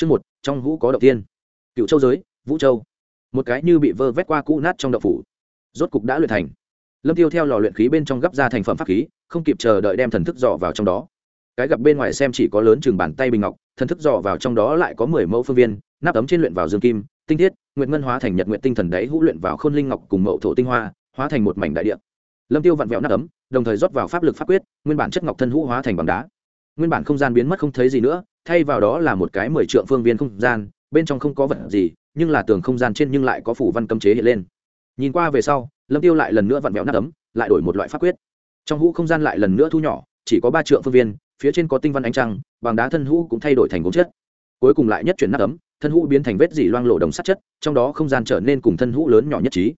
chương một, trong hũ có động tiên cựu châu giới, vũ châu. Một cái như bị vơ vét qua cũ nát trong đậu phủ. Rốt cục đã luyện thành. Lâm tiêu theo lò luyện khí bên trong gấp ra thành phẩm pháp khí, không kịp chờ đợi đem thần thức dò vào trong đó. Cái gặp bên ngoài xem chỉ có lớn chừng bàn tay bình ngọc, thần thức dò vào trong đó lại có mười mẫu phương viên, nắp ấm trên luyện vào dương kim, tinh thiết nguyện ngân hóa thành nhật nguyện tinh thần đấy hũ luyện vào khôn linh ngọc cùng mậu thổ tinh hoa, hóa thành một mảnh đại địa. Lâm tiêu vặn vẹo nắp ấm, đồng thời rót vào pháp lực pháp quyết, nguyên bản chất ngọc thân hũ hóa thành bằng đá. Nguyên bản không gian biến mất không thấy gì nữa thay vào đó là một cái mười trượng phương viên không gian, bên trong không có vật gì, nhưng là tường không gian trên nhưng lại có phủ văn cấm chế hiện lên. Nhìn qua về sau, lâm tiêu lại lần nữa vặn vẹo nắp ấm, lại đổi một loại pháp quyết. Trong hũ không gian lại lần nữa thu nhỏ, chỉ có ba trượng phương viên, phía trên có tinh văn ánh trăng, bằng đá thân hũ cũng thay đổi thành gốm chất. Cuối cùng lại nhất chuyển nắp ấm, thân hũ biến thành vết dỉ loang lộ đồng sắt chất, trong đó không gian trở nên cùng thân hũ lớn nhỏ nhất trí.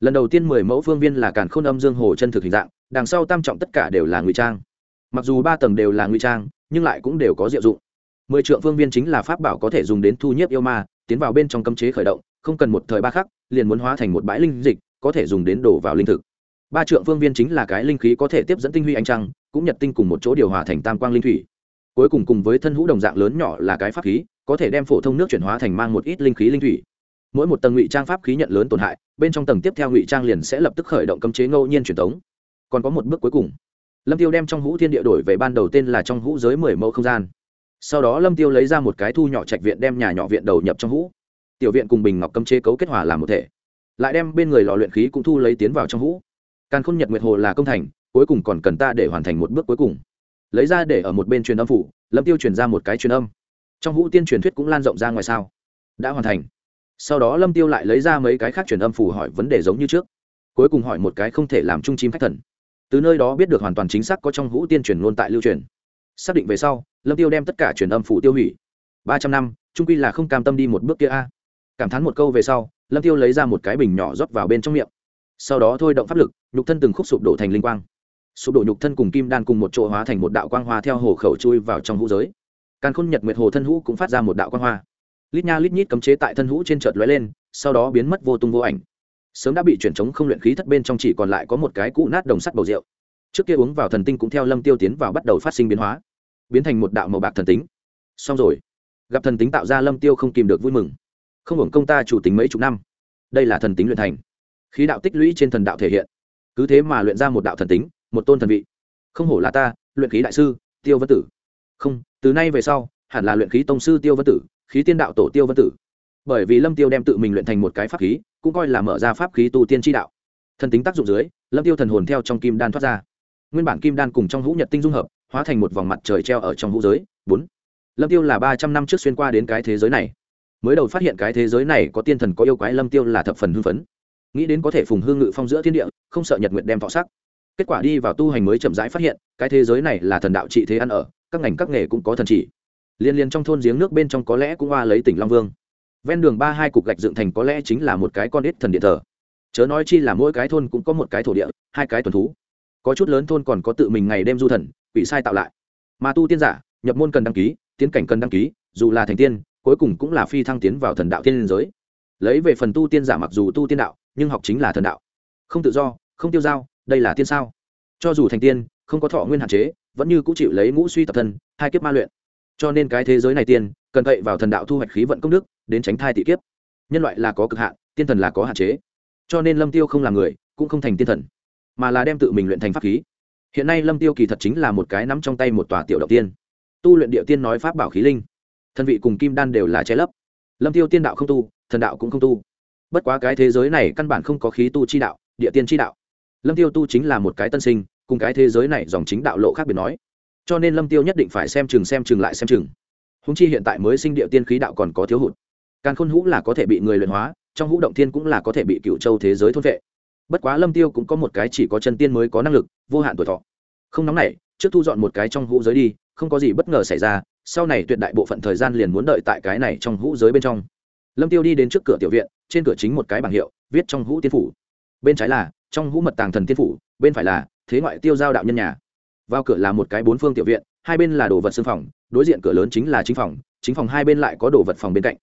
Lần đầu tiên mười mẫu phương viên là càn khôn âm dương hồ chân thực hình dạng, đằng sau tam trọng tất cả đều là ngụy trang. Mặc dù ba tầng đều là ngụy trang, nhưng lại cũng đều có diệu dụng mười trượng phương viên chính là pháp bảo có thể dùng đến thu nhiếp yêu ma, tiến vào bên trong cấm chế khởi động, không cần một thời ba khắc, liền muốn hóa thành một bãi linh dịch, có thể dùng đến đổ vào linh thực. Ba trượng phương viên chính là cái linh khí có thể tiếp dẫn tinh huy ánh trăng, cũng nhật tinh cùng một chỗ điều hòa thành tam quang linh thủy. Cuối cùng cùng với thân hũ đồng dạng lớn nhỏ là cái pháp khí, có thể đem phổ thông nước chuyển hóa thành mang một ít linh khí linh thủy. Mỗi một tầng ngụy trang pháp khí nhận lớn tổn hại, bên trong tầng tiếp theo ngụy trang liền sẽ lập tức khởi động cấm chế ngẫu nhiên truyền thống còn có một bước cuối cùng. Lâm tiêu đem trong hũ thiên địa đổi về ban đầu tên là trong hũ giới mười mẫu không gian sau đó lâm tiêu lấy ra một cái thu nhỏ trạch viện đem nhà nhỏ viện đầu nhập trong hũ. Tiểu viện cùng bình ngọc cấm chế cấu kết hòa làm một thể. Lại đem bên người lò luyện khí cũng thu lấy tiến vào trong hũ. Càn khôn nhật nguyệt hồ là công thành, cuối cùng còn cần ta để hoàn thành một bước cuối cùng. Lấy ra để ở một bên truyền âm phủ, lâm tiêu truyền ra một cái truyền âm. Trong hũ tiên truyền thuyết cũng lan rộng ra ngoài sao. Đã hoàn thành. Sau đó lâm tiêu lại lấy ra mấy cái khác truyền âm phủ hỏi vấn đề giống như trước. Cuối cùng hỏi một cái không thể làm trung chim khách thần. Từ nơi đó biết được hoàn toàn chính xác có trong hũ tiên truyền luôn tại lưu truyền. Xác định về sau lâm tiêu đem tất cả truyền âm phủ tiêu hủy. Ba trăm năm, trung quy là không cam tâm đi một bước kia a. Cảm thán một câu về sau, lâm tiêu lấy ra một cái bình nhỏ rót vào bên trong miệng. Sau đó thôi động pháp lực, nhục thân từng khúc sụp đổ thành linh quang. Sụp đổ nhục thân cùng kim đan cùng một chỗ hóa thành một đạo quang hoa theo hồ khẩu chui vào trong hũ giới. Càn khôn nhật nguyệt hồ thân hũ cũng phát ra một đạo quang hoa. Lít nha lít nhít cấm chế tại thân hũ trên chợt lóe lên, sau đó biến mất vô tung vô ảnh. Sớm đã bị chuyển chống không luyện khí thất bên trong chỉ còn lại có một cái cũ nát đồng sắt bầu rượu. Trước kia uống vào thần tinh cũng theo lâm tiêu tiến vào bắt đầu phát sinh biến hóa biến thành một đạo màu bạc thần tính. Xong rồi. Gặp thần tính tạo ra lâm tiêu không kìm được vui mừng. Không hưởng công ta chủ tính mấy chục năm. Đây là thần tính luyện thành. Khí đạo tích lũy trên thần đạo thể hiện. Cứ thế mà luyện ra một đạo thần tính, một tôn thần vị. Không hổ là ta, luyện khí đại sư, tiêu vân tử. Không, từ nay về sau, hẳn là luyện khí tông sư tiêu vân tử, khí tiên đạo tổ tiêu vân tử. Bởi vì lâm tiêu đem tự mình luyện thành một cái pháp khí, cũng coi là mở ra pháp khí tu tiên tri đạo. Thần tính tác dụng dưới, lâm tiêu thần hồn theo trong kim đan thoát ra. Nguyên bản kim đan cùng trong hũ nhật tinh dung hợp hóa thành một vòng mặt trời treo ở trong hũ giới. Bốn. Lâm tiêu là ba trăm năm trước xuyên qua đến cái thế giới này. Mới đầu phát hiện cái thế giới này có tiên thần có yêu quái, lâm tiêu là thập phần hưng phấn. Nghĩ đến có thể phùng hương ngự phong giữa thiên địa, không sợ nhật nguyện đem thọ sắc. Kết quả đi vào tu hành mới chậm rãi phát hiện, cái thế giới này là thần đạo trị thế ăn ở, các ngành các nghề cũng có thần chỉ liên liên trong thôn giếng nước bên trong có lẽ cũng hoa lấy tỉnh long vương. Ven đường ba hai cục gạch dựng thành có lẽ chính là một cái con ít thần điện thờ. Chớ nói chi là mỗi cái thôn cũng có một cái thổ địa, hai cái tuần thú. Có chút lớn thôn còn có tự mình ngày đêm du thần bị sai tạo lại. Mà tu tiên giả, nhập môn cần đăng ký, tiến cảnh cần đăng ký, dù là thành tiên, cuối cùng cũng là phi thăng tiến vào thần đạo tiên liên giới. Lấy về phần tu tiên giả mặc dù tu tiên đạo, nhưng học chính là thần đạo. Không tự do, không tiêu dao đây là tiên sao? Cho dù thành tiên, không có thọ nguyên hạn chế, vẫn như cũng chịu lấy ngũ suy tập thân, hai kiếp ma luyện. Cho nên cái thế giới này tiên, cần cậy vào thần đạo thu hoạch khí vận công đức, đến tránh thai tị kiếp. Nhân loại là có cực hạn, tiên thần là có hạn chế. Cho nên lâm tiêu không làm người, cũng không thành tiên thần, mà là đem tự mình luyện thành pháp khí hiện nay lâm tiêu kỳ thật chính là một cái nắm trong tay một tòa tiểu động tiên. Tu luyện địa tiên nói pháp bảo khí linh. Thân vị cùng kim đan đều là che lấp. Lâm tiêu tiên đạo không tu, thần đạo cũng không tu. Bất quá cái thế giới này căn bản không có khí tu chi đạo, địa tiên chi đạo. Lâm tiêu tu chính là một cái tân sinh, cùng cái thế giới này dòng chính đạo lộ khác biệt nói. Cho nên lâm tiêu nhất định phải xem chừng xem chừng lại xem chừng. Húng chi hiện tại mới sinh địa tiên khí đạo còn có thiếu hụt. Càng khôn hũ là có thể bị người luyện hóa, trong hũ động tiên cũng là có thể bị cựu châu thế giới thôn vệ. Bất quá lâm tiêu cũng có một cái chỉ có chân tiên mới có năng lực, vô hạn tuổi thọ không nóng này trước thu dọn một cái trong hũ giới đi, không có gì bất ngờ xảy ra, sau này tuyệt đại bộ phận thời gian liền muốn đợi tại cái này trong hũ giới bên trong. Lâm tiêu đi đến trước cửa tiểu viện, trên cửa chính một cái bảng hiệu, viết trong hũ tiên phủ. Bên trái là, trong hũ mật tàng thần tiên phủ, bên phải là, thế ngoại tiêu giao đạo nhân nhà. Vào cửa là một cái bốn phương tiểu viện, hai bên là đồ vật xương phòng, đối diện cửa lớn chính là chính phòng chính phòng hai bên lại có đồ vật phòng bên cạnh.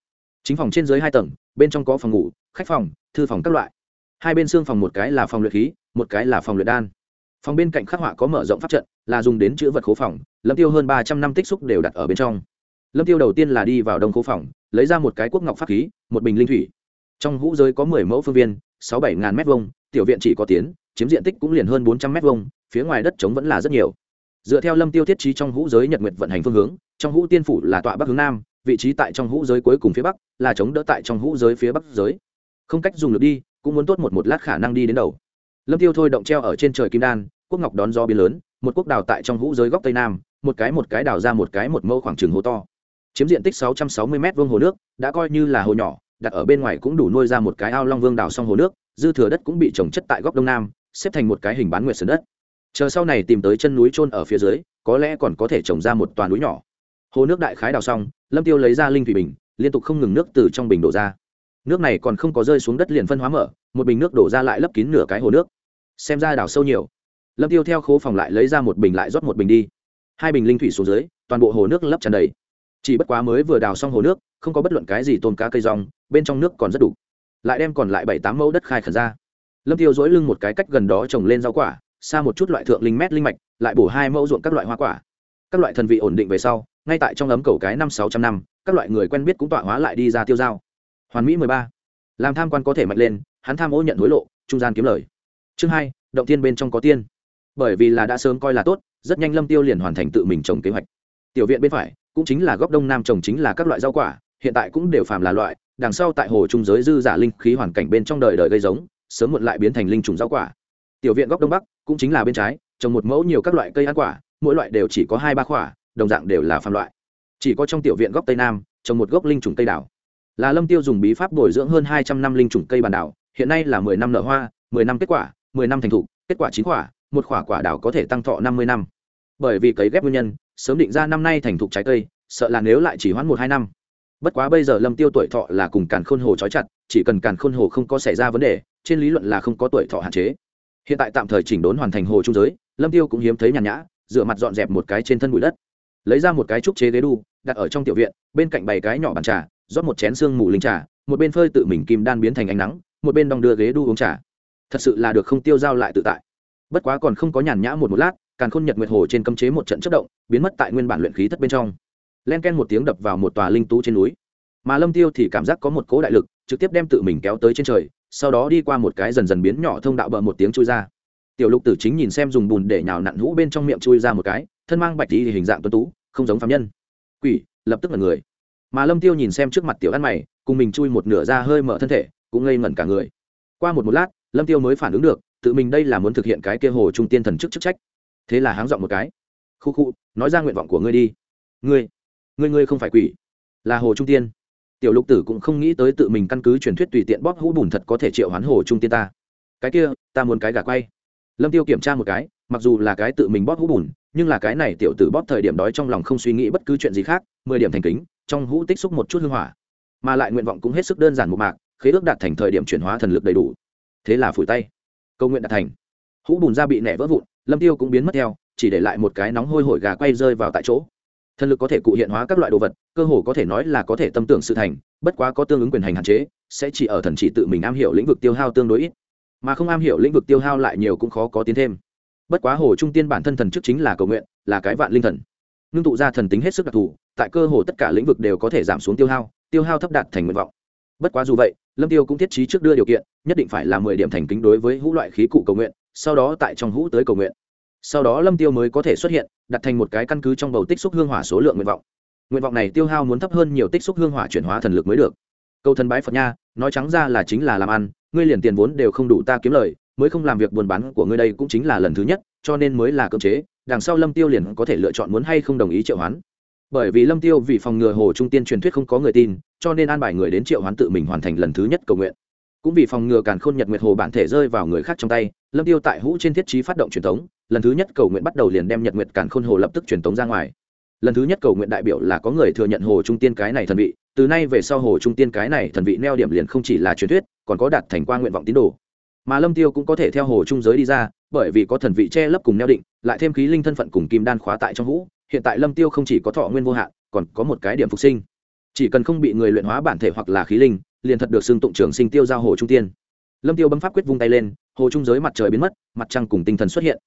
Chính phòng trên dưới hai tầng, bên trong có phòng ngủ, khách phòng, thư phòng các loại. Hai bên xương phòng một cái là phòng luyện khí, một cái là phòng luyện đan phòng bên cạnh khắc họa có mở rộng pháp trận, là dùng đến chữ vật khố phòng, lâm tiêu hơn ba trăm năm tích xúc đều đặt ở bên trong. Lâm tiêu đầu tiên là đi vào đông khố phòng, lấy ra một cái quốc ngọc pháp khí, một bình linh thủy. Trong hũ giới có mười mẫu phương viên, sáu bảy ngàn mét vuông, tiểu viện chỉ có tiến, chiếm diện tích cũng liền hơn bốn trăm mét vuông, phía ngoài đất trống vẫn là rất nhiều. Dựa theo lâm tiêu thiết trí trong hũ giới nhật nguyệt vận hành phương hướng, trong hũ tiên phủ là tọa bắc hướng nam, vị trí tại trong hũ giới cuối cùng phía bắc là chống đỡ tại trong hũ giới phía bắc giới. Không cách dùng được đi, cũng muốn tốt một một lát khả năng đi đến đầu lâm tiêu thôi động treo ở trên trời kim đan, quốc ngọc đón gió biến lớn, một quốc đào tại trong hũ giới góc tây nam, một cái một cái đào ra một cái một mẫu khoảng trường hồ to. Chiếm diện tích 660 m vuông hồ nước, đã coi như là hồ nhỏ, đặt ở bên ngoài cũng đủ nuôi ra một cái ao long vương đào xong hồ nước, dư thừa đất cũng bị trồng chất tại góc đông nam, xếp thành một cái hình bán nguyệt sườn đất. Chờ sau này tìm tới chân núi trôn ở phía dưới, có lẽ còn có thể trồng ra một toàn núi nhỏ. Hồ nước đại khái đào xong, lâm tiêu lấy ra linh thủy bình, liên tục không ngừng nước từ trong bình đổ ra nước này còn không có rơi xuống đất liền phân hóa mở, một bình nước đổ ra lại lấp kín nửa cái hồ nước. Xem ra đào sâu nhiều. Lâm tiêu theo khố phòng lại lấy ra một bình lại rót một bình đi. Hai bình linh thủy xuống dưới, toàn bộ hồ nước lấp tràn đầy. Chỉ bất quá mới vừa đào xong hồ nước, không có bất luận cái gì tôm cá cây rong, bên trong nước còn rất đủ. Lại đem còn lại bảy tám mẫu đất khai khẩn ra. Lâm tiêu dối lưng một cái cách gần đó trồng lên rau quả, xa một chút loại thượng linh mét linh mạch, lại bổ hai mẫu ruộng các loại hoa quả. Các loại thần vị ổn định về sau, ngay tại trong ấm cầu cái năm sáu trăm năm, các loại người quen biết cũng tọa hóa lại đi ra tiêu dao hoàn mỹ mười ba. Làm tham quan có thể mạnh lên, hắn tham ô nhận hối lộ, trung gian kiếm lời. Chương hai, động tiên bên trong có tiên. Bởi vì là đã sớm coi là tốt, rất nhanh lâm tiêu liền hoàn thành tự mình trồng kế hoạch. Tiểu viện bên phải, cũng chính là góc đông nam trồng chính là các loại rau quả, hiện tại cũng đều phàm là loại, đằng sau tại hồ trung giới dư giả linh khí hoàn cảnh bên trong đời đời gây giống, sớm muộn lại biến thành linh trùng rau quả. Tiểu viện góc đông bắc, cũng chính là bên trái, trồng một mẫu nhiều các loại cây ăn quả, mỗi loại đều chỉ có hai ba quả, đồng dạng đều là phàm loại. Chỉ có trong tiểu viện góc tây nam, trồng một gốc linh trùng cây đảo là lâm tiêu dùng bí pháp bồi dưỡng hơn hai trăm năm linh trùng cây bàn đảo, hiện nay là mười năm nở hoa, mười năm kết quả, mười năm thành thụ, kết quả chín quả, một quả quả đảo có thể tăng thọ năm mươi năm. Bởi vì cấy ghép nguyên nhân, sớm định ra năm nay thành thục trái cây, sợ là nếu lại chỉ hoãn một hai năm. Bất quá bây giờ lâm tiêu tuổi thọ là cùng càn khôn hồ trói chặt, chỉ cần càn khôn hồ không có xảy ra vấn đề, trên lý luận là không có tuổi thọ hạn chế. Hiện tại tạm thời chỉnh đốn hoàn thành hồ trung giới, lâm tiêu cũng hiếm thấy nhàn nhã, dựa mặt dọn dẹp một cái trên thân bụi đất. Lấy ra một cái trúc chế ghế đu, đặt ở trong tiểu viện, bên cạnh bày cái nhỏ bàn trà rót một chén xương mù linh trà, một bên phơi tự mình kim đan biến thành ánh nắng, một bên đong đưa ghế đu uống trà. Thật sự là được không tiêu dao lại tự tại. Bất quá còn không có nhàn nhã một một lát, càn khôn nhật nguyệt hồ trên cấm chế một trận chất động, biến mất tại nguyên bản luyện khí thất bên trong. Len ken một tiếng đập vào một tòa linh tú trên núi. Mà lâm tiêu thì cảm giác có một cố đại lực, trực tiếp đem tự mình kéo tới trên trời, sau đó đi qua một cái dần dần biến nhỏ thông đạo bờ một tiếng chui ra. Tiểu lục tử chính nhìn xem dùng bùn để nhào nặn hũ bên trong miệng chui ra một cái, thân mang bạch đi hình dạng tuấn tú, không giống phạm nhân. Quỷ, lập tức là người mà lâm tiêu nhìn xem trước mặt tiểu ăn mày, cùng mình chui một nửa ra hơi mở thân thể, cũng ngây ngẩn cả người. Qua một một lát, lâm tiêu mới phản ứng được, tự mình đây là muốn thực hiện cái kia hồ trung tiên thần chức chức trách. Thế là háng dọn một cái. Khu khu, nói ra nguyện vọng của ngươi đi. Ngươi ngươi ngươi không phải quỷ, là hồ trung tiên. Tiểu lục tử cũng không nghĩ tới tự mình căn cứ truyền thuyết tùy tiện bóp hũ bùn thật có thể triệu hoán hồ trung tiên ta. Cái kia, ta muốn cái gà quay. Lâm tiêu kiểm tra một cái, mặc dù là cái tự mình bóp hũ bùn, nhưng là cái này tiểu tử bóp thời điểm đói trong lòng không suy nghĩ bất cứ chuyện gì khác mười điểm thành kính, trong hũ tích xúc một chút hương hỏa, mà lại nguyện vọng cũng hết sức đơn giản một mạc, khế ước đạt thành thời điểm chuyển hóa thần lực đầy đủ. Thế là phủi tay. Câu nguyện đạt thành. Hũ bùn ra bị nẻ vỡ vụn, lâm tiêu cũng biến mất theo, chỉ để lại một cái nóng hôi hổi gà quay rơi vào tại chỗ. Thần lực có thể cụ hiện hóa các loại đồ vật, cơ hồ có thể nói là có thể tâm tưởng sự thành, bất quá có tương ứng quyền hành hạn chế, sẽ chỉ ở thần chỉ tự mình am hiểu lĩnh vực tiêu hao tương đối ít. Mà không am hiểu lĩnh vực tiêu hao lại nhiều cũng khó có tiến thêm. Bất quá hồ trung tiên bản thân thần trước chính là cầu nguyện, là cái vạn linh thần ngưng tụ ra thần tính hết sức đặc thù, tại cơ hồ tất cả lĩnh vực đều có thể giảm xuống tiêu hao tiêu hao thấp đạt thành nguyện vọng. Bất quá dù vậy, lâm tiêu cũng thiết trí trước đưa điều kiện, nhất định phải là mười điểm thành kính đối với hũ loại khí cụ cầu nguyện, sau đó tại trong hũ tới cầu nguyện. Sau đó lâm tiêu mới có thể xuất hiện, đặt thành một cái căn cứ trong bầu tích xúc hương hỏa số lượng nguyện vọng. Nguyện vọng này tiêu hao muốn thấp hơn nhiều tích xúc hương hỏa chuyển hóa thần lực mới được. Câu thần bái phật nha, nói trắng ra là chính là làm ăn, ngươi liền tiền vốn đều không đủ ta kiếm lời, mới không làm việc buôn bán của ngươi đây cũng chính là lần thứ nhất, cho nên mới là cơ chế đằng sau lâm tiêu liền có thể lựa chọn muốn hay không đồng ý triệu hoán. Bởi vì lâm tiêu vì phòng ngừa hồ trung tiên truyền thuyết không có người tin, cho nên an bài người đến triệu hoán tự mình hoàn thành lần thứ nhất cầu nguyện. Cũng vì phòng ngừa càn khôn nhật nguyệt hồ bản thể rơi vào người khác trong tay, lâm tiêu tại hũ trên thiết trí phát động truyền thống lần thứ nhất cầu nguyện bắt đầu liền đem nhật nguyệt càn khôn hồ lập tức truyền thống ra ngoài. Lần thứ nhất cầu nguyện đại biểu là có người thừa nhận hồ trung tiên cái này thần vị, từ nay về sau hồ trung tiên cái này thần vị neo điểm liền không chỉ là truyền thuyết, còn có đạt thành qua nguyện vọng tín đồ mà lâm tiêu cũng có thể theo hồ trung giới đi ra, bởi vì có thần vị che lấp cùng neo định, lại thêm khí linh thân phận cùng kim đan khóa tại trong hũ hiện tại lâm tiêu không chỉ có thọ nguyên vô hạn, còn có một cái điểm phục sinh. Chỉ cần không bị người luyện hóa bản thể hoặc là khí linh, liền thật được xưng tụng trường sinh tiêu giao hồ trung tiên. Lâm tiêu bấm pháp quyết vung tay lên, hồ trung giới mặt trời biến mất, mặt trăng cùng tinh thần xuất hiện.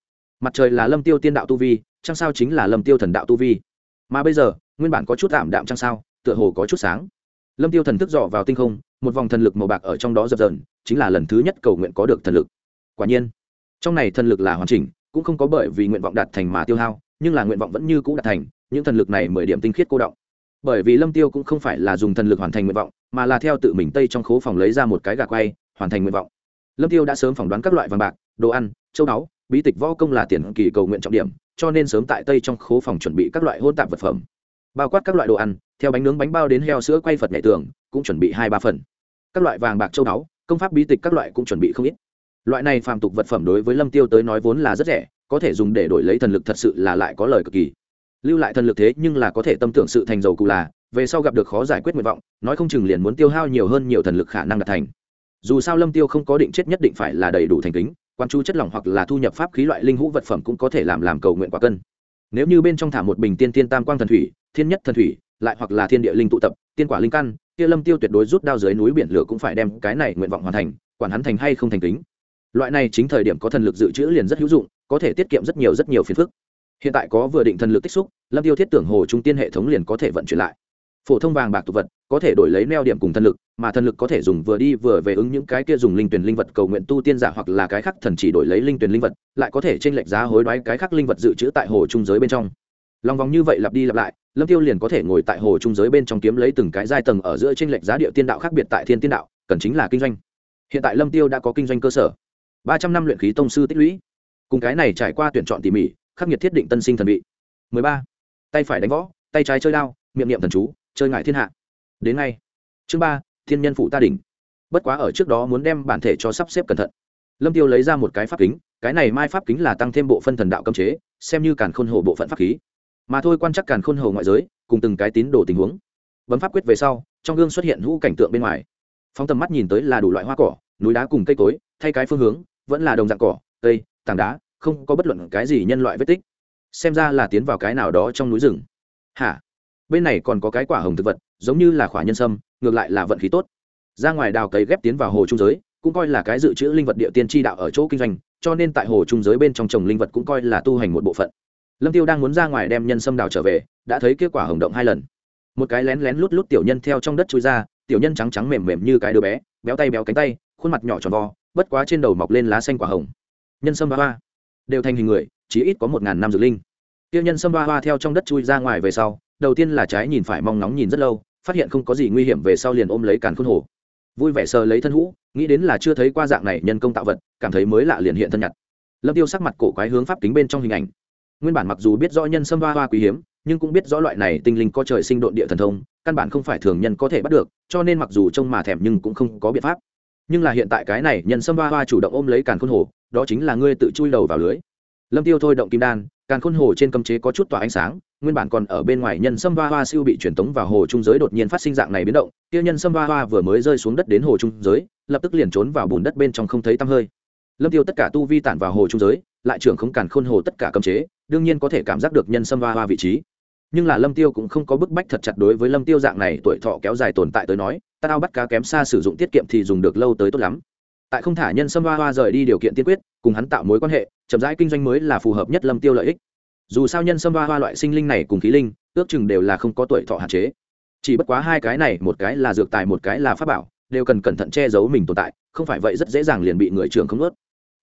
Mặt trời là lâm tiêu tiên đạo tu vi, trăng sao chính là lâm tiêu thần đạo tu vi. Mà bây giờ, nguyên bản có chút ảm đạm trăng sao, tựa hồ có chút sáng. Lâm tiêu thần thức dò vào tinh không, một vòng thần lực màu bạc ở trong đó dập dờn chính là lần thứ nhất cầu nguyện có được thần lực. Quả nhiên, trong này thần lực là hoàn chỉnh, cũng không có bởi vì nguyện vọng đạt thành mà tiêu hao, nhưng là nguyện vọng vẫn như cũ đạt thành, những thần lực này mười điểm tinh khiết cô động. Bởi vì lâm tiêu cũng không phải là dùng thần lực hoàn thành nguyện vọng, mà là theo tự mình tây trong khố phòng lấy ra một cái gà quay, hoàn thành nguyện vọng. Lâm tiêu đã sớm phỏng đoán các loại vàng bạc, đồ ăn, châu báu, bí tịch võ công là tiền kỳ cầu nguyện trọng điểm, cho nên sớm tại tây trong khố phòng chuẩn bị các loại hôn tạp vật phẩm. Bao quát các loại đồ ăn, theo bánh nướng bánh bao đến heo sữa quay phật nhảy tường, cũng chuẩn bị hai ba phần. Các loại vàng bạc châu báu công pháp bí tịch các loại cũng chuẩn bị không ít. Loại này phàm tục vật phẩm đối với lâm tiêu tới nói vốn là rất rẻ, có thể dùng để đổi lấy thần lực thật sự là lại có lời cực kỳ. Lưu lại thần lực thế nhưng là có thể tâm tưởng sự thành dầu cụ là, về sau gặp được khó giải quyết nguyện vọng, nói không chừng liền muốn tiêu hao nhiều hơn nhiều thần lực khả năng đạt thành. Dù sao lâm tiêu không có định chết nhất định phải là đầy đủ thành kính, quan chú chất lỏng hoặc là thu nhập pháp khí loại linh hữu vật phẩm cũng có thể làm làm cầu nguyện quả cân. Nếu như bên trong thả một bình tiên tiên tam quang thần thủy, thiên nhất thần thủy, lại hoặc là thiên địa linh tụ tập tiên quả linh căn, kia lâm tiêu tuyệt đối rút đao dưới núi biển lửa cũng phải đem cái này nguyện vọng hoàn thành, quản hắn thành hay không thành kính. Loại này chính thời điểm có thần lực dự trữ liền rất hữu dụng, có thể tiết kiệm rất nhiều rất nhiều phiền phức. Hiện tại có vừa định thần lực tích xúc, lâm tiêu thiết tưởng hồ trung tiên hệ thống liền có thể vận chuyển lại. Phổ thông vàng bạc tục vật, có thể đổi lấy neo điểm cùng thần lực, mà thần lực có thể dùng vừa đi vừa về ứng những cái kia dùng linh tuyển linh vật cầu nguyện tu tiên giả hoặc là cái khác thần chỉ đổi lấy linh tuyển linh vật, lại có thể trên lệch giá hối đoái cái khác linh vật dự trữ tại hồ trung giới bên trong. Lòng vòng như vậy lặp đi lặp lại lâm tiêu liền có thể ngồi tại hồ trung giới bên trong kiếm lấy từng cái giai tầng ở giữa trên lệch giá địa tiên đạo khác biệt tại thiên tiên đạo, cần chính là kinh doanh. Hiện tại lâm tiêu đã có kinh doanh cơ sở. Ba trăm năm luyện khí tông sư tích lũy. Cùng cái này trải qua tuyển chọn tỉ mỉ, khắc nghiệt thiết định tân sinh thần vị. Mười ba. Tay phải đánh võ, tay trái chơi đao, miệng niệm thần chú, chơi ngại thiên hạ. Đến ngay. Chương ba, thiên nhân phụ ta đỉnh. Bất quá ở trước đó muốn đem bản thể cho sắp xếp cẩn thận. Lâm tiêu lấy ra một cái pháp kính, cái này mai pháp kính là tăng thêm bộ phân thần đạo cấm chế, xem như càn khôn hồ bộ phận pháp khí mà thôi quan chắc càn khôn hầu ngoại giới, cùng từng cái tín đồ tình huống. Bấm pháp quyết về sau, trong gương xuất hiện hữu cảnh tượng bên ngoài. Phóng tầm mắt nhìn tới là đủ loại hoa cỏ, núi đá cùng cây cối, thay cái phương hướng, vẫn là đồng dạng cỏ, cây, tảng đá, không có bất luận cái gì nhân loại vết tích. Xem ra là tiến vào cái nào đó trong núi rừng. Hả? Bên này còn có cái quả hồng thực vật, giống như là khỏa nhân sâm, ngược lại là vận khí tốt. Ra ngoài đào cấy ghép tiến vào hồ trung giới, cũng coi là cái dự trữ linh vật địa tiên tri đạo ở chỗ kinh doanh, cho nên tại hồ trung giới bên trong trồng linh vật cũng coi là tu hành một bộ phận lâm tiêu đang muốn ra ngoài đem nhân sâm đào trở về đã thấy kết quả hồng động hai lần. Một cái lén lén lút lút tiểu nhân theo trong đất chui ra tiểu nhân trắng trắng mềm mềm như cái đứa bé béo tay béo cánh tay khuôn mặt nhỏ tròn vo bất quá trên đầu mọc lên lá xanh quả hồng. Nhân sâm ba hoa. Đều thành hình người chỉ ít có một ngàn năm dược linh. Tiêu nhân sâm ba hoa theo trong đất chui ra ngoài về sau đầu tiên là trái nhìn phải mong nóng nhìn rất lâu phát hiện không có gì nguy hiểm về sau liền ôm lấy càn khôn hổ, vui vẻ sờ lấy thân hũ nghĩ đến là chưa thấy qua dạng này nhân công tạo vật cảm thấy mới lạ liền hiện thân nhặt. Lâm tiêu sắc mặt cổ quái hướng pháp kính bên trong hình ảnh nguyên bản mặc dù biết rõ nhân sâm hoa hoa quý hiếm, nhưng cũng biết rõ loại này tinh linh có trời sinh độn địa thần thông, căn bản không phải thường nhân có thể bắt được, cho nên mặc dù trông mà thèm nhưng cũng không có biện pháp. Nhưng là hiện tại cái này nhân sâm hoa hoa chủ động ôm lấy càn khôn hồ, đó chính là ngươi tự chui đầu vào lưới. Lâm tiêu thôi động kim đan, càn khôn hồ trên cấm chế có chút tỏa ánh sáng, nguyên bản còn ở bên ngoài nhân sâm hoa hoa siêu bị truyền tống vào hồ trung giới đột nhiên phát sinh dạng này biến động tiêu nhân sâm hoa hoa vừa mới rơi xuống đất đến hồ trung giới, lập tức liền trốn vào bùn đất bên trong không thấy tăm hơi. Lâm tiêu tất cả tu vi tản vào hồ trung giới lại trưởng không cản khôn hồ tất cả cấm chế, đương nhiên có thể cảm giác được nhân sâm hoa hoa vị trí. Nhưng là lâm tiêu cũng không có bức bách thật chặt đối với lâm tiêu dạng này tuổi thọ kéo dài tồn tại tới nói, ta ao bắt cá kém xa sử dụng tiết kiệm thì dùng được lâu tới tốt lắm. Tại không thả nhân sâm hoa hoa rời đi điều kiện tiên quyết, cùng hắn tạo mối quan hệ, chậm rãi kinh doanh mới là phù hợp nhất lâm tiêu lợi ích. Dù sao nhân sâm hoa hoa loại sinh linh này cùng khí linh, ước chừng đều là không có tuổi thọ hạn chế. Chỉ bất quá hai cái này, một cái là dược tài, một cái là pháp bảo, đều cần cẩn thận che giấu mình tồn tại, không phải vậy rất dễ dàng liền bị người trường không ướt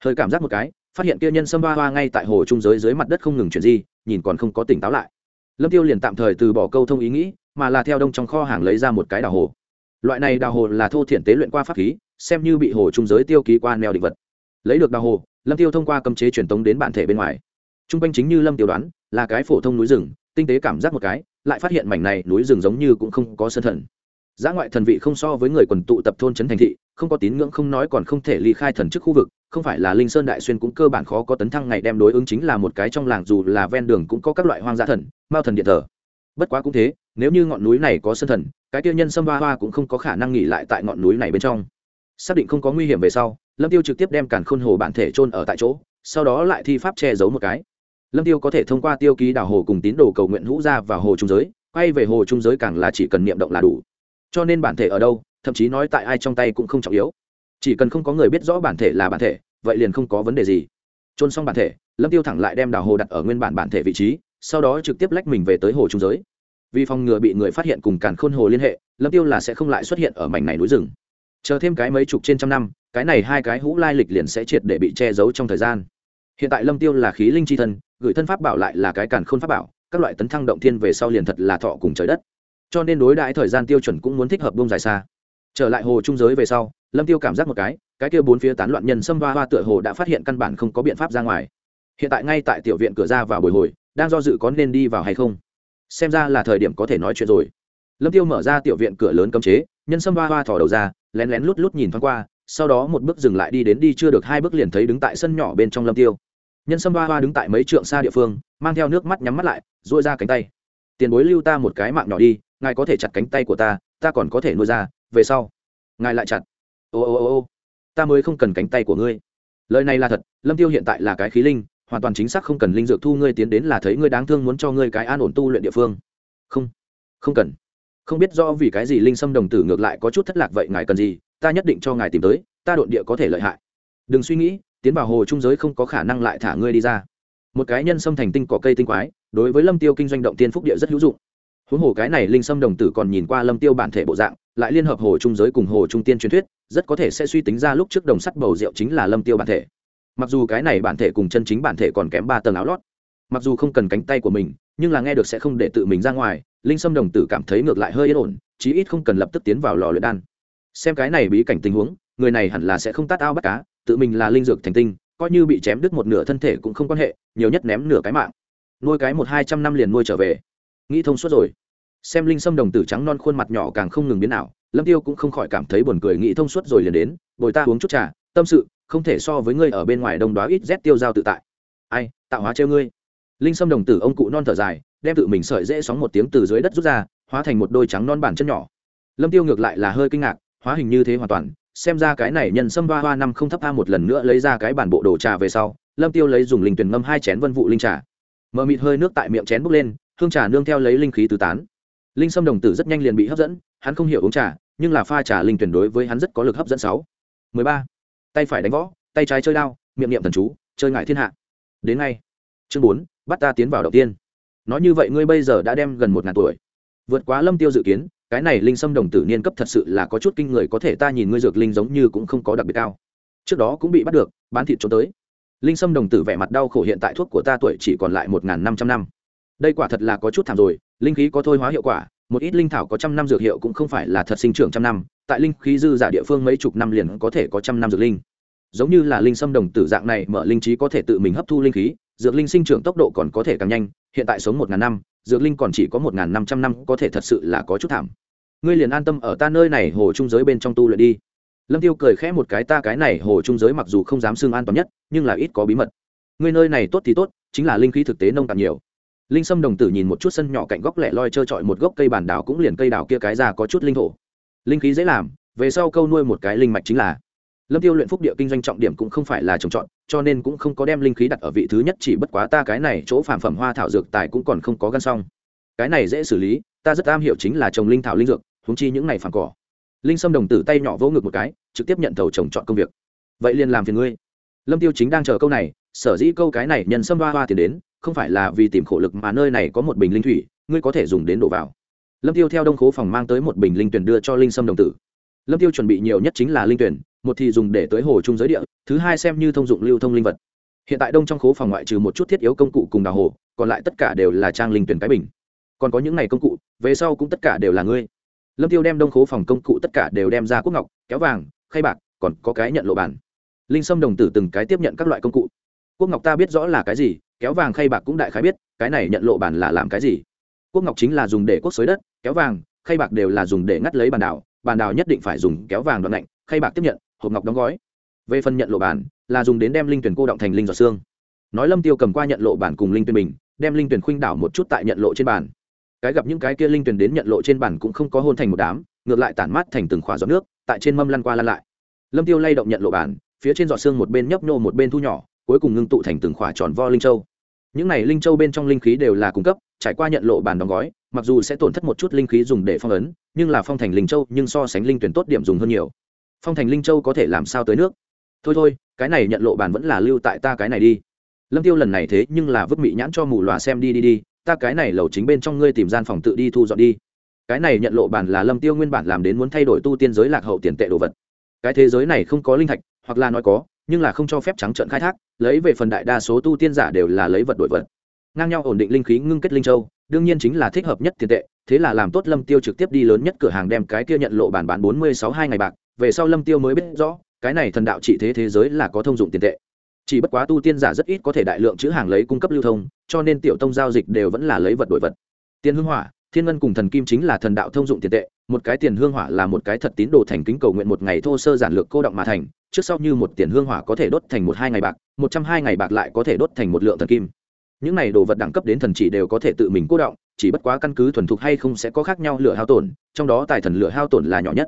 hơi cảm giác một cái phát hiện kia nhân sâm ba hoa ngay tại hồ trung giới dưới mặt đất không ngừng chuyển di, nhìn còn không có tỉnh táo lại. Lâm tiêu liền tạm thời từ bỏ câu thông ý nghĩ, mà là theo đông trong kho hàng lấy ra một cái đào hồ. Loại này đào hồ là thô thiện tế luyện qua pháp khí, xem như bị hồ trung giới tiêu ký qua neo định vật. Lấy được đào hồ, lâm tiêu thông qua cấm chế truyền tống đến bản thể bên ngoài. Trung quanh chính như lâm tiêu đoán, là cái phổ thông núi rừng, tinh tế cảm giác một cái, lại phát hiện mảnh này núi rừng giống như cũng không có sân thần. Giã ngoại thần vị không so với người quần tụ tập thôn trấn thành thị không có tín ngưỡng không nói còn không thể ly khai thần chức khu vực, không phải là linh sơn đại xuyên cũng cơ bản khó có tấn thăng ngày đem đối ứng chính là một cái trong làng, dù là ven đường cũng có các loại hoang dã thần, mao thần điện thờ. Bất quá cũng thế, nếu như ngọn núi này có sân thần, cái tiêu nhân sâm hoa hoa cũng không có khả năng nghỉ lại tại ngọn núi này bên trong. Xác định không có nguy hiểm về sau, lâm tiêu trực tiếp đem càn khôn hồ bản thể trôn ở tại chỗ, sau đó lại thi pháp che giấu một cái. Lâm tiêu có thể thông qua tiêu ký đảo hồ cùng tín đồ cầu nguyện hũ ra vào hồ trung giới, quay về hồ trung giới càng là chỉ cần niệm động là đủ. Cho nên bản thể ở đâu thậm chí nói tại ai trong tay cũng không trọng yếu. Chỉ cần không có người biết rõ bản thể là bản thể, vậy liền không có vấn đề gì. Trôn xong bản thể, lâm tiêu thẳng lại đem đào hồ đặt ở nguyên bản bản thể vị trí, sau đó trực tiếp lách mình về tới hồ trung giới. Vì phòng ngừa bị người phát hiện cùng càn khôn hồ liên hệ, lâm tiêu là sẽ không lại xuất hiện ở mảnh này núi rừng. Chờ thêm cái mấy chục trên trăm năm, cái này hai cái hũ lai lịch liền sẽ triệt để bị che giấu trong thời gian. Hiện tại lâm tiêu là khí linh chi thân, gửi thân pháp bảo lại là cái càn khôn pháp bảo, các loại tấn thăng động thiên về sau liền thật là thọ cùng trời đất. Cho nên đối đãi thời gian tiêu chuẩn cũng muốn thích hợp bông dài xa trở lại hồ trung giới về sau, lâm tiêu cảm giác một cái cái kia bốn phía tán loạn nhân xâm va hoa tựa hồ đã phát hiện căn bản không có biện pháp ra ngoài. Hiện tại ngay tại tiểu viện cửa ra vào bồi hồi, đang do dự có nên đi vào hay không. Xem ra là thời điểm có thể nói chuyện rồi. Lâm tiêu mở ra tiểu viện cửa lớn cấm chế, nhân xâm va hoa thò đầu ra, lén lén lút lút nhìn thoáng qua, sau đó một bước dừng lại đi đến đi chưa được hai bước liền thấy đứng tại sân nhỏ bên trong lâm tiêu. Nhân sâm va hoa đứng tại mấy trượng xa địa phương, mang theo nước mắt nhắm mắt lại dội ra cánh tay. Tiền bối lưu ta một cái mạng nhỏ đi, ngài có thể chặt cánh tay của ta ta còn có thể nuôi ra về sau. Ngài lại chặt. Ô ô ô ô. Ta mới không cần cánh tay của ngươi. Lời này là thật, lâm tiêu hiện tại là cái khí linh, hoàn toàn chính xác không cần linh dược thu ngươi tiến đến là thấy ngươi đáng thương muốn cho ngươi cái an ổn tu luyện địa phương. Không không cần. Không biết do vì cái gì linh sâm đồng tử ngược lại có chút thất lạc vậy ngài cần gì, ta nhất định cho ngài tìm tới, ta độn địa có thể lợi hại. Đừng suy nghĩ, tiến vào hồ trung giới không có khả năng lại thả ngươi đi ra. Một cái nhân sâm thành tinh cỏ cây tinh quái, đối với lâm tiêu kinh doanh động tiên phúc địa rất hữu dụng huống hồ cái này linh sâm đồng tử còn nhìn qua lâm tiêu bản thể bộ dạng, lại liên hợp hồ trung giới cùng hồ trung tiên truyền thuyết, rất có thể sẽ suy tính ra lúc trước đồng sắt bầu rượu chính là lâm tiêu bản thể. Mặc dù cái này bản thể cùng chân chính bản thể còn kém ba tầng áo lót, mặc dù không cần cánh tay của mình, nhưng là nghe được sẽ không để tự mình ra ngoài, linh sâm đồng tử cảm thấy ngược lại hơi yên ổn, chí ít không cần lập tức tiến vào lò luyện đan. Xem cái này bí cảnh tình huống, người này hẳn là sẽ không tát ao bắt cá, tự mình là linh dược thành tinh, coi như bị chém đứt một nửa thân thể cũng không quan hệ, nhiều nhất ném nửa cái mạng. Nuôi cái một hai trăm năm liền nuôi trở về nghĩ thông suốt rồi. Xem linh sâm đồng tử trắng non khuôn mặt nhỏ càng không ngừng biến nào lâm tiêu cũng không khỏi cảm thấy buồn cười, nghĩ thông suốt rồi liền đến, bồi ta uống chút trà, tâm sự, không thể so với ngươi ở bên ngoài đông đoá ít rét tiêu giao tự tại. Ai, tạo hóa trêu ngươi. Linh sâm đồng tử ông cụ non thở dài, đem tự mình sợi dễ sóng một tiếng từ dưới đất rút ra, hóa thành một đôi trắng non bản chân nhỏ. Lâm tiêu ngược lại là hơi kinh ngạc, hóa hình như thế hoàn toàn, xem ra cái này nhân sâm ba hoa năm không thấp tha một lần nữa lấy ra cái bản bộ đồ trà về sau, lâm tiêu lấy dùng linh tuyển ngâm hai chén vân vụ linh trà. Mờ mịt hơi nước tại miệng chén bốc lên hương trà nương theo lấy linh khí tứ tán. Linh sâm đồng tử rất nhanh liền bị hấp dẫn, hắn không hiểu uống trà, nhưng là pha trà linh tuyển đối với hắn rất có lực hấp dẫn sáu. Mười ba. Tay phải đánh võ, tay trái chơi đao, miệng niệm thần chú, chơi ngại thiên hạ. Đến ngay. Chương bốn, bắt ta tiến vào đầu tiên. Nói như vậy ngươi bây giờ đã đem gần một ngàn tuổi. Vượt quá lâm tiêu dự kiến, cái này linh sâm đồng tử niên cấp thật sự là có chút kinh người, có thể ta nhìn ngươi dược linh giống như cũng không có đặc biệt cao. Trước đó cũng bị bắt được, bán thịt trốn tới. Linh sâm đồng tử vẻ mặt đau khổ hiện tại thuốc của ta tuổi chỉ còn lại một ngàn năm trăm năm đây quả thật là có chút thảm rồi, linh khí có thôi hóa hiệu quả, một ít linh thảo có trăm năm dược hiệu cũng không phải là thật sinh trưởng trăm năm, tại linh khí dư giả địa phương mấy chục năm liền có thể có trăm năm dược linh. Giống như là linh sâm đồng tử dạng này, mở linh trí có thể tự mình hấp thu linh khí, dược linh sinh trưởng tốc độ còn có thể càng nhanh, hiện tại sống một ngàn năm, dược linh còn chỉ có một ngàn năm trăm năm, có thể thật sự là có chút thảm. Ngươi liền an tâm ở ta nơi này hồ trung giới bên trong tu luyện đi. Lâm tiêu cười khẽ một cái, ta cái này hồ trung giới mặc dù không dám xưng an toàn nhất, nhưng là ít có bí mật. Ngươi nơi này tốt thì tốt, chính là linh khí thực tế nông cạn nhiều linh sâm đồng tử nhìn một chút sân nhỏ cạnh góc lẻ loi trơ trọi một gốc cây bản đảo cũng liền cây đảo kia cái ra có chút linh thổ. Linh khí dễ làm, về sau câu nuôi một cái linh mạch chính là. Lâm tiêu luyện phúc địa kinh doanh trọng điểm cũng không phải là trồng trọt, cho nên cũng không có đem linh khí đặt ở vị thứ nhất chỉ bất quá ta cái này chỗ phản phẩm hoa thảo dược tài cũng còn không có gan xong. Cái này dễ xử lý, ta rất am hiểu chính là trồng linh thảo linh dược húng chi những này phản cỏ. Linh sâm đồng tử tay nhỏ vỗ ngực một cái, trực tiếp nhận thầu trồng chọn công việc. Vậy liền làm phiền ngươi. Lâm tiêu chính đang chờ câu này, sở dĩ câu cái này nhân sâm hoa hoa tiền đến không phải là vì tìm khổ lực mà nơi này có một bình linh thủy, ngươi có thể dùng đến đổ vào. Lâm tiêu theo đông khố phòng mang tới một bình linh tuyển đưa cho linh sâm đồng tử. Lâm tiêu chuẩn bị nhiều nhất chính là linh tuyển, một thì dùng để tới hồ trung giới địa, thứ hai xem như thông dụng lưu thông linh vật. Hiện tại đông trong khố phòng ngoại trừ một chút thiết yếu công cụ cùng đào hồ, còn lại tất cả đều là trang linh tuyển cái bình. Còn có những này công cụ, về sau cũng tất cả đều là ngươi. Lâm tiêu đem đông khố phòng công cụ tất cả đều đem ra quốc ngọc, kéo vàng, khay bạc, còn có cái nhận lộ bản. Linh sâm đồng tử từng cái tiếp nhận các loại công cụ. Quốc ngọc ta biết rõ là cái gì kéo vàng khay bạc cũng đại khái biết, cái này nhận lộ bản là làm cái gì? Quốc ngọc chính là dùng để quốc xới đất, kéo vàng, khay bạc đều là dùng để ngắt lấy bàn đảo bàn đảo nhất định phải dùng kéo vàng đoạn lạnh khay bạc tiếp nhận, hộp ngọc đóng gói. Về phần nhận lộ bản, là dùng đến đem linh tuyển cô động thành linh giọt xương. Nói lâm tiêu cầm qua nhận lộ bản cùng linh tuyển mình, đem linh tuyển khuynh đảo một chút tại nhận lộ trên bàn. Cái gặp những cái kia linh tuyển đến nhận lộ trên bản cũng không có hôn thành một đám, ngược lại tản mát thành từng khỏa giọt nước, tại trên mâm lăn qua lăn lại. Lâm tiêu lay động nhận lộ bản, phía trên giọt xương một bên nhấp nhô một bên thu nhỏ cuối cùng ngưng tụ thành từng khỏa tròn vo linh châu. Những này linh châu bên trong linh khí đều là cung cấp, trải qua nhận lộ bản đóng gói, mặc dù sẽ tổn thất một chút linh khí dùng để phong ấn, nhưng là phong thành linh châu nhưng so sánh linh tuyển tốt điểm dùng hơn nhiều. Phong thành linh châu có thể làm sao tới nước? Thôi thôi, cái này nhận lộ bản vẫn là lưu tại ta cái này đi. Lâm tiêu lần này thế nhưng là vứt mị nhãn cho mù lòa xem đi đi đi, ta cái này lầu chính bên trong ngươi tìm gian phòng tự đi thu dọn đi. Cái này nhận lộ bản là lâm tiêu nguyên bản làm đến muốn thay đổi tu tiên giới lạc hậu tiền tệ đồ vật. Cái thế giới này không có linh thạch, hoặc là nói có nhưng là không cho phép trắng trợn khai thác, lấy về phần đại đa số tu tiên giả đều là lấy vật đổi vật. Ngang nhau ổn định linh khí ngưng kết linh châu, đương nhiên chính là thích hợp nhất tiền tệ, thế là làm tốt lâm tiêu trực tiếp đi lớn nhất cửa hàng đem cái kia nhận lộ bản bán bốn mươi sáu hai ngày bạc, về sau lâm tiêu mới biết rõ, cái này thần đạo trị thế thế giới là có thông dụng tiền tệ. Chỉ bất quá tu tiên giả rất ít có thể đại lượng chữ hàng lấy cung cấp lưu thông, cho nên tiểu tông giao dịch đều vẫn là lấy vật đổi vật. Tiền hương hỏa thiên ngân cùng thần kim chính là thần đạo thông dụng tiền tệ, một cái tiền hương hỏa là một cái thật tín đồ thành kính cầu nguyện một ngày thô sơ giản lược cô động mà thành, trước sau như một tiền hương hỏa có thể đốt thành một hai ngày bạc, một trăm hai ngày bạc lại có thể đốt thành một lượng thần kim. Những này đồ vật đẳng cấp đến thần chỉ đều có thể tự mình cố động chỉ bất quá căn cứ thuần thục hay không sẽ có khác nhau lửa hao tổn, trong đó tài thần lửa hao tổn là nhỏ nhất.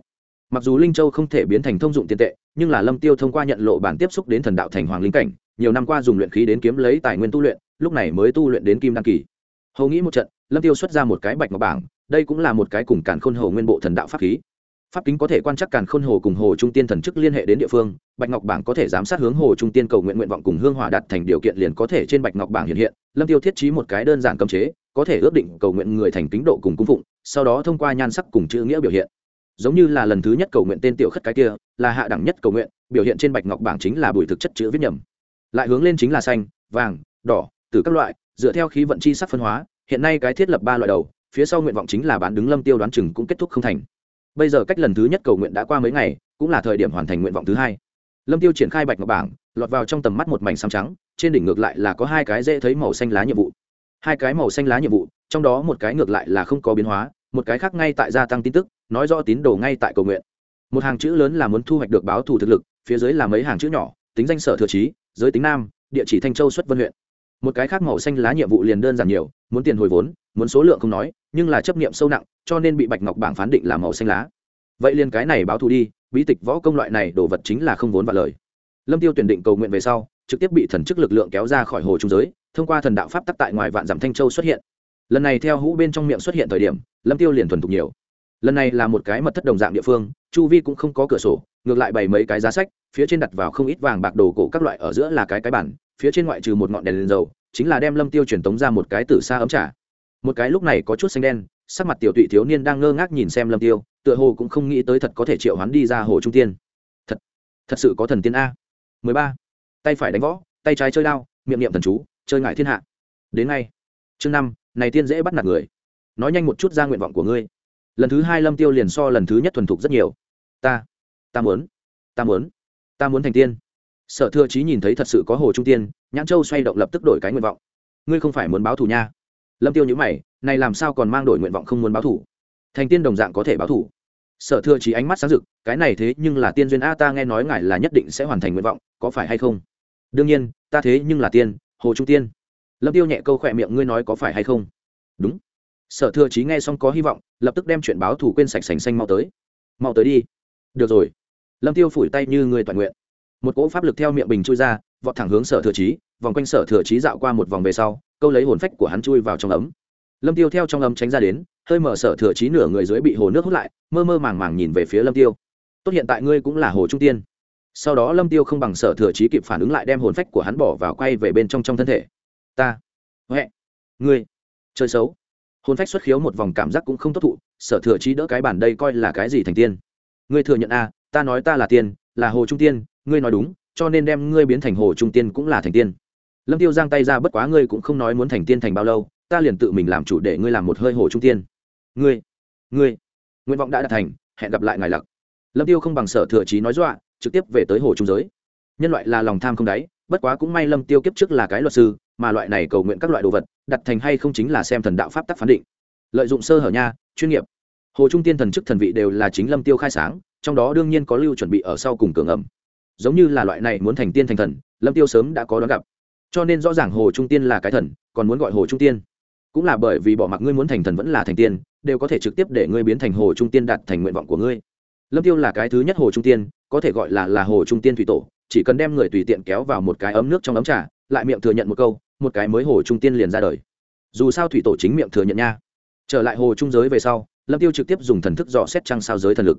Mặc dù linh châu không thể biến thành thông dụng tiền tệ, nhưng là lâm tiêu thông qua nhận lộ bản tiếp xúc đến thần đạo thành hoàng linh cảnh, nhiều năm qua dùng luyện khí đến kiếm lấy tài nguyên tu luyện, lúc này mới tu luyện đến kim đăng kỳ. Hầu nghĩ một trận lâm tiêu xuất ra một cái bạch ngọc bảng, đây cũng là một cái cùng càn khôn hồ nguyên bộ thần đạo pháp khí. Pháp kính có thể quan trắc càn khôn hồ cùng hồ trung tiên thần chức liên hệ đến địa phương, bạch ngọc bảng có thể giám sát hướng hồ trung tiên cầu nguyện nguyện vọng cùng hương hòa đặt thành điều kiện liền có thể trên bạch ngọc bảng hiện hiện. Lâm tiêu thiết trí một cái đơn giản cấm chế, có thể ước định cầu nguyện người thành kính độ cùng cung phụng, sau đó thông qua nhan sắc cùng chữ nghĩa biểu hiện. Giống như là lần thứ nhất cầu nguyện tên tiểu khất cái kia, là hạ đẳng nhất cầu nguyện, biểu hiện trên bạch ngọc bảng chính là bùi thực chất chữ viết nhầm. Lại hướng lên chính là xanh, vàng, đỏ, từ các loại, dựa theo khí vận chi sắc phân hóa hiện nay cái thiết lập ba loại đầu, phía sau nguyện vọng chính là bán đứng lâm tiêu đoán chừng cũng kết thúc không thành. Bây giờ cách lần thứ nhất cầu nguyện đã qua mấy ngày, cũng là thời điểm hoàn thành nguyện vọng thứ hai. Lâm tiêu triển khai bạch ngọc bảng, lọt vào trong tầm mắt một mảnh xám trắng, trên đỉnh ngược lại là có hai cái dễ thấy màu xanh lá nhiệm vụ. Hai cái màu xanh lá nhiệm vụ, trong đó một cái ngược lại là không có biến hóa, một cái khác ngay tại gia tăng tin tức, nói rõ tín đồ ngay tại cầu nguyện. Một hàng chữ lớn là muốn thu hoạch được báo thù thực lực, phía dưới là mấy hàng chữ nhỏ, tính danh sở thừa trí, giới tính nam, địa chỉ thanh châu xuất vân huyện. Một cái khác màu xanh lá nhiệm vụ liền đơn giản nhiều muốn tiền hồi vốn, muốn số lượng không nói, nhưng là chấp niệm sâu nặng, cho nên bị bạch ngọc bảng phán định là màu xanh lá. Vậy liền cái này báo thù đi, bí tịch võ công loại này đồ vật chính là không vốn và lời. Lâm tiêu tuyển định cầu nguyện về sau, trực tiếp bị thần chức lực lượng kéo ra khỏi hồ trung giới, thông qua thần đạo pháp tắc tại ngoài vạn dặm thanh châu xuất hiện. Lần này theo hũ bên trong miệng xuất hiện thời điểm, lâm tiêu liền thuần thục nhiều. Lần này là một cái mật thất đồng dạng địa phương, chu vi cũng không có cửa sổ, ngược lại bày mấy cái giá sách, phía trên đặt vào không ít vàng bạc đồ cổ các loại, ở giữa là cái cái bản, phía trên ngoại trừ một ngọn đèn lên dầu chính là đem lâm tiêu truyền tống ra một cái tử xa ấm trà. Một cái lúc này có chút xanh đen, sắc mặt tiểu tụy thiếu niên đang ngơ ngác nhìn xem lâm tiêu, tựa hồ cũng không nghĩ tới thật có thể triệu hắn đi ra hồ trung tiên. Thật thật sự có thần tiên a. 13. tay phải đánh võ, tay trái chơi đao, miệng niệm thần chú, chơi ngại thiên hạ. Đến ngay, chương năm, này tiên dễ bắt nạt người. Nói nhanh một chút ra nguyện vọng của ngươi. Lần thứ hai lâm tiêu liền so lần thứ nhất thuần thục rất nhiều. Ta ta muốn ta muốn ta muốn thành tiên sở thừa chí nhìn thấy thật sự có hồ trung tiên, nhãn châu xoay động lập tức đổi cái nguyện vọng. Ngươi không phải muốn báo thù nha. Lâm tiêu nhữ mày, này làm sao còn mang đổi nguyện vọng không muốn báo thù? Thành tiên đồng dạng có thể báo thù. Sở thừa chí ánh mắt sáng rực, cái này thế nhưng là tiên duyên a, ta nghe nói ngài là nhất định sẽ hoàn thành nguyện vọng, có phải hay không? Đương nhiên, ta thế nhưng là tiên, hồ trung tiên. Lâm tiêu nhẹ câu khỏe miệng, ngươi nói có phải hay không? Đúng. Sở thừa chí nghe xong có hy vọng, lập tức đem chuyện báo thù quên sạch sành xanh mau tới. Mau tới đi. Được rồi. Lâm tiêu phủi tay như người toàn nguyện một cỗ pháp lực theo miệng bình chui ra vọt thẳng hướng sở thừa trí, vòng quanh sở thừa trí dạo qua một vòng về sau câu lấy hồn phách của hắn chui vào trong ấm. Lâm tiêu theo trong ấm tránh ra đến hơi mở sở thừa trí nửa người dưới bị hồ nước hút lại mơ mơ màng màng nhìn về phía lâm tiêu. Tốt hiện tại ngươi cũng là hồ trung tiên. Sau đó lâm tiêu không bằng sở thừa trí kịp phản ứng lại đem hồn phách của hắn bỏ vào quay về bên trong trong thân thể. Ta huệ ngươi chơi xấu. Hồn phách xuất khiếu một vòng cảm giác cũng không tốt thụ sở thừa trí đỡ cái bản đây coi là cái gì thành tiên? Ngươi thừa nhận a à, ta nói ta là tiên là hồ trung tiên ngươi nói đúng, cho nên đem ngươi biến thành hồ trung tiên cũng là thành tiên. Lâm tiêu giang tay ra bất quá ngươi cũng không nói muốn thành tiên thành bao lâu, ta liền tự mình làm chủ để ngươi làm một hơi hồ trung tiên. Ngươi ngươi, nguyện vọng đã đạt thành, hẹn gặp lại ngài lặc. Lâm tiêu không bằng sở thừa trí nói dọa, trực tiếp về tới hồ trung giới. Nhân loại là lòng tham không đáy, bất quá cũng may lâm tiêu kiếp trước là cái luật sư, mà loại này cầu nguyện các loại đồ vật, đặt thành hay không chính là xem thần đạo pháp tắc phán định. Lợi dụng sơ hở nha, chuyên nghiệp. Hồ trung tiên thần chức thần vị đều là chính lâm tiêu khai sáng, trong đó đương nhiên có lưu chuẩn bị ở sau cùng cường ẩm giống như là loại này muốn thành tiên thành thần, lâm tiêu sớm đã có đón gặp. Cho nên rõ ràng hồ trung tiên là cái thần, còn muốn gọi hồ trung tiên. Cũng là bởi vì bỏ mặc ngươi muốn thành thần vẫn là thành tiên, đều có thể trực tiếp để ngươi biến thành hồ trung tiên đạt thành nguyện vọng của ngươi. Lâm tiêu là cái thứ nhất hồ trung tiên, có thể gọi là là hồ trung tiên thủy tổ, chỉ cần đem người tùy tiện kéo vào một cái ấm nước trong ấm trà, lại miệng thừa nhận một câu, một cái mới hồ trung tiên liền ra đời. Dù sao thủy tổ chính miệng thừa nhận nha. Trở lại hồ trung giới về sau, lâm tiêu trực tiếp dùng thần thức dò xét trăng sao giới thần lực.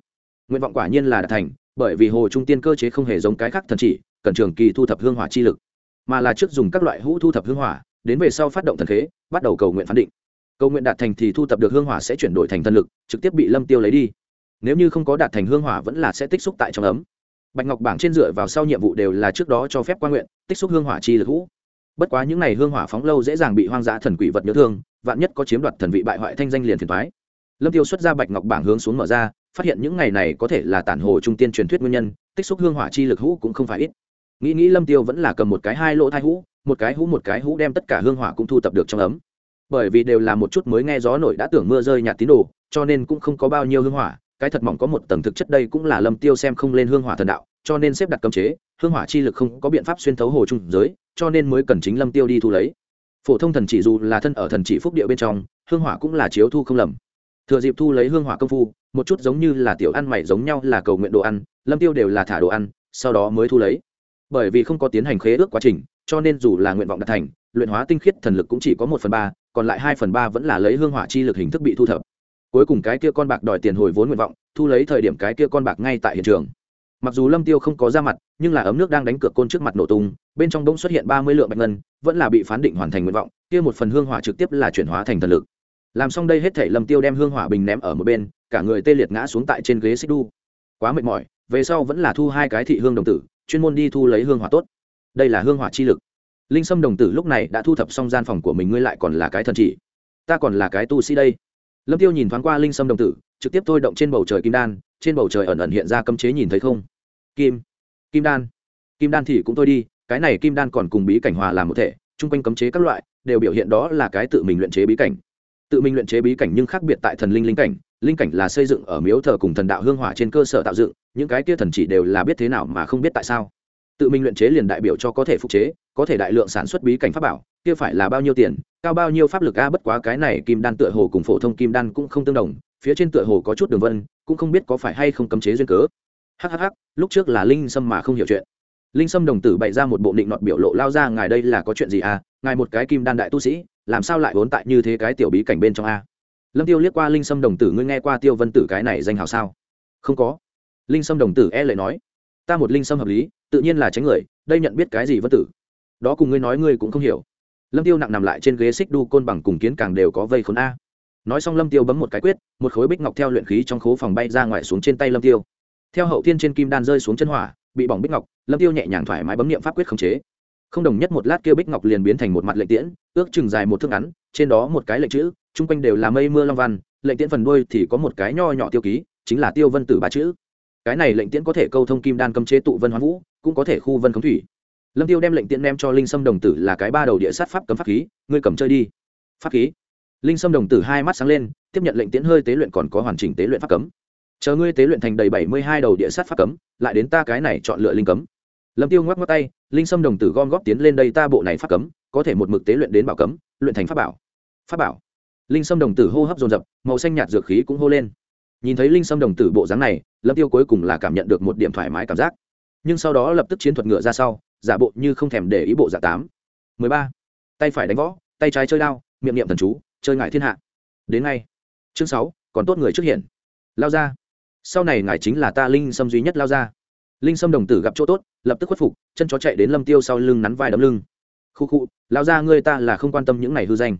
Nguyện vọng quả nhiên là đạt thành bởi vì hồ trung tiên cơ chế không hề giống cái khác thần chỉ, cần trường kỳ thu thập hương hỏa chi lực, mà là trước dùng các loại hũ thu thập hương hỏa, đến về sau phát động thần khế, bắt đầu cầu nguyện phán định. Cầu nguyện đạt thành thì thu thập được hương hỏa sẽ chuyển đổi thành thần lực, trực tiếp bị lâm tiêu lấy đi. Nếu như không có đạt thành hương hỏa vẫn là sẽ tích xúc tại trong ấm. Bạch ngọc bảng trên dựa vào sau nhiệm vụ đều là trước đó cho phép quan nguyện, tích xúc hương hỏa chi lực hũ. Bất quá những này hương hỏa phóng lâu dễ dàng bị hoang dã thần quỷ vật nhớ thương, vạn nhất có chiếm đoạt thần vị bại hoại thanh danh liền phiền thoái lâm tiêu xuất ra bạch ngọc bảng hướng xuống mở ra phát hiện những ngày này có thể là tản hồ trung tiên truyền thuyết nguyên nhân, tích xúc hương hỏa chi lực hũ cũng không phải ít. Nghĩ nghĩ lâm tiêu vẫn là cầm một cái hai lỗ thai hũ, một cái hũ một cái hũ đem tất cả hương hỏa cũng thu tập được trong ấm. Bởi vì đều là một chút mới nghe gió nổi đã tưởng mưa rơi nhạt tín đồ, cho nên cũng không có bao nhiêu hương hỏa, cái thật mỏng có một tầng thực chất đây cũng là lâm tiêu xem không lên hương hỏa thần đạo, cho nên xếp đặt cấm chế, hương hỏa chi lực không có biện pháp xuyên thấu hồ trung giới, cho nên mới cần chính lâm tiêu đi thu lấy. Phổ thông thần chỉ dù là thân ở thần chỉ phúc địa bên trong, hương hỏa cũng là chiếu thu không lầm thừa dịp thu lấy hương hỏa công phu, một chút giống như là tiểu ăn mày giống nhau là cầu nguyện đồ ăn, lâm tiêu đều là thả đồ ăn, sau đó mới thu lấy. Bởi vì không có tiến hành khế ước quá trình, cho nên dù là nguyện vọng đạt thành, luyện hóa tinh khiết thần lực cũng chỉ có một phần ba, còn lại hai phần ba vẫn là lấy hương hỏa chi lực hình thức bị thu thập. Cuối cùng cái kia con bạc đòi tiền hồi vốn nguyện vọng, thu lấy thời điểm cái kia con bạc ngay tại hiện trường. Mặc dù lâm tiêu không có ra mặt, nhưng là ấm nước đang đánh cược côn trước mặt nổ tung, bên trong bỗng xuất hiện ba mươi lượng bạch ngân, vẫn là bị phán định hoàn thành nguyện vọng, kia một phần hương hỏa trực tiếp là chuyển hóa thành thần lực làm xong đây hết thể lâm tiêu đem hương hỏa bình ném ở một bên, cả người tê liệt ngã xuống tại trên ghế xích đu. Quá mệt mỏi, về sau vẫn là thu hai cái thị hương đồng tử, chuyên môn đi thu lấy hương hỏa tốt. Đây là hương hỏa chi lực. Linh sâm đồng tử lúc này đã thu thập xong gian phòng của mình, ngươi lại còn là cái thần chỉ. Ta còn là cái tu sĩ đây. Lâm tiêu nhìn thoáng qua linh sâm đồng tử, trực tiếp thôi động trên bầu trời kim đan, trên bầu trời ẩn ẩn hiện ra cấm chế nhìn thấy không? Kim. Kim đan. Kim đan thì cũng thôi đi, cái này kim đan còn cùng bí cảnh hòa làm một thể, chung quanh cấm chế các loại, đều biểu hiện đó là cái tự mình luyện chế bí cảnh tự mình luyện chế bí cảnh nhưng khác biệt tại thần linh linh cảnh linh cảnh là xây dựng ở miếu thờ cùng thần đạo hương hỏa trên cơ sở tạo dựng, những cái kia thần chỉ đều là biết thế nào mà không biết tại sao. Tự mình luyện chế liền đại biểu cho có thể phục chế, có thể đại lượng sản xuất bí cảnh pháp bảo, kia phải là bao nhiêu tiền, cao bao nhiêu pháp lực a, bất quá cái này kim đan tựa hồ cùng phổ thông kim đan cũng không tương đồng, phía trên tựa hồ có chút đường vân, cũng không biết có phải hay không cấm chế duyên cớ. Hhh lúc trước là linh sâm mà không hiểu chuyện. Linh sâm đồng tử bày ra một bộ định nọt biểu lộ, lao ra, ngài đây là có chuyện gì à? Ngài một cái kim đan đại tu sĩ làm sao lại vốn tại như thế cái tiểu bí cảnh bên trong a? Lâm tiêu liếc qua linh sâm đồng tử, ngươi nghe qua tiêu vân tử cái này danh hào sao? Không có. Linh sâm đồng tử e lại nói, ta một linh sâm hợp lý, tự nhiên là tránh người, đây nhận biết cái gì vân tử? Đó cùng ngươi nói ngươi cũng không hiểu. Lâm tiêu nặng nằm lại trên ghế xích đu côn bằng cùng kiến càng đều có vây khốn a. Nói xong lâm tiêu bấm một cái quyết, một khối bích ngọc theo luyện khí trong khố phòng bay ra ngoài xuống trên tay lâm tiêu. Theo hậu thiên trên kim đan rơi xuống chân hỏa, bị bỏng bích ngọc, lâm tiêu nhẹ nhàng thoải mái bấm niệm pháp quyết khống chế không đồng nhất một lát kia bích ngọc liền biến thành một mặt lệnh tiễn, ước chừng dài một thước ngắn, trên đó một cái lệnh chữ, chung quanh đều là mây mưa long văn lệnh tiễn phần đuôi thì có một cái nho nhỏ tiêu ký, chính là tiêu vân tử ba chữ. Cái này lệnh tiễn có thể câu thông kim đan cấm chế tụ vân hoán vũ, cũng có thể khu vân khống thủy. Lâm tiêu đem lệnh tiễn đem cho linh sâm đồng tử là cái ba đầu địa sát pháp cấm pháp khí, ngươi cầm chơi đi. Pháp khí. Linh sâm đồng tử hai mắt sáng lên, tiếp nhận lệnh tiễn hơi tế luyện còn có hoàn chỉnh tế luyện pháp cấm. Chờ ngươi tế luyện thành đầy bảy mươi hai đầu địa sát pháp cấm, lại đến ta cái này chọn lựa linh cấm. Lâm tiêu ngoắc ngoắc tay linh sâm đồng tử gom góp tiến lên đây ta bộ này pháp cấm, có thể một mực tế luyện đến bảo cấm, luyện thành pháp bảo. Pháp bảo. Linh sâm đồng tử hô hấp dồn dập, màu xanh nhạt dược khí cũng hô lên. Nhìn thấy linh sâm đồng tử bộ dáng này, lâm tiêu cuối cùng là cảm nhận được một điểm thoải mái cảm giác. Nhưng sau đó lập tức chiến thuật ngựa ra sau, giả bộ như không thèm để ý bộ giả tám. Mười ba. Tay phải đánh võ, tay trái chơi đao, miệng niệm thần chú, chơi ngại thiên hạ. Đến ngay. Chương sáu, còn tốt người trước hiện. Lao ra. Sau này ngài chính là ta linh sâm duy nhất lao ra linh sâm đồng tử gặp chỗ tốt, lập tức khuất phục, chân chó chạy đến lâm tiêu sau lưng nắn vai đấm lưng. Khu khu lao ra ngươi ta là không quan tâm những này hư danh.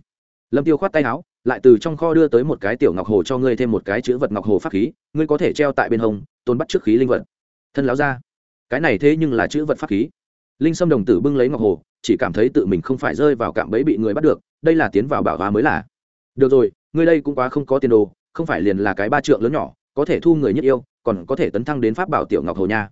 Lâm tiêu khoát tay áo, lại từ trong kho đưa tới một cái tiểu ngọc hồ cho ngươi thêm một cái chữ vật ngọc hồ pháp khí, ngươi có thể treo tại bên hông tôn bắt trước khí linh vật. Thân láo ra cái này thế nhưng là chữ vật pháp khí. Linh sâm đồng tử bưng lấy ngọc hồ, chỉ cảm thấy tự mình không phải rơi vào cạm bẫy bị người bắt được, đây là tiến vào bảo hóa mới là. Được rồi, ngươi đây cũng quá không có tiền đồ, không phải liền là cái ba trượng lớn nhỏ, có thể thu người nhất yêu, còn có thể tấn thăng đến pháp bảo tiểu ngọc hồ nha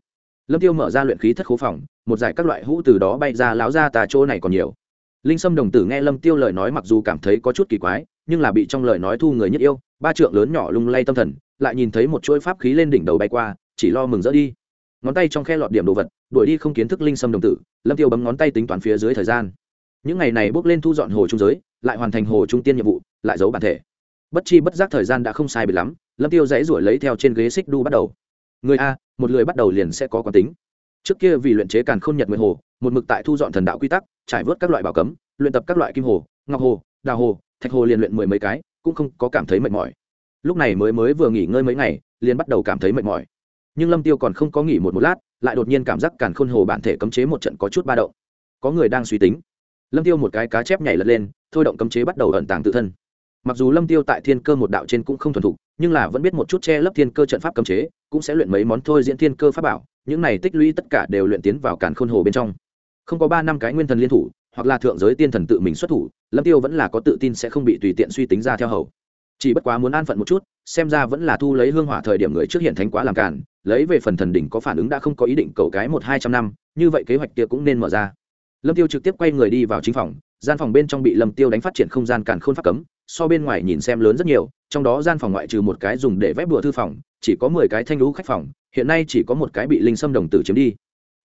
lâm tiêu mở ra luyện khí thất khố phòng, một giải các loại hũ từ đó bay ra láo ra tà chỗ này còn nhiều. Linh sâm đồng tử nghe lâm tiêu lời nói mặc dù cảm thấy có chút kỳ quái, nhưng là bị trong lời nói thu người nhất yêu, ba trượng lớn nhỏ lung lay tâm thần, lại nhìn thấy một chuỗi pháp khí lên đỉnh đầu bay qua, chỉ lo mừng rỡ đi. Ngón tay trong khe lọt điểm đồ vật, đuổi đi không kiến thức linh sâm đồng tử, lâm tiêu bấm ngón tay tính toán phía dưới thời gian. Những ngày này bước lên thu dọn hồ trung giới, lại hoàn thành hồ trung tiên nhiệm vụ, lại giấu bản thể. Bất chi bất giác thời gian đã không sai biệt lắm, lâm tiêu dãy ruổi lấy theo trên ghế xích đu bắt đầu người a, một người bắt đầu liền sẽ có quán tính. Trước kia vì luyện chế càn khôn nhật nguyện hồ, một mực tại thu dọn thần đạo quy tắc, trải vớt các loại bảo cấm, luyện tập các loại kim hồ, ngọc hồ, đào hồ, thạch hồ liền luyện mười mấy cái, cũng không có cảm thấy mệt mỏi. Lúc này mới mới vừa nghỉ ngơi mấy ngày, liền bắt đầu cảm thấy mệt mỏi. Nhưng lâm tiêu còn không có nghỉ một một lát, lại đột nhiên cảm giác càn khôn hồ bản thể cấm chế một trận có chút ba động. Có người đang suy tính. Lâm tiêu một cái cá chép nhảy lật lên, thôi động cấm chế bắt đầu ẩn tàng tự thân. Mặc dù lâm tiêu tại thiên cơ một đạo trên cũng không thuần thục nhưng là vẫn biết một chút che lấp thiên cơ trận pháp cấm chế, cũng sẽ luyện mấy món thôi diễn thiên cơ pháp bảo, những này tích lũy tất cả đều luyện tiến vào càn khôn hồ bên trong. Không có ba năm cái nguyên thần liên thủ, hoặc là thượng giới tiên thần tự mình xuất thủ, lâm tiêu vẫn là có tự tin sẽ không bị tùy tiện suy tính ra theo hầu. Chỉ bất quá muốn an phận một chút, xem ra vẫn là thu lấy hương hỏa thời điểm người trước hiện thánh quá làm cản lấy về phần thần đỉnh có phản ứng đã không có ý định cầu cái một hai trăm năm, như vậy kế hoạch kia cũng nên mở ra. Lâm tiêu trực tiếp quay người đi vào chính phòng, gian phòng bên trong bị lâm tiêu đánh phát triển không gian càn khôn pháp cấm, so bên ngoài nhìn xem lớn rất nhiều trong đó gian phòng ngoại trừ một cái dùng để vẽ bùa thư phòng, chỉ có mười cái thanh lũ khách phòng, hiện nay chỉ có một cái bị linh sâm đồng tử chiếm đi.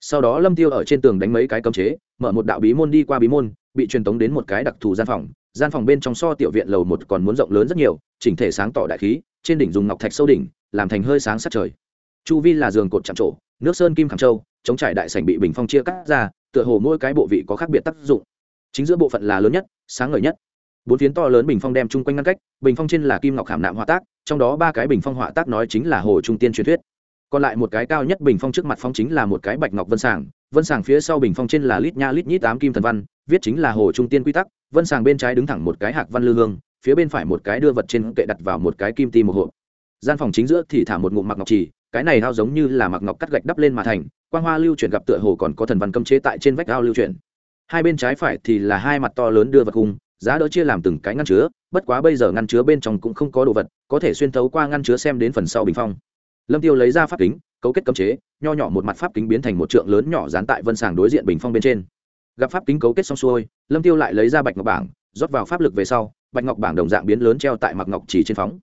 Sau đó lâm tiêu ở trên tường đánh mấy cái cấm chế, mở một đạo bí môn đi qua bí môn, bị truyền tống đến một cái đặc thù gian phòng. Gian phòng bên trong so tiểu viện lầu một còn muốn rộng lớn rất nhiều, chỉnh thể sáng tỏ đại khí, trên đỉnh dùng ngọc thạch sâu đỉnh, làm thành hơi sáng sát trời. Chu vi là giường cột chạm trổ, nước sơn kim khảm châu, chống trải đại sảnh bị bình phong chia cắt ra, tựa hồ mỗi cái bộ vị có khác biệt tác dụng. Chính giữa bộ phận là lớn nhất, sáng ngời nhất bốn phiến to lớn bình phong đem chung quanh ngăn cách, bình phong trên là kim ngọc khảm nạm họa tác, trong đó ba cái bình phong họa tác nói chính là hồ trung tiên truyền thuyết. Còn lại một cái cao nhất bình phong trước mặt phong chính là một cái bạch ngọc vân sàng vân sàng phía sau bình phong trên là lít nha lít nhít tám kim thần văn, viết chính là hồ trung tiên quy tắc, vân sàng bên trái đứng thẳng một cái hạc văn lư hương, phía bên phải một cái đưa vật trên kệ đặt vào một cái kim ti một hộp. Gian phòng chính giữa thì thả một ngụm mặc ngọc trì, cái này thao giống như là mặc ngọc cắt gạch đắp lên mà thành, quang hoa lưu chuyển gặp tựa hồ còn có thần văn cấm chế tại trên vách ao lưu chuyển. Hai bên trái phải thì là hai mặt to lớn đưa vật cung giá đỡ chia làm từng cái ngăn chứa, bất quá bây giờ ngăn chứa bên trong cũng không có đồ vật, có thể xuyên thấu qua ngăn chứa xem đến phần sau bình phong. Lâm tiêu lấy ra pháp kính, cấu kết cấm chế, nho nhỏ một mặt pháp kính biến thành một trượng lớn nhỏ dán tại vân sàng đối diện bình phong bên trên. Gặp pháp kính cấu kết xong xuôi, lâm tiêu lại lấy ra bạch ngọc bảng, rót vào pháp lực về sau, bạch ngọc bảng đồng dạng biến lớn treo tại mặc ngọc chỉ trên phóng.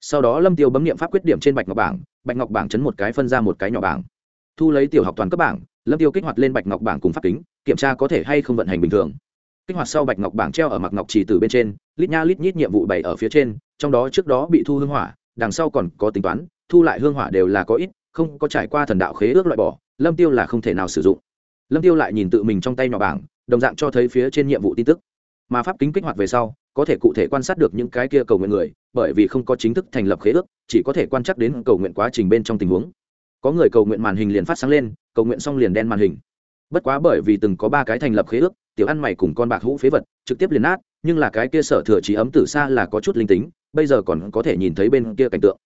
Sau đó lâm tiêu bấm niệm pháp quyết điểm trên bạch ngọc bảng, bạch ngọc bảng chấn một cái phân ra một cái nhỏ bảng. Thu lấy tiểu học toàn cấp bảng, lâm tiêu kích hoạt lên bạch ngọc bảng cùng pháp kính, kiểm tra có thể hay không vận hành bình thường kích hoạt sau bạch ngọc bảng treo ở mặc ngọc chỉ từ bên trên, lít nha lít nhít nhiệm vụ bày ở phía trên, trong đó trước đó bị thu hương hỏa, đằng sau còn có tính toán, thu lại hương hỏa đều là có ít, không có trải qua thần đạo khế ước loại bỏ, lâm tiêu là không thể nào sử dụng. Lâm tiêu lại nhìn tự mình trong tay nhỏ bảng, đồng dạng cho thấy phía trên nhiệm vụ tin tức. Mà pháp kính kích hoạt về sau, có thể cụ thể quan sát được những cái kia cầu nguyện người, bởi vì không có chính thức thành lập khế ước, chỉ có thể quan trắc đến cầu nguyện quá trình bên trong tình huống. Có người cầu nguyện màn hình liền phát sáng lên, cầu nguyện xong liền đen màn hình bất quá bởi vì từng có ba cái thành lập khế ước, tiểu ăn mày cùng con bạc hũ phế vật, trực tiếp liền nát, nhưng là cái kia sở thừa trí ấm tử xa là có chút linh tính, bây giờ còn có thể nhìn thấy bên kia cảnh tượng.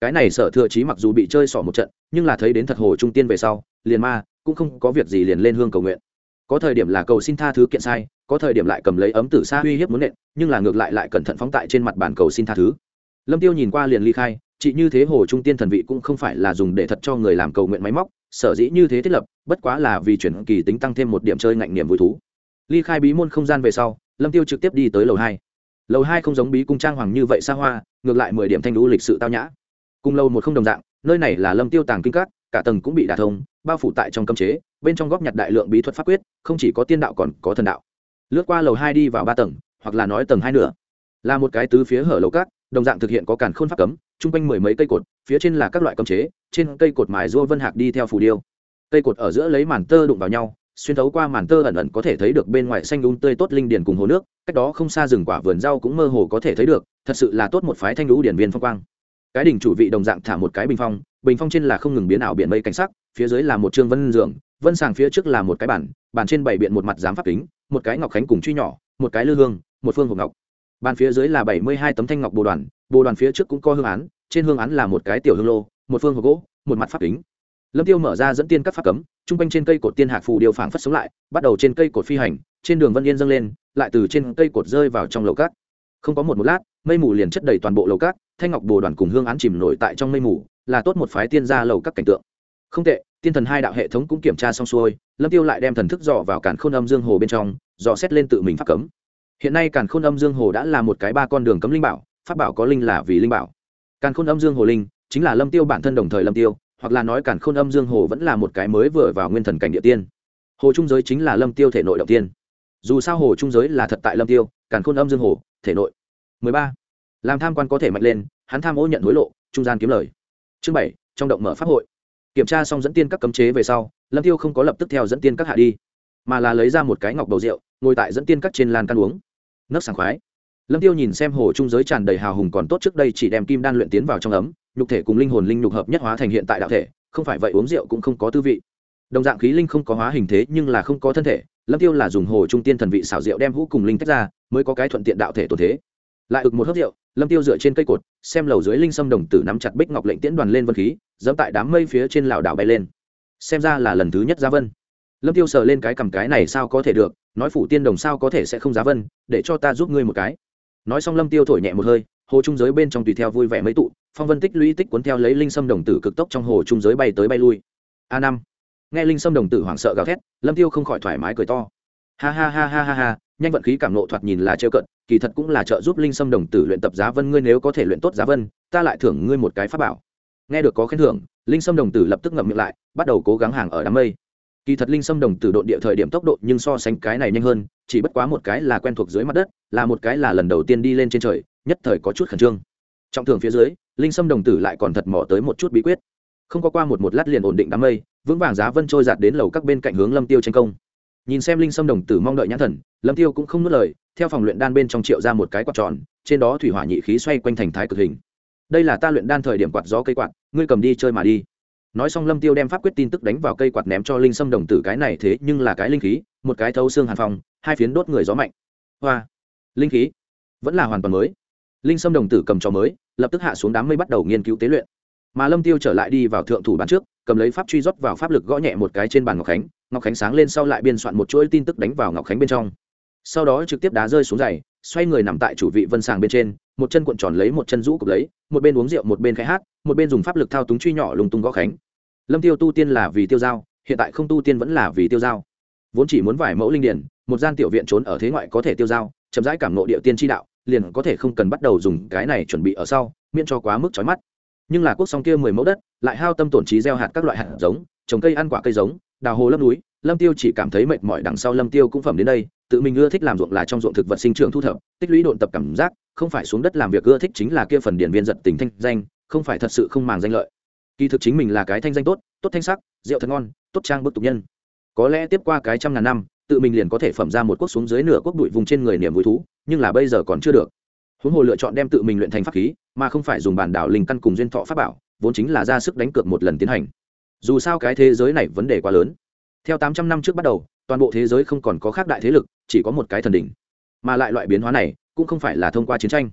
Cái này sở thừa trí mặc dù bị chơi xỏ một trận, nhưng là thấy đến thật hồ trung tiên về sau, liền ma, cũng không có việc gì liền lên hương cầu nguyện. Có thời điểm là cầu xin tha thứ kiện sai, có thời điểm lại cầm lấy ấm tử xa uy hiếp muốn nện, nhưng là ngược lại lại cẩn thận phóng tại trên mặt bàn cầu xin tha thứ. Lâm tiêu nhìn qua liền ly khai chị như thế hồ trung tiên thần vị cũng không phải là dùng để thật cho người làm cầu nguyện máy móc sở dĩ như thế thiết lập, bất quá là vì chuyển kỳ tính tăng thêm một điểm chơi ngạnh niềm vui thú. Ly khai bí môn không gian về sau, lâm tiêu trực tiếp đi tới lầu hai. Lầu hai không giống bí cung trang hoàng như vậy xa hoa, ngược lại mười điểm thanh lũ lịch sự tao nhã. Cùng lâu một không đồng dạng, nơi này là lâm tiêu tàng kinh cát cả tầng cũng bị đả thông, bao phủ tại trong cấm chế, bên trong góp nhặt đại lượng bí thuật pháp quyết, không chỉ có tiên đạo còn có thần đạo. Lướt qua lầu hai đi vào ba tầng, hoặc là nói tầng hai nữa là một cái tứ phía hở lầu cát đồng dạng thực hiện có cản khôn pháp cấm chung quanh mười mấy cây cột, phía trên là các loại cấm chế, trên cây cột mài rua vân hạc đi theo phù điêu. Cây cột ở giữa lấy màn tơ đụng vào nhau, xuyên thấu qua màn tơ ẩn ẩn có thể thấy được bên ngoài xanh đúng tươi tốt linh điền cùng hồ nước, cách đó không xa rừng quả vườn rau cũng mơ hồ có thể thấy được, thật sự là tốt một phái thanh lũ điển viên phong quang. Cái đỉnh chủ vị đồng dạng thả một cái bình phong bình phong trên là không ngừng biến ảo biển mây cảnh sắc, phía dưới là một trương vân giường, vân sàng phía trước là một cái bản bàn trên bảy biện một mặt giám pháp kính, một cái ngọc khánh cùng truy nhỏ, một cái lư hương, một phương hộp ngọc. Bàn phía dưới là bảy mươi hai tấm thanh ngọc bồ đoàn bồ đoàn phía trước cũng có hương án, trên hương án là một cái tiểu hương lô, một phương hộp gỗ, một mặt pháp kính. Lâm tiêu mở ra dẫn tiên các pháp cấm trung quanh trên cây cột tiên hạc phù điều phảng phất sống lại, bắt đầu trên cây cột phi hành, trên đường vân yên dâng lên, lại từ trên cây cột rơi vào trong lầu cát. Không có một một lát, mây mù liền chất đầy toàn bộ lầu cát, thanh ngọc bồ đoàn cùng hương án chìm nổi tại trong mây mù, là tốt một phái tiên gia lầu các cảnh tượng. Không tệ, tiên thần hai đạo hệ thống cũng kiểm tra xong xuôi, lâm tiêu lại đem thần thức dò vào cản khôn âm dương hồ bên trong, dò xét lên tự mình pháp cấm. Hiện nay cản khôn âm dương hồ đã là một cái ba con đường cấm linh bảo pháp bảo có linh là vì linh bảo. Càn khôn âm dương hồ linh chính là lâm tiêu bản thân đồng thời lâm tiêu hoặc là nói càn khôn âm dương hồ vẫn là một cái mới vừa vào nguyên thần cảnh địa tiên. Hồ trung giới chính là lâm tiêu thể nội động tiên. Dù sao hồ trung giới là thật tại lâm tiêu càn khôn âm dương hồ thể nội. 13. làm tham quan có thể mạnh lên hắn tham ô nhận hối lộ trung gian kiếm lời. Chương 7, trong động mở pháp hội. Kiểm tra xong dẫn tiên các cấm chế về sau lâm tiêu không có lập tức theo dẫn tiên các hạ đi mà là lấy ra một cái ngọc bầu rượu ngồi tại dẫn tiên các trên lan can uống. Nấc sảng khoái lâm tiêu nhìn xem hồ trung giới tràn đầy hào hùng còn tốt trước đây chỉ đem kim đan luyện tiến vào trong ấm, nhục thể cùng linh hồn linh nhục hợp nhất hóa thành hiện tại đạo thể, không phải vậy uống rượu cũng không có tư vị. Đồng dạng khí linh không có hóa hình thế nhưng là không có thân thể, lâm tiêu là dùng hồ trung tiên thần vị xảo rượu đem hũ cùng linh tách ra, mới có cái thuận tiện đạo thể tổ thế. Lại ực một hớp rượu, lâm tiêu dựa trên cây cột, xem lầu dưới linh sâm đồng tử nắm chặt bích ngọc lệnh tiễn đoàn lên vân khí dẫm tại đám mây phía trên lảo đảo bay lên. Xem ra là lần thứ nhất giá vân. Lâm tiêu sờ lên cái cầm cái này sao có thể được, nói phủ tiên đồng sao có thể sẽ không giá vân, để cho ta giúp ngươi một cái nói xong lâm tiêu thổi nhẹ một hơi, hồ trung giới bên trong tùy theo vui vẻ mấy tụ, phong vân tích lũy tích cuốn theo lấy linh sâm đồng tử cực tốc trong hồ trung giới bay tới bay lui. A năm. Nghe linh sâm đồng tử hoảng sợ gào thét, lâm tiêu không khỏi thoải mái cười to. Ha ha ha ha ha ha, nhanh vận khí cảm nộ thoạt nhìn là trêu cận, kỳ thật cũng là trợ giúp linh sâm đồng tử luyện tập giá vân, ngươi nếu có thể luyện tốt giá vân, ta lại thưởng ngươi một cái pháp bảo. Nghe được có khen thưởng, linh sâm đồng tử lập tức ngậm miệng lại, bắt đầu cố gắng hàng ở đám mây kỳ thật linh sâm đồng tử độn địa thời điểm tốc độ nhưng so sánh cái này nhanh hơn, chỉ bất quá một cái là quen thuộc dưới mặt đất, là một cái là lần đầu tiên đi lên trên trời, nhất thời có chút khẩn trương. Trọng thường phía dưới, linh sâm đồng tử lại còn thật mỏ tới một chút bí quyết. Không có qua một một lát liền ổn định đám mây, vững vàng giá vân trôi giạt đến lầu các bên cạnh hướng lâm tiêu tranh công. Nhìn xem linh sâm đồng tử mong đợi nhãn thần, lâm tiêu cũng không nuốt lời, theo phòng luyện đan bên trong triệu ra một cái quạt tròn, trên đó thủy hỏa nhị khí xoay quanh thành thái cực hình. Đây là ta luyện đan thời điểm quạt gió cây quạt, ngươi cầm đi chơi mà đi nói xong lâm tiêu đem pháp quyết tin tức đánh vào cây quạt ném cho linh sâm đồng tử, cái này thế nhưng là cái linh khí, một cái thấu xương hàn phòng hai phiến đốt người gió mạnh. Hoa! Linh khí! Vẫn là hoàn toàn mới. Linh sâm đồng tử cầm trò mới, lập tức hạ xuống đám mây bắt đầu nghiên cứu tế luyện. Mà lâm tiêu trở lại đi vào thượng thủ bàn trước, cầm lấy pháp truy rót vào pháp lực gõ nhẹ một cái trên bàn ngọc khánh. Ngọc khánh sáng lên sau lại biên soạn một chuỗi tin tức đánh vào ngọc khánh bên trong. Sau đó trực tiếp đá rơi xuống giày, xoay người nằm tại chủ vị vân sàng bên trên, một chân cuộn tròn lấy một chân rũ cục lấy, một bên uống rượu một bên khai hát một bên dùng pháp lực thao túng truy nhỏ lùng tung gõ khánh. Lâm tiêu tu tiên là vì tiêu giao, hiện tại không tu tiên vẫn là vì tiêu giao. Vốn chỉ muốn vải mẫu linh điển, một gian tiểu viện trốn ở thế ngoại có thể tiêu giao, chậm rãi cảm nộ địa tiên tri đạo, liền có thể không cần bắt đầu dùng cái này chuẩn bị ở sau, miễn cho quá mức chói mắt. Nhưng là quốc song kia mười mẫu đất, lại hao tâm tổn trí gieo hạt các loại hạt giống, trồng cây ăn quả cây giống, đào hồ lâm núi, lâm tiêu chỉ cảm thấy mệt mỏi đằng sau lâm tiêu cũng phẩm đến đây, tự mình ưa thích làm ruộng là trong ruộng thực vật sinh trưởng thu thập, tích lũy độn tập cảm giác, không phải xuống đất làm việc ưa thích chính là kia phần điển viên giật tình thanh danh không phải thật sự không màng danh lợi. Kỳ thực chính mình là cái thanh danh tốt tốt thanh sắc, rượu thật ngon, tốt trang bức tục nhân. Có lẽ tiếp qua cái trăm ngàn năm, tự mình liền có thể phẩm ra một quốc xuống dưới nửa quốc bụi vùng trên người niềm vui thú, nhưng là bây giờ còn chưa được. Huống hồ lựa chọn đem tự mình luyện thành pháp khí, mà không phải dùng bản đảo linh căn cùng duyên thọ pháp bảo, vốn chính là ra sức đánh cược một lần tiến hành. Dù sao cái thế giới này vấn đề quá lớn. Theo tám trăm năm trước bắt đầu, toàn bộ thế giới không còn có khác đại thế lực, chỉ có một cái thần đỉnh. Mà lại loại biến hóa này, cũng không phải là thông qua chiến tranh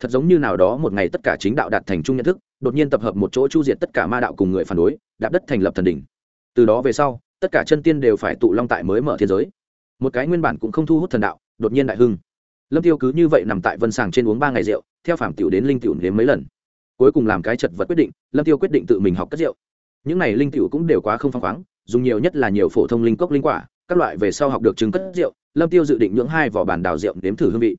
thật giống như nào đó một ngày tất cả chính đạo đạt thành chung nhận thức, đột nhiên tập hợp một chỗ chu diệt tất cả ma đạo cùng người phản đối, đạp đất thành lập thần đỉnh. Từ đó về sau, tất cả chân tiên đều phải tụ long tại mới mở thiên giới. Một cái nguyên bản cũng không thu hút thần đạo, đột nhiên đại hưng. Lâm tiêu cứ như vậy nằm tại vân sàng trên uống ba ngày rượu, theo phạm tiểu đến linh tiểu đến mấy lần. Cuối cùng làm cái chật vật quyết định, lâm tiêu quyết định tự mình học cất rượu. Những này linh tiểu cũng đều quá không phăng khoáng, dùng nhiều nhất là nhiều phổ thông linh cốc linh quả, các loại về sau học được chứng cất rượu, lâm tiêu dự định nhưỡng hai vỏ bàn đào rượu nếm thử hương vị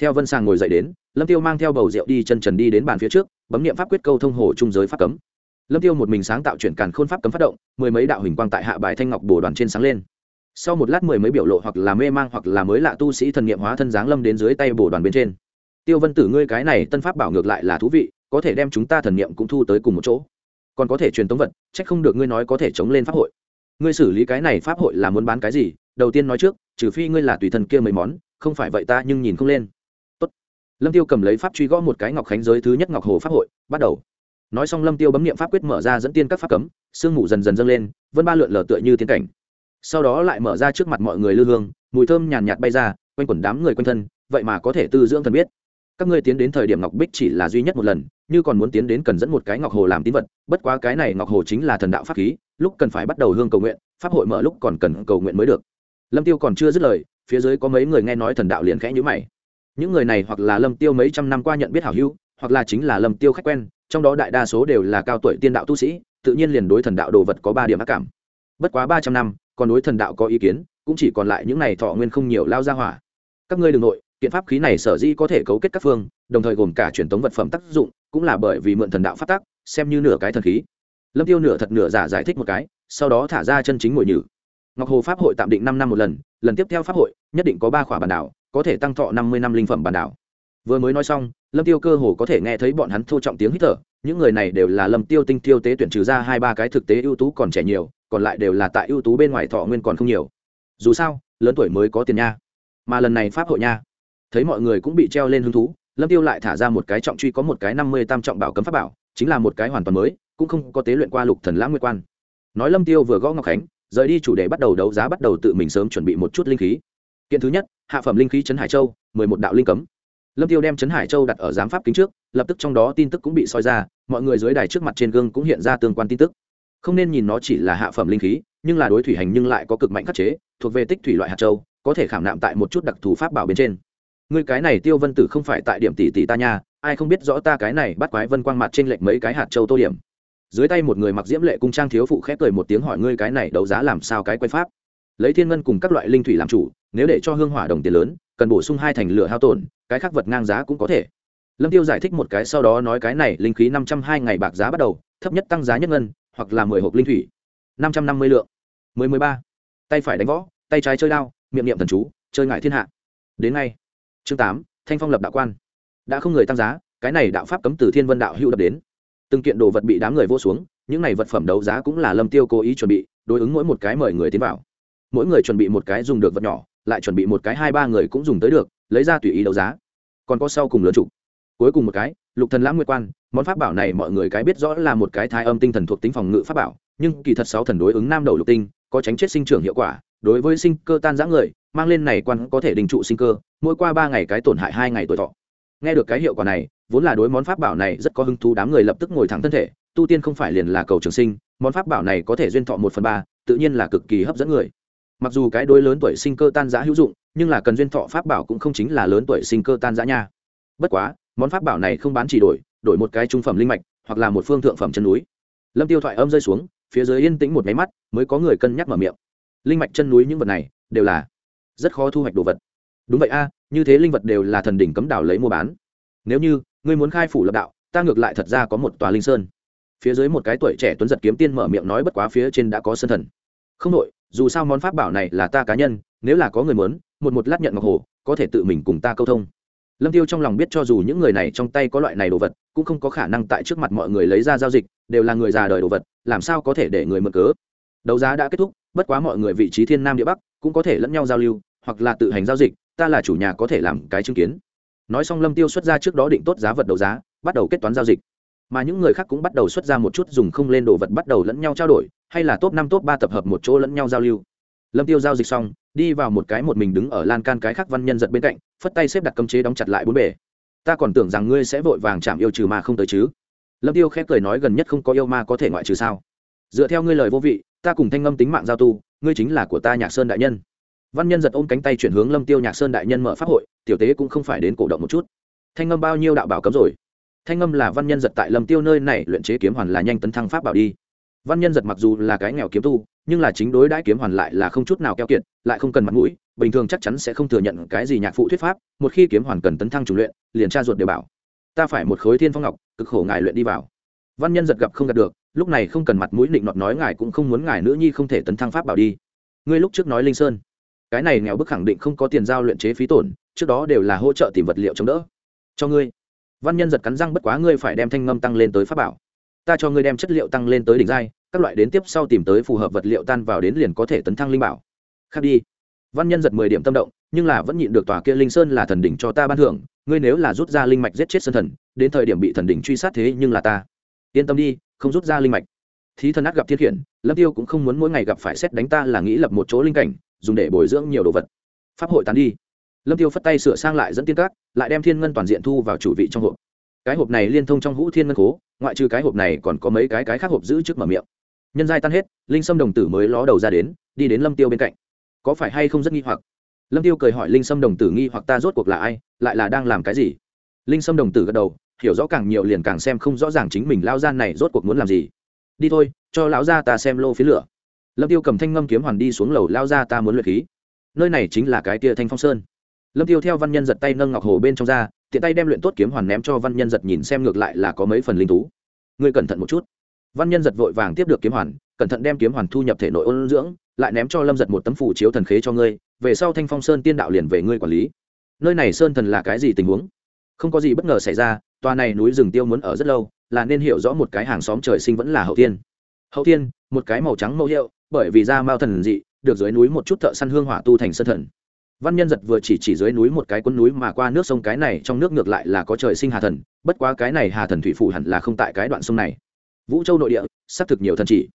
theo vân sàng ngồi dậy đến, lâm tiêu mang theo bầu rượu đi chân trần đi đến bàn phía trước, bấm niệm pháp quyết câu thông hồ trung giới pháp cấm. Lâm tiêu một mình sáng tạo chuyển càn khôn pháp cấm phát động, mười mấy đạo hình quang tại hạ bài thanh ngọc bồ đoàn trên sáng lên. Sau một lát mười mấy biểu lộ hoặc là mê mang hoặc là mới lạ tu sĩ thần niệm hóa thân dáng lâm đến dưới tay bồ đoàn bên trên. Tiêu vân tử ngươi cái này tân pháp bảo ngược lại là thú vị, có thể đem chúng ta thần niệm cũng thu tới cùng một chỗ. Còn có thể truyền tống vật trách không được ngươi nói có thể chống lên pháp hội. Ngươi xử lý cái này pháp hội là muốn bán cái gì? Đầu tiên nói trước, trừ phi ngươi là tùy thần kia mấy món, không phải vậy ta nhưng nhìn không lên lâm tiêu cầm lấy pháp truy gõ một cái ngọc khánh giới thứ nhất ngọc hồ pháp hội, bắt đầu. Nói xong lâm tiêu bấm niệm pháp quyết mở ra dẫn tiên các pháp cấm, sương mù dần dần dâng lên, vân ba lượn lờ tựa như tiến cảnh. Sau đó lại mở ra trước mặt mọi người lư hương, mùi thơm nhàn nhạt bay ra, quanh quẩn đám người quanh thân, vậy mà có thể tư dưỡng thần biết. Các ngươi tiến đến thời điểm ngọc bích chỉ là duy nhất một lần, như còn muốn tiến đến cần dẫn một cái ngọc hồ làm tín vật, bất quá cái này ngọc hồ chính là thần đạo pháp khí, lúc cần phải bắt đầu hương cầu nguyện, pháp hội mở lúc còn cần cầu nguyện mới được. Lâm tiêu còn chưa dứt lời, phía dưới có mấy người nghe nói thần đạo liền khẽ nhíu mày những người này hoặc là lâm tiêu mấy trăm năm qua nhận biết hảo hữu, hoặc là chính là lâm tiêu khách quen, trong đó đại đa số đều là cao tuổi tiên đạo tu sĩ, tự nhiên liền đối thần đạo đồ vật có ba điểm ác cảm. Bất quá ba trăm năm, còn đối thần đạo có ý kiến, cũng chỉ còn lại những này thọ nguyên không nhiều lao ra hỏa. Các ngươi đ ừ n g nội, kiện pháp khí này sở dĩ có thể cấu kết các phương, đồng thời gồm cả truyền thống vật phẩm tác dụng, cũng là bởi vì mượn thần đạo phát tác, xem như nửa cái thần khí. Lâm tiêu nửa thật nửa giả giải thích một cái, sau đó thả ra chân chính ngồi nhử. Ngọc hồ pháp hội tạm định năm năm một lần lần tiếp theo pháp hội, nhất định có ba khỏa bản đảo có thể tăng thọ năm mươi năm linh phẩm bản đảo. Vừa mới nói xong, lâm tiêu cơ hồ có thể nghe thấy bọn hắn thô trọng tiếng hít thở, những người này đều là lâm tiêu tinh tiêu tế tuyển trừ ra hai ba cái thực tế ưu tú còn trẻ nhiều, còn lại đều là tại ưu tú bên ngoài thọ nguyên còn không nhiều. Dù sao, lớn tuổi mới có tiền nha. Mà lần này pháp hội nha, thấy mọi người cũng bị treo lên hứng thú, lâm tiêu lại thả ra một cái trọng truy có một cái năm mươi tam trọng bảo cấm pháp bảo, chính là một cái hoàn toàn mới, cũng không có tế luyện qua lục thần lãng nguyệt quan. Nói lâm tiêu vừa gõ ngọc khánh, rời đi chủ đề bắt đầu đấu giá bắt đầu tự mình sớm chuẩn bị một chút linh khí. Kiện thứ nhất hạ phẩm linh khí trấn hải châu, mười một đạo linh cấm. Lâm tiêu đem trấn hải châu đặt ở giám pháp kính trước, lập tức trong đó tin tức cũng bị soi ra, mọi người dưới đài trước mặt trên gương cũng hiện ra tương quan tin tức. Không nên nhìn nó chỉ là hạ phẩm linh khí, nhưng là đối thủy hành nhưng lại có cực mạnh khắc chế, thuộc về tích thủy loại hạt châu, có thể khảm nạm tại một chút đặc thù pháp bảo bên trên. Người cái này tiêu vân tử không phải tại điểm tỷ tỷ ta nha, ai không biết rõ ta cái này bắt quái vân quang mặt trên lệch mấy cái hạt châu tô điểm. Dưới tay một người mặc diễm lệ cung trang thiếu phụ khép cười một tiếng hỏi ngươi cái này đấu giá làm sao cái quay pháp? Lấy thiên ngân cùng các loại linh thủy làm chủ nếu để cho hương hỏa đồng tiền lớn, cần bổ sung hai thành lửa hao tổn, cái khác vật ngang giá cũng có thể. Lâm tiêu giải thích một cái sau đó nói cái này, linh khí năm trăm hai ngày bạc giá bắt đầu, thấp nhất tăng giá nhất ngân, hoặc là mười hộp linh thủy. năm trăm năm mươi lượng. Mười mười ba. Tay phải đánh võ, tay trái chơi đao, miệng niệm thần chú, chơi ngại thiên hạ. Đến ngay. Chương tám, thanh phong lập đạo quan. Đã không người tăng giá, cái này đạo pháp cấm từ thiên vân đạo hữu đập đến. Từng kiện đồ vật bị đám người vô xuống, những này vật phẩm đấu giá cũng là lâm tiêu cố ý chuẩn bị, đối ứng mỗi một cái mời người tiến vào. Mỗi người chuẩn bị một cái dùng được vật nhỏ lại chuẩn bị một cái hai ba người cũng dùng tới được, lấy ra tùy ý đấu giá. Còn có sau cùng lớn chủ. Cuối cùng một cái, lục thần lãng nguyệt quan. Món pháp bảo này mọi người cái biết rõ là một cái thai âm tinh thần thuộc tính phòng ngự pháp bảo, nhưng kỳ thật sáu thần đối ứng nam đầu lục tinh, có tránh chết sinh trưởng hiệu quả, đối với sinh cơ tan giã người, mang lên này quan có thể đình trụ sinh cơ, mỗi qua ba ngày cái tổn hại hai ngày tuổi thọ. Nghe được cái hiệu quả này, vốn là đối món pháp bảo này rất có hứng thú, đám người lập tức ngồi thẳng thân thể, tu tiên không phải liền là cầu trường sinh, món pháp bảo này có thể duyên thọ một phần ba, tự nhiên là cực kỳ hấp dẫn người mặc dù cái đối lớn tuổi sinh cơ tan giã hữu dụng, nhưng là cần duyên thọ pháp bảo cũng không chính là lớn tuổi sinh cơ tan giã nha. Bất quá, món pháp bảo này không bán chỉ đổi đổi một cái trung phẩm linh mạch, hoặc là một phương thượng phẩm chân núi. Lâm tiêu thoại âm rơi xuống, phía dưới yên tĩnh một máy mắt, mới có người cân nhắc mở miệng. Linh mạch chân núi những vật này, đều là rất khó thu hoạch đồ vật. Đúng vậy a, như thế linh vật đều là thần đỉnh cấm đảo lấy mua bán. Nếu như, ngươi muốn khai phủ lập đạo, ta ngược lại thật ra có một tòa linh sơn. Phía dưới một cái tuổi trẻ tuấn giật kiếm tiên mở miệng nói bất quá phía trên đã có sơn thần. Không đội dù sao món pháp bảo này là ta cá nhân, nếu là có người muốn, một một lát nhận ngọc hồ, có thể tự mình cùng ta câu thông. Lâm tiêu trong lòng biết cho dù những người này trong tay có loại này đồ vật, cũng không có khả năng tại trước mặt mọi người lấy ra giao dịch, đều là người già đời đồ vật, làm sao có thể để người mượn cớ? Đấu giá đã kết thúc, bất quá mọi người vị trí thiên nam địa bắc cũng có thể lẫn nhau giao lưu, hoặc là tự hành giao dịch, ta là chủ nhà có thể làm cái chứng kiến. Nói xong lâm tiêu xuất ra trước đó định tốt giá vật đấu giá, bắt đầu kết toán giao dịch. Mà những người khác cũng bắt đầu xuất ra một chút dùng không lên đồ vật bắt đầu lẫn nhau trao đổi hay là top năm, top ba tập hợp một chỗ lẫn nhau giao lưu. Lâm tiêu giao dịch xong, đi vào một cái một mình đứng ở lan can cái khác văn nhân giật bên cạnh, phất tay xếp đặt cấm chế đóng chặt lại bốn bề. Ta còn tưởng rằng ngươi sẽ vội vàng chạm yêu trừ mà không tới chứ. Lâm tiêu khép cười nói gần nhất không có yêu ma có thể ngoại trừ sao? Dựa theo ngươi lời vô vị, ta cùng thanh ngâm tính mạng giao tu, ngươi chính là của ta nhạc sơn đại nhân. Văn nhân giật ôm cánh tay chuyển hướng lâm tiêu nhạc sơn đại nhân mở pháp hội, tiểu tế cũng không phải đến cổ động một chút. Thanh ngâm bao nhiêu đạo bảo cấm rồi? Thanh ngâm là văn nhân giật tại lâm tiêu nơi này luyện chế kiếm hoàn là nhanh tấn thăng pháp bảo đi văn nhân giật mặc dù là cái nghèo kiếm tu, nhưng là chính đối đãi kiếm hoàn lại là không chút nào keo kiệt, lại không cần mặt mũi, bình thường chắc chắn sẽ không thừa nhận cái gì nhạc phụ thuyết pháp, một khi kiếm hoàn cần tấn thăng chủ luyện, liền tra ruột đều bảo, ta phải một khối thiên phong ngọc, cực khổ ngài luyện đi vào. Văn nhân giật gặp không gặp được, lúc này không cần mặt mũi định nọt nói ngài cũng không muốn ngài nữ nhi không thể tấn thăng pháp bảo đi. Ngươi lúc trước nói linh sơn, cái này nghèo bức khẳng định không có tiền giao luyện chế phí tổn, trước đó đều là hỗ trợ tìm vật liệu chống đỡ cho ngươi. Văn nhân giật cắn răng bất quá ngươi phải đem thanh ngâm tăng lên tới pháp bảo ta cho ngươi đem chất liệu tăng lên tới đỉnh giai, các loại đến tiếp sau tìm tới phù hợp vật liệu tan vào đến liền có thể tấn thăng linh bảo. Khác đi. Văn nhân giật mười điểm tâm động, nhưng là vẫn nhịn được tòa kia linh sơn là thần đỉnh cho ta ban thưởng, ngươi nếu là rút ra linh mạch giết chết sơn thần, đến thời điểm bị thần đỉnh truy sát thế nhưng là ta. Yên tâm đi, không rút ra linh mạch. Thí thần át gặp thiết hiển lâm tiêu cũng không muốn mỗi ngày gặp phải xét đánh ta là nghĩ lập một chỗ linh cảnh, dùng để bồi dưỡng nhiều đồ vật. Pháp hội tán đi. Lâm tiêu phất tay sửa sang lại dẫn tiên các, lại đem thiên ngân toàn diện thu vào chủ vị trong hộp cái hộp này liên thông trong hũ thiên ngân cố ngoại trừ cái hộp này còn có mấy cái cái khác hộp giữ trước mở miệng. Nhân giai tan hết, linh sâm đồng tử mới ló đầu ra đến, đi đến lâm tiêu bên cạnh. Có phải hay không rất nghi hoặc? Lâm tiêu cười hỏi linh sâm đồng tử nghi hoặc ta rốt cuộc là ai, lại là đang làm cái gì? Linh sâm đồng tử gật đầu, hiểu rõ càng nhiều liền càng xem không rõ ràng chính mình lao gian này rốt cuộc muốn làm gì. Đi thôi, cho lão gia ta xem lô phía lửa. Lâm tiêu cầm thanh ngâm kiếm hoàn đi xuống lầu lao ra ta muốn luyện khí. Nơi này chính là cái tia thanh phong sơn. Lâm tiêu theo văn nhân giật tay nâng ngọc hồ bên trong ra tiện tay đem luyện tốt kiếm hoàn ném cho văn nhân giật nhìn xem ngược lại là có mấy phần linh thú. ngươi cẩn thận một chút. Văn nhân giật vội vàng tiếp được kiếm hoàn, cẩn thận đem kiếm hoàn thu nhập thể nội ôn dưỡng, lại ném cho lâm giật một tấm phủ chiếu thần khế cho ngươi, về sau thanh phong sơn tiên đạo liền về ngươi quản lý. Nơi này sơn thần là cái gì tình huống? Không có gì bất ngờ xảy ra, tòa này núi rừng tiêu muốn ở rất lâu, là nên hiểu rõ một cái hàng xóm trời sinh vẫn là hậu tiên. Hậu tiên, một cái màu trắng mẫu hiệu, bởi vì da mao thần dị, được dưới núi một chút thợ săn hương hỏa tu thành sơn thần văn nhân giật vừa chỉ chỉ dưới núi một cái quân núi mà qua nước sông cái này, trong nước ngược lại là có trời sinh hà thần, bất quá cái này hà thần thủy phủ hẳn là không tại cái đoạn sông này. Vũ châu nội địa, xác thực nhiều thần chỉ.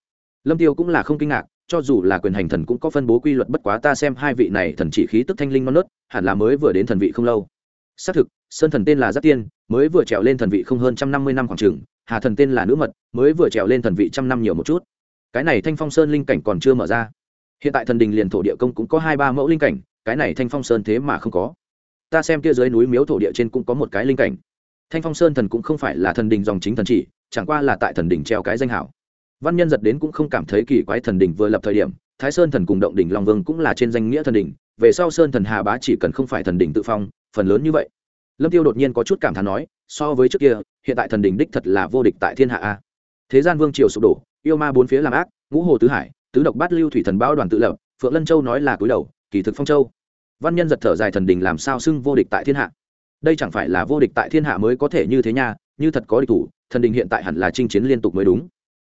Lâm tiêu cũng là không kinh ngạc, cho dù là quyền hành thần cũng có phân bố quy luật bất quá ta xem hai vị này thần chỉ khí tức thanh linh non nớt, hẳn là mới vừa đến thần vị không lâu. Xác thực, sơn thần tên là giác tiên, mới vừa trèo lên thần vị không hơn trăm năm mươi năm khoảng trường hà thần tên là nữ mật, mới vừa trèo lên thần vị trăm năm nhiều một chút. Cái này thanh phong sơn linh cảnh còn chưa mở ra. Hiện tại thần đình liền thổ địa công cũng có hai ba mẫu linh cảnh cái này thanh phong sơn thế mà không có. Ta xem kia dưới núi miếu thổ địa trên cũng có một cái linh cảnh. Thanh phong sơn thần cũng không phải là thần đình dòng chính thần chỉ, chẳng qua là tại thần đình treo cái danh hảo. Văn nhân giật đến cũng không cảm thấy kỳ quái thần đình vừa lập thời điểm, thái sơn thần cùng động đỉnh long vương cũng là trên danh nghĩa thần đình, về sau sơn thần hà bá chỉ cần không phải thần đình tự phong, phần lớn như vậy. Lâm tiêu đột nhiên có chút cảm thán nói, so với trước kia, hiện tại thần đình đích thật là vô địch tại thiên hạ a. Thế gian vương triều sụp đổ, yêu ma bốn phía làm ác, ngũ hồ tứ hải, tứ độc bát lưu thủy thần bao đoàn tự lập, phượng lân châu nói là cúi đầu kỳ thực phong châu. Văn nhân giật thở dài thần đình làm sao xưng vô địch tại thiên hạ? Đây chẳng phải là vô địch tại thiên hạ mới có thể như thế nha, như thật có địch thủ, thần đình hiện tại hẳn là chinh chiến liên tục mới đúng.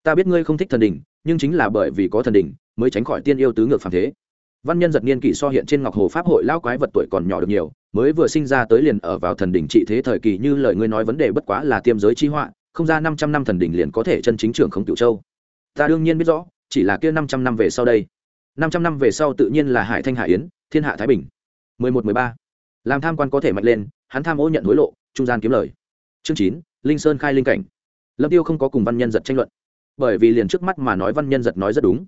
Ta biết ngươi không thích thần đình, nhưng chính là bởi vì có thần đình, mới tránh khỏi tiên yêu tứ ngược phàm thế. Văn nhân giật niên kỷ so hiện trên ngọc hồ pháp hội lao quái vật tuổi còn nhỏ được nhiều, mới vừa sinh ra tới liền ở vào thần đình trị thế thời kỳ như lời ngươi nói vấn đề bất quá là tiêm giới chi họa, không ra năm trăm năm thần đình liền có thể chân chính trưởng không cựu châu. Ta đương nhiên biết rõ, chỉ là kia năm trăm năm về sau đây năm trăm năm về sau tự nhiên là hải thanh hải yến, thiên hạ thái bình. mười một, mười ba. Làm tham quan có thể mạnh lên, hắn tham ô nhận hối lộ, trung gian kiếm lời. Chương chín, linh sơn khai linh cảnh. Lâm tiêu không có cùng văn nhân giật tranh luận, bởi vì liền trước mắt mà nói văn nhân giật nói rất đúng.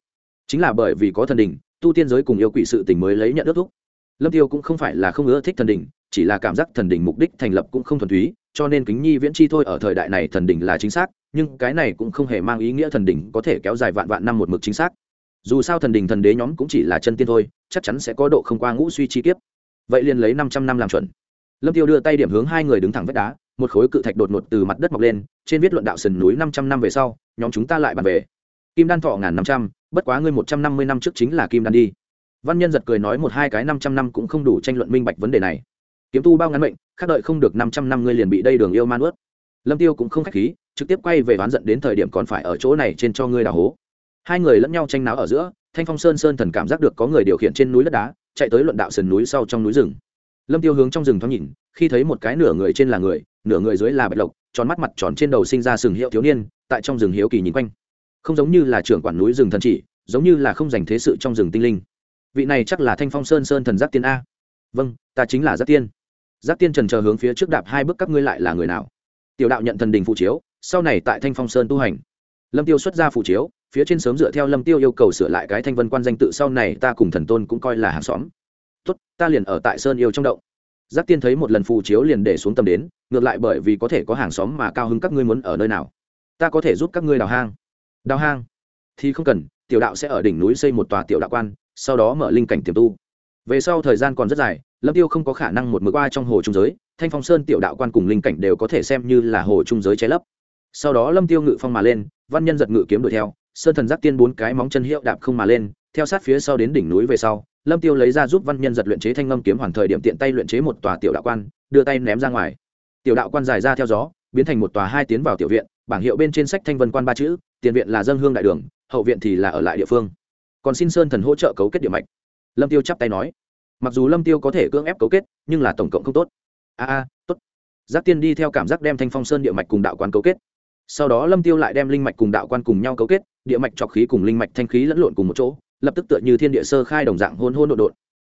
Chính là bởi vì có thần đình, tu tiên giới cùng yêu quỷ sự tình mới lấy nhận ước thúc. Lâm tiêu cũng không phải là không ưa thích thần đình, chỉ là cảm giác thần đình mục đích thành lập cũng không thuần túy, cho nên kính nhi viễn chi thôi ở thời đại này thần đình là chính xác, nhưng cái này cũng không hề mang ý nghĩa thần đình có thể kéo dài vạn vạn năm một mực chính xác dù sao thần đình thần đế nhóm cũng chỉ là chân tiên thôi, chắc chắn sẽ có độ không qua ngũ suy chi kiếp. Vậy liền lấy năm trăm năm làm chuẩn. Lâm tiêu đưa tay điểm hướng hai người đứng thẳng vách đá, một khối cự thạch đột ngột từ mặt đất mọc lên, trên viết luận đạo sườn núi năm trăm năm về sau, nhóm chúng ta lại bàn về. Kim đan thọ ngàn năm trăm, bất quá ngươi một trăm năm mươi năm trước chính là kim đan đi. Văn nhân giật cười nói một hai cái năm trăm năm cũng không đủ tranh luận minh bạch vấn đề này. Kiếm tu bao ngắn mệnh, khác đợi không được năm trăm năm ngươi liền bị đây đường yêu man ướt lâm tiêu cũng không khách khí, trực tiếp quay về đoán giận đến thời điểm còn phải ở chỗ này trên cho ngươi đào hố hai người lẫn nhau tranh náo ở giữa, thanh phong sơn sơn thần cảm giác được có người điều khiển trên núi đất đá, chạy tới luận đạo sườn núi sau trong núi rừng. Lâm tiêu hướng trong rừng thoáng nhìn, khi thấy một cái nửa người trên là người, nửa người dưới là bạch lộc, tròn mắt mặt tròn trên đầu sinh ra sừng hiệu thiếu niên, tại trong rừng hiếu kỳ nhìn quanh. Không giống như là trưởng quản núi rừng thần chỉ, giống như là không dành thế sự trong rừng tinh linh. Vị này chắc là thanh phong sơn sơn thần giác tiên a. Vâng ta chính là giác tiên. Giác tiên trần chờ hướng phía trước đạp hai bước, các ngươi lại là người nào? Tiểu đạo nhận thần đình phụ chiếu, sau này tại thanh phong sơn tu hành lâm tiêu xuất ra phụ chiếu, phía trên sớm dựa theo lâm tiêu yêu cầu sửa lại cái thanh vân quan danh tự sau này ta cùng thần tôn cũng coi là hàng xóm. Tốt, ta liền ở tại sơn yêu trong động. Giác tiên thấy một lần phù chiếu liền để xuống tầm đến, ngược lại bởi vì có thể có hàng xóm mà cao hứng các ngươi muốn ở nơi nào. Ta có thể giúp các ngươi đào hang. Đào hang? Thì không cần, tiểu đạo sẽ ở đỉnh núi xây một tòa tiểu đạo quan, sau đó mở linh cảnh tiềm tu. Về sau thời gian còn rất dài, lâm tiêu không có khả năng một mực qua trong hồ trung giới, thanh phong sơn tiểu đạo quan cùng linh cảnh đều có thể xem như là hồ trung giới che lấp sau đó lâm tiêu ngự phong mà lên, văn nhân giật ngự kiếm đuổi theo, sơn thần giác tiên bốn cái móng chân hiệu đạp không mà lên, theo sát phía sau đến đỉnh núi về sau, lâm tiêu lấy ra giúp văn nhân giật luyện chế thanh ngâm kiếm hoàn thời điểm tiện tay luyện chế một tòa tiểu đạo quan, đưa tay ném ra ngoài. Tiểu đạo quan dài ra theo gió, biến thành một tòa hai tiến vào tiểu viện, bảng hiệu bên trên sách thanh vân quan ba chữ, tiền viện là dân hương đại đường, hậu viện thì là ở lại địa phương. Còn xin sơn thần hỗ trợ cấu kết địa mạch. Lâm tiêu chắp tay nói. Mặc dù lâm tiêu có thể cưỡng ép cấu kết, nhưng là tổng cộng không tốt. A a, tốt. Giác tiên đi theo cảm giác đem thanh phong sơn địa mạch cùng đạo quan cấu kết sau đó lâm tiêu lại đem linh mạch cùng đạo quan cùng nhau cấu kết, địa mạch trọc khí cùng linh mạch thanh khí lẫn lộn cùng một chỗ, lập tức tựa như thiên địa sơ khai đồng dạng hôn hôn độn độn.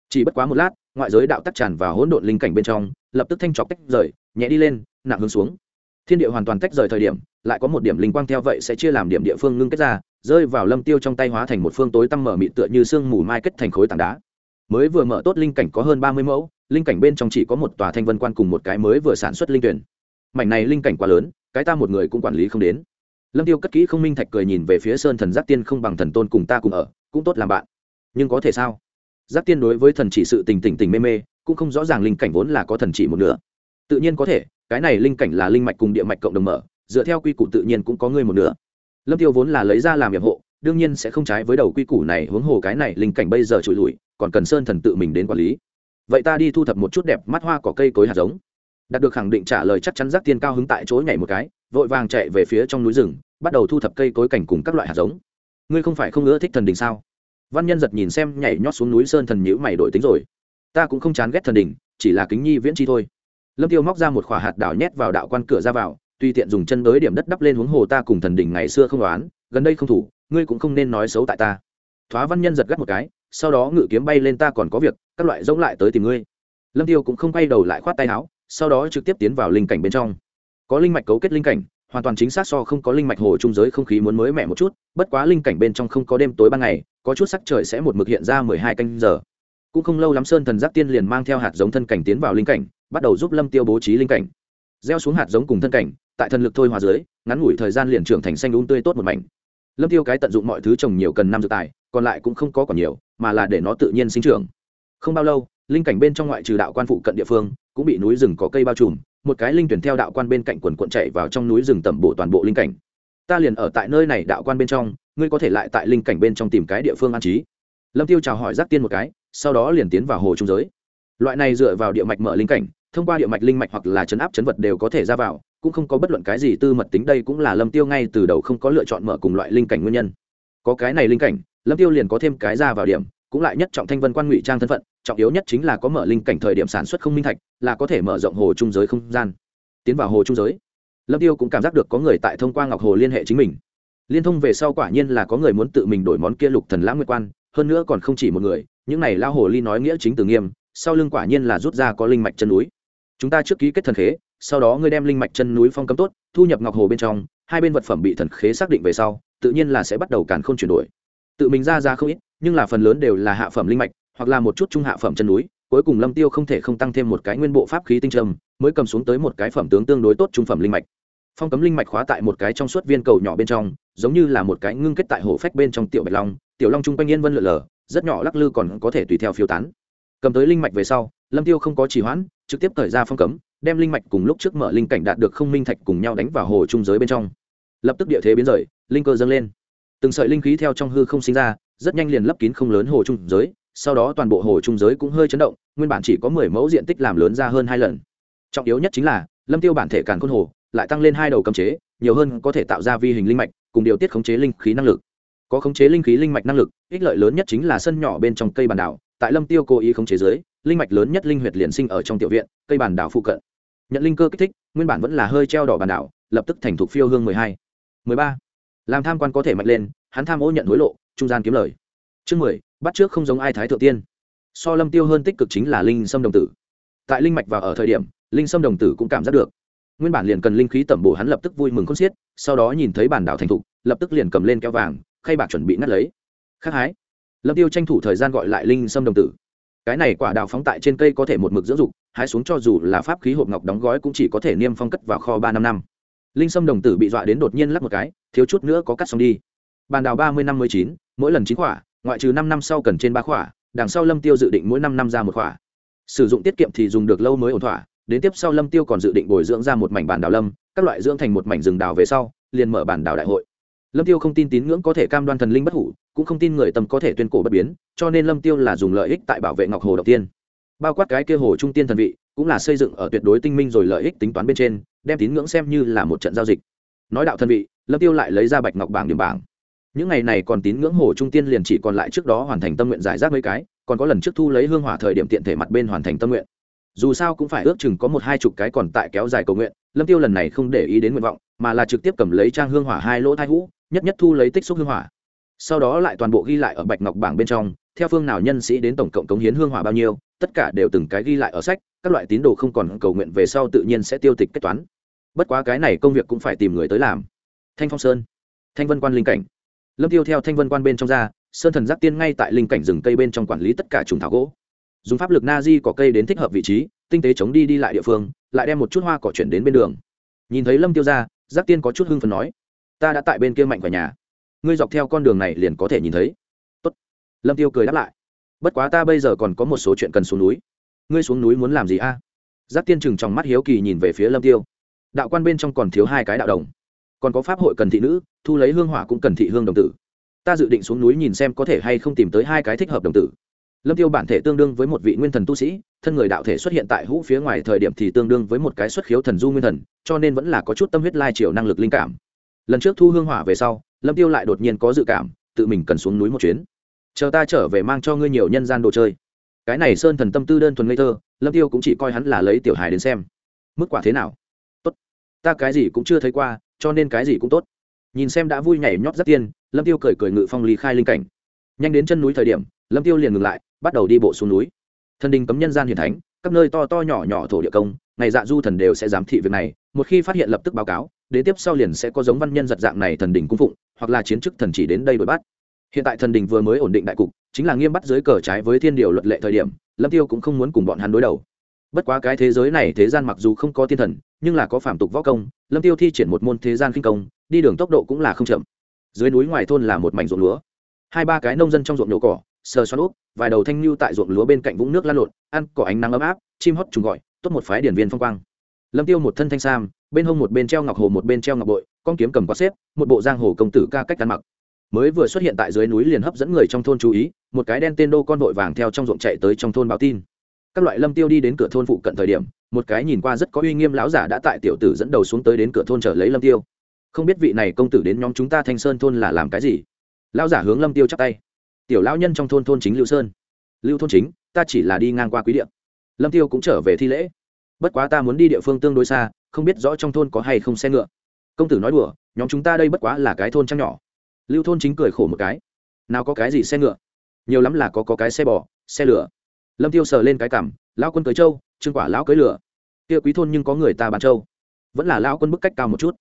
Chỉ bất quá một lát, ngoại giới đạo tắc tràn vào hỗn độn linh cảnh bên trong, lập tức thanh trọc tách rời, nhẹ đi lên, nặng hướng xuống. Thiên địa hoàn toàn tách rời thời điểm, lại có một điểm linh quang theo vậy sẽ chia làm điểm địa phương ngưng kết ra, rơi vào lâm tiêu trong tay hóa thành một phương tối tăm mở mịn tựa như sương mù mai kết thành khối tảng đá. Mới vừa mở tốt linh cảnh có hơn ba mươi mẫu, linh cảnh bên trong chỉ có một tòa thanh vân quan cùng một cái mới vừa sản xuất linh tuyển. Mảnh này linh cảnh quá lớn cái ta một người cũng quản lý không đến. Lâm tiêu cất kỹ không minh thạch cười nhìn về phía sơn thần giác tiên không bằng thần tôn cùng ta cùng ở, cũng tốt làm bạn. Nhưng có thể sao? Giác tiên đối với thần chỉ sự tình tình tình mê mê, cũng không rõ ràng linh cảnh vốn là có thần chỉ một nửa. Tự nhiên có thể, cái này linh cảnh là linh mạch cùng địa mạch cộng đồng mở, dựa theo quy củ tự nhiên cũng có ngươi một nửa. Lâm tiêu vốn là lấy ra làm nhiệm hộ, đương nhiên sẽ không trái với đầu quy củ này, huống hồ cái này linh cảnh bây giờ trụi lùi, còn cần sơn thần tự mình đến quản lý. Vậy ta đi thu thập một chút đẹp mắt hoa cỏ cây cối hạt giống đạt được khẳng định trả lời chắc chắn giác tiên cao hứng tại chỗ nhảy một cái, vội vàng chạy về phía trong núi rừng, bắt đầu thu thập cây cối cảnh cùng các loại hạt giống. Ngươi không phải không ưa thích thần đình sao? Văn nhân giật nhìn xem nhảy nhót xuống núi sơn thần nhữ mày đổi tính rồi. Ta cũng không chán ghét thần đình, chỉ là kính nhi viễn chi thôi. Lâm tiêu móc ra một khỏa hạt đảo nhét vào đạo quan cửa ra vào tuy tiện dùng chân đới điểm đất đắp lên huống hồ ta cùng thần đình ngày xưa không đoán gần đây không thủ, ngươi cũng không nên nói xấu tại ta. Thoá văn nhân giật gắt một cái, sau đó ngự kiếm bay lên ta còn có việc, các loại rỗng lại tới tìm ngươi. Lâm tiêu cũng không quay đầu lại khoát tay áo sau đó trực tiếp tiến vào linh cảnh bên trong. Có linh mạch cấu kết linh cảnh, hoàn toàn chính xác so không có linh mạch hồ trung giới không khí muốn mới mẻ một chút, bất quá linh cảnh bên trong không có đêm tối ban ngày, có chút sắc trời sẽ một mực hiện ra mười hai canh giờ. Cũng không lâu lắm sơn thần giác tiên liền mang theo hạt giống thân cảnh tiến vào linh cảnh, bắt đầu giúp lâm tiêu bố trí linh cảnh. Gieo xuống hạt giống cùng thân cảnh, tại thần lực thôi hòa dưới, ngắn ngủi thời gian liền trưởng thành xanh đúng tươi tốt một mảnh. Lâm tiêu cái tận dụng mọi thứ trồng nhiều cần năm dự tài, còn lại cũng không có còn nhiều, mà là để nó tự nhiên sinh trưởng. Không bao lâu, linh cảnh bên trong ngoại trừ đạo quan phụ cận địa phương cũng bị núi rừng có cây bao trùm, một cái linh tuyển theo đạo quan bên cạnh quần cuộn chạy vào trong núi rừng tẩm bộ toàn bộ linh cảnh. Ta liền ở tại nơi này đạo quan bên trong, ngươi có thể lại tại linh cảnh bên trong tìm cái địa phương an trí. Lâm tiêu chào hỏi giác tiên một cái, sau đó liền tiến vào hồ trung giới. Loại này dựa vào địa mạch mở linh cảnh, thông qua địa mạch linh mạch hoặc là chấn áp chấn vật đều có thể ra vào, cũng không có bất luận cái gì tư mật tính, đây cũng là lâm tiêu ngay từ đầu không có lựa chọn mở cùng loại linh cảnh nguyên nhân. Có cái này linh cảnh, lâm tiêu liền có thêm cái ra vào điểm, cũng lại nhất trọng thanh vân quan ngụy trang thân phận trọng yếu nhất chính là có mở linh cảnh thời điểm sản xuất không minh thạch, là có thể mở rộng hồ trung giới không gian. Tiến vào hồ trung giới, lâm tiêu cũng cảm giác được có người tại thông qua ngọc hồ liên hệ chính mình. Liên thông về sau quả nhiên là có người muốn tự mình đổi món kia lục thần lãng nguyệt quan, hơn nữa còn không chỉ một người, những này lao hồ ly nói nghĩa chính từ nghiêm, sau lưng quả nhiên là rút ra có linh mạch chân núi. Chúng ta trước ký kết thần khế, sau đó ngươi đem linh mạch chân núi phong cấm tốt, thu nhập ngọc hồ bên trong, hai bên vật phẩm bị thần khế xác định về sau, tự nhiên là sẽ bắt đầu càn không chuyển đổi. Tự mình ra ra không ít, nhưng là phần lớn đều là hạ phẩm linh mạch hoặc là một chút trung hạ phẩm chân núi, cuối cùng lâm tiêu không thể không tăng thêm một cái nguyên bộ pháp khí tinh trầm, mới cầm xuống tới một cái phẩm tướng tương đối tốt trung phẩm linh mạch. Phong cấm linh mạch khóa tại một cái trong suốt viên cầu nhỏ bên trong, giống như là một cái ngưng kết tại hồ phách bên trong tiểu bạch long, tiểu long trung quanh yên vân lượn lờ, rất nhỏ lắc lư còn có thể tùy theo phiêu tán. Cầm tới linh mạch về sau, lâm tiêu không có trì hoãn, trực tiếp thời ra phong cấm, đem linh mạch cùng lúc trước mở linh cảnh đạt được không minh thạch cùng nhau đánh vào hồ trung giới bên trong. Lập tức địa thế biến rời, linh cơ dâng lên. Từng sợi linh khí theo trong hư không sinh ra, rất nhanh liền lấp kín không lớn hồ trung giới sau đó toàn bộ hồ trung giới cũng hơi chấn động, nguyên bản chỉ có mười mẫu diện tích làm lớn ra hơn hai lần. Trọng yếu nhất chính là, lâm tiêu bản thể càn khôn hồ lại tăng lên hai đầu cấm chế, nhiều hơn có thể tạo ra vi hình linh mạch, cùng điều tiết khống chế linh khí năng lực. Có khống chế linh khí linh mạch năng lực, ích lợi lớn nhất chính là sân nhỏ bên trong cây bản đảo. Tại lâm tiêu cố ý khống chế dưới, linh mạch lớn nhất linh huyệt liền sinh ở trong tiểu viện, cây bản đảo phụ cận. Nhận linh cơ kích thích, nguyên bản vẫn là hơi treo đỏ bản đảo, lập tức thành thục phiêu hương mười hai. Mười ba. Làm tham quan có thể mạnh lên, hắn tham ô nhận hối lộ, trung gian kiếm lời chương mười, bắt trước không giống ai thái thượng tiên. So lâm tiêu hơn tích cực chính là linh sâm đồng tử. Tại linh mạch và ở thời điểm, linh sâm đồng tử cũng cảm giác được. Nguyên bản liền cần linh khí tẩm bổ hắn lập tức vui mừng khôn xiết, sau đó nhìn thấy bản đảo thành thục, lập tức liền cầm lên keo vàng, khay bạc chuẩn bị ngắt lấy. Khắc hái. Lâm tiêu tranh thủ thời gian gọi lại linh sâm đồng tử. Cái này quả đào phóng tại trên cây có thể một mực dưỡng dục, hái xuống cho dù là pháp khí hộp ngọc đóng gói cũng chỉ có thể niêm phong cất vào kho ba năm năm. Linh sâm đồng tử bị dọa đến đột nhiên lắc một cái, thiếu chút nữa có cắt xong đi. Bàn đào ba mươi năm mươi chín, mỗi lần chín quả ngoại trừ năm năm sau cần trên ba khỏa, đằng sau lâm tiêu dự định mỗi năm năm ra một khỏa. Sử dụng tiết kiệm thì dùng được lâu mới ổn thỏa, đến tiếp sau lâm tiêu còn dự định bồi dưỡng ra một mảnh bản đào lâm, các loại dưỡng thành một mảnh rừng đào về sau, liền mở bản đào đại hội. Lâm tiêu không tin tín ngưỡng có thể cam đoan thần linh bất hủ, cũng không tin người tâm có thể tuyên cổ bất biến, cho nên lâm tiêu là dùng lợi ích tại bảo vệ ngọc hồ đầu tiên. Bao quát cái kia hồ trung tiên thần vị, cũng là xây dựng ở tuyệt đối tinh minh rồi lợi ích tính toán bên trên, đem tín ngưỡng xem như là một trận giao dịch. Nói đạo thần vị, lâm tiêu lại lấy ra bạch ngọc bảng điểm bảng những ngày này còn tín ngưỡng hồ trung tiên liền chỉ còn lại trước đó hoàn thành tâm nguyện giải rác mấy cái, còn có lần trước thu lấy hương hỏa thời điểm tiện thể mặt bên hoàn thành tâm nguyện. Dù sao cũng phải ước chừng có một hai chục cái còn tại kéo dài cầu nguyện, lâm tiêu lần này không để ý đến nguyện vọng, mà là trực tiếp cầm lấy trang hương hỏa hai lỗ thai hũ, nhất nhất thu lấy tích xúc hương hỏa. Sau đó lại toàn bộ ghi lại ở bạch ngọc bảng bên trong, theo phương nào nhân sĩ đến tổng cộng cống hiến hương hỏa bao nhiêu, tất cả đều từng cái ghi lại ở sách, các loại tín đồ không còn cầu nguyện về sau tự nhiên sẽ tiêu tịch kết toán. Bất quá cái này công việc cũng phải tìm người tới làm. Thanh phong sơn. Thanh vân quan linh cảnh lâm tiêu theo thanh vân quan bên trong ra, sơn thần giác tiên ngay tại linh cảnh rừng cây bên trong quản lý tất cả trùng thảo gỗ. Dùng pháp lực na di cỏ cây đến thích hợp vị trí, tinh tế chống đi đi lại địa phương, lại đem một chút hoa cỏ chuyển đến bên đường. Nhìn thấy lâm tiêu ra, giác tiên có chút hưng phần nói, ta đã tại bên kia mạnh khỏe nhà. Ngươi dọc theo con đường này liền có thể nhìn thấy. Tốt. lâm tiêu cười đáp lại, bất quá ta bây giờ còn có một số chuyện cần xuống núi. Ngươi xuống núi muốn làm gì a? Giác tiên chừng trong mắt hiếu kỳ nhìn về phía lâm tiêu. Đạo quan bên trong còn thiếu hai cái đạo đồng còn có pháp hội cần thị nữ, thu lấy hương hỏa cũng cần thị hương đồng tử. Ta dự định xuống núi nhìn xem có thể hay không tìm tới hai cái thích hợp đồng tử. Lâm tiêu bản thể tương đương với một vị nguyên thần tu sĩ, thân người đạo thể xuất hiện tại hũ phía ngoài thời điểm thì tương đương với một cái xuất khiếu thần du nguyên thần, cho nên vẫn là có chút tâm huyết lai chiều năng lực linh cảm. Lần trước thu hương hỏa về sau, lâm tiêu lại đột nhiên có dự cảm, tự mình cần xuống núi một chuyến. Chờ ta trở về mang cho ngươi nhiều nhân gian đồ chơi. Cái này sơn thần tâm tư đơn thuần ngây thơ, lâm tiêu cũng chỉ coi hắn là lấy tiểu hài đến xem. Mức quả thế nào? Tốt. Ta cái gì cũng chưa thấy qua cho nên cái gì cũng tốt. Nhìn xem đã vui nhảy nhót rất tiên, lâm tiêu cười cười ngự phong ly khai linh cảnh. Nhanh đến chân núi thời điểm, lâm tiêu liền ngừng lại, bắt đầu đi bộ xuống núi. Thần đình cấm nhân gian hiền thánh, các nơi to to nhỏ nhỏ thổ địa công, ngày dạ du thần đều sẽ giám thị việc này, một khi phát hiện lập tức báo cáo, đến tiếp sau liền sẽ có giống văn nhân giật dạng này thần đình cung phụng, hoặc là chiến chức thần chỉ đến đây đuổi bắt. Hiện tại thần đình vừa mới ổn định đại cục, chính là nghiêm bắt dưới cờ trái với thiên điều luật lệ thời điểm, lâm tiêu cũng không muốn cùng bọn hắn đối đầu bất quá cái thế giới này thế gian mặc dù không có thiên thần, nhưng là có phạm tục võ công, lâm tiêu thi triển một môn thế gian kinh công, đi đường tốc độ cũng là không chậm. Dưới núi ngoài thôn là một mảnh ruộng lúa. Hai ba cái nông dân trong ruộng nhổ cỏ, sờ xoắn úp, vài đầu thanh lưu tại ruộng lúa bên cạnh vũng nước lan lộn, ăn cỏ ánh nắng ấm áp, chim hót trùng gọi, tốt một phái điển viên phong quang. Lâm tiêu một thân thanh sam, bên hông một bên treo ngọc hồ một bên treo ngọc bội, con kiếm cầm quá xếp, một bộ giang hồ công tử ca cách ăn mặc. Mới vừa xuất hiện tại dưới núi liền hấp dẫn người trong thôn chú ý, một cái đen tên đô con vội vàng theo trong ruộng chạy tới trong thôn báo tin các loại lâm tiêu đi đến cửa thôn phụ cận thời điểm một cái nhìn qua rất có uy nghiêm lão giả đã tại tiểu tử dẫn đầu xuống tới đến cửa thôn trở lấy lâm tiêu. Không biết vị này công tử đến nhóm chúng ta thanh sơn thôn là làm cái gì? Lão giả hướng lâm tiêu chắp tay. Tiểu lão nhân trong thôn thôn chính lưu sơn. Lưu thôn chính ta chỉ là đi ngang qua quý địa. Lâm tiêu cũng trở về thi lễ. Bất quá ta muốn đi địa phương tương đối xa không biết rõ trong thôn có hay không xe ngựa. Công tử nói đùa nhóm chúng ta đây bất quá là cái thôn trăng nhỏ. Lưu thôn chính cười khổ một cái. Nào có cái gì xe ngựa? Nhiều lắm là có, có cái xe bò xe lửa lâm tiêu sờ lên cái cảm, lão quân cưới châu, trương quả lão cưới lửa. Kia quý thôn nhưng có người ta bán châu. Vẫn là lão quân bức cách cao một chút.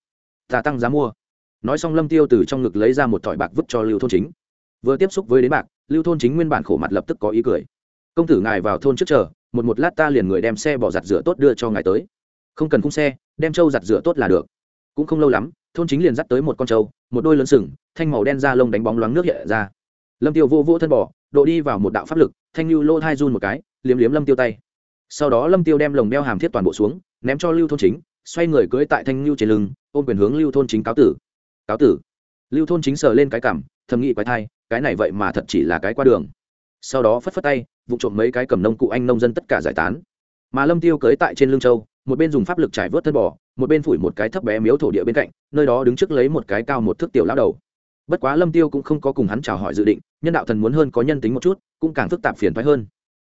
Ta tăng giá mua. Nói xong lâm tiêu từ trong ngực lấy ra một thỏi bạc vứt cho lưu thôn chính. Vừa tiếp xúc với đến bạc, lưu thôn chính nguyên bản khổ mặt lập tức có ý cười. Công tử ngài vào thôn trước chờ, một một lát ta liền người đem xe bỏ giặt rửa tốt đưa cho ngài tới. Không cần khung xe, đem trâu giặt rửa tốt là được. Cũng không lâu lắm, thôn chính liền dắt tới một con trâu một đôi lớn sừng, thanh màu đen da lông đánh bóng loáng nước hiện ra lâm tiêu vô vô thân bỏ độ đi vào một đạo pháp lực, thanh lưu lô thai run một cái, liếm liếm lâm tiêu tay. Sau đó lâm tiêu đem lồng đeo hàm thiết toàn bộ xuống, ném cho lưu thôn chính, xoay người cưỡi tại thanh lưu trên lưng, ôm quyền hướng lưu thôn chính cáo tử. Cáo tử. Lưu thôn chính sờ lên cái cảm thầm nghĩ quái thai, cái này vậy mà thật chỉ là cái qua đường. Sau đó phất phất tay vụ trộm mấy cái cầm nông cụ anh nông dân tất cả giải tán. Mà lâm tiêu cưới tại trên lưng châu, một bên dùng pháp lực trải vớt thân bò, một bên phủi một cái thấp bé miếu thổ địa bên cạnh, nơi đó đứng trước lấy một cái cao một thước tiểu lão đầu bất quá lâm tiêu cũng không có cùng hắn chào hỏi dự định, nhân đạo thần muốn hơn có nhân tính một chút, cũng càng phức tạp phiền thoái hơn.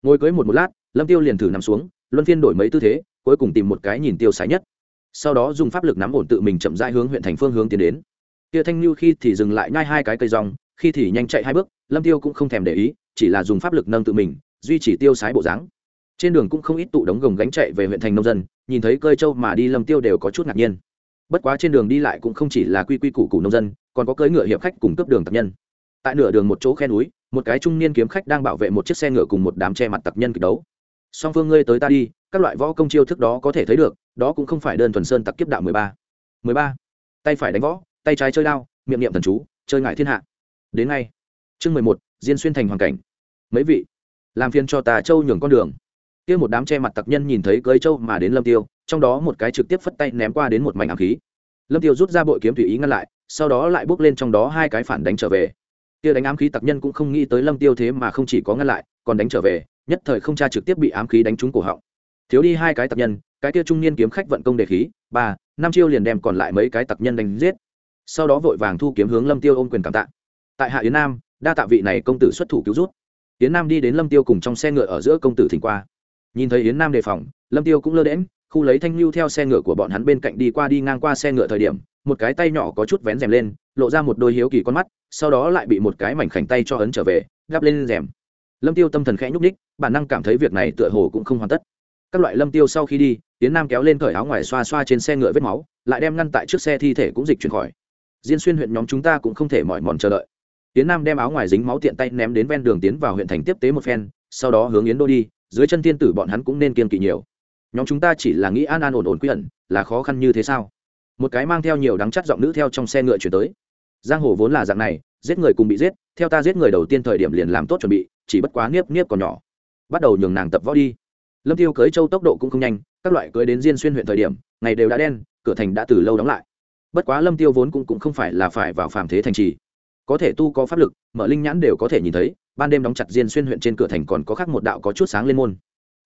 Ngồi cưới một một lát, lâm tiêu liền thử nằm xuống, luân phiên đổi mấy tư thế, cuối cùng tìm một cái nhìn tiêu sái nhất. Sau đó dùng pháp lực nắm ổn tự mình chậm rãi hướng huyện thành phương hướng tiến đến. Kia thanh lưu khi thì dừng lại nhai hai cái cây rong, khi thì nhanh chạy hai bước, lâm tiêu cũng không thèm để ý, chỉ là dùng pháp lực nâng tự mình, duy trì tiêu sái bộ dáng. Trên đường cũng không ít tụ đống gồng gánh chạy về huyện thành nông dân, nhìn thấy cơi châu mà đi lâm tiêu đều có chút ngạc nhiên. Bất quá trên đường đi lại cũng không chỉ là quy quy củ củ nông dân còn có cưỡi ngựa hiệp khách cùng cướp đường tập nhân. Tại nửa đường một chỗ khe núi, một cái trung niên kiếm khách đang bảo vệ một chiếc xe ngựa cùng một đám che mặt tập nhân kịch đấu. Song phương ngươi tới ta đi, các loại võ công chiêu thức đó có thể thấy được, đó cũng không phải đơn thuần sơn tặc kiếp đạo mười ba. Mười ba? Tay phải đánh võ, tay trái chơi đao, miệng niệm thần chú, chơi ngại thiên hạ. Đến ngay. Chương mười một, diên xuyên thành hoàn cảnh. Mấy vị, làm phiền cho tà châu nhường con đường. Kia một đám che mặt tặc nhân nhìn thấy cưới châu mà đến lâm tiêu, trong đó một cái trực tiếp phất tay ném qua đến một mảnh ám khí. Lâm tiêu rút ra bội kiếm tùy ý ngăn lại sau đó lại bước lên trong đó hai cái phản đánh trở về. Kia đánh ám khí tặc nhân cũng không nghĩ tới lâm tiêu thế mà không chỉ có ngăn lại, còn đánh trở về, nhất thời không tra trực tiếp bị ám khí đánh trúng cổ họng. Thiếu đi hai cái tặc nhân, cái kia trung niên kiếm khách vận công đề khí, ba, năm chiêu liền đem còn lại mấy cái tặc nhân đánh giết. Sau đó vội vàng thu kiếm hướng lâm tiêu ôm quyền cảm tạ. Tại hạ yến nam, đa tạ vị này công tử xuất thủ cứu rút. Yến nam đi đến lâm tiêu cùng trong xe ngựa ở giữa công tử thỉnh qua. Nhìn thấy yến nam đề phòng, lâm tiêu cũng lơ đễm khu lấy thanh lưu theo xe ngựa của bọn hắn bên cạnh đi qua đi ngang qua xe ngựa thời điểm, một cái tay nhỏ có chút vén rèm lên, lộ ra một đôi hiếu kỳ con mắt, sau đó lại bị một cái mảnh khảnh tay cho ấn trở về, gắp lên rèm. Lâm tiêu tâm thần khẽ nhúc ních bản năng cảm thấy việc này tựa hồ cũng không hoàn tất. Các loại lâm tiêu sau khi đi, tiến nam kéo lên cởi áo ngoài xoa xoa trên xe ngựa vết máu, lại đem ngăn tại trước xe thi thể cũng dịch chuyển khỏi. Diên xuyên huyện nhóm chúng ta cũng không thể mỏi mòn chờ đợi. Tiến nam đem áo ngoài dính máu tiện tay ném đến ven đường tiến vào huyện thành tiếp tế một phen, sau đó hướng yến đô đi, dưới chân thiên tử bọn hắn cũng nên kiên kỵ nhiều nhóm chúng ta chỉ là nghĩ an an ổn ổn quy ẩn là khó khăn như thế sao? Một cái mang theo nhiều đắng chắt giọng nữ theo trong xe ngựa chuyển tới. Giang hồ vốn là dạng này giết người cùng bị giết theo ta giết người đầu tiên thời điểm liền làm tốt chuẩn bị chỉ bất quá niếp niếp còn nhỏ. Bắt đầu nhường nàng tập võ đi. Lâm tiêu cưới châu tốc độ cũng không nhanh các loại cưới đến diên xuyên huyện thời điểm ngày đều đã đen cửa thành đã từ lâu đóng lại. Bất quá lâm tiêu vốn cũng, cũng không phải là phải vào phàm thế thành trì. Có thể tu có pháp lực mở linh nhãn đều có thể nhìn thấy ban đêm đóng chặt diên xuyên huyện trên cửa thành còn có khác một đạo có chút sáng lên môn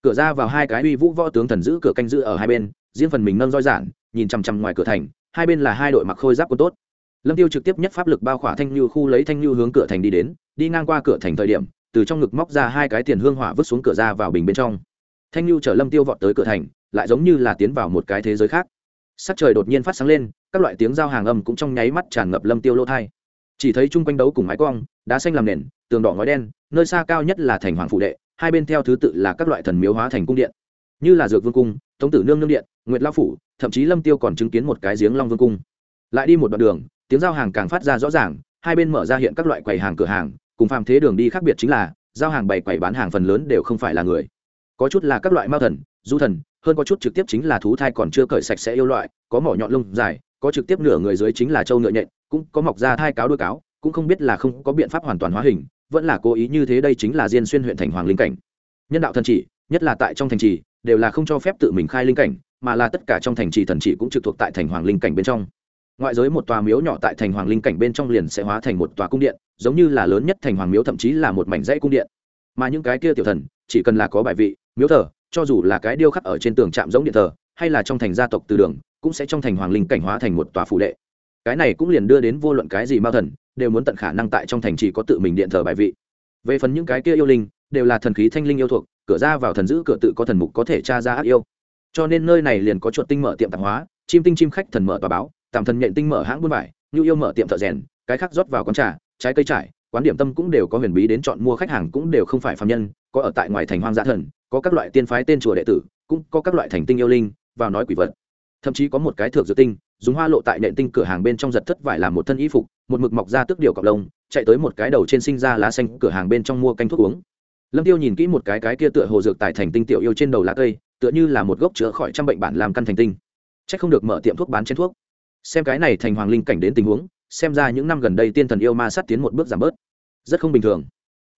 cửa ra vào hai cái uy vũ võ tướng thần giữ cửa canh giữ ở hai bên, riêng phần mình nâng roi giản, nhìn chằm chằm ngoài cửa thành, hai bên là hai đội mặc khôi giáp quân tốt. Lâm tiêu trực tiếp nhất pháp lực bao khỏa thanh lưu khu lấy thanh lưu hướng cửa thành đi đến, đi ngang qua cửa thành thời điểm, từ trong ngực móc ra hai cái tiền hương hỏa vứt xuống cửa ra vào bình bên trong. Thanh lưu chở lâm tiêu vọt tới cửa thành, lại giống như là tiến vào một cái thế giới khác. Sắc trời đột nhiên phát sáng lên, các loại tiếng giao hàng âm cũng trong nháy mắt tràn ngập lâm tiêu lỗ thai. Chỉ thấy chung quanh đấu cùng mái cong, đá xanh làm nền, tường đỏ ngói đen, nơi xa cao nhất là thành hoàng phụ đệ hai bên theo thứ tự là các loại thần miếu hóa thành cung điện, như là dược vương cung, tống tử nương nương điện, nguyệt lao phủ, thậm chí lâm tiêu còn chứng kiến một cái giếng long vương cung. Lại đi một đoạn đường, tiếng giao hàng càng phát ra rõ ràng, hai bên mở ra hiện các loại quầy hàng cửa hàng, cùng phàm thế đường đi khác biệt chính là, giao hàng bày quầy bán hàng phần lớn đều không phải là người. Có chút là các loại mao thần, du thần, hơn có chút trực tiếp chính là thú thai còn chưa cởi sạch sẽ yêu loại, có mỏ nhọn lông dài, có trực tiếp nửa người dưới chính là trâu ngựa nhện, cũng có mọc ra thai cáo đuôi cáo, cũng không biết là không có biện pháp hoàn toàn hóa hình vẫn là cố ý như thế đây chính là diên xuyên huyện thành hoàng linh cảnh. Nhân đạo thần chỉ, nhất là tại trong thành trì, đều là không cho phép tự mình khai linh cảnh, mà là tất cả trong thành trì thần chỉ cũng trực thuộc tại thành hoàng linh cảnh bên trong. Ngoại giới một tòa miếu nhỏ tại thành hoàng linh cảnh bên trong liền sẽ hóa thành một tòa cung điện, giống như là lớn nhất thành hoàng miếu thậm chí là một mảnh dãy cung điện. Mà những cái kia tiểu thần, chỉ cần là có bài vị, miếu thờ, cho dù là cái điêu khắc ở trên tường trạm giống điện thờ, hay là trong thành gia tộc từ đường, cũng sẽ trong thành hoàng linh cảnh hóa thành một tòa phủ đệ. Cái này cũng liền đưa đến vô luận cái gì mao thần đều muốn tận khả năng tại trong thành chỉ có tự mình điện thờ bài vị. Về phần những cái kia yêu linh, đều là thần khí thanh linh yêu thuộc, cửa ra vào thần giữ cửa tự có thần mục có thể tra ra ác yêu. Cho nên nơi này liền có chuột tinh mở tiệm tạp hóa, chim tinh chim khách thần mở tòa báo, tạm thần nhện tinh mở hãng buôn vải, nhu yêu mở tiệm thợ rèn, cái khác rót vào quán trà, trái cây trải, quán điểm tâm cũng đều có huyền bí đến chọn mua khách hàng cũng đều không phải phạm nhân, có ở tại ngoài thành hoang dã thần, có các loại tiên phái tên chùa đệ tử, cũng có các loại thành tinh yêu linh, vào nói quỷ vật. Thậm chí có một cái thược dược tinh, dùng hoa lộ tại nện tinh cửa hàng bên trong giật thất vải làm một thân y phục một mực mọc ra tước điều cọc lông, chạy tới một cái đầu trên sinh ra lá xanh cửa hàng bên trong mua canh thuốc uống. Lâm tiêu nhìn kỹ một cái cái kia tựa hồ dược tài thành tinh tiểu yêu trên đầu lá cây, tựa như là một gốc chữa khỏi trăm bệnh bản làm căn thành tinh. Chắc không được mở tiệm thuốc bán trên thuốc. Xem cái này thành hoàng linh cảnh đến tình huống, xem ra những năm gần đây tiên thần yêu ma sát tiến một bước giảm bớt. Rất không bình thường.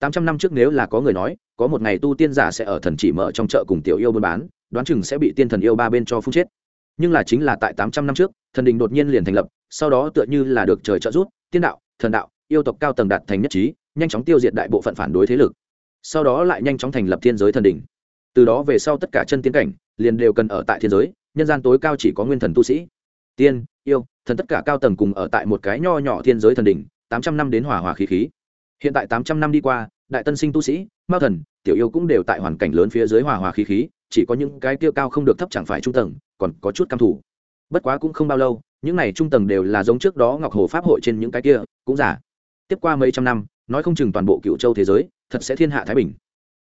Tám trăm năm trước nếu là có người nói, có một ngày tu tiên giả sẽ ở thần chỉ mở trong chợ cùng tiểu yêu buôn bán, đoán chừng sẽ bị tiên thần yêu ba bên cho phun chết. Nhưng là chính là tại tám trăm năm trước, thần đình đột nhiên liền thành lập, sau đó tựa như là được trời trợ giúp tiên đạo, thần đạo, yêu tộc cao tầng đạt thành nhất trí, nhanh chóng tiêu diệt đại bộ phận phản đối thế lực. Sau đó lại nhanh chóng thành lập thiên giới thần đình từ đó về sau tất cả chân tiến cảnh liền đều cần ở tại thiên giới, nhân gian tối cao chỉ có nguyên thần tu sĩ. Tiên, yêu, thần tất cả cao tầng cùng ở tại một cái nho nhỏ thiên giới thần đình tám trăm năm đến hòa hòa khí khí. Hiện tại tám trăm năm đi qua, đại tân sinh tu sĩ, mao thần, tiểu yêu cũng đều tại hoàn cảnh lớn phía dưới hòa hòa khí khí, chỉ có những cái tiêu cao không được thấp chẳng phải trung tầng, còn có chút căm thủ bất quá cũng không bao lâu những này trung tầng đều là giống trước đó ngọc hồ pháp hội trên những cái kia, cũng giả. Tiếp qua mấy trăm năm, nói không chừng toàn bộ cựu châu thế giới, thật sẽ thiên hạ thái bình.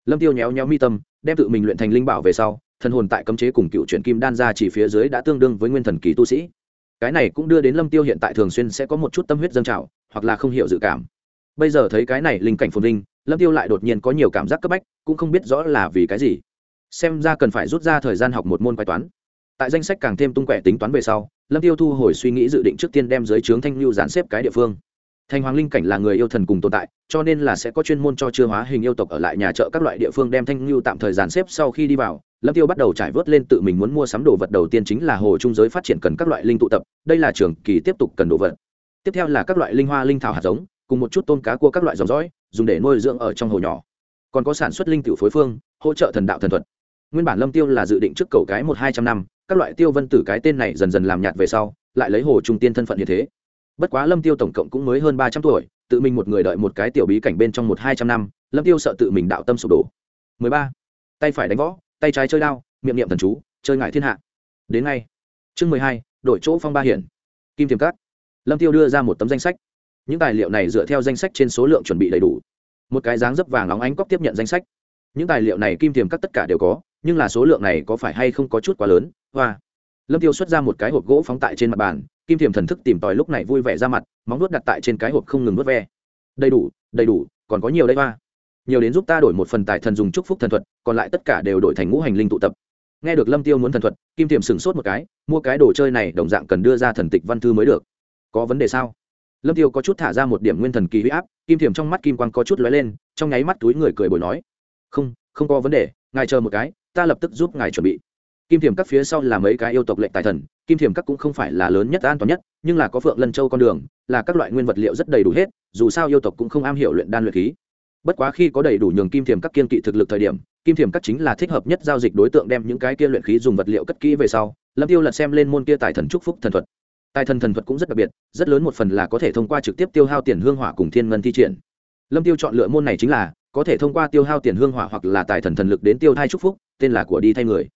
Lâm tiêu nhéo nhéo mi tâm, đem tự mình luyện thành linh bảo về sau, thần hồn tại cấm chế cùng cựu truyện kim đan ra chỉ phía dưới đã tương đương với nguyên thần kỳ tu sĩ. Cái này cũng đưa đến lâm tiêu hiện tại thường xuyên sẽ có một chút tâm huyết dâng trào, hoặc là không hiểu dự cảm. Bây giờ thấy cái này linh cảnh phồn linh lâm tiêu lại đột nhiên có nhiều cảm giác cấp bách, cũng không biết rõ là vì cái gì. Xem ra cần phải rút ra thời gian học một môn bài toán. Tại danh sách càng thêm tung quẻ tính toán về sau lâm tiêu thu hồi suy nghĩ dự định trước tiên đem dưới trướng thanh lưu dàn xếp cái địa phương. Thành hoàng linh cảnh là người yêu thần cùng tồn tại, cho nên là sẽ có chuyên môn cho chưa hóa hình yêu tộc ở lại nhà chợ các loại địa phương đem thanh lưu tạm thời dàn xếp sau khi đi vào. Lâm tiêu bắt đầu trải vớt lên tự mình muốn mua sắm đồ vật đầu tiên chính là hồ trung giới phát triển cần các loại linh tụ tập, đây là trường kỳ tiếp tục cần đồ vật. Tiếp theo là các loại linh hoa linh thảo hạt giống, cùng một chút tôm cá cua các loại dòng dõi, dùng để nuôi dưỡng ở trong hồ nhỏ. Còn có sản xuất linh tiểu phối phương, hỗ trợ thần đạo thần thuật. Nguyên bản lâm tiêu là dự định trước cầu cái một hai trăm năm các loại tiêu vân tử cái tên này dần dần làm nhạt về sau, lại lấy hồ trung tiên thân phận như thế. Bất quá lâm tiêu tổng cộng cũng mới hơn ba trăm tuổi, tự mình một người đợi một cái tiểu bí cảnh bên trong một hai trăm năm, lâm tiêu sợ tự mình đạo tâm sụp đổ. Mười ba, tay phải đánh võ, tay trái chơi đao, miệng niệm thần chú, chơi ngại thiên hạ. Đến ngay, chương mười hai, đổi chỗ phong ba hiển. Kim tiềm cát lâm tiêu đưa ra một tấm danh sách. Những tài liệu này dựa theo danh sách trên số lượng chuẩn bị đầy đủ. Một cái dáng dấp vàng óng ánh cóc tiếp nhận danh sách. Những tài liệu này kim tiềm cắt tất cả đều có, nhưng là số lượng này có phải hay không có chút quá lớn hoa. Lâm tiêu xuất ra một cái hộp gỗ phóng tại trên mặt bàn, kim Thiềm thần thức tìm tòi lúc này vui vẻ ra mặt, móng nuốt đặt tại trên cái hộp không ngừng nuốt ve. Đầy đủ đầy đủ, còn có nhiều đây, hoa. Nhiều đến giúp ta đổi một phần tài thần dùng chúc phúc thần thuật, còn lại tất cả đều đổi thành ngũ hành linh tụ tập. Nghe được lâm tiêu muốn thần thuật, kim tiềm sửng sốt một cái, mua cái đồ chơi này đồng dạng cần đưa ra thần tịch văn thư mới được. Có vấn đề sao? Lâm tiêu có chút thả ra một điểm nguyên thần kỳ huy áp, kim Thiềm trong mắt kim quang có chút lóe lên, trong nháy mắt túi người cười bồi nói. Không không có vấn đề, ngài chờ một cái, ta lập tức giúp ngài chuẩn bị kim thiểm các phía sau là mấy cái yêu tộc lệnh tài thần, kim thiểm các cũng không phải là lớn nhất, an toàn nhất, nhưng là có phượng lân châu con đường, là các loại nguyên vật liệu rất đầy đủ hết, dù sao yêu tộc cũng không am hiểu luyện đan luyện khí. Bất quá khi có đầy đủ nhường kim thiểm các kiên kỵ thực lực thời điểm, kim thiểm các chính là thích hợp nhất giao dịch đối tượng đem những cái kia luyện khí dùng vật liệu cất kỹ về sau. Lâm tiêu lật xem lên môn kia tài thần trúc phúc thần thuật. Tài thần thần thuật cũng rất đặc biệt, rất lớn một phần là có thể thông qua trực tiếp tiêu hao tiền hương hỏa cùng thiên ngân thi triển. Lâm tiêu chọn lựa môn này chính là, có thể thông qua tiêu hao tiền hương hỏa hoặc là tài thần thần lực đến tiêu thai trúc phúc, tên là của đi thay người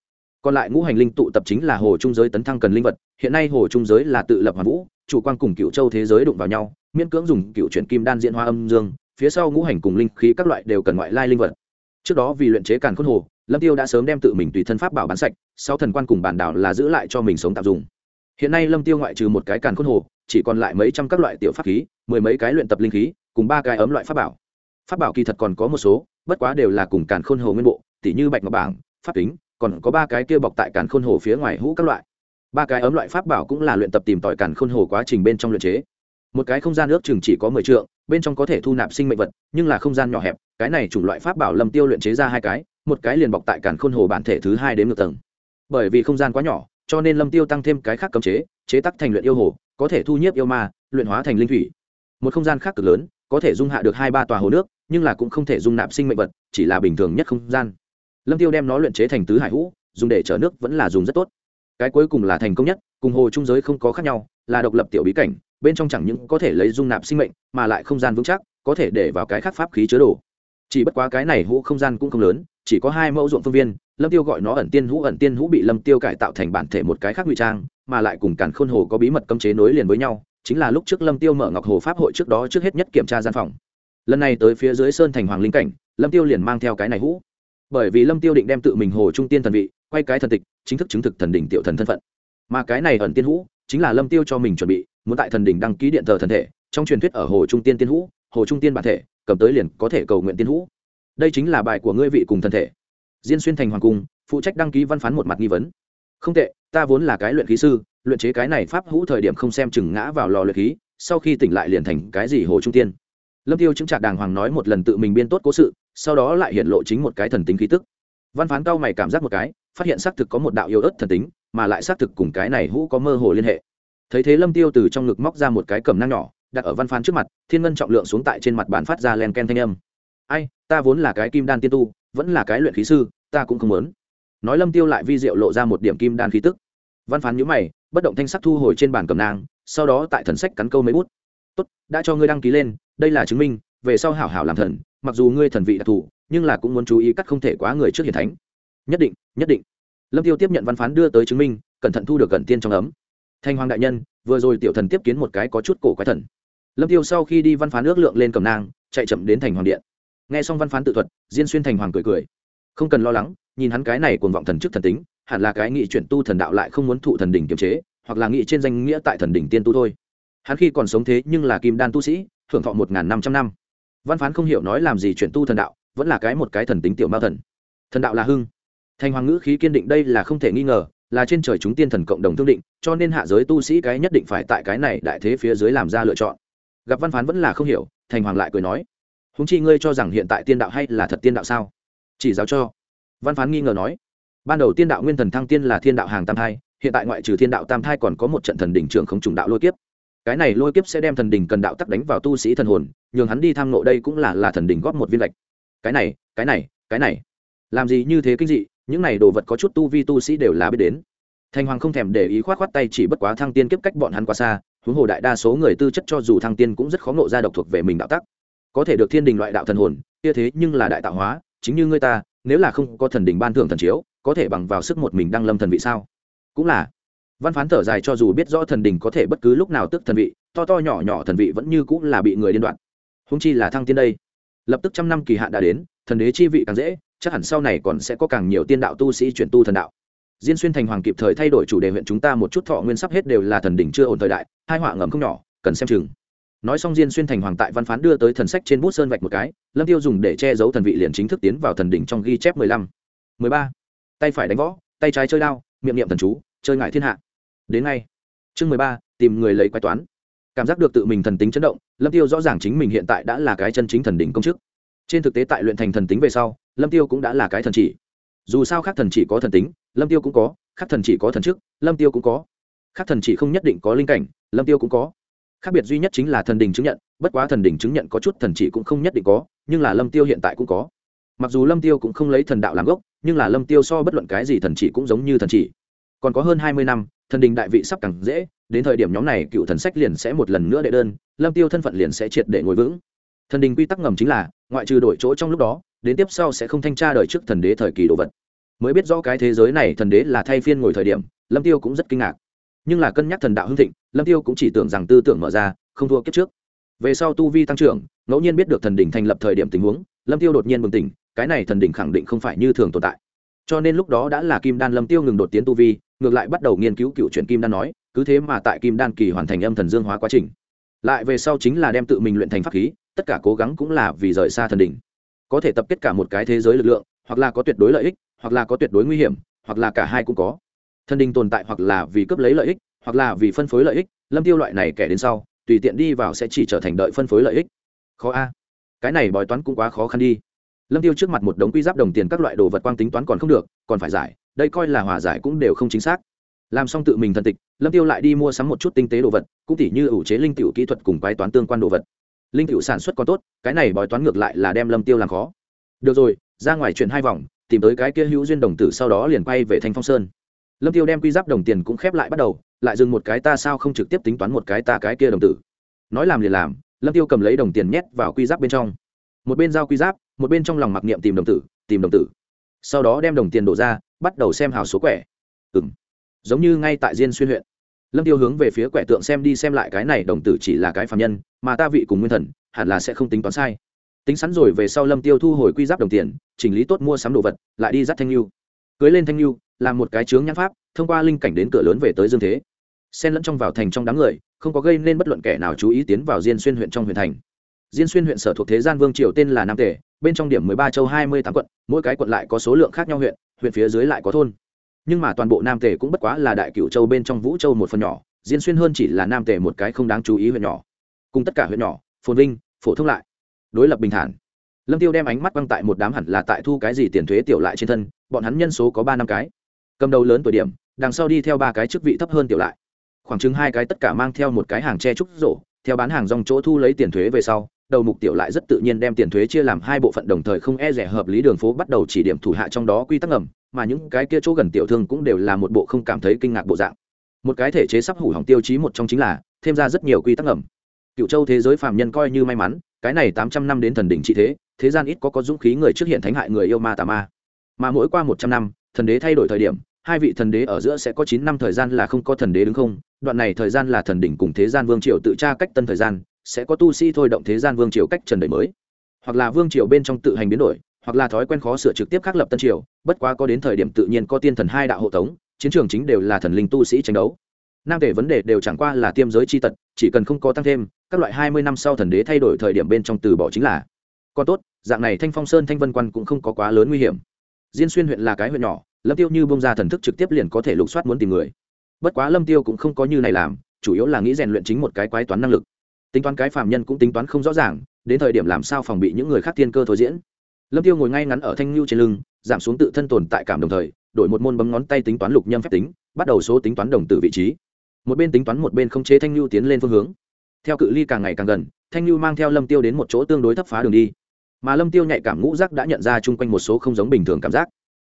còn lại ngũ hành linh tụ tập chính là hồ trung giới tấn thăng cần linh vật, hiện nay hồ trung giới là tự lập hoàn vũ, chủ quan cùng cựu châu thế giới đụng vào nhau, miễn cưỡng dùng cựu chuyển kim đan diễn hoa âm dương, phía sau ngũ hành cùng linh khí các loại đều cần ngoại lai linh vật. Trước đó vì luyện chế càn khôn hồ, lâm tiêu đã sớm đem tự mình tùy thân pháp bảo bán sạch sau thần quan cùng bản đảo là giữ lại cho mình sống tạm dùng. Hiện nay lâm tiêu ngoại trừ một cái càn khôn hồ, chỉ còn lại mấy trăm các loại tiểu pháp khí, mười mấy cái luyện tập linh khí, cùng ba cái ấm loại pháp bảo. Pháp bảo kỳ thật còn có một số, bất quá đều là cùng càn khôn hồ nguyên bộ, tỉ như bạch ngọc bảng, pháp kính còn có ba cái kia bọc tại càn khôn hồ phía ngoài hũ các loại. Ba cái ấm loại pháp bảo cũng là luyện tập tìm tòi càn khôn hồ quá trình bên trong luyện chế. Một cái không gian ước chừng chỉ có mười trượng, bên trong có thể thu nạp sinh mệnh vật, nhưng là không gian nhỏ hẹp, cái này chủng loại pháp bảo lâm tiêu luyện chế ra hai cái, một cái liền bọc tại càn khôn hồ bản thể thứ hai đến ngược tầng. Bởi vì không gian quá nhỏ, cho nên lâm tiêu tăng thêm cái khác cấm chế chế tắc thành luyện yêu hồ, có thể thu nhiếp yêu ma, luyện hóa thành linh thủy. Một không gian khác cực lớn, có thể dung hạ được hai ba tòa hồ nước, nhưng là cũng không thể dung nạp sinh mệnh vật, chỉ là bình thường nhất không gian lâm tiêu đem nó luyện chế thành tứ hải hũ, dùng để chở nước vẫn là dùng rất tốt. Cái cuối cùng là thành công nhất, cùng hồ trung giới không có khác nhau, là độc lập tiểu bí cảnh, bên trong chẳng những có thể lấy dung nạp sinh mệnh, mà lại không gian vững chắc, có thể để vào cái khác pháp khí chứa đồ. Chỉ bất quá cái này hũ không gian cũng không lớn, chỉ có hai mẫu ruộng phương viên, lâm tiêu gọi nó ẩn tiên hũ, ẩn tiên hũ bị lâm tiêu cải tạo thành bản thể một cái khác ngụy trang, mà lại cùng càn khôn hồ có bí mật cấm chế nối liền với nhau, chính là lúc trước lâm tiêu mở ngọc hồ pháp hội trước đó trước hết nhất kiểm tra gian phòng. Lần này tới phía dưới sơn thành hoàng linh cảnh, lâm tiêu liền mang theo cái này hũ bởi vì lâm tiêu định đem tự mình hồ trung tiên thần vị, quay cái thần tịch, chính thức chứng thực thần đỉnh tiểu thần thân phận. Mà cái này ẩn tiên hũ chính là lâm tiêu cho mình chuẩn bị, muốn tại thần đỉnh đăng ký điện thờ thần thể, trong truyền thuyết ở hồ trung tiên tiên hũ hồ trung tiên bản thể, cầm tới liền có thể cầu nguyện tiên hũ đây chính là bài của ngươi vị cùng thần thể. Diên xuyên thành hoàng cung, phụ trách đăng ký văn phán một mặt nghi vấn. Không tệ, ta vốn là cái luyện khí sư, luyện chế cái này pháp hũ thời điểm không xem chừng ngã vào lò luyện khí, sau khi tỉnh lại liền thành cái gì hồ trung tiên. Lâm tiêu chứng trạc đàng hoàng nói một lần tự mình biên tốt cố sự sau đó lại hiện lộ chính một cái thần tính khí tức. Văn phán cao mày cảm giác một cái, phát hiện xác thực có một đạo yêu ớt thần tính, mà lại xác thực cùng cái này hũ có mơ hồ liên hệ. Thấy thế lâm tiêu từ trong ngực móc ra một cái cầm năng nhỏ, đặt ở văn phán trước mặt, thiên ngân trọng lượng xuống tại trên mặt bàn phát ra len ken thanh âm. Ai, ta vốn là cái kim đan tiên tu, vẫn là cái luyện khí sư, ta cũng không muốn. Nói lâm tiêu lại vi diệu lộ ra một điểm kim đan khí tức. Văn phán nhíu mày, bất động thanh sắc thu hồi trên bàn cầm nang, sau đó tại thần sách cắn câu mấy bút. Tốt, đã cho ngươi đăng ký lên, đây là chứng minh, về sau hảo hảo làm thần mặc dù ngươi thần vị đặc thù, nhưng là cũng muốn chú ý cắt không thể quá người trước hiền thánh. Nhất định nhất định. Lâm tiêu tiếp nhận văn phán đưa tới chứng minh, cẩn thận thu được gần tiên trong ấm. Thanh hoàng đại nhân, vừa rồi tiểu thần tiếp kiến một cái có chút cổ quái thần. Lâm tiêu sau khi đi văn phán ước lượng lên cầm nang, chạy chậm đến thành hoàng điện. Nghe xong văn phán tự thuật, diên xuyên thành hoàng cười cười. Không cần lo lắng, nhìn hắn cái này cuồng vọng thần chức thần tính, hẳn là cái nghị chuyển tu thần đạo lại không muốn thụ thần đỉnh kiềm chế, hoặc là nghị trên danh nghĩa tại thần đỉnh tiên tu thôi. Hắn khi còn sống thế nhưng là kim đan tu sĩ, thưởng thọ một năm trăm năm văn phán không hiểu nói làm gì chuyển tu thần đạo, vẫn là cái một cái thần tính tiểu mao thần. Thần đạo là hưng. Thành hoàng ngữ khí kiên định đây là không thể nghi ngờ, là trên trời chúng tiên thần cộng đồng thương định, cho nên hạ giới tu sĩ cái nhất định phải tại cái này đại thế phía dưới làm ra lựa chọn. Gặp văn phán vẫn là không hiểu thành hoàng lại cười nói húng chi ngươi cho rằng hiện tại tiên đạo hay là thật tiên đạo sao? Chỉ giáo cho. Văn phán nghi ngờ nói, ban đầu tiên đạo nguyên thần thăng tiên là thiên đạo hàng tam thai, hiện tại ngoại trừ thiên đạo tam thai còn có một trận thần đỉnh trưởng không trùng đạo lôi kiếp cái này lôi kiếp sẽ đem thần đỉnh cần đạo tắc đánh vào tu sĩ thần hồn, nhường hắn đi tham nộ đây cũng là là thần đỉnh góp một viên lệch. Cái này cái này cái này. Làm gì như thế kinh dị, những này đồ vật có chút tu vi tu sĩ đều là biết đến. Thành hoàng không thèm để ý khoát khoát tay chỉ bất quá thăng tiên kiếp cách bọn hắn quá xa, huống hồ đại đa số người tư chất cho dù thăng tiên cũng rất khó ngộ ra độc thuộc về mình đạo tắc. Có thể được thiên đình loại đạo thần hồn, kia thế nhưng là đại tạo hóa, chính như ngươi ta, nếu là không có thần đình ban thưởng thần chiếu, có thể bằng vào sức một mình đăng lâm thần vị sao? Cũng là văn phán thở dài cho dù biết rõ thần đình có thể bất cứ lúc nào tức thần vị, to to nhỏ nhỏ thần vị vẫn như cũng là bị người liên đoạn. Húng chi là thăng tiên đây. Lập tức trăm năm kỳ hạn đã đến, thần đế chi vị càng dễ, chắc hẳn sau này còn sẽ có càng nhiều tiên đạo tu sĩ chuyển tu thần đạo. Diên xuyên thành hoàng kịp thời thay đổi chủ đề huyện chúng ta một chút thọ nguyên sắp hết đều là thần đỉnh chưa ổn thời đại, hai họa ngầm không nhỏ, cần xem chừng. Nói xong diên xuyên thành hoàng tại văn phán đưa tới thần sách trên bút sơn vạch một cái, lâm tiêu dùng để che giấu thần vị liền chính thức tiến vào thần đỉnh trong ghi chép mười lăm. mười ba. Tay phải đánh võ, tay trái chơi đao, miệng niệm thần chú, chơi ngại thiên hạ đến ngay. Chương mười ba, tìm người lấy quái toán. Cảm giác được tự mình thần tính chấn động, lâm tiêu rõ ràng chính mình hiện tại đã là cái chân chính thần đỉnh công chức. Trên thực tế tại luyện thành thần tính về sau, lâm tiêu cũng đã là cái thần chỉ. Dù sao khác thần chỉ có thần tính, lâm tiêu cũng có, khác thần chỉ có thần chức, lâm tiêu cũng có. Khác thần chỉ không nhất định có linh cảnh, lâm tiêu cũng có. Khác biệt duy nhất chính là thần đình chứng nhận, bất quá thần đình chứng nhận có chút thần chỉ cũng không nhất định có, nhưng là lâm tiêu hiện tại cũng có. Mặc dù lâm tiêu cũng không lấy thần đạo làm gốc, nhưng là lâm tiêu so bất luận cái gì thần chỉ cũng giống như thần chỉ còn có hơn hai mươi năm, thần đình đại vị sắp càng dễ, đến thời điểm nhóm này cựu thần sách liền sẽ một lần nữa đệ đơn, lâm tiêu thân phận liền sẽ triệt để ngồi vững. Thần đình quy tắc ngầm chính là, ngoại trừ đổi chỗ trong lúc đó, đến tiếp sau sẽ không thanh tra đời trước thần đế thời kỳ đồ vật. Mới biết rõ cái thế giới này thần đế là thay phiên ngồi thời điểm, lâm tiêu cũng rất kinh ngạc. Nhưng là cân nhắc thần đạo hưng thịnh, lâm tiêu cũng chỉ tưởng rằng tư tưởng mở ra, không thua kiếp trước. Về sau tu vi tăng trưởng, ngẫu nhiên biết được thần đỉnh thành lập thời điểm tình huống, lâm tiêu đột nhiên bừng tỉnh, cái này thần đỉnh khẳng định không phải như thường tồn tại. Cho nên lúc đó đã là kim đan lâm tiêu ngừng đột tiến tu vi ngược lại bắt đầu nghiên cứu cựu chuyện kim đan nói, cứ thế mà tại kim đan kỳ hoàn thành âm thần dương hóa quá trình. Lại về sau chính là đem tự mình luyện thành pháp khí, tất cả cố gắng cũng là vì rời xa thần đỉnh. Có thể tập kết cả một cái thế giới lực lượng, hoặc là có tuyệt đối lợi ích, hoặc là có tuyệt đối nguy hiểm, hoặc là cả hai cũng có. Thần đỉnh tồn tại hoặc là vì cấp lấy lợi ích, hoặc là vì phân phối lợi ích, lâm tiêu loại này kẻ đến sau, tùy tiện đi vào sẽ chỉ trở thành đợi phân phối lợi ích. Khó a. Cái này bói toán cũng quá khó khăn đi. Lâm tiêu trước mặt một đống quy giáp đồng tiền các loại đồ vật quang tính toán còn không được, còn phải giải đây coi là hòa giải cũng đều không chính xác. Làm xong tự mình thần tịch, lâm tiêu lại đi mua sắm một chút tinh tế đồ vật, cũng tỉ như ủ chế linh tiểu kỹ thuật cùng quái toán tương quan đồ vật. Linh tiểu sản xuất còn tốt, cái này bói toán ngược lại là đem lâm tiêu làm khó. Được rồi, ra ngoài chuyển hai vòng, tìm tới cái kia hữu duyên đồng tử sau đó liền quay về thanh phong sơn. Lâm tiêu đem quy giáp đồng tiền cũng khép lại bắt đầu, lại dừng một cái ta sao không trực tiếp tính toán một cái ta cái kia đồng tử. Nói làm liền làm, lâm tiêu cầm lấy đồng tiền nhét vào quy giáp bên trong. Một bên giao quy giáp, một bên trong lòng mặc niệm tìm đồng tử, tìm đồng tử sau đó đem đồng tiền đổ ra, bắt đầu xem hào số quẻ. Ừng giống như ngay tại diên xuyên huyện. Lâm tiêu hướng về phía quẻ tượng xem đi xem lại cái này đồng tử chỉ là cái phạm nhân, mà ta vị cùng nguyên thần, hẳn là sẽ không tính toán sai. Tính sẵn rồi về sau lâm tiêu thu hồi quy giáp đồng tiền, chỉnh lý tốt mua sắm đồ vật, lại đi dắt thanh lưu cưới lên thanh lưu làm một cái chướng nhãn pháp, thông qua linh cảnh đến cửa lớn về tới dương thế. Xen lẫn trong vào thành trong đám người, không có gây nên bất luận kẻ nào chú ý tiến vào diên xuyên huyện trong huyện thành. Diên xuyên huyện sở thuộc thế gian vương triều tên là nam tề bên trong điểm mười ba châu hai mươi tám quận, mỗi cái quận lại có số lượng khác nhau huyện huyện phía dưới lại có thôn. Nhưng mà toàn bộ nam tề cũng bất quá là đại cửu châu bên trong vũ châu một phần nhỏ, diễn xuyên hơn chỉ là nam tề một cái không đáng chú ý huyện nhỏ. Cùng tất cả huyện nhỏ, phồn vinh, phổ thông lại, đối lập bình thản. Lâm tiêu đem ánh mắt băng tại một đám hẳn là tại thu cái gì tiền thuế tiểu lại trên thân, bọn hắn nhân số có ba năm cái. Cầm đầu lớn tuổi điểm, đằng sau đi theo ba cái chức vị thấp hơn tiểu lại. Khoảng chừng hai cái tất cả mang theo một cái hàng tre trúc rổ, theo bán hàng dòng chỗ thu lấy tiền thuế về sau đầu mục tiểu lại rất tự nhiên đem tiền thuế chia làm hai bộ phận đồng thời không e rẻ hợp lý đường phố bắt đầu chỉ điểm thủ hạ trong đó quy tắc ngầm, mà những cái kia chỗ gần tiểu thương cũng đều là một bộ không cảm thấy kinh ngạc bộ dạng. Một cái thể chế sắp hủ hỏng tiêu chí một trong chính là, thêm ra rất nhiều quy tắc ngầm. Cựu châu thế giới phàm nhân coi như may mắn, cái này tám trăm năm đến thần đỉnh trị thế thế gian ít có có dũng khí người trước hiện thánh hại người yêu ma tà ma. Mà mỗi qua một trăm năm, thần đế thay đổi thời điểm, hai vị thần đế ở giữa sẽ có chín năm thời gian là không có thần đế đứng không, đoạn này thời gian là thần đỉnh cùng thế gian vương triều tự tra cách tân thời gian sẽ có tu sĩ thôi động thế gian vương triều cách trần đời mới. Hoặc là vương triều bên trong tự hành biến đổi, hoặc là thói quen khó sửa trực tiếp khắc lập tân triều, bất quá có đến thời điểm tự nhiên có tiên thần hai đạo hộ tống, chiến trường chính đều là thần linh tu sĩ tranh đấu. Nam tể vấn đề đều chẳng qua là tiêm giới c h i tật, chỉ cần không có tăng thêm, các loại hai mươi năm sau thần đế thay đổi thời điểm bên trong từ bỏ chính là. Còn tốt, dạng này thanh phong sơn thanh vân quan cũng không có quá lớn nguy hiểm. Diên xuyên huyện là cái huyện nhỏ, lâm tiêu như bông ra thần thức trực tiếp liền có thể lục soát muốn tìm người. Bất quá lâm tiêu cũng không có như này làm, chủ yếu là nghĩ rèn luyện chính một cái quái toán năng lực tính toán cái phạm nhân cũng tính toán không rõ ràng, đến thời điểm làm sao phòng bị những người khác tiên cơ thôi diễn. Lâm tiêu ngồi ngay ngắn ở thanh lưu trên lưng, giảm xuống tự thân tồn tại cảm đồng thời, đổi một môn bấm ngón tay tính toán lục nhâm phép tính, bắt đầu số tính toán đồng tử vị trí. Một bên tính toán một bên không chế thanh lưu tiến lên phương hướng. Theo cự ly càng ngày càng gần, thanh lưu mang theo lâm tiêu đến một chỗ tương đối thấp phá đường đi. Mà lâm tiêu nhạy cảm ngũ giác đã nhận ra chung quanh một số không giống bình thường cảm giác.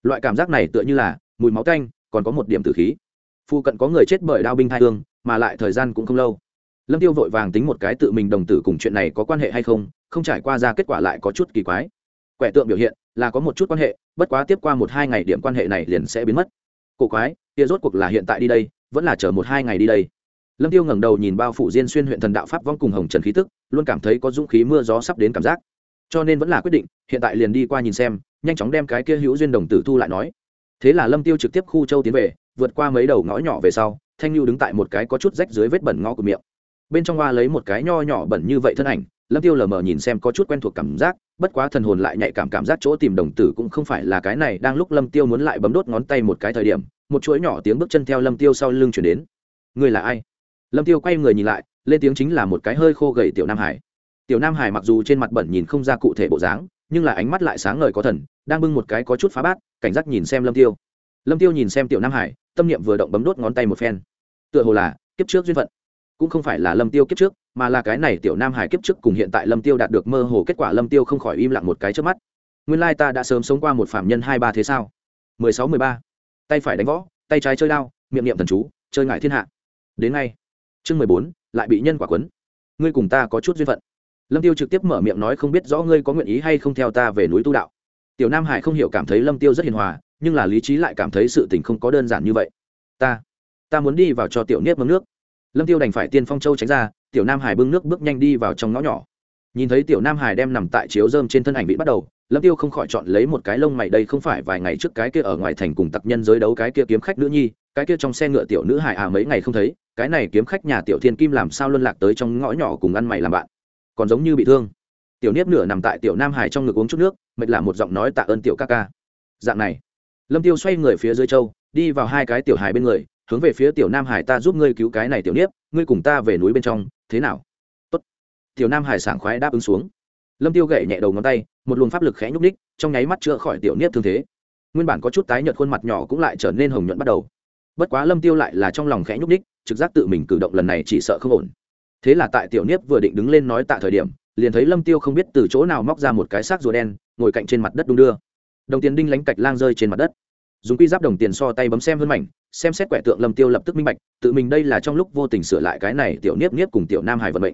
Loại cảm giác này tựa như là mùi máu canh còn có một điểm tử khí. Phu cận có người chết bởi đao binh thai thương, mà lại thời gian cũng không lâu lâm tiêu vội vàng tính một cái tự mình đồng tử cùng chuyện này có quan hệ hay không không trải qua ra kết quả lại có chút kỳ quái. Quẻ tượng biểu hiện là có một chút quan hệ, bất quá tiếp qua một hai ngày điểm quan hệ này liền sẽ biến mất. Cổ quái, kia rốt cuộc là hiện tại đi đây, vẫn là chờ một hai ngày đi đây. Lâm tiêu ngẩng đầu nhìn bao phủ diên xuyên huyện thần đạo pháp vong cùng hồng trần khí tức, luôn cảm thấy có dũng khí mưa gió sắp đến cảm giác. Cho nên vẫn là quyết định, hiện tại liền đi qua nhìn xem, nhanh chóng đem cái kia hữu duyên đồng tử thu lại nói. Thế là lâm tiêu trực tiếp khu châu tiến về, vượt qua mấy đầu ngõ nhỏ về sau, thanh lưu đứng tại một cái có chút rách dưới vết bẩn ngõ của miệng bên trong hoa lấy một cái nho nhỏ bẩn như vậy thân ảnh, lâm tiêu lờ mờ nhìn xem có chút quen thuộc cảm giác, bất quá thần hồn lại nhạy cảm cảm giác chỗ tìm đồng tử cũng không phải là cái này, đang lúc lâm tiêu muốn lại bấm đốt ngón tay một cái thời điểm, một chuỗi nhỏ tiếng bước chân theo lâm tiêu sau lưng chuyển đến. Người là ai? Lâm tiêu quay người nhìn lại, lên tiếng chính là một cái hơi khô gầy tiểu nam hải. Tiểu nam hải mặc dù trên mặt bẩn nhìn không ra cụ thể bộ dáng, nhưng là ánh mắt lại sáng ngời có thần, đang bưng một cái có chút phá bát, cảnh giác nhìn xem lâm tiêu. Lâm tiêu nhìn xem tiểu nam hải, tâm niệm vừa động bấm đốt ngón tay một phen. Tựa hồ là kiếp trước duyên phận cũng không phải là lâm tiêu kiếp trước, mà là cái này tiểu nam hải kiếp trước cùng hiện tại lâm tiêu đạt được mơ hồ kết quả lâm tiêu không khỏi im lặng một cái trước mắt. Nguyên lai ta đã sớm sống qua một phạm nhân hai ba thế sao? Mười sáu, mười ba. Tay phải đánh võ, tay trái chơi đao, miệng niệm thần chú, chơi ngại thiên hạ. Đến ngay. Chương mười bốn, lại bị nhân quả quấn. Ngươi cùng ta có chút duyên phận. Lâm tiêu trực tiếp mở miệng nói không biết rõ ngươi có nguyện ý hay không theo ta về núi tu đạo. Tiểu nam hải không hiểu cảm thấy lâm tiêu rất hiền hòa, nhưng là lý trí lại cảm thấy sự tình không có đơn giản như vậy. Ta ta muốn đi vào cho tiểu niết mâm nước lâm tiêu đành phải tiên phong châu tránh ra, tiểu nam hải bưng nước bước nhanh đi vào trong ngõ nhỏ. Nhìn thấy tiểu nam hải đem nằm tại chiếu dơm trên thân ảnh bị bắt đầu, lâm tiêu không khỏi chọn lấy một cái lông mày, đây không phải vài ngày trước cái kia ở ngoài thành cùng tặc nhân giới đấu cái kia kiếm khách nữ nhi, cái kia trong xe ngựa tiểu nữ hải à mấy ngày không thấy, cái này kiếm khách nhà tiểu thiên kim làm sao luân lạc tới trong ngõ nhỏ cùng ăn mày làm bạn. Còn giống như bị thương. Tiểu niếp nửa nằm tại tiểu nam hải trong ngực uống chút nước, mệt là một giọng nói tạ ơn tiểu ca ca. Dạng này, lâm tiêu xoay người phía dưới châu, đi vào hai cái tiểu hải bên người hướng về phía tiểu nam hải ta giúp ngươi cứu cái này tiểu niếp, ngươi cùng ta về núi bên trong, thế nào? Tốt. Tiểu nam hải sảng khoái đáp ứng xuống. Lâm tiêu gậy nhẹ đầu ngón tay, một luồng pháp lực khẽ nhúc ních trong nháy mắt chữa khỏi tiểu niếp thương thế. Nguyên bản có chút tái nhợt khuôn mặt nhỏ cũng lại trở nên hồng nhuận bắt đầu. Bất quá lâm tiêu lại là trong lòng khẽ nhúc ních trực giác tự mình cử động lần này chỉ sợ không ổn. Thế là tại tiểu niếp vừa định đứng lên nói tạ thời điểm, liền thấy lâm tiêu không biết từ chỗ nào móc ra một cái xác rùa đen, ngồi cạnh trên mặt đất đung đưa. Đồng tiền đinh lánh cạch lang rơi trên mặt đất dùng quy giáp đồng tiền so tay bấm xem hơn mảnh, xem xét quẻ tượng lâm tiêu lập tức minh bạch, tự mình đây là trong lúc vô tình sửa lại cái này tiểu niếp niếp cùng tiểu nam hải vận mệnh.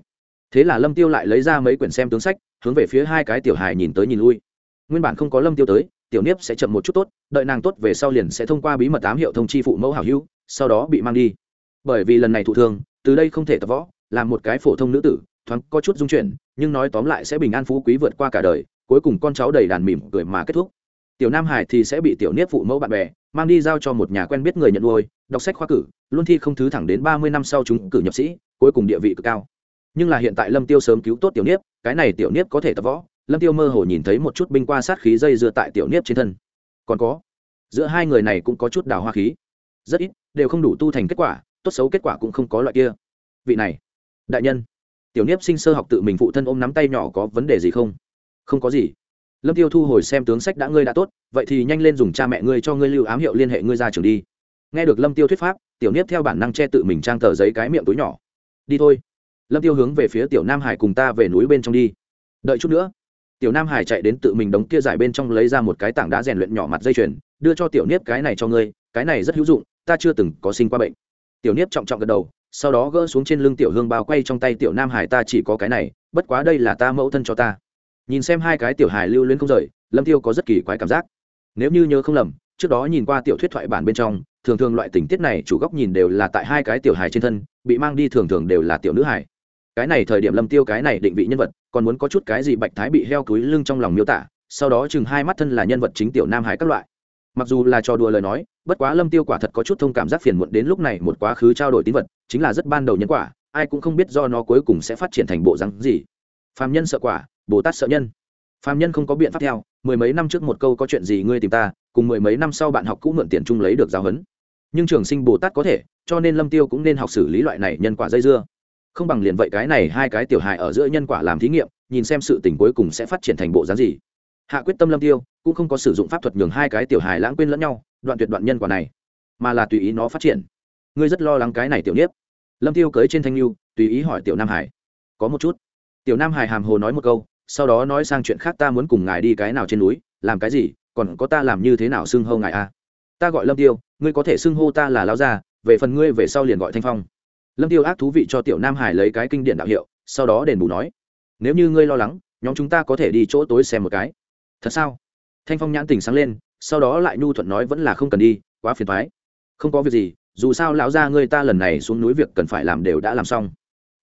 Thế là lâm tiêu lại lấy ra mấy quyển xem tướng sách, hướng về phía hai cái tiểu hải nhìn tới nhìn lui. Nguyên bản không có lâm tiêu tới, tiểu niếp sẽ chậm một chút tốt, đợi nàng tốt về sau liền sẽ thông qua bí mật tám hiệu thông chi phụ mẫu hảo hữu, sau đó bị mang đi. Bởi vì lần này thụ thương, từ đây không thể tập võ, làm một cái phổ thông nữ tử, thoáng có chút dung chuyển, nhưng nói tóm lại sẽ bình an phú quý vượt qua cả đời, cuối cùng con cháu đầy đàn mỉm cười mà kết thúc tiểu nam hải thì sẽ bị tiểu niếp phụ mẫu bạn bè, mang đi giao cho một nhà quen biết người nhận nuôi, đọc sách khoa cử, luôn thi không thứ thẳng đến ba mươi năm sau chúng cử nhập sĩ, cuối cùng địa vị cực cao. Nhưng là hiện tại lâm tiêu sớm cứu tốt tiểu niếp, cái này tiểu niếp có thể tập võ. Lâm tiêu mơ hồ nhìn thấy một chút binh qua sát khí dây dưa tại tiểu niếp trên thân. Còn có, giữa hai người này cũng có chút đào hoa khí. Rất ít, đều không đủ tu thành kết quả, tốt xấu kết quả cũng không có loại kia. Vị này, đại nhân, tiểu niếp sinh sơ học tự mình phụ thân ôm nắm tay nhỏ có vấn đề gì không? Không có gì lâm tiêu thu hồi xem tướng sách đã ngươi đã tốt, vậy thì nhanh lên dùng cha mẹ ngươi cho ngươi lưu ám hiệu liên hệ ngươi ra trường đi. Nghe được lâm tiêu thuyết pháp, tiểu niếp theo bản năng che tự mình trang tờ giấy cái miệng túi nhỏ. Đi thôi. Lâm tiêu hướng về phía tiểu nam hải cùng ta về núi bên trong đi. Đợi chút nữa. Tiểu nam hải chạy đến tự mình đóng kia giải bên trong lấy ra một cái tảng đá rèn luyện nhỏ mặt dây chuyền, đưa cho tiểu niếp cái này cho ngươi, cái này rất hữu dụng, ta chưa từng có sinh qua bệnh. Tiểu niếp trọng trọng gật đầu, sau đó gỡ xuống trên lưng tiểu hương bao quay trong tay tiểu nam hải ta chỉ có cái này, bất quá đây là ta mẫu thân cho ta nhìn xem hai cái tiểu hải lưu luyến không rời, lâm tiêu có rất kỳ quái cảm giác. Nếu như nhớ không lầm, trước đó nhìn qua tiểu thuyết thoại bản bên trong, thường thường loại tình tiết này chủ góc nhìn đều là tại hai cái tiểu hài trên thân, bị mang đi thường thường đều là tiểu nữ hài. Cái này thời điểm lâm tiêu cái này định vị nhân vật, còn muốn có chút cái gì bạch thái bị heo túi lưng trong lòng miêu tả, sau đó chừng hai mắt thân là nhân vật chính tiểu nam hải các loại. Mặc dù là trò đùa lời nói, bất quá lâm tiêu quả thật có chút thông cảm giác phiền muộn đến lúc này một quá khứ trao đổi tín vật, chính là rất ban đầu nhân quả, ai cũng không biết do nó cuối cùng sẽ phát triển thành bộ rắn gì. Phàm nhân sợ quả bồ tát sợ nhân. Phàm nhân không có biện pháp theo, mười mấy năm trước một câu có chuyện gì ngươi tìm ta, cùng mười mấy năm sau bạn học cũng mượn tiền chung lấy được giáo huấn. Nhưng trường sinh bồ tát có thể, cho nên lâm tiêu cũng nên học xử lý loại này nhân quả dây dưa. Không bằng liền vậy cái này hai cái tiểu hài ở giữa nhân quả làm thí nghiệm, nhìn xem sự tình cuối cùng sẽ phát triển thành bộ dáng gì. Hạ quyết tâm lâm tiêu, cũng không có sử dụng pháp thuật nhường hai cái tiểu hài lãng quên lẫn nhau, đoạn tuyệt đoạn nhân quả này, mà là tùy ý nó phát triển. Ngươi rất lo lắng cái này tiểu niếp lâm tiêu cưới trên thanh lưu, tùy ý hỏi tiểu nam hải. Có một chút. Tiểu nam hải hàm hồ nói một câu sau đó nói sang chuyện khác, ta muốn cùng ngài đi cái nào trên núi, làm cái gì, còn có ta làm như thế nào xưng hô ngài a ta gọi lâm tiêu, ngươi có thể xưng hô ta là lao gia, về phần ngươi về sau liền gọi thanh phong. Lâm tiêu ác thú vị cho tiểu nam hải lấy cái kinh điển đạo hiệu, sau đó đền bù nói, nếu như ngươi lo lắng, nhóm chúng ta có thể đi chỗ tối xem một cái. Thật sao? Thanh phong nhãn tình sáng lên, sau đó lại nhu thuận nói, vẫn là không cần đi, quá phiền thoái không có việc gì, dù sao lão gia ngươi ta lần này xuống núi việc cần phải làm đều đã làm xong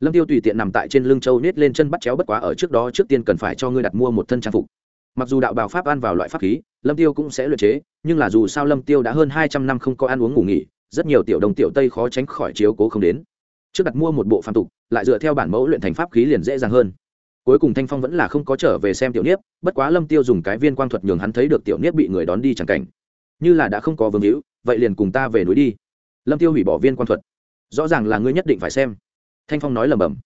lâm tiêu tùy tiện nằm tại trên lưng châu nết lên chân bắt chéo bất quá ở trước đó trước tiên cần phải cho ngươi đặt mua một thân trang phục. Mặc dù đạo bào pháp ăn vào loại pháp khí, lâm tiêu cũng sẽ luyện chế, nhưng là dù sao lâm tiêu đã hơn hai trăm năm không có ăn uống ngủ nghỉ, rất nhiều tiểu đồng tiểu tây khó tránh khỏi chiếu cố không đến. Trước đặt mua một bộ phàm tục, lại dựa theo bản mẫu luyện thành pháp khí liền dễ dàng hơn. Cuối cùng thanh phong vẫn là không có trở về xem tiểu niếp bất quá lâm tiêu dùng cái viên quang thuật nhường hắn thấy được tiểu niếp bị người đón đi chẳng cảnh. Như là đã không có vương hữu, vậy liền cùng ta về núi đi. Lâm tiêu hủy bỏ viên quang thuật. Rõ ràng là ngươi nhất định phải xem thanh phong nói lầm bầm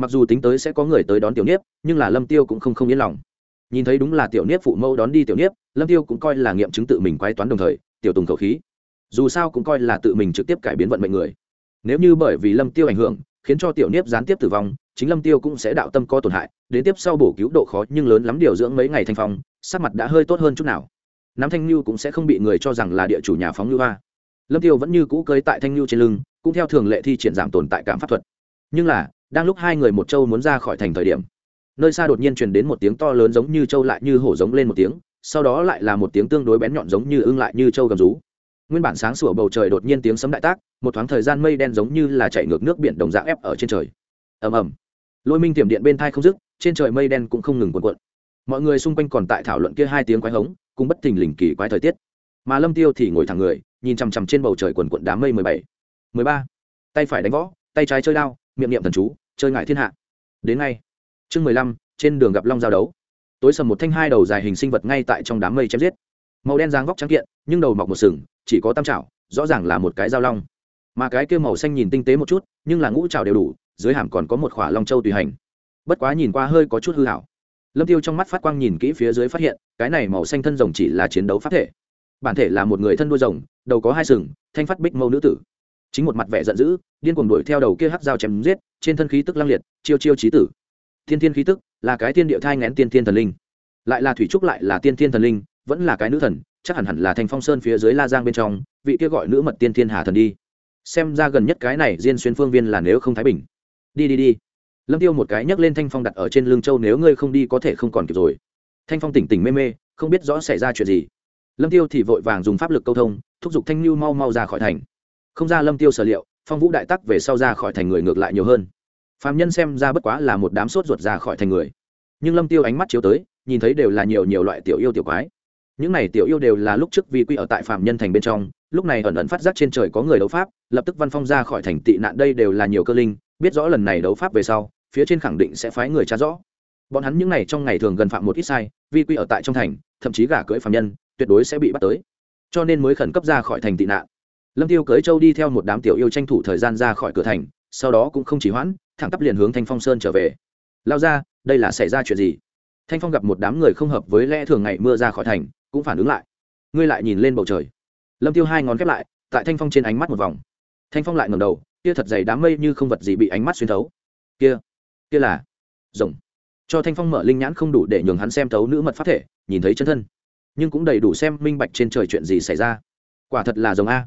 mặc dù tính tới sẽ có người tới đón tiểu niếp, nhưng là lâm tiêu cũng không không yên lòng. Nhìn thấy đúng là tiểu niếp phụ mẫu đón đi tiểu niếp, lâm tiêu cũng coi là nghiệm chứng tự mình quái toán đồng thời, tiểu tùng khẩu khí. Dù sao cũng coi là tự mình trực tiếp cải biến vận mệnh người. Nếu như bởi vì lâm tiêu ảnh hưởng, khiến cho tiểu niếp gián tiếp tử vong, chính lâm tiêu cũng sẽ đạo tâm có tổn hại, đến tiếp sau bổ cứu độ khó nhưng lớn lắm điều dưỡng mấy ngày thanh phong, sắc mặt đã hơi tốt hơn chút nào. Nam thanh lưu cũng sẽ không bị người cho rằng là địa chủ nhà phóng lưu hoa lâm tiêu vẫn như cũ cưới tại thanh lưu trên lưng, cũng theo thường lệ thi triển giảm tồn tại cảm pháp thuật nhưng là, đang lúc hai người một châu muốn ra khỏi thành thời điểm, nơi xa đột nhiên truyền đến một tiếng to lớn giống như châu lại như hổ giống lên một tiếng, sau đó lại là một tiếng tương đối bén nhọn giống như ưng lại như châu gầm rú. Nguyên bản sáng sủa bầu trời đột nhiên tiếng sấm đại tác, một thoáng thời gian mây đen giống như là chạy ngược nước biển đồng dạng ép ở trên trời. Ầm ầm. Lôi minh tiềm điện bên thai không dứt, trên trời mây đen cũng không ngừng cuộn cuộn. Mọi người xung quanh còn tại thảo luận kia hai tiếng quái hống, cùng bất thình lình kỳ quái thời tiết. Mà lâm tiêu thì ngồi thẳng người, nhìn chằm chằm trên bầu trời quần cuộn đám mây mười bảy, mười ba. Tay phải đánh võ, tay trái chơi đao miệng niệm thần chú, chơi ngại thiên hạ. Đến ngay. Chương mười lăm, trên đường gặp long giao đấu. Tối sầm một thanh hai đầu dài hình sinh vật ngay tại trong đám mây chém giết. Màu đen dáng vóc trắng kiện, nhưng đầu mọc một sừng, chỉ có tam trảo, rõ ràng là một cái dao long. Mà cái kia màu xanh nhìn tinh tế một chút, nhưng là ngũ trào đều đủ, dưới hàm còn có một khỏa long châu tùy hành. Bất quá nhìn qua hơi có chút hư hảo lâm tiêu trong mắt phát quang nhìn kỹ phía dưới phát hiện, cái này màu xanh thân rồng chỉ là chiến đấu phát thể. Bản thể là một người thân đuôi rồng, đầu có hai sừng, thanh phát bích mâu nữ tử chính một mặt vẻ giận dữ, điên cuồng đuổi theo đầu kia hắc dao chém giết, trên thân khí tức lăng liệt, chiêu chiêu trí tử. Thiên thiên khí tức là cái tiên địa thai ngén tiên thiên thần linh. Lại là thủy trúc lại là tiên thiên thần linh, vẫn là cái nữ thần, chắc hẳn hẳn là thành phong sơn phía dưới la giang bên trong, vị kia gọi nữ mật tiên thiên hà thần đi. Xem ra gần nhất cái này diên xuyên phương viên là nếu không thái bình. Đi đi đi. Lâm tiêu một cái nhấc lên thanh phong đặt ở trên lưng châu, nếu ngươi không đi có thể không còn kịp rồi. Thanh phong tỉnh tỉnh mê mê, không biết rõ xảy ra chuyện gì. Lâm tiêu thì vội vàng dùng pháp lực câu thông, thúc giục thanh lưu mau mau ra khỏi thành không ra lâm tiêu sở liệu, phong vũ đại tắc về sau ra khỏi thành người ngược lại nhiều hơn. Phạm nhân xem ra bất quá là một đám sốt ruột ra khỏi thành người. Nhưng lâm tiêu ánh mắt chiếu tới, nhìn thấy đều là nhiều nhiều loại tiểu yêu tiểu quái. Những này tiểu yêu đều là lúc trước vi quy ở tại phạm nhân thành bên trong, lúc này ẩn ẩn phát giác trên trời có người đấu pháp, lập tức văn phong ra khỏi thành tị nạn đây đều là nhiều cơ linh, biết rõ lần này đấu pháp về sau, phía trên khẳng định sẽ phái người tra rõ. Bọn hắn những này trong ngày thường gần phạm một ít sai, vi quy ở tại trong thành, thậm chí gả cưỡi phạm nhân, tuyệt đối sẽ bị bắt tới. Cho nên mới khẩn cấp ra khỏi thành tị nạn lâm tiêu cưới châu đi theo một đám tiểu yêu tranh thủ thời gian ra khỏi cửa thành, sau đó cũng không chỉ hoãn, thẳng tắp liền hướng thanh phong sơn trở về. Lao ra, đây là xảy ra chuyện gì? Thanh phong gặp một đám người không hợp với lẽ thường ngày mưa ra khỏi thành, cũng phản ứng lại. Ngươi lại nhìn lên bầu trời. Lâm tiêu hai ngón khép lại, tại thanh phong trên ánh mắt một vòng. Thanh phong lại ngầm đầu, kia thật dày đám mây như không vật gì bị ánh mắt xuyên thấu. Kia kia là rồng. Cho thanh phong mở linh nhãn không đủ để nhường hắn xem thấu nữ mật pháp thể, nhìn thấy chân thân. Nhưng cũng đầy đủ xem minh bạch trên trời chuyện gì xảy ra. Quả thật là rồng a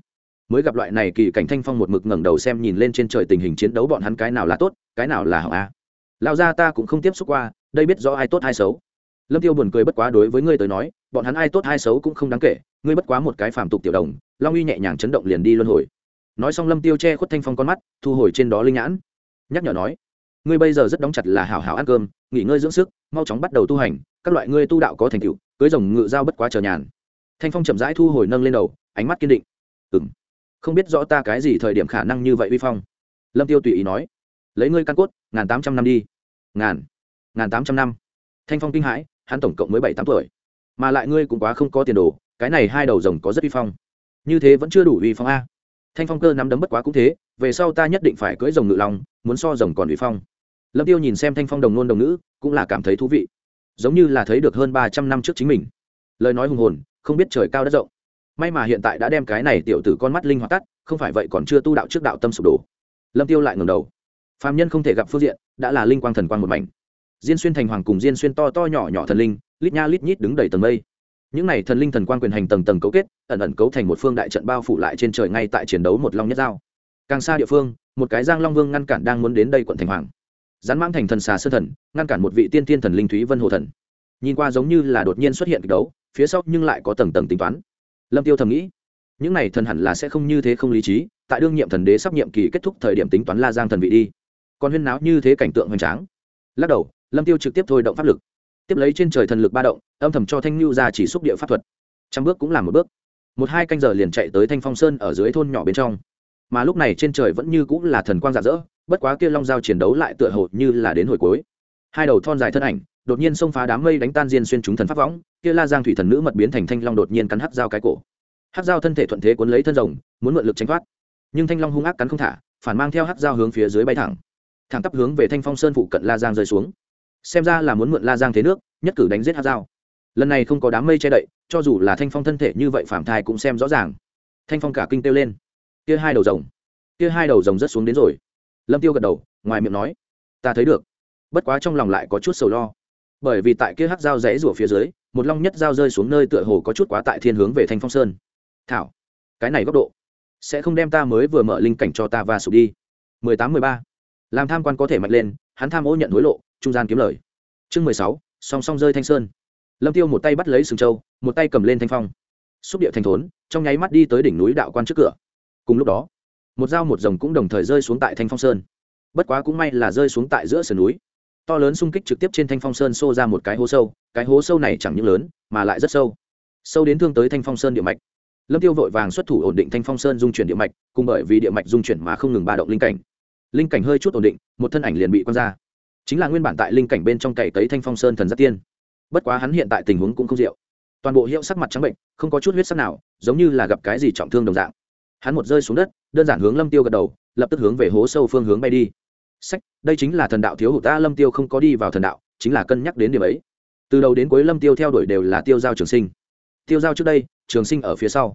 mới gặp loại này kỳ cảnh thanh phong một mực ngẩng đầu xem nhìn lên trên trời tình hình chiến đấu bọn hắn cái nào là tốt, cái nào là hỏng a. Lao ra ta cũng không tiếp xúc qua, đây biết rõ ai tốt ai xấu. Lâm tiêu buồn cười bất quá đối với ngươi tới nói, bọn hắn ai tốt ai xấu cũng không đáng kể, ngươi bất quá một cái phàm tục tiểu đồng, long uy nhẹ nhàng chấn động liền đi luân hồi. Nói xong lâm tiêu che khuất thanh phong con mắt, thu hồi trên đó linh nhãn. Nhắc nhở nói, ngươi bây giờ rất đóng chặt là hảo hảo ăn cơm, nghỉ ngơi dưỡng sức, mau chóng bắt đầu tu hành, các loại ngươi tu đạo có thành tựu, cưới rồng ngự giao bất quá chờ nhàn. Thanh phong chậm rãi thu hồi nâng lên đầu, ánh mắt kiên định. Ừng không biết rõ ta cái gì thời điểm khả năng như vậy uy phong. Lâm tiêu tùy ý nói, lấy ngươi căn cốt, ngàn tám trăm năm đi. Ngàn ngàn tám trăm năm. Thanh phong kinh hãi, hắn tổng cộng mới bảy tám tuổi. Mà lại ngươi cũng quá không có tiền đồ, cái này hai đầu rồng có rất uy phong. Như thế vẫn chưa đủ uy phong a. Thanh phong cơ nắm đấm bất quá cũng thế, về sau ta nhất định phải cưỡi rồng ngự lòng muốn so rồng còn uy phong. Lâm tiêu nhìn xem thanh phong đồng nôn đồng nữ cũng là cảm thấy thú vị. Giống như là thấy được hơn ba trăm năm trước chính mình. Lời nói hùng hồn, không biết trời cao đất rộng may mà hiện tại đã đem cái này tiểu tử con mắt linh hoạt tắt, không phải vậy còn chưa tu đạo trước đạo tâm sụp đổ. Lâm tiêu lại ngẩng đầu. Phàm nhân không thể gặp phương diện, đã là linh quang thần quang một mảnh. Diên xuyên thành hoàng cùng diên xuyên to to nhỏ nhỏ thần linh, lít nha lít nhít đứng đầy tầng mây. Những này thần linh thần quan quyền hành tầng tầng cấu kết, ẩn ẩn cấu thành một phương đại trận bao phủ lại trên trời ngay tại chiến đấu một long nhất giao. Càng xa địa phương, một cái giang long vương ngăn cản đang muốn đến đây quận thành hoàng. Rắn mãng thành thần xà sơ thần, ngăn cản một vị tiên tiên thần linh thúy vân hồ thần. Nhìn qua giống như là đột nhiên xuất hiện kịch đấu, phía sau nhưng lại có tầng tầng tính toán lâm tiêu thầm nghĩ, những này thần hẳn là sẽ không như thế không lý trí, tại đương nhiệm thần đế sắp nhiệm kỳ kết thúc thời điểm tính toán la giang thần vị đi. Còn huyên náo như thế cảnh tượng hoành tráng. Lắc đầu, lâm tiêu trực tiếp thôi động pháp lực. Tiếp lấy trên trời thần lực ba động, âm thầm cho thanh lưu ra chỉ xúc địa pháp thuật. Trăm bước cũng làm một bước. Một hai canh giờ liền chạy tới thanh phong sơn ở dưới thôn nhỏ bên trong. Mà lúc này trên trời vẫn như cũng là thần quang rạng rỡ, bất quá kia long giao chiến đấu lại tựa hồ như là đến hồi cuối. Hai đầu thon dài thân ảnh đột nhiên xông phá đám mây đánh tan diên xuyên chúng thần pháp võng, kia la giang thủy thần nữ mật biến thành thanh long đột nhiên cắn hắc dao cái cổ. Hắc dao thân thể thuận thế cuốn lấy thân rồng, muốn mượn lực tránh thoát. Nhưng thanh long hung ác cắn không thả, phản mang theo hắc dao hướng phía dưới bay thẳng. Thẳng tắp hướng về thanh phong sơn phụ cận la giang rơi xuống. Xem ra là muốn mượn la giang thế nước, nhất cử đánh giết hắc dao. Lần này không có đám mây che đậy, cho dù là thanh phong thân thể như vậy phạm thai cũng xem rõ ràng. Thanh phong cả kinh kêu lên. Kia hai đầu rồng. Kia hai đầu rồng rất xuống đến rồi. Lâm tiêu gật đầu, ngoài miệng nói, ta thấy được. Bất quá trong lòng lại có chút sầu lo bởi vì tại kia hắc dao rẽ rủa phía dưới, một long nhất dao rơi xuống nơi tựa hồ có chút quá tại thiên hướng về thanh phong sơn. Thảo, cái này góc độ, sẽ không đem ta mới vừa mở linh cảnh cho ta và sụp đi. Mười tám, mười ba. Làm tham quan có thể mạnh lên, hắn tham ô nhận hối lộ, trung gian kiếm lời. Chương mười sáu, song song rơi thanh sơn. Lâm tiêu một tay bắt lấy sừng châu, một tay cầm lên thanh phong. Xúc địa thành thốn, trong nháy mắt đi tới đỉnh núi đạo quan trước cửa. Cùng lúc đó, một dao một rồng cũng đồng thời rơi xuống tại thanh phong sơn. Bất quá cũng may là rơi xuống tại giữa sườn núi to lớn xung kích trực tiếp trên thanh phong sơn xô ra một cái hố sâu, cái hố sâu này chẳng những lớn, mà lại rất sâu. Sâu đến thương tới thanh phong sơn địa mạch. Lâm tiêu vội vàng xuất thủ ổn định thanh phong sơn dung chuyển địa mạch, cùng bởi vì địa mạch dung chuyển mà không ngừng ba động linh cảnh. Linh cảnh hơi chút ổn định, một thân ảnh liền bị quăng ra. Chính là nguyên bản tại linh cảnh bên trong cày tới thanh phong sơn thần giác tiên. Bất quá hắn hiện tại tình huống cũng không diệu. Toàn bộ hiệu sắc mặt trắng bệnh, không có chút huyết sắc nào, giống như là gặp cái gì trọng thương đồng dạng. Hắn một rơi xuống đất, đơn giản hướng lâm tiêu gật đầu, lập tức hướng về hố sâu phương hướng bay đi sách, đây chính là thần đạo thiếu hụt ta, lâm tiêu không có đi vào thần đạo, chính là cân nhắc đến điểm ấy. Từ đầu đến cuối lâm tiêu theo đuổi đều là tiêu giao trường sinh. Tiêu giao trước đây, trường sinh ở phía sau.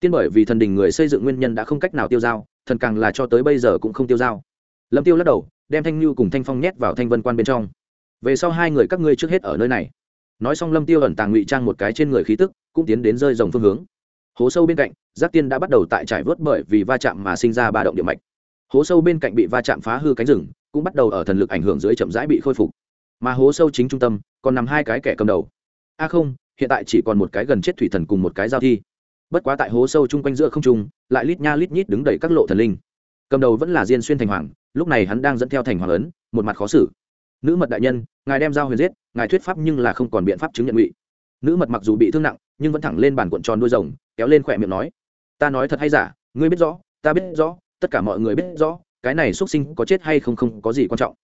Tiên bởi vì thần đình người xây dựng nguyên nhân đã không cách nào tiêu giao, thần càng là cho tới bây giờ cũng không tiêu giao. Lâm tiêu lắc đầu, đem thanh lưu cùng thanh phong nhét vào thanh vân quan bên trong. Về sau hai người các ngươi trước hết ở nơi này. Nói xong lâm tiêu ẩn tàng ngụy trang một cái trên người khí tức, cũng tiến đến rơi dòng phương hướng. Hố sâu bên cạnh, giác tiên đã bắt đầu tại trải vớt bởi vì va chạm mà sinh ra ba động địa mạch hố sâu bên cạnh bị va chạm phá hư cánh rừng cũng bắt đầu ở thần lực ảnh hưởng dưới chậm rãi bị khôi phục. Mà hố sâu chính trung tâm còn nằm hai cái kẻ cầm đầu. A à không hiện tại chỉ còn một cái gần chết thủy thần cùng một cái giao thi. Bất quá tại hố sâu chung quanh giữa không trung lại lít nha lít nhít đứng đầy các lộ thần linh. Cầm đầu vẫn là diên xuyên thành hoàng lúc này hắn đang dẫn theo thành hoàng lớn, một mặt khó xử. Nữ mật đại nhân ngài đem giao huyền giết ngài thuyết pháp nhưng là không còn biện pháp chứng nhận ngụy. Nữ mật mặc dù bị thương nặng nhưng vẫn thẳng lên bàn cuộn tròn đuôi rồng kéo lên khỏe miệng nói ta nói thật hay giả ngươi biết rõ ta biết rõ tất cả mọi người biết rõ, cái này xuất sinh có chết hay không không có gì quan trọng.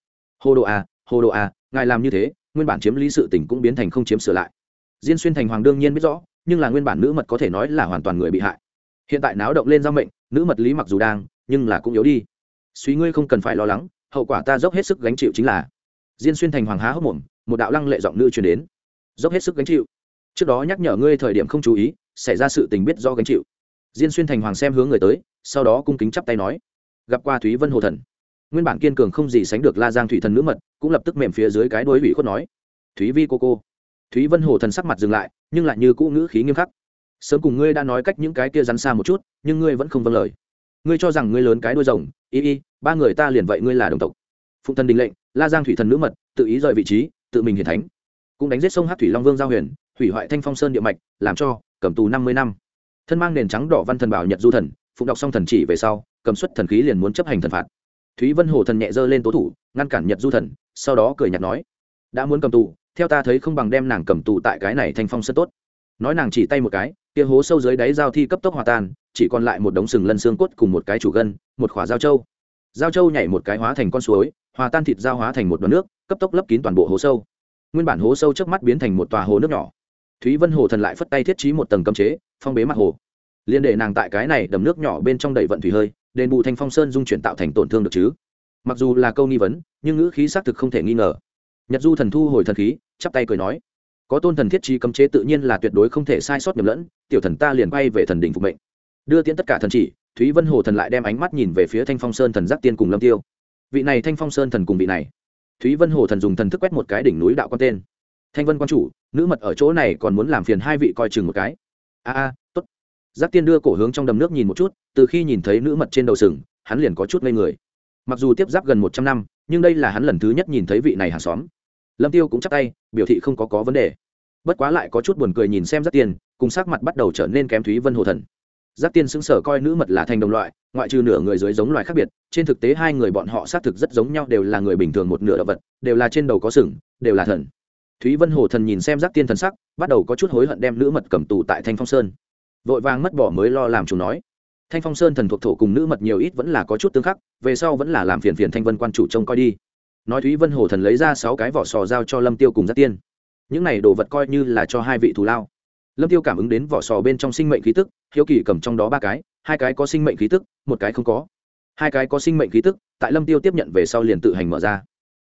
Hồ đồ à hồ đồ à ngài làm như thế, nguyên bản chiếm lý sự tỉnh cũng biến thành không chiếm sửa lại. Diên xuyên thành hoàng đương nhiên biết rõ, nhưng là nguyên bản nữ mật có thể nói là hoàn toàn người bị hại. Hiện tại náo động lên giao mệnh, nữ mật lý mặc dù đang, nhưng là cũng yếu đi. Suy ngươi không cần phải lo lắng, hậu quả ta dốc hết sức gánh chịu chính là. Diên xuyên thành hoàng há hốc mồm, một đạo lăng lệ giọng nữ truyền đến. Dốc hết sức gánh chịu. Trước đó nhắc nhở ngươi thời điểm không chú ý, xảy ra sự tình biết do gánh chịu diên xuyên thành hoàng xem hướng người tới, sau đó cung kính chắp tay nói, gặp qua thúy vân hồ thần. Nguyên bản kiên cường không gì sánh được la giang thủy thần nữ mật, cũng lập tức mềm phía dưới cái đối ủy khuất nói, thúy vi cô cô. Thúy vân hồ thần sắc mặt dừng lại, nhưng lại như cũ ngữ khí nghiêm khắc. Sớm cùng ngươi đã nói cách những cái kia rắn xa một chút, nhưng ngươi vẫn không vâng lời. Ngươi cho rằng ngươi lớn cái đôi rồng, y y, ba người ta liền vậy ngươi là đồng tộc. Phụng thần đình lệnh, la giang thủy thần nữ mật, tự ý rời vị trí, tự mình hiển thánh. Cũng đánh giết sông hát thủy long vương giao huyền, hủy hoại thanh phong sơn địa mạch, làm cho cầm tù năm mươi năm thân mang nền trắng đỏ văn thần bảo nhật du thần, phụng đọc xong thần chỉ về sau, cầm xuất thần khí liền muốn chấp hành thần phạt. Thúy vân hồ thần nhẹ dơ lên tố thủ, ngăn cản nhật du thần, sau đó cười nhạt nói, đã muốn cầm tù, theo ta thấy không bằng đem nàng cầm tù tại cái này thanh phong sơn tốt. Nói nàng chỉ tay một cái, kia hố sâu dưới đáy giao thi cấp tốc hòa tan, chỉ còn lại một đống sừng lân xương cốt cùng một cái chủ gân, một khỏa giao châu. Giao châu nhảy một cái hóa thành con suối, hòa tan thịt giao hóa thành một đoạn nước, cấp tốc lấp kín toàn bộ hố sâu. Nguyên bản hố sâu trước mắt biến thành một tòa hồ nước nhỏ thúy vân hồ thần lại phất tay thiết trí một tầng cấm chế, phong bế mặt hồ. Liên để nàng tại cái này đầm nước nhỏ bên trong đầy vận thủy hơi, đền bù thanh phong sơn dung chuyển tạo thành tổn thương được chứ? Mặc dù là câu nghi vấn, nhưng ngữ khí xác thực không thể nghi ngờ. Nhật du thần thu hồi thần khí, chắp tay cười nói, có tôn thần thiết trí cấm chế tự nhiên là tuyệt đối không thể sai sót nhầm lẫn, tiểu thần ta liền bay về thần đình phục mệnh. Đưa tiễn tất cả thần chỉ, thúy vân hồ thần lại đem ánh mắt nhìn về phía thanh phong sơn thần giác tiên cùng lâm tiêu. Vị này thanh phong sơn thần cùng vị này. Thúy vân hồ thần dùng thần thức quét một cái đỉnh núi đạo quan tên thanh vân quan chủ, nữ mật ở chỗ này còn muốn làm phiền hai vị coi chừng một cái. A a, tốt. Giáp tiên đưa cổ hướng trong đầm nước nhìn một chút, từ khi nhìn thấy nữ mật trên đầu sừng, hắn liền có chút ngây người. Mặc dù tiếp giáp gần một trăm năm, nhưng đây là hắn lần thứ nhất nhìn thấy vị này hàng xóm. Lâm tiêu cũng chắc tay, biểu thị không có có vấn đề. Bất quá lại có chút buồn cười nhìn xem Giáp tiên, cùng sắc mặt bắt đầu trở nên kém thúy vân hồ thần. Giáp tiên xứng sở coi nữ mật là thành đồng loại, ngoại trừ nửa người dưới giống loài khác biệt, trên thực tế hai người bọn họ xác thực rất giống nhau, đều là người bình thường một nửa động vật, đều là trên đầu có sừng, đều là thần thúy vân hồ thần nhìn xem giác tiên thần sắc, bắt đầu có chút hối hận đem nữ mật cầm tù tại thanh phong sơn. Vội vàng mất bỏ mới lo làm chủ nói. Thanh phong sơn thần thuộc thổ cùng nữ mật nhiều ít vẫn là có chút tương khắc, về sau vẫn là làm phiền phiền thanh vân quan chủ trông coi đi. Nói thúy vân hồ thần lấy ra sáu cái vỏ sò giao cho lâm tiêu cùng giác tiên. Những này đồ vật coi như là cho hai vị thù lao. Lâm tiêu cảm ứng đến vỏ sò bên trong sinh mệnh khí tức, hiếu kỳ cầm trong đó ba cái, hai cái có sinh mệnh khí tức, một cái không có. Hai cái có sinh mệnh khí tức, tại lâm tiêu tiếp nhận về sau liền tự hành mở ra.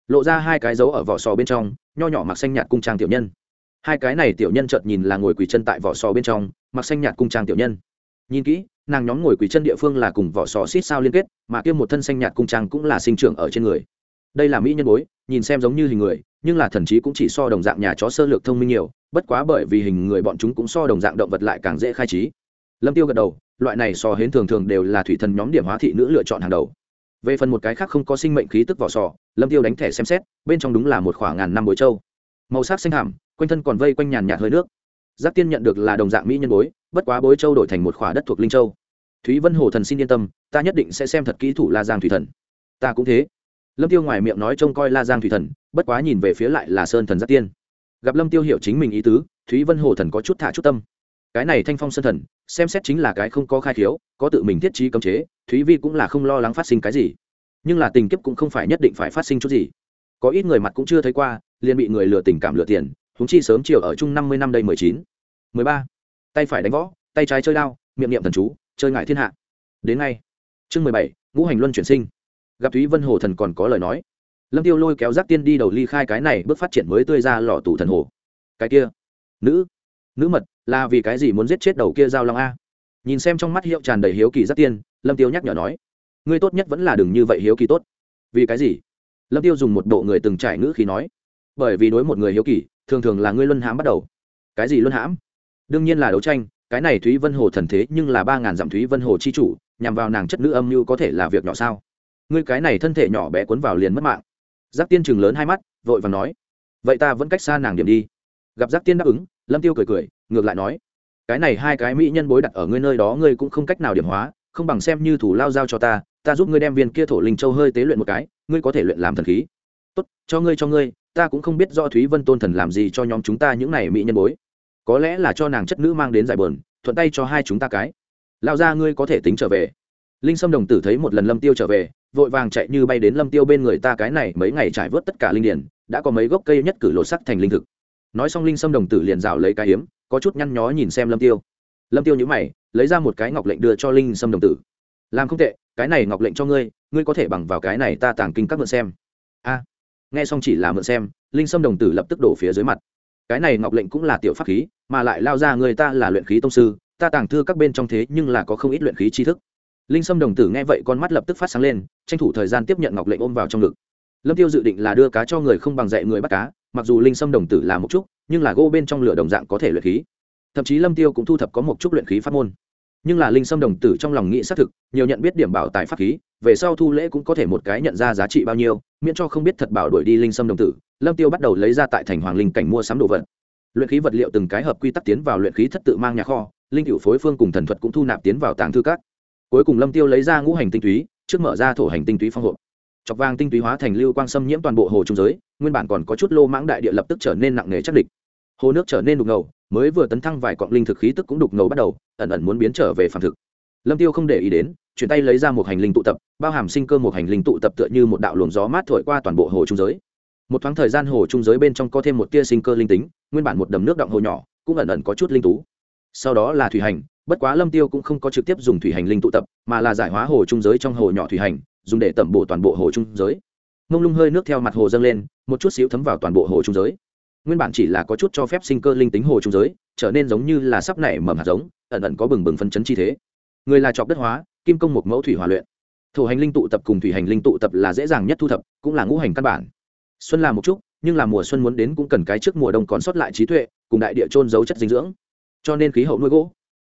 Lộ ra hai cái dấu ở vỏ sò bên trong nho nhỏ mặc xanh nhạt cung trang tiểu nhân. Hai cái này tiểu nhân chợt nhìn là ngồi quỳ chân tại vỏ sò bên trong, mặc xanh nhạt cung trang tiểu nhân. Nhìn kỹ, nàng nhóm ngồi quỳ chân địa phương là cùng vỏ sò xít sao liên kết, mà kia một thân xanh nhạt cung trang cũng là sinh trưởng ở trên người. Đây là mỹ nhân bối, nhìn xem giống như hình người, nhưng là thần chí cũng chỉ so đồng dạng nhà chó sơ lược thông minh nhiều, bất quá bởi vì hình người bọn chúng cũng so đồng dạng động vật lại càng dễ khai trí. Lâm tiêu gật đầu, loại này so hến thường thường đều là thủy thần nhóm điểm hóa thị nữ lựa chọn hàng đầu về phần một cái khác không có sinh mệnh khí tức vỏ sò, lâm tiêu đánh thẻ xem xét, bên trong đúng là một khoảng ngàn năm bối châu. Màu sắc xanh hàm quanh thân còn vây quanh nhàn nhạt hơi nước. Giác tiên nhận được là đồng dạng mỹ nhân bối, bất quá bối châu đổi thành một khỏa đất thuộc linh châu. Thúy vân hồ thần xin yên tâm, ta nhất định sẽ xem thật kỹ thủ la giang thủy thần. Ta cũng thế. Lâm tiêu ngoài miệng nói trông coi la giang thủy thần, bất quá nhìn về phía lại là sơn thần giác tiên. Gặp lâm tiêu hiểu chính mình ý tứ, thúy vân hồ thần có chút thả chút tâm cái này thanh phong sơn thần, xem xét chính là cái không có khai khiếu, có tự mình thiết trí cấm chế, thúy vi cũng là không lo lắng phát sinh cái gì. Nhưng là tình kiếp cũng không phải nhất định phải phát sinh chút gì. Có ít người mặt cũng chưa thấy qua, liền bị người lừa tình cảm lừa tiền húng chi sớm chiều ở chung năm mươi năm đây mười chín. mười ba. Tay phải đánh võ, tay trái chơi đao, miệng niệm thần chú, chơi ngại thiên hạ. Đến ngay. Chương mười bảy, ngũ hành luân chuyển sinh. Gặp thúy vân hồ thần còn có lời nói. Lâm tiêu lôi kéo giác tiên đi đầu ly khai cái này, bước phát triển mới tươi ra lò tủ thần hồ. Cái kia. Nữ. Nữ mật là vì cái gì muốn giết chết đầu kia giao long a? Nhìn xem trong mắt hiệu tràn đầy hiếu kỳ giác tiên, lâm tiêu nhắc nhở nói, ngươi tốt nhất vẫn là đừng như vậy hiếu kỳ tốt. Vì cái gì? Lâm tiêu dùng một bộ người từng trải ngữ khi nói, bởi vì đối một người hiếu kỳ, thường thường là ngươi luân hãm bắt đầu. Cái gì luân hãm? Đương nhiên là đấu tranh, cái này thúy vân hồ thần thế nhưng là ba ngàn dặm thúy vân hồ chi chủ, nhằm vào nàng chất nữ âm mưu có thể là việc nhỏ sao? Ngươi cái này thân thể nhỏ bé cuốn vào liền mất mạng. Giáp tiên chừng lớn hai mắt, vội và nói, vậy ta vẫn cách xa nàng điểm đi. Gặp giáp tiên đáp ứng lâm tiêu cười cười, ngược lại nói, cái này hai cái mỹ nhân bối đặt ở ngươi nơi đó ngươi cũng không cách nào điểm hóa, không bằng xem như thủ lao giao cho ta ta giúp ngươi đem viên kia thổ linh châu hơi tế luyện một cái, ngươi có thể luyện làm thần khí. Tốt, cho ngươi cho ngươi, ta cũng không biết do thúy vân tôn thần làm gì cho nhóm chúng ta những này mỹ nhân bối. Có lẽ là cho nàng chất nữ mang đến giải bờn thuận tay cho hai chúng ta cái. Lao ra ngươi có thể tính trở về. Linh sâm đồng tử thấy một lần lâm tiêu trở về, vội vàng chạy như bay đến lâm tiêu bên người ta cái này mấy ngày trải vớt tất cả linh điển, đã có mấy gốc cây nhất cử lột sắc thành linh thực nói xong linh sâm đồng tử liền rào lấy cái hiếm, có chút nhăn nhó nhìn xem lâm tiêu. Lâm tiêu nhữ mày, lấy ra một cái ngọc lệnh đưa cho linh sâm đồng tử. Làm không tệ, cái này ngọc lệnh cho ngươi ngươi có thể bằng vào cái này ta tàng kinh các mượn xem. A. Nghe xong chỉ là mượn xem, linh sâm đồng tử lập tức đổ phía dưới mặt. Cái này ngọc lệnh cũng là tiểu pháp khí, mà lại lao ra người ta là luyện khí tông sư, ta tàng thư các bên trong thế nhưng là có không ít luyện khí tri thức. Linh sâm đồng tử nghe vậy con mắt lập tức phát sáng lên, tranh thủ thời gian tiếp nhận ngọc lệnh ôm vào trong ngực. Lâm tiêu dự định là đưa cá cho người không bằng dạy người bắt cá mặc dù linh sâm đồng tử là một chút, nhưng là gỗ bên trong lửa đồng dạng có thể luyện khí. Thậm chí lâm tiêu cũng thu thập có một chút luyện khí pháp môn. Nhưng là linh sâm đồng tử trong lòng nghĩ xác thực, nhiều nhận biết điểm bảo tài pháp khí, về sau thu lễ cũng có thể một cái nhận ra giá trị bao nhiêu, miễn cho không biết thật bảo đuổi đi linh sâm đồng tử, lâm tiêu bắt đầu lấy ra tại thành hoàng linh cảnh mua sắm đồ vật. Luyện khí vật liệu từng cái hợp quy tắc tiến vào luyện khí thất tự mang nhà kho, linh cựu phối phương cùng thần thuật cũng thu nạp tiến vào tàng thư các. Cuối cùng lâm tiêu lấy ra ngũ hành tinh túy, trước mở ra thổ hành tinh túy phong hộ. Chọc vàng tinh túy hóa thành lưu quang xâm nhiễm toàn bộ hồ trung giới nguyên bản còn có chút lô mãng đại địa lập tức trở nên nặng nề chắc địch. Hồ nước trở nên đục ngầu, mới vừa tấn thăng vài cọng linh thực khí tức cũng đục ngầu bắt đầu, ẩn ẩn muốn biến trở về phàm thực. Lâm tiêu không để ý đến, chuyển tay lấy ra một hành linh tụ tập, bao hàm sinh cơ một hành linh tụ tập tựa như một đạo luồng gió mát thổi qua toàn bộ hồ trung giới. Một thoáng thời gian hồ trung giới bên trong có thêm một tia sinh cơ linh tính, nguyên bản một đầm nước động hồ nhỏ, cũng ẩn ẩn có chút linh tú. Sau đó là thủy hành, bất quá lâm tiêu cũng không có trực tiếp dùng thủy hành linh tụ tập, mà là giải hóa hồ trung giới trong hồ nhỏ thủy hành, dùng để tẩm bổ toàn bộ hồ trung giới mông lung hơi nước theo mặt hồ dâng lên, một chút xíu thấm vào toàn bộ hồ trung giới. Nguyên bản chỉ là có chút cho phép sinh cơ linh tính hồ trung giới, trở nên giống như là sắp nảy mầm hạt giống, ẩn ẩn có bừng bừng phân chấn chi thế. Người là chọc đất hóa, kim công một mẫu thủy hòa luyện. Thổ hành linh tụ tập cùng thủy hành linh tụ tập là dễ dàng nhất thu thập, cũng là ngũ hành căn bản. Xuân là một chút, nhưng là mùa xuân muốn đến cũng cần cái trước mùa đông còn sót lại trí tuệ, cùng đại địa trôn giấu chất dinh dưỡng. Cho nên khí hậu nuôi gỗ.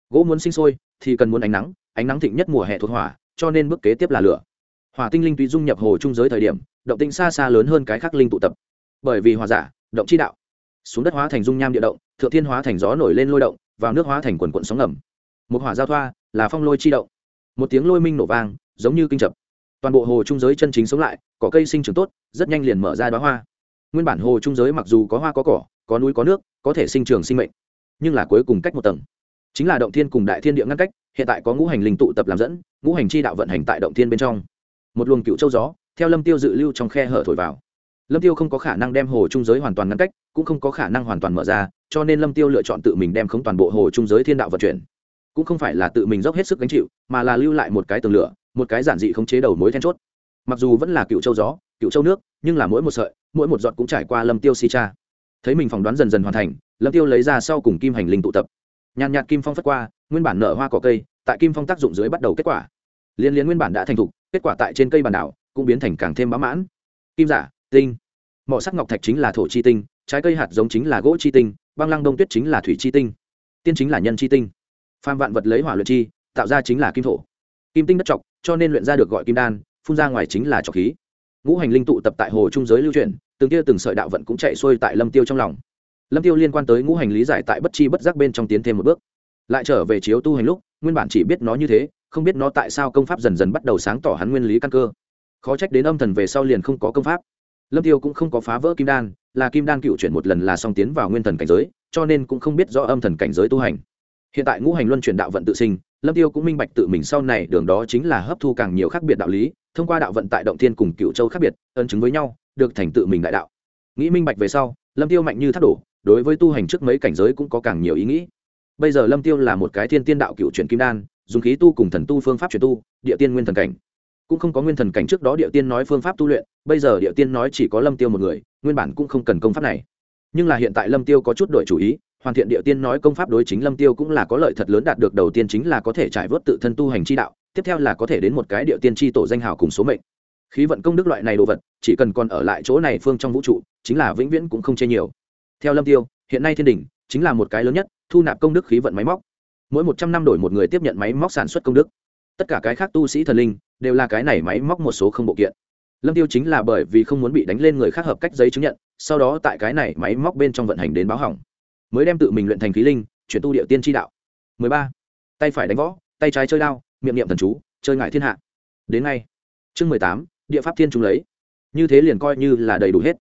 Gỗ muốn sinh sôi thì cần muốn ánh nắng ánh nắng thịnh nhất mùa hè thuộc hỏa, cho nên bước kế tiếp là lửa. Hỏa tinh linh tùy dung nhập hồ trung giới thời điểm động tĩnh xa xa lớn hơn cái khác linh tụ tập. Bởi vì hòa giả, động chi đạo, xuống đất hóa thành dung nham địa động, thượng thiên hóa thành gió nổi lên lôi động, vào nước hóa thành quần quận sóng ngầm. Một hỏa giao thoa là phong lôi chi động. Một tiếng lôi minh nổ vang, giống như kinh chập. Toàn bộ hồ trung giới chân chính sống lại cỏ cây sinh trưởng tốt, rất nhanh liền mở ra đoá hoa. Nguyên bản hồ trung giới mặc dù có hoa có cỏ, có núi có nước, có thể sinh trường sinh mệnh, nhưng là cuối cùng cách một tầng. Chính là động thiên cùng đại thiên địa ngăn cách, hiện tại có ngũ hành linh tụ tập làm dẫn, ngũ hành chi đạo vận hành tại động thiên bên trong. Một luồng cựu châu gió theo lâm tiêu dự lưu trong khe hở thổi vào. Lâm tiêu không có khả năng đem hồ trung giới hoàn toàn ngăn cách, cũng không có khả năng hoàn toàn mở ra, cho nên lâm tiêu lựa chọn tự mình đem khống toàn bộ hồ trung giới thiên đạo vận chuyển. Cũng không phải là tự mình dốc hết sức gánh chịu, mà là lưu lại một cái tường lửa, một cái giản dị khống chế đầu mối then chốt. Mặc dù vẫn là cựu châu gió, cựu châu nước, nhưng là mỗi một sợi, mỗi một giọt cũng trải qua lâm tiêu si cha. Thấy mình phỏng đoán dần dần hoàn thành, lâm tiêu lấy ra sau cùng kim hành linh tụ tập. Nhàn nhạt kim phong phất qua, nguyên bản nở hoa cỏ cây, tại kim phong tác dụng dưới bắt đầu kết quả. Liên liên nguyên bản đã thành thục, kết quả tại trên cây bản đảo cũng biến thành càng thêm bá mãn. Kim giả, tinh. Mỏ sắc ngọc thạch chính là thổ chi tinh, trái cây hạt giống chính là gỗ chi tinh, băng lăng đông tuyết chính là thủy chi tinh. Tiên chính là nhân chi tinh. Phàm vạn vật lấy hỏa luyện chi, tạo ra chính là kim thổ. Kim tinh đất trọc, cho nên luyện ra được gọi kim đan, phun ra ngoài chính là trọc khí. Ngũ hành linh tụ tập tại hồ trung giới lưu truyền, từng tia từng sợi đạo vận cũng chạy xuôi tại lâm tiêu trong lòng. Lâm tiêu liên quan tới ngũ hành lý giải tại bất chi bất giác bên trong tiến thêm một bước. Lại trở về chiếu tu hành lúc, nguyên bản chỉ biết nó như thế, không biết nó tại sao công pháp dần dần bắt đầu sáng tỏ hắn nguyên lý căn cơ khó trách đến âm thần về sau liền không có công pháp. Lâm tiêu cũng không có phá vỡ kim đan, là kim đan cựu chuyển một lần là song tiến vào nguyên thần cảnh giới, cho nên cũng không biết do âm thần cảnh giới tu hành. Hiện tại ngũ hành luân chuyển đạo vận tự sinh, lâm tiêu cũng minh bạch tự mình sau này đường đó chính là hấp thu càng nhiều khác biệt đạo lý, thông qua đạo vận tại động thiên cùng cựu châu khác biệt ân chứng với nhau, được thành tự mình đại đạo. Nghĩ minh bạch về sau, lâm tiêu mạnh như thác đổ, đối với tu hành trước mấy cảnh giới cũng có càng nhiều ý nghĩ. Bây giờ lâm tiêu là một cái thiên tiên đạo cựu chuyển kim đan, dùng khí tu cùng thần tu phương pháp chuyển tu, địa tiên nguyên thần cảnh cũng không có nguyên thần cảnh trước đó địa tiên nói phương pháp tu luyện, bây giờ địa tiên nói chỉ có lâm tiêu một người, nguyên bản cũng không cần công pháp này. Nhưng là hiện tại lâm tiêu có chút đổi chủ ý, hoàn thiện địa tiên nói công pháp đối chính lâm tiêu cũng là có lợi thật lớn, đạt được đầu tiên chính là có thể trải vớt tự thân tu hành chi đạo, tiếp theo là có thể đến một cái địa tiên chi tổ danh hào cùng số mệnh. Khí vận công đức loại này đồ vật, chỉ cần còn ở lại chỗ này phương trong vũ trụ, chính là vĩnh viễn cũng không chê nhiều. Theo lâm tiêu, hiện nay thiên đình chính là một cái lớn nhất, thu nạp công đức khí vận máy móc. Mỗi một trăm năm đổi một người tiếp nhận máy móc sản xuất công đức. Tất cả cái khác tu sĩ thần linh đều là cái này máy móc một số không bộ kiện. Lâm tiêu chính là bởi vì không muốn bị đánh lên người khác hợp cách giấy chứng nhận sau đó tại cái này máy móc bên trong vận hành đến báo hỏng. Mới đem tự mình luyện thành khí linh chuyển tu địa tiên tri đạo. 13. tay phải đánh võ tay trái chơi đao miệng niệm thần chú chơi ngại thiên hạ. Đến ngay chương 18, địa pháp thiên chúng lấy. Như thế liền coi như là đầy đủ hết.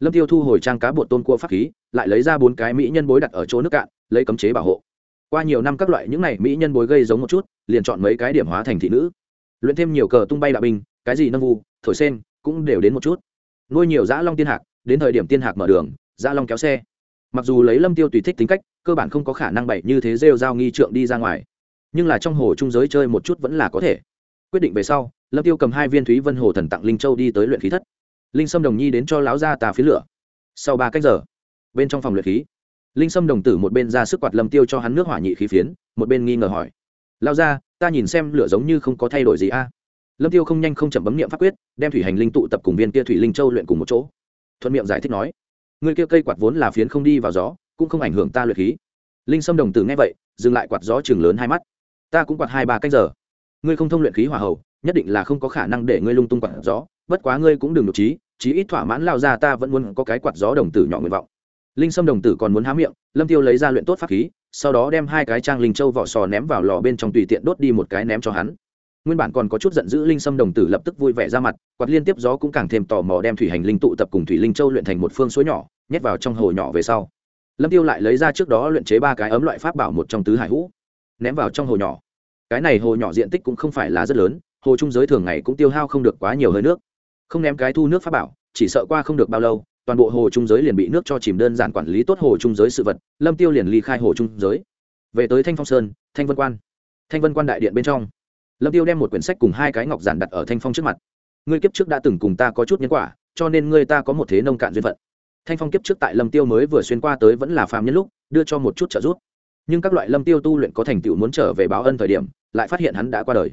Lâm tiêu thu hồi trang cá bột tôn cua pháp khí lại lấy ra bốn cái mỹ nhân bối đặt ở chỗ nước cạn lấy cấm chế bảo hộ. Qua nhiều năm các loại những này mỹ nhân bối gây giống một chút liền chọn mấy cái điểm hóa thành thị nữ luyện thêm nhiều cờ tung bay đạo binh, cái gì nâng vu, thổi sen, cũng đều đến một chút. Nuôi nhiều dã long tiên hạc, đến thời điểm tiên hạc mở đường dã long kéo xe. Mặc dù lấy lâm tiêu tùy thích tính cách, cơ bản không có khả năng bày như thế rêu giao nghi trượng đi ra ngoài. Nhưng là trong hồ trung giới chơi một chút vẫn là có thể. Quyết định về sau, lâm tiêu cầm hai viên thúy vân hồ thần tặng linh châu đi tới luyện khí thất. Linh sâm đồng nhi đến cho láo ra tà phía lửa. Sau ba cách giờ, bên trong phòng luyện khí, linh sâm đồng tử một bên ra sức quạt lâm tiêu cho hắn nước hỏa nhị khí phiến, một bên nghi ngờ hỏi lao ra, ta nhìn xem lửa giống như không có thay đổi gì a. Lâm tiêu không nhanh không chậm bấm niệm pháp quyết, đem thủy hành linh tụ tập cùng viên kia thủy linh châu luyện cùng một chỗ. Thuận miệng giải thích nói, người kia cây quạt vốn là phiến không đi vào gió, cũng không ảnh hưởng ta luyện khí. Linh sâm đồng tử nghe vậy, dừng lại quạt gió chừng lớn hai mắt. Ta cũng quạt hai ba canh giờ. Ngươi không thông luyện khí hỏa hầu, nhất định là không có khả năng để ngươi lung tung quạt gió, bất quá ngươi cũng đừng nhục trí, chí ít thỏa mãn lao ra ta vẫn muốn có cái quạt gió đồng tử nhỏ nguyện vọng linh sâm đồng tử còn muốn há miệng, lâm tiêu lấy ra luyện tốt pháp khí, sau đó đem hai cái trang linh châu vỏ sò ném vào lò bên trong tùy tiện đốt đi một cái ném cho hắn. Nguyên bản còn có chút giận dữ, linh sâm đồng tử lập tức vui vẻ ra mặt, quạt liên tiếp gió cũng càng thêm tò mò đem thủy hành linh tụ tập cùng thủy linh châu luyện thành một phương suối nhỏ, nhét vào trong hồ nhỏ về sau. Lâm tiêu lại lấy ra trước đó luyện chế ba cái ấm loại pháp bảo một trong tứ hải hũ, ném vào trong hồ nhỏ. Cái này hồ nhỏ diện tích cũng không phải là rất lớn, hồ trung giới thường ngày cũng tiêu hao không được quá nhiều hơi nước. Không ném cái thu nước pháp bảo, chỉ sợ qua không được bao lâu toàn bộ hồ trung giới liền bị nước cho chìm đơn giản quản lý tốt hồ trung giới sự vật, lâm tiêu liền ly khai hồ trung giới. Về tới thanh phong sơn, thanh vân quan. Thanh vân quan đại điện bên trong, lâm tiêu đem một quyển sách cùng hai cái ngọc giản đặt ở thanh phong trước mặt. Ngươi kiếp trước đã từng cùng ta có chút nhân quả, cho nên ngươi ta có một thế nông cạn duyên phận. Thanh phong kiếp trước tại lâm tiêu mới vừa xuyên qua tới vẫn là phàm nhân lúc, đưa cho một chút trợ giúp. Nhưng các loại lâm tiêu tu luyện có thành tựu muốn trở về báo ân thời điểm, lại phát hiện hắn đã qua đời.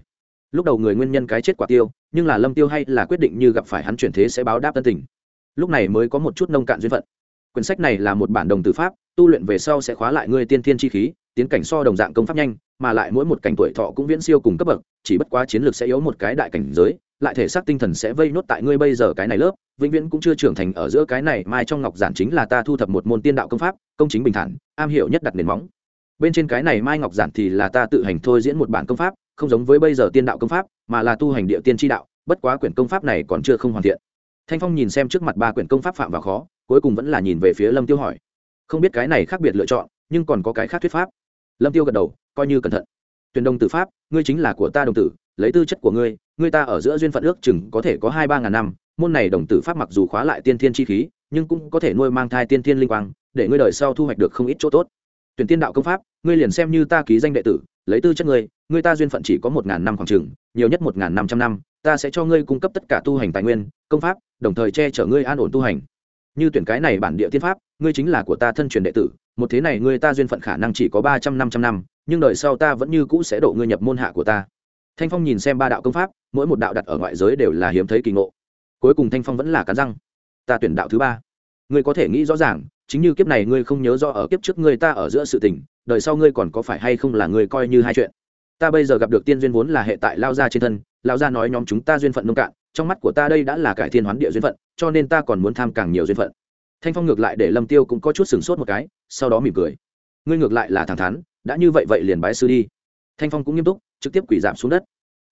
Lúc đầu người nguyên nhân cái chết quả tiêu, nhưng là lâm tiêu hay là quyết định như gặp phải hắn chuyển thế sẽ báo đáp tân tình lúc này mới có một chút nông cạn duyên phận. Quyển sách này là một bản đồng từ pháp, tu luyện về sau sẽ khóa lại ngươi tiên thiên chi khí, tiến cảnh so đồng dạng công pháp nhanh, mà lại mỗi một cảnh tuổi thọ cũng viễn siêu cùng cấp bậc, chỉ bất quá chiến lược sẽ yếu một cái đại cảnh giới, lại thể xác tinh thần sẽ vây nốt tại ngươi bây giờ cái này lớp, vĩnh viễn cũng chưa trưởng thành ở giữa cái này, mai trong ngọc giản chính là ta thu thập một môn tiên đạo công pháp, công chính bình thản, am hiểu nhất đặt nền móng. Bên trên cái này mai ngọc giản thì là ta tự hành thôi diễn một bản công pháp, không giống với bây giờ tiên đạo công pháp, mà là tu hành địa tiên tri đạo, bất quá quyển công pháp này còn chưa không hoàn thiện thanh phong nhìn xem trước mặt ba quyển công pháp phạm và khó, cuối cùng vẫn là nhìn về phía lâm tiêu hỏi. Không biết cái này khác biệt lựa chọn, nhưng còn có cái khác thuyết pháp. Lâm tiêu gật đầu, coi như cẩn thận. Tuyển đồng tử pháp, ngươi chính là của ta đồng tử, lấy tư chất của ngươi ngươi ta ở giữa duyên phận ước chừng có thể có hai ba ngàn năm, môn này đồng tử pháp mặc dù khóa lại tiên thiên chi khí, nhưng cũng có thể nuôi mang thai tiên thiên linh quang, để ngươi đời sau thu hoạch được không ít chỗ tốt. Tuyển tiên đạo công pháp, ngươi liền xem như ta ký danh đệ tử, lấy tư chất ngươi ngươi ta duyên phận chỉ có một ngàn năm khoảng chừng, nhiều nhất một ngàn năm trăm năm, ta sẽ cho ngươi cung cấp tất cả tu hành tài nguyên công pháp, đồng thời che chở ngươi an ổn tu hành. Như tuyển cái này bản địa tiên pháp, ngươi chính là của ta thân truyền đệ tử, một thế này ngươi ta duyên phận khả năng chỉ có ba trăm năm trăm năm, nhưng đời sau ta vẫn như cũ sẽ độ ngươi nhập môn hạ của ta. Thanh phong nhìn xem ba đạo công pháp, mỗi một đạo đặt ở ngoại giới đều là hiếm thấy kỳ ngộ. Cuối cùng thanh phong vẫn là cắn răng. Ta tuyển đạo thứ ba. Ngươi có thể nghĩ rõ ràng, chính như kiếp này ngươi không nhớ rõ ở kiếp trước ngươi ta ở giữa sự tình, đời sau ngươi còn có phải hay không là ngươi coi như hai chuyện. Ta bây giờ gặp được tiên duyên vốn là hệ tại lao gia trên thân, lao gia nói nhóm chúng ta duyên phận nông cạn trong mắt của ta đây đã là cải thiên hoán địa duyên phận, cho nên ta còn muốn tham càng nhiều duyên phận. Thanh phong ngược lại để lâm tiêu cũng có chút sừng sốt một cái, sau đó mỉm cười. Ngươi ngược lại là thẳng thắn, đã như vậy vậy liền bái sư đi. Thanh phong cũng nghiêm túc, trực tiếp quỷ giảm xuống đất.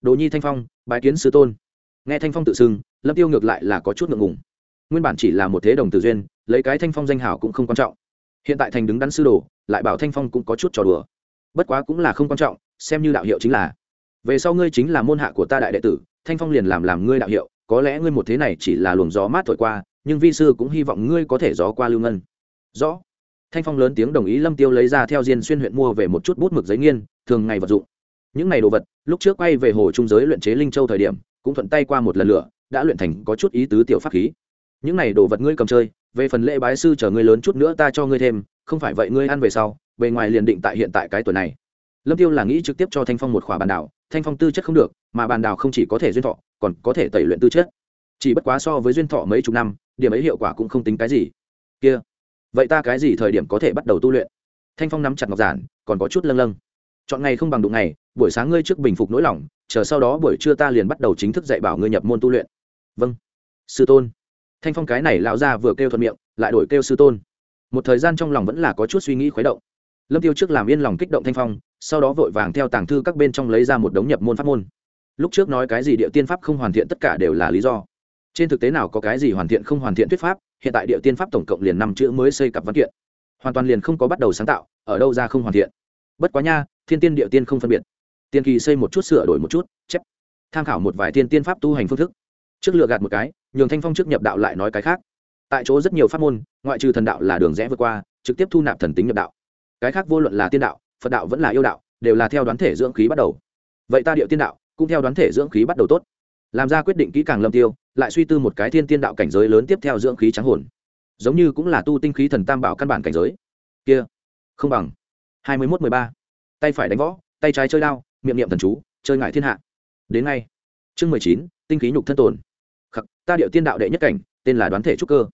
Đồ nhi thanh phong, bái kiến sư tôn. Nghe thanh phong tự xưng, lâm tiêu ngược lại là có chút ngượng ngùng. Nguyên bản chỉ là một thế đồng tử duyên, lấy cái thanh phong danh hảo cũng không quan trọng. Hiện tại thành đứng đắn sư đồ, lại bảo thanh phong cũng có chút trò đùa. Bất quá cũng là không quan trọng, xem như đạo hiệu chính là. Về sau ngươi chính là môn hạ của ta đại đệ tử thanh phong liền làm làm ngươi đạo hiệu, có lẽ ngươi một thế này chỉ là luồng gió mát thổi qua, nhưng vi sư cũng hy vọng ngươi có thể gió qua lưu ngân. Rõ. Thanh phong lớn tiếng đồng ý lâm tiêu lấy ra theo diên xuyên huyện mua về một chút bút mực giấy nghiên, thường ngày vật dụng. Những ngày đồ vật, lúc trước quay về hồ trung giới luyện chế linh châu thời điểm, cũng thuận tay qua một lần lửa, đã luyện thành có chút ý tứ tiểu pháp khí. Những này đồ vật ngươi cầm chơi, về phần lễ bái sư chờ ngươi lớn chút nữa ta cho ngươi thêm, không phải vậy ngươi ăn về sau, bề ngoài liền định tại hiện tại cái tuổi này lâm tiêu là nghĩ trực tiếp cho thanh phong một khỏa bàn đảo, thanh phong tư chất không được, mà bàn đảo không chỉ có thể duyên thọ, còn có thể tẩy luyện tư chất. Chỉ bất quá so với duyên thọ mấy chục năm, điểm ấy hiệu quả cũng không tính cái gì. Kia, vậy ta cái gì thời điểm có thể bắt đầu tu luyện? Thanh phong nắm chặt ngọc giản, còn có chút lâng lâng. Chọn ngày không bằng đụng ngày, buổi sáng ngươi trước bình phục nỗi lòng, chờ sau đó buổi trưa ta liền bắt đầu chính thức dạy bảo ngươi nhập môn tu luyện. Vâng. Sư tôn. Thanh phong cái này lão ra vừa kêu thuận miệng, lại đổi kêu sư tôn. Một thời gian trong lòng vẫn là có chút suy nghĩ khuấy động. Lâm tiêu trước làm yên lòng kích động thanh phong sau đó vội vàng theo tàng thư các bên trong lấy ra một đống nhập môn pháp môn. Lúc trước nói cái gì địa tiên pháp không hoàn thiện tất cả đều là lý do. Trên thực tế nào có cái gì hoàn thiện không hoàn thiện thuyết pháp, hiện tại địa tiên pháp tổng cộng liền năm chữ mới xây cặp văn kiện. Hoàn toàn liền không có bắt đầu sáng tạo, ở đâu ra không hoàn thiện. Bất quá nha, thiên tiên địa tiên không phân biệt. Tiên kỳ xây một chút, sửa đổi một chút, chép. Tham khảo một vài tiên tiên pháp tu hành phương thức. Trước lựa gạt một cái, nhường thanh phong trước nhập đạo lại nói cái khác. Tại chỗ rất nhiều pháp môn, ngoại trừ thần đạo là đường rẽ vượt qua, trực tiếp thu nạp thần tính nhập đạo. Cái khác vô luận là tiên đạo phật đạo vẫn là yêu đạo, đều là theo đoán thể dưỡng khí bắt đầu. Vậy ta điệu tiên đạo cũng theo đoán thể dưỡng khí bắt đầu tốt. Làm ra quyết định kỹ càng lâm tiêu, lại suy tư một cái thiên tiên đạo cảnh giới lớn tiếp theo dưỡng khí trắng hồn. Giống như cũng là tu tinh khí thần tam bảo căn bản cảnh giới. Kia, không bằng. Hai mươi mốt mười ba. Tay phải đánh võ, tay trái chơi đao, miệng niệm thần chú, chơi ngại thiên hạ. Đến ngay. Chương mười chín, tinh khí nhục thân tồn. Khắc, ta điệu tiên đạo đệ nhất cảnh, tên là đoán thể trúc cơ.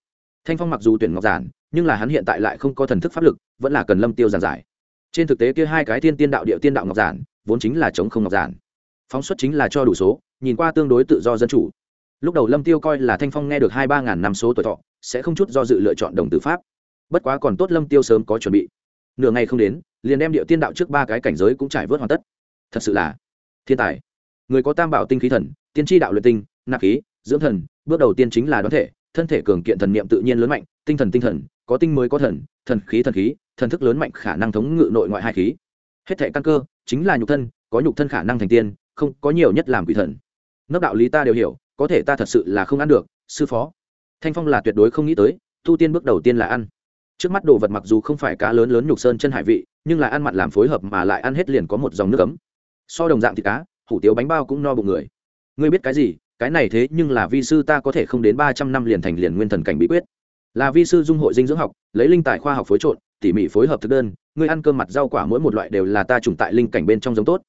Thanh phong mặc dù tuyển ngọc giản, nhưng là hắn hiện tại lại không có thần thức pháp lực, vẫn là cần lâm tiêu giảng giải trên thực tế kia hai cái thiên tiên đạo địa tiên đạo ngọc giản, vốn chính là chống không ngọc giản. Phóng xuất chính là cho đủ số, nhìn qua tương đối tự do dân chủ. Lúc đầu lâm tiêu coi là thanh phong nghe được hai ba ngàn năm số tuổi thọ, sẽ không chút do dự lựa chọn đồng tử pháp. Bất quá còn tốt lâm tiêu sớm có chuẩn bị. Nửa ngày không đến, liền đem địa tiên đạo trước ba cái cảnh giới cũng trải vớt hoàn tất. Thật sự là thiên tài. Người có tam bảo tinh khí thần, tiên tri đạo luyện tinh, nạp khí, dưỡng thần, bước đầu tiên chính là đoán thể, thân thể cường kiện thần niệm tự nhiên lớn mạnh, tinh thần tinh thần, có tinh mới có thần thần khí thần khí thần thức lớn mạnh khả năng thống ngự nội ngoại hai khí. Hết thể căn cơ chính là nhục thân, có nhục thân khả năng thành tiên, không có nhiều nhất làm quỷ thần. Nấc đạo lý ta đều hiểu, có thể ta thật sự là không ăn được, sư phó. Thanh phong là tuyệt đối không nghĩ tới, tu tiên bước đầu tiên là ăn. Trước mắt đồ vật mặc dù không phải cá lớn lớn nhục sơn chân hải vị, nhưng là ăn mặn làm phối hợp mà lại ăn hết liền có một dòng nước ấm. So đồng dạng thịt cá, hủ tiếu bánh bao cũng no bụng người. Ngươi biết cái gì? Cái này thế nhưng là vi sư ta có thể không đến ba trăm năm liền thành liền nguyên thần cảnh bí quyết. Là vi sư dung hội dinh dưỡng học, lấy linh tài khoa học phối trộn tỉ mỉ phối hợp thực đơn, ngươi ăn cơm mặt rau quả mỗi một loại đều là ta trùng tại linh cảnh bên trong giống tốt.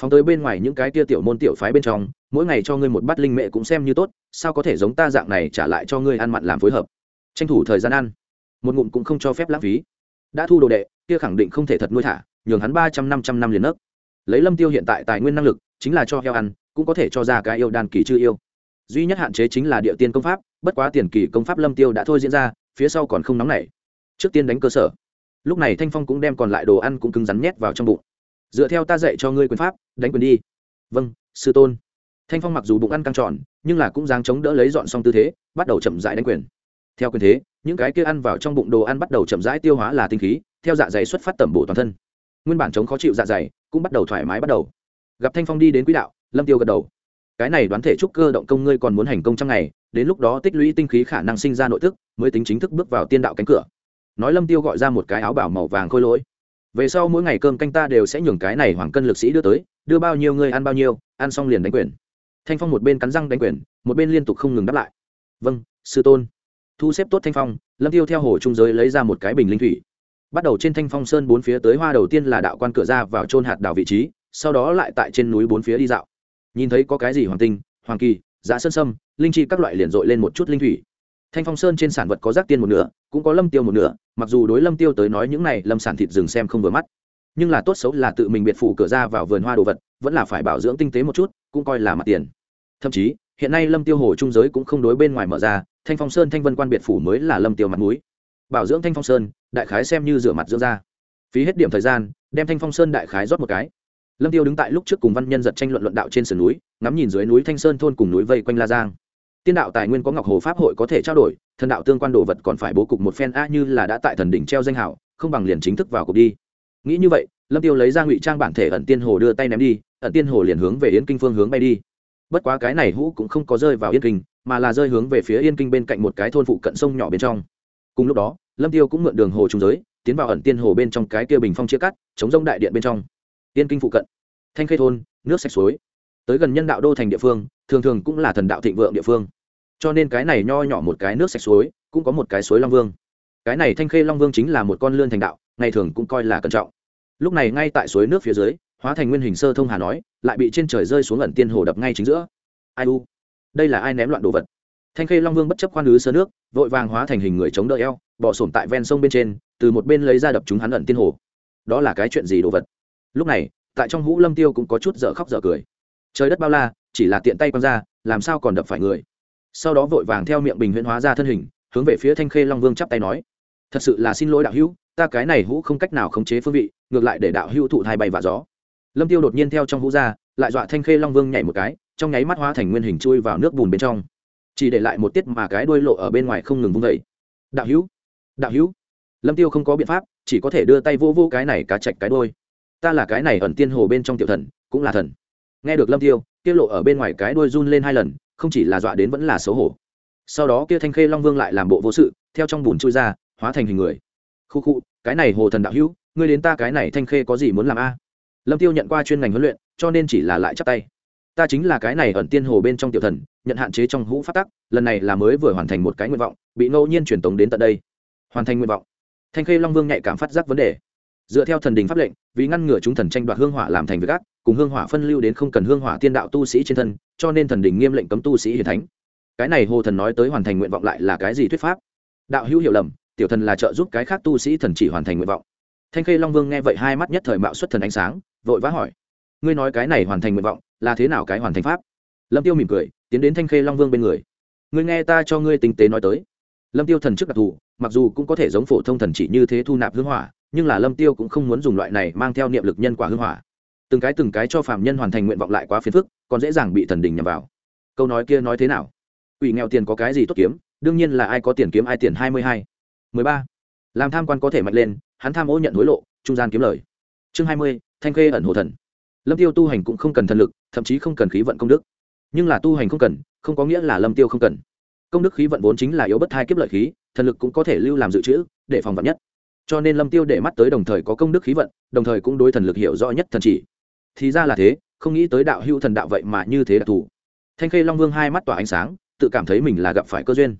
Phóng tới bên ngoài những cái tia tiểu môn tiểu phái bên trong, mỗi ngày cho ngươi một bát linh mệ cũng xem như tốt, sao có thể giống ta dạng này trả lại cho ngươi ăn mặn làm phối hợp? Tranh thủ thời gian ăn. Một ngụm cũng không cho phép lãng phí. Đã thu đồ đệ, kia khẳng định không thể thật nuôi thả, nhường hắn ba trăm năm trăm năm liền nấc. Lấy lâm tiêu hiện tại tài nguyên năng lực, chính là cho heo ăn, cũng có thể cho ra cái yêu đan kỳ chưa yêu. Duy nhất hạn chế chính là địa tiên công pháp, bất quá tiền kỳ công pháp lâm tiêu đã thôi diễn ra, phía sau còn không nóng nảy. Trước tiên đánh cơ sở lúc này thanh phong cũng đem còn lại đồ ăn cũng cứng rắn nhét vào trong bụng. Dựa theo ta dạy cho ngươi quyền pháp, đánh quyền đi. Vâng sư tôn. Thanh phong mặc dù bụng ăn căng tròn, nhưng là cũng dáng chống đỡ lấy dọn xong tư thế, bắt đầu chậm rãi đánh quyền. Theo quyền thế, những cái kia ăn vào trong bụng đồ ăn bắt đầu chậm rãi tiêu hóa là tinh khí, theo dạ dày xuất phát tẩm bổ toàn thân. Nguyên bản chống khó chịu dạ dày cũng bắt đầu thoải mái bắt đầu. Gặp thanh phong đi đến quỹ đạo, lâm tiêu gật đầu. Cái này đoán thể trúc cơ động công ngươi còn muốn hành công trong ngày, đến lúc đó tích lũy tinh khí khả năng sinh ra nội tức, mới tính chính thức bước vào tiên đạo cánh cửa nói lâm tiêu gọi ra một cái áo bảo màu vàng khôi lỗi. Về sau mỗi ngày cơm canh ta đều sẽ nhường cái này hoàng cân lực sĩ đưa tới, đưa bao nhiêu người ăn bao nhiêu, ăn xong liền đánh quyền. Thanh phong một bên cắn răng đánh quyền, một bên liên tục không ngừng đáp lại. Vâng sư tôn. Thu xếp tốt thanh phong, lâm tiêu theo hồ trung giới lấy ra một cái bình linh thủy. Bắt đầu trên thanh phong sơn bốn phía tới hoa đầu tiên là đạo quan cửa ra vào trôn hạt đảo vị trí, sau đó lại tại trên núi bốn phía đi dạo. Nhìn thấy có cái gì hoàng tinh, hoàng kỳ giá sơn sâm, linh chi các loại liền dội lên một chút linh thủy thanh phong sơn trên sản vật có rác tiên một nửa, cũng có lâm tiêu một nửa, mặc dù đối lâm tiêu tới nói những này lâm sản thịt rừng xem không vừa mắt. Nhưng là tốt xấu là tự mình biệt phủ cửa ra vào vườn hoa đồ vật, vẫn là phải bảo dưỡng tinh tế một chút, cũng coi là mặt tiền. Thậm chí, hiện nay lâm tiêu hồ trung giới cũng không đối bên ngoài mở ra, thanh phong sơn thanh vân quan biệt phủ mới là lâm tiêu mặt mũi. Bảo dưỡng thanh phong sơn, đại khái xem như rửa mặt dưỡng da. Phí hết điểm thời gian, đem thanh phong sơn đại khái rót một cái. Lâm tiêu đứng tại lúc trước cùng văn nhân giật tranh luận luận đạo trên sườn núi, ngắm nhìn dưới núi thanh sơn thôn cùng núi vây quanh la giang tiên đạo tài nguyên có ngọc hồ pháp hội có thể trao đổi, thần đạo tương quan đồ vật còn phải bố cục một phen a như là đã tại thần đỉnh treo danh hảo không bằng liền chính thức vào cuộc đi. Nghĩ như vậy, lâm tiêu lấy ra ngụy trang bản thể ẩn tiên hồ đưa tay ném đi, ẩn tiên hồ liền hướng về yến kinh phương hướng bay đi. Bất quá cái này hũ cũng không có rơi vào yên kinh, mà là rơi hướng về phía yên kinh bên cạnh một cái thôn phụ cận sông nhỏ bên trong. Cùng lúc đó, lâm tiêu cũng mượn đường hồ trung giới, tiến vào ẩn tiên hồ bên trong cái kia bình phong chia cắt, chống rông đại điện bên trong. Yên kinh phụ cận. Thanh khê thôn, nước sạch suối. Tới gần nhân đạo đô thành địa phương thường thường cũng là thần đạo thịnh vượng địa phương. Cho nên cái này nho nhỏ một cái nước sạch suối, cũng có một cái suối long vương. Cái này thanh khê long vương chính là một con lươn thành đạo, ngày thường cũng coi là cẩn trọng. Lúc này ngay tại suối nước phía dưới, hóa thành nguyên hình sơ thông hà nói, lại bị trên trời rơi xuống ẩn tiên hồ đập ngay chính giữa. Ai u? Đây là ai ném loạn đồ vật? Thanh khê long vương bất chấp khoan lứ sơ nước, vội vàng hóa thành hình người chống đỡ eo, bỏ sổm tại ven sông bên trên, từ một bên lấy ra đập chúng hắn ẩn tiên hồ. Đó là cái chuyện gì đồ vật? Lúc này, tại trong hũ lâm tiêu cũng có chút dở khóc dở cười. Trời đất bao la chỉ là tiện tay quăng ra, làm sao còn đập phải người? Sau đó vội vàng theo miệng bình huyễn hóa ra thân hình, hướng về phía thanh khê long vương chắp tay nói, thật sự là xin lỗi đạo hữu, ta cái này hũ không cách nào khống chế phương vị, ngược lại để đạo hữu thụ thai bay và gió. Lâm tiêu đột nhiên theo trong hũ ra, lại dọa thanh khê long vương nhảy một cái, trong nháy mắt hóa thành nguyên hình chui vào nước bùn bên trong. Chỉ để lại một tiết mà cái đuôi lộ ở bên ngoài không ngừng vung vẩy đạo hữu đạo hữu. Lâm tiêu không có biện pháp, chỉ có thể đưa tay vô vô cái này cá chạch cái đuôi. Ta là cái này ẩn tiên hồ bên trong tiểu thần, cũng là thần nghe được lâm tiêu, kia lộ ở bên ngoài cái đuôi run lên hai lần, không chỉ là dọa đến vẫn là xấu hổ. Sau đó kia thanh khê long vương lại làm bộ vô sự, theo trong bùn chui ra, hóa thành hình người. Khu khu, cái này hồ thần đạo hữu, ngươi đến ta cái này thanh khê có gì muốn làm a? Lâm tiêu nhận qua chuyên ngành huấn luyện, cho nên chỉ là lại chắp tay. Ta chính là cái này ẩn tiên hồ bên trong tiểu thần, nhận hạn chế trong hũ phát tắc, lần này là mới vừa hoàn thành một cái nguyện vọng, bị ngẫu nhiên truyền tống đến tận đây. Hoàn thành nguyện vọng. Thanh khê long vương nhạy cảm phát giác vấn đề. Dựa theo thần đình pháp lệnh, vì ngăn ngừa chúng thần tranh đoạt hương hỏa làm thành việc ác cùng hương hỏa phân lưu đến không cần hương hỏa tiên đạo tu sĩ trên thân, cho nên thần đình nghiêm lệnh cấm tu sĩ hiền thánh. Cái này hồ thần nói tới hoàn thành nguyện vọng lại là cái gì thuyết pháp? Đạo hữu hiểu lầm, tiểu thần là trợ giúp cái khác tu sĩ thần chỉ hoàn thành nguyện vọng. Thanh khê long vương nghe vậy hai mắt nhất thời mạo xuất thần ánh sáng, vội vã hỏi, ngươi nói cái này hoàn thành nguyện vọng là thế nào cái hoàn thành pháp? Lâm tiêu mỉm cười, tiến đến thanh khê long vương bên người. Ngươi nghe ta cho ngươi tinh tế nói tới. Lâm tiêu thần trước đặc thù, mặc dù cũng có thể giống phổ thông thần chỉ như thế thu nạp hương hỏa, nhưng là lâm tiêu cũng không muốn dùng loại này mang theo niệm lực nhân quả hương hỏa từng cái từng cái cho phạm nhân hoàn thành nguyện vọng lại quá phiền phức, còn dễ dàng bị thần đình nhầm vào. Câu nói kia nói thế nào? Ủy nghèo tiền có cái gì tốt kiếm? Đương nhiên là ai có tiền kiếm ai tiền hai mươi hai. mười ba. Làm tham quan có thể mạnh lên, hắn tham ô nhận hối lộ, trung gian kiếm lời. Chương hai mươi, thanh khê ẩn hồ thần. Lâm tiêu tu hành cũng không cần thần lực, thậm chí không cần khí vận công đức. Nhưng là tu hành không cần, không có nghĩa là lâm tiêu không cần. Công đức khí vận vốn chính là yếu bất thai kiếp lợi khí, thần lực cũng có thể lưu làm dự trữ, để phòng vận nhất. Cho nên lâm tiêu để mắt tới đồng thời có công đức khí vận, đồng thời cũng đối thần lực hiểu rõ nhất thần chỉ thì ra là thế, không nghĩ tới đạo hữu thần đạo vậy mà như thế đặc thù. Thanh khê long vương hai mắt tỏa ánh sáng, tự cảm thấy mình là gặp phải cơ duyên.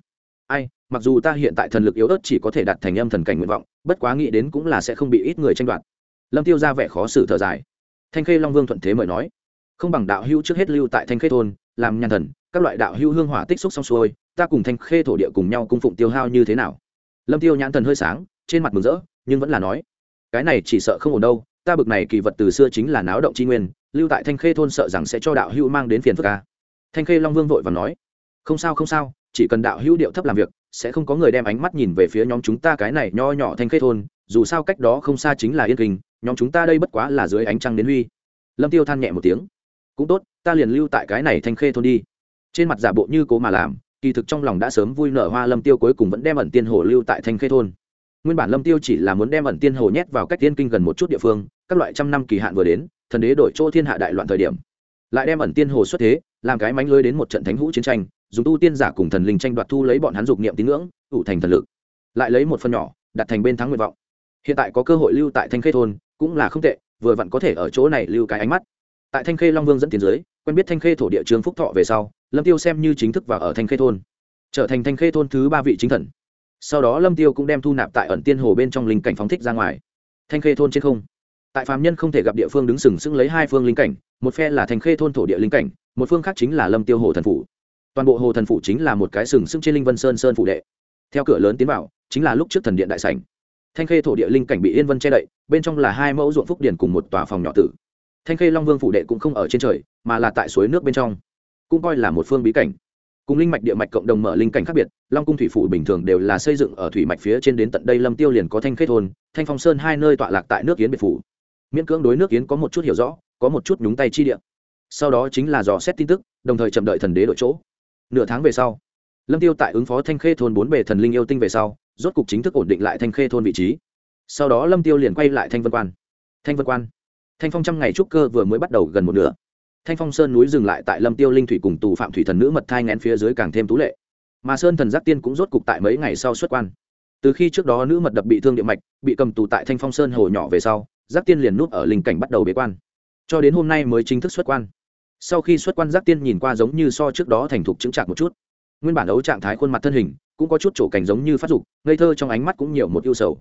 Ai, mặc dù ta hiện tại thần lực yếu ớt chỉ có thể đạt thành âm thần cảnh nguyện vọng, bất quá nghĩ đến cũng là sẽ không bị ít người tranh đoạt. Lâm tiêu ra vẻ khó xử thở dài. Thanh khê long vương thuận thế mời nói, không bằng đạo hữu trước hết lưu tại thanh khê thôn, làm nhàn thần, các loại đạo hữu hương hỏa tích xúc xong xuôi, ta cùng thanh khê thổ địa cùng nhau cung phụng tiêu hao như thế nào? Lâm tiêu nhãn thần hơi sáng, trên mặt mừng rỡ, nhưng vẫn là nói, cái này chỉ sợ không ổn đâu ta bực này kỳ vật từ xưa chính là náo động chi nguyên, lưu tại thanh khê thôn sợ rằng sẽ cho đạo hữu mang đến phiền phức ca thanh khê long vương vội và nói, không sao không sao, chỉ cần đạo hữu điệu thấp làm việc, sẽ không có người đem ánh mắt nhìn về phía nhóm chúng ta cái này nho nhỏ thanh khê thôn, dù sao cách đó không xa chính là yên kinh, nhóm chúng ta đây bất quá là dưới ánh trăng đến huy. Lâm tiêu than nhẹ một tiếng, cũng tốt, ta liền lưu tại cái này thanh khê thôn đi. Trên mặt giả bộ như cố mà làm, kỳ thực trong lòng đã sớm vui nở hoa, lâm tiêu cuối cùng vẫn đem ẩn tiên hồ lưu tại thanh khê thôn nguyên bản lâm tiêu chỉ là muốn đem ẩn tiên hồ nhét vào cách tiên kinh gần một chút địa phương, các loại trăm năm kỳ hạn vừa đến, thần đế đổi chỗ thiên hạ đại loạn thời điểm. Lại đem ẩn tiên hồ xuất thế, làm cái mánh lưới đến một trận thánh hữu chiến tranh, dùng tu tiên giả cùng thần linh tranh đoạt thu lấy bọn hắn dục niệm tín ngưỡng ủ thành thần lực. Lại lấy một phần nhỏ, đặt thành bên thắng nguyện vọng. Hiện tại có cơ hội lưu tại thanh khê thôn, cũng là không tệ, vừa vặn có thể ở chỗ này lưu cái ánh mắt. Tại thanh khê long vương dẫn tiến dưới, quen biết thanh khê thổ địa trường phúc thọ về sau, lâm tiêu xem như chính thức vào ở thanh khê thôn. Trở thành thanh khê thôn thứ ba vị chính thần sau đó lâm tiêu cũng đem thu nạp tại ẩn tiên hồ bên trong linh cảnh phóng thích ra ngoài. Thanh khê thôn trên không. Tại phàm nhân không thể gặp địa phương đứng sừng sững lấy hai phương linh cảnh, một phe là thanh khê thôn thổ địa linh cảnh, một phương khác chính là lâm tiêu hồ thần phủ. Toàn bộ hồ thần phủ chính là một cái sừng sững trên linh vân sơn sơn phủ đệ. Theo cửa lớn tiến vào, chính là lúc trước thần điện đại sảnh. Thanh khê thổ địa linh cảnh bị yên vân che đậy, bên trong là hai mẫu ruộng phúc điển cùng một tòa phòng nhỏ tử. Thanh khê long vương phủ đệ cũng không ở trên trời, mà là tại suối nước bên trong. Cũng coi là một phương bí cảnh cùng linh mạch địa mạch cộng đồng mở linh cảnh khác biệt, long cung thủy phủ bình thường đều là xây dựng ở thủy mạch phía trên đến tận đây lâm tiêu liền có thanh khê thôn, thanh phong sơn hai nơi tọa lạc tại nước yến biệt phủ. Miễn cưỡng đối nước yến có một chút hiểu rõ, có một chút nhúng tay chi địa. Sau đó chính là dò xét tin tức, đồng thời chậm đợi thần đế đổi chỗ. Nửa tháng về sau, lâm tiêu tại ứng phó thanh khê thôn bốn bề thần linh yêu tinh về sau, rốt cục chính thức ổn định lại thanh khê thôn vị trí. Sau đó lâm tiêu liền quay lại thanh vân quan. Thanh vân quan. Thanh phong trăm ngày trúc cơ vừa mới bắt đầu gần một nửa thanh phong sơn núi dừng lại tại lâm tiêu linh thủy cùng tù phạm thủy thần nữ mật thai ngén phía dưới càng thêm tú lệ. Mà sơn thần giác tiên cũng rốt cục tại mấy ngày sau xuất quan. Từ khi trước đó nữ mật đập bị thương địa mạch, bị cầm tù tại thanh phong sơn hồ nhỏ về sau, giác tiên liền núp ở linh cảnh bắt đầu bế quan. Cho đến hôm nay mới chính thức xuất quan. Sau khi xuất quan, giác tiên nhìn qua giống như so trước đó thành thục chứng trạng một chút. Nguyên bản ấu trạng thái khuôn mặt thân hình, cũng có chút chỗ cảnh giống như phát dục, ngây thơ trong ánh mắt cũng nhiều một ưu sầu.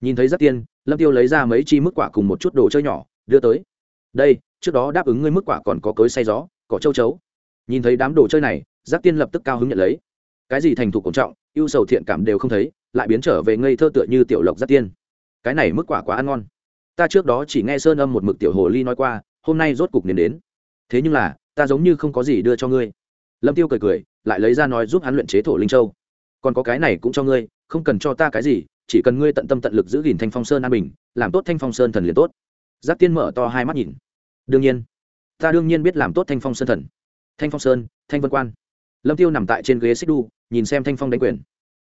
Nhìn thấy giác tiên, lâm tiêu lấy ra mấy chi mức quả cùng một chút đồ chơi nhỏ, đưa tới. Đây trước đó đáp ứng ngươi mức quả còn có cối say gió, cỏ châu chấu. Nhìn thấy đám đồ chơi này, giác tiên lập tức cao hứng nhận lấy. Cái gì thành thục cổ trọng, ưu sầu thiện cảm đều không thấy, lại biến trở về ngây thơ tựa như tiểu lộc giác tiên. Cái này mức quả quá ăn ngon. Ta trước đó chỉ nghe sơn âm một mực tiểu hồ ly nói qua, hôm nay rốt cục đến đến. Thế nhưng là, ta giống như không có gì đưa cho ngươi. Lâm tiêu cười cười, lại lấy ra nói giúp hắn luyện chế thổ linh châu. Còn có cái này cũng cho ngươi, không cần cho ta cái gì, chỉ cần ngươi tận tâm tận lực giữ gìn thanh phong sơn an bình, làm tốt thanh phong sơn thần liền tốt. Giác tiên mở to hai mắt nhìn đương nhiên, ta đương nhiên biết làm tốt thanh phong sơn thần. Thanh phong sơn, thanh vân quan. Lâm tiêu nằm tại trên ghế xích đu nhìn xem thanh phong đánh quyền.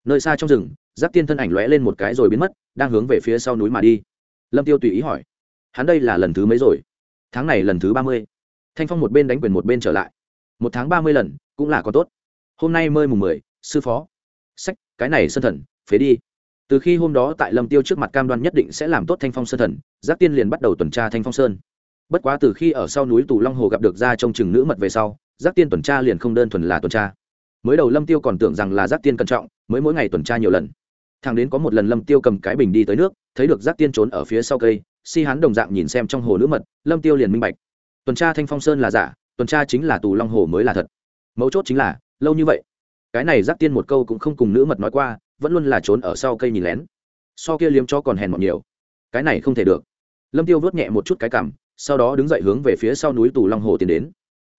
Nơi xa trong rừng, giáp tiên thân ảnh lóe lên một cái rồi biến mất, đang hướng về phía sau núi mà đi. Lâm tiêu tùy ý hỏi, hắn đây là lần thứ mấy rồi? Tháng này lần thứ ba mươi. Thanh phong một bên đánh quyền một bên trở lại. Một tháng ba mươi lần, cũng là có tốt. Hôm nay mơi mùng mười, sư phó. Sách, cái này sân thần, phế đi. Từ khi hôm đó tại lâm tiêu trước mặt cam đoan nhất định sẽ làm tốt thanh phong sơn thần, giáp tiên liền bắt đầu tuần tra thanh phong sơn bất quá từ khi ở sau núi tù long hồ gặp được ra trong chừng nữ mật về sau, giác tiên tuần tra liền không đơn thuần là tuần tra. Mới đầu lâm tiêu còn tưởng rằng là giác tiên cẩn trọng, mới mỗi ngày tuần tra nhiều lần. Thằng đến có một lần lâm tiêu cầm cái bình đi tới nước, thấy được giác tiên trốn ở phía sau cây, si hắn đồng dạng nhìn xem trong hồ nữ mật, lâm tiêu liền minh bạch. Tuần tra thanh phong sơn là giả, tuần tra chính là tù long hồ mới là thật. Mấu chốt chính là, lâu như vậy, cái này giác tiên một câu cũng không cùng nữ mật nói qua, vẫn luôn là trốn ở sau cây nhìn lén. So kia liếm cho còn hèn mọn nhiều. Cái này không thể được. Lâm tiêu vớt nhẹ một chút cái cảm sau đó đứng dậy hướng về phía sau núi tù long hồ tiến đến.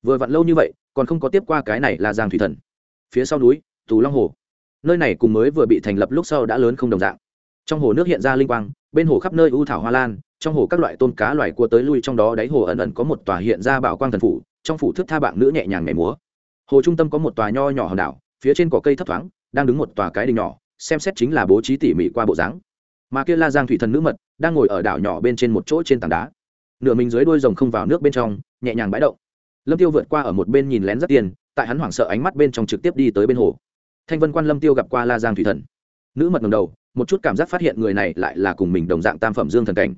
Vừa vặn lâu như vậy, còn không có tiếp qua cái này là giang thủy thần. Phía sau núi, tù long hồ. Nơi này cùng mới vừa bị thành lập lúc sau đã lớn không đồng dạng. Trong hồ nước hiện ra linh quang, bên hồ khắp nơi u thảo hoa lan, trong hồ các loại tôm cá loài cua tới lui trong đó đáy hồ ẩn ẩn có một tòa hiện ra bảo quang thần phủ, trong phủ thức tha bạn nữ nhẹ nhàng nhảy múa. Hồ trung tâm có một tòa nho nhỏ hòn đảo, phía trên có cây thấp thoáng, đang đứng một tòa cái đình nhỏ, xem xét chính là bố trí tỉ mỉ qua bộ dáng. Mà kia la giang thủy thần nữ mật, đang ngồi ở đảo nhỏ bên trên một chỗ trên tảng đá nửa mình dưới đuôi rồng không vào nước bên trong, nhẹ nhàng bãi động. Lâm tiêu vượt qua ở một bên nhìn lén rất tiền, tại hắn hoảng sợ ánh mắt bên trong trực tiếp đi tới bên hồ. Thanh vân quan lâm tiêu gặp qua la giang thủy thần. Nữ mật ngầm đầu, một chút cảm giác phát hiện người này lại là cùng mình đồng dạng tam phẩm dương thần cảnh.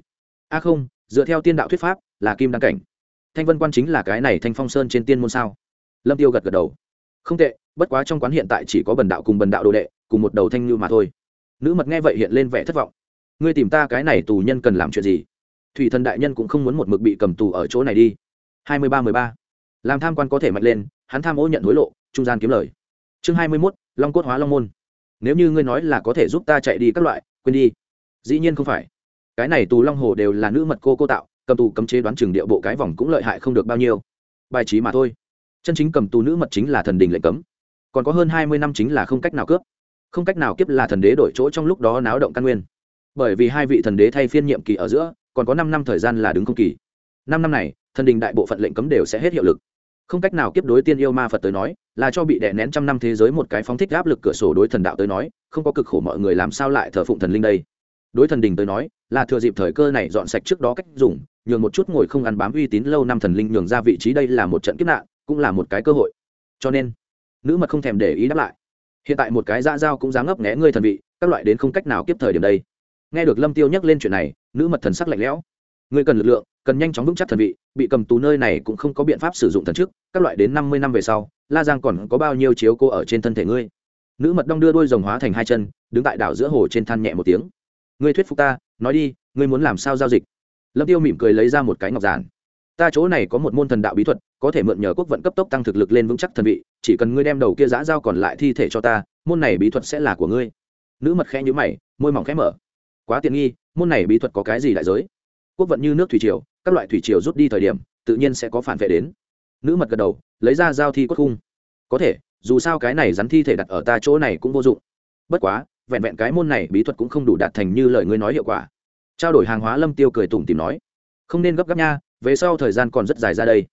A không, dựa theo tiên đạo thuyết pháp, là kim đăng cảnh. Thanh vân quan chính là cái này thanh phong sơn trên tiên môn sao? Lâm tiêu gật gật đầu. Không tệ, bất quá trong quán hiện tại chỉ có bần đạo cùng bần đạo đồ đệ, cùng một đầu thanh như mà thôi. Nữ mật nghe vậy hiện lên vẻ thất vọng. Ngươi tìm ta cái này tù nhân cần làm chuyện gì? Thủy thần đại nhân cũng không muốn một mực bị cầm tù ở chỗ này đi. Hai mươi ba mười ba. Làm tham quan có thể mạnh lên, hắn tham ô nhận hối lộ, trung gian kiếm lời. Chương hai mươi mốt, long cốt hóa long môn. Nếu như ngươi nói là có thể giúp ta chạy đi các loại, quên đi. Dĩ nhiên không phải. Cái này tù long hồ đều là nữ mật cô cô tạo, cầm tù cấm chế đoán chừng địa bộ cái vòng cũng lợi hại không được bao nhiêu. Bài trí mà thôi. Chân chính cầm tù nữ mật chính là thần đình lệnh cấm. Còn có hơn hai mươi năm chính là không cách nào cướp. Không cách nào kiếp là thần đế đổi chỗ trong lúc đó náo động căn nguyên. Bởi vì hai vị thần đế thay phiên nhiệm kỳ ở giữa còn có năm năm thời gian là đứng không kỳ. Năm năm này, thần đình đại bộ phận lệnh cấm đều sẽ hết hiệu lực. Không cách nào kiếp đối tiên yêu ma phật tới nói, là cho bị đè nén trăm năm thế giới một cái phóng thích áp lực cửa sổ đối thần đạo tới nói, không có cực khổ mọi người làm sao lại thờ phụng thần linh đây. Đối thần đình tới nói, là thừa dịp thời cơ này dọn sạch trước đó cách dùng, nhường một chút ngồi không ăn bám uy tín lâu năm thần linh nhường ra vị trí đây là một trận kiếp nạn, cũng là một cái cơ hội. Cho nên, nữ mật không thèm để ý đáp lại. Hiện tại một cái dã dao cũng dám ngấp nghé ngươi thần vị, các loại đến không cách nào kiếp thời điểm đây. Nghe được lâm tiêu nhắc lên chuyện này nữ mật thần sắc lạnh lẽo. Ngươi cần lực lượng, cần nhanh chóng vững chắc thần vị, bị cầm tù nơi này cũng không có biện pháp sử dụng thần trước các loại đến năm mươi năm về sau, la giang còn có bao nhiêu chiếu cô ở trên thân thể ngươi? Nữ mật đong đưa đôi rồng hóa thành hai chân, đứng tại đảo giữa hồ trên than nhẹ một tiếng. Ngươi thuyết phục ta, nói đi, ngươi muốn làm sao giao dịch? Lâm tiêu mỉm cười lấy ra một cái ngọc giản. Ta chỗ này có một môn thần đạo bí thuật, có thể mượn nhờ quốc vận cấp tốc tăng thực lực lên vững chắc thần vị, chỉ cần ngươi đem đầu kia giã giao còn lại thi thể cho ta, môn này bí thuật sẽ là của ngươi. Nữ mật khẽ nhữ mày, môi mỏng khẽ mở. Quá tiện nghi môn này bí thuật có cái gì đại giới? Quốc vận như nước thủy triều, các loại thủy triều rút đi thời điểm, tự nhiên sẽ có phản vệ đến. Nữ mật gật đầu, lấy ra giao thi cốt khung. Có thể, dù sao cái này rắn thi thể đặt ở ta chỗ này cũng vô dụng. Bất quá, vẹn vẹn cái môn này bí thuật cũng không đủ đạt thành như lời ngươi nói hiệu quả. Trao đổi hàng hóa lâm tiêu cười tủm tìm nói, không nên gấp gáp nha, về sau thời gian còn rất dài ra đây.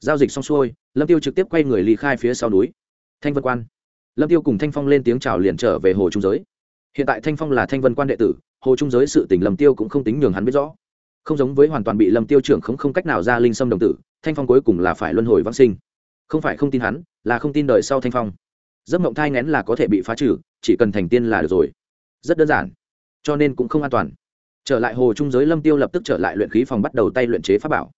Giao dịch xong xuôi, lâm tiêu trực tiếp quay người ly khai phía sau núi. Thanh vân quan. Lâm tiêu cùng thanh phong lên tiếng chào liền trở về hồ trung giới. Hiện tại thanh phong là thanh vân quan đệ tử hồ trung giới sự tình lâm tiêu cũng không tính nhường hắn biết rõ. Không giống với hoàn toàn bị lâm tiêu trưởng không không cách nào ra linh sâm đồng tử, thanh phong cuối cùng là phải luân hồi vãng sinh. Không phải không tin hắn, là không tin đời sau thanh phong. Giấc mộng thai ngén là có thể bị phá trừ, chỉ cần thành tiên là được rồi. Rất đơn giản, cho nên cũng không an toàn. Trở lại hồ trung giới, lâm tiêu lập tức trở lại luyện khí phòng bắt đầu tay luyện chế pháp bảo.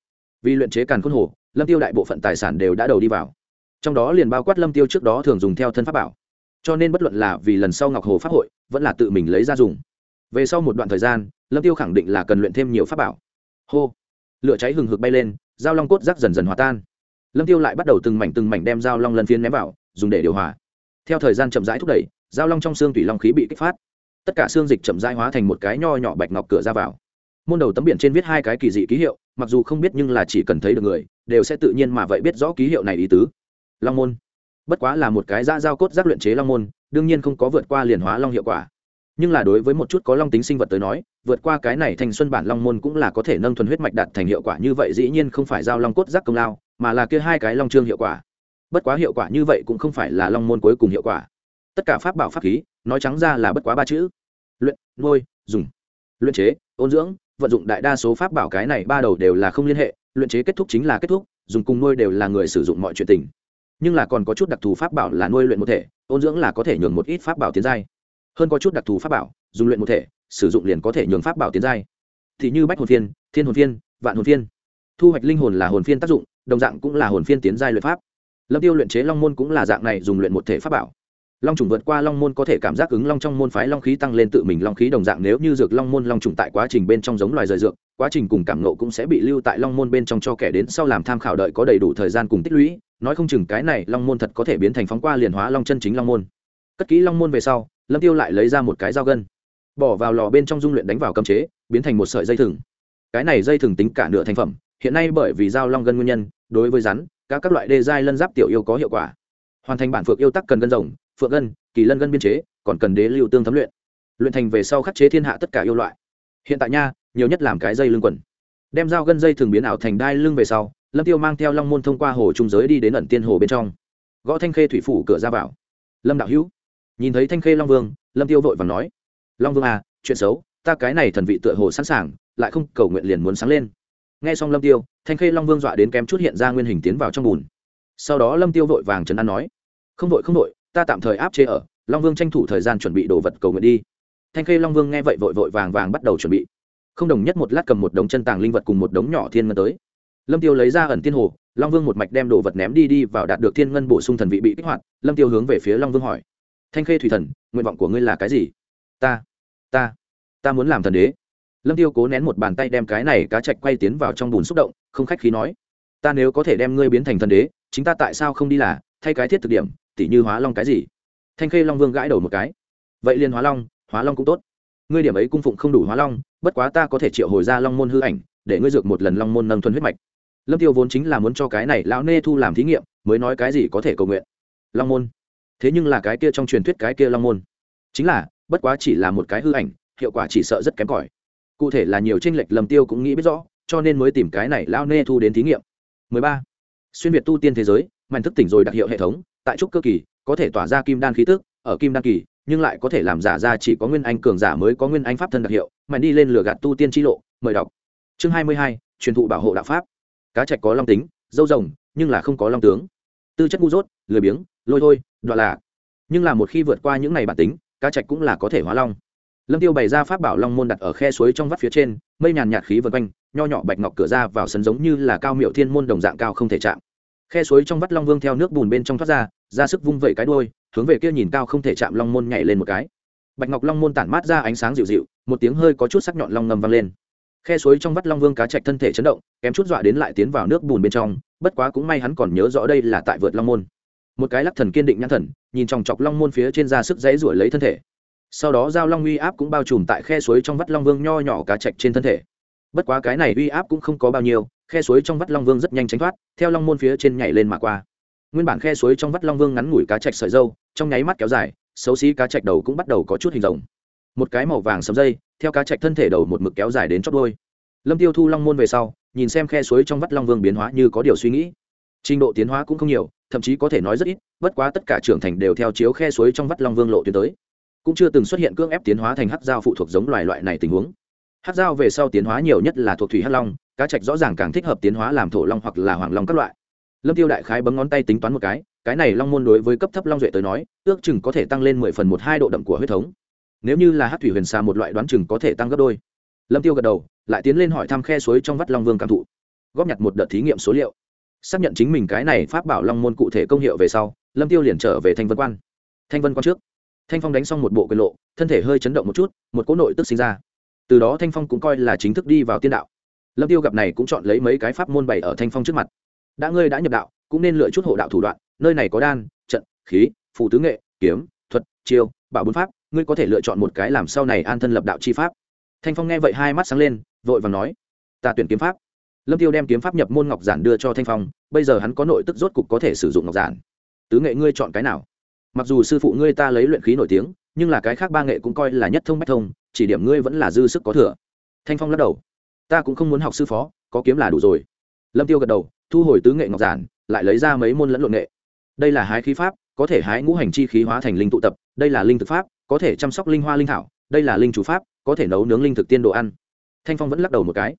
Vì luyện chế càn khôn hồ, lâm tiêu đại bộ phận tài sản đều đã đầu đi vào. Trong đó liền bao quát lâm tiêu trước đó thường dùng theo thân pháp bảo. Cho nên bất luận là vì lần sau ngọc hồ pháp hội, vẫn là tự mình lấy ra dùng về sau một đoạn thời gian, lâm tiêu khẳng định là cần luyện thêm nhiều pháp bảo. Hô! Lửa cháy hừng hực bay lên dao long cốt rác dần dần hòa tan. Lâm tiêu lại bắt đầu từng mảnh từng mảnh đem dao long lân phiến ném vào, dùng để điều hòa. Theo thời gian chậm rãi thúc đẩy dao long trong xương tủy long khí bị kích phát. Tất cả xương dịch chậm rãi hóa thành một cái nho nhỏ bạch ngọc cửa ra vào. Môn đầu tấm biển trên viết hai cái kỳ dị ký hiệu, mặc dù không biết nhưng là chỉ cần thấy được người, đều sẽ tự nhiên mà vậy biết rõ ký hiệu này ý tứ. Long môn. Bất quá là một cái da dao cốt giác luyện chế long môn, đương nhiên không có vượt qua liền hóa long hiệu quả nhưng là đối với một chút có long tính sinh vật tới nói, vượt qua cái này thành xuân bản long môn cũng là có thể nâng thuần huyết mạch đạt thành hiệu quả như vậy, dĩ nhiên không phải giao long cốt giác công lao, mà là kia hai cái long trương hiệu quả. Bất quá hiệu quả như vậy cũng không phải là long môn cuối cùng hiệu quả. Tất cả pháp bảo pháp khí, nói trắng ra là bất quá ba chữ. Luyện, nuôi, dùng. Luyện chế, ôn dưỡng, vận dụng đại đa số pháp bảo cái này ba đầu đều là không liên hệ, luyện chế kết thúc chính là kết thúc, dùng cùng nuôi đều là người sử dụng mọi chuyện tình. Nhưng là còn có chút đặc thù pháp bảo là nuôi luyện một thể, ôn dưỡng là có thể nhường một ít pháp bảo tiến giai hơn có chút đặc thù pháp bảo, dùng luyện một thể, sử dụng liền có thể nhường pháp bảo tiến giai. Thì như bách hồn phiên, thiên hồn phiên, vạn hồn phiên. Thu hoạch linh hồn là hồn phiên tác dụng, đồng dạng cũng là hồn phiên tiến giai luyện pháp. Lâm tiêu luyện chế long môn cũng là dạng này dùng luyện một thể pháp bảo. Long trùng vượt qua long môn có thể cảm giác ứng long trong môn phái long khí tăng lên tự mình long khí đồng dạng nếu như dược long môn long trùng tại quá trình bên trong giống loài rời dược, quá trình cùng cảm nộ cũng sẽ bị lưu tại long môn bên trong cho kẻ đến sau làm tham khảo đợi có đầy đủ thời gian cùng tích lũy. Nói không chừng cái này long môn thật có thể biến thành phóng qua liền hóa long chân chính long môn. Cất kỹ long môn về sau lâm tiêu lại lấy ra một cái dao gân, bỏ vào lò bên trong dung luyện đánh vào cấm chế, biến thành một sợi dây thừng. Cái này dây thừng tính cả nửa thành phẩm, hiện nay bởi vì dao long gân nguyên nhân, đối với rắn các các loại đê giai lân giáp tiểu yêu có hiệu quả. Hoàn thành bản phượng yêu tắc cần gân rồng, phượng gân, kỳ lân gân biên chế, còn cần đế lưu tương thấm luyện. Luyện thành về sau khắc chế thiên hạ tất cả yêu loại. Hiện tại nha, nhiều nhất làm cái dây lưng quần. Đem dao gân dây thường biến ảo thành đai lưng về sau, lâm tiêu mang theo long môn thông qua hồ trung giới đi đến ẩn tiên hồ bên trong. Gõ thanh khê thủy phủ cửa ra vào. Lâm đạo hữu nhìn thấy thanh khê long vương, lâm tiêu vội và nói, long vương à chuyện xấu, ta cái này thần vị tựa hồ sẵn sàng, lại không cầu nguyện liền muốn sáng lên. Nghe xong lâm tiêu, thanh khê long vương dọa đến kém chút hiện ra nguyên hình tiến vào trong bùn. Sau đó lâm tiêu vội vàng trấn an nói, không vội không vội, ta tạm thời áp chế ở, long vương tranh thủ thời gian chuẩn bị đồ vật cầu nguyện đi. Thanh khê long vương nghe vậy vội vội vàng vàng bắt đầu chuẩn bị. Không đồng nhất một lát cầm một đống chân tàng linh vật cùng một đống nhỏ thiên ngân tới. Lâm tiêu lấy ra ẩn tiên hồ, long vương một mạch đem đồ vật ném đi đi vào đạt được thiên ngân bổ sung thần vị bị kích hoạt. Lâm tiêu hướng về phía long vương hỏi thanh khê thủy thần, nguyện vọng của ngươi là cái gì? Ta ta ta muốn làm thần đế. Lâm tiêu cố nén một bàn tay đem cái này cá chạch quay tiến vào trong bùn xúc động, không khách khí nói, ta nếu có thể đem ngươi biến thành thần đế, chính ta tại sao không đi là, thay cái thiết thực điểm, tỉ như hóa long cái gì? Thanh khê long vương gãi đầu một cái, vậy liền hóa long hóa long cũng tốt. Ngươi điểm ấy cung phụng không đủ hóa long, bất quá ta có thể triệu hồi ra long môn hư ảnh, để ngươi dược một lần long môn nâng thuần huyết mạch. Lâm tiêu vốn chính là muốn cho cái này lão nê thu làm thí nghiệm, mới nói cái gì có thể cầu nguyện. Long môn thế nhưng là cái kia trong truyền thuyết cái kia long môn. Chính là bất quá chỉ là một cái hư ảnh hiệu quả chỉ sợ rất kém cỏi. Cụ thể là nhiều tranh lệch lầm tiêu cũng nghĩ biết rõ cho nên mới tìm cái này lao nê thu đến thí nghiệm. 13. xuyên việt tu tiên thế giới mạnh thức tỉnh rồi đặc hiệu hệ thống tại trúc cơ kỳ có thể tỏa ra kim đan khí tức ở kim đan kỳ nhưng lại có thể làm giả ra chỉ có nguyên anh cường giả mới có nguyên anh pháp thân đặc hiệu mạnh đi lên lửa gạt tu tiên chi lộ mời đọc. Chương 22, truyền thụ bảo hộ đạo pháp. Cá trạch có long tính dâu rồng nhưng là không có long tướng. Tư chất ngu dốt lười biếng lôi thôi đoạn lạ. nhưng là một khi vượt qua những ngày bản tính, cá trạch cũng là có thể hóa long. Lâm tiêu bày ra pháp bảo long môn đặt ở khe suối trong vắt phía trên, mây nhàn nhạt khí vân quanh, nho nhỏ bạch ngọc cửa ra vào sân giống như là cao miệu thiên môn đồng dạng cao không thể chạm. Khe suối trong vắt long vương theo nước bùn bên trong thoát ra ra sức vung vẩy cái đuôi, hướng về kia nhìn cao không thể chạm long môn nhảy lên một cái. Bạch ngọc long môn tản mát ra ánh sáng dịu dịu, một tiếng hơi có chút sắc nhọn long ngầm vang lên. Khe suối trong vắt long vương cá chạch thân thể chấn động, kém chút dọa đến lại tiến vào nước bùn bên trong, bất quá cũng may hắn còn nhớ rõ đây là tại vượt long môn một cái lắc thần kiên định nhãn thần, nhìn chòng chọc long môn phía trên ra sức dãy ruổi lấy thân thể. Sau đó giao long uy áp cũng bao trùm tại khe suối trong vắt long vương nho nhỏ cá chạch trên thân thể. Bất quá cái này uy áp cũng không có bao nhiêu, khe suối trong vắt long vương rất nhanh tránh thoát, theo long môn phía trên nhảy lên mà qua. Nguyên bản khe suối trong vắt long vương ngắn ngủi cá chạch sợi dâu, trong nháy mắt kéo dài, xấu xí cá chạch đầu cũng bắt đầu có chút hình rồng. Một cái màu vàng sấm dây, theo cá chạch thân thể đầu một mực kéo dài đến chót đôi lâm tiêu thu long môn về sau, nhìn xem khe suối trong vắt long vương biến hóa như có điều suy nghĩ. Trình độ tiến hóa cũng không nhiều thậm chí có thể nói rất ít, bất quá tất cả trưởng thành đều theo chiếu khe suối trong vắt long vương lộ tuyến tới. Cũng chưa từng xuất hiện cưỡng ép tiến hóa thành hát dao phụ thuộc giống loài loại này tình huống. Hát dao về sau tiến hóa nhiều nhất là thuộc thủy hát long, cá trạch rõ ràng càng thích hợp tiến hóa làm thổ long hoặc là hoàng long các loại. Lâm tiêu đại khái bấm ngón tay tính toán một cái cái này long môn đối với cấp thấp long duệ tới nói, ước chừng có thể tăng lên mười phần một hai độ đậm của huyết thống. Nếu như là hát thủy huyền xa một loại đoán chừng có thể tăng gấp đôi. Lâm tiêu gật đầu, lại tiến lên hỏi thăm khe suối trong vắt long vương cảm thụ. Góp nhặt một đợt thí nghiệm số liệu xác nhận chính mình cái này pháp bảo long môn cụ thể công hiệu về sau, lâm tiêu liền trở về thanh vân quan. Thanh vân quan trước, thanh phong đánh xong một bộ quyền lộ, thân thể hơi chấn động một chút, một cỗ nội tức sinh ra. Từ đó thanh phong cũng coi là chính thức đi vào tiên đạo. Lâm tiêu gặp này cũng chọn lấy mấy cái pháp môn bày ở thanh phong trước mặt. Đã ngươi đã nhập đạo, cũng nên lựa chút hộ đạo thủ đoạn, nơi này có đan, trận, khí, phù tứ nghệ, kiếm, thuật, chiêu, bảo bốn pháp, ngươi có thể lựa chọn một cái làm sau này an thân lập đạo chi pháp. Thanh phong nghe vậy hai mắt sáng lên, vội vàng nói, ta tuyển kiếm pháp lâm tiêu đem kiếm pháp nhập môn ngọc giản đưa cho thanh phong, bây giờ hắn có nội tức rốt cục có thể sử dụng ngọc giản. Tứ nghệ ngươi chọn cái nào? Mặc dù sư phụ ngươi ta lấy luyện khí nổi tiếng, nhưng là cái khác ba nghệ cũng coi là nhất thông bách thông, chỉ điểm ngươi vẫn là dư sức có thừa. Thanh phong lắc đầu. Ta cũng không muốn học sư phó, có kiếm là đủ rồi. Lâm tiêu gật đầu, thu hồi tứ nghệ ngọc giản, lại lấy ra mấy môn lẫn lộn nghệ. Đây là hái khí pháp, có thể hái ngũ hành chi khí hóa thành linh tụ tập, đây là linh thực pháp, có thể chăm sóc linh hoa linh thảo, đây là linh chủ pháp, có thể nấu nướng linh thực tiên đồ ăn. Thanh phong vẫn lắc đầu một cái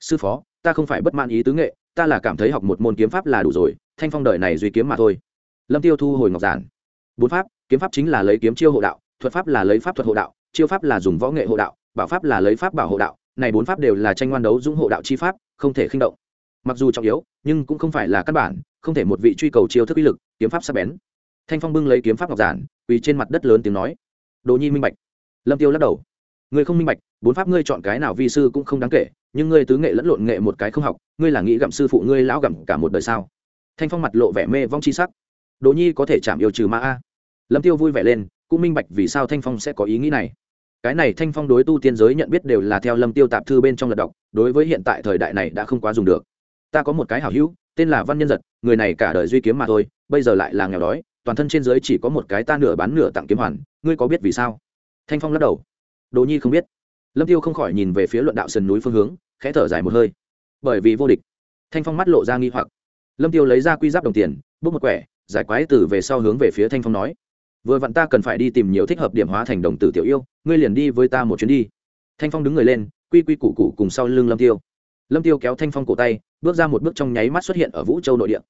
sư phó, ta không phải bất mãn ý tứ nghệ, ta là cảm thấy học một môn kiếm pháp là đủ rồi, thanh phong đời này duy kiếm mà thôi. Lâm tiêu thu hồi ngọc giản. Bốn pháp, kiếm pháp chính là lấy kiếm chiêu hộ đạo, thuật pháp là lấy pháp thuật hộ đạo, chiêu pháp là dùng võ nghệ hộ đạo, bảo pháp là lấy pháp bảo hộ đạo, này bốn pháp đều là tranh ngoan đấu dũng hộ đạo chi pháp, không thể khinh động. Mặc dù trọng yếu, nhưng cũng không phải là căn bản, không thể một vị truy cầu chiêu thức uy lực, kiếm pháp sắc bén. Thanh phong bưng lấy kiếm pháp ngọc giản, quỳ trên mặt đất lớn tiếng nói. Đồ nhi minh bạch. Lâm tiêu lắc đầu. Người không minh bạch bốn pháp ngươi chọn cái nào vi sư cũng không đáng kể, nhưng ngươi tứ nghệ lẫn lộn nghệ một cái không học, ngươi là nghĩ gặm sư phụ ngươi lão gặm cả một đời sao? Thanh phong mặt lộ vẻ mê vong chi sắc. Đỗ nhi có thể chạm yêu trừ ma a. Lâm tiêu vui vẻ lên, cũng minh bạch vì sao thanh phong sẽ có ý nghĩ này. Cái này thanh phong đối tu tiên giới nhận biết đều là theo lâm tiêu tạp thư bên trong lật đọc, đối với hiện tại thời đại này đã không quá dùng được. Ta có một cái hảo hữu, tên là văn nhân giật, người này cả đời duy kiếm mà thôi, bây giờ lại là nghèo đói, toàn thân trên giới chỉ có một cái ta nửa bán nửa tặng kiếm hoàn, ngươi có biết vì sao? Thanh phong lắc đầu. Đỗ nhi không biết lâm tiêu không khỏi nhìn về phía luận đạo sườn núi phương hướng, khẽ thở dài một hơi. Bởi vì vô địch, thanh phong mắt lộ ra nghi hoặc. Lâm tiêu lấy ra quy giáp đồng tiền bước một quẻ, giải quái từ về sau hướng về phía thanh phong nói, vừa vặn ta cần phải đi tìm nhiều thích hợp điểm hóa thành đồng tử tiểu yêu, ngươi liền đi với ta một chuyến đi. Thanh phong đứng người lên, quy quy củ củ cùng sau lưng lâm tiêu. Lâm tiêu kéo thanh phong cổ tay, bước ra một bước trong nháy mắt xuất hiện ở vũ châu nội địa.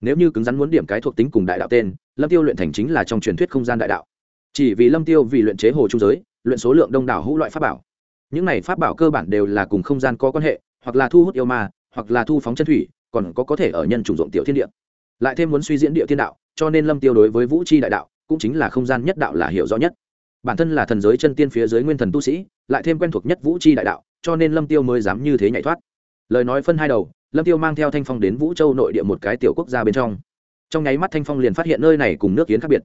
Nếu như cứng rắn muốn điểm cái thuộc tính cùng đại đạo tên, lâm tiêu luyện thành chính là trong truyền thuyết không gian đại đạo. Chỉ vì lâm tiêu vì luyện chế hồ trung giới, luyện số lượng đông đảo hữu loại pháp bảo những này pháp bảo cơ bản đều là cùng không gian có quan hệ, hoặc là thu hút yêu ma, hoặc là thu phóng chân thủy, còn có có thể ở nhân chủng dụng tiểu thiên địa. Lại thêm muốn suy diễn địa thiên đạo, cho nên lâm tiêu đối với vũ chi đại đạo cũng chính là không gian nhất đạo là hiểu rõ nhất. Bản thân là thần giới chân tiên phía dưới nguyên thần tu sĩ, lại thêm quen thuộc nhất vũ chi đại đạo, cho nên lâm tiêu mới dám như thế nhảy thoát. Lời nói phân hai đầu, lâm tiêu mang theo thanh phong đến vũ châu nội địa một cái tiểu quốc gia bên trong. Trong nháy mắt thanh phong liền phát hiện nơi này cùng nước yến khác biệt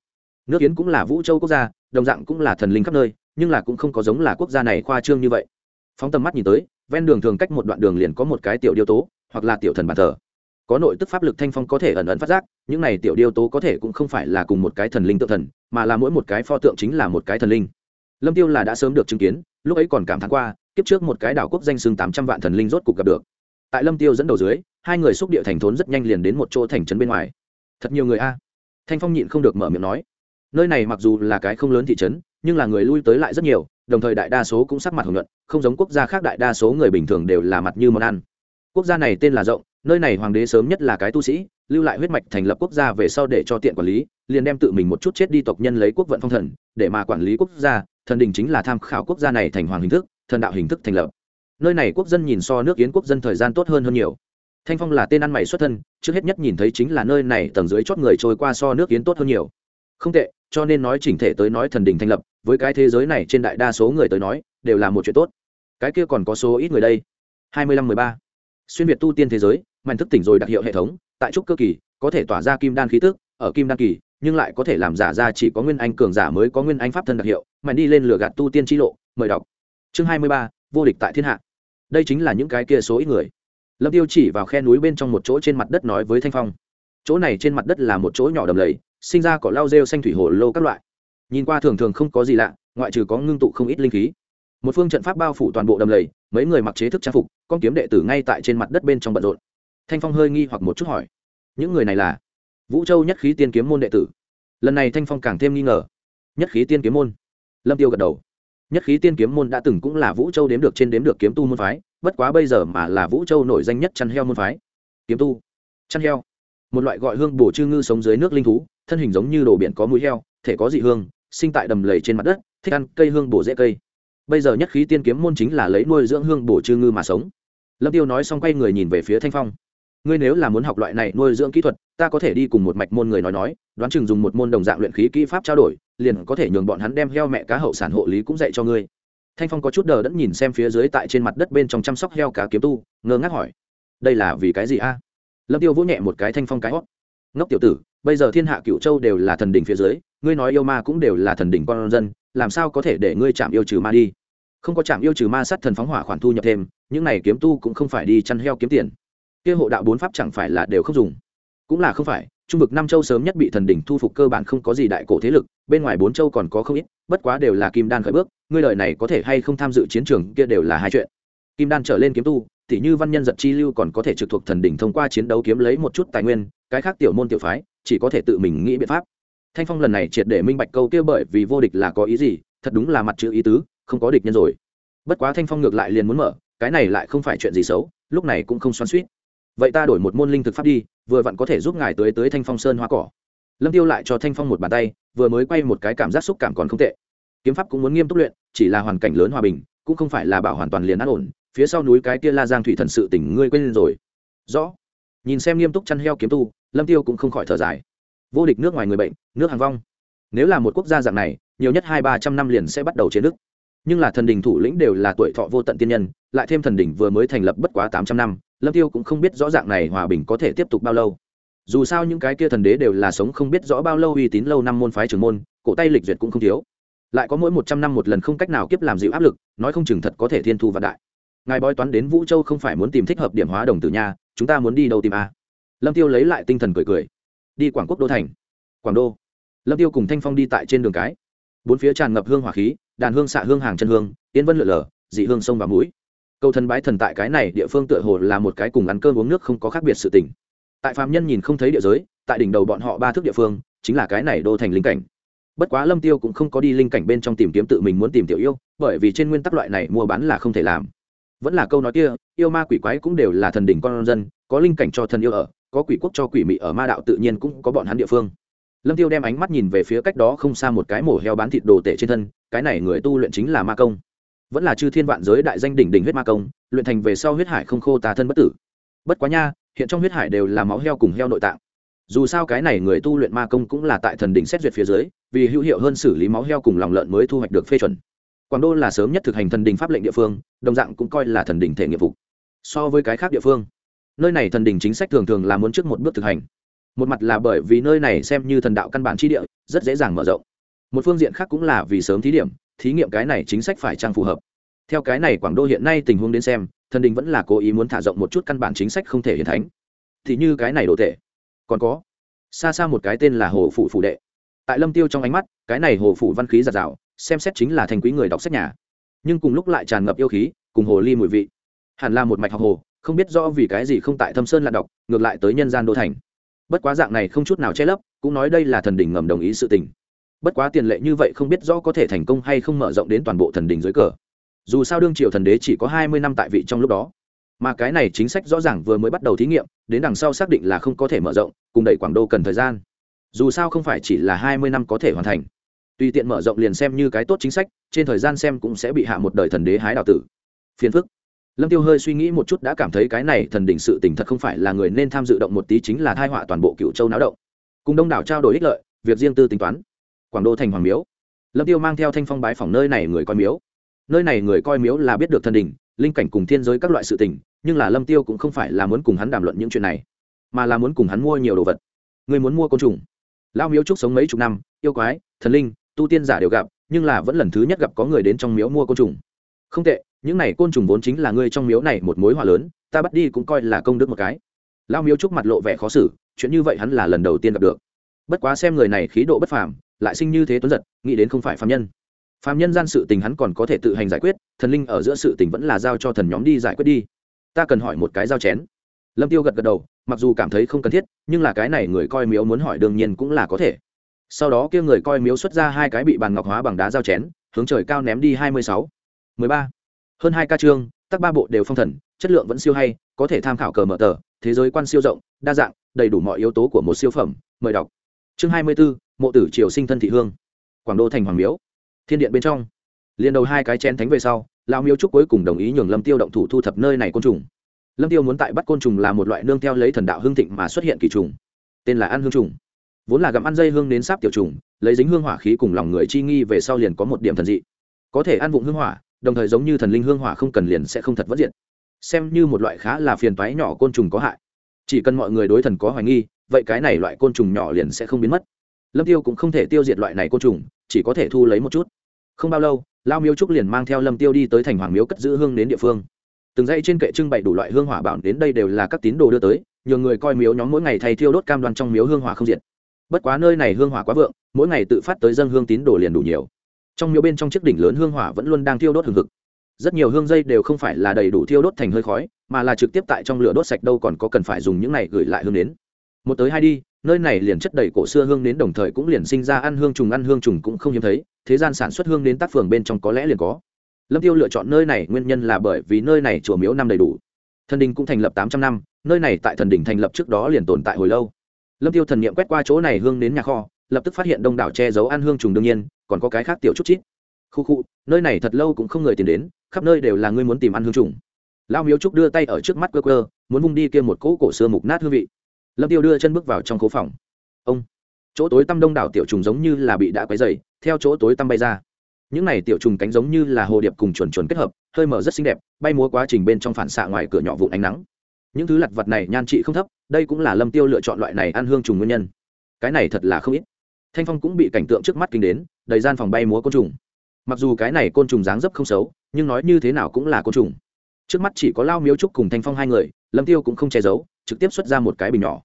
nước yến cũng là vũ châu quốc gia, đồng dạng cũng là thần linh khắp nơi, nhưng là cũng không có giống là quốc gia này khoa trương như vậy. Phóng tầm mắt nhìn tới, ven đường thường cách một đoạn đường liền có một cái tiểu điêu tố, hoặc là tiểu thần bàn thờ. Có nội tức pháp lực thanh phong có thể ẩn ẩn phát giác, những này tiểu điêu tố có thể cũng không phải là cùng một cái thần linh tự thần, mà là mỗi một cái pho tượng chính là một cái thần linh. Lâm tiêu là đã sớm được chứng kiến, lúc ấy còn cảm thán qua, kiếp trước một cái đảo quốc danh xưng tám trăm vạn thần linh rốt cục gặp được. Tại lâm tiêu dẫn đầu dưới, hai người xúc địa thành thốn rất nhanh liền đến một chỗ thành trấn bên ngoài. Thật nhiều người a. Thanh phong nhịn không được mở miệng nói nơi này mặc dù là cái không lớn thị trấn, nhưng là người lui tới lại rất nhiều, đồng thời đại đa số cũng sắc mặt hưởng luận không giống quốc gia khác đại đa số người bình thường đều là mặt như món ăn. Quốc gia này tên là rộng, nơi này hoàng đế sớm nhất là cái tu sĩ, lưu lại huyết mạch thành lập quốc gia về sau để cho tiện quản lý, liền đem tự mình một chút chết đi tộc nhân lấy quốc vận phong thần, để mà quản lý quốc gia, thần đình chính là tham khảo quốc gia này thành hoàng hình thức, thần đạo hình thức thành lập. Nơi này quốc dân nhìn so nước yến quốc dân thời gian tốt hơn hơn nhiều. Thanh phong là tên ăn mày xuất thân, trước hết nhất nhìn thấy chính là nơi này tầng dưới chót người trôi qua so nước yến tốt hơn nhiều. Không tệ cho nên nói chỉnh thể tới nói thần đình thành lập, với cái thế giới này trên đại đa số người tới nói, đều là một chuyện tốt. Cái kia còn có số ít người đây. Hai mươi lăm mười ba. Xuyên việt tu tiên thế giới, mạnh thức tỉnh rồi đặc hiệu hệ thống, tại trúc cơ kỳ, có thể tỏa ra kim đan khí tức, ở kim đan kỳ, nhưng lại có thể làm giả ra chỉ có nguyên anh cường giả mới có nguyên anh pháp thân đặc hiệu, mạnh đi lên lửa gạt tu tiên chi lộ, mời đọc. Chương hai mươi ba, vô địch tại thiên hạ. Đây chính là những cái kia số ít người. Lâm tiêu chỉ vào khe núi bên trong một chỗ trên mặt đất nói với thanh phong chỗ này trên mặt đất là một chỗ nhỏ đầm lầy, sinh ra cỏ lau rêu xanh thủy hồ lô các loại. Nhìn qua thường thường không có gì lạ, ngoại trừ có ngưng tụ không ít linh khí. Một phương trận pháp bao phủ toàn bộ đầm lầy, mấy người mặc chế thức trang phục, con kiếm đệ tử ngay tại trên mặt đất bên trong bận rộn. Thanh phong hơi nghi hoặc một chút hỏi, những người này là? Vũ châu nhất khí tiên kiếm môn đệ tử. Lần này thanh phong càng thêm nghi ngờ. Nhất khí tiên kiếm môn? Lâm tiêu gật đầu. Nhất khí tiên kiếm môn đã từng cũng là vũ châu đếm được trên đếm được kiếm tu môn phái, bất quá bây giờ mà là vũ châu nổi danh nhất chăn heo môn phái. Kiếm tu? Chăn heo một loại gọi hương bổ chư ngư sống dưới nước linh thú, thân hình giống như đồ biển có mũi heo, thể có dị hương, sinh tại đầm lầy trên mặt đất, thích ăn cây hương bổ dễ cây. Bây giờ nhất khí tiên kiếm môn chính là lấy nuôi dưỡng hương bổ chư ngư mà sống. Lâm tiêu nói xong quay người nhìn về phía thanh phong. Ngươi nếu là muốn học loại này nuôi dưỡng kỹ thuật, ta có thể đi cùng một mạch môn người nói nói, đoán chừng dùng một môn đồng dạng luyện khí kỹ pháp trao đổi, liền có thể nhường bọn hắn đem heo mẹ cá hậu sản hộ lý cũng dạy cho ngươi. Thanh phong có chút đờ đẫn nhìn xem phía dưới tại trên mặt đất bên trong chăm sóc heo cá kiếm tu, ngơ ngác hỏi, đây là vì cái gì a? Lâm tiêu vỗ nhẹ một cái thanh phong cái hót. Ngốc tiểu tử, bây giờ thiên hạ cựu châu đều là thần đỉnh phía dưới, ngươi nói yêu ma cũng đều là thần đỉnh con dân, làm sao có thể để ngươi chạm yêu trừ ma đi? Không có chạm yêu trừ ma sát thần phóng hỏa khoản thu nhập thêm, những này kiếm tu cũng không phải đi chăn heo kiếm tiền. Kia hộ đạo bốn pháp chẳng phải là đều không dùng? Cũng là không phải, trung vực năm châu sớm nhất bị thần đỉnh thu phục cơ bản không có gì đại cổ thế lực, bên ngoài bốn châu còn có không ít, bất quá đều là kim đan khởi bước, ngươi lời này có thể hay không tham dự chiến trường kia đều là hai chuyện. Kim đan trở lên kiếm tu thì như văn nhân giật chi lưu còn có thể trực thuộc thần đỉnh thông qua chiến đấu kiếm lấy một chút tài nguyên, cái khác tiểu môn tiểu phái, chỉ có thể tự mình nghĩ biện pháp. Thanh phong lần này triệt để minh bạch câu kia bởi vì vô địch là có ý gì, thật đúng là mặt chữ ý tứ, không có địch nhân rồi. Bất quá thanh phong ngược lại liền muốn mở, cái này lại không phải chuyện gì xấu, lúc này cũng không xoắn suýt vậy ta đổi một môn linh thực pháp đi, vừa vặn có thể giúp ngài tới tới thanh phong sơn hoa cỏ. Lâm tiêu lại cho thanh phong một bàn tay, vừa mới quay một cái cảm giác xúc cảm còn không tệ. Kiếm pháp cũng muốn nghiêm túc luyện, chỉ là hoàn cảnh lớn hòa bình, cũng không phải là bảo hoàn toàn liền an ổn phía sau núi cái kia la giang thủy thần sự tỉnh ngươi quên rồi. Rõ. Nhìn xem nghiêm túc chăn heo kiếm tu, lâm tiêu cũng không khỏi thở dài. Vô địch nước ngoài người bệnh, nước hàng vong. Nếu là một quốc gia dạng này, nhiều nhất hai ba trăm năm liền sẽ bắt đầu chế nước. Nhưng là thần đình thủ lĩnh đều là tuổi thọ vô tận tiên nhân, lại thêm thần đình vừa mới thành lập bất quá tám trăm năm, lâm tiêu cũng không biết rõ dạng này hòa bình có thể tiếp tục bao lâu. Dù sao những cái kia thần đế đều là sống không biết rõ bao lâu uy tín lâu năm môn phái trưởng môn, cổ tay lịch duyệt cũng không thiếu. Lại có mỗi một trăm năm một lần không cách nào kiếp làm dịu áp lực, nói không chừng thật có thể thiên thu vạn đại ngài bói toán đến vũ châu không phải muốn tìm thích hợp điểm hóa đồng tử nha, chúng ta muốn đi đâu tìm a? Lâm tiêu lấy lại tinh thần cười cười. Đi quảng quốc đô thành. Quảng đô. Lâm tiêu cùng thanh phong đi tại trên đường cái. Bốn phía tràn ngập hương hỏa khí, đàn hương xạ hương hàng chân hương, yên vân lượn lờ, dị hương sông và mũi. Câu thần bái thần tại cái này địa phương tựa hồ là một cái cùng ăn cơm uống nước không có khác biệt sự tình. Tại phạm nhân nhìn không thấy địa giới, tại đỉnh đầu bọn họ ba thước địa phương, chính là cái này đô thành linh cảnh. Bất quá lâm tiêu cũng không có đi linh cảnh bên trong tìm kiếm tự mình muốn tìm tiểu yêu, bởi vì trên nguyên tắc loại này mua bán là không thể làm vẫn là câu nói kia, yêu ma quỷ quái cũng đều là thần đỉnh con dân, có linh cảnh cho thần yêu ở, có quỷ quốc cho quỷ mị ở, ma đạo tự nhiên cũng có bọn hắn địa phương. Lâm tiêu đem ánh mắt nhìn về phía cách đó không xa một cái mổ heo bán thịt đồ tể trên thân, cái này người tu luyện chính là ma công. Vẫn là chư thiên vạn giới đại danh đỉnh đỉnh huyết ma công, luyện thành về sau huyết hải không khô tà thân bất tử. Bất quá nha, hiện trong huyết hải đều là máu heo cùng heo nội tạng. Dù sao cái này người tu luyện ma công cũng là tại thần đỉnh xét duyệt phía dưới, vì hữu hiệu hơn xử lý máu heo cùng lòng lợn mới thu hoạch được phê chuẩn quảng đô là sớm nhất thực hành thần đình pháp lệnh địa phương, đồng dạng cũng coi là thần đình thể nghiệp vụ so với cái khác địa phương, nơi này thần đình chính sách thường thường là muốn trước một bước thực hành. Một mặt là bởi vì nơi này xem như thần đạo căn bản tri địa, rất dễ dàng mở rộng. Một phương diện khác cũng là vì sớm thí điểm, thí nghiệm cái này chính sách phải trang phù hợp. Theo cái này quảng đô hiện nay tình huống đến xem, thần đình vẫn là cố ý muốn thả rộng một chút căn bản chính sách không thể hiển thánh. Thì như cái này đồ tệ, còn có, xa xa một cái tên là hồ phủ phủ đệ tại lâm tiêu trong ánh mắt, cái này hồ phủ văn khí giạt rào, xem xét chính là thành quý người đọc sách nhà. Nhưng cùng lúc lại tràn ngập yêu khí, cùng hồ ly mùi vị. Hẳn là một mạch học hồ, không biết rõ vì cái gì không tại thâm sơn là đọc, ngược lại tới nhân gian đô thành. Bất quá dạng này không chút nào che lấp, cũng nói đây là thần đỉnh ngầm đồng ý sự tình. Bất quá tiền lệ như vậy không biết rõ có thể thành công hay không mở rộng đến toàn bộ thần đỉnh dưới cờ. Dù sao đương triều thần đế chỉ có hai mươi năm tại vị trong lúc đó. Mà cái này chính sách rõ ràng vừa mới bắt đầu thí nghiệm, đến đằng sau xác định là không có thể mở rộng, cùng đẩy quảng đô cần thời gian dù sao không phải chỉ là hai mươi năm có thể hoàn thành. Tùy tiện mở rộng liền xem như cái tốt chính sách, trên thời gian xem cũng sẽ bị hạ một đời thần đế hái đào tử. Phiền phức. Lâm tiêu hơi suy nghĩ một chút đã cảm thấy cái này thần đỉnh sự tình thật không phải là người nên tham dự động một tí chính là thai họa toàn bộ cựu châu náo động. Cùng đông đảo trao đổi ích lợi, việc riêng tư tính toán. Quảng đô thành hoàng miếu. Lâm tiêu mang theo thanh phong bái phòng nơi này người coi miếu. Nơi này người coi miếu là biết được thần đỉnh, linh cảnh cùng thiên giới các loại sự tình, nhưng là lâm tiêu cũng không phải là muốn cùng hắn đàm luận những chuyện này, mà là muốn cùng hắn mua nhiều đồ vật. Người muốn mua côn trùng lao miếu trúc sống mấy chục năm, yêu quái, thần linh, tu tiên giả đều gặp, nhưng là vẫn lần thứ nhất gặp có người đến trong miếu mua côn trùng. Không tệ, những này côn trùng vốn chính là ngươi trong miếu này một mối họa lớn, ta bắt đi cũng coi là công đức một cái. Lao miếu trúc mặt lộ vẻ khó xử, chuyện như vậy hắn là lần đầu tiên gặp được. Bất quá xem người này khí độ bất phàm, lại sinh như thế tuấn giật, nghĩ đến không phải phàm nhân. Phàm nhân gian sự tình hắn còn có thể tự hành giải quyết, thần linh ở giữa sự tình vẫn là giao cho thần nhóm đi giải quyết đi. Ta cần hỏi một cái giao chén. Lâm tiêu gật gật đầu mặc dù cảm thấy không cần thiết, nhưng là cái này người coi miếu muốn hỏi đương nhiên cũng là có thể. Sau đó kia người coi miếu xuất ra hai cái bị bàn ngọc hóa bằng đá dao chén, hướng trời cao ném đi hai mươi sáu. mười ba. Hơn hai ca chương tắc ba bộ đều phong thần, chất lượng vẫn siêu hay, có thể tham khảo cờ mở tờ, thế giới quan siêu rộng, đa dạng, đầy đủ mọi yếu tố của một siêu phẩm, mời đọc. Chương hai mươi bốn mộ tử triều sinh thân thị hương. Quảng đô thành hoàng miếu. Thiên điện bên trong. Liền đầu hai cái chén thánh về sau lao miếu trúc cuối cùng đồng ý nhường lâm tiêu động thủ thu thập nơi này côn trùng lâm tiêu muốn tại bắt côn trùng là một loại nương theo lấy thần đạo hương thịnh mà xuất hiện kỳ trùng. Tên là ăn hương trùng. Vốn là gặm ăn dây hương đến sáp tiểu trùng, lấy dính hương hỏa khí cùng lòng người chi nghi về sau liền có một điểm thần dị. Có thể ăn vụng hương hỏa, đồng thời giống như thần linh hương hỏa không cần liền sẽ không thật vất diện. Xem như một loại khá là phiền toái nhỏ côn trùng có hại. Chỉ cần mọi người đối thần có hoài nghi, vậy cái này loại côn trùng nhỏ liền sẽ không biến mất. Lâm tiêu cũng không thể tiêu diệt loại này côn trùng, chỉ có thể thu lấy một chút. Không bao lâu, lao miếu trúc liền mang theo lâm tiêu đi tới thành hoàng miếu cất giữ hương đến địa phương từng dãy trên kệ trưng bày đủ loại hương hỏa bảo đến đây đều là các tín đồ đưa tới nhiều người coi miếu nhóm mỗi ngày thay thiêu đốt cam đoan trong miếu hương hỏa không diệt. Bất quá nơi này hương hỏa quá vượng, mỗi ngày tự phát tới dân hương tín đồ liền đủ nhiều. Trong miếu bên trong chiếc đỉnh lớn hương hỏa vẫn luôn đang thiêu đốt hừng hực. Rất nhiều hương dây đều không phải là đầy đủ thiêu đốt thành hơi khói, mà là trực tiếp tại trong lửa đốt sạch đâu còn có cần phải dùng những này gửi lại hương đến. Một tới hai đi, nơi này liền chất đầy cổ xưa hương đến đồng thời cũng liền sinh ra ăn hương trùng, ăn hương trùng cũng không hiếm thấy, thế gian sản xuất hương đến tác phường bên trong có lẽ liền có lâm tiêu lựa chọn nơi này nguyên nhân là bởi vì nơi này chùa miếu năm đầy đủ. Thần đình cũng thành lập tám trăm năm, nơi này tại thần đình thành lập trước đó liền tồn tại hồi lâu. Lâm tiêu thần niệm quét qua chỗ này hương đến nhà kho, lập tức phát hiện đông đảo che giấu ăn hương trùng đương nhiên, còn có cái khác tiểu chút chít. Khu khu, nơi này thật lâu cũng không người tìm đến, khắp nơi đều là người muốn tìm ăn hương trùng. Lao miếu trúc đưa tay ở trước mắt cơ cơ muốn vung đi kia một cỗ cổ xưa mục nát hương vị. Lâm tiêu đưa chân bước vào trong khố phòng. Ông, chỗ tối tăm đông đảo tiểu trùng giống như là bị đã quấy dày theo chỗ tối tăm bay ra những này tiểu trùng cánh giống như là hồ điệp cùng chuồn chuồn kết hợp, hơi mở rất xinh đẹp, bay múa quá trình bên trong phản xạ ngoài cửa nhỏ vụn ánh nắng. Những thứ lặt vật này nhan trị không thấp, đây cũng là lâm tiêu lựa chọn loại này ăn hương trùng nguyên nhân. Cái này thật là không ít. Thanh phong cũng bị cảnh tượng trước mắt kinh đến, đầy gian phòng bay múa côn trùng. Mặc dù cái này côn trùng dáng dấp không xấu, nhưng nói như thế nào cũng là côn trùng. Trước mắt chỉ có lao miếu trúc cùng thanh phong hai người, lâm tiêu cũng không che giấu, trực tiếp xuất ra một cái bình nhỏ.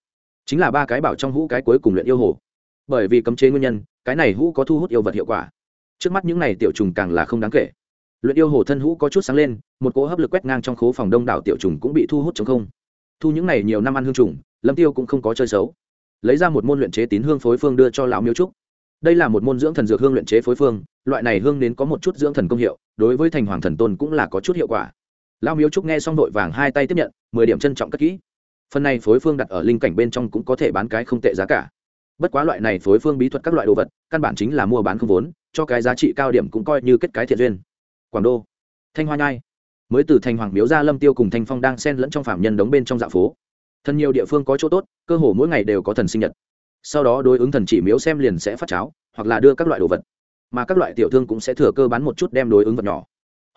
Chính là ba cái bảo trong hũ cái cuối cùng luyện yêu hồ. Bởi vì cấm chế nguyên nhân, cái này hũ có thu hút yêu vật hiệu quả trước mắt những này tiểu trùng càng là không đáng kể. Luyện yêu hồ thân hũ có chút sáng lên, một cỗ hấp lực quét ngang trong khố phòng đông đảo tiểu trùng cũng bị thu hút chống không. Thu những này nhiều năm ăn hương trùng, lâm tiêu cũng không có chơi xấu. Lấy ra một môn luyện chế tín hương phối phương đưa cho lão miếu trúc. Đây là một môn dưỡng thần dược hương luyện chế phối phương, loại này hương đến có một chút dưỡng thần công hiệu, đối với thành hoàng thần tôn cũng là có chút hiệu quả. Lão miếu trúc nghe xong đội vàng hai tay tiếp nhận, mười điểm trân trọng cất kỹ. Phần này phối phương đặt ở linh cảnh bên trong cũng có thể bán cái không tệ giá cả. Bất quá loại này phối phương bí thuật các loại đồ vật, căn bản chính là mua bán không vốn cho cái giá trị cao điểm cũng coi như kết cái thiện duyên. Quảng đô, thanh hoa nhai. Mới từ thành hoàng miếu ra lâm tiêu cùng thanh phong đang xen lẫn trong phạm nhân đóng bên trong dạ phố. Thần nhiều địa phương có chỗ tốt, cơ hồ mỗi ngày đều có thần sinh nhật. Sau đó đối ứng thần chỉ miếu xem liền sẽ phát cháo, hoặc là đưa các loại đồ vật. Mà các loại tiểu thương cũng sẽ thừa cơ bán một chút đem đối ứng vật nhỏ.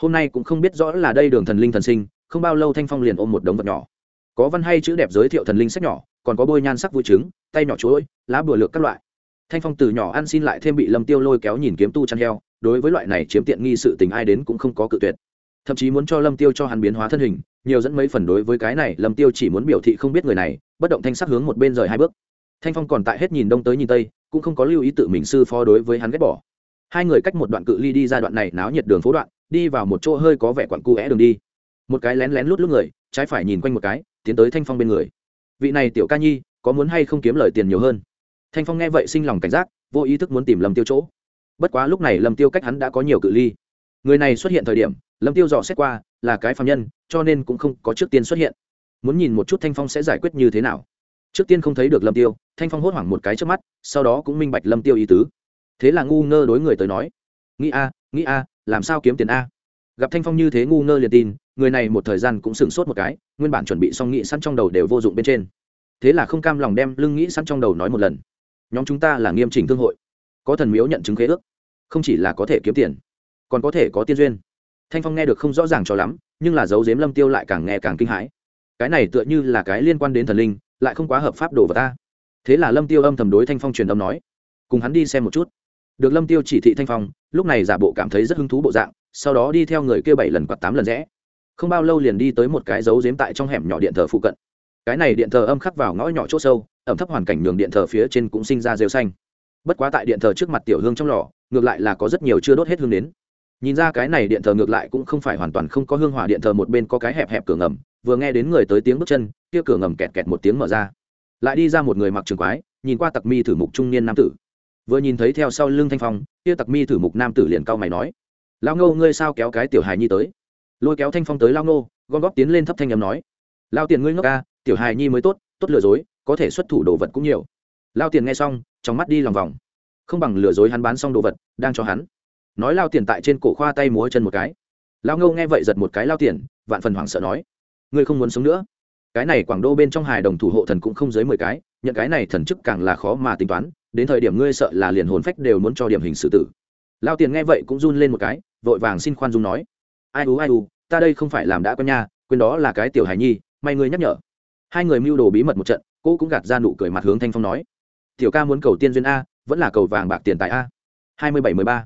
Hôm nay cũng không biết rõ là đây đường thần linh thần sinh, không bao lâu thanh phong liền ôm một đống vật nhỏ. Có văn hay chữ đẹp giới thiệu thần linh sách nhỏ, còn có bôi nhan sắc vui trứng, tay nhỏ chuỗi lá bừa lược các loại thanh phong từ nhỏ ăn xin lại thêm bị lâm tiêu lôi kéo nhìn kiếm tu chăn heo, đối với loại này chiếm tiện nghi sự tình ai đến cũng không có cự tuyệt. Thậm chí muốn cho lâm tiêu cho hắn biến hóa thân hình, nhiều dẫn mấy phần đối với cái này lâm tiêu chỉ muốn biểu thị không biết người này, bất động thanh sắc hướng một bên rời hai bước. Thanh phong còn tại hết nhìn đông tới nhìn tây, cũng không có lưu ý tự mình sư phó đối với hắn ghét bỏ. Hai người cách một đoạn cự ly đi ra đoạn này náo nhiệt đường phố đoạn, đi vào một chỗ hơi có vẻ quặn cu é đường đi. Một cái lén lén lút lút người, trái phải nhìn quanh một cái, tiến tới thanh phong bên người. Vị này tiểu ca nhi, có muốn hay không kiếm lời tiền nhiều hơn? Thanh phong nghe vậy sinh lòng cảnh giác, vô ý thức muốn tìm lâm tiêu chỗ. Bất quá lúc này lâm tiêu cách hắn đã có nhiều cự ly. Người này xuất hiện thời điểm, lâm tiêu dò xét qua, là cái phạm nhân, cho nên cũng không có trước tiên xuất hiện. Muốn nhìn một chút thanh phong sẽ giải quyết như thế nào. Trước tiên không thấy được lâm tiêu, thanh phong hốt hoảng một cái trước mắt, sau đó cũng minh bạch lâm tiêu ý tứ. Thế là ngu ngơ đối người tới nói, nghĩ a nghĩ a, làm sao kiếm tiền a? Gặp thanh phong như thế ngu ngơ liền tin, người này một thời gian cũng sửng sốt một cái, nguyên bản chuẩn bị xong nghĩ sẵn trong đầu đều vô dụng bên trên. Thế là không cam lòng đem lưng nghĩ sẵn trong đầu nói một lần nhóm chúng ta là nghiêm chỉnh thương hội. Có thần miếu nhận chứng khế ước. Không chỉ là có thể kiếm tiền, còn có thể có tiên duyên. Thanh phong nghe được không rõ ràng cho lắm, nhưng là dấu dếm lâm tiêu lại càng nghe càng kinh hãi. Cái này tựa như là cái liên quan đến thần linh, lại không quá hợp pháp đồ vào ta. Thế là lâm tiêu âm thầm đối thanh phong truyền âm nói, cùng hắn đi xem một chút. Được lâm tiêu chỉ thị thanh phong, lúc này giả bộ cảm thấy rất hứng thú bộ dạng, sau đó đi theo người kia bảy lần quạt tám lần rẽ. Không bao lâu liền đi tới một cái dấu dếm tại trong hẻm nhỏ điện thờ phụ cận cái này điện thờ âm khắc vào ngõ nhỏ chỗ sâu, ẩm thấp hoàn cảnh nhường điện thờ phía trên cũng sinh ra rêu xanh. Bất quá tại điện thờ trước mặt tiểu hương trong lò, ngược lại là có rất nhiều chưa đốt hết hương đến. Nhìn ra cái này điện thờ ngược lại cũng không phải hoàn toàn không có hương hỏa điện thờ một bên có cái hẹp hẹp cửa ngầm, vừa nghe đến người tới tiếng bước chân, kia cửa ngầm kẹt kẹt một tiếng mở ra. Lại đi ra một người mặc trường quái, nhìn qua tặc mi thử mục trung niên nam tử. Vừa nhìn thấy theo sau lưng thanh phong, kia tặc mi thử mục nam tử liền cau mày nói lao ngô, ngươi sao kéo cái tiểu hài nhi tới? Lôi kéo thanh phong tới lao ngô, gom góp tiến lên thấp thanh â m nói lao tiền ngươi ngốc ca tiểu hài nhi mới tốt tốt lừa dối, có thể xuất thủ đồ vật cũng nhiều. Lao tiền nghe xong, trong mắt đi lòng vòng. Không bằng lừa dối hắn bán xong đồ vật, đang cho hắn. Nói lao tiền tại trên cổ khoa tay múa chân một cái. Lao ngâu nghe vậy giật một cái lao tiền, vạn phần hoảng sợ nói, ngươi không muốn sống nữa? Cái này quảng đô bên trong hài đồng thủ hộ thần cũng không dưới mười cái, nhận cái này thần chức càng là khó mà tính toán, đến thời điểm ngươi sợ là liền hồn phách đều muốn cho điểm hình xử tử. Lao tiền nghe vậy cũng run lên một cái, vội vàng xin khoan dung nói, ai u ai u, ta đây không phải làm đã có nha, quên đó là cái tiểu hài nhi, may ngươi nhắc nhở hai người mưu đồ bí mật một trận, cô cũng gạt ra nụ cười mặt hướng thanh phong nói, tiểu ca muốn cầu tiên duyên a, vẫn là cầu vàng bạc tiền tài a. Hai mươi bảy mười ba.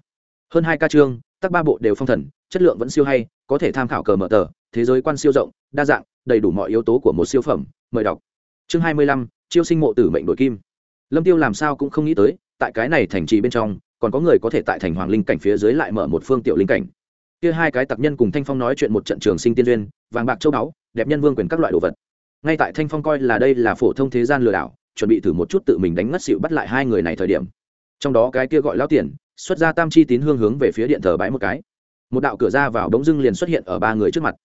Hơn hai ca chương tắc ba bộ đều phong thần, chất lượng vẫn siêu hay, có thể tham khảo cờ mở tờ, thế giới quan siêu rộng, đa dạng, đầy đủ mọi yếu tố của một siêu phẩm, mời đọc. Chương hai mươi lăm, chiêu sinh mộ tử mệnh đội kim. Lâm tiêu làm sao cũng không nghĩ tới, tại cái này thành trì bên trong, còn có người có thể tại thành hoàng linh cảnh phía dưới lại mở một phương tiểu linh cảnh. Kia hai cái tặc nhân cùng thanh phong nói chuyện một trận trường sinh tiên duyên, vàng bạc châu báu, đẹp nhân vương quyền các loại đồ vật ngay tại thanh phong coi là đây là phổ thông thế gian lừa đảo, chuẩn bị thử một chút tự mình đánh ngất xịu bắt lại hai người này thời điểm. Trong đó cái kia gọi lao tiền, xuất ra tam chi tín hương hướng về phía điện thờ bãi một cái. Một đạo cửa ra vào bỗng dưng liền xuất hiện ở ba người trước mặt.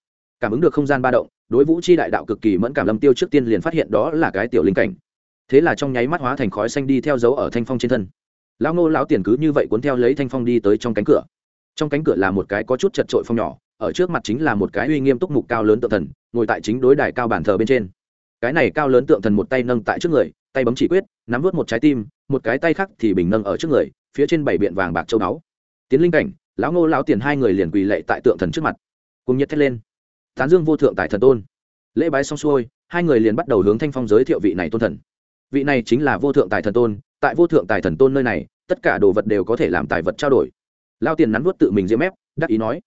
Cảm ứng được không gian ba động, đối vũ chi đại đạo cực kỳ mẫn cảm lâm tiêu trước tiên liền phát hiện đó là cái tiểu linh cảnh. Thế là trong nháy mắt hóa thành khói xanh đi theo dấu ở thanh phong trên thân. Lão ngô lão tiền cứ như vậy cuốn theo lấy thanh phong đi tới trong cánh cửa. Trong cánh cửa là một cái có chút chật trội phong nhỏ ở trước mặt chính là một cái uy nghiêm túc mục cao lớn tượng thần, ngồi tại chính đối đài cao bản thờ bên trên. Cái này cao lớn tượng thần một tay nâng tại trước người, tay bấm chỉ quyết, nắm vớt một trái tim, một cái tay khác thì bình nâng ở trước người, phía trên bảy biện vàng bạc châu báu. Tiến linh cảnh, lão ngô lão tiền hai người liền quỳ lệ tại tượng thần trước mặt. Cùng nhiệt thét lên. Tán dương vô thượng tại thần tôn. Lễ bái xong xuôi, hai người liền bắt đầu hướng thanh phong giới thiệu vị này tôn thần. Vị này chính là vô thượng tài thần tôn, tại vô thượng tài thần tôn nơi này, tất cả đồ vật đều có thể làm tài vật trao đổi. Lao tiền nắn vút tự mình diễm ép đắc ý nói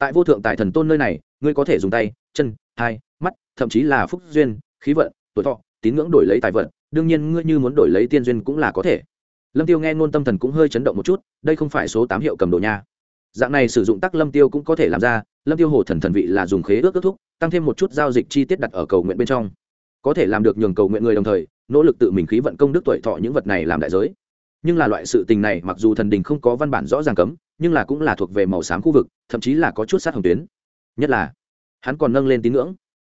tại vô thượng tài thần tôn nơi này, ngươi có thể dùng tay, chân, hai, mắt, thậm chí là phúc duyên, khí vận, tuổi thọ, tín ngưỡng đổi lấy tài vật đương nhiên ngươi như muốn đổi lấy tiên duyên cũng là có thể. Lâm tiêu nghe ngôn tâm thần cũng hơi chấn động một chút, đây không phải số tám hiệu cầm đồ nha. Dạng này sử dụng tắc lâm tiêu cũng có thể làm ra, lâm tiêu hồ thần thần vị là dùng khế ước kết thúc, tăng thêm một chút giao dịch chi tiết đặt ở cầu nguyện bên trong. Có thể làm được nhường cầu nguyện người đồng thời, nỗ lực tự mình khí vận công đức tuổi thọ những vật này làm đại giới nhưng là loại sự tình này mặc dù thần đình không có văn bản rõ ràng cấm, nhưng là cũng là thuộc về màu xám khu vực, thậm chí là có chút sát hồng tuyến. Nhất là, hắn còn nâng lên tín ngưỡng.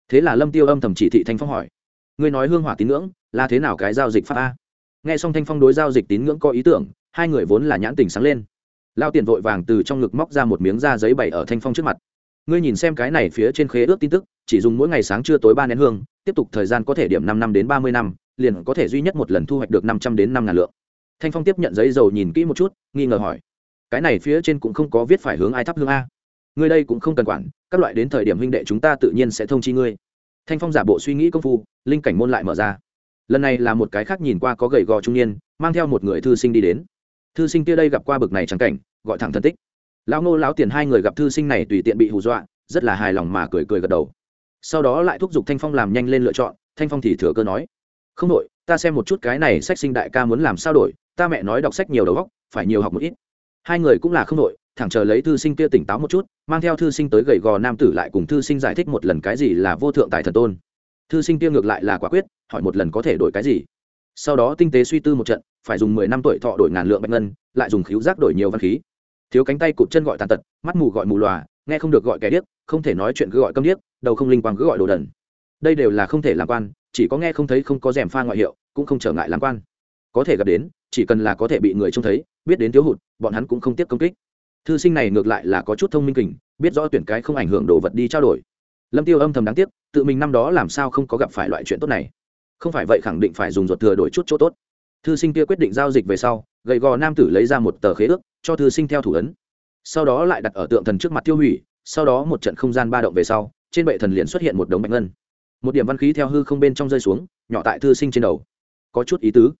Thế là lâm tiêu âm thầm chỉ thị thanh phong hỏi, ngươi nói hương hỏa tín ngưỡng là thế nào cái giao dịch pháp a? Nghe xong thanh phong đối giao dịch tín ngưỡng có ý tưởng, hai người vốn là nhãn tình sáng lên. Lao tiền vội vàng từ trong ngực móc ra một miếng da giấy bày ở thanh phong trước mặt. Ngươi nhìn xem cái này phía trên khế ước tin tức, chỉ dùng mỗi ngày sáng trưa tối ba nén hương, tiếp tục thời gian có thể điểm năm năm đến ba mươi năm, liền có thể duy nhất một lần thu hoạch được năm trăm đến năm ngàn lượng thanh phong tiếp nhận giấy dầu nhìn kỹ một chút, nghi ngờ hỏi, cái này phía trên cũng không có viết phải hướng ai thắp hương a. Ngươi đây cũng không cần quản, các loại đến thời điểm huynh đệ chúng ta tự nhiên sẽ thông chi ngươi. Thanh phong giả bộ suy nghĩ công phu, linh cảnh môn lại mở ra. Lần này là một cái khác nhìn qua có gầy gò trung niên, mang theo một người thư sinh đi đến. Thư sinh kia đây gặp qua bực này trắng cảnh, gọi thẳng thân tích. Lão ngô lão tiền hai người gặp thư sinh này tùy tiện bị hù dọa, rất là hài lòng mà cười cười gật đầu. Sau đó lại thúc giục thanh phong làm nhanh lên lựa chọn, thanh phong thì thừa cơ nói, không đội ta xem một chút cái này sách sinh đại ca muốn làm sao đổi ta mẹ nói đọc sách nhiều đầu góc phải nhiều học một ít. Hai người cũng là không đội thẳng chờ lấy thư sinh kia tỉnh táo một chút, mang theo thư sinh tới gầy gò nam tử lại cùng thư sinh giải thích một lần cái gì là vô thượng tài thần tôn. Thư sinh kia ngược lại là quả quyết, hỏi một lần có thể đổi cái gì. Sau đó tinh tế suy tư một trận, phải dùng mười năm tuổi thọ đổi ngàn lượng bạch ngân, lại dùng khíu giác đổi nhiều văn khí. Thiếu cánh tay cụt chân gọi tàn tật, mắt mù gọi mù lòa, nghe không được gọi kẻ điếc, không thể nói chuyện cứ gọi câm điếc, đầu không linh quang cứ gọi đồ đần. Đây đều là không thể làm quan, chỉ có nghe không thấy không có rèm pha ngoại hiệu, cũng không trở ngại làm quan. Có thể gặp đến chỉ cần là có thể bị người trông thấy, biết đến thiếu hụt, bọn hắn cũng không tiếp công kích. Thư sinh này ngược lại là có chút thông minh kình, biết rõ tuyển cái không ảnh hưởng đồ vật đi trao đổi. Lâm tiêu âm thầm đáng tiếc, tự mình năm đó làm sao không có gặp phải loại chuyện tốt này. Không phải vậy khẳng định phải dùng ruột thừa đổi chút chỗ tốt. Thư sinh kia quyết định giao dịch về sau, gầy gò nam tử lấy ra một tờ khế ước, cho thư sinh theo thủ ấn. Sau đó lại đặt ở tượng thần trước mặt tiêu hủy, sau đó một trận không gian ba động về sau, trên bệ thần liền xuất hiện một đống bạch ngân. Một điểm văn khí theo hư không bên trong rơi xuống, nhỏ tại thư sinh trên đầu. Có chút ý tứ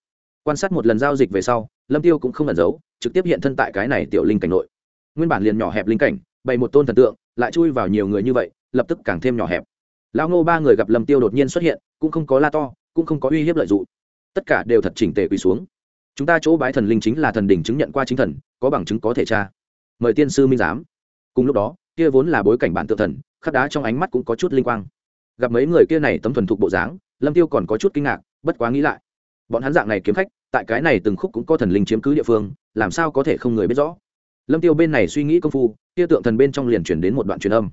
quan sát một lần giao dịch về sau, lâm tiêu cũng không ẩn giấu, trực tiếp hiện thân tại cái này tiểu linh cảnh nội. Nguyên bản liền nhỏ hẹp linh cảnh, bày một tôn thần tượng, lại chui vào nhiều người như vậy, lập tức càng thêm nhỏ hẹp. Lão ngô ba người gặp lâm tiêu đột nhiên xuất hiện, cũng không có la to, cũng không có uy hiếp lợi dụng. Tất cả đều thật chỉnh tề quỳ xuống. Chúng ta chỗ bái thần linh chính là thần đỉnh chứng nhận qua chính thần, có bằng chứng có thể tra. Mời tiên sư minh giám. Cùng lúc đó, kia vốn là bối cảnh bản tự thần, khắc đá trong ánh mắt cũng có chút linh quang. Gặp mấy người kia này tấm thuần thục bộ dáng, lâm tiêu còn có chút kinh ngạc, bất quá nghĩ lại bọn hắn dạng này kiếm khách, tại cái này từng khúc cũng có thần linh chiếm cứ địa phương, làm sao có thể không người biết rõ? Lâm tiêu bên này suy nghĩ công phu, kia tượng thần bên trong liền chuyển đến một đoạn truyền âm.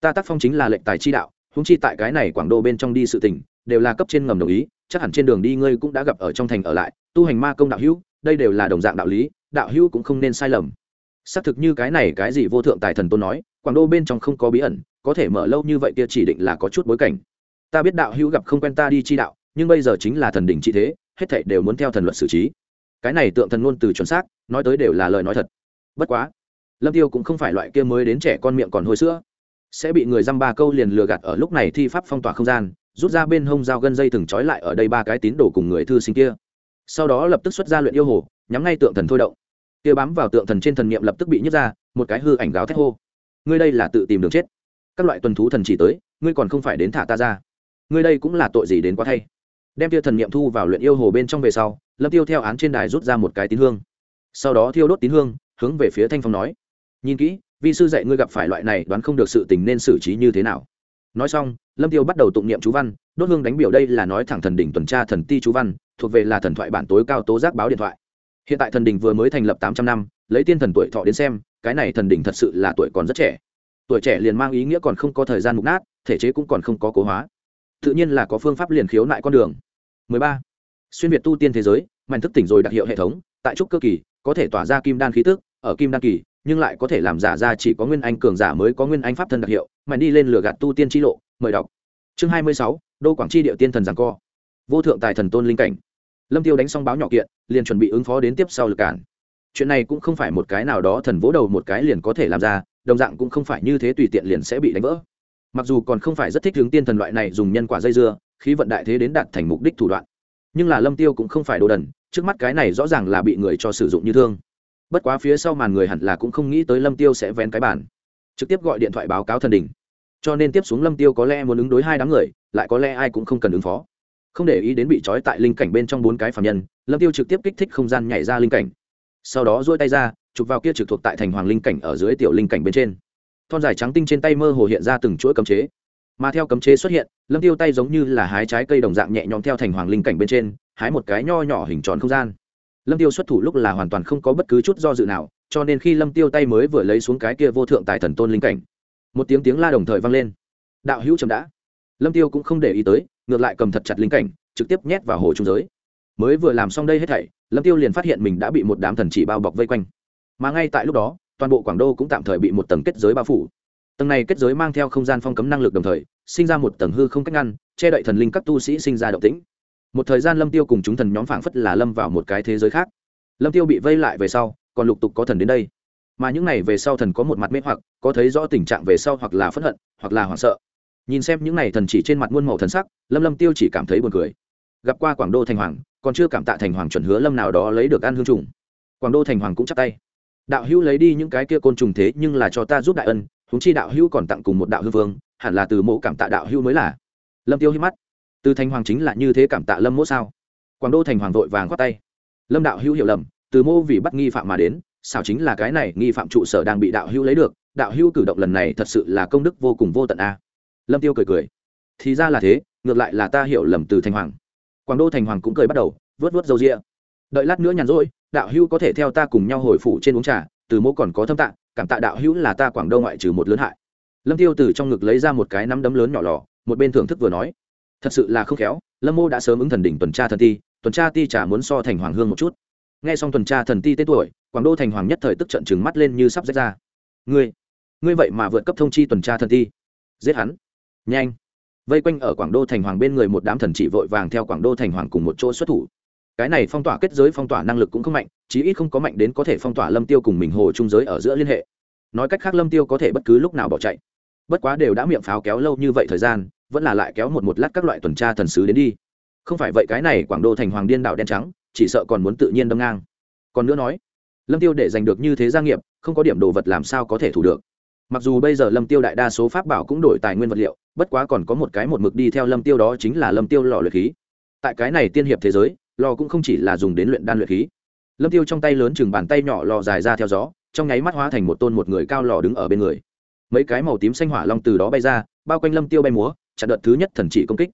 Ta tác phong chính là lệnh tài chi đạo húng chi tại cái này quảng đô bên trong đi sự tình, đều là cấp trên ngầm đồng ý, chắc hẳn trên đường đi ngươi cũng đã gặp ở trong thành ở lại, tu hành ma công đạo hữu, đây đều là đồng dạng đạo lý, đạo hữu cũng không nên sai lầm. Xác thực như cái này cái gì vô thượng tài thần tôn nói, quảng đô bên trong không có bí ẩn, có thể mở lâu như vậy kia chỉ định là có chút bối cảnh. Ta biết đạo hữu gặp không quen ta đi chi đạo, nhưng bây giờ chính là thần đỉnh chi thế hết thảy đều muốn theo thần luật xử trí. Cái này tượng thần ngôn từ chuẩn xác, nói tới đều là lời nói thật. Bất quá, lâm tiêu cũng không phải loại kia mới đến trẻ con miệng còn hôi sữa. Sẽ bị người dăm ba câu liền lừa gạt ở lúc này thi pháp phong tỏa không gian, rút ra bên hông dao gân dây từng trói lại ở đây ba cái tín đồ cùng người thư sinh kia. Sau đó lập tức xuất ra luyện yêu hồ, nhắm ngay tượng thần thôi động. Kia bám vào tượng thần trên thần niệm lập tức bị nhấc ra, một cái hư ảnh gáo thét hô. Ngươi đây là tự tìm đường chết. Các loại tuần thú thần chỉ tới, ngươi còn không phải đến thả ta ra. Ngươi đây cũng là tội gì đến quá thay đem tia thần niệm thu vào luyện yêu hồ bên trong về sau, lâm tiêu theo án trên đài rút ra một cái tín hương. Sau đó thiêu đốt tín hương, hướng về phía thanh phong nói, nhìn kỹ, vi sư dạy ngươi gặp phải loại này đoán không được sự tình nên xử trí như thế nào. Nói xong, lâm tiêu bắt đầu tụng niệm chú văn, đốt hương đánh biểu đây là nói thẳng thần đỉnh tuần tra thần ti chú văn, thuộc về là thần thoại bản tối cao tố giác báo điện thoại. Hiện tại thần đỉnh vừa mới thành lập tám trăm năm, lấy tiên thần tuổi thọ đến xem, cái này thần đỉnh thật sự là tuổi còn rất trẻ. Tuổi trẻ liền mang ý nghĩa còn không có thời gian mục nát, thể chế cũng còn không có cố hóa tự nhiên là có phương pháp liền khiếu nại con đường. 13. xuyên việt tu tiên thế giới mảnh thức tỉnh rồi đặc hiệu hệ thống tại trúc cơ kỳ có thể tỏa ra kim đan khí tức ở kim đan kỳ nhưng lại có thể làm giả ra chỉ có nguyên anh cường giả mới có nguyên anh pháp thân đặc hiệu mạnh đi lên lửa gạt tu tiên chi lộ mời đọc. Chương 26, đô quảng chi địa tiên thần giằng co. Vô thượng tài thần tôn linh cảnh. Lâm tiêu đánh xong báo nhỏ kiện liền chuẩn bị ứng phó đến tiếp sau lực cản. Chuyện này cũng không phải một cái nào đó thần vỗ đầu một cái liền có thể làm ra đồng dạng cũng không phải như thế tùy tiện liền sẽ bị đánh vỡ mặc dù còn không phải rất thích hướng tiên thần loại này dùng nhân quả dây dưa, khí vận đại thế đến đạt thành mục đích thủ đoạn. Nhưng là lâm tiêu cũng không phải đồ đần, trước mắt cái này rõ ràng là bị người cho sử dụng như thương. Bất quá phía sau màn người hẳn là cũng không nghĩ tới lâm tiêu sẽ vén cái bản trực tiếp gọi điện thoại báo cáo thần đình. Cho nên tiếp xuống lâm tiêu có lẽ muốn ứng đối hai đám người, lại có lẽ ai cũng không cần ứng phó. Không để ý đến bị trói tại linh cảnh bên trong bốn cái phạm nhân, lâm tiêu trực tiếp kích thích không gian nhảy ra linh cảnh. Sau đó duỗi tay ra, chụp vào kia trực thuộc tại thành hoàng linh cảnh ở dưới tiểu linh cảnh bên trên thon dài trắng tinh trên tay mơ hồ hiện ra từng chuỗi cấm chế. Mà theo cấm chế xuất hiện, lâm tiêu tay giống như là hái trái cây đồng dạng nhẹ nhõm theo thành hoàng linh cảnh bên trên, hái một cái nho nhỏ hình tròn không gian. Lâm tiêu xuất thủ lúc là hoàn toàn không có bất cứ chút do dự nào, cho nên khi lâm tiêu tay mới vừa lấy xuống cái kia vô thượng tài thần tôn linh cảnh, một tiếng tiếng la đồng thời vang lên. Đạo hữu chậm đã. Lâm tiêu cũng không để ý tới, ngược lại cầm thật chặt linh cảnh, trực tiếp nhét vào hồ trung giới. Mới vừa làm xong đây hết thảy, lâm tiêu liền phát hiện mình đã bị một đám thần chỉ bao bọc vây quanh. Mà ngay tại lúc đó toàn bộ quảng đô cũng tạm thời bị một tầng kết giới bao phủ. Tầng này kết giới mang theo không gian phong cấm năng lực đồng thời, sinh ra một tầng hư không cách ngăn, che đậy thần linh các tu sĩ sinh ra động tĩnh. Một thời gian lâm tiêu cùng chúng thần nhóm phảng phất là lâm vào một cái thế giới khác. Lâm tiêu bị vây lại về sau, còn lục tục có thần đến đây. Mà những này về sau thần có một mặt mê hoặc, có thấy rõ tình trạng về sau hoặc là phẫn hận, hoặc là hoảng sợ. Nhìn xem những này thần chỉ trên mặt muôn màu thần sắc, lâm lâm tiêu chỉ cảm thấy buồn cười. Gặp qua quảng đô thành hoàng, còn chưa cảm tạ thành hoàng chuẩn hứa lâm nào đó lấy được ăn hương trùng. Quảng đô thành hoàng cũng chắp tay đạo hữu lấy đi những cái kia côn trùng thế nhưng là cho ta giúp đại ân húng chi đạo hữu còn tặng cùng một đạo hư vương, hẳn là từ mộ cảm tạ đạo hữu mới là. Lâm tiêu hít mắt. Từ thành hoàng chính là như thế cảm tạ lâm mỗ sao? Quảng đô thành hoàng vội vàng khoát tay. Lâm đạo hữu hiểu lầm, từ mô vì bắt nghi phạm mà đến sao chính là cái này nghi phạm trụ sở đang bị đạo hữu lấy được, đạo hữu cử động lần này thật sự là công đức vô cùng vô tận a. Lâm tiêu cười cười. Thì ra là thế, ngược lại là ta hiểu lầm từ thành hoàng. Quảng đô thành hoàng cũng cười bắt đầu vớt vớt dầu rịa đợi lát nữa nhàn rỗi đạo hữu có thể theo ta cùng nhau hồi phủ trên uống trà, từ mô còn có thâm tạng cảm tạ đạo hữu là ta quảng đô ngoại trừ một lớn hại. Lâm tiêu từ trong ngực lấy ra một cái nắm đấm lớn nhỏ lò, một bên thưởng thức vừa nói. Thật sự là không khéo, lâm mô đã sớm ứng thần đỉnh tuần tra thần ti, tuần tra ti trả muốn so thành hoàng hương một chút. Nghe xong tuần tra thần ti tên tuổi, quảng đô thành hoàng nhất thời tức trận trừng mắt lên như sắp rách ra. Ngươi ngươi vậy mà vượt cấp thông chi tuần tra thần ti. Giết hắn. Nhanh. Vây quanh ở quảng đô thành hoàng bên người một đám thần chỉ vội vàng theo quảng đô thành hoàng cùng một chỗ xuất thủ cái này phong tỏa kết giới phong tỏa năng lực cũng không mạnh, chí ít không có mạnh đến có thể phong tỏa lâm tiêu cùng mình hồ trung giới ở giữa liên hệ. Nói cách khác lâm tiêu có thể bất cứ lúc nào bỏ chạy. Bất quá đều đã miệng pháo kéo lâu như vậy thời gian, vẫn là lại kéo một một lát các loại tuần tra thần sứ đến đi. Không phải vậy cái này quảng đô thành hoàng điên đảo đen trắng, chỉ sợ còn muốn tự nhiên đâm ngang. Còn nữa nói, lâm tiêu để giành được như thế gia nghiệp, không có điểm đồ vật làm sao có thể thủ được. Mặc dù bây giờ lâm tiêu đại đa số pháp bảo cũng đổi tài nguyên vật liệu, bất quá còn có một cái một mực đi theo lâm tiêu đó chính là lâm tiêu lò luyện khí. Tại cái này tiên hiệp thế giới lò cũng không chỉ là dùng đến luyện đan luyện khí. Lâm tiêu trong tay lớn chừng bàn tay nhỏ lò dài ra theo gió, trong nháy mắt hóa thành một tôn một người cao lò đứng ở bên người. Mấy cái màu tím xanh hỏa long từ đó bay ra, bao quanh lâm tiêu bay múa, chặn đợt thứ nhất thần chỉ công kích.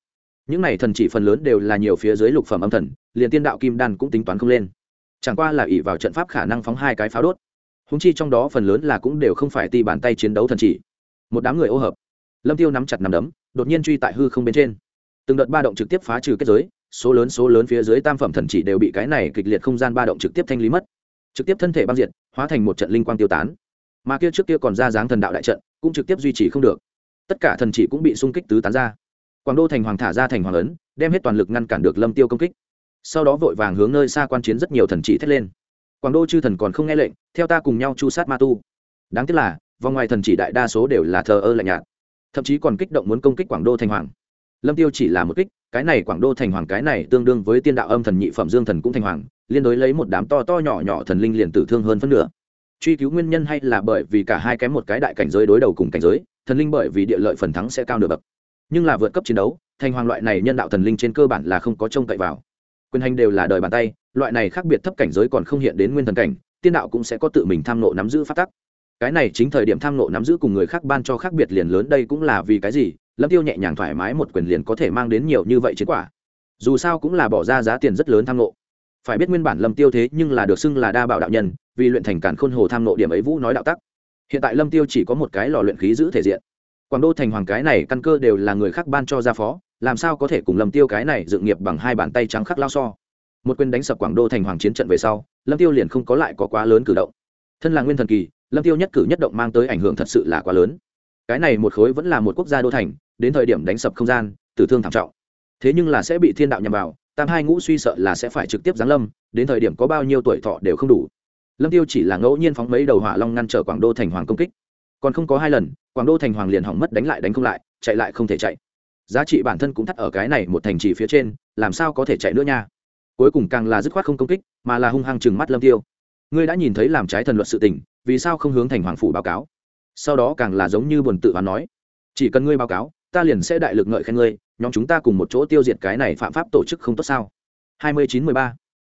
Những này thần chỉ phần lớn đều là nhiều phía dưới lục phẩm âm thần, liền tiên đạo kim đan cũng tính toán không lên. Chẳng qua là ỷ vào trận pháp khả năng phóng hai cái pháo đốt. Húng chi trong đó phần lớn là cũng đều không phải ti bàn tay chiến đấu thần chỉ. Một đám người ô hợp. Lâm tiêu nắm chặt nắm đấm, đột nhiên truy tại hư không bên trên. Từng đợt ba động trực tiếp phá trừ kết giới số lớn số lớn phía dưới tam phẩm thần chỉ đều bị cái này kịch liệt không gian ba động trực tiếp thanh lý mất. Trực tiếp thân thể băng diệt, hóa thành một trận linh quang tiêu tán. Mà kia trước kia còn ra dáng thần đạo đại trận, cũng trực tiếp duy trì không được. Tất cả thần chỉ cũng bị xung kích tứ tán ra. Quảng đô thành hoàng thả ra thành hoàng ấn, đem hết toàn lực ngăn cản được lâm tiêu công kích. Sau đó vội vàng hướng nơi xa quan chiến rất nhiều thần chỉ thét lên. Quảng đô chư thần còn không nghe lệnh, theo ta cùng nhau chu sát ma tu. Đáng tiếc là, vòng ngoài thần chỉ đại đa số đều là thờ ơ lạnh nhạt. Thậm chí còn kích động muốn công kích quảng đô thành hoàng. Lâm tiêu chỉ là một kích cái này quảng đô thành hoàng, cái này tương đương với tiên đạo âm thần nhị phẩm dương thần cũng thành hoàng, liên đối lấy một đám to to nhỏ nhỏ thần linh liền tử thương hơn phân nửa. Truy cứu nguyên nhân hay là bởi vì cả hai kém một cái đại cảnh giới đối đầu cùng cảnh giới, thần linh bởi vì địa lợi phần thắng sẽ cao nửa bậc. Nhưng là vượt cấp chiến đấu, thành hoàng loại này nhân đạo thần linh trên cơ bản là không có trông cậy vào. Quyền hành đều là đời bàn tay, loại này khác biệt thấp cảnh giới còn không hiện đến nguyên thần cảnh, tiên đạo cũng sẽ có tự mình tham nộ nắm giữ phát tắc cái này chính thời điểm tham nộ nắm giữ cùng người khác ban cho khác biệt liền lớn đây cũng là vì cái gì? Lâm tiêu nhẹ nhàng thoải mái một quyền liền có thể mang đến nhiều như vậy chiến quả. Dù sao cũng là bỏ ra giá tiền rất lớn tham nộ. Phải biết nguyên bản lâm tiêu thế nhưng là được xưng là đa bảo đạo nhân, vì luyện thành cản khôn hồ tham nộ điểm ấy vũ nói đạo tắc. Hiện tại lâm tiêu chỉ có một cái lò luyện khí giữ thể diện. Quảng đô thành hoàng cái này căn cơ đều là người khác ban cho ra phó, làm sao có thể cùng lâm tiêu cái này dựng nghiệp bằng hai bàn tay trắng khắc lao so? Một quyền đánh sập quảng đô thành hoàng chiến trận về sau, lâm tiêu liền không có lại có quá lớn cử động. Thân là nguyên thần kỳ lâm tiêu nhất cử nhất động mang tới ảnh hưởng thật sự là quá lớn. Cái này một khối vẫn là một quốc gia đô thành, đến thời điểm đánh sập không gian, tử thương thảm trọng. Thế nhưng là sẽ bị thiên đạo nhằm vào, tam hai ngũ suy sợ là sẽ phải trực tiếp giáng lâm, đến thời điểm có bao nhiêu tuổi thọ đều không đủ. Lâm tiêu chỉ là ngẫu nhiên phóng mấy đầu hỏa long ngăn trở quảng đô thành hoàng công kích. Còn không có hai lần, quảng đô thành hoàng liền hỏng mất đánh lại đánh không lại, chạy lại không thể chạy. Giá trị bản thân cũng thắt ở cái này một thành trì phía trên, làm sao có thể chạy nữa nha? Cuối cùng càng là dứt khoát không công kích, mà là hung hăng chừng mắt lâm tiêu ngươi đã nhìn thấy làm trái thần luật sự tình, vì sao không hướng thành hoàng phủ báo cáo? Sau đó càng là giống như buồn tự và nói, chỉ cần ngươi báo cáo, ta liền sẽ đại lực ngợi khen ngươi, nhóm chúng ta cùng một chỗ tiêu diệt cái này phạm pháp tổ chức không tốt sao? hai mươi chín mười ba.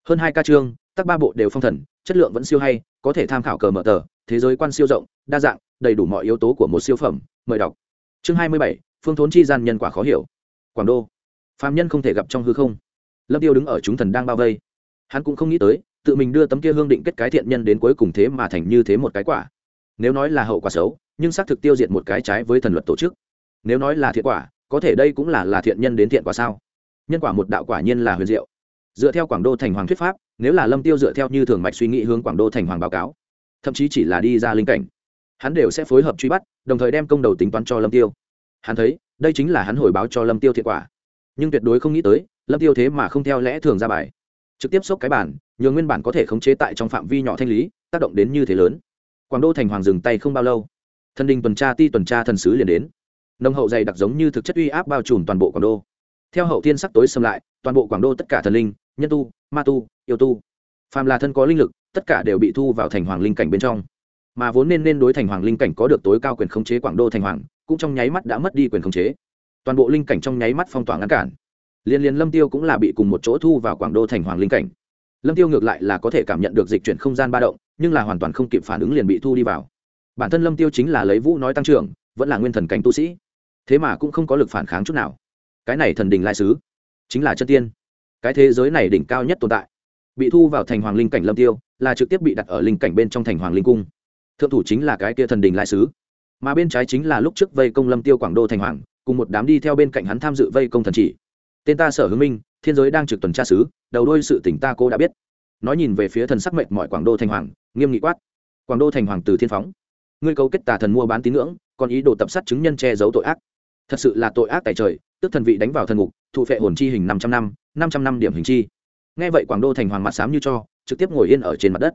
Hơn hai ca chương tác ba bộ đều phong thần, chất lượng vẫn siêu hay, có thể tham khảo cờ mở tờ, thế giới quan siêu rộng, đa dạng, đầy đủ mọi yếu tố của một siêu phẩm, mời đọc. Chương hai mươi bảy, phương thốn chi gian nhân quả khó hiểu. Quảng đô. Phạm nhân không thể gặp trong hư không. Lâm tiêu đứng ở chúng thần đang bao vây. Hắn cũng không nghĩ tới tự mình đưa tấm kia hương định kết cái thiện nhân đến cuối cùng thế mà thành như thế một cái quả. Nếu nói là hậu quả xấu, nhưng xác thực tiêu diệt một cái trái với thần luật tổ chức. Nếu nói là thiện quả, có thể đây cũng là là thiện nhân đến thiện quả sao? Nhân quả một đạo quả nhiên là huyền diệu. Dựa theo quảng đô thành hoàng thuyết pháp, nếu là lâm tiêu dựa theo như thường mạch suy nghĩ hướng quảng đô thành hoàng báo cáo, thậm chí chỉ là đi ra linh cảnh, hắn đều sẽ phối hợp truy bắt, đồng thời đem công đầu tính toán cho lâm tiêu. Hắn thấy, đây chính là hắn hồi báo cho lâm tiêu thiện quả. Nhưng tuyệt đối không nghĩ tới, lâm tiêu thế mà không theo lẽ thường ra bài trực tiếp xốc cái bản nhường nguyên bản có thể khống chế tại trong phạm vi nhỏ thanh lý, tác động đến như thế lớn. Quảng đô thành hoàng dừng tay không bao lâu. Thần đình tuần tra ti tuần tra thần sứ liền đến. Nông hậu dày đặc giống như thực chất uy áp bao trùm toàn bộ quảng đô. Theo hậu thiên sắc tối xâm lại, toàn bộ quảng đô tất cả thần linh, nhân tu, ma tu, yêu tu, phàm là thân có linh lực, tất cả đều bị thu vào thành hoàng linh cảnh bên trong. Mà vốn nên nên đối thành hoàng linh cảnh có được tối cao quyền khống chế quảng đô thành hoàng, cũng trong nháy mắt đã mất đi quyền khống chế. Toàn bộ linh cảnh trong nháy mắt phong tỏa ngăn cản liên liên lâm tiêu cũng là bị cùng một chỗ thu vào quảng đô thành hoàng linh cảnh. Lâm tiêu ngược lại là có thể cảm nhận được dịch chuyển không gian ba động, nhưng là hoàn toàn không kịp phản ứng liền bị thu đi vào. Bản thân lâm tiêu chính là lấy vũ nói tăng trưởng, vẫn là nguyên thần cảnh tu sĩ. Thế mà cũng không có lực phản kháng chút nào. Cái này thần đình lai sứ, chính là chân tiên. Cái thế giới này đỉnh cao nhất tồn tại. Bị thu vào thành hoàng linh cảnh lâm tiêu, là trực tiếp bị đặt ở linh cảnh bên trong thành hoàng linh cung. Thượng thủ chính là cái kia thần đình lai sứ. Mà bên trái chính là lúc trước vây công lâm tiêu quảng đô thành hoàng, cùng một đám đi theo bên cạnh hắn tham dự vây công thần chỉ tên ta sở hướng minh, thiên giới đang trực tuần tra sứ đầu đôi sự tỉnh ta cô đã biết. Nói nhìn về phía thần sắc mệnh mọi quảng đô thành hoàng, nghiêm nghị quát. Quảng đô thành hoàng từ thiên phóng. Ngươi cấu kết tà thần mua bán tín ngưỡng, còn ý đồ tập sát chứng nhân che giấu tội ác. Thật sự là tội ác tại trời, tức thần vị đánh vào thần ngục thụ phệ hồn chi hình năm trăm năm năm trăm năm điểm hình chi. Nghe vậy quảng đô thành hoàng mặt sám như cho, trực tiếp ngồi yên ở trên mặt đất.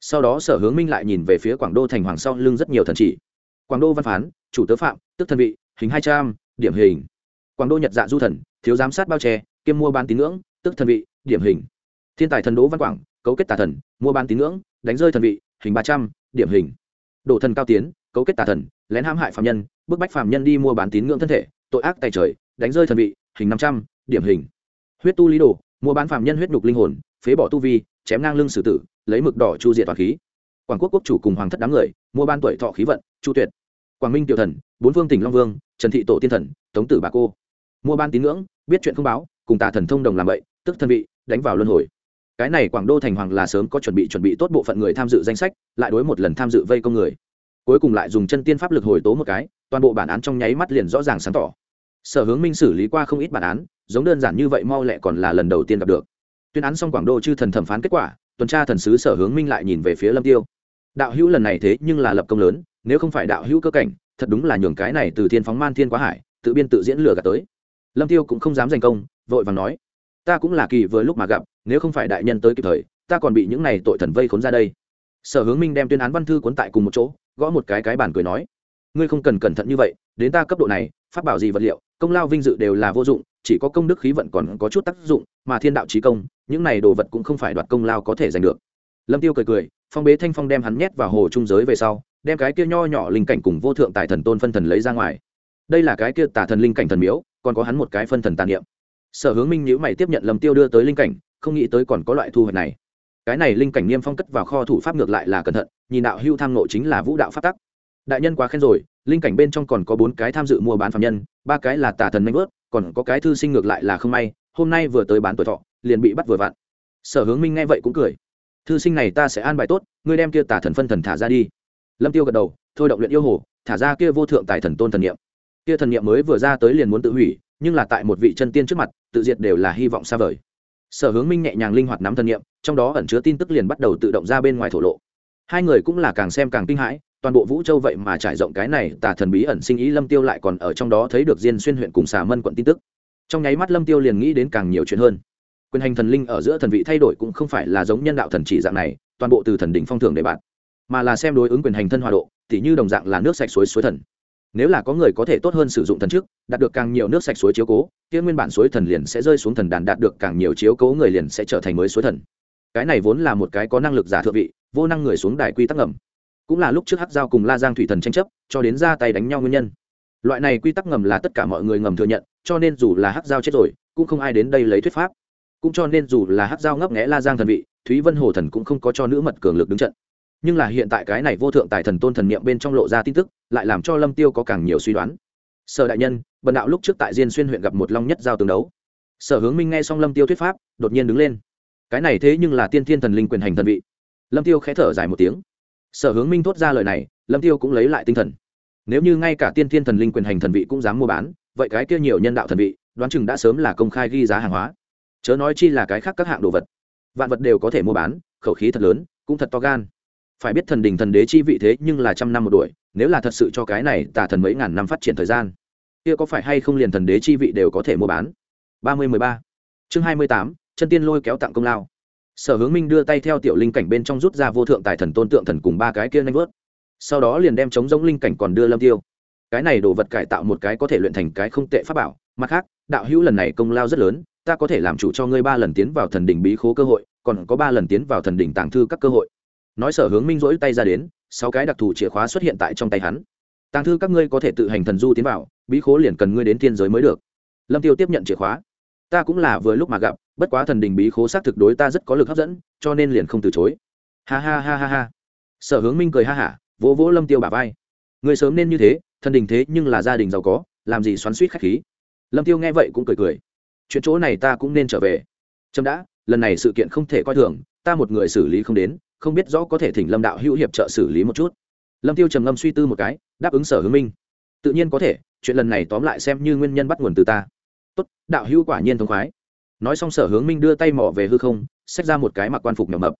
Sau đó sở hướng minh lại nhìn về phía quảng đô thành hoàng sau lưng rất nhiều thần chỉ. Quảng đô văn phán, chủ tớ phạm, tức thần vị, hình hai trăm, điểm hình quảng đô nhật dạ du thần, thiếu giám sát bao che, kiêm mua bán tín ngưỡng, tức thần vị, điểm hình. Thiên tài thần đỗ văn quảng, cấu kết tà thần, mua bán tín ngưỡng, đánh rơi thần vị, hình ba trăm, điểm hình. Đổ thần cao tiến, cấu kết tà thần, lén hãm hại phạm nhân, bức bách phạm nhân đi mua bán tín ngưỡng thân thể, tội ác tài trời, đánh rơi thần vị, hình năm trăm, điểm hình. Huyết tu lý đồ, mua bán phạm nhân huyết nhục linh hồn, phế bỏ tu vi, chém ngang lưng xử tử, lấy mực đỏ chu diệt toàn khí. Quảng quốc quốc chủ cùng hoàng thất đám người, mua ban tuổi thọ khí vận, chu tuyệt. Quảng minh tiểu thần, bốn vương tỉnh long vương, trần thị tổ tiên thần, tống tử bà cô mua ban tín ngưỡng, biết chuyện không báo, cùng tà thần thông đồng làm vậy, tức thân vị, đánh vào luân hồi. Cái này quảng đô thành hoàng là sớm có chuẩn bị chuẩn bị tốt bộ phận người tham dự danh sách, lại đối một lần tham dự vây công người. Cuối cùng lại dùng chân tiên pháp lực hồi tố một cái, toàn bộ bản án trong nháy mắt liền rõ ràng sáng tỏ. Sở hướng minh xử lý qua không ít bản án, giống đơn giản như vậy mau lẹ còn là lần đầu tiên gặp được. Tuyên án xong quảng đô chư thần thẩm phán kết quả, tuần tra thần sứ sở hướng minh lại nhìn về phía lâm tiêu. Đạo hữu lần này thế nhưng là lập công lớn, nếu không phải đạo hữu cơ cảnh, thật đúng là nhường cái này từ thiên phóng man thiên quá hải, tự biên tự diễn lừa gạt tới lâm tiêu cũng không dám giành công, vội vàng nói, ta cũng là kỳ vừa lúc mà gặp, nếu không phải đại nhân tới kịp thời, ta còn bị những này tội thần vây khốn ra đây. Sở hướng minh đem tuyên án văn thư cuốn tại cùng một chỗ, gõ một cái cái bản cười nói, ngươi không cần cẩn thận như vậy, đến ta cấp độ này phát bảo gì vật liệu, công lao vinh dự đều là vô dụng, chỉ có công đức khí vận còn có chút tác dụng, mà thiên đạo trí công, những này đồ vật cũng không phải đoạt công lao có thể giành được. Lâm tiêu cười cười, phong bế thanh phong đem hắn nhét vào hồ trung giới về sau, đem cái kia nho nhỏ linh cảnh cùng vô thượng tài thần tôn phân thần lấy ra ngoài. Đây là cái kia tà thần linh cảnh thần miếu còn có hắn một cái phân thần tàn niệm. Sở hướng minh nhữ mày tiếp nhận lầm tiêu đưa tới linh cảnh, không nghĩ tới còn có loại thu hoạch này. Cái này linh cảnh niêm phong cất vào kho thủ pháp ngược lại là cẩn thận, nhìn đạo hưu tham nộ chính là vũ đạo pháp tắc. Đại nhân quá khen rồi, linh cảnh bên trong còn có bốn cái tham dự mua bán phạm nhân, ba cái là tà thần manh vớt, còn có cái thư sinh ngược lại là không may, hôm nay vừa tới bán tuổi thọ, liền bị bắt vừa vặn. Sở hướng minh nghe vậy cũng cười. Thư sinh này ta sẽ an bài tốt, ngươi đem kia tà thần phân thần thả ra đi. Lâm tiêu gật đầu, thôi động luyện yêu hồ, thả ra kia vô thượng tài thần tôn thần niệm kia thần niệm mới vừa ra tới liền muốn tự hủy, nhưng là tại một vị chân tiên trước mặt, tự diệt đều là hy vọng xa vời. Sở hướng minh nhẹ nhàng linh hoạt nắm thần niệm, trong đó ẩn chứa tin tức liền bắt đầu tự động ra bên ngoài thổ lộ. Hai người cũng là càng xem càng kinh hãi, toàn bộ vũ châu vậy mà trải rộng cái này, tà thần bí ẩn sinh ý lâm tiêu lại còn ở trong đó thấy được diên xuyên huyện cùng xà mân quận tin tức. Trong nháy mắt lâm tiêu liền nghĩ đến càng nhiều chuyện hơn. Quyền hành thần linh ở giữa thần vị thay đổi cũng không phải là giống nhân đạo thần chỉ dạng này, toàn bộ từ thần đỉnh phong thường để bạn, mà là xem đối ứng quyền hành thân hòa độ thì như đồng dạng là nước sạch suối suối thần nếu là có người có thể tốt hơn sử dụng thần trước, đạt được càng nhiều nước sạch suối chiếu cố, kia nguyên bản suối thần liền sẽ rơi xuống thần đàn, đạt được càng nhiều chiếu cố người liền sẽ trở thành mới suối thần. Cái này vốn là một cái có năng lực giả thượng vị, vô năng người xuống đài quy tắc ngầm. Cũng là lúc trước hắc giao cùng la giang thủy thần tranh chấp, cho đến ra tay đánh nhau nguyên nhân. Loại này quy tắc ngầm là tất cả mọi người ngầm thừa nhận, cho nên dù là hắc giao chết rồi, cũng không ai đến đây lấy thuyết pháp. Cũng cho nên dù là hắc giao ngấp nghẽ la giang thần vị, thúy vân hồ thần cũng không có cho nữ mật cường lực đứng trận nhưng là hiện tại cái này vô thượng tài thần tôn thần niệm bên trong lộ ra tin tức, lại làm cho lâm tiêu có càng nhiều suy đoán. Sở đại nhân, bần đạo lúc trước tại diên xuyên huyện gặp một long nhất giao tương đấu. Sở hướng minh nghe xong lâm tiêu thuyết pháp, đột nhiên đứng lên. Cái này thế nhưng là tiên thiên thần linh quyền hành thần vị. Lâm tiêu khẽ thở dài một tiếng. Sở hướng minh thốt ra lời này, lâm tiêu cũng lấy lại tinh thần. Nếu như ngay cả tiên thiên thần linh quyền hành thần vị cũng dám mua bán, vậy cái kia nhiều nhân đạo thần vị, đoán chừng đã sớm là công khai ghi giá hàng hóa. Chớ nói chi là cái khác các hạng đồ vật. Vạn vật đều có thể mua bán, khẩu khí thật lớn, cũng thật to gan phải biết thần đình thần đế chi vị thế nhưng là trăm năm một đuổi, nếu là thật sự cho cái này tà thần mấy ngàn năm phát triển thời gian, kia có phải hay không liền thần đế chi vị đều có thể mua bán? Ba mươi mười ba. Chương hai mươi tám, chân tiên lôi kéo tặng công lao. Sở hướng minh đưa tay theo tiểu linh cảnh bên trong rút ra vô thượng tài thần tôn tượng thần cùng ba cái kia nanh vớt. Sau đó liền đem chống giống linh cảnh còn đưa lâm tiêu. Cái này đồ vật cải tạo một cái có thể luyện thành cái không tệ pháp bảo. Mặt khác, đạo hữu lần này công lao rất lớn, ta có thể làm chủ cho ngươi ba lần tiến vào thần đỉnh bí khố cơ hội, còn có ba lần tiến vào thần đỉnh tàng thư các cơ hội nói sở hướng minh rỗi tay ra đến, sáu cái đặc thù chìa khóa xuất hiện tại trong tay hắn. Tàng thư các ngươi có thể tự hành thần du tiến vào, bí khố liền cần ngươi đến thiên giới mới được. Lâm tiêu tiếp nhận chìa khóa. Ta cũng là vừa lúc mà gặp, bất quá thần đình bí khố xác thực đối ta rất có lực hấp dẫn, cho nên liền không từ chối. Ha ha ha ha ha. Sở hướng minh cười ha hả, vỗ vỗ lâm tiêu bả vai. Người sớm nên như thế, thần đình thế nhưng là gia đình giàu có, làm gì xoắn suýt khách khí. Lâm tiêu nghe vậy cũng cười cười. Chuyện chỗ này ta cũng nên trở về. Trâm đã, lần này sự kiện không thể coi thường, ta một người xử lý không đến không biết rõ có thể thỉnh lâm đạo hữu hiệp trợ xử lý một chút. Lâm tiêu trầm ngâm suy tư một cái, đáp ứng sở hướng minh. Tự nhiên có thể, chuyện lần này tóm lại xem như nguyên nhân bắt nguồn từ ta. Tốt, đạo hữu quả nhiên thông khoái. Nói xong sở hướng minh đưa tay mỏ về hư không, xách ra một cái mặc quan phục nhỏ mập.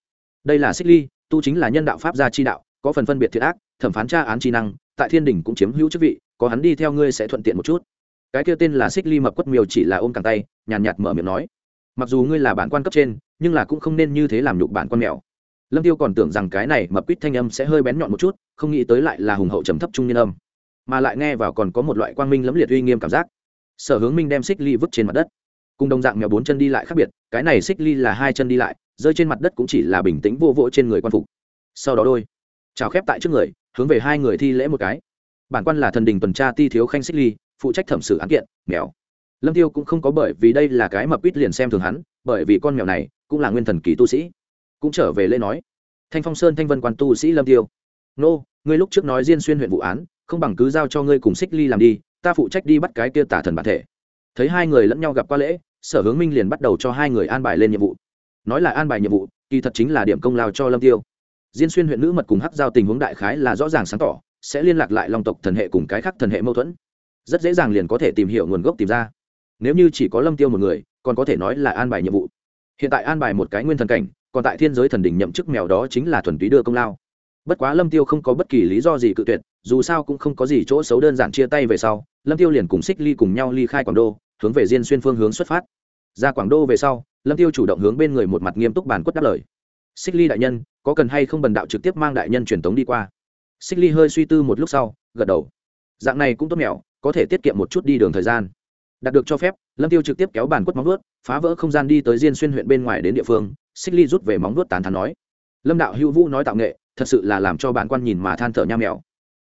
Đây là xích ly, tu chính là nhân đạo pháp gia chi đạo, có phần phân biệt thiệt ác, thẩm phán tra án chi năng, tại thiên đình cũng chiếm hữu chức vị, có hắn đi theo ngươi sẽ thuận tiện một chút. Cái kia tên là xích ly mập quất miều chỉ là ôm càng tay, nhàn nhạt mở miệng nói. Mặc dù ngươi là bản quan cấp trên, nhưng là cũng không nên như thế làm nhục bản quan mèo lâm tiêu còn tưởng rằng cái này mập quýt thanh âm sẽ hơi bén nhọn một chút, không nghĩ tới lại là hùng hậu trầm thấp trung nhân âm. Mà lại nghe vào còn có một loại quang minh lẫm liệt uy nghiêm cảm giác. Sở hướng minh đem xích ly vứt trên mặt đất. Cùng đồng dạng mèo bốn chân đi lại khác biệt, cái này xích ly là hai chân đi lại, rơi trên mặt đất cũng chỉ là bình tĩnh vô vỗ trên người quan phục. Sau đó đôi chào khép tại trước người, hướng về hai người thi lễ một cái. Bản quan là thần đình tuần tra ti thiếu khanh xích ly, phụ trách thẩm xử án kiện, mèo. Lâm tiêu cũng không có bởi vì đây là cái mập ít liền xem thường hắn, bởi vì con mèo này cũng là nguyên thần kỳ tu sĩ cũng trở về lễ nói. Thanh phong sơn thanh vân quan tu sĩ lâm tiêu. Nô, ngươi lúc trước nói diên xuyên huyện vụ án, không bằng cứ giao cho ngươi cùng xích ly làm đi, ta phụ trách đi bắt cái kia tả thần bản thể. Thấy hai người lẫn nhau gặp qua lễ, sở hướng minh liền bắt đầu cho hai người an bài lên nhiệm vụ. Nói là an bài nhiệm vụ, kỳ thật chính là điểm công lao cho lâm tiêu. Diên xuyên huyện nữ mật cùng hắc giao tình huống đại khái là rõ ràng sáng tỏ, sẽ liên lạc lại long tộc thần hệ cùng cái khác thần hệ mâu thuẫn. Rất dễ dàng liền có thể tìm hiểu nguồn gốc tìm ra. Nếu như chỉ có lâm tiêu một người, còn có thể nói là an bài nhiệm vụ. Hiện tại an bài một cái nguyên thần cảnh còn tại thiên giới thần đỉnh nhậm chức mèo đó chính là thuần túy đưa công lao. Bất quá lâm tiêu không có bất kỳ lý do gì cự tuyệt, dù sao cũng không có gì chỗ xấu đơn giản chia tay về sau, lâm tiêu liền cùng xích ly cùng nhau ly khai quảng đô, hướng về diên xuyên phương hướng xuất phát. Ra quảng đô về sau, lâm tiêu chủ động hướng bên người một mặt nghiêm túc bàn quất đáp lời. Xích ly đại nhân, có cần hay không bần đạo trực tiếp mang đại nhân truyền tống đi qua? Xích ly hơi suy tư một lúc sau, gật đầu. Dạng này cũng tốt mẹo, có thể tiết kiệm một chút đi đường thời gian. Đạt được cho phép lâm tiêu trực tiếp kéo bàn quất móng vuốt, phá vỡ không gian đi tới diên xuyên huyện bên ngoài đến địa phương, xích ly rút về móng vuốt tán thán nói. Lâm đạo hữu vũ nói tạo nghệ, thật sự là làm cho bản quan nhìn mà than thở nham mèo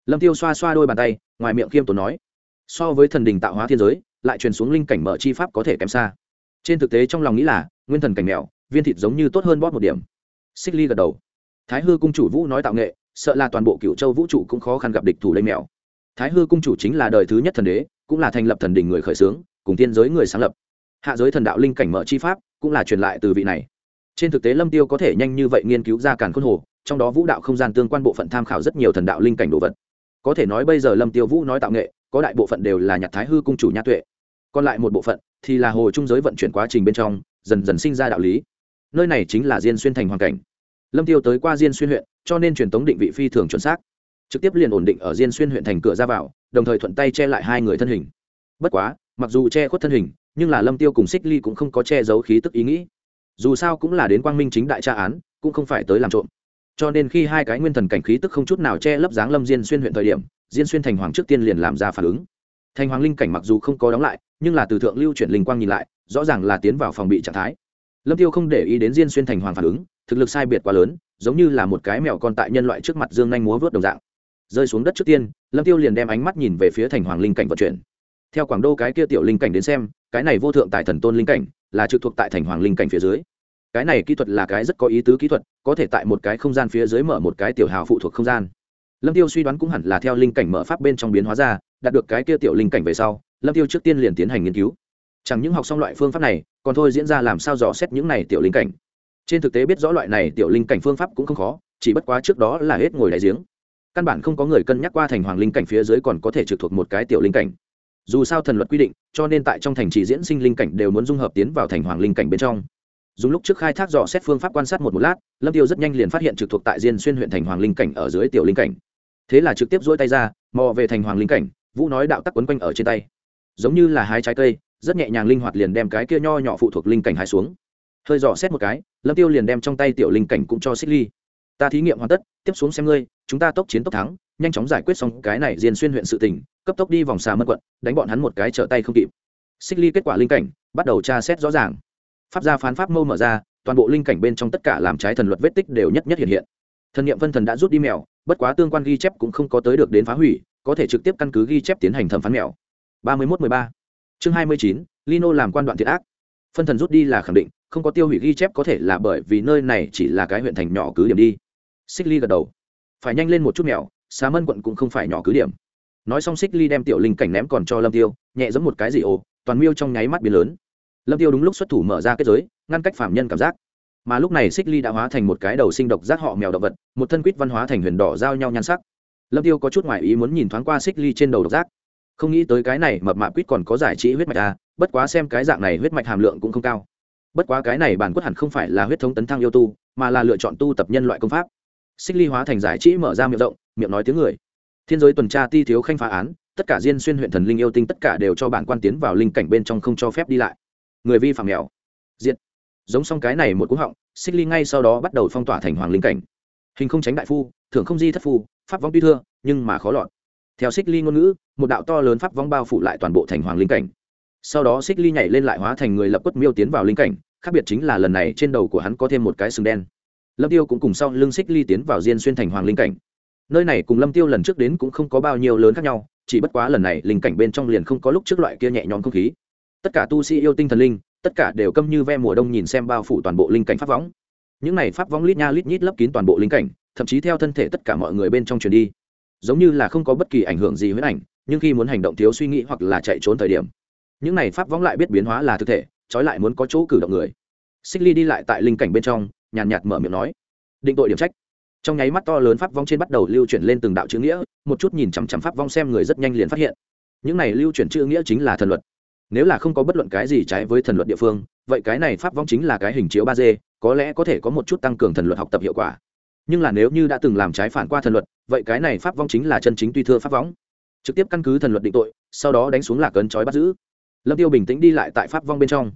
lâm tiêu xoa xoa đôi bàn tay, ngoài miệng khiêm tốn nói. So với thần đình tạo hóa thiên giới, lại truyền xuống linh cảnh mở chi pháp có thể kém xa. Trên thực tế trong lòng nghĩ là, nguyên thần cảnh mèo, viên thịt giống như tốt hơn bóp một điểm. Xích ly gật đầu. Thái hư cung chủ vũ nói tạo nghệ, sợ là toàn bộ cựu châu vũ trụ cũng khó khăn gặp địch thủ lây mèo. Thái hư cung chủ chính là đời thứ nhất thần đế, cũng là thành lập thần đình người khởi xướng cùng tiên giới người sáng lập. Hạ giới thần đạo linh cảnh mở chi pháp cũng là truyền lại từ vị này. Trên thực tế lâm tiêu có thể nhanh như vậy nghiên cứu ra càn khôn hồ, trong đó vũ đạo không gian tương quan bộ phận tham khảo rất nhiều thần đạo linh cảnh đồ vật. Có thể nói bây giờ lâm tiêu vũ nói tạo nghệ, có đại bộ phận đều là nhạc thái hư cung chủ nha tuệ. Còn lại một bộ phận thì là hồ trung giới vận chuyển quá trình bên trong, dần dần sinh ra đạo lý. Nơi này chính là diên xuyên thành hoàn cảnh. Lâm tiêu tới qua diên xuyên huyện, cho nên truyền tống định vị phi thường chuẩn xác. Trực tiếp liền ổn định ở diên xuyên huyện thành cửa ra vào, đồng thời thuận tay che lại hai người thân hình. Bất quá mặc dù che khuất thân hình, nhưng là lâm tiêu cùng xích ly cũng không có che giấu khí tức ý nghĩ. Dù sao cũng là đến quang minh chính đại tra án, cũng không phải tới làm trộm. Cho nên khi hai cái nguyên thần cảnh khí tức không chút nào che lấp dáng lâm diên xuyên huyện thời điểm, diên xuyên thành hoàng trước tiên liền làm ra phản ứng. Thành hoàng linh cảnh mặc dù không có đóng lại, nhưng là từ thượng lưu chuyển linh quang nhìn lại, rõ ràng là tiến vào phòng bị trạng thái. Lâm tiêu không để ý đến diên xuyên thành hoàng phản ứng, thực lực sai biệt quá lớn, giống như là một cái mèo con tại nhân loại trước mặt dương nhanh múa vớt đồng dạng. Rơi xuống đất trước tiên, lâm tiêu liền đem ánh mắt nhìn về phía thành hoàng linh cảnh vận chuyển theo quảng đô cái kia tiểu linh cảnh đến xem, cái này vô thượng tại thần tôn linh cảnh là trực thuộc tại thành hoàng linh cảnh phía dưới. Cái này kỹ thuật là cái rất có ý tứ kỹ thuật, có thể tại một cái không gian phía dưới mở một cái tiểu hào phụ thuộc không gian. Lâm tiêu suy đoán cũng hẳn là theo linh cảnh mở pháp bên trong biến hóa ra, đạt được cái kia tiểu linh cảnh về sau, lâm tiêu trước tiên liền tiến hành nghiên cứu. Chẳng những học xong loại phương pháp này, còn thôi diễn ra làm sao dò xét những này tiểu linh cảnh. Trên thực tế biết rõ loại này tiểu linh cảnh phương pháp cũng không khó, chỉ bất quá trước đó là hết ngồi đại giếng. Căn bản không có người cân nhắc qua thành hoàng linh cảnh phía dưới còn có thể trực thuộc một cái tiểu linh cảnh dù sao thần luật quy định, cho nên tại trong thành chỉ diễn sinh linh cảnh đều muốn dung hợp tiến vào thành hoàng linh cảnh bên trong. Dùng lúc trước khai thác dò xét phương pháp quan sát một một lát, lâm tiêu rất nhanh liền phát hiện trực thuộc tại diên xuyên huyện thành hoàng linh cảnh ở dưới tiểu linh cảnh. Thế là trực tiếp dỗi tay ra, mò về thành hoàng linh cảnh, vũ nói đạo tắc quấn quanh ở trên tay. Giống như là hai trái cây, rất nhẹ nhàng linh hoạt liền đem cái kia nho nhỏ phụ thuộc linh cảnh hai xuống. Hơi dò xét một cái, lâm tiêu liền đem trong tay tiểu linh cảnh cũng cho xích ly ta thí nghiệm hoàn tất, tiếp xuống xem ngươi, chúng ta tốc chiến tốc thắng, nhanh chóng giải quyết xong cái này diền xuyên huyện sự tỉnh cấp tốc đi vòng xà mân quận, đánh bọn hắn một cái trở tay không kịp. Xích ly kết quả linh cảnh, bắt đầu tra xét rõ ràng. Pháp gia phán pháp mâu mở ra, toàn bộ linh cảnh bên trong tất cả làm trái thần luật vết tích đều nhất nhất hiện hiện. Thần nghiệm phân thần đã rút đi mèo, bất quá tương quan ghi chép cũng không có tới được đến phá hủy, có thể trực tiếp căn cứ ghi chép tiến hành thẩm phán mèo. ba mươi mốt mười ba. Chương hai mươi chín, lino làm quan đoạn thiệt ác. Phân thần rút đi là khẳng định, không có tiêu hủy ghi chép có thể là bởi vì nơi này chỉ là cái huyện thành nhỏ cứ điểm đi xích ly gật đầu. Phải nhanh lên một chút mèo, xá mân quận cũng không phải nhỏ cứ điểm. Nói xong xích ly đem tiểu linh cảnh ném còn cho lâm tiêu, nhẹ giống một cái gì ồ, toàn miêu trong nháy mắt biến lớn. Lâm tiêu đúng lúc xuất thủ mở ra kết giới, ngăn cách phạm nhân cảm giác. Mà lúc này xích ly đã hóa thành một cái đầu sinh độc giác họ mèo động vật, một thân quýt văn hóa thành huyền đỏ giao nhau nhan sắc. Lâm tiêu có chút ngoại ý muốn nhìn thoáng qua xích ly trên đầu độc giác. Không nghĩ tới cái này mập mạp quýt còn có giải trí huyết mạch à bất quá xem cái dạng này huyết mạch hàm lượng cũng không cao. Bất quá cái này bản quất hẳn không phải là huyết thống tấn thăng yêu tu, mà là lựa chọn tu tập nhân loại công pháp xích ly hóa thành giải trí mở ra miệng rộng, miệng nói tiếng người. Thiên giới tuần tra ti thiếu khanh phá án, tất cả diên xuyên huyện thần linh yêu tinh tất cả đều cho bản quan tiến vào linh cảnh bên trong không cho phép đi lại. Người vi phạm nghèo. Diệt. Giống xong cái này một cú họng, xích ly ngay sau đó bắt đầu phong tỏa thành hoàng linh cảnh. Hình không tránh đại phu, thưởng không di thất phu, pháp vong tuy thưa, nhưng mà khó lọt. Theo xích ly ngôn ngữ, một đạo to lớn pháp vong bao phủ lại toàn bộ thành hoàng linh cảnh. Sau đó xích ly nhảy lên lại hóa thành người lập quất miêu tiến vào linh cảnh, khác biệt chính là lần này trên đầu của hắn có thêm một cái sừng đen lâm tiêu cũng cùng sau lưng xích ly tiến vào diên xuyên thành hoàng linh cảnh. Nơi này cùng lâm tiêu lần trước đến cũng không có bao nhiêu lớn khác nhau, chỉ bất quá lần này linh cảnh bên trong liền không có lúc trước loại kia nhẹ nhõm không khí. Tất cả tu sĩ yêu tinh thần linh, tất cả đều câm như ve mùa đông nhìn xem bao phủ toàn bộ linh cảnh pháp võng. Những này pháp võng lít nha lít nhít lấp kín toàn bộ linh cảnh, thậm chí theo thân thể tất cả mọi người bên trong truyền đi. Giống như là không có bất kỳ ảnh hưởng gì huyết ảnh, nhưng khi muốn hành động thiếu suy nghĩ hoặc là chạy trốn thời điểm, những này pháp võng lại biết biến hóa là thực thể, trói lại muốn có chỗ cử động người. Xích ly đi lại tại linh cảnh bên trong nhàn nhạt mở miệng nói. Định tội điểm trách. Trong nháy mắt to lớn pháp vong trên bắt đầu lưu chuyển lên từng đạo chữ nghĩa, một chút nhìn chằm chằm pháp vong xem người rất nhanh liền phát hiện. Những này lưu chuyển chữ nghĩa chính là thần luật. Nếu là không có bất luận cái gì trái với thần luật địa phương, vậy cái này pháp vong chính là cái hình chiếu ba d, có lẽ có thể có một chút tăng cường thần luật học tập hiệu quả. Nhưng là nếu như đã từng làm trái phản qua thần luật, vậy cái này pháp vong chính là chân chính tuy thưa pháp vong. Trực tiếp căn cứ thần luật định tội, sau đó đánh xuống lạc ấn trói bắt giữ. Lâm tiêu bình tĩnh đi lại tại pháp vong bên trong.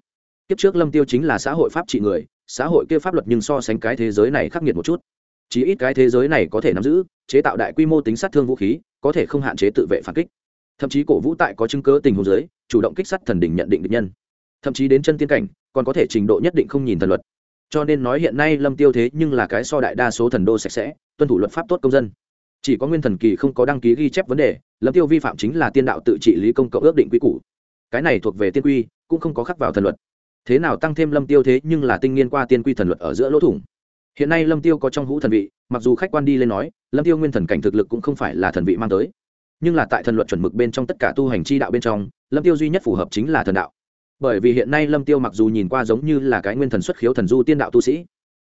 Kiếp trước lâm tiêu chính là xã hội pháp trị người xã hội kia pháp luật nhưng so sánh cái thế giới này khắc nghiệt một chút. Chỉ ít cái thế giới này có thể nắm giữ, chế tạo đại quy mô tính sát thương vũ khí, có thể không hạn chế tự vệ phản kích. Thậm chí cổ vũ tại có chứng cớ tình huống giới chủ động kích sát thần đỉnh nhận định địch nhân. Thậm chí đến chân tiên cảnh, còn có thể trình độ nhất định không nhìn thần luật. Cho nên nói hiện nay lâm tiêu thế nhưng là cái so đại đa số thần đô sạch sẽ, tuân thủ luật pháp tốt công dân. Chỉ có nguyên thần kỳ không có đăng ký ghi chép vấn đề, lâm tiêu vi phạm chính là tiên đạo tự trị lý công cộng ước định quy củ. Cái này thuộc về tiên quy, cũng không có khắc vào thần luật thế nào tăng thêm lâm tiêu thế nhưng là tinh nghiên qua tiên quy thần luật ở giữa lỗ thủng. Hiện nay lâm tiêu có trong hũ thần vị, mặc dù khách quan đi lên nói, lâm tiêu nguyên thần cảnh thực lực cũng không phải là thần vị mang tới. Nhưng là tại thần luật chuẩn mực bên trong tất cả tu hành chi đạo bên trong, lâm tiêu duy nhất phù hợp chính là thần đạo. Bởi vì hiện nay lâm tiêu mặc dù nhìn qua giống như là cái nguyên thần xuất khiếu thần du tiên đạo tu sĩ,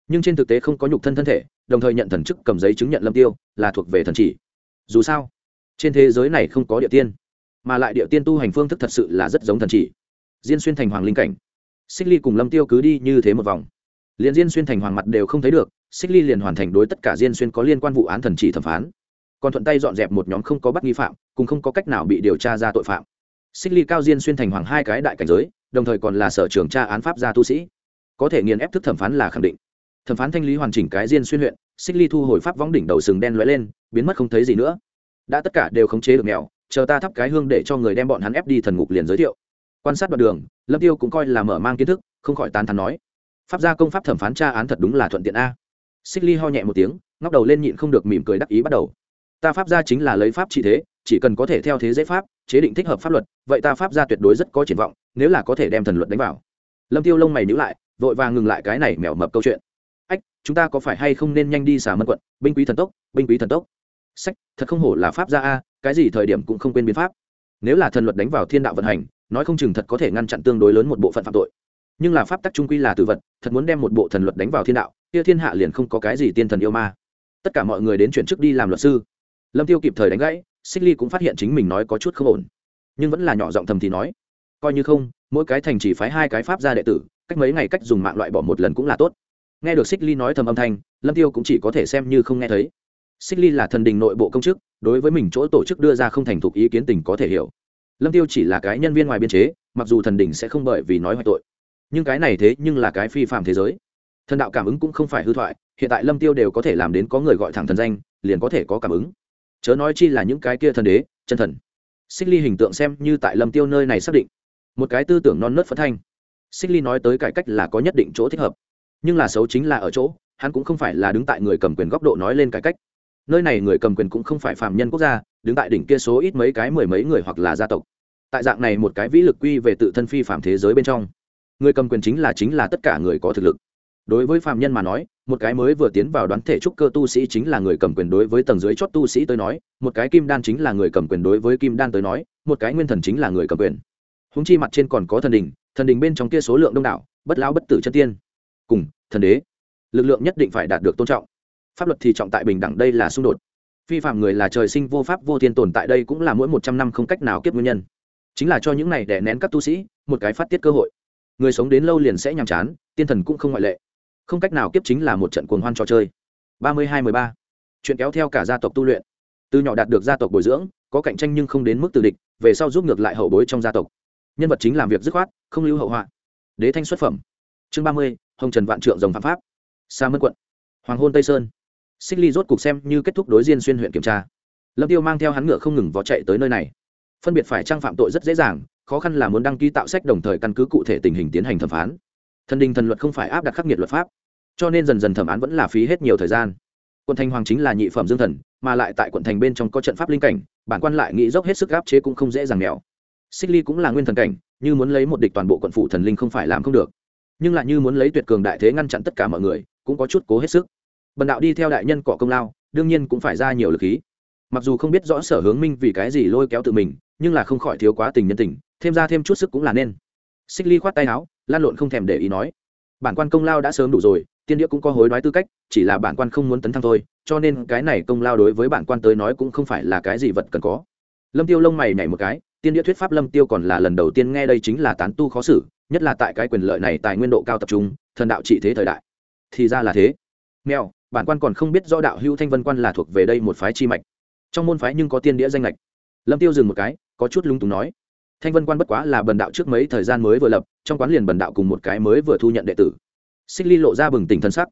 nhưng trên thực tế không có nhục thân thân thể, đồng thời nhận thần chức cầm giấy chứng nhận lâm tiêu là thuộc về thần chỉ. Dù sao, trên thế giới này không có địa tiên, mà lại địa tiên tu hành phương thức thật sự là rất giống thần chỉ. Diên xuyên thành hoàng linh cảnh xích ly cùng lâm tiêu cứ đi như thế một vòng. Liền diên xuyên thành hoàng mặt đều không thấy được, xích ly liền hoàn thành đối tất cả diên xuyên có liên quan vụ án thần chỉ thẩm phán. Còn thuận tay dọn dẹp một nhóm không có bắt nghi phạm, cùng không có cách nào bị điều tra ra tội phạm. Xích ly cao diên xuyên thành hoàng hai cái đại cảnh giới, đồng thời còn là sở trường tra án pháp gia tu sĩ. Có thể nghiền ép thức thẩm phán là khẳng định. Thẩm phán thanh lý hoàn chỉnh cái diên xuyên huyện, xích ly thu hồi pháp võng đỉnh đầu sừng đen lóe lên, biến mất không thấy gì nữa. Đã tất cả đều khống chế được mèo, chờ ta thắp cái hương để cho người đem bọn hắn ép đi thần ngục liền giới thiệu quan sát đoạn đường, lâm tiêu cũng coi là mở mang kiến thức, không khỏi tán thắn nói, pháp gia công pháp thẩm phán tra án thật đúng là thuận tiện a. Xích ly ho nhẹ một tiếng, ngóc đầu lên nhịn không được mỉm cười đắc ý bắt đầu. Ta pháp gia chính là lấy pháp trị thế, chỉ cần có thể theo thế giới pháp, chế định thích hợp pháp luật, vậy ta pháp gia tuyệt đối rất có triển vọng, nếu là có thể đem thần luật đánh vào. Lâm tiêu lông mày nhíu lại, vội vàng ngừng lại cái này mèo mập câu chuyện. Ách, chúng ta có phải hay không nên nhanh đi xả mân quận, binh quý thần tốc, binh quý thần tốc? Sách thật không hổ là pháp gia a, cái gì thời điểm cũng không quên biến pháp. Nếu là thần luật đánh vào thiên đạo vận hành nói không chừng thật có thể ngăn chặn tương đối lớn một bộ phận phạm tội. Nhưng là pháp tắc trung quy là tử vật, thật muốn đem một bộ thần luật đánh vào thiên đạo, kia thiên hạ liền không có cái gì tiên thần yêu ma. Tất cả mọi người đến chuyển chức đi làm luật sư. Lâm tiêu kịp thời đánh gãy, xích ly cũng phát hiện chính mình nói có chút không ổn. Nhưng vẫn là nhỏ giọng thầm thì nói, coi như không, mỗi cái thành chỉ phái hai cái pháp ra đệ tử, cách mấy ngày cách dùng mạng loại bỏ một lần cũng là tốt. Nghe được xích ly nói thầm âm thanh, lâm tiêu cũng chỉ có thể xem như không nghe thấy. Xích ly là thần đình nội bộ công chức, đối với mình chỗ tổ chức đưa ra không thành thục ý kiến tình có thể hiểu lâm tiêu chỉ là cái nhân viên ngoài biên chế, mặc dù thần đỉnh sẽ không bởi vì nói hoại tội. Nhưng cái này thế nhưng là cái phi phạm thế giới. Thần đạo cảm ứng cũng không phải hư thoại, hiện tại lâm tiêu đều có thể làm đến có người gọi thẳng thần danh, liền có thể có cảm ứng. Chớ nói chi là những cái kia thần đế, chân thần. Xích ly hình tượng xem như tại lâm tiêu nơi này xác định. Một cái tư tưởng non nớt phất thanh. Xích ly nói tới cải cách là có nhất định chỗ thích hợp. Nhưng là xấu chính là ở chỗ, hắn cũng không phải là đứng tại người cầm quyền góc độ nói lên cải cách nơi này người cầm quyền cũng không phải phạm nhân quốc gia, đứng tại đỉnh kia số ít mấy cái mười mấy người hoặc là gia tộc. Tại dạng này một cái vĩ lực quy về tự thân phi phạm thế giới bên trong, người cầm quyền chính là chính là tất cả người có thực lực. Đối với phạm nhân mà nói, một cái mới vừa tiến vào đoán thể trúc cơ tu sĩ chính là người cầm quyền đối với tầng dưới chót tu sĩ tới nói, một cái kim đan chính là người cầm quyền đối với kim đan tới nói, một cái nguyên thần chính là người cầm quyền. Húng chi mặt trên còn có thần đình thần đình bên trong kia số lượng đông đảo, bất lão bất tử chân tiên. Cùng, thần đế, lực lượng nhất định phải đạt được tôn trọng pháp luật thì trọng tại bình đẳng đây là xung đột. Phi phạm người là trời sinh vô pháp vô thiên tồn tại đây cũng là mỗi một trăm năm không cách nào kiếp nguyên nhân. Chính là cho những này để nén các tu sĩ một cái phát tiết cơ hội. Người sống đến lâu liền sẽ nhàm chán, tiên thần cũng không ngoại lệ. Không cách nào kiếp chính là một trận cuồng hoan trò chơi. Ba mươi hai mười ba. Chuyện kéo theo cả gia tộc tu luyện. Từ nhỏ đạt được gia tộc bồi dưỡng, có cạnh tranh nhưng không đến mức từ địch, về sau giúp ngược lại hậu bối trong gia tộc. Nhân vật chính làm việc dứt khoát, không lưu hậu họa. Đế thanh xuất phẩm. Chương ba mươi, hồng trần vạn trượng dòng phạm pháp. Sa mân quận. Hoàng hôn tây sơn xích ly rốt cục xem như kết thúc đối diên xuyên huyện kiểm tra. Lâm tiêu mang theo hắn ngựa không ngừng vó chạy tới nơi này. Phân biệt phải trang phạm tội rất dễ dàng, khó khăn là muốn đăng ký tạo sách đồng thời căn cứ cụ thể tình hình tiến hành thẩm phán. Thần đình thần luật không phải áp đặt khắc nghiệt luật pháp, cho nên dần dần thẩm án vẫn là phí hết nhiều thời gian. Quận thành hoàng chính là nhị phẩm dương thần, mà lại tại quận thành bên trong có trận pháp linh cảnh, bản quan lại nghĩ dốc hết sức gáp chế cũng không dễ dàng nghèo. xích ly cũng là nguyên thần cảnh, như muốn lấy một địch toàn bộ quận phủ thần linh không phải làm không được. Nhưng lại như muốn lấy tuyệt cường đại thế ngăn chặn tất cả mọi người, cũng có chút cố hết sức bần đạo đi theo đại nhân cọ công lao, đương nhiên cũng phải ra nhiều lực khí. Mặc dù không biết rõ sở hướng minh vì cái gì lôi kéo tự mình, nhưng là không khỏi thiếu quá tình nhân tình, thêm ra thêm chút sức cũng là nên. Xích ly khoát tay áo, lan lộn không thèm để ý nói, bản quan công lao đã sớm đủ rồi, tiên địa cũng có hối đoái tư cách, chỉ là bản quan không muốn tấn thăng thôi, cho nên cái này công lao đối với bản quan tới nói cũng không phải là cái gì vật cần có. Lâm tiêu lông mày nhảy một cái, tiên địa thuyết pháp lâm tiêu còn là lần đầu tiên nghe đây chính là tán tu khó xử, nhất là tại cái quyền lợi này tài nguyên độ cao tập trung, thần đạo trị thế thời đại. Thì ra là thế. Mèo bản quan còn không biết rõ đạo hữu thanh vân quan là thuộc về đây một phái chi mạch. Trong môn phái nhưng có tiên đĩa danh lệch lâm tiêu dừng một cái, có chút lung túng nói, thanh vân quan bất quá là bần đạo trước mấy thời gian mới vừa lập, trong quán liền bần đạo cùng một cái mới vừa thu nhận đệ tử. Xích ly lộ ra bừng tỉnh thân sắc.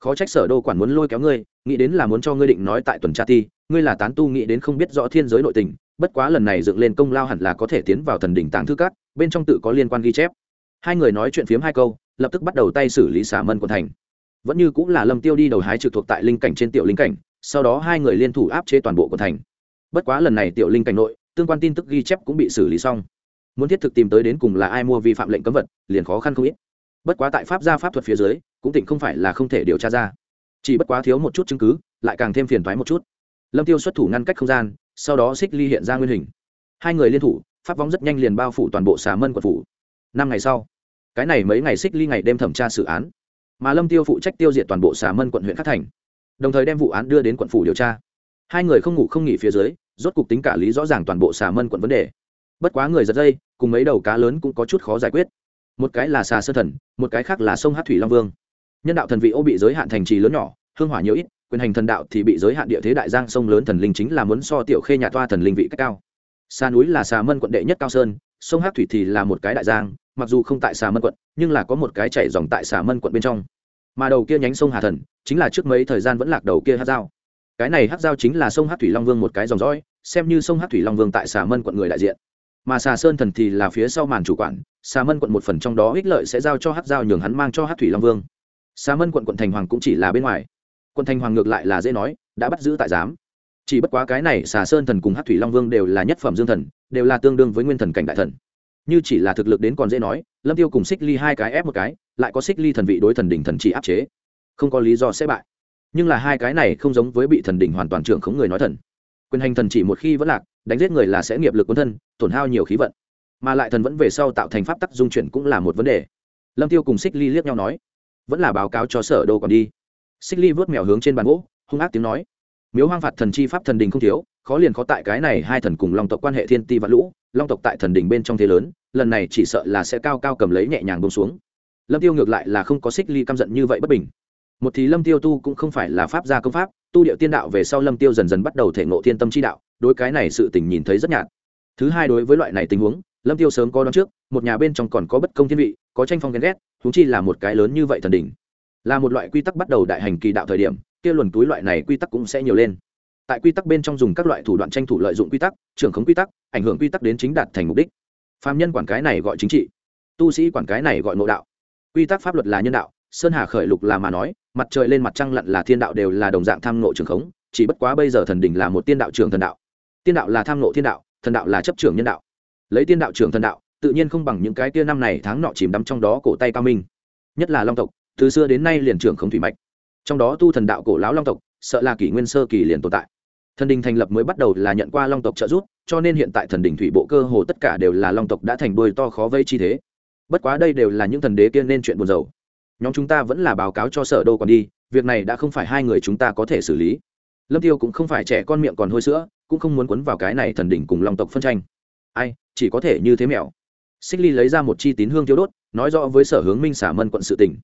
Khó trách sở đô quản muốn lôi kéo ngươi, nghĩ đến là muốn cho ngươi định nói tại tuần tra ti, ngươi là tán tu nghĩ đến không biết rõ thiên giới nội tình, bất quá lần này dựng lên công lao hẳn là có thể tiến vào thần đỉnh tàng thư cát bên trong tự có liên quan ghi chép. Hai người nói chuyện phiếm hai câu, lập tức bắt đầu tay xử lý xả mân quận thành vẫn như cũng là lâm tiêu đi đầu hái trực thuộc tại linh cảnh trên tiểu linh cảnh, sau đó hai người liên thủ áp chế toàn bộ của thành. Bất quá lần này tiểu linh cảnh nội, tương quan tin tức ghi chép cũng bị xử lý xong. Muốn thiết thực tìm tới đến cùng là ai mua vi phạm lệnh cấm vật, liền khó khăn không ít. Bất quá tại pháp gia pháp thuật phía dưới, cũng tỉnh không phải là không thể điều tra ra. Chỉ bất quá thiếu một chút chứng cứ, lại càng thêm phiền thoái một chút. Lâm tiêu xuất thủ ngăn cách không gian, sau đó xích ly hiện ra nguyên hình. Hai người liên thủ, pháp vong rất nhanh liền bao phủ toàn bộ xà mân quận phủ. Năm ngày sau, cái này mấy ngày xích ly ngày đêm thẩm tra xử án mà lâm tiêu phụ trách tiêu diệt toàn bộ xà mân quận huyện khắc thành đồng thời đem vụ án đưa đến quận phủ điều tra hai người không ngủ không nghỉ phía dưới rốt cục tính cả lý rõ ràng toàn bộ xà mân quận vấn đề bất quá người giật dây cùng mấy đầu cá lớn cũng có chút khó giải quyết một cái là xà sơ thần một cái khác là sông hát thủy long vương nhân đạo thần vị ô bị giới hạn thành trì lớn nhỏ hương hỏa nhiều ít quyền hành thần đạo thì bị giới hạn địa thế đại giang sông lớn thần linh chính là muốn so tiểu khê nhà toa thần linh vị cách cao xa núi là xà mân quận đệ nhất cao sơn sông hát thủy thì là một cái đại giang mặc dù không tại xà mân quận, nhưng là có một cái chảy dòng tại xà mân quận bên trong. Mà đầu kia nhánh sông hà thần, chính là trước mấy thời gian vẫn lạc đầu kia hát dao. Cái này hát dao chính là sông hát thủy long vương một cái dòng dõi, xem như sông hát thủy long vương tại xà mân quận người đại diện. Mà xà sơn thần thì là phía sau màn chủ quản, xà mân quận một phần trong đó ích lợi sẽ giao cho hát dao nhường hắn mang cho hát thủy long vương. Xà mân quận quận thành hoàng cũng chỉ là bên ngoài. Quận thành hoàng ngược lại là dễ nói, đã bắt giữ tại giám. Chỉ bất quá cái này xà sơn thần cùng hát thủy long vương đều là nhất phẩm dương thần, đều là tương đương với nguyên thần cảnh đại thần như chỉ là thực lực đến còn dễ nói, lâm tiêu cùng xích ly hai cái ép một cái, lại có xích ly thần vị đối thần đỉnh thần chỉ áp chế. Không có lý do sẽ bại. Nhưng là hai cái này không giống với bị thần đỉnh hoàn toàn trưởng khống người nói thần. Quyền hành thần chỉ một khi vẫn lạc, đánh giết người là sẽ nghiệp lực quân thân, tổn hao nhiều khí vận. Mà lại thần vẫn về sau tạo thành pháp tắc dung chuyển cũng là một vấn đề. Lâm tiêu cùng xích ly liếc nhau nói, vẫn là báo cáo cho sở đô còn đi. Xích ly vớt mèo hướng trên bàn gỗ, hung ác tiếng nói, miếu hoang phạt thần chi pháp thần đình không thiếu, khó liền khó tại cái này hai thần cùng long tộc quan hệ thiên ti và lũ, long tộc tại thần đình bên trong thế lớn lần này chỉ sợ là sẽ cao cao cầm lấy nhẹ nhàng bông xuống. Lâm tiêu ngược lại là không có xích ly căm giận như vậy bất bình. Một thì lâm tiêu tu cũng không phải là pháp gia công pháp, tu điệu tiên đạo về sau lâm tiêu dần dần bắt đầu thể ngộ thiên tâm chi đạo, đối cái này sự tình nhìn thấy rất nhạt. Thứ hai đối với loại này tình huống, lâm tiêu sớm có đón trước, một nhà bên trong còn có bất công thiên vị, có tranh phong ghen ghét thúng chi là một cái lớn như vậy thần đỉnh. Là một loại quy tắc bắt đầu đại hành kỳ đạo thời điểm, kia luồn túi loại này quy tắc cũng sẽ nhiều lên. Tại quy tắc bên trong dùng các loại thủ đoạn tranh thủ lợi dụng quy tắc, trưởng khống quy tắc, ảnh hưởng quy tắc đến chính đạt thành mục đích phạm nhân quản cái này gọi chính trị, tu sĩ quản cái này gọi ngộ đạo. Quy tắc pháp luật là nhân đạo, sơn hà khởi lục là mà nói, mặt trời lên mặt trăng lặn là thiên đạo đều là đồng dạng tham ngộ trường khống, chỉ bất quá bây giờ thần đình là một tiên đạo trường thần đạo. Tiên đạo là tham ngộ thiên đạo, thần đạo là chấp trưởng nhân đạo. Lấy tiên đạo trường thần đạo, tự nhiên không bằng những cái tia năm này tháng nọ chìm đắm trong đó cổ tay cao minh. Nhất là long tộc, từ xưa đến nay liền trưởng khống thủy mạch. Trong đó tu thần đạo cổ lão long tộc, sợ là kỷ nguyên sơ kỳ liền tồn tại thần đình thành lập mới bắt đầu là nhận qua long tộc trợ giúp, cho nên hiện tại thần đình thủy bộ cơ hồ tất cả đều là long tộc đã thành đuôi to khó vây chi thế. Bất quá đây đều là những thần đế kia nên chuyện buồn rầu. Nhóm chúng ta vẫn là báo cáo cho sở đô còn đi, việc này đã không phải hai người chúng ta có thể xử lý. Lâm tiêu cũng không phải trẻ con miệng còn hôi sữa, cũng không muốn quấn vào cái này thần đỉnh cùng long tộc phân tranh. Ai, chỉ có thể như thế mẹo. xích ly lấy ra một chi tín hương tiêu đốt, nói rõ với sở hướng minh xả mân quận sự tỉnh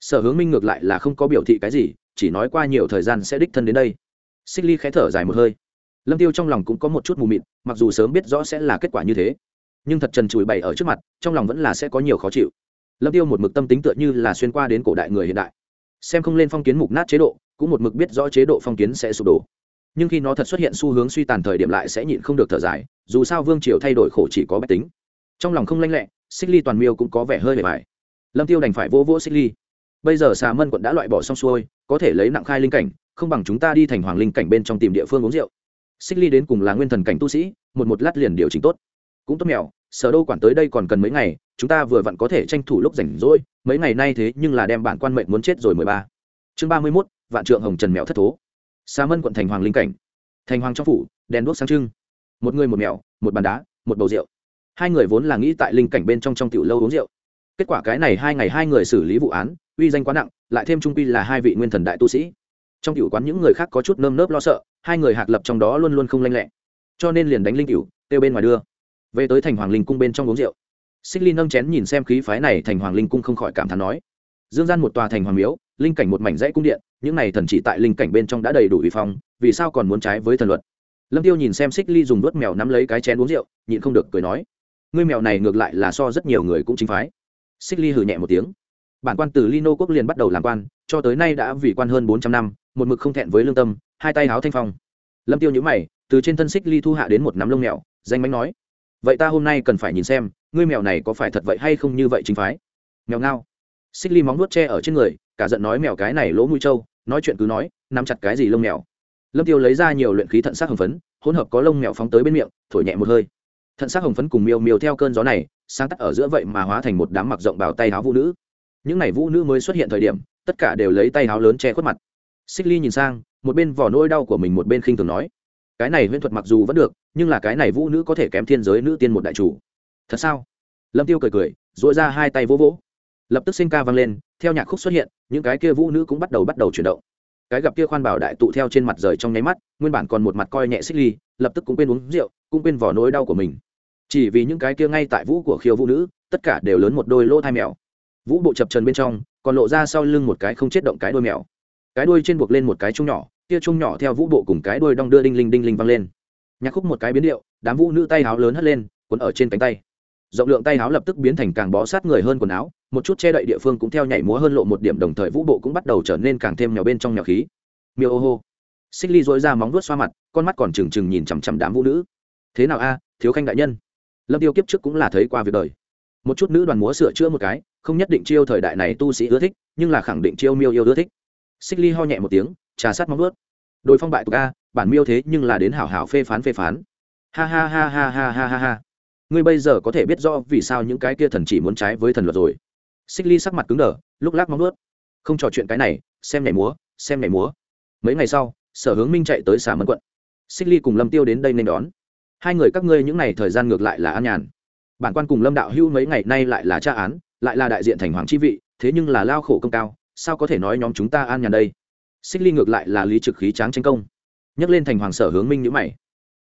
sở hướng minh ngược lại là không có biểu thị cái gì, chỉ nói qua nhiều thời gian sẽ đích thân đến đây xích ly khẽ thở dài một hơi. Lâm tiêu trong lòng cũng có một chút mù mịt, mặc dù sớm biết rõ sẽ là kết quả như thế, nhưng thật trần chùi bày ở trước mặt, trong lòng vẫn là sẽ có nhiều khó chịu. Lâm tiêu một mực tâm tính tựa như là xuyên qua đến cổ đại người hiện đại. Xem không lên phong kiến mục nát chế độ, cũng một mực biết rõ chế độ phong kiến sẽ sụp đổ. Nhưng khi nó thật xuất hiện xu hướng suy tàn thời điểm lại sẽ nhịn không được thở dài, dù sao vương triều thay đổi khổ chỉ có bách tính. Trong lòng không lanh lẹ, xích ly toàn miêu cũng có vẻ hơi bề bài. Lâm tiêu đành phải vỗ vỗ xích ly. Bây giờ xà mân quận đã loại bỏ xong xuôi, có thể lấy nặng khai linh cảnh không bằng chúng ta đi thành hoàng linh cảnh bên trong tìm địa phương uống rượu. Xích ly đến cùng là nguyên thần cảnh tu sĩ, một một lát liền điều chỉnh tốt. Cũng tốt mèo, sở đô quản tới đây còn cần mấy ngày, chúng ta vừa vặn có thể tranh thủ lúc rảnh rỗi, mấy ngày nay thế nhưng là đem bản quan mệnh muốn chết rồi mười ba. Chương ba mươi mốt, vạn trượng hồng trần mèo thất thố. Xa mân quận thành hoàng linh cảnh. Thành hoàng trong phủ, đèn đuốc sáng trưng. Một người một mèo, một bàn đá, một bầu rượu. Hai người vốn là nghĩ tại linh cảnh bên trong trong tiểu lâu uống rượu. Kết quả cái này hai ngày hai người xử lý vụ án, uy danh quá nặng, lại thêm trung quy là hai vị nguyên thần đại tu sĩ trong tiểu quán những người khác có chút nơm nớp lo sợ, hai người hạc lập trong đó luôn luôn không lanh lẹ. Cho nên liền đánh linh tiểu kêu bên ngoài đưa. Về tới thành hoàng linh cung bên trong uống rượu. Xích ly nâng chén nhìn xem khí phái này, thành hoàng linh cung không khỏi cảm thán nói. Dương gian một tòa thành hoàng miếu, linh cảnh một mảnh dãy cung điện, những này thần chỉ tại linh cảnh bên trong đã đầy đủ uy phong, vì sao còn muốn trái với thần luật? Lâm tiêu nhìn xem xích ly dùng đuốt mèo nắm lấy cái chén uống rượu, nhịn không được cười nói. Ngươi mèo này ngược lại là so rất nhiều người cũng chính phái. Xích ly hừ nhẹ một tiếng. Bản quan từ lino quốc liền bắt đầu làm quan, cho tới nay đã vì quan hơn bốn trăm năm một mực không thẹn với lương tâm, hai tay háo thanh phong. Lâm tiêu nhữ mày, từ trên thân xích ly thu hạ đến một nắm lông mèo, danh bánh nói, vậy ta hôm nay cần phải nhìn xem, ngươi mèo này có phải thật vậy hay không như vậy chính phái? Mèo ngao. Xích ly móng nuốt tre ở trên người, cả giận nói mèo cái này lỗ mũi trâu, nói chuyện cứ nói, nắm chặt cái gì lông mèo. Lâm tiêu lấy ra nhiều luyện khí thận sắc hồng phấn, hỗn hợp có lông mèo phóng tới bên miệng, thổi nhẹ một hơi. Thận sắc hồng phấn cùng miêu miêu theo cơn gió này, sáng tắt ở giữa vậy mà hóa thành một đám mặc rộng bào tay áo vũ nữ. Những này vũ nữ mới xuất hiện thời điểm, tất cả đều lấy tay áo lớn che khuất mặt xích ly nhìn sang, một bên vỏ nỗi đau của mình một bên khinh thường nói, cái này huyễn thuật mặc dù vẫn được, nhưng là cái này vũ nữ có thể kém thiên giới nữ tiên một đại chủ. Thật sao? Lâm tiêu cười cười dội ra hai tay vỗ vỗ. Lập tức sinh ca vang lên, theo nhạc khúc xuất hiện, những cái kia vũ nữ cũng bắt đầu bắt đầu chuyển động. Cái gặp kia khoan bảo đại tụ theo trên mặt rời trong nháy mắt, nguyên bản còn một mặt coi nhẹ xích ly, lập tức cũng quên uống rượu, cũng quên vỏ nỗi đau của mình. Chỉ vì những cái kia ngay tại vũ của khiêu vũ nữ, tất cả đều lớn một đôi lỗ thai mèo. Vũ bộ chập trần bên trong, còn lộ ra sau lưng một cái không chết động cái đôi mèo cái đuôi trên buộc lên một cái chung nhỏ, kia chung nhỏ theo vũ bộ cùng cái đuôi đong đưa đinh linh đinh linh văng lên. Nhạc khúc một cái biến điệu, đám vũ nữ tay áo lớn hất lên quấn ở trên cánh tay. Rộng lượng tay áo lập tức biến thành càng bó sát người hơn quần áo, một chút che đậy địa phương cũng theo nhảy múa hơn lộ một điểm đồng thời vũ bộ cũng bắt đầu trở nên càng thêm nhỏ bên trong nhỏ khí. Miêu ô hô. Xích ly dối ra móng vuốt xoa mặt, con mắt còn trừng trừng nhìn chằm chằm đám vũ nữ. Thế nào a, thiếu khanh đại nhân? Lâm tiêu kiếp trước cũng là thấy qua việc đời. Một chút nữ đoàn múa sửa chữa một cái, không nhất định chiêu thời đại này tu sĩ ưa thích, nhưng là khẳng định chiêu miêu yêu ưa thích xích ly ho nhẹ một tiếng, trà sát móng ướt đôi phong bại tục a, bản miêu thế nhưng là đến hảo hảo phê phán phê phán. Ha ha ha ha ha ha ha ha. Ngươi bây giờ có thể biết rõ vì sao những cái kia thần chỉ muốn trái với thần luật rồi. Xích ly sắc mặt cứng đờ, lúc lắc móng nuốt không trò chuyện cái này, xem nhảy múa, xem nhảy múa. Mấy ngày sau, sở hướng minh chạy tới xà mân quận. Xích ly cùng lâm tiêu đến đây nên đón. Hai người các ngươi những ngày thời gian ngược lại là an nhàn. Bản quan cùng lâm đạo hưu mấy ngày nay lại là tra án, lại là đại diện thành hoàng chi vị, thế nhưng là lao khổ công cao sao có thể nói nhóm chúng ta an nhàn đây? Xích ly ngược lại là lý trực khí tráng tranh công. Nhắc lên thành hoàng sở hướng minh nhữ mày.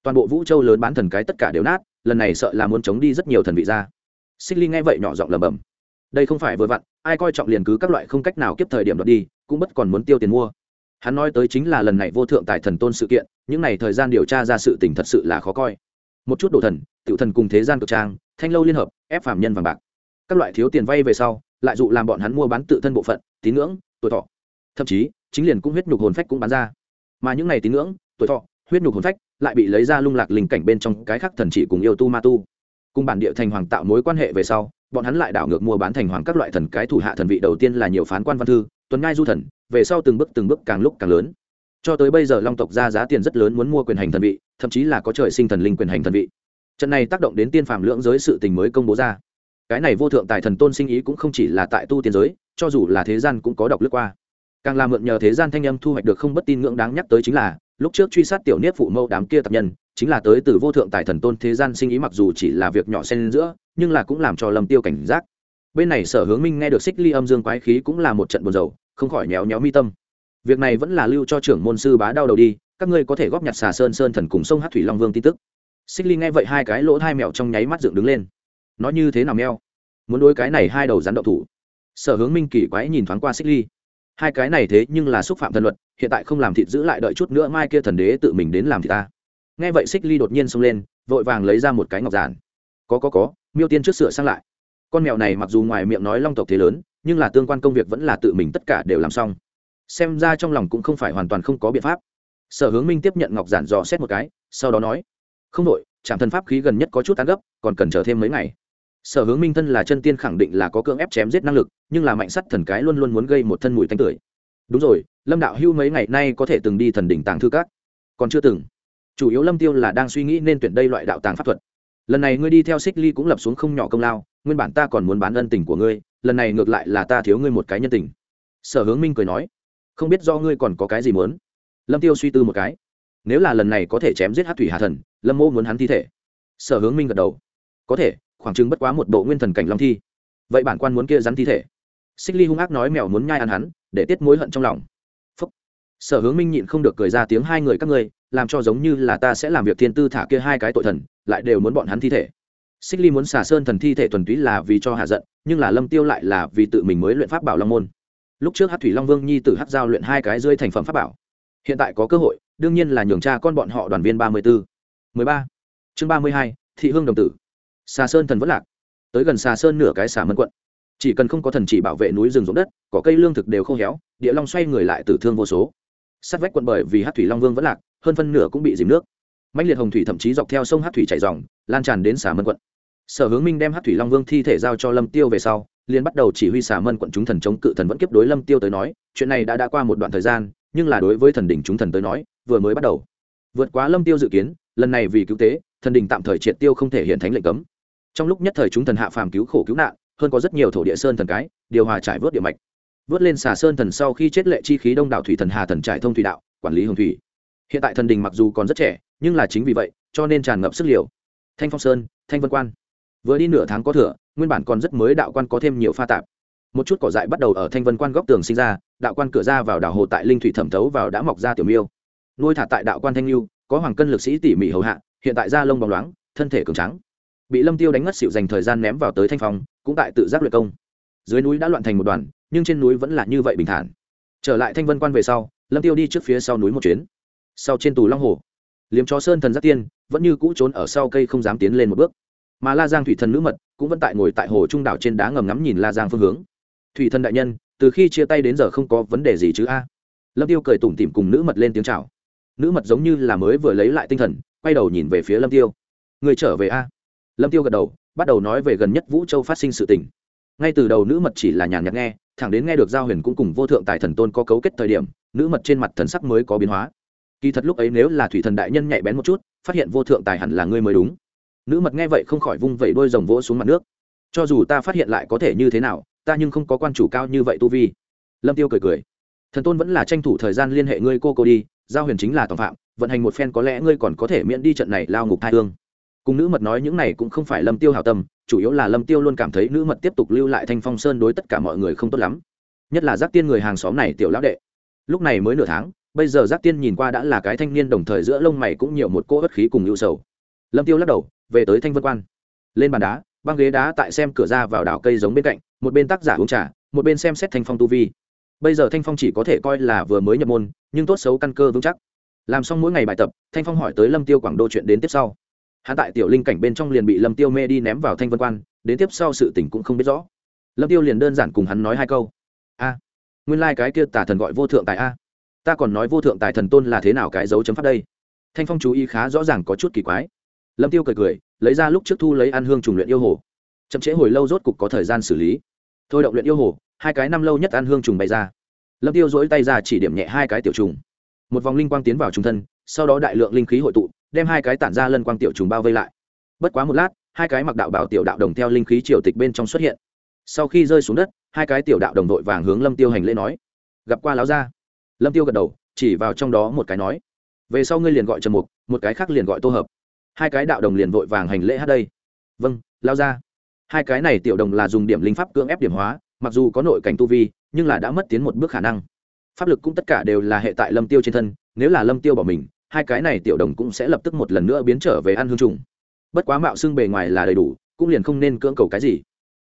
Toàn bộ vũ châu lớn bán thần cái tất cả đều nát, lần này sợ là muốn chống đi rất nhiều thần vị ra. Xích ly nghe vậy nhỏ giọng lầm bầm đây không phải vừa vặn, ai coi trọng liền cứ các loại không cách nào kiếp thời điểm đoạt đi, cũng bất còn muốn tiêu tiền mua. Hắn nói tới chính là lần này vô thượng tài thần tôn sự kiện, những n à y thời gian điều tra ra sự tình thật sự là khó coi. Một chút đồ thần, tiểu thần cùng thế gian cực trang, thanh lâu liên hợp, ép phạm nhân vàng bạc. Các loại thiếu tiền vay về sau lại dụ làm bọn hắn mua bán tự thân bộ phận, tín ngưỡng, tuổi thọ. Thậm chí, chính liền cũng huyết nhục hồn phách cũng bán ra. Mà những này tín ngưỡng, tuổi thọ, huyết nhục hồn phách lại bị lấy ra lung lạc linh cảnh bên trong cái khác thần chỉ cùng yêu tu ma tu. Cùng bản địa thành hoàng tạo mối quan hệ về sau, bọn hắn lại đảo ngược mua bán thành hoàng các loại thần cái thủ hạ thần vị đầu tiên là nhiều phán quan văn thư, tuần ngai du thần, về sau từng bước từng bước càng lúc càng lớn. Cho tới bây giờ long tộc ra giá tiền rất lớn muốn mua quyền hành thần vị, thậm chí là có trời sinh thần linh quyền hành thần vị. Trận này tác động đến tiên phàm lưỡng giới sự tình mới công bố ra cái này vô thượng tài thần tôn sinh ý cũng không chỉ là tại tu tiên giới, cho dù là thế gian cũng có đọc lướt qua. Càng làm mượn nhờ thế gian thanh âm thu hoạch được không bất tin ngưỡng đáng nhắc tới chính là, lúc trước truy sát tiểu niết phụ mẫu đám kia tập nhân, chính là tới từ vô thượng tài thần tôn thế gian sinh ý mặc dù chỉ là việc nhỏ xen giữa, nhưng là cũng làm cho lâm tiêu cảnh giác. Bên này sở hướng minh nghe được xích ly âm dương quái khí cũng là một trận buồn rầu, không khỏi nhéo nhéo mi tâm. Việc này vẫn là lưu cho trưởng môn sư bá đau đầu đi, các ngươi có thể góp nhặt xà sơn sơn thần cùng sông hát thủy long vương tin tức. Xích ly nghe vậy hai cái lỗ hai mèo trong nháy mắt dựng đứng lên nó như thế nào meo? Muốn đối cái này hai đầu rắn đậu thủ. Sở hướng minh kỳ quái nhìn thoáng qua xích ly. Hai cái này thế nhưng là xúc phạm thần luật, hiện tại không làm thịt giữ lại đợi chút nữa mai kia thần đế tự mình đến làm thịt ta. Nghe vậy xích ly đột nhiên xông lên, vội vàng lấy ra một cái ngọc giản. Có có có, miêu tiên trước sửa sang lại. Con mèo này mặc dù ngoài miệng nói long tộc thế lớn, nhưng là tương quan công việc vẫn là tự mình tất cả đều làm xong. Xem ra trong lòng cũng không phải hoàn toàn không có biện pháp. Sở hướng minh tiếp nhận ngọc giản dò xét một cái, sau đó nói, không đội trạm thần pháp khí gần nhất có chút tán gấp, còn cần chờ thêm mấy ngày sở hướng minh thân là chân tiên khẳng định là có cưỡng ép chém giết năng lực, nhưng là mạnh sắt thần cái luôn luôn muốn gây một thân mùi tanh tưởi. Đúng rồi, lâm đạo hưu mấy ngày nay có thể từng đi thần đỉnh tàng thư các? Còn chưa từng. Chủ yếu lâm tiêu là đang suy nghĩ nên tuyển đây loại đạo tàng pháp thuật. Lần này ngươi đi theo xích ly cũng lập xuống không nhỏ công lao, nguyên bản ta còn muốn bán ân tình của ngươi, lần này ngược lại là ta thiếu ngươi một cái nhân tình. Sở hướng minh cười nói, không biết do ngươi còn có cái gì muốn. Lâm tiêu suy tư một cái, nếu là lần này có thể chém giết hát thủy hà thần, lâm mô muốn hắn thi thể. Sở hướng minh gật đầu, có thể khoảng chừng bất quá một bộ nguyên thần cảnh long thi. Vậy bản quan muốn kia rắn thi thể. Xích ly hung ác nói mèo muốn nhai ăn hắn, để tiết mối hận trong lòng. Phúc. sở hướng minh nhịn không được cười ra tiếng hai người các ngươi, làm cho giống như là ta sẽ làm việc thiên tư thả kia hai cái tội thần, lại đều muốn bọn hắn thi thể. Xích ly muốn xả sơn thần thi thể thuần túy là vì cho hạ giận, nhưng là lâm tiêu lại là vì tự mình mới luyện pháp bảo long môn. Lúc trước hát thủy long vương nhi tử hát giao luyện hai cái rơi thành phẩm pháp bảo. Hiện tại có cơ hội, đương nhiên là nhường cha con bọn họ đoàn viên ba mươi bốn mười ba. Chương ba mươi hai, thị hương đồng tử xà sơn thần vẫn lạc. Tới gần xà sơn nửa cái xà mân quận. Chỉ cần không có thần chỉ bảo vệ núi rừng rộng đất có cây lương thực đều khô héo, địa long xoay người lại tử thương vô số. Sát vách quận bởi vì hát thủy long vương vẫn lạc, hơn phân nửa cũng bị dìm nước. Mạnh liệt hồng thủy thậm chí dọc theo sông hát thủy chảy dòng, lan tràn đến xà mân quận. Sở hướng minh đem hát thủy long vương thi thể giao cho lâm tiêu về sau, liền bắt đầu chỉ huy xà mân quận chúng thần chống cự thần vẫn kiếp đối lâm tiêu tới nói. Chuyện này đã đã qua một đoạn thời gian, nhưng là đối với thần đỉnh chúng thần tới nói, vừa mới bắt đầu. Vượt quá lâm tiêu dự kiến, lần này vì cứu tế, thần đình tạm thời triệt tiêu không thể hiện thánh lệnh cấm trong lúc nhất thời chúng thần hạ phàm cứu khổ cứu nạn, hơn có rất nhiều thổ địa sơn thần cái, điều hòa trải vớt địa mạch. Vớt lên xà sơn thần sau khi chết lệ chi khí đông đảo thủy thần hà thần trải thông thủy đạo, quản lý hồng thủy. Hiện tại thần đình mặc dù còn rất trẻ, nhưng là chính vì vậy, cho nên tràn ngập sức liều. Thanh phong sơn, thanh vân quan. Vừa đi nửa tháng có thừa, nguyên bản còn rất mới đạo quan có thêm nhiều pha tạp. Một chút cỏ dại bắt đầu ở thanh vân quan góc tường sinh ra, đạo quan cửa ra vào đảo hồ tại linh thủy thẩm thấu vào đã mọc ra tiểu miêu. Nuôi thả tại đạo quan thanh lưu có hoàng cân lực sĩ tỉ mỉ hầu hạ, hiện tại da lông bóng loáng, thân thể cường trắng bị lâm tiêu đánh ngất xỉu dành thời gian ném vào tới thanh phong, cũng tại tự giác luyện công. Dưới núi đã loạn thành một đoàn, nhưng trên núi vẫn là như vậy bình thản. Trở lại thanh vân quan về sau, lâm tiêu đi trước phía sau núi một chuyến. Sau trên tù long hồ, liếm chó sơn thần giác tiên, vẫn như cũ trốn ở sau cây không dám tiến lên một bước. Mà la giang thủy thần nữ mật, cũng vẫn tại ngồi tại hồ trung đảo trên đá ngầm ngắm nhìn la giang phương hướng. Thủy thần đại nhân, từ khi chia tay đến giờ không có vấn đề gì chứ a? Lâm tiêu cười tủm tỉm cùng nữ mật lên tiếng chào. Nữ mật giống như là mới vừa lấy lại tinh thần, quay đầu nhìn về phía lâm tiêu. Người trở về a? Lâm tiêu gật đầu, bắt đầu nói về gần nhất vũ châu phát sinh sự tình. Ngay từ đầu nữ mật chỉ là nhàn nhạt nghe, thẳng đến nghe được giao huyền cũng cùng vô thượng tài thần tôn có cấu kết thời điểm, nữ mật trên mặt thần sắc mới có biến hóa. Kỳ thật lúc ấy nếu là thủy thần đại nhân nhạy bén một chút, phát hiện vô thượng tài hẳn là ngươi mới đúng. Nữ mật nghe vậy không khỏi vung vẩy đôi rồng vỗ xuống mặt nước. Cho dù ta phát hiện lại có thể như thế nào, ta nhưng không có quan chủ cao như vậy tu vi. Lâm tiêu cười cười. Thần tôn vẫn là tranh thủ thời gian liên hệ ngươi cô cô đi, giao huyền chính là tòng phạm, vận hành một phen có lẽ ngươi còn có thể miễn đi trận này lao ngục thai hương cùng nữ mật nói những này cũng không phải lâm tiêu hảo tâm, chủ yếu là lâm tiêu luôn cảm thấy nữ mật tiếp tục lưu lại thanh phong sơn đối tất cả mọi người không tốt lắm. Nhất là giác tiên người hàng xóm này tiểu lão đệ. Lúc này mới nửa tháng, bây giờ giác tiên nhìn qua đã là cái thanh niên đồng thời giữa lông mày cũng nhiều một cỗ bất khí cùng ưu sầu. Lâm tiêu lắc đầu, về tới thanh vân quan. Lên bàn đá, băng ghế đá tại xem cửa ra vào đảo cây giống bên cạnh, một bên tác giả uống trà, một bên xem xét thanh phong tu vi. Bây giờ thanh phong chỉ có thể coi là vừa mới nhập môn, nhưng tốt xấu căn cơ vững chắc. Làm xong mỗi ngày bài tập, thanh phong hỏi tới lâm tiêu quảng đô chuyện đến tiếp sau hạ tại tiểu linh cảnh bên trong liền bị lâm tiêu mê đi ném vào thanh vân quan, đến tiếp sau sự tình cũng không biết rõ. Lâm tiêu liền đơn giản cùng hắn nói hai câu. A, nguyên lai cái kia tả thần gọi vô thượng tài a. Ta còn nói vô thượng tài thần tôn là thế nào cái dấu chấm phát đây? Thanh phong chú ý khá rõ ràng có chút kỳ quái. Lâm tiêu cười cười, lấy ra lúc trước thu lấy ăn hương trùng luyện yêu hồ. Chậm trễ hồi lâu rốt cục có thời gian xử lý. Thôi động luyện yêu hồ, hai cái năm lâu nhất ăn hương trùng bày ra. Lâm tiêu dỗi tay ra chỉ điểm nhẹ hai cái tiểu trùng. Một vòng linh quang tiến vào trung thân, sau đó đại lượng linh khí hội tụ đem hai cái tản ra lân quang tiểu trùng bao vây lại. Bất quá một lát, hai cái mặc đạo bảo tiểu đạo đồng theo linh khí triều tịch bên trong xuất hiện. Sau khi rơi xuống đất, hai cái tiểu đạo đồng đội vàng hướng lâm tiêu hành lễ nói, gặp qua láo gia. Lâm tiêu gật đầu, chỉ vào trong đó một cái nói, về sau ngươi liền gọi trần mục, một cái khác liền gọi tô hợp. Hai cái đạo đồng liền vội vàng hành lễ hát đây. Vâng lao ra hai cái này tiểu đồng là dùng điểm linh pháp cưỡng ép điểm hóa, mặc dù có nội cảnh tu vi, nhưng là đã mất tiến một bước khả năng. Pháp lực cũng tất cả đều là hệ tại lâm tiêu trên thân, nếu là lâm tiêu bỏ mình hai cái này tiểu đồng cũng sẽ lập tức một lần nữa biến trở về ăn hương trùng. Bất quá mạo xương bề ngoài là đầy đủ, cũng liền không nên cưỡng cầu cái gì.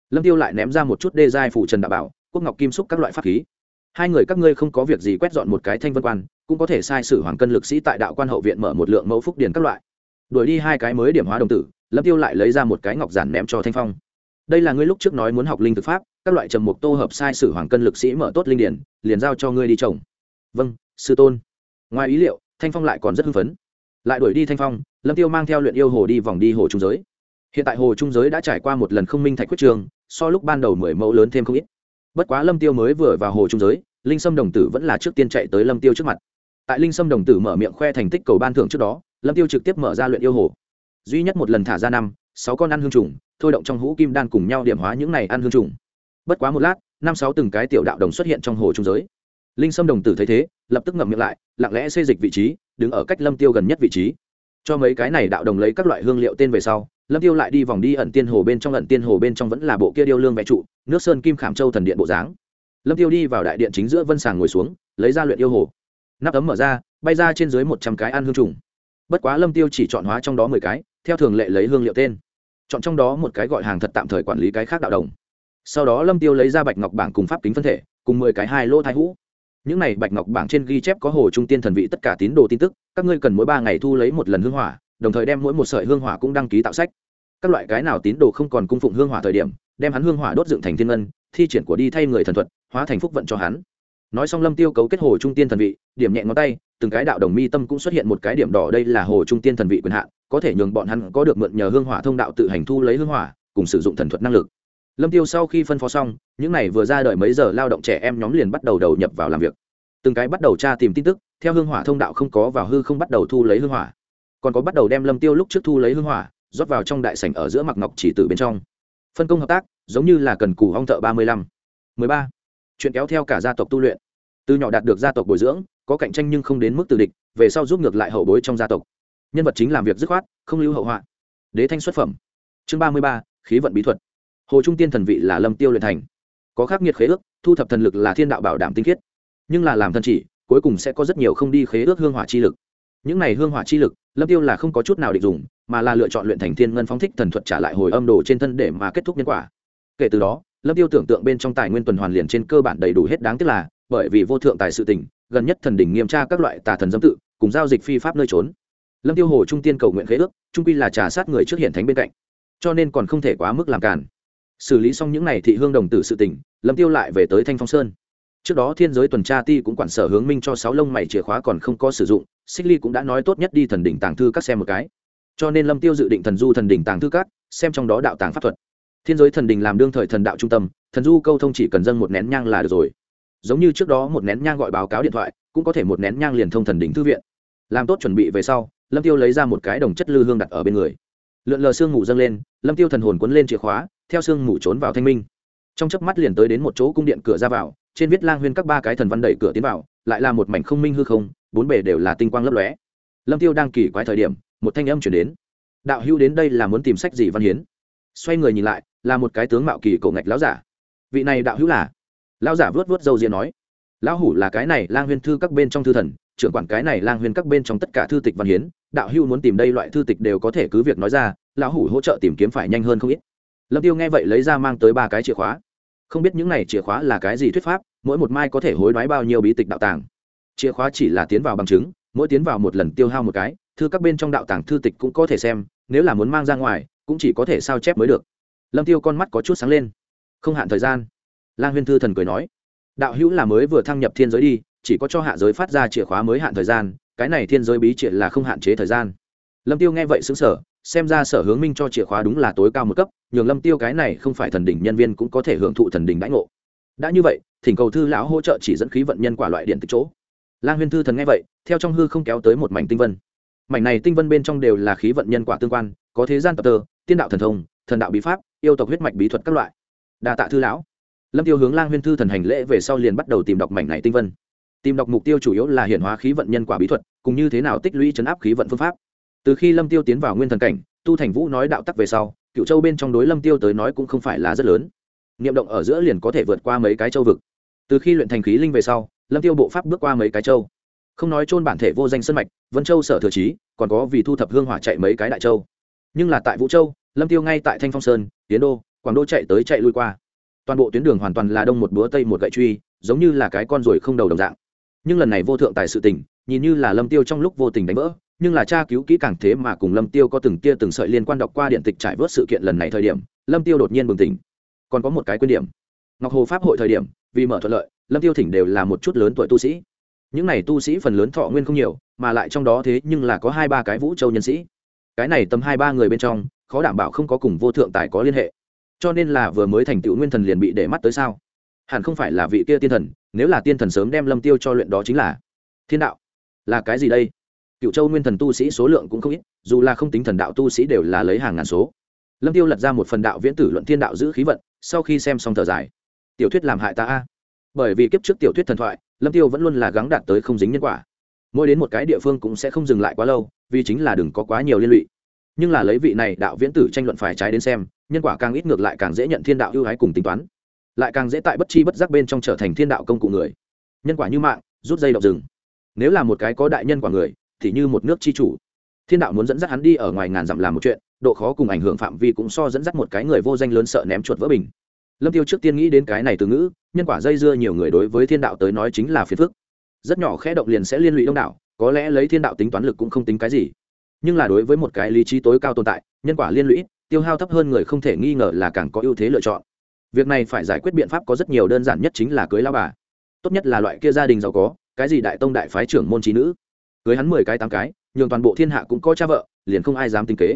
Lâm tiêu lại ném ra một chút đê giai phủ trần đạo bảo, quốc ngọc kim xúc các loại pháp khí. Hai người các ngươi không có việc gì quét dọn một cái thanh vân quan, cũng có thể sai sử hoàng cân lực sĩ tại đạo quan hậu viện mở một lượng mẫu phúc điển các loại. Đuổi đi hai cái mới điểm hóa đồng tử, lâm tiêu lại lấy ra một cái ngọc giản ném cho thanh phong. Đây là ngươi lúc trước nói muốn học linh thực pháp, các loại trầm mục tô hợp sai sử hoàng cân lực sĩ mở tốt linh điển liền giao cho ngươi đi trồng. Vâng sư tôn. Ngoài ý liệu thanh phong lại còn rất hưng phấn. Lại đuổi đi thanh phong, lâm tiêu mang theo luyện yêu hồ đi vòng đi hồ trung giới. Hiện tại hồ trung giới đã trải qua một lần không minh thạch quyết trường, so lúc ban đầu mười mẫu lớn thêm không ít. Bất quá lâm tiêu mới vừa vào hồ trung giới, linh sâm đồng tử vẫn là trước tiên chạy tới lâm tiêu trước mặt. Tại linh sâm đồng tử mở miệng khoe thành tích cầu ban thưởng trước đó, lâm tiêu trực tiếp mở ra luyện yêu hồ. Duy nhất một lần thả ra năm, sáu con ăn hương trùng, thôi động trong hũ kim đan cùng nhau điểm hóa những này ăn hương trùng. Bất quá một lát, năm sáu từng cái tiểu đạo đồng xuất hiện trong hồ trung giới. Linh sâm đồng tử thấy thế, lập tức ngậm miệng lại lặng lẽ xê dịch vị trí, đứng ở cách lâm tiêu gần nhất vị trí. Cho mấy cái này đạo đồng lấy các loại hương liệu tên về sau, lâm tiêu lại đi vòng đi ẩn tiên hồ bên trong, ẩn tiên hồ bên trong vẫn là bộ kia điêu lương vẽ trụ, nước sơn kim khảm châu thần điện bộ dáng. Lâm tiêu đi vào đại điện chính giữa vân sàng ngồi xuống, lấy ra luyện yêu hồ. Nắp ấm mở ra, bay ra trên dưới một trăm cái ăn hương trùng. Bất quá lâm tiêu chỉ chọn hóa trong đó mười cái, theo thường lệ lấy hương liệu tên. Chọn trong đó một cái gọi hàng thật tạm thời quản lý cái khác đạo đồng. Sau đó lâm tiêu lấy ra bạch ngọc bảng cùng pháp kính phân thể, cùng mười cái hai lô thái hũ những này bạch ngọc bảng trên ghi chép có hồ trung tiên thần vị tất cả tín đồ tin tức, các ngươi cần mỗi ba ngày thu lấy một lần hương hỏa, đồng thời đem mỗi một sợi hương hỏa cũng đăng ký tạo sách. Các loại cái nào tín đồ không còn cung phụng hương hỏa thời điểm, đem hắn hương hỏa đốt dựng thành thiên ngân, thi triển của đi thay người thần thuật, hóa thành phúc vận cho hắn. Nói xong lâm tiêu cấu kết hồ trung tiên thần vị, điểm nhẹ ngón tay, từng cái đạo đồng mi tâm cũng xuất hiện một cái điểm đỏ, đây là hồ trung tiên thần vị quyền hạn, có thể nhường bọn hắn có được mượn nhờ hương hỏa thông đạo tự hành thu lấy hương hỏa, cùng sử dụng thần thuật năng lực lâm tiêu sau khi phân phó xong, những này vừa ra đời mấy giờ lao động trẻ em nhóm liền bắt đầu đầu nhập vào làm việc. Từng cái bắt đầu tra tìm tin tức, theo hương hỏa thông đạo không có vào hư không bắt đầu thu lấy hương hỏa. Còn có bắt đầu đem lâm tiêu lúc trước thu lấy hương hỏa, rót vào trong đại sảnh ở giữa mặc ngọc chỉ tử bên trong. Phân công hợp tác, giống như là cần cù hong thợ ba mươi lăm. Mười ba. Chuyện kéo theo cả gia tộc tu luyện. Từ nhỏ đạt được gia tộc bồi dưỡng, có cạnh tranh nhưng không đến mức từ địch, về sau giúp ngược lại hậu bối trong gia tộc. Nhân vật chính làm việc dứt khoát, không lưu hậu họa. Đế thanh xuất phẩm. Chương ba mươi ba, khí vận bí thuật hồ trung tiên thần vị là lâm tiêu luyện thành. Có khắc nghiệt khế ước, thu thập thần lực là thiên đạo bảo đảm tinh khiết. Nhưng là làm thần chỉ, cuối cùng sẽ có rất nhiều không đi khế ước hương hỏa chi lực. Những này hương hỏa chi lực, lâm tiêu là không có chút nào định dùng, mà là lựa chọn luyện thành thiên ngân phóng thích thần thuật trả lại hồi âm đồ trên thân để mà kết thúc nhân quả. Kể từ đó, lâm tiêu tưởng tượng bên trong tài nguyên tuần hoàn liền trên cơ bản đầy đủ hết đáng tiếc là, bởi vì vô thượng tài sự tình, gần nhất thần đỉnh nghiêm tra các loại tà thần dâm tự, cùng giao dịch phi pháp nơi trốn. Lâm tiêu hồ trung tiên cầu nguyện khế ước trung quy là trà sát người trước hiện thánh bên cạnh. Cho nên còn không thể quá mức làm cản xử lý xong những n à y thị hương đồng tử sự tỉnh lâm tiêu lại về tới thanh phong sơn. Trước đó thiên giới tuần tra ti cũng quản sở hướng minh cho sáu lông mày chìa khóa còn không có sử dụng, xích ly cũng đã nói tốt nhất đi thần đỉnh tàng thư các xem một cái. Cho nên lâm tiêu dự định thần du thần đỉnh tàng thư các, xem trong đó đạo tàng pháp thuật. Thiên giới thần đình làm đương thời thần đạo trung tâm, thần du câu thông chỉ cần dâng một nén nhang là được rồi. Giống như trước đó một nén nhang gọi báo cáo điện thoại, cũng có thể một nén nhang liền thông thần đỉnh thư viện. Làm tốt chuẩn bị về sau, lâm tiêu lấy ra một cái đồng chất lư hương đặt ở bên người. Lượn lờ sương ngủ dâng lên lâm tiêu thần hồn quấn lên chìa khóa, theo sương mù trốn vào thanh minh. Trong chớp mắt liền tới đến một chỗ cung điện cửa ra vào, trên viết lang huyên các ba cái thần văn đẩy cửa tiến vào, lại là một mảnh không minh hư không, bốn bề đều là tinh quang lấp lóe. Lâm tiêu đang kỳ quái thời điểm, một thanh âm chuyển đến. Đạo hưu đến đây là muốn tìm sách gì văn hiến? Xoay người nhìn lại, là một cái tướng mạo kỳ cổ ngạch lão giả. Vị này đạo hữu là? Lão giả vớt vớt dâu diện nói. Lão hủ là cái này lang huyên thư các bên trong thư thần, trưởng quản cái này lang huyên các bên trong tất cả thư tịch văn hiến. Đạo hưu muốn tìm đây loại thư tịch đều có thể cứ việc nói ra lão hủ hỗ trợ tìm kiếm phải nhanh hơn không ít. Lâm tiêu nghe vậy lấy ra mang tới ba cái chìa khóa. Không biết những này chìa khóa là cái gì thuyết pháp, mỗi một mai có thể hối đoái bao nhiêu bí tịch đạo tàng. Chìa khóa chỉ là tiến vào bằng chứng, mỗi tiến vào một lần tiêu hao một cái, thư các bên trong đạo tàng thư tịch cũng có thể xem, nếu là muốn mang ra ngoài, cũng chỉ có thể sao chép mới được. Lâm tiêu con mắt có chút sáng lên. Không hạn thời gian. Lang huyên thư thần cười nói, đạo hữu là mới vừa thăng nhập thiên giới đi, chỉ có cho hạ giới phát ra chìa khóa mới hạn thời gian, cái này thiên giới bí triệt là không hạn chế thời gian. Lâm tiêu nghe vậy xứng sở xem ra sở hướng minh cho chìa khóa đúng là tối cao một cấp, nhường lâm tiêu cái này không phải thần đỉnh nhân viên cũng có thể hưởng thụ thần đỉnh đãi ngộ. Đã như vậy, thỉnh cầu thư lão hỗ trợ chỉ dẫn khí vận nhân quả loại điện từ chỗ. Lang huyên thư thần nghe vậy, theo trong hư không kéo tới một mảnh tinh vân. Mảnh này tinh vân bên trong đều là khí vận nhân quả tương quan, có thế gian tập tơ, tiên đạo thần thông, thần đạo bí pháp, yêu tộc huyết mạch bí thuật các loại. Đa tạ thư lão. Lâm tiêu hướng lang huyên thư thần hành lễ về sau liền bắt đầu tìm đọc mảnh này tinh vân. Tìm đọc mục tiêu chủ yếu là hiển hóa khí vận nhân quả bí thuật, cùng như thế nào tích lũy chấn áp khí vận phương pháp từ khi lâm tiêu tiến vào nguyên thần cảnh, tu thành vũ nói đạo tắc về sau cựu châu bên trong đối lâm tiêu tới nói cũng không phải là rất lớn. Niệm động ở giữa liền có thể vượt qua mấy cái châu vực. Từ khi luyện thành khí linh về sau, lâm tiêu bộ pháp bước qua mấy cái châu. Không nói chôn bản thể vô danh sân mạch, vân châu sở thừa trí, còn có vì thu thập hương hỏa chạy mấy cái đại châu. Nhưng là tại vũ châu, lâm tiêu ngay tại thanh phong sơn, tiến đô, quảng đô chạy tới chạy lui qua. Toàn bộ tuyến đường hoàn toàn là đông một búa tây một gậy truy, giống như là cái con ruồi không đầu đồng dạng. Nhưng lần này vô thượng tài sự tình, nhìn như là lâm tiêu trong lúc vô tình đánh vỡ nhưng là tra cứu kỹ càng thế mà cùng lâm tiêu có từng tia từng sợi liên quan đọc qua điện tịch trải vớt sự kiện lần này thời điểm, lâm tiêu đột nhiên bừng tỉnh. Còn có một cái quyên điểm. Ngọc hồ pháp hội thời điểm, vì mở thuận lợi, lâm tiêu thỉnh đều là một chút lớn tuổi tu sĩ. Những này tu sĩ phần lớn thọ nguyên không nhiều, mà lại trong đó thế nhưng là có hai ba cái vũ châu nhân sĩ. Cái này tầm hai ba người bên trong, khó đảm bảo không có cùng vô thượng tài có liên hệ. Cho nên là vừa mới thành tựu nguyên thần liền bị để mắt tới sao? Hẳn không phải là vị kia tiên thần, nếu là tiên thần sớm đem lâm tiêu cho luyện đó chính là thiên đạo. Là cái gì đây? Cựu châu nguyên thần tu sĩ số lượng cũng không ít, dù là không tính thần đạo tu sĩ đều là lấy hàng ngàn số. Lâm tiêu lật ra một phần đạo viễn tử luận thiên đạo giữ khí vận, sau khi xem xong thở dài. Tiểu thuyết làm hại ta a. Bởi vì kiếp trước tiểu thuyết thần thoại, lâm tiêu vẫn luôn là gắng đạt tới không dính nhân quả. Mỗi đến một cái địa phương cũng sẽ không dừng lại quá lâu, vì chính là đừng có quá nhiều liên lụy. Nhưng là lấy vị này đạo viễn tử tranh luận phải trái đến xem, nhân quả càng ít ngược lại càng dễ nhận thiên đạo ưu ái cùng tính toán. Lại càng dễ tại bất chi bất giác bên trong trở thành thiên đạo công cụ người. Nhân quả như mạng, rút dây động rừng. Nếu là một cái có đại nhân quả người thì như một nước chi chủ. Thiên đạo muốn dẫn dắt hắn đi ở ngoài ngàn dặm làm một chuyện, độ khó cùng ảnh hưởng phạm vi cũng so dẫn dắt một cái người vô danh lớn sợ ném chuột vỡ bình. Lâm tiêu trước tiên nghĩ đến cái này từ ngữ, nhân quả dây dưa nhiều người đối với thiên đạo tới nói chính là phiền phức. Rất nhỏ khẽ động liền sẽ liên lụy đông đảo, có lẽ lấy thiên đạo tính toán lực cũng không tính cái gì. Nhưng là đối với một cái lý trí tối cao tồn tại, nhân quả liên lụy, tiêu hao thấp hơn người không thể nghi ngờ là càng có ưu thế lựa chọn. Việc này phải giải quyết biện pháp có rất nhiều đơn giản nhất chính là cưới lao bà. Tốt nhất là loại kia gia đình giàu có, cái gì đại tông đại phái trưởng môn trí nữ cưới hắn mười cái tám cái, nhường toàn bộ thiên hạ cũng có cha vợ, liền không ai dám tính kế.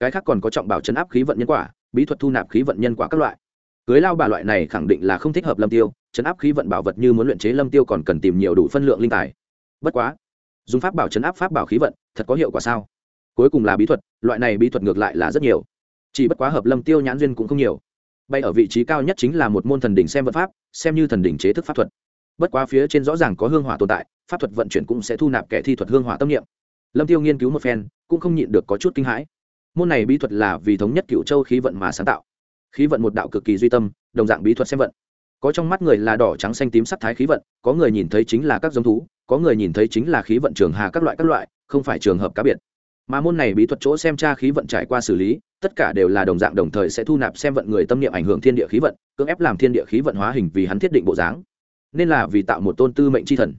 Cái khác còn có trọng bảo chấn áp khí vận nhân quả, bí thuật thu nạp khí vận nhân quả các loại. Cưới lao bà loại này khẳng định là không thích hợp lâm tiêu chấn áp khí vận bảo vật như muốn luyện chế lâm tiêu còn cần tìm nhiều đủ phân lượng linh tài. Bất quá, dùng pháp bảo chấn áp pháp bảo khí vận, thật có hiệu quả sao? Cuối cùng là bí thuật, loại này bí thuật ngược lại là rất nhiều. Chỉ bất quá hợp lâm tiêu nhãn duyên cũng không nhiều. Bay ở vị trí cao nhất chính là một môn thần đỉnh xem vật pháp, xem như thần đỉnh chế thức pháp thuật. Bất quá phía trên rõ ràng có hương hỏa tồn tại pháp thuật vận chuyển cũng sẽ thu nạp kẻ thi thuật hương hỏa tâm niệm. Lâm tiêu nghiên cứu một phen, cũng không nhịn được có chút kinh hãi. Môn này bí thuật là vì thống nhất cựu châu khí vận mà sáng tạo. Khí vận một đạo cực kỳ duy tâm, đồng dạng bí thuật xem vận. Có trong mắt người là đỏ trắng xanh tím sắc thái khí vận, có người nhìn thấy chính là các giống thú, có người nhìn thấy chính là khí vận trường hà các loại các loại, không phải trường hợp cá biệt. Mà môn này bí thuật chỗ xem tra khí vận trải qua xử lý, tất cả đều là đồng dạng đồng thời sẽ thu nạp xem vận người tâm niệm ảnh hưởng thiên địa khí vận, cưỡng ép làm thiên địa khí vận hóa hình vì hắn thiết định bộ dáng. Nên là vì tạo một tôn tư mệnh c h i thần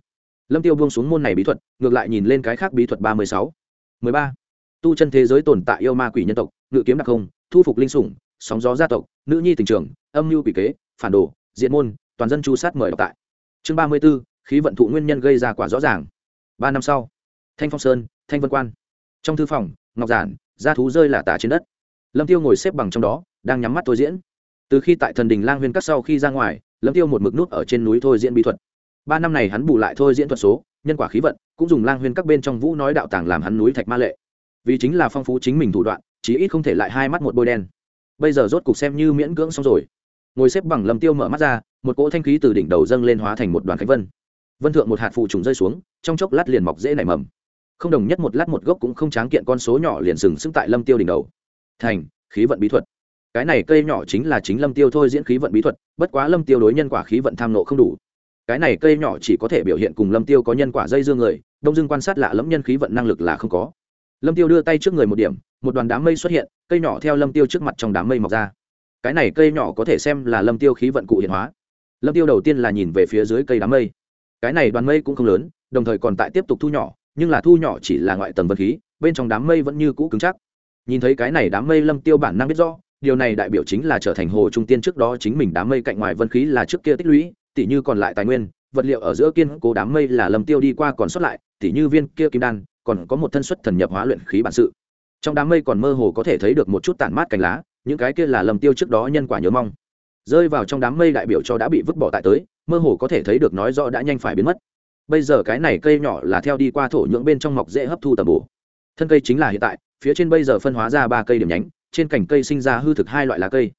lâm tiêu buông xuống môn này bí thuật, ngược lại nhìn lên cái khác bí thuật ba mươi sáu. mười ba. Tu chân thế giới tồn tại yêu ma quỷ nhân tộc, ngự kiếm đặc không thu phục linh sủng, sóng gió gia tộc, nữ nhi tình trường, âm mưu quỷ kế, phản đồ, diện môn, toàn dân chu sát mời đọc tại. Chương ba mươi b ố khí vận thụ nguyên nhân gây ra quả rõ ràng. Ba năm sau, thanh phong sơn, thanh vân quan. Trong thư phòng, ngọc giản, gia thú rơi là tả trên đất. Lâm tiêu ngồi xếp bằng trong đó, đang nhắm mắt thôi diễn. Từ khi tại thần đình lang huyên cắt sau khi ra ngoài, lâm tiêu một mực nút ở trên núi thôi diễn bí thuật ba năm này hắn bù lại thôi diễn thuật số, nhân quả khí vận, cũng dùng lang huyên các bên trong vũ nói đạo tàng làm hắn núi thạch ma lệ. Vì chính là phong phú chính mình thủ đoạn, chí ít không thể lại hai mắt một bôi đen. Bây giờ rốt cục xem như miễn cưỡng xong rồi. Ngồi xếp bằng lâm tiêu mở mắt ra, một cỗ thanh khí từ đỉnh đầu dâng lên hóa thành một đoàn khánh vân. Vân thượng một hạt phụ trùng rơi xuống, trong chốc lát liền mọc dễ nảy mầm. Không đồng nhất một lát một gốc cũng không tráng kiện con số nhỏ liền sừng sững tại lâm tiêu đỉnh đầu. Thành, khí vận bí thuật. Cái này cây nhỏ chính là chính lâm tiêu thôi diễn khí vận bí thuật, bất quá lâm tiêu đối nhân quả khí vận tham nộ không đủ cái này cây nhỏ chỉ có thể biểu hiện cùng lâm tiêu có nhân quả dây dương người, đông dương quan sát lạ lẫm nhân khí vận năng lực là không có. Lâm tiêu đưa tay trước người một điểm, một đoàn đám mây xuất hiện, cây nhỏ theo lâm tiêu trước mặt trong đám mây mọc ra. Cái này cây nhỏ có thể xem là lâm tiêu khí vận cụ hiện hóa. Lâm tiêu đầu tiên là nhìn về phía dưới cây đám mây. Cái này đoàn mây cũng không lớn, đồng thời còn tại tiếp tục thu nhỏ, nhưng là thu nhỏ chỉ là ngoại tầng vật khí, bên trong đám mây vẫn như cũ cứng chắc. Nhìn thấy cái này đám mây lâm tiêu bản năng biết rõ, điều này đại biểu chính là trở thành hồ trung tiên trước đó chính mình đám mây cạnh ngoài vân khí là trước kia tích lũy tỉ như còn lại tài nguyên, vật liệu ở giữa kiên cố đám mây là lâm tiêu đi qua còn xuất lại, tỉ như viên kia kim đan, còn có một thân xuất thần nhập hóa luyện khí bản sự. Trong đám mây còn mơ hồ có thể thấy được một chút tản mát cành lá, những cái kia là lâm tiêu trước đó nhân quả nhớ mong. Rơi vào trong đám mây đại biểu cho đã bị vứt bỏ tại tới, mơ hồ có thể thấy được nói rõ đã nhanh phải biến mất. Bây giờ cái này cây nhỏ là theo đi qua thổ nhưỡng bên trong mọc dễ hấp thu tầm bổ. Thân cây chính là hiện tại, phía trên bây giờ phân hóa ra ba cây điểm nhánh, trên cành cây sinh ra hư thực hai loại lá cây.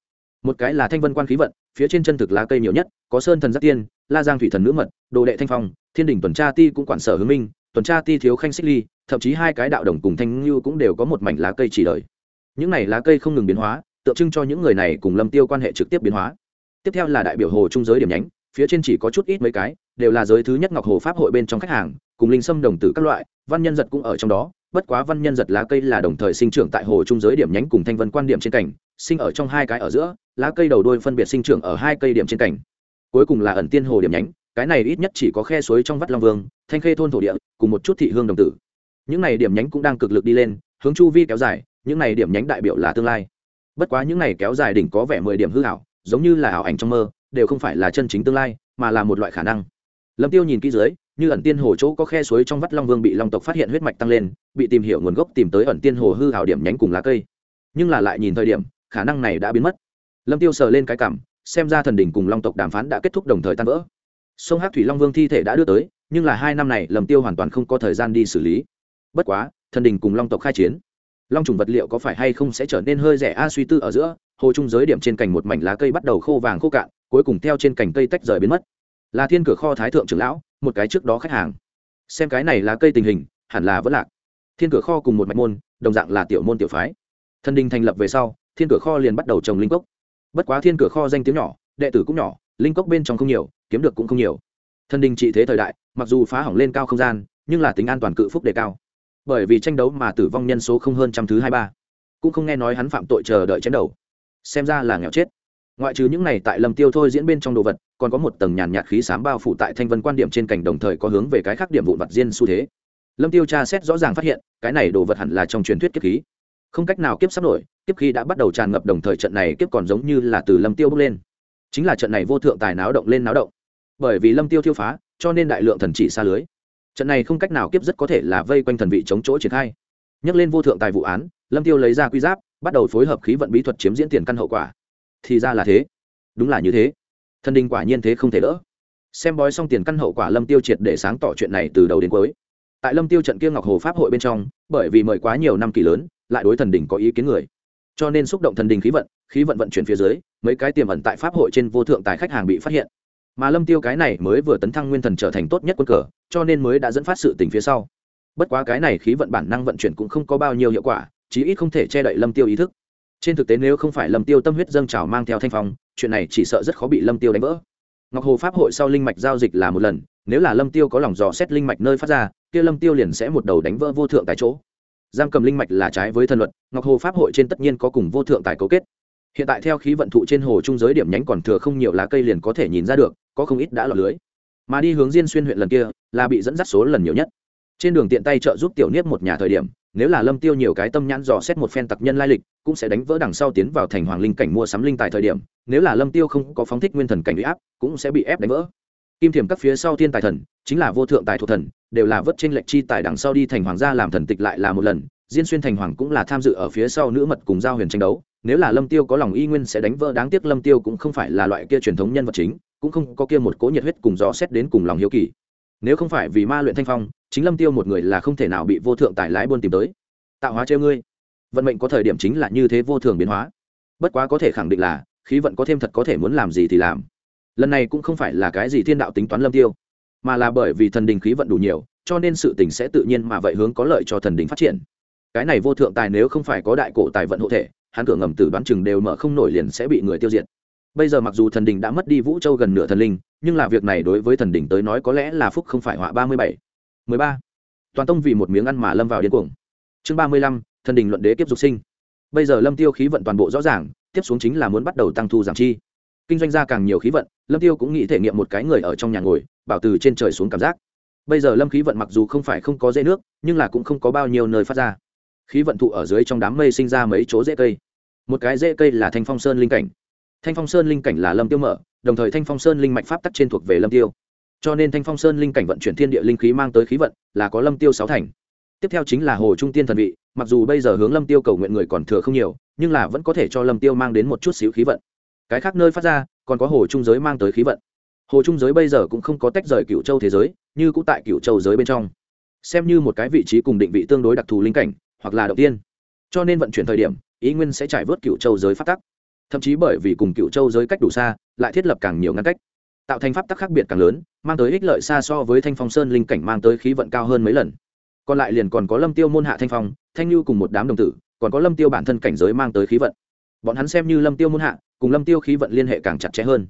Một cái là thanh vân quan khí vận phía trên chân thực lá cây nhiều nhất, có sơn thần giác tiên, la giang thủy thần nữ mật, đồ đệ thanh phong, thiên đình tuần tra ti cũng quản sở hướng minh, tuần tra ti thiếu khanh xích ly, thậm chí hai cái đạo đồng cùng thanh ngưu cũng đều có một mảnh lá cây chỉ đời. Những này lá cây không ngừng biến hóa, tượng trưng cho những người này cùng lâm tiêu quan hệ trực tiếp biến hóa. Tiếp theo là đại biểu hồ trung giới điểm nhánh, phía trên chỉ có chút ít mấy cái, đều là giới thứ nhất ngọc hồ pháp hội bên trong khách hàng, cùng linh sâm đồng tử các loại, văn nhân giật cũng ở trong đó, bất quá văn nhân giật lá cây là đồng thời sinh trưởng tại hồ trung giới điểm nhánh cùng thanh vân quan điểm trên cảnh, sinh ở trong hai cái ở giữa lá cây đầu đôi phân biệt sinh trưởng ở hai cây điểm trên cảnh cuối cùng là ẩn tiên hồ điểm nhánh, cái này ít nhất chỉ có khe suối trong vắt long vương, thanh khê thôn thổ địa, cùng một chút thị hương đồng tử. Những này điểm nhánh cũng đang cực lực đi lên, hướng chu vi kéo dài, những này điểm nhánh đại biểu là tương lai. Bất quá những này kéo dài đỉnh có vẻ mười điểm hư hảo giống như là ảo ảnh trong mơ, đều không phải là chân chính tương lai, mà là một loại khả năng. Lâm tiêu nhìn kỹ dưới, như ẩn tiên hồ chỗ có khe suối trong vắt long vương bị long tộc phát hiện huyết mạch tăng lên, bị tìm hiểu nguồn gốc tìm tới ẩn tiên hồ hư hảo điểm nhánh cùng lá cây. Nhưng là lại nhìn thời điểm, khả năng này đã biến mất lâm tiêu sờ lên cái cảm, xem ra thần đỉnh cùng long tộc đàm phán đã kết thúc đồng thời tan vỡ. Sông hát thủy long vương thi thể đã đưa tới, nhưng là hai năm này lâm tiêu hoàn toàn không có thời gian đi xử lý. Bất quá, thần đình cùng long tộc khai chiến, long trùng vật liệu có phải hay không sẽ trở nên hơi rẻ a suy tư ở giữa, hồ trung giới điểm trên cành một mảnh lá cây bắt đầu khô vàng khô cạn, cuối cùng theo trên cành cây tách rời biến mất. Là thiên cửa kho thái thượng trưởng lão, một cái trước đó khách hàng. Xem cái này là cây tình hình, hẳn là vẫn lạc. Thiên cửa kho cùng một mạch môn, đồng dạng là tiểu môn tiểu phái. Thần đình thành lập về sau, thiên cửa kho liền bắt đầu trồng linh cốc bất quá thiên cửa kho danh tiếng nhỏ, đệ tử cũng nhỏ, linh cốc bên trong không nhiều, kiếm được cũng không nhiều. Thần đình trị thế thời đại, mặc dù phá hỏng lên cao không gian, nhưng là tính an toàn cự phúc đề cao. Bởi vì tranh đấu mà tử vong nhân số không hơn trăm thứ hai ba. Cũng không nghe nói hắn phạm tội chờ đợi chém đầu xem ra là nghèo chết. Ngoại trừ những này tại lâm tiêu thôi diễn bên trong đồ vật, còn có một tầng nhàn nhạt khí sám bao phủ tại thanh vân quan điểm trên cảnh đồng thời có hướng về cái khác điểm vụn vặt riêng xu thế. Lâm tiêu tra xét rõ ràng phát hiện, cái này đồ vật hẳn là trong truyền thuyết kiếp khí không cách nào kiếp sắp nổi, kiếp khi đã bắt đầu tràn ngập đồng thời trận này kiếp còn giống như là từ lâm tiêu bước lên. Chính là trận này vô thượng tài náo động lên náo động. Bởi vì lâm tiêu thiêu phá, cho nên đại lượng thần chỉ xa lưới. Trận này không cách nào kiếp rất có thể là vây quanh thần vị chống chỗ triển khai. Nhắc lên vô thượng tài vụ án, lâm tiêu lấy ra quy giáp, bắt đầu phối hợp khí vận bí thuật chiếm diễn tiền căn hậu quả. Thì ra là thế. Đúng là như thế. Thần đình quả nhiên thế không thể đỡ. Xem bói xong tiền căn hậu quả lâm tiêu triệt để sáng tỏ chuyện này từ đầu đến cuối tại lâm tiêu trận kia ngọc hồ pháp hội bên trong, bởi vì mời quá nhiều năm kỳ lớn, lại đối thần đình có ý kiến người. Cho nên xúc động thần đình khí vận khí vận vận chuyển phía dưới, mấy cái tiềm ẩn tại pháp hội trên vô thượng tài khách hàng bị phát hiện. Mà lâm tiêu cái này mới vừa tấn thăng nguyên thần trở thành tốt nhất quân cờ, cho nên mới đã dẫn phát sự tình phía sau. Bất quá cái này khí vận bản năng vận chuyển cũng không có bao nhiêu hiệu quả, chí ít không thể che đậy lâm tiêu ý thức. Trên thực tế nếu không phải lâm tiêu tâm huyết dâng trào mang theo thanh phong, chuyện này chỉ sợ rất khó bị lâm tiêu đánh vỡ ngọc hồ pháp hội sau linh mạch giao dịch là một lần, nếu là lâm tiêu có lòng dò xét linh mạch nơi phát ra, kia lâm tiêu liền sẽ một đầu đánh vỡ vô thượng tại chỗ. Giam cầm linh mạch là trái với thân luật, ngọc hồ pháp hội trên tất nhiên có cùng vô thượng tài cấu kết. Hiện tại theo khí vận thụ trên hồ trung giới điểm nhánh còn thừa không nhiều lá cây liền có thể nhìn ra được, có không ít đã lọt lưới. Mà đi hướng diên xuyên huyện lần kia, là bị dẫn dắt số lần nhiều nhất trên đường tiện tay trợ giúp tiểu niếp một nhà thời điểm, nếu là lâm tiêu nhiều cái tâm nhãn dò xét một phen tặc nhân lai lịch, cũng sẽ đánh vỡ đằng sau tiến vào thành hoàng linh cảnh mua sắm linh tài thời điểm, nếu là lâm tiêu không có phóng thích nguyên thần cảnh bị áp, cũng sẽ bị ép đánh vỡ. Kim thiểm các phía sau thiên tài thần, chính là vô thượng tài thuộc thần, đều là vớt trên lệnh chi tài đằng sau đi thành hoàng gia làm thần tịch lại là một lần, diên xuyên thành hoàng cũng là tham dự ở phía sau nữ mật cùng giao huyền tranh đấu, nếu là lâm tiêu có lòng y nguyên sẽ đánh vỡ, đáng tiếc lâm tiêu cũng không phải là loại kia truyền thống nhân vật chính, cũng không có kia một cố nhiệt huyết cùng gió xét đến cùng lòng hiếu kỳ. Nếu không phải vì ma luyện thanh phong chính lâm tiêu một người là không thể nào bị vô thượng tài lái buôn tìm tới. Tạo hóa treo ngươi. Vận mệnh có thời điểm chính là như thế vô thường biến hóa. Bất quá có thể khẳng định là, khí vận có thêm thật có thể muốn làm gì thì làm. Lần này cũng không phải là cái gì thiên đạo tính toán lâm tiêu, mà là bởi vì thần đình khí vận đủ nhiều, cho nên sự tình sẽ tự nhiên mà vậy hướng có lợi cho thần đình phát triển. Cái này vô thượng tài nếu không phải có đại cổ tài vận hộ thể, hắn cửa ngầm tử đoán chừng đều mở không nổi liền sẽ bị người tiêu diệt. Bây giờ mặc dù thần đình đã mất đi vũ châu gần nửa thần linh, nhưng là việc này đối với thần đình tới nói có lẽ là phúc không phải họa ba mươi bảy ba. Toàn tông vì một miếng ăn mà lâm vào điên cuồng. Chương ba mươi lăm, thần đình luận đế kiếp dục sinh. Bây giờ lâm tiêu khí vận toàn bộ rõ ràng, tiếp xuống chính là muốn bắt đầu tăng thu giảm chi. Kinh doanh ra càng nhiều khí vận, lâm tiêu cũng nghĩ thể nghiệm một cái người ở trong nhà ngồi, bảo từ trên trời xuống cảm giác. Bây giờ lâm khí vận mặc dù không phải không có dễ nước, nhưng là cũng không có bao nhiêu nơi phát ra. Khí vận thụ ở dưới trong đám mây sinh ra mấy chỗ dễ cây. Một cái dễ cây là thanh phong sơn linh cảnh. Thanh phong sơn linh cảnh là lâm tiêu mở, đồng thời thanh phong sơn linh mạch pháp tắc trên thuộc về lâm tiêu cho nên thanh phong sơn linh cảnh vận chuyển thiên địa linh khí mang tới khí vận là có lâm tiêu sáu thành. Tiếp theo chính là hồ trung tiên thần vị, mặc dù bây giờ hướng lâm tiêu cầu nguyện người còn thừa không nhiều, nhưng là vẫn có thể cho lâm tiêu mang đến một chút xíu khí vận. Cái khác nơi phát ra, còn có hồ trung giới mang tới khí vận. Hồ trung giới bây giờ cũng không có tách rời cựu châu thế giới, như cũng tại cựu châu giới bên trong. Xem như một cái vị trí cùng định vị tương đối đặc thù linh cảnh, hoặc là đầu tiên. Cho nên vận chuyển thời điểm, ý nguyên sẽ trải vớt cựu châu giới phát tắc. Thậm chí bởi vì cùng cựu châu giới cách đủ xa, lại thiết lập càng nhiều ngăn cách tạo thành pháp tắc khác biệt càng lớn, mang tới ích lợi xa so với thanh phong sơn linh cảnh mang tới khí vận cao hơn mấy lần. Còn lại liền còn có lâm tiêu môn hạ thanh phong, thanh lưu cùng một đám đồng tử, còn có lâm tiêu bản thân cảnh giới mang tới khí vận. Bọn hắn xem như lâm tiêu môn hạ, cùng lâm tiêu khí vận liên hệ càng chặt chẽ hơn.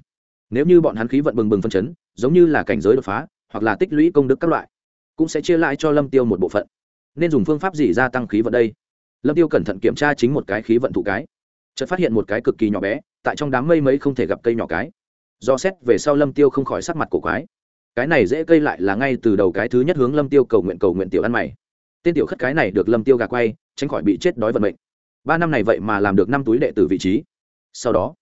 Nếu như bọn hắn khí vận bừng bừng phân chấn, giống như là cảnh giới đột phá, hoặc là tích lũy công đức các loại, cũng sẽ chia lại cho lâm tiêu một bộ phận. Nên dùng phương pháp gì gia tăng khí vận đây? Lâm tiêu cẩn thận kiểm tra chính một cái khí vận thụ cái. Chợt phát hiện một cái cực kỳ nhỏ bé, tại trong đám mây mấy không thể gặp cây nhỏ cái do xét về sau lâm tiêu không khỏi sắc mặt cổ quái. Cái này dễ cây lại là ngay từ đầu cái thứ nhất hướng lâm tiêu cầu nguyện cầu nguyện tiểu ăn mày. Tên tiểu khất cái này được lâm tiêu gà quay, tránh khỏi bị chết đói vận mệnh. Ba năm này vậy mà làm được năm túi đệ tử vị trí. Sau đó,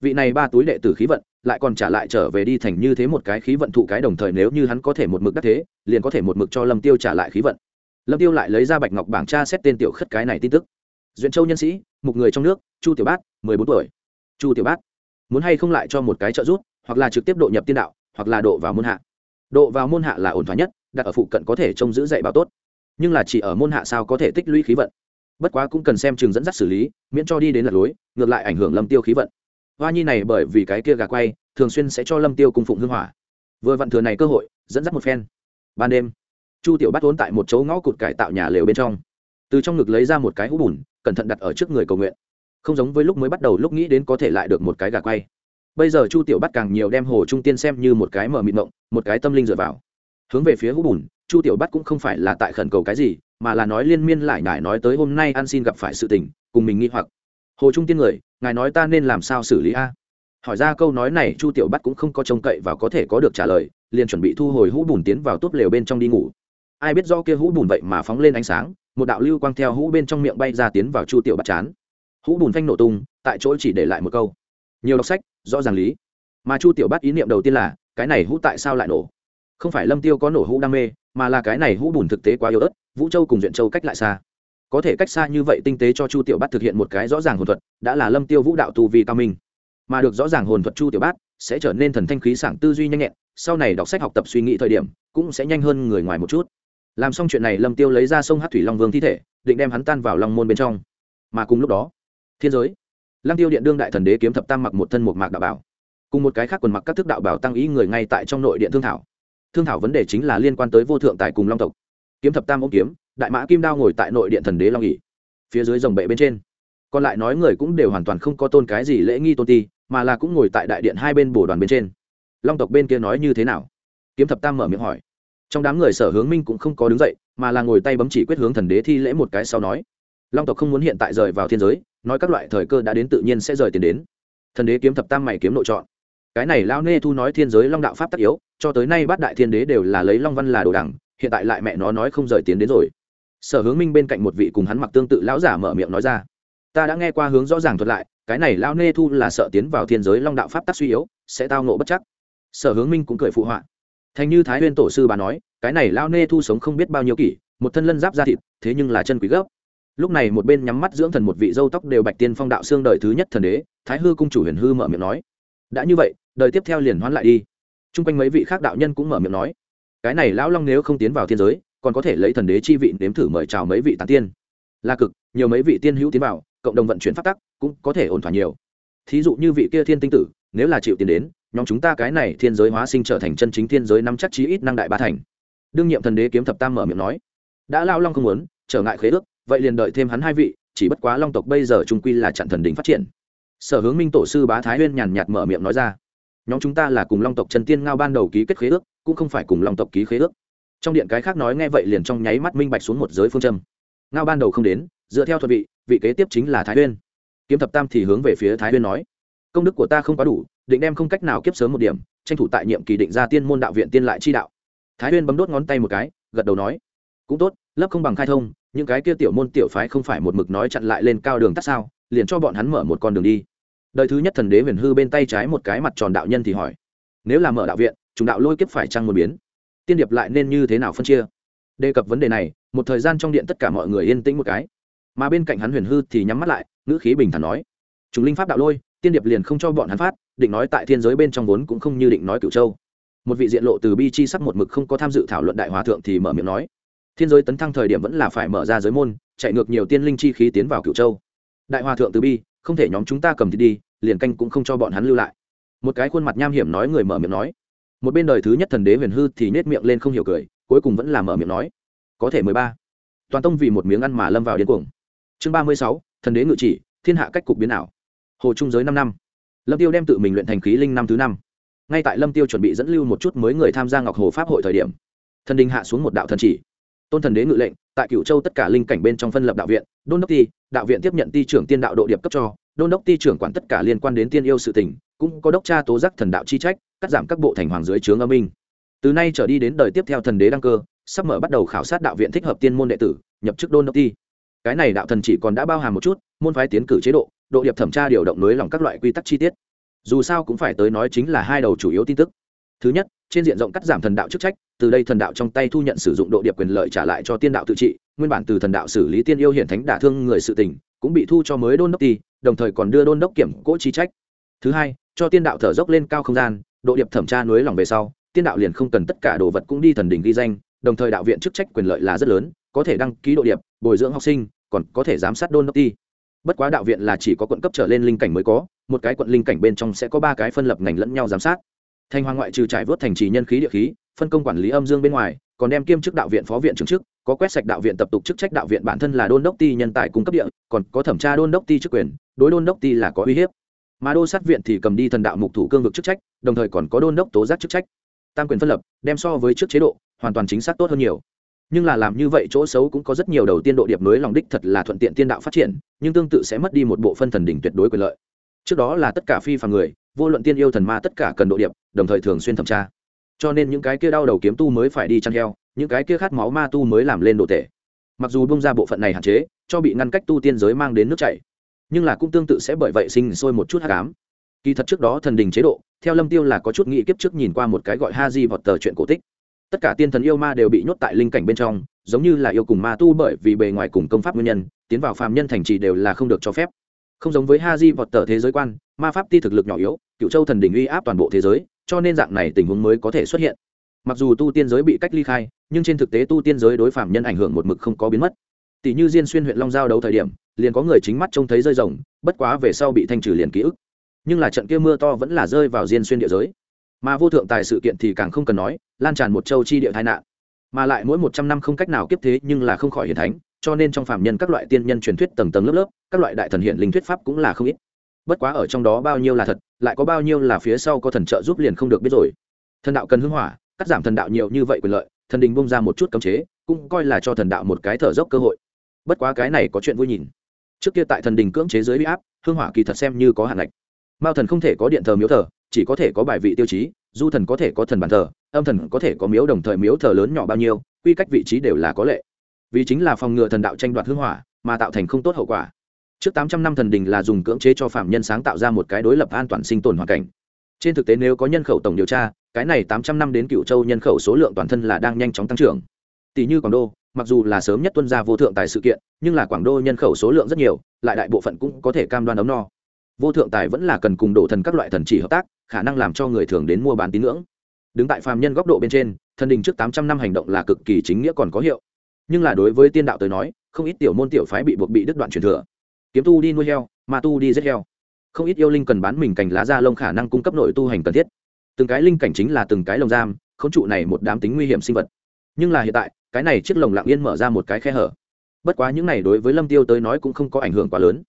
vị này ba túi đệ tử khí vận lại còn trả lại trở về đi thành như thế một cái khí vận thụ cái đồng thời nếu như hắn có thể một mực đắc thế, liền có thể một mực cho lâm tiêu trả lại khí vận. Lâm tiêu lại lấy ra bạch ngọc bảng tra xét tên tiểu khất cái này tin tức. Duyện châu nhân sĩ một người trong nước, chu tiểu bát, mười bốn tuổi. Chu tiểu bát muốn hay không lại cho một cái trợ giúp, hoặc là trực tiếp độ nhập tiên đạo, hoặc là độ vào môn hạ. Độ vào môn hạ là ổn thỏa nhất, đặt ở phụ cận có thể trông giữ dạy bảo tốt. Nhưng là chỉ ở môn hạ sao có thể tích lũy khí vận? Bất quá cũng cần xem trường dẫn dắt xử lý, miễn cho đi đến lật lối, ngược lại ảnh hưởng lâm tiêu khí vận. Hoa nhi này bởi vì cái kia gà quay, thường xuyên sẽ cho lâm tiêu cung phụng hương hỏa. Vừa vặn thừa này cơ hội, dẫn dắt một phen. Ban đêm, chu tiểu bắt vốn tại một chỗ ngõ cụt cải tạo nhà lều bên trong. Từ trong ngực lấy ra một cái hũ bùn, cẩn thận đặt ở trước người cầu nguyện không giống với lúc mới bắt đầu lúc nghĩ đến có thể lại được một cái gà quay. Bây giờ chu tiểu bắt càng nhiều đem hồ trung tiên xem như một cái mở mịt mộng, một cái tâm linh dựa vào. Hướng về phía hũ bùn, chu tiểu bắt cũng không phải là tại khẩn cầu cái gì, mà là nói liên miên lại ngài nói tới hôm nay an xin gặp phải sự tình, cùng mình nghi hoặc. Hồ trung tiên người, ngài nói ta nên làm sao xử lý a? Hỏi ra câu nói này, chu tiểu bắt cũng không có trông cậy và có thể có được trả lời, liền chuẩn bị thu hồi hũ bùn tiến vào túp lều bên trong đi ngủ. Ai biết do kia hũ bùn vậy mà phóng lên ánh sáng, một đạo lưu quang theo hũ bên trong miệng bay ra tiến vào chu tiểu bắt chán hũ bùn phanh nổ tung, tại chỗ chỉ để lại một câu. Nhiều đọc sách, rõ ràng lý. Mà chu tiểu bắt ý niệm đầu tiên là, cái này hũ tại sao lại nổ? Không phải lâm tiêu có nổ hũ đam mê, mà là cái này hũ bùn thực tế quá yếu ớt, vũ châu cùng duyện châu cách lại xa. Có thể cách xa như vậy tinh tế cho chu tiểu bát thực hiện một cái rõ ràng hồn thuật, đã là lâm tiêu vũ đạo tu vi cao minh. Mà được rõ ràng hồn thuật chu tiểu bát, sẽ trở nên thần thanh khí sảng tư duy nhanh nhẹn, sau này đọc sách học tập suy nghĩ thời điểm, cũng sẽ nhanh hơn người ngoài một chút. Làm xong chuyện này, lâm tiêu lấy ra sông hát thủy long vương thi thể, định đem hắn tan vào long môn bên trong. Mà cùng lúc đó thiên giới. Lăng tiêu điện đương đại thần đế kiếm thập tam mặc một thân một mạc đạo bảo. Cùng một cái khác quần mặc các thức đạo bảo tăng ý người ngay tại trong nội điện thương thảo. Thương thảo vấn đề chính là liên quan tới vô thượng tại cùng long tộc. Kiếm thập tam ôm kiếm, đại mã kim đao ngồi tại nội điện thần đế long ỉ phía dưới dòng bệ bên trên. Còn lại nói người cũng đều hoàn toàn không có tôn cái gì lễ nghi tôn ti, mà là cũng ngồi tại đại điện hai bên bồ đoàn bên trên. Long tộc bên kia nói như thế nào? Kiếm thập tam mở miệng hỏi. Trong đám người sở hướng minh cũng không có đứng dậy, mà là ngồi tay bấm chỉ quyết hướng thần đế thi lễ một cái sau nói. Long tộc không muốn hiện tại rời vào thiên giới nói các loại thời cơ đã đến tự nhiên sẽ rời tiền đến. Thần đế kiếm thập tam mày kiếm nội chọn. Cái này lao nê thu nói thiên giới long đạo pháp tất yếu, cho tới nay bát đại thiên đế đều là lấy long văn là đồ đẳng, hiện tại lại mẹ nó nói không rời tiến đến rồi. Sở hướng minh bên cạnh một vị cùng hắn mặc tương tự lão giả mở miệng nói ra. Ta đã nghe qua hướng rõ ràng thuật lại, cái này lao nê thu là sợ tiến vào thiên giới long đạo pháp tắc suy yếu, sẽ tao nộ bất chắc. Sở hướng minh cũng cười phụ họa. Thành như thái huyên tổ sư bà nói, cái này lao nê thu sống không biết bao nhiêu kỷ, một thân lân giáp da thịt, thế nhưng là chân quý gốc lúc này một bên nhắm mắt dưỡng thần một vị dâu tóc đều bạch tiên phong đạo xương đời thứ nhất thần đế, thái hư cung chủ huyền hư mở miệng nói. Đã như vậy, đời tiếp theo liền hoán lại đi. T r u n g quanh mấy vị khác đạo nhân cũng mở miệng nói. Cái này lão long nếu không tiến vào thiên giới, còn có thể lấy thần đế chi vị nếm thử mời chào mấy vị tán tiên. Là cực, nhiều mấy vị tiên hữu tiến vào, cộng đồng vận chuyển phát tắc, cũng có thể ổn thỏa nhiều. Thí dụ như vị kia thiên tinh tử, nếu là chịu tiền đến, nhóm chúng ta cái này thiên giới hóa sinh trở thành chân chính thiên giới năm chắc chí ít năng đại ba thành. Đương nhiệm thần đế kiếm thập tam mở miệng nói. Đã lao long không muốn, trở ngại khế ước vậy liền đợi thêm hắn hai vị, chỉ bất quá long tộc bây giờ trung quy là chặn thần đỉnh phát triển. Sở hướng minh tổ sư bá thái huyên nhàn nhạt mở miệng nói ra, nhóm chúng ta là cùng long tộc trần tiên ngao ban đầu ký kết khế ước, cũng không phải cùng long tộc ký khế ước. Trong điện cái khác nói nghe vậy liền trong nháy mắt minh bạch xuống một giới phương châm. Ngao ban đầu không đến, dựa theo thuật vị vị kế tiếp chính là thái huyên. Kiếm thập tam thì hướng về phía thái huyên nói, công đức của ta không quá đủ, định đem không cách nào kiếp sớm một điểm, tranh thủ tại nhiệm kỳ định ra tiên môn đạo viện tiên lại chi đạo. Thái huyên bấm đốt ngón tay một cái, gật đầu nói, cũng tốt, lớp không bằng khai thông những cái kia tiểu môn tiểu phái không phải một mực nói chặn lại lên cao đường tắt sao, liền cho bọn hắn mở một con đường đi. Đời thứ nhất thần đế huyền hư bên tay trái một cái mặt tròn đạo nhân thì hỏi, nếu là mở đạo viện chúng đạo lôi kiếp phải trăng một biến? Tiên điệp lại nên như thế nào phân chia? Đề cập vấn đề này, một thời gian trong điện tất cả mọi người yên tĩnh một cái. Mà bên cạnh hắn huyền hư thì nhắm mắt lại, ngữ khí bình thản nói chúng linh pháp đạo lôi, tiên điệp liền không cho bọn hắn phát, định nói tại thiên giới bên trong vốn cũng không như định nói cửu châu. Một vị diện lộ từ bi chi sắc một mực không có tham dự thảo luận đại hòa thượng thì mở miệng nói thiên giới tấn thăng thời điểm vẫn là phải mở ra giới môn, chạy ngược nhiều tiên linh chi khí tiến vào cựu châu. Đại hòa thượng từ bi, không thể nhóm chúng ta cầm thì đi, liền canh cũng không cho bọn hắn lưu lại. Một cái khuôn mặt nham hiểm nói người mở miệng nói. Một bên đời thứ nhất thần đế huyền hư thì nết miệng lên không hiểu cười, cuối cùng vẫn là mở miệng nói. Có thể mười ba. Toàn tông vì một miếng ăn mà lâm vào điên cuồng. Chương ba mươi sáu, thần đế ngự chỉ, thiên hạ cách cục biến ảo. Hồ trung giới năm năm. Lâm tiêu đem tự mình luyện thành khí linh năm thứ năm. Ngay tại lâm tiêu chuẩn bị dẫn lưu một chút mới người tham gia ngọc hồ pháp hội thời điểm, thần đình hạ xuống một đạo thần chỉ tôn thần đế ngự lệnh, tại cựu châu tất cả linh cảnh bên trong phân lập đạo viện, đôn đốc ti, đạo viện tiếp nhận ti trưởng tiên đạo độ điệp cấp cho. Đôn đốc ti trưởng quản tất cả liên quan đến tiên yêu sự tình, cũng có đốc tra tố giác thần đạo chi trách, cắt giảm các bộ thành hoàng dưới trướng âm minh. Từ nay trở đi đến đời tiếp theo thần đế đăng cơ, sắp mở bắt đầu khảo sát đạo viện thích hợp tiên môn đệ tử, nhập chức đôn đốc ti. Cái này đạo thần chỉ còn đã bao hàm một chút, môn phái tiến cử chế độ độ điệp thẩm tra điều động nới lòng các loại quy tắc chi tiết. Dù sao cũng phải tới nói chính là hai đầu chủ yếu tin tức. Thứ nhất, trên diện rộng cắt giảm thần đạo chức trách từ đây thần đạo trong tay thu nhận sử dụng độ điệp quyền lợi trả lại cho tiên đạo tự trị, nguyên bản từ thần đạo xử lý tiên yêu hiển thánh đả thương người sự tình, cũng bị thu cho mới đôn đốc ti, đồng thời còn đưa đôn đốc kiểm cỗ chi trách. Thứ hai, cho tiên đạo thở dốc lên cao không gian, độ điệp thẩm tra nối lòng về sau, tiên đạo liền không cần tất cả đồ vật cũng đi thần đỉnh ghi danh, đồng thời đạo viện chức trách quyền lợi là rất lớn, có thể đăng ký độ điệp, bồi dưỡng học sinh, còn có thể giám sát đôn đốc ti. Bất quá đạo viện là chỉ có quận cấp trở lên linh cảnh mới có, một cái quận linh cảnh bên trong sẽ có ba cái phân lập ngành lẫn nhau giám sát. Thanh hoa ngoại trừ trải vớt thành trì nhân khí địa khí phân công quản lý âm dương bên ngoài, còn đem kiêm chức đạo viện phó viện trưởng chức, có quét sạch đạo viện tập tục chức trách đạo viện bản thân là đôn đốc ty nhân tài cung cấp địa, còn có thẩm tra đôn đốc ty chức quyền, đối đôn đốc ty là có uy hiếp. Mà đô sát viện thì cầm đi thần đạo mục thủ cương vực chức trách, đồng thời còn có đôn đốc tố giác chức trách. Tam quyền phân lập, đem so với trước chế độ, hoàn toàn chính xác tốt hơn nhiều. Nhưng là làm như vậy chỗ xấu cũng có rất nhiều đầu tiên độ điệp nối lòng đích thật là thuận tiện tiên đạo phát triển, nhưng tương tự sẽ mất đi một bộ phân thần đỉnh tuyệt đối quyền lợi. Trước đó là tất cả phi phàm người, vô luận tiên yêu thần ma tất cả cần độ điệp, đồng thời thường xuyên thẩm tra cho nên những cái kia đau đầu kiếm tu mới phải đi chăn heo, những cái kia khát máu ma tu mới làm lên độ tể. mặc dù bông ra bộ phận này hạn chế, cho bị ngăn cách tu tiên giới mang đến nước chảy, nhưng là cũng tương tự sẽ bởi vậy sinh sôi một chút hát cám kỳ thật trước đó thần đình chế độ, theo lâm tiêu là có chút nghĩ kiếp trước nhìn qua một cái gọi ha di vọt tờ chuyện cổ tích. Tất cả tiên thần yêu ma đều bị nhốt tại linh cảnh bên trong, giống như là yêu cùng ma tu bởi vì bề ngoài cùng công pháp nguyên nhân, tiến vào phàm nhân thành trì đều là không được cho phép. Không giống với ha di vọt tờ thế giới quan, ma pháp ti thực lực nhỏ yếu cựu châu thần đình uy áp toàn bộ thế giới cho nên dạng này tình huống mới có thể xuất hiện. Mặc dù tu tiên giới bị cách ly khai, nhưng trên thực tế tu tiên giới đối phạm nhân ảnh hưởng một mực không có biến mất. Tỷ như diên xuyên huyện long giao đấu thời điểm, liền có người chính mắt trông thấy rơi rồng, bất quá về sau bị thanh trừ liền ký ức. Nhưng là trận kia mưa to vẫn là rơi vào diên xuyên địa giới. Mà vô thượng tài sự kiện thì càng không cần nói, lan tràn một châu chi địa tai nạn. Mà lại mỗi một trăm năm không cách nào kiếp thế nhưng là không khỏi hiển thánh, cho nên trong phạm nhân các loại tiên nhân truyền thuyết tầng tầng lớp lớp, các loại đại thần hiện linh thuyết pháp cũng là không ít. Bất quá ở trong đó bao nhiêu là thật lại có bao nhiêu là phía sau có thần trợ giúp liền không được biết rồi. Thần đạo cần hưng hỏa, cắt giảm thần đạo nhiều như vậy quyền lợi, thần đình bung ra một chút cấm chế, cũng coi là cho thần đạo một cái thở dốc cơ hội. Bất quá cái này có chuyện vui nhìn. Trước kia tại thần đình cưỡng chế dưới bị áp hương hỏa kỳ thật xem như có hạn ngạch. Mao thần không thể có điện thờ miếu thờ, chỉ có thể có bài vị tiêu chí, du thần có thể có thần bàn thờ, âm thần có thể có miếu đồng thời miếu thờ lớn nhỏ bao nhiêu, quy cách vị trí đều là có lệ. Vì chính là phòng ngừa thần đạo tranh đoạt hương hỏa, mà tạo thành không tốt hậu quả trước tám trăm năm thần đình là dùng cưỡng chế cho phạm nhân sáng tạo ra một cái đối lập an toàn sinh tồn hoàn cảnh. Trên thực tế nếu có nhân khẩu tổng điều tra, cái này tám trăm năm đến cựu châu nhân khẩu số lượng toàn thân là đang nhanh chóng tăng trưởng. Tỷ như quảng đô, mặc dù là sớm nhất tuân gia vô thượng tài sự kiện, nhưng là quảng đô nhân khẩu số lượng rất nhiều, lại đại bộ phận cũng có thể cam đoan ấm no. Vô thượng tài vẫn là cần cùng đổ thần các loại thần chỉ hợp tác, khả năng làm cho người thường đến mua bán tín ngưỡng. Đứng tại phàm nhân góc độ bên trên, thần đình trước tám trăm năm hành động là cực kỳ chính nghĩa còn có hiệu. Nhưng là đối với tiên đạo tới nói, không ít tiểu môn tiểu phái bị buộc bị đứt đoạn truyền thừa kiếm tu đi nuôi heo, ma tu đi giết heo. Không ít yêu linh cần bán mình cành lá da lông khả năng cung cấp nội tu hành cần thiết. Từng cái linh cảnh chính là từng cái lồng giam không trụ này một đám tính nguy hiểm sinh vật. Nhưng là hiện tại, cái này chiếc lồng lặng yên mở ra một cái khe hở. Bất quá những này đối với lâm tiêu tới nói cũng không có ảnh hưởng quá lớn.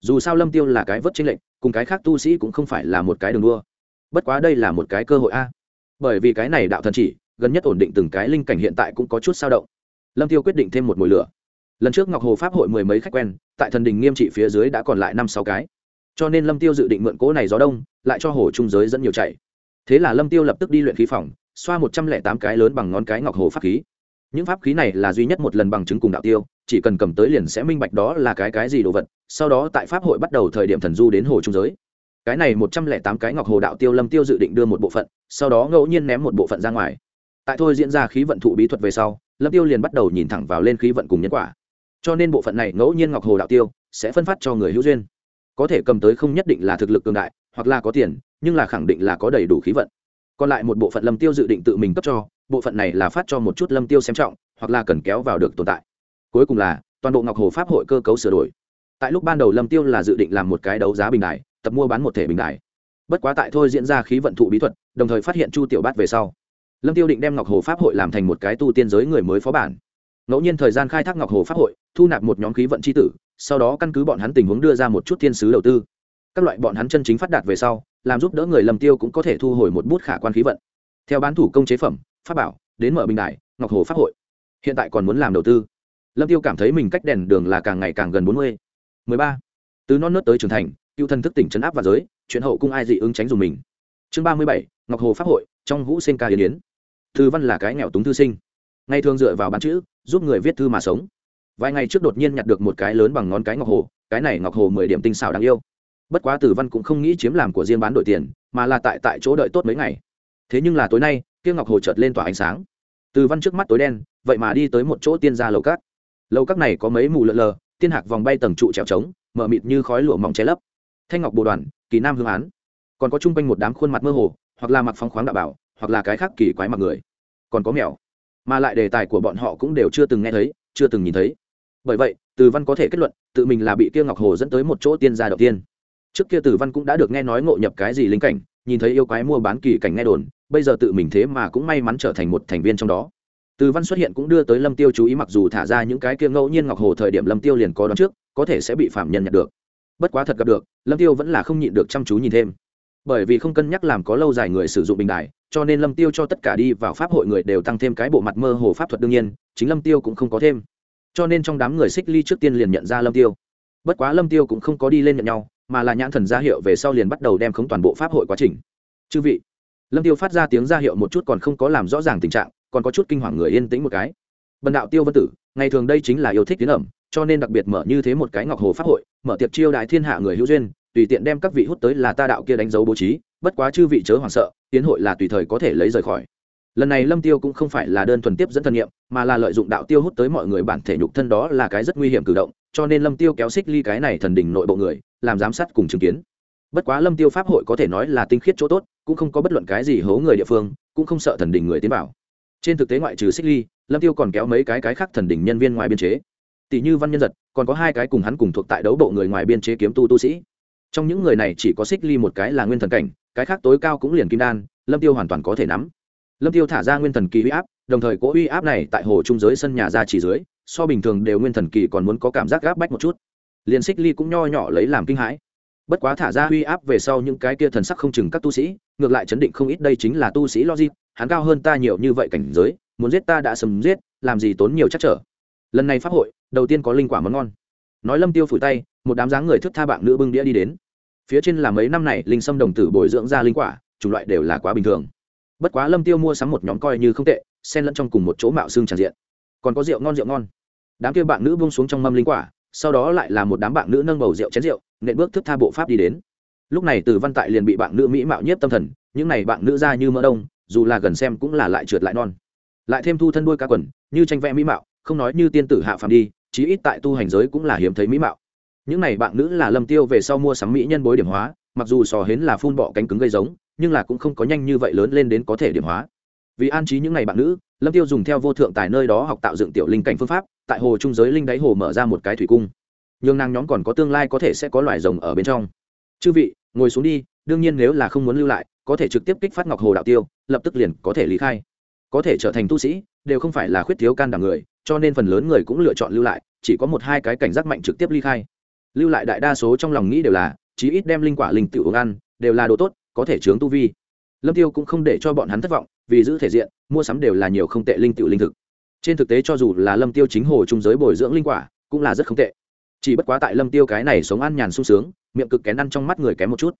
Dù sao lâm tiêu là cái vớt tranh lệnh cùng cái khác tu sĩ cũng không phải là một cái đường đua. Bất quá đây là một cái cơ hội a. Bởi vì cái này đạo thần chỉ, gần nhất ổn định từng cái linh cảnh hiện tại cũng có chút sao động. Lâm tiêu quyết định thêm một mùi lửa. Lần trước ngọc hồ pháp hội mười mấy khách quen tại thần đình nghiêm trị phía dưới đã còn lại năm sáu cái. Cho nên lâm tiêu dự định mượn cố này gió đông, lại cho hồ trung giới dẫn nhiều chạy. Thế là lâm tiêu lập tức đi luyện khí phòng, xoa một trăm lẻ tám cái lớn bằng ngón cái ngọc hồ pháp khí. Những pháp khí này là duy nhất một lần bằng chứng cùng đạo tiêu, chỉ cần cầm tới liền sẽ minh bạch đó là cái cái gì đồ vật, sau đó tại pháp hội bắt đầu thời điểm thần du đến hồ trung giới. Cái này một trăm lẻ tám cái ngọc hồ đạo tiêu lâm tiêu dự định đưa một bộ phận, sau đó ngẫu nhiên ném một bộ phận ra ngoài. Tại thôi diễn ra khí vận thụ bí thuật về sau, lâm tiêu liền bắt đầu nhìn thẳng vào lên khí vận cùng nhân quả cho nên bộ phận này ngẫu nhiên ngọc hồ đạo tiêu sẽ phân phát cho người hữu duyên. Có thể cầm tới không nhất định là thực lực cường đại, hoặc là có tiền, nhưng là khẳng định là có đầy đủ khí vận. Còn lại một bộ phận lâm tiêu dự định tự mình cấp cho, bộ phận này là phát cho một chút lâm tiêu xem trọng, hoặc là cần kéo vào được tồn tại. Cuối cùng là, toàn bộ ngọc hồ pháp hội cơ cấu sửa đổi. Tại lúc ban đầu lâm tiêu là dự định làm một cái đấu giá bình đại tập mua bán một thể bình đại bất quá tại thôi diễn ra khí vận thụ bí thuật, đồng thời phát hiện chu tiểu bát về sau. Lâm tiêu định đem ngọc hồ pháp hội làm thành một cái tu tiên giới người mới phó bản ngẫu nhiên thời gian khai thác ngọc hồ pháp hội, thu nạp một nhóm khí vận c h i tử, sau đó căn cứ bọn hắn tình huống đưa ra một chút thiên sứ đầu tư. Các loại bọn hắn chân chính phát đạt về sau, làm giúp đỡ người lầm tiêu cũng có thể thu hồi một bút khả quan khí vận. Theo bán thủ công chế phẩm, pháp bảo, đến mở bình đại ngọc hồ pháp hội. Hiện tại còn muốn làm đầu tư. Lâm tiêu cảm thấy mình cách đèn đường là càng ngày càng gần bốn mươi. Mười ba. Từ non nớt tới trưởng thành, cựu thân thức tỉnh chấn áp và giới, chuyện hậu cung ai dị ứng tránh dùng mình. Chương ba mươi bảy, ngọc hồ pháp hội, trong vũ sinh ca hiến yến. Thư văn là cái nghèo túng thư sinh. Ngày thường dựa vào bán chữ giúp người viết thư mà sống. Vài ngày trước đột nhiên nhặt được một cái lớn bằng ngón cái ngọc hồ, cái này ngọc hồ mười điểm tinh xảo đáng yêu. Bất quá tử văn cũng không nghĩ chiếm làm của riêng bán đổi tiền, mà là tại tại chỗ đợi tốt mấy ngày. Thế nhưng là tối nay, kia ngọc hồ chợt lên tỏa ánh sáng. Từ văn trước mắt tối đen, vậy mà đi tới một chỗ tiên gia lầu cát. Lầu cát này có mấy mù lợn lờ, tiên hạc vòng bay tầng trụ trèo trống mở mịt như khói lụa mỏng che lấp. Thanh ngọc bồ đoàn, kỳ nam hương án. Còn có chung quanh một đám khuôn mặt mơ hồ, hoặc là mặc phong khoáng đạo bảo, hoặc là cái khác kỳ quái mặc người. Còn có mèo mà lại đề tài của bọn họ cũng đều chưa từng nghe thấy, chưa từng nhìn thấy. Bởi vậy, từ văn có thể kết luận, tự mình là bị kia ngọc hồ dẫn tới một chỗ tiên gia đầu tiên. Trước kia Tử văn cũng đã được nghe nói ngộ nhập cái gì linh cảnh, nhìn thấy yêu quái mua bán kỳ cảnh nghe đồn, bây giờ tự mình thế mà cũng may mắn trở thành một thành viên trong đó. Từ văn xuất hiện cũng đưa tới lâm tiêu chú ý mặc dù thả ra những cái kia ngẫu nhiên ngọc hồ thời điểm lâm tiêu liền có đón trước, có thể sẽ bị phạm nhân nhận được. Bất quá thật gặp được, lâm tiêu vẫn là không nhịn được chăm chú nhìn thêm bởi vì không cân nhắc làm có lâu dài người sử dụng bình đại cho nên lâm tiêu cho tất cả đi vào pháp hội người đều tăng thêm cái bộ mặt mơ hồ pháp thuật đương nhiên, chính lâm tiêu cũng không có thêm. Cho nên trong đám người xích ly trước tiên liền nhận ra lâm tiêu. Bất quá lâm tiêu cũng không có đi lên nhận nhau, mà là nhãn thần ra hiệu về sau liền bắt đầu đem khống toàn bộ pháp hội quá trình. Chư vị, lâm tiêu phát ra tiếng ra hiệu một chút còn không có làm rõ ràng tình trạng, còn có chút kinh hoàng người yên tĩnh một cái. Bần đạo tiêu vân tử, ngày thường đây chính là yêu thích tiếng ẩm, cho nên đặc biệt mở như thế một cái ngọc hồ pháp hội, mở tiệc chiêu đại thiên hạ người hữu duyên tùy tiện đem các vị hút tới là ta đạo kia đánh dấu bố trí, bất quá chư vị chớ hoảng sợ, tiến hội là tùy thời có thể lấy rời khỏi. Lần này lâm tiêu cũng không phải là đơn thuần tiếp dẫn thân nhiệm mà là lợi dụng đạo tiêu hút tới mọi người bản thể nhục thân đó là cái rất nguy hiểm cử động, cho nên lâm tiêu kéo xích ly cái này thần đỉnh nội bộ người, làm giám sát cùng chứng kiến. Bất quá lâm tiêu pháp hội có thể nói là tinh khiết chỗ tốt, cũng không có bất luận cái gì hố người địa phương, cũng không sợ thần đỉnh người tiến bảo. trên thực tế ngoại trừ xích ly, lâm tiêu còn kéo mấy cái cái khác thần đỉnh nhân viên ngoài biên chế. Tỷ như văn nhân giật, còn có hai cái cùng hắn cùng thuộc tại đấu bộ người ngoài biên chế kiếm tu tu sĩ trong những người này chỉ có xích ly một cái là nguyên thần cảnh, cái khác tối cao cũng liền kim đan, lâm tiêu hoàn toàn có thể nắm. Lâm tiêu thả ra nguyên thần kỳ uy áp, đồng thời cố uy áp này tại hồ trung giới sân nhà ra chỉ dưới, so bình thường đều nguyên thần kỳ còn muốn có cảm giác gáp bách một chút. Liền xích ly cũng nho nhỏ lấy làm kinh hãi. Bất quá thả ra uy áp về sau những cái kia thần sắc không chừng các tu sĩ, ngược lại chấn định không ít đây chính là tu sĩ logic, hắn cao hơn ta nhiều như vậy cảnh giới, muốn giết ta đã sầm giết, làm gì tốn nhiều chắc trở. Lần này pháp hội, đầu tiên có linh quả món ngon. Nói lâm tiêu phủi tay, một đám dáng người thức tha bạn nữ bưng đĩa đi đến phía trên là mấy năm này linh sâm đồng tử bồi dưỡng ra linh quả, chủng loại đều là quá bình thường. Bất quá lâm tiêu mua sắm một nhóm coi như không tệ, xen lẫn trong cùng một chỗ mạo xương tràn diện. Còn có rượu ngon rượu ngon. Đám kia bạn nữ buông xuống trong mâm linh quả, sau đó lại là một đám bạn nữ nâng bầu rượu chén rượu, nện bước thức tha bộ pháp đi đến. Lúc này từ văn tại liền bị bạn nữ mỹ mạo nhiếp tâm thần, những này bạn nữ ra như mỡ đông, dù là gần xem cũng là lại trượt lại non. Lại thêm thu thân đuôi cá quần, như tranh vẽ mỹ mạo, không nói như tiên tử hạ phàm đi, chí ít tại tu hành giới cũng là hiếm thấy mỹ mạo những này bạn nữ là lâm tiêu về sau mua sắm mỹ nhân bối điểm hóa, mặc dù sò hến là phun bọ cánh cứng gây giống, nhưng là cũng không có nhanh như vậy lớn lên đến có thể điểm hóa. Vì an trí những ngày bạn nữ, lâm tiêu dùng theo vô thượng tài nơi đó học tạo dựng tiểu linh cảnh phương pháp, tại hồ trung giới linh đáy hồ mở ra một cái thủy cung. Nhưng nàng nhóm còn có tương lai có thể sẽ có loài rồng ở bên trong. Chư vị, ngồi xuống đi, đương nhiên nếu là không muốn lưu lại, có thể trực tiếp kích phát ngọc hồ đạo tiêu, lập tức liền có thể lý khai. Có thể trở thành tu sĩ, đều không phải là khuyết thiếu can đảm người, cho nên phần lớn người cũng lựa chọn lưu lại, chỉ có một hai cái cảnh giác mạnh trực tiếp ly khai lưu lại đại đa số trong lòng nghĩ đều là, chí ít đem linh quả linh tự uống ăn, đều là đồ tốt, có thể chướng tu vi. Lâm tiêu cũng không để cho bọn hắn thất vọng, vì giữ thể diện, mua sắm đều là nhiều không tệ linh tự linh thực. Trên thực tế cho dù là lâm tiêu chính hồ trung giới bồi dưỡng linh quả, cũng là rất không tệ. Chỉ bất quá tại lâm tiêu cái này sống ăn nhàn sung sướng, miệng cực kén ăn trong mắt người kém một chút.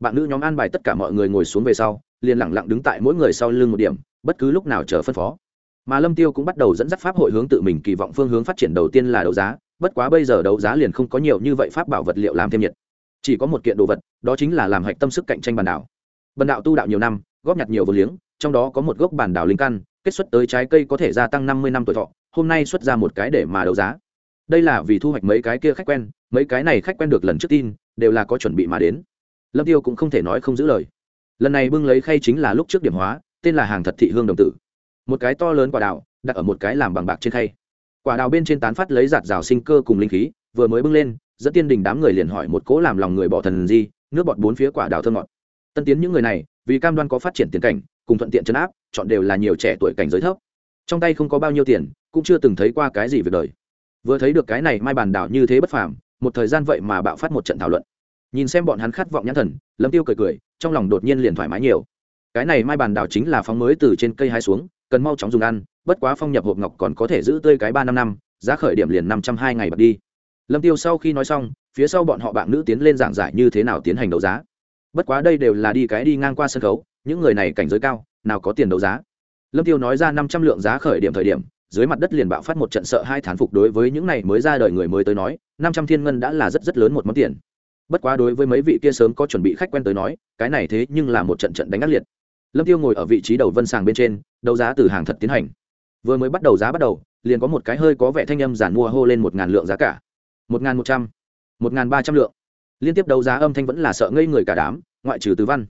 Bạn nữ nhóm ăn bài tất cả mọi người ngồi xuống về sau, liền lặng lặng đứng tại mỗi người sau lưng một điểm, bất cứ lúc nào chờ phân phó. Mà lâm tiêu cũng bắt đầu dẫn dắt pháp hội hướng tự mình kỳ vọng phương hướng phát triển đầu tiên là đấu giá bất quá bây giờ đấu giá liền không có nhiều như vậy pháp bảo vật liệu làm thêm nhiệt. Chỉ có một kiện đồ vật, đó chính là làm hạch tâm sức cạnh tranh bản đảo. Bần đạo tu đạo nhiều năm, góp nhặt nhiều vô liếng, trong đó có một gốc bản đảo linh căn, kết xuất tới trái cây có thể gia tăng năm mươi năm tuổi thọ, hôm nay xuất ra một cái để mà đấu giá. Đây là vì thu hoạch mấy cái kia khách quen, mấy cái này khách quen được lần trước tin, đều là có chuẩn bị mà đến. Lâm tiêu cũng không thể nói không giữ lời. Lần này bưng lấy khay chính là lúc trước điểm hóa, tên là hàng thật thị hương đồng tử. Một cái to lớn quả đào đặt ở một cái làm bằng bạc trên khay quả đào bên trên tán phát lấy giạt rào sinh cơ cùng linh khí, vừa mới bưng lên, dẫn tiên đình đám người liền hỏi một cố làm lòng người bỏ thần gì nước bọt bốn phía quả đào thơm ngọt. Tân tiến những người này, vì cam đoan có phát triển tiền cảnh, cùng thuận tiện chấn áp, chọn đều là nhiều trẻ tuổi cảnh giới thấp. Trong tay không có bao nhiêu tiền, cũng chưa từng thấy qua cái gì việc đời. Vừa thấy được cái này mai bàn đảo như thế bất phàm, một thời gian vậy mà bạo phát một trận thảo luận. Nhìn xem bọn hắn khát vọng nhãn thần, lâm tiêu cười cười, trong lòng đột nhiên liền thoải mái nhiều. Cái này mai bàn đảo chính là phóng mới từ trên cây hai xuống, cần mau chóng dùng ăn bất quá phong nhập hộp ngọc còn có thể giữ tươi cái ba năm năm, giá khởi điểm liền năm trăm hai ngày bật đi. Lâm tiêu sau khi nói xong, phía sau bọn họ bạn nữ tiến lên giảng giải như thế nào tiến hành đấu giá. Bất quá đây đều là đi cái đi ngang qua sân khấu, những người này cảnh giới cao, nào có tiền đấu giá. Lâm tiêu nói ra năm trăm lượng giá khởi điểm thời điểm, dưới mặt đất liền bạo phát một trận sợ hai thán phục đối với những này mới ra đời người mới tới nói, năm trăm thiên ngân đã là rất rất lớn một món tiền. Bất quá đối với mấy vị kia sớm có chuẩn bị khách quen tới nói, cái này thế nhưng là một trận trận đánh ác liệt. Lâm tiêu ngồi ở vị trí đầu vân sàng bên trên, đấu giá từ hàng thật tiến hành vừa mới bắt đầu giá bắt đầu, liền có một cái hơi có vẻ thanh âm giản mua hô lên một ngàn lượng giá cả. Một ngàn một trăm, một ngàn ba trăm lượng. Liên tiếp đấu giá âm thanh vẫn là sợ ngây người cả đám, ngoại trừ tử văn.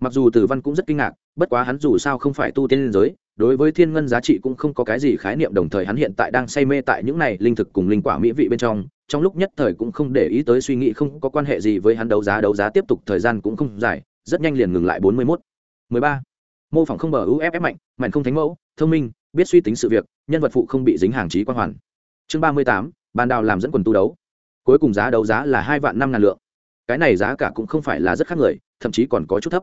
Mặc dù tử văn cũng rất kinh ngạc, bất quá hắn dù sao không phải tu tiên liên giới, đối với thiên ngân giá trị cũng không có cái gì khái niệm đồng thời hắn hiện tại đang say mê tại những này linh thực cùng linh quả mỹ vị bên trong trong lúc nhất thời cũng không để ý tới suy nghĩ không có quan hệ gì với hắn đấu giá đấu giá tiếp tục thời gian cũng không dài, rất nhanh liền ngừng lại bốn mươi mốt. mười ba. Mô phỏng không bờ uff mạnh mạnh không thánh mẫu, thông minh biết suy tính sự việc, nhân vật phụ không bị dính hàng trí quan hoàn. Chương ba mươi tám, bàn đào làm dẫn quần tu đấu. Cuối cùng giá đấu giá là hai vạn năm ngàn lượng. Cái này giá cả cũng không phải là rất khác người, thậm chí còn có chút thấp.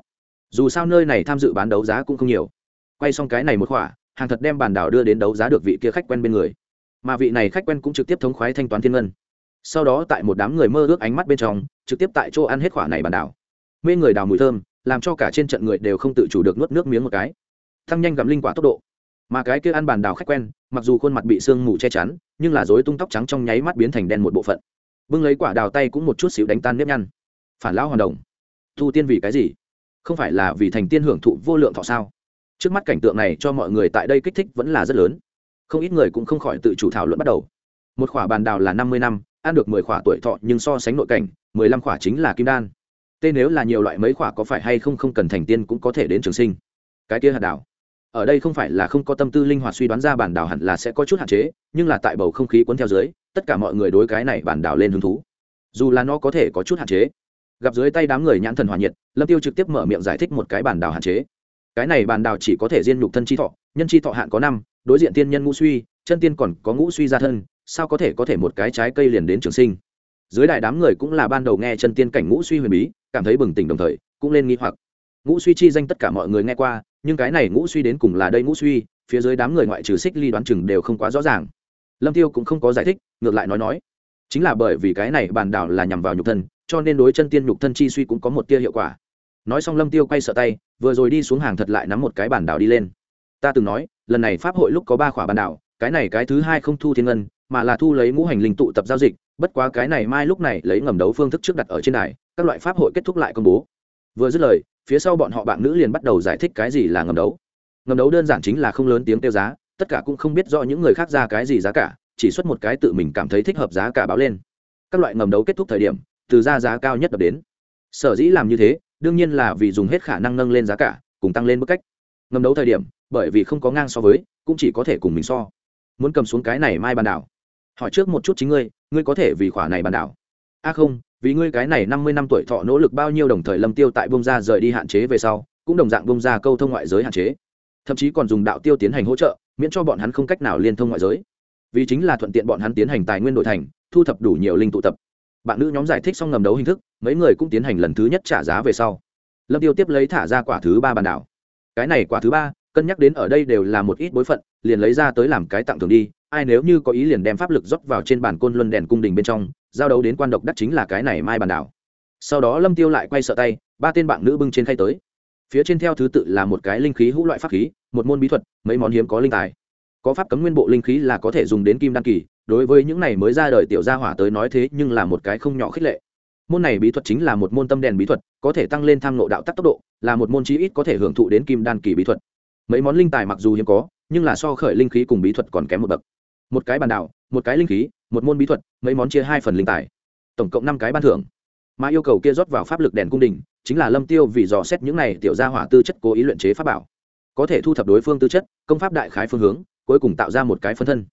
Dù sao nơi này tham dự bán đấu giá cũng không nhiều. Quay xong cái này một khỏa, hàng thật đem bàn đảo đưa đến đấu giá được vị kia khách quen bên người. Mà vị này khách quen cũng trực tiếp thống khoái thanh toán thiên ngân. Sau đó tại một đám người mơ ước ánh mắt bên trong, trực tiếp tại chỗ ăn hết khỏa này bàn đảo mê người đào mùi thơm, làm cho cả trên trận người đều không tự chủ được nuốt nước miếng một cái. Thăng nhanh gặm linh quả tốc độ mà cái kia ăn bàn đào khách quen, mặc dù khuôn mặt bị sương mù che chắn, nhưng là dối tung tóc trắng trong nháy mắt biến thành đen một bộ phận. Bưng lấy quả đào tay cũng một chút xíu đánh tan nếp nhăn. Phản lão hoàn đồng. Thu tiên vì cái gì? Không phải là vì thành tiên hưởng thụ vô lượng thọ sao? Trước mắt cảnh tượng này cho mọi người tại đây kích thích vẫn là rất lớn. Không ít người cũng không khỏi tự chủ thảo luận bắt đầu. Một khỏa bàn đào là năm mươi năm, ăn được mười khỏa tuổi thọ nhưng so sánh nội cảnh, mười lăm khỏa chính là kim đan. Tên nếu là nhiều loại mấy khỏa có phải hay không không cần thành tiên cũng có thể đến trường sinh. Cái kia hạt đào ở đây không phải là không có tâm tư linh hoạt suy đoán ra bản đảo hẳn là sẽ có chút hạn chế, nhưng là tại bầu không khí cuốn theo dưới, tất cả mọi người đối cái này bản đảo lên hứng thú. Dù là nó có thể có chút hạn chế. Gặp dưới tay đám người nhãn thần hòa nhiệt, lâm tiêu trực tiếp mở miệng giải thích một cái bản đảo hạn chế. Cái này bản đảo chỉ có thể diên nhục thân chi thọ, nhân chi thọ hạn có năm, đối diện tiên nhân ngũ suy, chân tiên còn có ngũ suy gia thân, sao có thể có thể một cái trái cây liền đến trường sinh? Dưới đại đám người cũng là ban đầu nghe chân tiên cảnh ngũ suy huyền bí, cảm thấy bừng tỉnh đồng thời, cũng lên nghi hoặc ngũ suy chi danh tất cả mọi người nghe qua, nhưng cái này ngũ suy đến cùng là đây ngũ suy, phía dưới đám người ngoại trừ xích ly đoán chừng đều không quá rõ ràng. Lâm tiêu cũng không có giải thích, ngược lại nói nói. Chính là bởi vì cái này bàn đảo là nhằm vào nhục thân, cho nên đối chân tiên nhục thân chi suy cũng có một tia hiệu quả. Nói xong lâm tiêu quay sợ tay, vừa rồi đi xuống hàng thật lại nắm một cái bàn đảo đi lên. Ta từng nói, lần này pháp hội lúc có ba khỏa bàn đảo, cái này cái thứ hai không thu thiên ngân, mà là thu lấy ngũ hành linh tụ tập giao dịch, bất quá cái này mai lúc này lấy ngầm đấu phương thức trước đặt ở trên đài, các loại pháp hội kết thúc lại công bố vừa dứt lời, phía sau bọn họ bạn nữ liền bắt đầu giải thích cái gì là ngầm đấu. Ngầm đấu đơn giản chính là không lớn tiếng tiêu giá, tất cả cũng không biết rõ những người khác ra cái gì giá cả, chỉ xuất một cái tự mình cảm thấy thích hợp giá cả báo lên. Các loại ngầm đấu kết thúc thời điểm, từ ra giá cao nhất đập đến. Sở dĩ làm như thế, đương nhiên là vì dùng hết khả năng nâng lên giá cả, cùng tăng lên mức cách. Ngầm đấu thời điểm, bởi vì không có ngang so với, cũng chỉ có thể cùng mình so. Muốn cầm xuống cái này mai bàn đảo. Hỏi trước một chút chính ngươi ngươi có thể vì khỏa này bàn đảo? A không vì ngươi cái này năm mươi năm tuổi thọ nỗ lực bao nhiêu đồng thời lâm tiêu tại bông ra rời đi hạn chế về sau, cũng đồng dạng bông ra câu thông ngoại giới hạn chế. Thậm chí còn dùng đạo tiêu tiến hành hỗ trợ, miễn cho bọn hắn không cách nào liên thông ngoại giới. Vì chính là thuận tiện bọn hắn tiến hành tài nguyên đổi thành, thu thập đủ nhiều linh tụ tập. Bạn nữ nhóm giải thích xong ngầm đấu hình thức, mấy người cũng tiến hành lần thứ nhất trả giá về sau. Lâm tiêu tiếp lấy thả ra quả thứ ba bàn đảo. Cái này quả thứ ba, cân nhắc đến ở đây đều là một ít bối phận, liền lấy ra tới làm cái tặng thưởng đi, ai nếu như có ý liền đem pháp lực rót vào trên bàn côn luân đèn cung đình bên trong giao đấu đến quan độc đắc chính là cái này mai bàn đảo. Sau đó lâm tiêu lại quay sợ tay, ba tên bạn nữ bưng trên khay tới. Phía trên theo thứ tự là một cái linh khí hữu loại pháp khí, một môn bí thuật, mấy món hiếm có linh tài. Có pháp cấm nguyên bộ linh khí là có thể dùng đến kim đăng kỳ, đối với những này mới ra đời tiểu gia hỏa tới nói thế nhưng là một cái không nhỏ khích lệ. Môn này bí thuật chính là một môn tâm đèn bí thuật, có thể tăng lên tham nộ đạo tắc tốc độ, là một môn chí ít có thể hưởng thụ đến kim đan kỳ bí thuật. Mấy món linh tài mặc dù hiếm có, nhưng là so khởi linh khí cùng bí thuật còn kém một bậc một cái bàn đảo, một cái linh khí, một môn bí thuật, mấy món chia hai phần linh tài. Tổng cộng năm cái ban thưởng. Mà yêu cầu kia rót vào pháp lực đèn cung đình, chính là lâm tiêu vì dò xét những này tiểu gia hỏa tư chất cố ý luyện chế pháp bảo. Có thể thu thập đối phương tư chất, công pháp đại khái phương hướng, cuối cùng tạo ra một cái phân thân.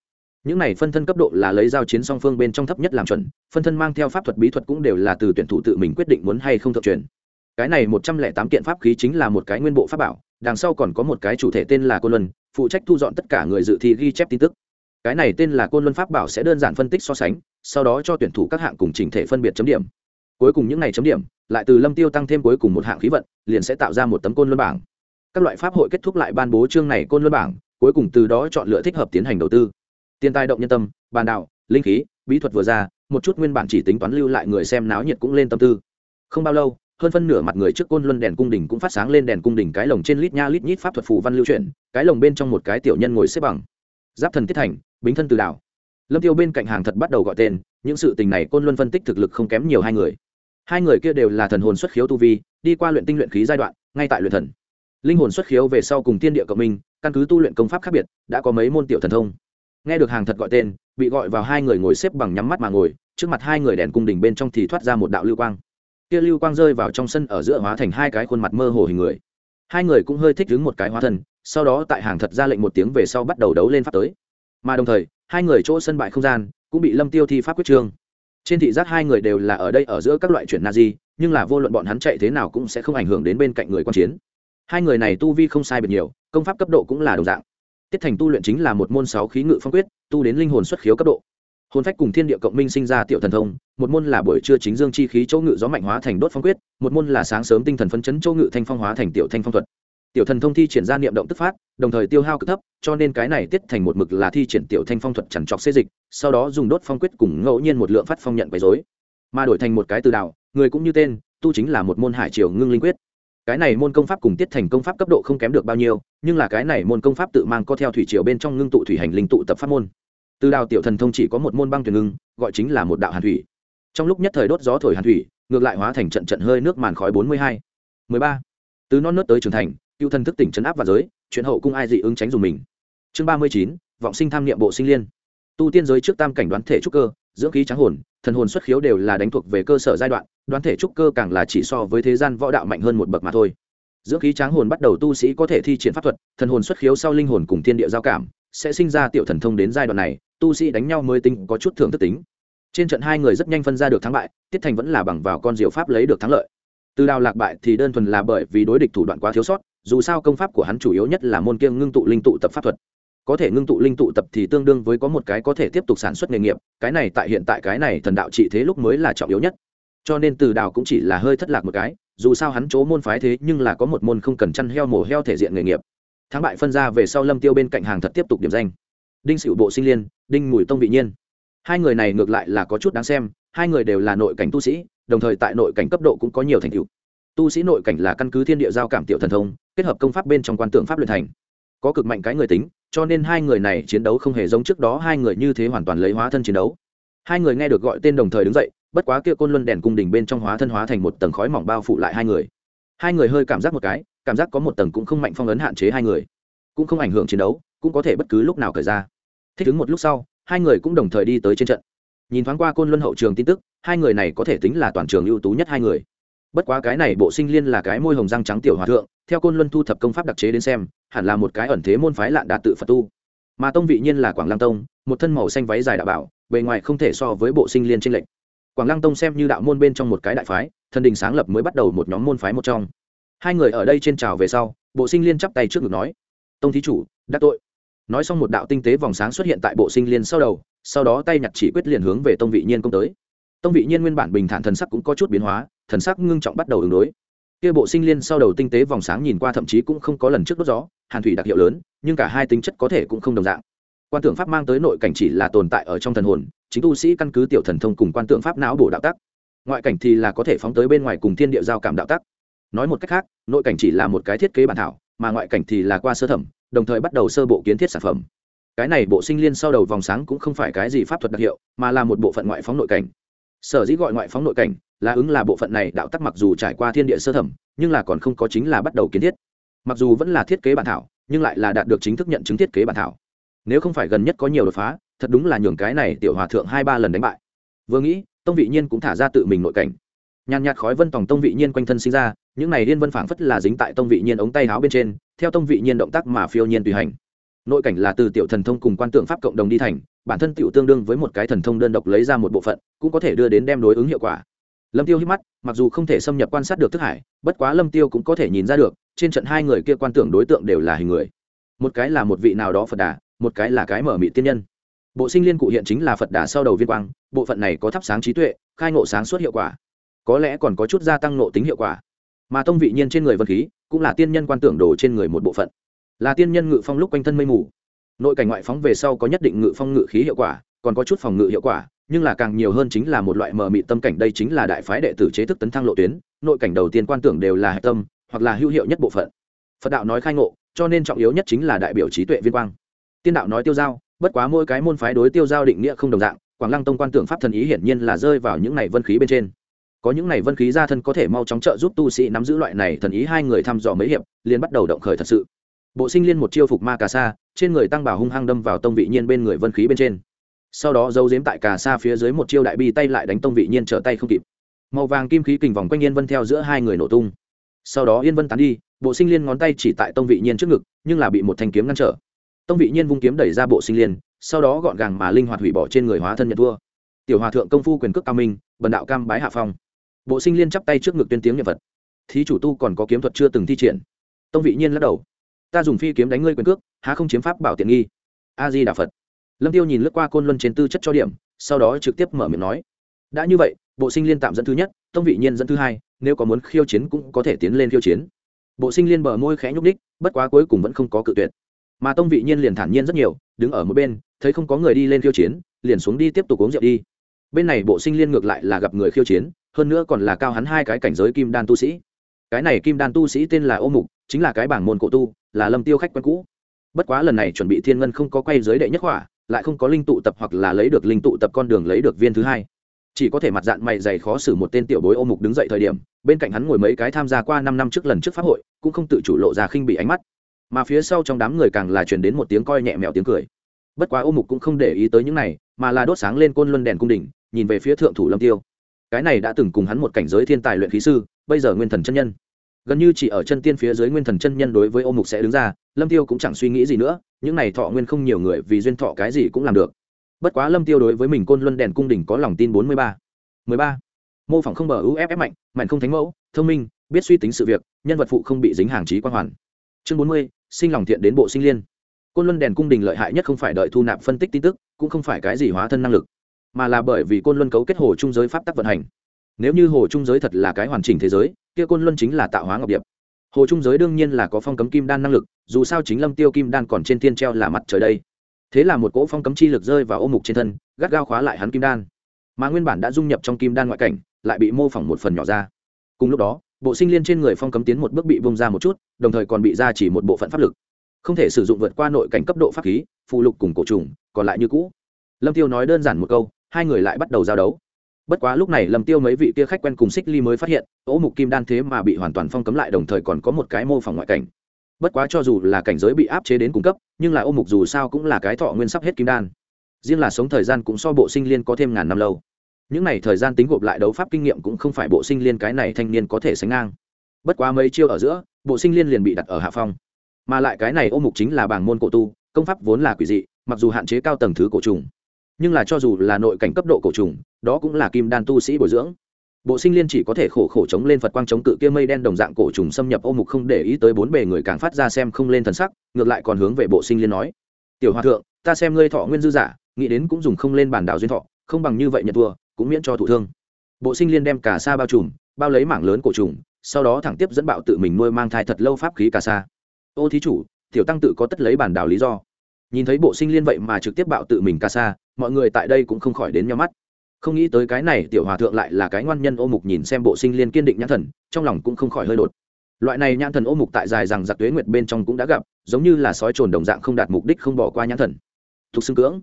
Những này phân thân cấp độ là lấy giao chiến song phương bên trong thấp nhất làm chuẩn, phân thân mang theo pháp thuật bí thuật cũng đều là từ tuyển thủ tự mình quyết định muốn hay không thượng truyền. Cái này một trăm lẻ tám kiện pháp khí chính là một cái nguyên bộ pháp bảo, đằng sau còn có một cái chủ thể tên là côn luân, phụ trách thu dọn tất cả người dự thi ghi chép tin tức cái này tên là côn luân pháp bảo sẽ đơn giản phân tích so sánh, sau đó cho tuyển thủ các hạng cùng chỉnh thể phân biệt chấm điểm. Cuối cùng những ngày chấm điểm, lại từ lâm tiêu tăng thêm cuối cùng một hạng khí vận, liền sẽ tạo ra một tấm côn luân bảng. Các loại pháp hội kết thúc lại ban bố chương này côn luân bảng, cuối cùng từ đó chọn lựa thích hợp tiến hành đầu tư. Tiền tài động nhân tâm, bàn đạo, linh khí, bí thuật vừa ra, một chút nguyên bản chỉ tính toán lưu lại người xem náo nhiệt cũng lên tâm tư. Không bao lâu, hơn phân nửa mặt người trước côn luân đèn cung đình cũng phát sáng lên đèn cung đình cái lồng trên lít nha lít nhít pháp thuật phù văn lưu chuyển, cái lồng bên trong một cái tiểu nhân ngồi xếp bằng. Giáp thần tiết thành bính thân từ đảo. Lâm tiêu bên cạnh hàng thật bắt đầu gọi tên, những sự tình này côn luân phân tích thực lực không kém nhiều hai người. Hai người kia đều là thần hồn xuất khiếu tu vi, đi qua luyện tinh luyện khí giai đoạn, ngay tại luyện thần. Linh hồn xuất khiếu về sau cùng tiên địa cộng minh, căn cứ tu luyện công pháp khác biệt, đã có mấy môn tiểu thần thông. Nghe được hàng thật gọi tên, bị gọi vào hai người ngồi xếp bằng nhắm mắt mà ngồi, trước mặt hai người đèn cung đình bên trong thì thoát ra một đạo lưu quang. Kia lưu quang rơi vào trong sân ở giữa hóa thành hai cái khuôn mặt mơ hồ hình người. Hai người cũng hơi thích đứng một cái hóa thân, sau đó tại hàng thật ra lệnh một tiếng về sau bắt đầu đấu lên pháp tới mà đồng thời, hai người chỗ sân bại không gian cũng bị lâm tiêu thi pháp quyết trương. Trên thị giác hai người đều là ở đây ở giữa các loại chuyển na di, nhưng là vô luận bọn hắn chạy thế nào cũng sẽ không ảnh hưởng đến bên cạnh người quan chiến. Hai người này tu vi không sai biệt nhiều, công pháp cấp độ cũng là đồng dạng. Tiết thành tu luyện chính là một môn sáu khí ngự phong quyết, tu đến linh hồn xuất khiếu cấp độ. Hồn phách cùng thiên địa cộng minh sinh ra tiểu thần thông, một môn là buổi trưa chính dương chi khí chỗ ngự gió mạnh hóa thành đốt phong quyết, một môn là sáng sớm tinh thần phấn chấn chỗ ngự thanh phong hóa thành tiểu thanh phong thuật tiểu thần thông thi triển ra niệm động tức phát, đồng thời tiêu hao cực thấp, cho nên cái này tiết thành một mực là thi triển tiểu thanh phong thuật chằn trọc xê dịch, sau đó dùng đốt phong quyết cùng ngẫu nhiên một lượng phát phong nhận quấy dối mà đổi thành một cái từ đạo, người cũng như tên, tu chính là một môn hải triều ngưng linh quyết. Cái này môn công pháp cùng tiết thành công pháp cấp độ không kém được bao nhiêu, nhưng là cái này môn công pháp tự mang có theo thủy triều bên trong ngưng tụ thủy hành linh tụ tập pháp môn. Từ đào tiểu thần thông chỉ có một môn băng thuyền ngưng, gọi chính là một đạo hàn thủy. Trong lúc nhất thời đốt gió thổi hàn thủy, ngược lại hóa thành trận trận hơi nước màn khói bốn mươi hai, mười ba. Từ non nớt tới trưởng thành cựu thần thức tỉnh chấn áp và giới, chuyện hậu cung ai dị ứng tránh dùng mình. Chương ba mươi chín, vọng sinh tham niệm bộ sinh liên. Tu tiên giới trước tam cảnh đoán thể trúc cơ, dưỡng khí trắng hồn, thần hồn xuất khiếu đều là đánh thuộc về cơ sở giai đoạn, đoán thể trúc cơ càng là chỉ so với thế gian võ đạo mạnh hơn một bậc mà thôi. Dưỡng khí tráng hồn bắt đầu tu sĩ có thể thi triển pháp thuật, thần hồn xuất khiếu sau linh hồn cùng thiên địa giao cảm, sẽ sinh ra tiểu thần thông đến giai đoạn này, tu sĩ đánh nhau mới tính có chút thưởng thức tính. Trên trận hai người rất nhanh phân ra được thắng bại, tiết thành vẫn là bằng vào con diệu pháp lấy được thắng lợi. Từ đào lạc bại thì đơn thuần là bởi vì đối địch thủ đoạn quá thiếu sót dù sao công pháp của hắn chủ yếu nhất là môn kiêng ngưng tụ linh tụ tập pháp thuật. Có thể ngưng tụ linh tụ tập thì tương đương với có một cái có thể tiếp tục sản xuất nghề nghiệp, cái này tại hiện tại cái này thần đạo trị thế lúc mới là trọng yếu nhất. Cho nên từ đào cũng chỉ là hơi thất lạc một cái, dù sao hắn chỗ môn phái thế nhưng là có một môn không cần chăn heo mổ heo thể diện nghề nghiệp. Thắng bại phân ra về sau lâm tiêu bên cạnh hàng thật tiếp tục điểm danh. Đinh sửu bộ sinh liên, đinh mùi tông vị nhiên. Hai người này ngược lại là có chút đáng xem, hai người đều là nội cảnh tu sĩ, đồng thời tại nội cảnh cấp độ cũng có nhiều thành tựu tu sĩ nội cảnh là căn cứ thiên địa giao cảm tiểu thần thông, kết hợp công pháp bên trong quan tượng pháp luyện thành. Có cực mạnh cái người tính, cho nên hai người này chiến đấu không hề giống trước đó hai người như thế hoàn toàn lấy hóa thân chiến đấu. Hai người nghe được gọi tên đồng thời đứng dậy, bất quá kia côn luân đèn cung đình bên trong hóa thân hóa thành một tầng khói mỏng bao phủ lại hai người. Hai người hơi cảm giác một cái, cảm giác có một tầng cũng không mạnh phong ấn hạn chế hai người. Cũng không ảnh hưởng chiến đấu, cũng có thể bất cứ lúc nào cởi ra. Thích ứng một lúc sau, hai người cũng đồng thời đi tới trên trận. Nhìn thoáng qua côn luân hậu trường tin tức, hai người này có thể tính là toàn trường ưu tú nhất hai người bất quá cái này bộ sinh liên là cái môi hồng răng trắng tiểu hòa thượng, theo côn luân thu thập công pháp đặc chế đến xem, hẳn là một cái ẩn thế môn phái lạn đạt tự phật tu. Mà tông vị nhiên là quảng lăng tông, một thân màu xanh váy dài đạo bảo, bề ngoài không thể so với bộ sinh liên trên lệnh quảng lăng tông xem như đạo môn bên trong một cái đại phái thần đình sáng lập mới bắt đầu một nhóm môn phái một trong. Hai người ở đây trên trào về sau, bộ sinh liên chắp tay trước ngực nói, tông thí chủ đắc tội. Nói xong một đạo tinh tế vòng sáng xuất hiện tại bộ sinh liên sau đầu, sau đó tay nhặt chỉ quyết liền hướng về tông vị nhiên công tới. Tông vị nhiên nguyên bản bình thản thần sắc cũng có chút biến hóa thần sắc ngưng trọng bắt đầu ứng đối. Kia bộ sinh liên sau đầu tinh tế vòng sáng nhìn qua thậm chí cũng không có lần trước đốt gió, hàn thủy đặc hiệu lớn, nhưng cả hai tính chất có thể cũng không đồng dạng. Quan tượng pháp mang tới nội cảnh chỉ là tồn tại ở trong thần hồn, chính tu sĩ căn cứ tiểu thần thông cùng quan tượng pháp não bổ đạo tắc. Ngoại cảnh thì là có thể phóng tới bên ngoài cùng thiên địa giao cảm đạo tắc. Nói một cách khác, nội cảnh chỉ là một cái thiết kế bản thảo, mà ngoại cảnh thì là qua sơ thẩm, đồng thời bắt đầu sơ bộ kiến thiết sản phẩm. Cái này bộ sinh liên sau đầu vòng sáng cũng không phải cái gì pháp thuật đặc hiệu, mà là một bộ phận ngoại phóng nội cảnh. Sở dĩ gọi ngoại phóng nội cảnh là ứng là bộ phận này đạo tắc mặc dù trải qua thiên địa sơ thẩm, nhưng là còn không có chính là bắt đầu kiến thiết. Mặc dù vẫn là thiết kế bản thảo, nhưng lại là đạt được chính thức nhận chứng thiết kế bản thảo. Nếu không phải gần nhất có nhiều đột phá, thật đúng là nhường cái này tiểu hòa thượng hai ba lần đánh bại. Vừa nghĩ, tông vị nhiên cũng thả ra tự mình nội cảnh. Nhàn nhạt khói vân tòng tông vị nhiên quanh thân sinh ra, những này liên vân phảng phất là dính tại tông vị nhiên ống tay áo bên trên, theo tông vị nhiên động tác mà phiêu nhiên tùy hành. Nội cảnh là từ tiểu thần thông cùng quan tượng pháp cộng đồng đi thành, bản thân tiểu tương đương với một cái thần thông đơn độc lấy ra một bộ phận, cũng có thể đưa đến đem đối ứng hiệu quả lâm tiêu hít mắt, mặc dù không thể xâm nhập quan sát được thức hải, bất quá lâm tiêu cũng có thể nhìn ra được, trên trận hai người kia quan tưởng đối tượng đều là hình người. Một cái là một vị nào đó phật đà, một cái là cái mở mị tiên nhân. Bộ sinh liên cụ hiện chính là phật đà sau đầu viên quang, bộ phận này có thắp sáng trí tuệ, khai ngộ sáng suốt hiệu quả. Có lẽ còn có chút gia tăng nộ tính hiệu quả. Mà tông vị nhiên trên người vật khí, cũng là tiên nhân quan tưởng đồ trên người một bộ phận. Là tiên nhân ngự phong lúc quanh thân mây mù. Nội cảnh ngoại phóng về sau có nhất định ngự phong ngự khí hiệu quả, còn có chút phòng ngự hiệu quả nhưng là càng nhiều hơn chính là một loại mờ mị tâm cảnh, đây chính là đại phái đệ tử chế thức tấn thăng lộ tuyến, nội cảnh đầu tiên quan tưởng đều là hạch tâm, hoặc là hữu hiệu nhất bộ phận. Phật đạo nói khai ngộ, cho nên trọng yếu nhất chính là đại biểu trí tuệ viên quang. Tiên đạo nói tiêu giao, bất quá mỗi cái môn phái đối tiêu giao định nghĩa không đồng dạng, quảng lăng tông quan tưởng pháp thần ý hiển nhiên là rơi vào những này vân khí bên trên. Có những này vân khí ra thân có thể mau chóng trợ giúp tu sĩ nắm giữ loại này thần ý hai người thăm dò mấy hiệp, liền bắt đầu động khởi thật sự. Bộ sinh liên một chiêu phục ma cà sa, trên người tăng bảo hung hăng đâm vào tông vị nhiên bên người vân khí bên trên sau đó giấu giếm tại cà xa phía dưới một chiêu đại bi tay lại đánh tông vị nhiên trở tay không kịp. Màu vàng kim khí kình vòng quanh yên vân theo giữa hai người nổ tung. Sau đó yên vân tán đi, bộ sinh liên ngón tay chỉ tại tông vị nhiên trước ngực, nhưng là bị một thanh kiếm ngăn trở. Tông vị nhiên vung kiếm đẩy ra bộ sinh liên, sau đó gọn gàng mà linh hoạt hủy bỏ trên người hóa thân nhận vua. Tiểu hòa thượng công phu quyền cước cao minh, bần đạo cam bái hạ phong. Bộ sinh liên chắp tay trước ngực tuyên tiếng nhật vật thí chủ tu còn có kiếm thuật chưa từng thi triển. Tông vị nhiên lắc đầu. Ta dùng phi kiếm đánh ngươi quyền cước, há không chiếm pháp bảo tiện nghi? A di đà phật lâm tiêu nhìn lướt qua côn luân trên tư chất cho điểm, sau đó trực tiếp mở miệng nói, đã như vậy, bộ sinh liên tạm dẫn thứ nhất, tông vị nhiên dẫn thứ hai, nếu có muốn khiêu chiến cũng có thể tiến lên khiêu chiến. Bộ sinh liên bờ môi khẽ nhúc đích bất quá cuối cùng vẫn không có cự tuyệt. Mà tông vị nhiên liền thản nhiên rất nhiều, đứng ở một bên, thấy không có người đi lên khiêu chiến, liền xuống đi tiếp tục uống rượu đi. Bên này bộ sinh liên ngược lại là gặp người khiêu chiến, hơn nữa còn là cao hắn hai cái cảnh giới kim đan tu sĩ. Cái này kim đan tu sĩ tên là ô mục, chính là cái bảng môn cổ tu, là lâm tiêu khách quen cũ. Bất quá lần này chuẩn bị thiên ngân không có quay giới đệ nhất hỏa lại không có linh tụ tập hoặc là lấy được linh tụ tập con đường lấy được viên thứ hai. Chỉ có thể mặt dạng mày dày khó xử một tên tiểu bối ô mục đứng dậy thời điểm, bên cạnh hắn ngồi mấy cái tham gia qua năm năm trước lần trước pháp hội, cũng không tự chủ lộ ra khinh bị ánh mắt. Mà phía sau trong đám người càng là truyền đến một tiếng coi nhẹ mèo tiếng cười. Bất quá ô mục cũng không để ý tới những này, mà là đốt sáng lên côn luân đèn cung đỉnh, nhìn về phía thượng thủ lâm tiêu. Cái này đã từng cùng hắn một cảnh giới thiên tài luyện khí sư, bây giờ nguyên thần chân nhân gần như chỉ ở chân tiên phía dưới nguyên thần chân nhân đối với ô mục sẽ đứng ra, lâm tiêu cũng chẳng suy nghĩ gì nữa, những này thọ nguyên không nhiều người vì duyên thọ cái gì cũng làm được. Bất quá lâm tiêu đối với mình côn luân đèn cung đỉnh có lòng tin bốn mươi ba. mười ba. Mô phỏng không bờ uff mạnh mạnh không thánh mẫu, thông minh, biết suy tính sự việc, nhân vật phụ không bị dính hàng trí quan hoàn. Chương bốn mươi, sinh lòng thiện đến bộ sinh liên. Côn luân đèn cung đình lợi hại nhất không phải đợi thu nạp phân tích tin tức, cũng không phải cái gì hóa thân năng lực, mà là bởi vì côn luân cấu kết hồ trung giới pháp tắc vận hành. Nếu như hồ trung giới thật là cái hoàn chỉnh thế giới kia côn luân chính là tạo hóa ngọc điệp. Hồ trung giới đương nhiên là có phong cấm kim đan năng lực, dù sao chính lâm tiêu kim đan còn trên thiên treo là mặt trời đây. Thế là một cỗ phong cấm chi lực rơi vào ô mục trên thân, gắt gao khóa lại hắn kim đan. Mà nguyên bản đã dung nhập trong kim đan ngoại cảnh, lại bị mô phỏng một phần nhỏ ra. Cùng lúc đó, bộ sinh liên trên người phong cấm tiến một bước bị bông ra một chút, đồng thời còn bị ra chỉ một bộ phận pháp lực. Không thể sử dụng vượt qua nội cảnh cấp độ pháp khí phụ lục cùng cổ trùng, còn lại như cũ. Lâm tiêu nói đơn giản một câu, hai người lại bắt đầu giao đấu bất quá lúc này lâm tiêu mấy vị kia khách quen cùng xích ly mới phát hiện ố mục kim đan thế mà bị hoàn toàn phong cấm lại, đồng thời còn có một cái mô phỏng ngoại cảnh. Bất quá cho dù là cảnh giới bị áp chế đến cung cấp, nhưng là ô mục dù sao cũng là cái thọ nguyên sắp hết kim đan. Riêng là sống thời gian cũng so bộ sinh liên có thêm ngàn năm lâu. Những n à y thời gian tính gộp lại đấu pháp kinh nghiệm cũng không phải bộ sinh liên cái này thanh niên có thể sánh ngang. Bất quá mấy chiêu ở giữa, bộ sinh liên liền bị đặt ở hạ phong. Mà lại cái này ô mục chính là bảng môn cổ tu, công pháp vốn là quỷ dị, mặc dù hạn chế cao tầng thứ cổ trùng nhưng là cho dù là nội cảnh cấp độ cổ trùng, đó cũng là kim đan tu sĩ bồi dưỡng. Bộ sinh liên chỉ có thể khổ khổ chống lên phật quang chống cự kia mây đen đồng dạng cổ trùng xâm nhập ô mục không để ý tới bốn bề người càng phát ra xem không lên thần sắc, ngược lại còn hướng về bộ sinh liên nói. Tiểu hòa thượng, ta xem ngươi thọ nguyên dư giả, nghĩ đến cũng dùng không lên bản đảo duyên thọ, không bằng như vậy nhận thua, cũng miễn cho thụ thương. Bộ sinh liên đem cả sa bao trùm, bao lấy mảng lớn cổ trùng, sau đó thẳng tiếp dẫn bạo tự mình nuôi mang thai thật lâu pháp khí cả sa. Ô thí chủ, tiểu tăng tự có tất lấy bản đảo lý do. Nhìn thấy bộ sinh liên vậy mà trực tiếp bạo tự mình ca sa mọi người tại đây cũng không khỏi đến nhau mắt. Không nghĩ tới cái này tiểu hòa thượng lại là cái ngoan nhân ô mục nhìn xem bộ sinh liên kiên định nhãn thần, trong lòng cũng không khỏi hơi đột. Loại này nhãn thần ô mục tại dài rằng giặc tuế nguyệt bên trong cũng đã gặp, giống như là sói trồn đồng dạng không đạt mục đích không bỏ qua nhãn thần. Thuộc xương cưỡng.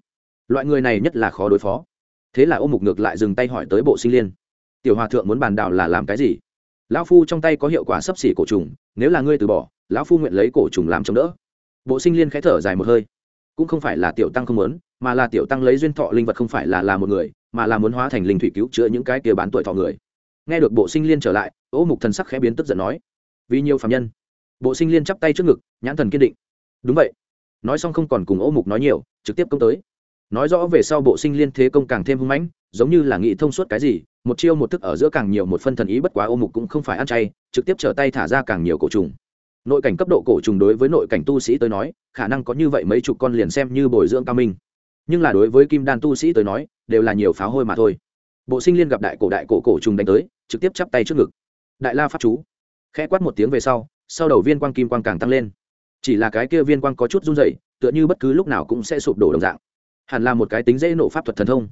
Loại người này nhất là khó đối phó. Thế là ô mục ngược lại dừng tay hỏi tới bộ sinh liên. Tiểu hòa thượng muốn bàn đạo là làm cái gì? Lão phu trong tay có hiệu quả sấp xỉ cổ trùng, nếu là ngươi từ bỏ, lão phu nguyện lấy cổ trùng làm chống đỡ. Bộ sinh liên khẽ thở dài một hơi. Cũng không phải là tiểu tăng không muốn mà là tiểu tăng lấy duyên thọ linh vật không phải là là một người, mà là muốn hóa thành linh thủy cứu chữa những cái kia bán tuổi thọ người. Nghe được bộ sinh liên trở lại, ô mục thần sắc khẽ biến tức giận nói, vì nhiều phạm nhân. Bộ sinh liên chắp tay trước ngực, nhãn thần kiên định. Đúng vậy. Nói xong không còn cùng ô mục nói nhiều, trực tiếp công tới. Nói rõ về sau bộ sinh liên thế công càng thêm hung mãnh, giống như là nghĩ thông suốt cái gì, một chiêu một thức ở giữa càng nhiều một phân thần ý bất quá ô mục cũng không phải ăn chay, trực tiếp trở tay thả ra càng nhiều cổ trùng. Nội cảnh cấp độ cổ trùng đối với nội cảnh tu sĩ tới nói, khả năng có như vậy mấy chục con liền xem như bồi dưỡng cao minh nhưng là đối với kim đan tu sĩ tới nói, đều là nhiều pháo hôi mà thôi. Bộ sinh liên gặp đại cổ đại cổ cổ trùng đánh tới, trực tiếp chắp tay trước ngực. Đại la pháp chú, khẽ quát một tiếng về sau sau đầu viên quang kim quang càng tăng lên. Chỉ là cái kia viên quang có chút run dày tựa như bất cứ lúc nào cũng sẽ sụp đổ đồng dạng. Hẳn là một cái tính dễ nổ pháp thuật thần thông.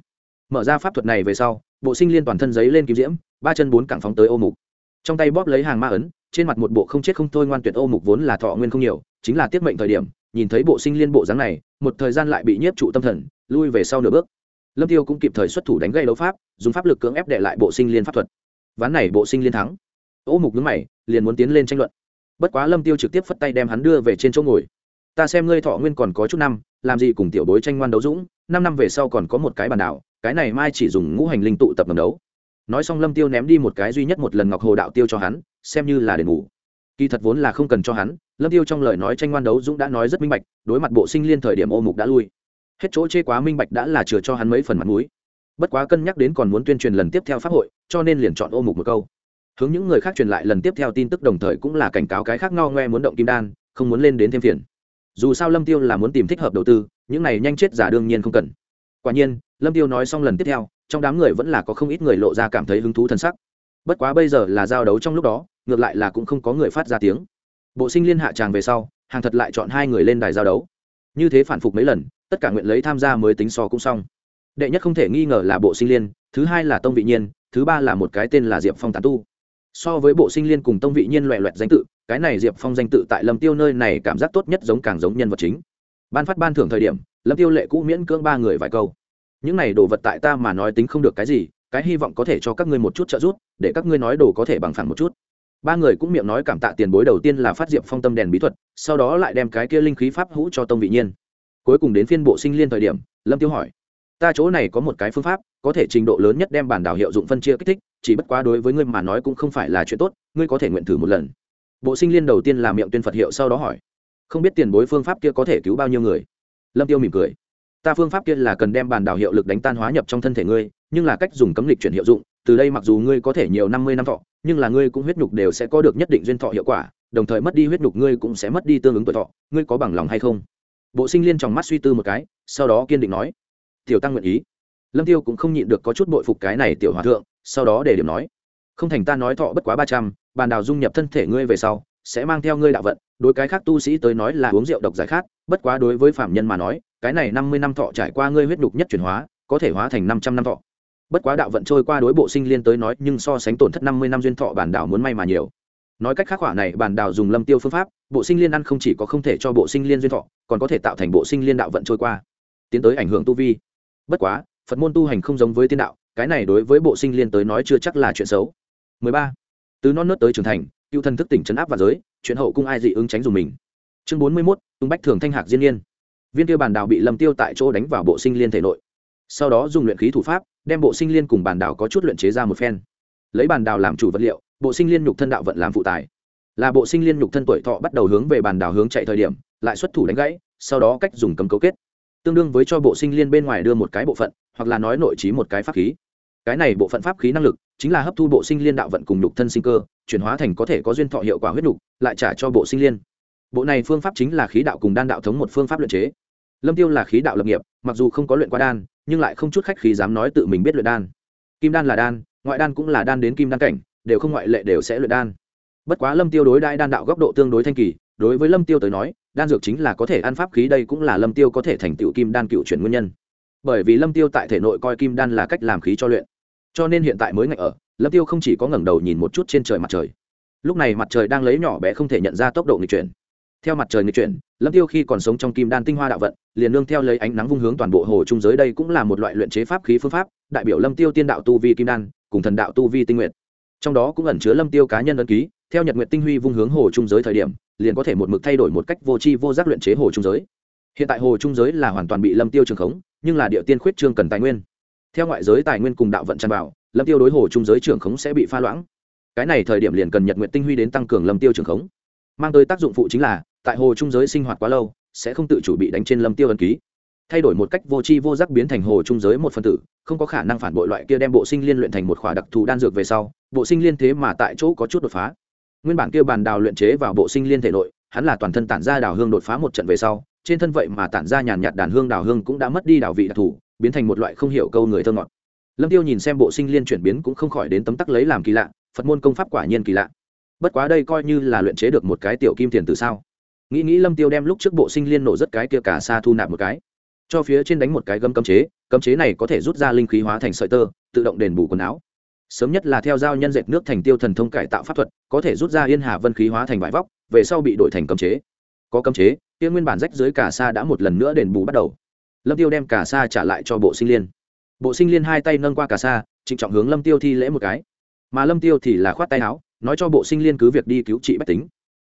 Mở ra pháp thuật này về sau, bộ sinh liên toàn thân giấy lên kim diễm, ba chân bốn cẳng phóng tới ô mục. Trong tay bóp lấy hàng ma ấn, trên mặt một bộ không chết không thôi ngoan tuyệt ô mục vốn là thọ nguyên không nhiều, chính là tiết mệnh thời điểm nhìn thấy bộ sinh liên bộ dáng này, một thời gian lại bị nhiếp trụ tâm thần, lui về sau nửa bước. Lâm tiêu cũng kịp thời xuất thủ đánh gây đấu pháp, dùng pháp lực cưỡng ép đệ lại bộ sinh liên pháp thuật. Ván này bộ sinh liên thắng. Ô mục nhướng mày, liền muốn tiến lên tranh luận. Bất quá lâm tiêu trực tiếp phất tay đem hắn đưa về trên chỗ ngồi. Ta xem ngươi thọ nguyên còn có chút năm, làm gì cùng tiểu bối tranh ngoan đấu dũng, năm năm về sau còn có một cái bàn đảo, cái này mai chỉ dùng ngũ hành linh tụ tập ngầm đấu. Nói xong lâm tiêu ném đi một cái duy nhất một lần ngọc hồ đạo tiêu cho hắn, xem như là để ngủ kỳ thật vốn là không cần cho hắn lâm tiêu trong lời nói tranh ngoan đấu dũng đã nói rất minh bạch, đối mặt bộ sinh liên thời điểm ô mục đã lui. Hết chỗ chê quá minh bạch đã là chừa cho hắn mấy phần mặt mũi. Bất quá cân nhắc đến còn muốn tuyên truyền lần tiếp theo pháp hội, cho nên liền chọn ô mục một câu. Hướng những người khác truyền lại lần tiếp theo tin tức đồng thời cũng là cảnh cáo cái khác ngao ngoe muốn động kim đan, không muốn lên đến thêm phiền. Dù sao lâm tiêu là muốn tìm thích hợp đầu tư, những này nhanh chết giả đương nhiên không cần. Quả nhiên, lâm tiêu nói xong lần tiếp theo, trong đám người vẫn là có không ít người lộ ra cảm thấy hứng thú thân sắc. Bất quá bây giờ là giao đấu trong lúc đó, ngược lại là cũng không có người phát ra tiếng bộ sinh liên hạ tràng về sau, hàng thật lại chọn hai người lên đài giao đấu. Như thế phản phục mấy lần, tất cả nguyện lấy tham gia mới tính so cũng xong. Đệ nhất không thể nghi ngờ là bộ sinh liên, thứ hai là tông vị nhiên, thứ ba là một cái tên là diệp phong tán tu. So với bộ sinh liên cùng tông vị nhiên loẹ loẹt danh tự, cái này diệp phong danh tự tại lâm tiêu nơi này cảm giác tốt nhất giống càng giống nhân vật chính. Ban phát ban thưởng thời điểm, lâm tiêu lệ cũ miễn cưỡng ba người vài câu. Những này đồ vật tại ta mà nói tính không được cái gì, cái hy vọng có thể cho các ngươi một chút trợ giúp, để các ngươi nói đồ có thể bằng phẳng một chút ba người cũng miệng nói cảm tạ tiền bối đầu tiên là phát diệp phong tâm đèn bí thuật, sau đó lại đem cái kia linh khí pháp hũ cho tông vị nhiên. Cuối cùng đến phiên bộ sinh liên thời điểm, lâm tiêu hỏi, ta chỗ này có một cái phương pháp, có thể trình độ lớn nhất đem bản đảo hiệu dụng phân chia kích thích, chỉ bất quá đối với ngươi mà nói cũng không phải là chuyện tốt, ngươi có thể nguyện thử một lần. Bộ sinh liên đầu tiên là miệng tuyên phật hiệu sau đó hỏi, không biết tiền bối phương pháp kia có thể cứu bao nhiêu người? Lâm tiêu mỉm cười, ta phương pháp kia là cần đem bản đảo hiệu lực đánh tan hóa nhập trong thân thể ngươi, nhưng là cách dùng cấm lịch chuyển hiệu dụng, từ đây mặc dù ngươi có thể nhiều năm mươi năm thọ nhưng là ngươi cũng huyết nhục đều sẽ có được nhất định duyên thọ hiệu quả, đồng thời mất đi huyết nhục ngươi cũng sẽ mất đi tương ứng tuổi thọ. Ngươi có bằng lòng hay không? Bộ sinh liên trong mắt suy tư một cái, sau đó kiên định nói. Tiểu tăng nguyện ý. Lâm tiêu cũng không nhịn được có chút bội phục cái này tiểu hòa thượng, sau đó để điểm nói. Không thành ta nói thọ bất quá ba trăm, bàn đào dung nhập thân thể ngươi về sau, sẽ mang theo ngươi đạo vận. Đối cái khác tu sĩ tới nói là uống rượu độc giải khát, bất quá đối với phạm nhân mà nói, cái này năm mươi năm thọ trải qua ngươi huyết nhục nhất chuyển hóa, có thể hóa thành năm trăm năm thọ bất quá đạo vận trôi qua đối bộ sinh liên tới nói nhưng so sánh tổn thất năm mươi năm duyên thọ bản đảo muốn may mà nhiều. Nói cách khác hỏa này bản đảo dùng lâm tiêu phương pháp bộ sinh liên ăn không chỉ có không thể cho bộ sinh liên duyên thọ còn có thể tạo thành bộ sinh liên đạo vận trôi qua tiến tới ảnh hưởng tu vi. Bất quá phật môn tu hành không giống với tiên đạo cái này đối với bộ sinh liên tới nói chưa chắc là chuyện xấu. 13. từ non nớt tới trưởng thành cựu thân thức tỉnh chấn áp và giới chuyện hậu cung ai dị ứng tránh dùng mình. Chương 41, tung bách thường thanh hạc diên niên. Viên tiêu bản đảo bị lâm tiêu tại chỗ đánh vào bộ sinh liên thể nội sau đó dùng luyện khí thủ pháp, đem bộ sinh liên cùng bản đảo có chút luyện chế ra một phen. Lấy bản đảo làm chủ vật liệu, bộ sinh liên nhục thân đạo vận làm phụ tài. Là bộ sinh liên nhục thân tuổi thọ bắt đầu hướng về bản đảo hướng chạy thời điểm, lại xuất thủ đánh gãy, sau đó cách dùng cầm cấu kết. Tương đương với cho bộ sinh liên bên ngoài đưa một cái bộ phận, hoặc là nói nội trí một cái pháp khí. Cái này bộ phận pháp khí năng lực, chính là hấp thu bộ sinh liên đạo vận cùng nhục thân sinh cơ, chuyển hóa thành có thể có duyên thọ hiệu quả huyết nhục, lại trả cho bộ sinh liên. Bộ này phương pháp chính là khí đạo cùng đan đạo thống một phương pháp luyện chế. Lâm tiêu là khí đạo lập nghiệp, mặc dù không có luyện qua đan nhưng lại không chút khách khí dám nói tự mình biết luyện đan. Kim đan là đan, ngoại đan cũng là đan đến kim đan cảnh, đều không ngoại lệ đều sẽ luyện đan. Bất quá lâm tiêu đối đại đan đạo góc độ tương đối thanh kỳ, đối với lâm tiêu tới nói, đan dược chính là có thể ăn pháp khí đây cũng là lâm tiêu có thể thành tựu kim đan cựu chuyển nguyên nhân. Bởi vì lâm tiêu tại thể nội coi kim đan là cách làm khí cho luyện. Cho nên hiện tại mới ngạch ở, lâm tiêu không chỉ có ngẩng đầu nhìn một chút trên trời mặt trời. Lúc này mặt trời đang lấy nhỏ bé không thể nhận ra tốc độ nghịch chuyển. Theo mặt trời nghịch chuyển, lâm tiêu khi còn sống trong kim đan tinh hoa đạo vận liền nương theo lấy ánh nắng vung hướng toàn bộ hồ trung giới đây cũng là một loại luyện chế pháp khí phương pháp, đại biểu lâm tiêu tiên đạo tu vi kim đan, cùng thần đạo tu vi tinh nguyện trong đó cũng ẩn chứa lâm tiêu cá nhân ấn ký, theo nhật nguyện tinh huy vung hướng hồ trung giới thời điểm, liền có thể một mực thay đổi một cách vô tri vô giác luyện chế hồ trung giới. Hiện tại hồ trung giới là hoàn toàn bị lâm tiêu trường khống, nhưng là địa tiên khuyết trương cần tài nguyên. Theo ngoại giới tài nguyên cùng đạo vận tràn vào, lâm tiêu đối hồ trung giới trường khống sẽ bị pha loãng. Cái này thời điểm liền cần nhật nguyện tinh huy đến tăng cường lâm tiêu trường khống. Mang tới tác dụng phụ chính là, tại hồ trung giới sinh hoạt quá lâu sẽ không tự chủ bị đánh trên lâm tiêu ấn ký. Thay đổi một cách vô tri vô giác biến thành hồ trung giới một phân tử, không có khả năng phản bội loại kia đem bộ sinh liên luyện thành một khỏa đặc thù đan dược về sau, bộ sinh liên thế mà tại chỗ có chút đột phá. Nguyên bản kia bàn đào luyện chế vào bộ sinh liên thể nội, hắn là toàn thân tản ra đào hương đột phá một trận về sau, trên thân vậy mà tản ra nhàn nhạt đàn hương đào hương cũng đã mất đi đào vị đặc thù, biến thành một loại không hiểu câu người thơ ngọt. Lâm tiêu nhìn xem bộ sinh liên chuyển biến cũng không khỏi đến tấm tắc lấy làm kỳ lạ, phật môn công pháp quả nhiên kỳ lạ. Bất quá đây coi như là luyện chế được một cái tiểu kim tiền từ sao? Nghĩ nghĩ lâm tiêu đem lúc trước bộ sinh liên nổ rất cái kia cả xa thu nạp một cái. Cho phía trên đánh một cái gấm cấm chế cấm chế này có thể rút ra linh khí hóa thành sợi tơ, tự động đền bù quần áo. Sớm nhất là theo giao nhân dệt nước thành tiêu thần thông cải tạo pháp thuật, có thể rút ra yên hà vân khí hóa thành vải vóc, về sau bị đổi thành cấm chế. Có cấm chế, kia nguyên bản rách dưới cả sa đã một lần nữa đền bù bắt đầu. Lâm tiêu đem cả sa trả lại cho bộ sinh liên. Bộ sinh liên hai tay nâng qua cả sa, trịnh trọng hướng lâm tiêu thi lễ một cái. Mà lâm tiêu thì là khoát tay áo, nói cho bộ sinh liên cứ việc đi cứu trị bách tính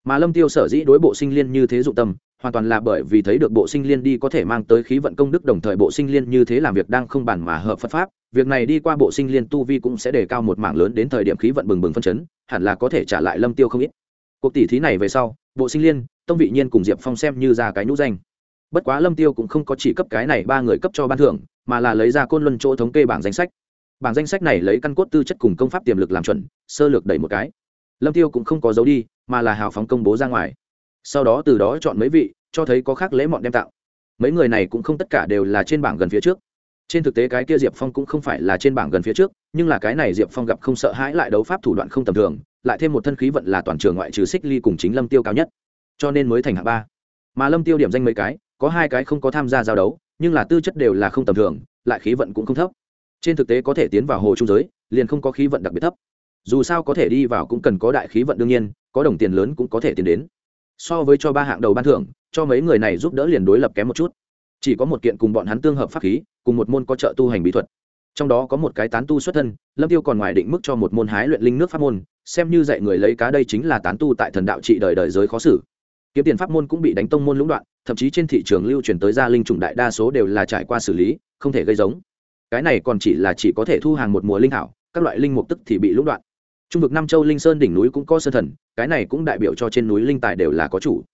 mà lâm tiêu sở dĩ đối bộ sinh liên như thế dụng tâm, hoàn toàn là bởi vì thấy được bộ sinh liên đi có thể mang tới khí vận công đức đồng thời bộ sinh liên như thế làm việc đang không bản mà hợp phật pháp, việc này đi qua bộ sinh liên tu vi cũng sẽ đề cao một mảng lớn đến thời điểm khí vận bừng bừng phân chấn, hẳn là có thể trả lại lâm tiêu không ít. Cuộc tỷ thí này về sau, bộ sinh liên, tông vị nhiên cùng diệp phong xem như ra cái nhũ danh. Bất quá lâm tiêu cũng không có chỉ cấp cái này ba người cấp cho ban thưởng, mà là lấy ra côn luân chỗ thống kê bảng danh sách. Bảng danh sách này lấy căn cốt tư chất cùng công pháp tiềm lực làm chuẩn, sơ lược đẩy một cái lâm tiêu cũng không có giấu đi, mà là hào phóng công bố ra ngoài. Sau đó từ đó chọn mấy vị, cho thấy có khác lễ mọn đem tạo. Mấy người này cũng không tất cả đều là trên bảng gần phía trước. Trên thực tế cái kia diệp phong cũng không phải là trên bảng gần phía trước, nhưng là cái này diệp phong gặp không sợ hãi lại đấu pháp thủ đoạn không tầm thường, lại thêm một thân khí vận là toàn trường ngoại trừ xích ly cùng chính lâm tiêu cao nhất. Cho nên mới thành hạng ba. Mà lâm tiêu điểm danh mấy cái, có hai cái không có tham gia giao đấu, nhưng là tư chất đều là không tầm thường, lại khí vận cũng không thấp. Trên thực tế có thể tiến vào hồ trung giới, liền không có khí vận đặc biệt thấp dù sao có thể đi vào cũng cần có đại khí vận đương nhiên có đồng tiền lớn cũng có thể tiến đến. So với cho ba hạng đầu ban thưởng cho mấy người này giúp đỡ liền đối lập kém một chút. Chỉ có một kiện cùng bọn hắn tương hợp pháp khí cùng một môn có trợ tu hành bí thuật. Trong đó có một cái tán tu xuất thân lâm tiêu còn ngoài định mức cho một môn hái luyện linh nước pháp môn xem như dạy người lấy cá đây chính là tán tu tại thần đạo trị đời đời giới khó xử. Kiếm tiền pháp môn cũng bị đánh tông môn lũng đoạn thậm chí trên thị trường lưu truyền tới gia linh trùng đại đa số đều là trải qua xử lý không thể gây giống. Cái này còn chỉ là chỉ có thể thu hàng một mùa linh hảo, các loại linh mục tức thì bị lũng đoạn trung vực nam châu linh sơn đỉnh núi cũng có sơn thần, cái này cũng đại biểu cho trên núi linh tài đều là có chủ.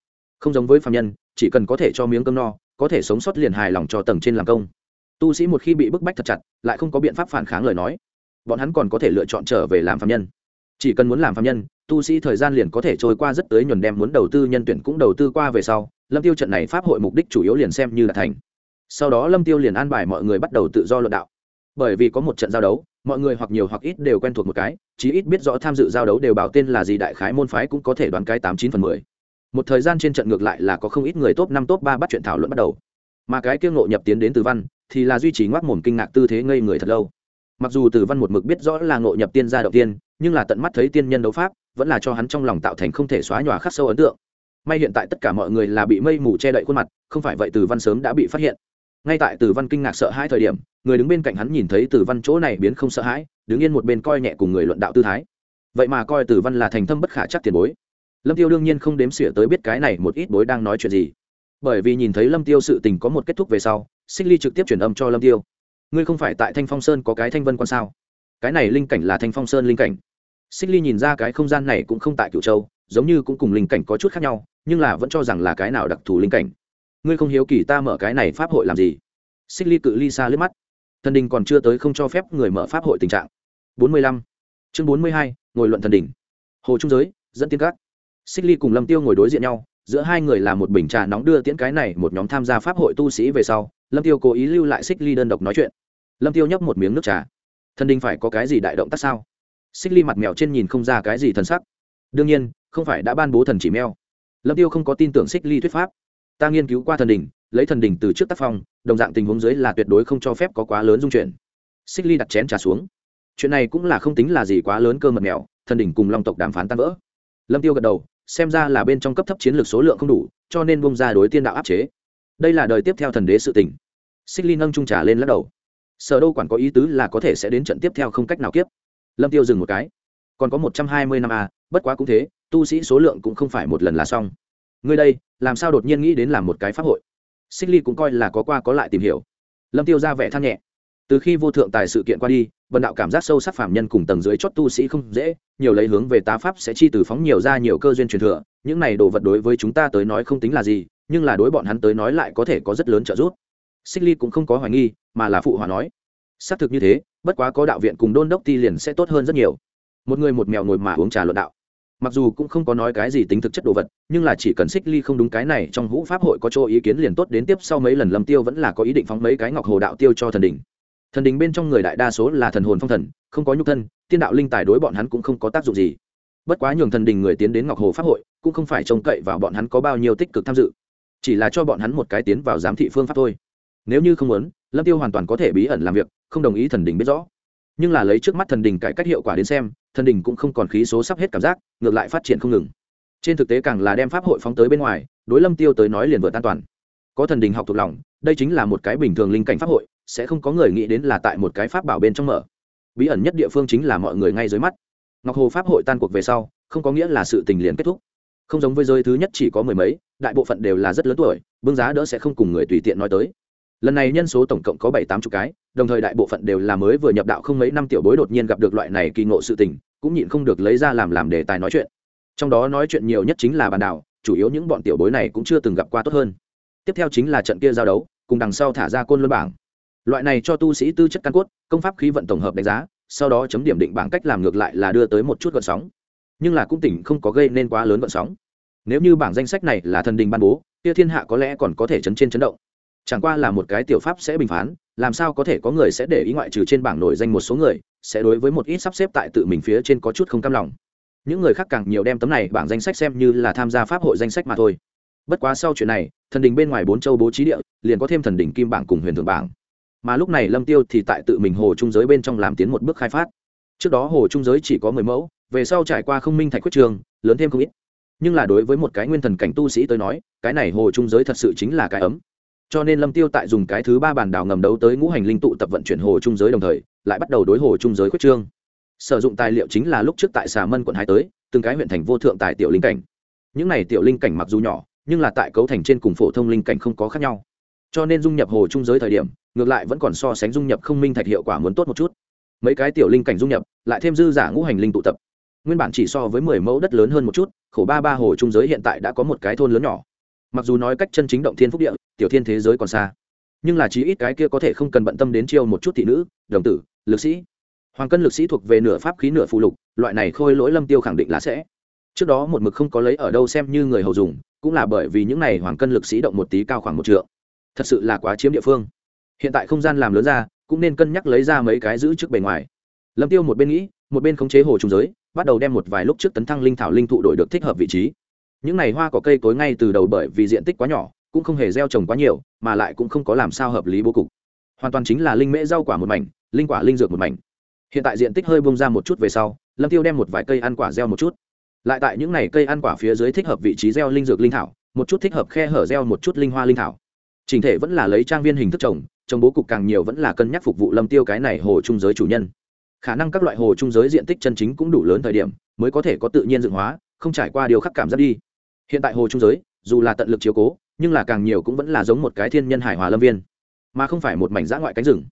Không giống với phạm nhân, chỉ cần có thể cho miếng cơm no, có thể sống sót liền hài lòng cho tầng trên làm công. Tu sĩ một khi bị bức bách thật chặt, lại không có biện pháp phản kháng lời nói. Bọn hắn còn có thể lựa chọn trở về làm phạm nhân. Chỉ cần muốn làm phạm nhân, tu sĩ thời gian liền có thể trôi qua rất tới nhuần đem muốn đầu tư nhân tuyển cũng đầu tư qua về sau, lâm tiêu trận này pháp hội mục đích chủ yếu liền xem như là thành. Sau đó lâm tiêu liền an bài mọi người bắt đầu tự do luận đạo. Bởi vì có một trận giao đấu mọi người hoặc nhiều hoặc ít đều quen thuộc một cái, chí ít biết rõ tham dự giao đấu đều bảo tên là gì, đại khái môn phái cũng có thể đoán cái tám chín phần mười. Một thời gian trên trận ngược lại là có không ít người top năm, top ba bắt chuyện thảo luận bắt đầu. Mà cái kiêng ngộ nhập tiến đến từ văn, thì là duy trì ngoác mồm kinh ngạc tư thế ngây người thật lâu. Mặc dù từ văn một mực biết rõ là ngộ nhập tiên gia đầu tiên, nhưng là tận mắt thấy tiên nhân đấu pháp, vẫn là cho hắn trong lòng tạo thành không thể xóa nhòa khắc sâu ấn tượng. May hiện tại tất cả mọi người là bị mây mù che đậy khuôn mặt, không phải vậy từ văn sớm đã bị phát hiện ngay tại Tử văn kinh ngạc sợ hãi thời điểm, người đứng bên cạnh hắn nhìn thấy Tử văn chỗ này biến không sợ hãi, đứng yên một bên coi nhẹ cùng người luận đạo tư thái. Vậy mà coi Tử văn là thành thâm bất khả chắc tiền bối. Lâm tiêu đương nhiên không đếm xỉa tới biết cái này một ít bối đang nói chuyện gì. Bởi vì nhìn thấy lâm tiêu sự tình có một kết thúc về sau, xích ly trực tiếp truyền âm cho lâm tiêu. Ngươi không phải tại thanh phong sơn có cái thanh vân quan sao? Cái này linh cảnh là thanh phong sơn linh cảnh. Xích ly nhìn ra cái không gian này cũng không tại cựu châu, giống như cũng cùng linh cảnh có chút khác nhau, nhưng là vẫn cho rằng là cái nào đặc thù linh cảnh ngươi không hiếu kỳ ta mở cái này pháp hội làm gì? Xích ly cự ly xa liếc mắt. Thần đình còn chưa tới không cho phép người mở pháp hội tình trạng. Bốn mươi lăm. Chương bốn mươi hai, ngồi luận thần đình hồ trung giới, dẫn tiên các. Xích ly cùng lâm tiêu ngồi đối diện nhau, giữa hai người là một bình trà nóng đưa tiễn cái này một nhóm tham gia pháp hội tu sĩ về sau, lâm tiêu cố ý lưu lại xích ly đơn độc nói chuyện. Lâm tiêu nhấp một miếng nước trà. Thần đình phải có cái gì đại động tác sao? Xích ly mặt mèo trên nhìn không ra cái gì thần sắc. Đương nhiên, không phải đã ban bố thần chỉ mèo. Lâm tiêu không có tin tưởng xích ly thuyết pháp ta nghiên cứu qua thần đình lấy thần đình từ trước tác phong, đồng dạng tình huống dưới là tuyệt đối không cho phép có quá lớn dung chuyển. Xích ly đặt chén trà xuống. Chuyện này cũng là không tính là gì quá lớn cơ mật mèo, thần đình cùng long tộc đàm phán tan vỡ. Lâm tiêu gật đầu, xem ra là bên trong cấp thấp chiến lược số lượng không đủ, cho nên bông ra đối tiên đạo áp chế. Đây là đời tiếp theo thần đế sự tình. Xích ly nâng trung trà lên lắc đầu. Sở đâu quản có ý tứ là có thể sẽ đến trận tiếp theo không cách nào kiếp. Lâm tiêu dừng một cái. Còn có một trăm hai mươi năm a bất quá cũng thế, tu sĩ số lượng cũng không phải một lần là xong ngươi đây, làm sao đột nhiên nghĩ đến làm một cái pháp hội? Xích ly cũng coi là có qua có lại tìm hiểu. Lâm tiêu ra vẻ than nhẹ. Từ khi vô thượng tài sự kiện qua đi vận đạo cảm giác sâu sắc phạm nhân cùng tầng dưới chót tu sĩ không dễ, nhiều lấy hướng về tá pháp sẽ chi từ phóng nhiều ra nhiều cơ duyên truyền thừa, những này đồ vật đối với chúng ta tới nói không tính là gì, nhưng là đối bọn hắn tới nói lại có thể có rất lớn trợ giúp. Xích ly cũng không có hoài nghi, mà là phụ hòa nói. Xác thực như thế, bất quá có đạo viện cùng đôn đốc ti liền sẽ tốt hơn rất nhiều. Một người một mèo ngồi mà uống trà luận đạo mặc dù cũng không có nói cái gì tính thực chất đồ vật, nhưng là chỉ cần xích ly không đúng cái này, trong hũ pháp hội có chỗ ý kiến liền tốt đến tiếp sau mấy lần lâm tiêu vẫn là có ý định phóng mấy cái ngọc hồ đạo tiêu cho thần đình thần đình bên trong người đại đa số là thần hồn phong thần, không có nhục thân, tiên đạo linh tài đối bọn hắn cũng không có tác dụng gì. Bất quá nhường thần đình người tiến đến ngọc hồ pháp hội, cũng không phải trông cậy vào bọn hắn có bao nhiêu tích cực tham dự, chỉ là cho bọn hắn một cái tiến vào giám thị phương pháp thôi. Nếu như không muốn, lâm tiêu hoàn toàn có thể bí ẩn làm việc, không đồng ý thần đình biết rõ. Nhưng là lấy trước mắt thần đình cải cách hiệu quả đến xem thần đình cũng không còn khí số sắp hết cảm giác, ngược lại phát triển không ngừng. Trên thực tế càng là đem pháp hội phóng tới bên ngoài, đối lâm tiêu tới nói liền vượt an toàn. Có thần đình học thuộc lòng, đây chính là một cái bình thường linh cảnh pháp hội, sẽ không có người nghĩ đến là tại một cái pháp bảo bên trong mở. Bí ẩn nhất địa phương chính là mọi người ngay dưới mắt. Ngọc hồ pháp hội tan cuộc về sau, không có nghĩa là sự tình liền kết thúc. Không giống với giới thứ nhất chỉ có mười mấy, đại bộ phận đều là rất lớn tuổi, bưng giá đỡ sẽ không cùng người tùy tiện nói tới. Lần này nhân số tổng cộng có bảy tám chục cái đồng thời đại bộ phận đều là mới vừa nhập đạo không mấy năm tiểu bối đột nhiên gặp được loại này kỳ ngộ sự tình, cũng nhịn không được lấy ra làm làm đề tài nói chuyện. Trong đó nói chuyện nhiều nhất chính là bàn đảo chủ yếu những bọn tiểu bối này cũng chưa từng gặp qua tốt hơn. Tiếp theo chính là trận kia giao đấu, cùng đằng sau thả ra côn luân bảng. Loại này cho tu sĩ tư chất căn cốt, công pháp khí vận tổng hợp đánh giá, sau đó chấm điểm định bảng cách làm ngược lại là đưa tới một chút gợn sóng. Nhưng là cũng tỉnh không có gây nên quá lớn gợn sóng. Nếu như bảng danh sách này là thần đình ban bố, kia thiên hạ có lẽ còn có thể chấn trên chấn động. Chẳng qua là một cái tiểu pháp sẽ bình phán làm sao có thể có người sẽ để ý ngoại trừ trên bảng nổi danh một số người, sẽ đối với một ít sắp xếp tại tự mình phía trên có chút không cam lòng. Những người khác càng nhiều đem tấm này bảng danh sách xem như là tham gia pháp hội danh sách mà thôi. Bất quá sau chuyện này, thần đình bên ngoài bốn châu bố trí địa, liền có thêm thần đình kim bảng cùng huyền thượng bảng. Mà lúc này lâm tiêu thì tại tự mình hồ trung giới bên trong làm tiến một bước khai phát. Trước đó hồ trung giới chỉ có mười mẫu, về sau trải qua không minh thạch quyết trường, lớn thêm không ít. Nhưng là đối với một cái nguyên thần cảnh tu sĩ tới nói, cái này hồ trung giới thật sự chính là cái ấm cho nên lâm tiêu tại dùng cái thứ ba bản đảo ngầm đấu tới ngũ hành linh tụ tập vận chuyển hồ trung giới đồng thời, lại bắt đầu đối hồ trung giới quyết trương. Sử dụng tài liệu chính là lúc trước tại xà mân quận hai tới, từng cái huyện thành vô thượng tài tiểu linh cảnh. Những này tiểu linh cảnh mặc dù nhỏ, nhưng là tại cấu thành trên cùng phổ thông linh cảnh không có khác nhau. Cho nên dung nhập hồ trung giới thời điểm, ngược lại vẫn còn so sánh dung nhập không minh thạch hiệu quả muốn tốt một chút. Mấy cái tiểu linh cảnh dung nhập, lại thêm dư giả ngũ hành linh tụ tập. Nguyên bản chỉ so với mười mẫu đất lớn hơn một chút, khổ ba ba hồ trung giới hiện tại đã có một cái thôn lớn nhỏ. Mặc dù nói cách chân chính động thiên phúc địa tiểu thiên thế giới còn xa. Nhưng là chí ít cái kia có thể không cần bận tâm đến chiêu một chút thị nữ, đồng tử, lực sĩ. Hoàng cân lực sĩ thuộc về nửa pháp khí nửa phụ lục, loại này khôi lỗi lâm tiêu khẳng định là sẽ. Trước đó một mực không có lấy ở đâu xem như người hầu dùng, cũng là bởi vì những này hoàng cân lực sĩ động một tí cao khoảng một trượng. Thật sự là quá chiếm địa phương. Hiện tại không gian làm lớn ra, cũng nên cân nhắc lấy ra mấy cái giữ trước bề ngoài. Lâm tiêu một bên nghĩ, một bên khống chế hồ trung giới, bắt đầu đem một vài lúc trước tấn thăng linh thảo linh thụ đổi được thích hợp vị trí. Những này hoa có cây cối ngay từ đầu bởi vì diện tích quá nhỏ cũng không hề gieo trồng quá nhiều, mà lại cũng không có làm sao hợp lý bố cục. Hoàn toàn chính là linh mễ rau quả một mảnh, linh quả linh dược một mảnh. Hiện tại diện tích hơi bông ra một chút về sau, lâm tiêu đem một vài cây ăn quả gieo một chút. Lại tại những này cây ăn quả phía dưới thích hợp vị trí gieo linh dược linh thảo, một chút thích hợp khe hở gieo một chút linh hoa linh thảo. Trình thể vẫn là lấy trang viên hình thức trồng trồng bố cục càng nhiều vẫn là cân nhắc phục vụ lâm tiêu cái này hồ trung giới chủ nhân. Khả năng các loại hồ trung giới diện tích chân chính cũng đủ lớn thời điểm, mới có thể có tự nhiên dựng hóa, không trải qua điều khắc cảm giác đi. Hiện tại hồ trung giới, dù là tận lực chiếu cố nhưng là càng nhiều cũng vẫn là giống một cái thiên nhân hải hòa lâm viên mà không phải một mảnh giã ngoại cánh rừng.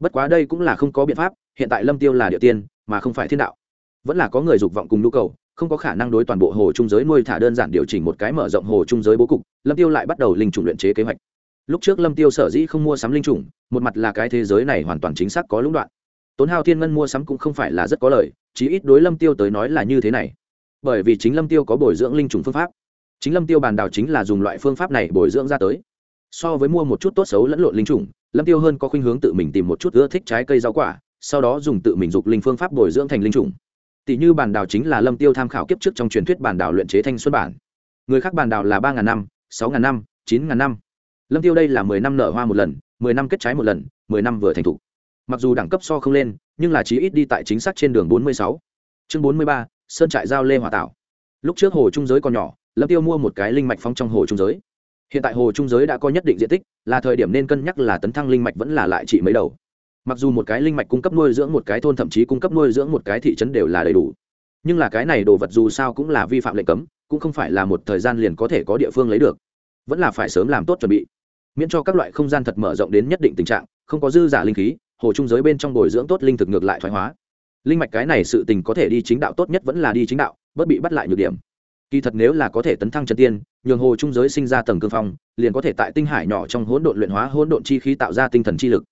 Bất quá đây cũng là không có biện pháp hiện tại lâm tiêu là địa tiên mà không phải thiên đạo. Vẫn là có người dục vọng cùng nhu cầu không có khả năng đối toàn bộ hồ trung giới nuôi thả đơn giản điều chỉnh một cái mở rộng hồ trung giới bố cục lâm tiêu lại bắt đầu linh chủng luyện chế kế hoạch. Lúc trước lâm tiêu sở dĩ không mua sắm linh chủng một mặt là cái thế giới này hoàn toàn chính xác có lũng đoạn. Tốn hao thiên ngân mua sắm cũng không phải là rất có lợi, chí ít đối lâm tiêu tới nói là như thế này. Bởi vì chính lâm tiêu có bồi dưỡng linh chủng phương pháp chính lâm tiêu bàn đào chính là dùng loại phương pháp này bồi dưỡng ra tới. So với mua một chút tốt xấu lẫn lộn linh chủng, lâm tiêu hơn có khuynh hướng tự mình tìm một chút ưa thích trái cây rau quả, sau đó dùng tự mình dục linh phương pháp bồi dưỡng thành linh chủng. Tỷ như bàn đào chính là lâm tiêu tham khảo kiếp trước trong truyền thuyết bàn đào luyện chế thanh xuân bản. Người khác bàn đào là ba ngàn năm, sáu ngàn năm, chín ngàn năm. Lâm tiêu đây là mười năm nở hoa một lần, mười năm kết trái một lần, mười năm vừa thành thục mặc dù đẳng cấp so không lên, nhưng là chí ít đi tại chính xác trên đường bốn mươi sáu. Chương bốn mươi ba, sơn trại giao lê hòa tạo lúc trước hồ trung giới còn nhỏ lâm tiêu mua một cái linh mạch phong trong hồ trung giới. Hiện tại hồ trung giới đã có nhất định diện tích, là thời điểm nên cân nhắc là tấn thăng linh mạch vẫn là lại trị mấy đầu. Mặc dù một cái linh mạch cung cấp nuôi dưỡng một cái thôn, thậm chí cung cấp nuôi dưỡng một cái thị trấn đều là đầy đủ. Nhưng là cái này đồ vật dù sao cũng là vi phạm lệnh cấm, cũng không phải là một thời gian liền có thể có địa phương lấy được. Vẫn là phải sớm làm tốt chuẩn bị. Miễn cho các loại không gian thật mở rộng đến nhất định tình trạng, không có dư giả linh khí, hồ trung giới bên trong bồi dưỡng tốt linh thực ngược lại thoái hóa. Linh mạch cái này sự tình có thể đi chính đạo tốt nhất vẫn là đi chính đạo bất bị bắt lại nhược điểm kỳ thật nếu là có thể tấn thăng chân tiên, nhường hồ trung giới sinh ra tầng cương phong, liền có thể tại tinh hải nhỏ trong hỗn độn luyện hóa hỗn độn chi khí tạo ra tinh thần chi lực.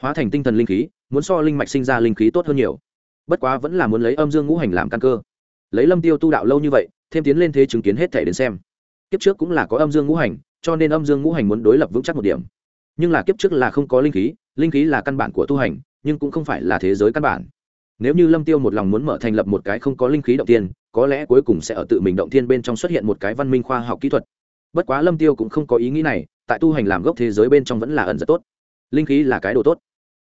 Hóa thành tinh thần linh khí, muốn so linh mạch sinh ra linh khí tốt hơn nhiều. Bất quá vẫn là muốn lấy âm dương ngũ hành làm căn cơ. Lấy lâm tiêu tu đạo lâu như vậy, thêm tiến lên thế chứng kiến hết thể đến xem. Kiếp trước cũng là có âm dương ngũ hành, cho nên âm dương ngũ hành muốn đối lập vững chắc một điểm. Nhưng là kiếp trước là không có linh khí linh khí là căn bản của tu hành, nhưng cũng không phải là thế giới căn bản nếu như lâm tiêu một lòng muốn mở thành lập một cái không có linh khí động tiên có lẽ cuối cùng sẽ ở tự mình động tiên bên trong xuất hiện một cái văn minh khoa học kỹ thuật. Bất quá lâm tiêu cũng không có ý nghĩ này, tại tu hành làm gốc thế giới bên trong vẫn là ẩn rất tốt. Linh khí là cái đồ tốt.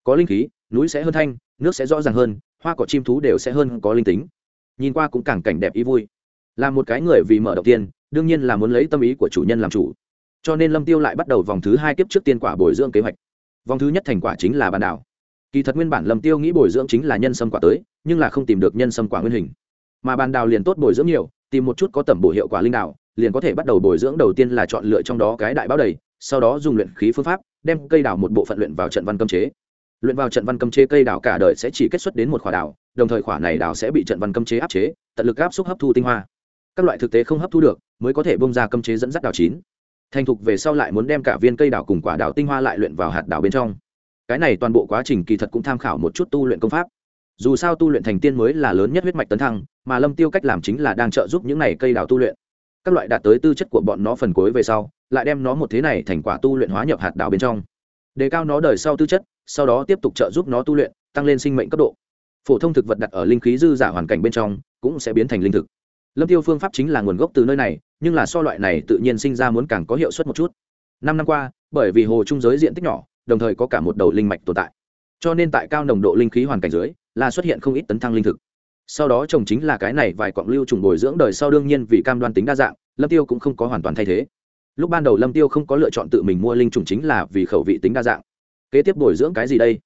Có linh khí, núi sẽ hơn thanh, nước sẽ rõ ràng hơn, hoa cỏ chim thú đều sẽ hơn có linh tính. Nhìn qua cũng càng cảnh đẹp ý vui. Là một cái người vì mở động tiên đương nhiên là muốn lấy tâm ý của chủ nhân làm chủ. Cho nên lâm tiêu lại bắt đầu vòng thứ hai kiếp trước tiên quả bồi dưỡng kế hoạch. Vòng thứ nhất thành quả chính là bàn đảo kỳ thật nguyên bản lâm tiêu nghĩ bồi dưỡng chính là nhân sâm quả tới, nhưng là không tìm được nhân sâm quả nguyên hình. Mà bàn đào liền tốt bồi dưỡng nhiều, tìm một chút có tầm bổ hiệu quả linh đạo liền có thể bắt đầu bồi dưỡng đầu tiên là chọn lựa trong đó cái đại báo đầy, sau đó dùng luyện khí phương pháp, đem cây đào một bộ phận luyện vào trận văn cấm chế. Luyện vào trận văn cấm chế cây đào cả đời sẽ chỉ kết xuất đến một khỏa đào, đồng thời khỏa này đào sẽ bị trận văn cấm chế áp chế, tận lực áp xúc hấp thu tinh hoa. Các loại thực tế không hấp thu được, mới có thể bông ra cấm chế dẫn dắt đào chín. Thành thục về sau lại muốn đem cả viên cây đào cùng quả đào tinh hoa lại luyện vào hạt đào bên trong cái này toàn bộ quá trình kỳ thật cũng tham khảo một chút tu luyện công pháp. Dù sao tu luyện thành tiên mới là lớn nhất huyết mạch tấn thăng, mà lâm tiêu cách làm chính là đang trợ giúp những này cây đào tu luyện. Các loại đạt tới tư chất của bọn nó phần cuối về sau, lại đem nó một thế này thành quả tu luyện hóa nhập hạt đào bên trong. Đề cao nó đời sau tư chất, sau đó tiếp tục trợ giúp nó tu luyện, tăng lên sinh mệnh cấp độ. Phổ thông thực vật đặt ở linh khí dư giả hoàn cảnh bên trong, cũng sẽ biến thành linh thực. Lâm tiêu phương pháp chính là nguồn gốc từ nơi này, nhưng là so loại này tự nhiên sinh ra muốn càng có hiệu suất một chút. Năm năm qua, bởi vì hồ trung giới diện tích nhỏ đồng thời có cả một đầu linh mạch tồn tại. Cho nên tại cao nồng độ linh khí hoàn cảnh dưới là xuất hiện không ít tấn thăng linh thực. Sau đó trồng chính là cái này vài quặng lưu trùng bồi dưỡng đời sau đương nhiên vì cam đoan tính đa dạng, lâm tiêu cũng không có hoàn toàn thay thế. Lúc ban đầu lâm tiêu không có lựa chọn tự mình mua linh trùng chính là vì khẩu vị tính đa dạng. Kế tiếp bồi dưỡng cái gì đây?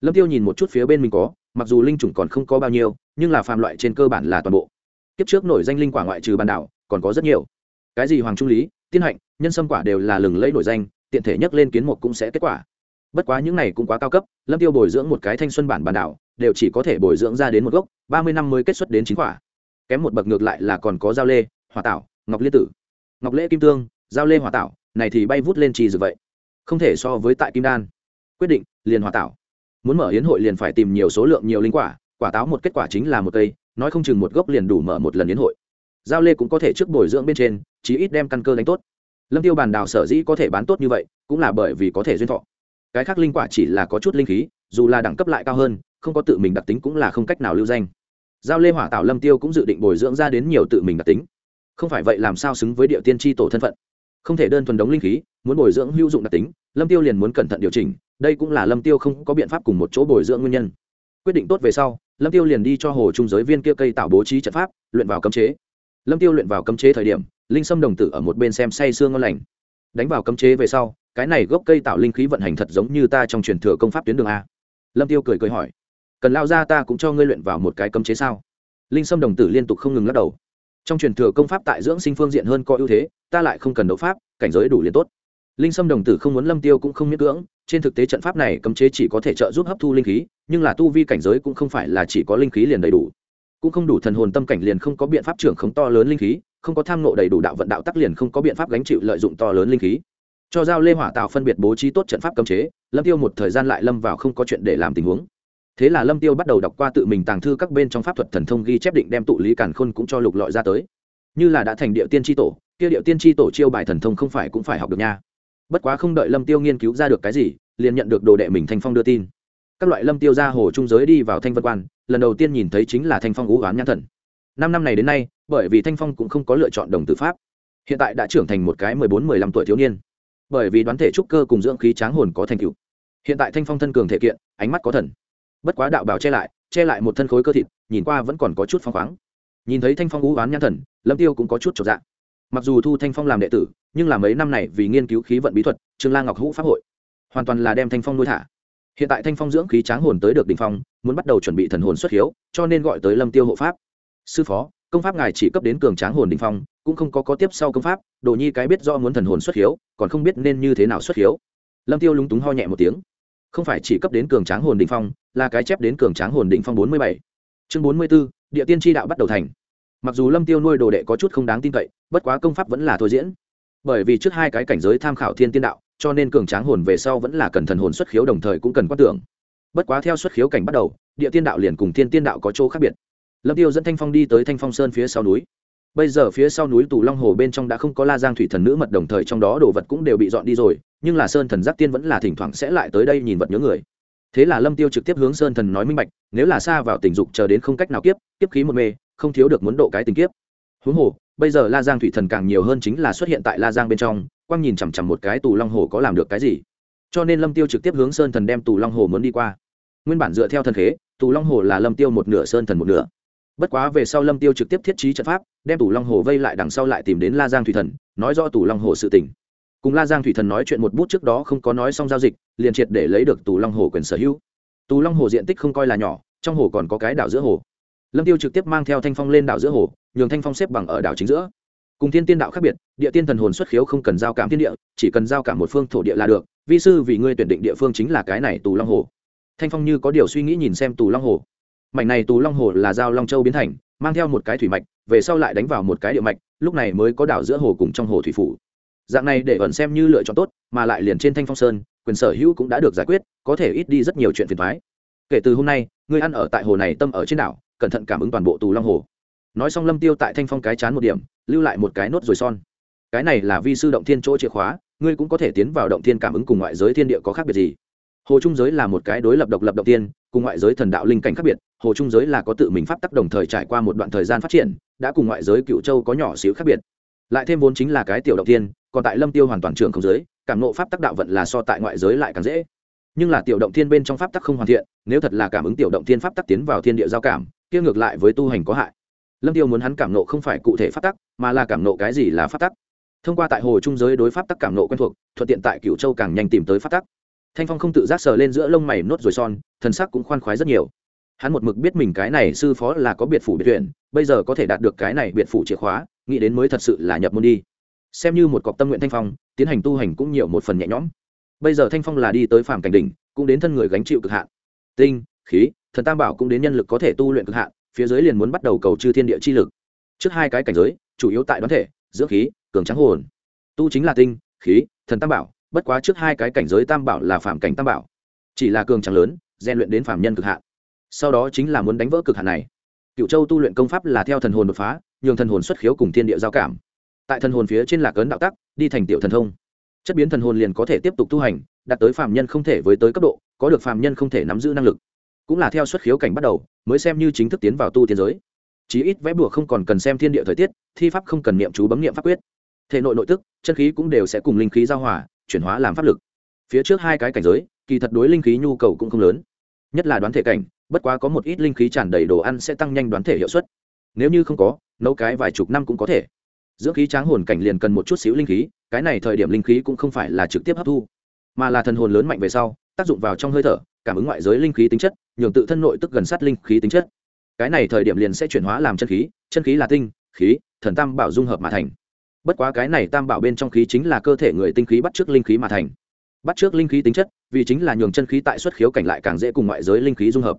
Lâm tiêu nhìn một chút phía bên mình có, mặc dù linh trùng còn không có bao nhiêu, nhưng là phàm loại trên cơ bản là toàn bộ. Kiếp trước nổi danh linh quả ngoại trừ ban đảo, còn có rất nhiều. Cái gì hoàng trung lý, tiên hạnh, nhân sâm quả đều là lừng lẫy nổi danh, tiện thể nhắc lên kiến một cũng sẽ kết quả bất quá những này cũng quá cao cấp, lâm tiêu bồi dưỡng một cái thanh xuân bản bản đảo, đều chỉ có thể bồi dưỡng ra đến một gốc, ba mươi năm mới kết xuất đến chín quả. Kém một bậc ngược lại là còn có giao lê, hỏa tảo, ngọc liên tử. Ngọc lễ kim tương, giao lê hỏa tảo, này thì bay vút lên trì dược vậy. Không thể so với tại kim đan. Quyết định, liền hỏa tảo. Muốn mở hiến hội liền phải tìm nhiều số lượng nhiều linh quả quả táo một kết quả chính là một cây, nói không chừng một gốc liền đủ mở một lần hiến hội. Giao lê cũng có thể trước bồi dưỡng bên trên, chí ít đem căn cơ đánh tốt. Lâm tiêu bàn đào sở dĩ có thể bán tốt như vậy, cũng là bởi vì có thể duyên thọ cái khác linh quả chỉ là có chút linh khí, dù là đẳng cấp lại cao hơn, không có tự mình đặc tính cũng là không cách nào lưu danh. Giao lê hỏa tạo lâm tiêu cũng dự định bồi dưỡng ra đến nhiều tự mình đặc tính. Không phải vậy làm sao xứng với địa tiên tri tổ thân phận? Không thể đơn thuần đống linh khí, muốn bồi dưỡng hữu dụng đặc tính, lâm tiêu liền muốn cẩn thận điều chỉnh, đây cũng là lâm tiêu không có biện pháp cùng một chỗ bồi dưỡng nguyên nhân. Quyết định tốt về sau, lâm tiêu liền đi cho hồ trung giới viên kia cây tạo bố trí trận pháp, luyện vào cấm chế. Lâm tiêu luyện vào cấm chế thời điểm, linh sâm đồng tử ở một bên xem say sương ngon lành đánh vào cấm chế về sau, cái này gốc cây tạo linh khí vận hành thật giống như ta trong truyền thừa công pháp tuyến đường a. Lâm tiêu cười cười hỏi, cần lao ra ta cũng cho ngươi luyện vào một cái cấm chế sao? Linh sâm đồng tử liên tục không ngừng lắc đầu. Trong truyền thừa công pháp tại dưỡng sinh phương diện hơn có ưu thế, ta lại không cần đấu pháp, cảnh giới đủ liền tốt. Linh sâm đồng tử không muốn lâm tiêu cũng không miễn cưỡng, trên thực tế trận pháp này cấm chế chỉ có thể trợ giúp hấp thu linh khí, nhưng là tu vi cảnh giới cũng không phải là chỉ có linh khí liền đầy đủ. Cũng không đủ thần hồn tâm cảnh liền không có biện pháp trưởng khống to lớn linh khí không có tham nộ đầy đủ đạo vận đạo tắc liền không có biện pháp gánh chịu lợi dụng to lớn linh khí. Cho giao lê hỏa tạo phân biệt bố trí tốt trận pháp cấm chế, lâm tiêu một thời gian lại lâm vào không có chuyện để làm tình huống. Thế là lâm tiêu bắt đầu đọc qua tự mình tàng thư các bên trong pháp thuật thần thông ghi chép định đem tụ lý càn khôn cũng cho lục lọi ra tới. Như là đã thành địa tiên tri tổ, kia địa tiên tri tổ chiêu bài thần thông không phải cũng phải học được nha. Bất quá không đợi lâm tiêu nghiên cứu ra được cái gì, liền nhận được đồ đệ mình thanh phong đưa tin. Các loại lâm tiêu ra hồ trung giới đi vào thanh vân quan, lần đầu tiên nhìn thấy chính là thanh phong ú oán nhãn thần năm năm này đến nay, bởi vì thanh phong cũng không có lựa chọn đồng tử pháp. Hiện tại đã trưởng thành một cái mười bốn, mười lăm tuổi thiếu niên. Bởi vì đoán thể trúc cơ cùng dưỡng khí tráng hồn có thành tựu. Hiện tại thanh phong thân cường thể kiện, ánh mắt có thần. Bất quá đạo bào che lại che lại một thân khối cơ thịt, nhìn qua vẫn còn có chút phong khoáng. Nhìn thấy thanh phong ú oán nhãn thần, lâm tiêu cũng có chút trọn dạng mặc dù thu thanh phong làm đệ tử, nhưng là mấy năm này vì nghiên cứu khí vận bí thuật, trương la ngọc hữu pháp hội, hoàn toàn là đem thanh phong nuôi thả. Hiện tại thanh phong dưỡng khí tráng hồn tới được đ ỉ n h phong, muốn bắt đầu chuẩn bị thần hồn xuất hiếu, cho nên gọi tới lâm tiêu hộ pháp sư phó, công pháp ngài chỉ cấp đến cường tráng hồn đình phong, cũng không có có tiếp sau công pháp, đồ nhi cái biết do muốn thần hồn xuất hiếu, còn không biết nên như thế nào xuất hiếu. Lâm tiêu lúng túng ho nhẹ một tiếng. Không phải chỉ cấp đến cường tráng hồn đình phong, là cái chép đến cường tráng hồn đình phong bốn mươi bảy. Chương bốn mươi b ố địa tiên tri đạo bắt đầu thành. Mặc dù lâm tiêu nuôi đồ đệ có chút không đáng tin cậy, bất quá công pháp vẫn là thôi diễn. Bởi vì trước hai cái cảnh giới tham khảo thiên tiên đạo, cho nên cường tráng hồn về sau vẫn là cần thần hồn xuất khiếu đồng thời cũng cần quan tưởng. Bất quá theo xuất khiếu cảnh bắt đầu, địa tiên đạo liền cùng thiên tiên đạo có chỗ khác biệt lâm tiêu dẫn thanh phong đi tới thanh phong sơn phía sau núi. Bây giờ phía sau núi tù long hồ bên trong đã không có la giang thủy thần nữ mật đồng thời trong đó đồ vật cũng đều bị dọn đi rồi, nhưng là sơn thần giác tiên vẫn là thỉnh thoảng sẽ lại tới đây nhìn vật nhớ người. Thế là lâm tiêu trực tiếp hướng sơn thần nói minh bạch, nếu là xa vào tình dục chờ đến không cách nào kiếp kiếp khí một mê, không thiếu được muốn độ cái tình kiếp. Huống hồ, bây giờ la giang thủy thần càng nhiều hơn chính là xuất hiện tại la giang bên trong quang nhìn chằm chằm một cái tù long hồ có làm được cái gì. Cho nên lâm tiêu trực tiếp hướng sơn thần đem tù long hồ muốn đi qua. Nguyên bản dựa theo thần khế, tù long hồ là lâm tiêu một nửa, sơn thần một nửa bất quá về sau lâm tiêu trực tiếp thiết trí trận pháp, đem tủ long hồ vây lại đằng sau lại tìm đến la giang thủy thần, nói rõ tủ long hồ sự tình. Cùng la giang thủy thần nói chuyện một bút trước đó không có nói xong giao dịch, liền triệt để lấy được tù long hồ quyền sở hữu. Tù long hồ diện tích không coi là nhỏ, trong hồ còn có cái đảo giữa hồ. Lâm tiêu trực tiếp mang theo thanh phong lên đảo giữa hồ, nhường thanh phong xếp bằng ở đảo chính giữa. Cùng thiên tiên đạo khác biệt, địa tiên thần hồn xuất khiếu không cần giao cảm thiên địa, chỉ cần giao cảm một phương thổ địa là được, vi sư vì ngươi tuyển định địa phương chính là cái này tù long hồ. Thanh phong như có điều suy nghĩ nhìn xem tù long hồ mảnh này tù long hồ là giao long châu biến thành, mang theo một cái thủy mạch, về sau lại đánh vào một cái địa mạch, lúc này mới có đảo giữa hồ cùng trong hồ thủy phủ. Dạng này để ẩn xem như lựa chọn tốt, mà lại liền trên thanh phong sơn, quyền sở hữu cũng đã được giải quyết, có thể ít đi rất nhiều chuyện phiền thoái kể từ hôm nay ngươi ăn ở tại hồ này tâm ở trên đảo, cẩn thận cảm ứng toàn bộ tù long hồ. Nói xong lâm tiêu tại thanh phong cái chán một điểm, lưu lại một cái nốt rồi son. Cái này là vi sư động thiên chỗ chìa khóa, ngươi cũng có thể tiến vào động thiên cảm ứng cùng ngoại giới thiên địa có khác biệt gì. Hồ trung giới là một cái đối lập độc lập động tiên cùng ngoại giới thần đạo linh cảnh khác biệt hồ trung giới là có tự mình pháp tắc đồng thời trải qua một đoạn thời gian phát triển, đã cùng ngoại giới cựu châu có nhỏ xíu khác biệt. Lại thêm vốn chính là cái tiểu động tiên còn tại lâm tiêu hoàn toàn trường không giới, cảm nộ pháp tắc đạo vận là so tại ngoại giới lại càng dễ. Nhưng là tiểu động thiên bên trong pháp tắc không hoàn thiện, nếu thật là cảm ứng tiểu động thiên pháp tắc tiến vào thiên địa giao cảm, kia ngược lại với tu hành có hại. Lâm tiêu muốn hắn cảm nộ không phải cụ thể pháp tắc, mà là cảm nộ cái gì là pháp tắc. Thông qua tại hồ trung giới đối pháp tắc cảm nộ quen thuộc, thuận tiện tại cựu châu càng nhanh tìm tới pháp tắc. Thanh phong không tự giác sờ lên giữa lông mày nốt rồi son, thần sắc cũng khoan khoái rất nhiều hắn một mực biết mình cái này sư phó là có biệt phủ biệt tuyển bây giờ có thể đạt được cái này biệt phủ chìa khóa, nghĩ đến mới thật sự là nhập môn đi. Xem như một cọc tâm nguyện thanh phong, tiến hành tu hành cũng nhiều một phần nhẹ nhõm. Bây giờ thanh phong là đi tới phàm cảnh đỉnh, cũng đến thân người gánh chịu cực hạn. Tinh, khí, thần tam bảo cũng đến nhân lực có thể tu luyện cực hạn, phía dưới liền muốn bắt đầu cầu chư thiên địa chi lực. Trước hai cái cảnh giới, chủ yếu tại đoán thể, dưỡng khí, cường trắng hồn. Tu chính là tinh, khí, thần tam bảo, bất quá trước hai cái cảnh giới tam bảo là phạm cảnh tam bảo. Chỉ là cường trắng lớn, rèn luyện đến phạm nhân cực hạn sau đó chính là muốn đánh vỡ cực hạn này. Cựu châu tu luyện công pháp là theo thần hồn đột phá, nhường thần hồn xuất khiếu cùng thiên địa giao cảm. Tại thần hồn phía trên lạc ấn đạo tắc, đi thành tiểu thần thông. Chất biến thần hồn liền có thể tiếp tục tu hành, đạt tới phạm nhân không thể với tới cấp độ, có được phạm nhân không thể nắm giữ năng lực. Cũng là theo xuất khiếu cảnh bắt đầu, mới xem như chính thức tiến vào tu tiên giới. Chí ít vẽ bùa không còn cần xem thiên địa thời tiết, thi pháp không cần niệm chú bấm niệm pháp quyết. Thể nội nội tức, chân khí cũng đều sẽ cùng linh khí giao hòa, chuyển hóa làm pháp lực. Phía trước hai cái cảnh giới, kỳ thật đối linh khí nhu cầu cũng không lớn. Nhất là đoán thể cảnh bất quá có một ít linh khí tràn đầy đồ ăn sẽ tăng nhanh đoán thể hiệu suất. Nếu như không có, nấu cái vài chục năm cũng có thể. Dưỡng khí tráng hồn cảnh liền cần một chút xíu linh khí, cái này thời điểm linh khí cũng không phải là trực tiếp hấp thu, mà là thần hồn lớn mạnh về sau, tác dụng vào trong hơi thở, cảm ứng ngoại giới linh khí tính chất, nhường tự thân nội tức gần sát linh khí tính chất. Cái này thời điểm liền sẽ chuyển hóa làm chân khí chân khí là tinh, khí, thần tam bảo dung hợp mà thành. Bất quá cái này tam bảo bên trong khí chính là cơ thể người tinh khí bắt trước linh khí mà thành. Bắt trước linh khí tính chất, vì chính là nhường chân khí tại xuất khiếu cảnh lại càng dễ cùng ngoại giới linh khí dung hợp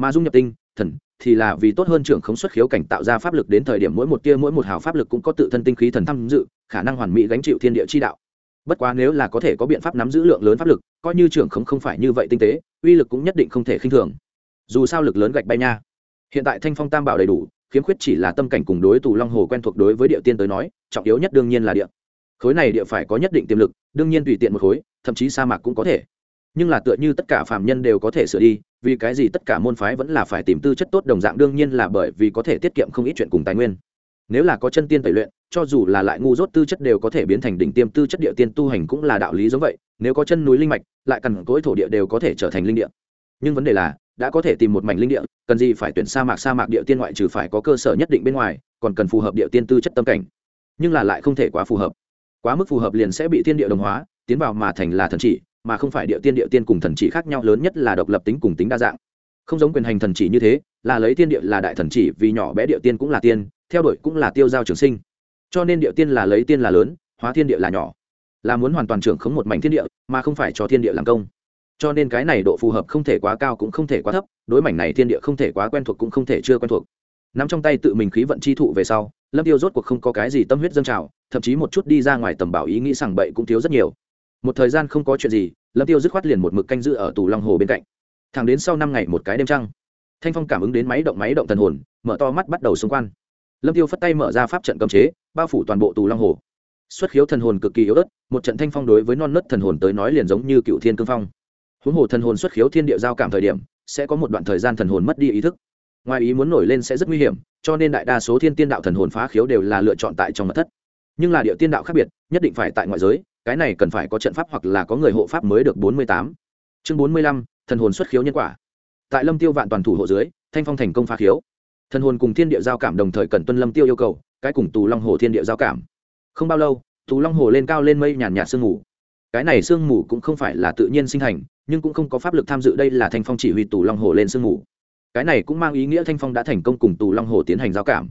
mà dung nhập tinh, thần, thì là vì tốt hơn trưởng khống xuất khiếu cảnh tạo ra pháp lực đến thời điểm mỗi một tia mỗi một hào pháp lực cũng có tự thân tinh khí thần tham dự, khả năng hoàn mỹ gánh chịu thiên địa chi đạo. Bất quá nếu là có thể có biện pháp nắm giữ lượng lớn pháp lực, coi như trưởng khống không phải như vậy tinh tế, uy lực cũng nhất định không thể khinh thường. Dù sao lực lớn gạch bay nha. Hiện tại thanh phong tam bảo đầy đủ, khiếm khuyết chỉ là tâm cảnh cùng đối tù long hồ quen thuộc đối với địa tiên tới nói, trọng yếu nhất đương nhiên là địa. Khối này địa phải có nhất định tiềm lực, đương nhiên tùy tiện một khối, thậm chí sa mạc cũng có thể. Nhưng là tựa như tất cả phạm nhân đều có thể sửa đi vì cái gì tất cả môn phái vẫn là phải tìm tư chất tốt đồng dạng, đương nhiên là bởi vì có thể tiết kiệm không ít chuyện cùng tài nguyên. Nếu là có chân tiên tẩy luyện, cho dù là lại ngu dốt tư chất đều có thể biến thành đỉnh tiêm tư chất địa tiên tu hành cũng là đạo lý giống vậy, nếu có chân núi linh mạch, lại cần cối thổ địa đều có thể trở thành linh địa. Nhưng vấn đề là, đã có thể tìm một mảnh linh địa, cần gì phải tuyển sa mạc sa mạc địa tiên ngoại trừ phải có cơ sở nhất định bên ngoài, còn cần phù hợp địa tiên tư chất tâm cảnh. Nhưng là lại không thể quá phù hợp. Quá mức phù hợp liền sẽ bị thiên địa đồng hóa, tiến vào mà thành là thần chỉ mà không phải địa tiên địa tiên cùng thần chỉ khác nhau lớn nhất là độc lập tính cùng tính đa dạng. Không giống quyền hành thần chỉ như thế, là lấy tiên địa là đại thần chỉ, vì nhỏ bé địa tiên cũng là tiên, theo đuổi cũng là tiêu giao trường sinh. Cho nên địa tiên là lấy tiên là lớn, hóa thiên địa là nhỏ. Là muốn hoàn toàn trưởng khống một mảnh thiên địa, mà không phải cho thiên địa làm công. Cho nên cái này độ phù hợp không thể quá cao cũng không thể quá thấp, đối mảnh này thiên địa không thể quá quen thuộc cũng không thể chưa quen thuộc. Nắm trong tay tự mình khí vận chi thụ về sau, lâm tiêu rốt cuộc không có cái gì tâm huyết dâng trào, thậm chí một chút đi ra ngoài tầm bảo ý nghĩ sảng bậy cũng thiếu rất nhiều một thời gian không có chuyện gì, lâm tiêu dứt khoát liền một mực canh giữ ở tù long hồ bên cạnh. Thẳng đến sau năm ngày một cái đêm trăng, thanh phong cảm ứng đến máy động máy động thần hồn, mở to mắt bắt đầu xung quanh. Lâm tiêu phất tay mở ra pháp trận cấm chế, bao phủ toàn bộ tù long hồ. Xuất khiếu thần hồn cực kỳ yếu ớt, một trận thanh phong đối với non nớt thần hồn tới nói liền giống như cựu thiên cương phong. Huống hồ thần hồn xuất khiếu thiên địa giao cảm thời điểm, sẽ có một đoạn thời gian thần hồn mất đi ý thức. Ngoài ý muốn nổi lên sẽ rất nguy hiểm, cho nên đại đa số thiên tiên đạo thần hồn phá khiếu đều là lựa chọn tại trong mật thất. Nhưng là địa tiên đạo khác biệt, nhất định phải tại ngoại giới cái này cần phải có trận pháp hoặc là có người hộ pháp mới được bốn mươi tám. Chương bốn mươi lăm, thần hồn xuất khiếu nhân quả. Tại lâm tiêu vạn toàn thủ hộ dưới, thanh phong thành công phá khiếu. Thần hồn cùng thiên địa giao cảm đồng thời cần tuân lâm tiêu yêu cầu, cái cùng tù long hồ thiên địa giao cảm. Không bao lâu, tù long hồ lên cao lên mây nhàn nhạt sương mù. Cái này sương mù cũng không phải là tự nhiên sinh thành, nhưng cũng không có pháp lực tham dự đây là thanh phong chỉ huy tù long hồ lên sương mù. Cái này cũng mang ý nghĩa thanh phong đã thành công cùng tù long hồ tiến hành giao cảm.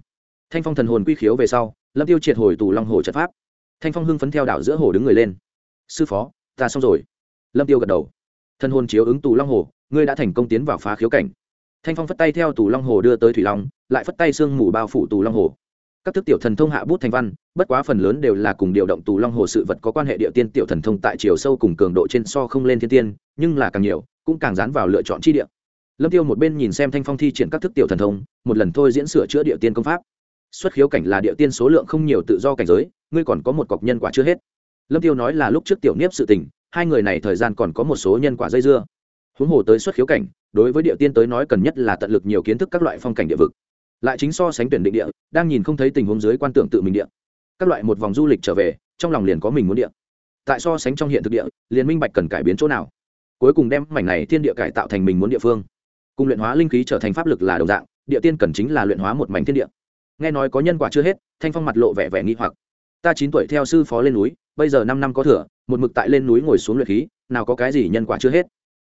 Thanh phong thần hồn quy khiếu về sau, lâm tiêu triệt hồi tù long hồ trận pháp thanh phong hưng phấn theo đảo giữa hồ đứng người lên. Sư phó, ta xong rồi. Lâm tiêu gật đầu. Thân hồn chiếu ứng tù long hồ, ngươi đã thành công tiến vào phá khiếu cảnh. Thanh phong phất tay theo tù long hồ đưa tới thủy long, lại phất tay sương mù bao phủ tù long hồ. Các thức tiểu thần thông hạ bút thành văn, bất quá phần lớn đều là cùng điều động tù long hồ sự vật có quan hệ địa tiên tiểu thần thông tại chiều sâu cùng cường độ trên so không lên thiên tiên, nhưng là càng nhiều, cũng càng dán vào lựa chọn chi địa. Lâm tiêu một bên nhìn xem thanh phong thi triển các thức tiểu thần thông, một lần thôi diễn sửa chữa địa tiên công pháp xuất khiếu cảnh là địa tiên số lượng không nhiều tự do cảnh giới, ngươi còn có một cọc nhân quả chưa hết. Lâm tiêu nói là lúc trước tiểu niếp sự tình, hai người này thời gian còn có một số nhân quả dây dưa. Huống hồ tới xuất khiếu cảnh, đối với địa tiên tới nói cần nhất là tận lực nhiều kiến thức các loại phong cảnh địa vực. Lại chính so sánh tuyển định địa, đang nhìn không thấy tình huống dưới quan tưởng tự mình địa. Các loại một vòng du lịch trở về, trong lòng liền có mình muốn địa. Tại so sánh trong hiện thực địa, liền minh bạch cần cải biến chỗ nào. Cuối cùng đem mảnh này thiên địa cải tạo thành mình muốn địa phương. Cùng luyện hóa linh khí trở thành pháp lực là đồng dạng, địa tiên cần chính là luyện hóa một mảnh thiên địa nghe nói có nhân quả chưa hết, thanh phong mặt lộ vẻ vẻ nghi hoặc. Ta chín tuổi theo sư phó lên núi, bây giờ năm năm có thừa, một mực tại lên núi ngồi xuống luyện khí, nào có cái gì nhân quả chưa hết.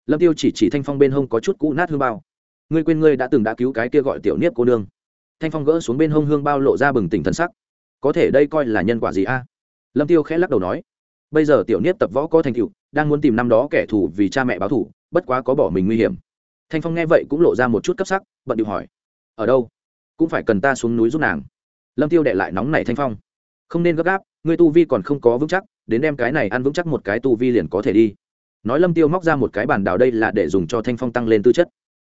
Lâm tiêu chỉ chỉ thanh phong bên hông có chút cũ nát hương bao. Ngươi quên ngươi đã từng đã cứu cái kia gọi tiểu niếp cô nương. Thanh phong gỡ xuống bên hông hương bao lộ ra bừng tỉnh thần sắc. Có thể đây coi là nhân quả gì a? Lâm tiêu khẽ lắc đầu nói. Bây giờ tiểu niếp tập võ có thành tựu, đang muốn tìm năm đó kẻ thù vì cha mẹ báo thù, bất quá có bỏ mình nguy hiểm. Thanh phong nghe vậy cũng lộ ra một chút cấp sắc, bận điệu hỏi. Ở đâu? Cũng phải cần ta xuống núi giúp nàng. Lâm tiêu đệ lại nóng này thanh phong. Không nên gấp gáp, ngươi tu vi còn không có vững chắc, đến đem cái này ăn vững chắc một cái tu vi liền có thể đi. Nói lâm tiêu móc ra một cái bàn đào đây là để dùng cho thanh phong tăng lên tư chất.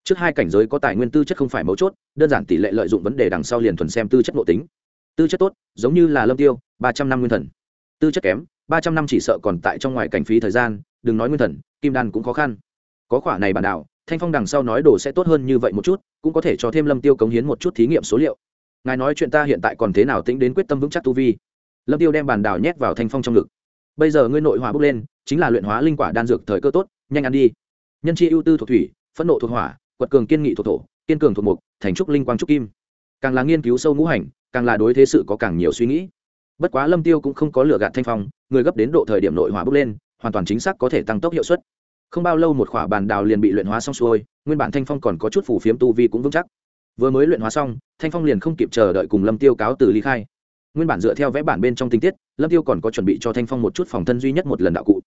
Trước hai cảnh giới có tài nguyên tư chất không phải mấu chốt, đơn giản tỷ lệ lợi dụng vấn đề đằng sau liền thuần xem tư chất nội tính. Tư chất tốt, giống như là lâm tiêu, ba trăm năm nguyên thần. Tư chất kém, ba trăm năm chỉ sợ còn tại trong ngoài cảnh phí thời gian, đừng nói nguyên thần, kim đan cũng khó khăn. Có khỏa này bản đảo thanh phong đằng sau nói đồ sẽ tốt hơn như vậy một chút, cũng có thể cho thêm lâm tiêu cống hiến một chút thí nghiệm số liệu. Ngài nói chuyện ta hiện tại còn thế nào tính đến quyết tâm vững chắc tu vi? Lâm tiêu đem bàn đào nhét vào thanh phong trong ngực. Bây giờ ngươi nội hỏa bốc lên, chính là luyện hóa linh quả đan dược thời cơ tốt, nhanh ăn đi. Nhân chi ưu tư thuộc thủy, phẫn nộ thuộc hỏa, quật cường kiên nghị thuộc thổ, kiên cường thuộc mục, thành trúc linh quang trúc kim. Càng là nghiên cứu sâu ngũ hành, càng là đối thế sự có càng nhiều suy nghĩ. Bất quá lâm tiêu cũng không có lựa gạt thanh phong, người gấp đến độ thời điểm nội hỏa bốc lên, hoàn toàn chính xác có thể tăng tốc hiệu suất không bao lâu một khỏa bàn đào liền bị luyện hóa xong xuôi, nguyên bản thanh phong còn có chút phủ phiếm tu vi cũng vững chắc. Vừa mới luyện hóa xong, thanh phong liền không kịp chờ đợi cùng lâm tiêu cáo từ ly khai. Nguyên bản dựa theo vẽ bản bên trong tình tiết, lâm tiêu còn có chuẩn bị cho thanh phong một chút phòng thân duy nhất một lần đạo cụ.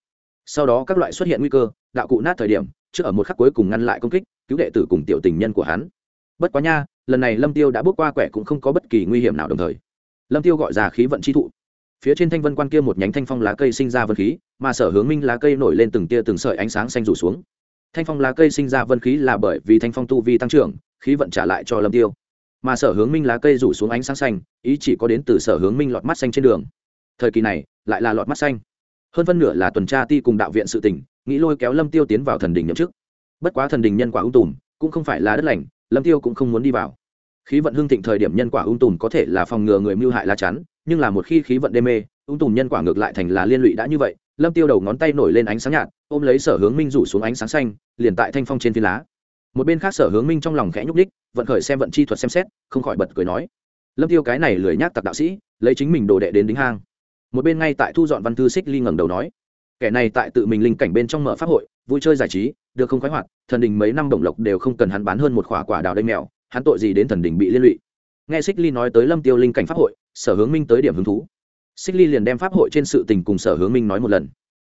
Sau đó các loại xuất hiện nguy cơ, đạo cụ nát thời điểm, trước ở một khắc cuối cùng ngăn lại công kích, cứu đệ tử cùng tiểu tình nhân của hắn. Bất quá nha, lần này lâm tiêu đã bước qua quẻ cũng không có bất kỳ nguy hiểm nào đồng thời. Lâm tiêu gọi ra khí vận chi thụ phía trên thanh vân quan kia một nhánh thanh phong lá cây sinh ra vân khí, mà sở hướng minh lá cây nổi lên từng tia từng sợi ánh sáng xanh rủ xuống. Thanh phong lá cây sinh ra vân khí là bởi vì thanh phong tu vi tăng trưởng, khí vận trả lại cho lâm tiêu. Mà sở hướng minh lá cây rủ xuống ánh sáng xanh, ý chỉ có đến từ sở hướng minh lọt mắt xanh trên đường. Thời kỳ này, lại là lọt mắt xanh. Hơn phân nửa là tuần tra ti cùng đạo viện sự tỉnh nghĩ lôi kéo lâm tiêu tiến vào thần đình nhậm chức. Bất quá thần đình nhân quả ung tùm, cũng không phải là đất lành, lâm tiêu cũng không muốn đi vào. Khí vận hương thịnh thời điểm nhân quả ung tùm có thể là phòng ngừa người mưu hại lá chắn nhưng là một khi khí vận đê mê, ung tùm nhân quả ngược lại thành là liên lụy đã như vậy, lâm tiêu đầu ngón tay nổi lên ánh sáng nhạt, ôm lấy sở hướng minh rủ xuống ánh sáng xanh, liền tại thanh phong trên phi lá. Một bên khác sở hướng minh trong lòng khẽ nhúc đích vận khởi xem vận chi thuật xem xét, không khỏi bật cười nói, lâm tiêu cái này lười nhác tặc đạo sĩ, lấy chính mình đồ đệ đến đính hang. Một bên ngay tại thu dọn văn thư xích ly ngẩng đầu nói, kẻ này tại tự mình linh cảnh bên trong mở pháp hội, vui chơi giải trí, được không khoái hoạt, thần đình mấy năm đồng lộc đều không cần hắn bán hơn một khỏa quả đào đây mèo, hắn tội gì đến thần đình bị liên lụy? Nghe xích ly nói tới lâm tiêu linh cảnh pháp hội, sở hướng minh tới điểm hứng thú. Xích ly liền đem pháp hội trên sự tình cùng sở hướng minh nói một lần.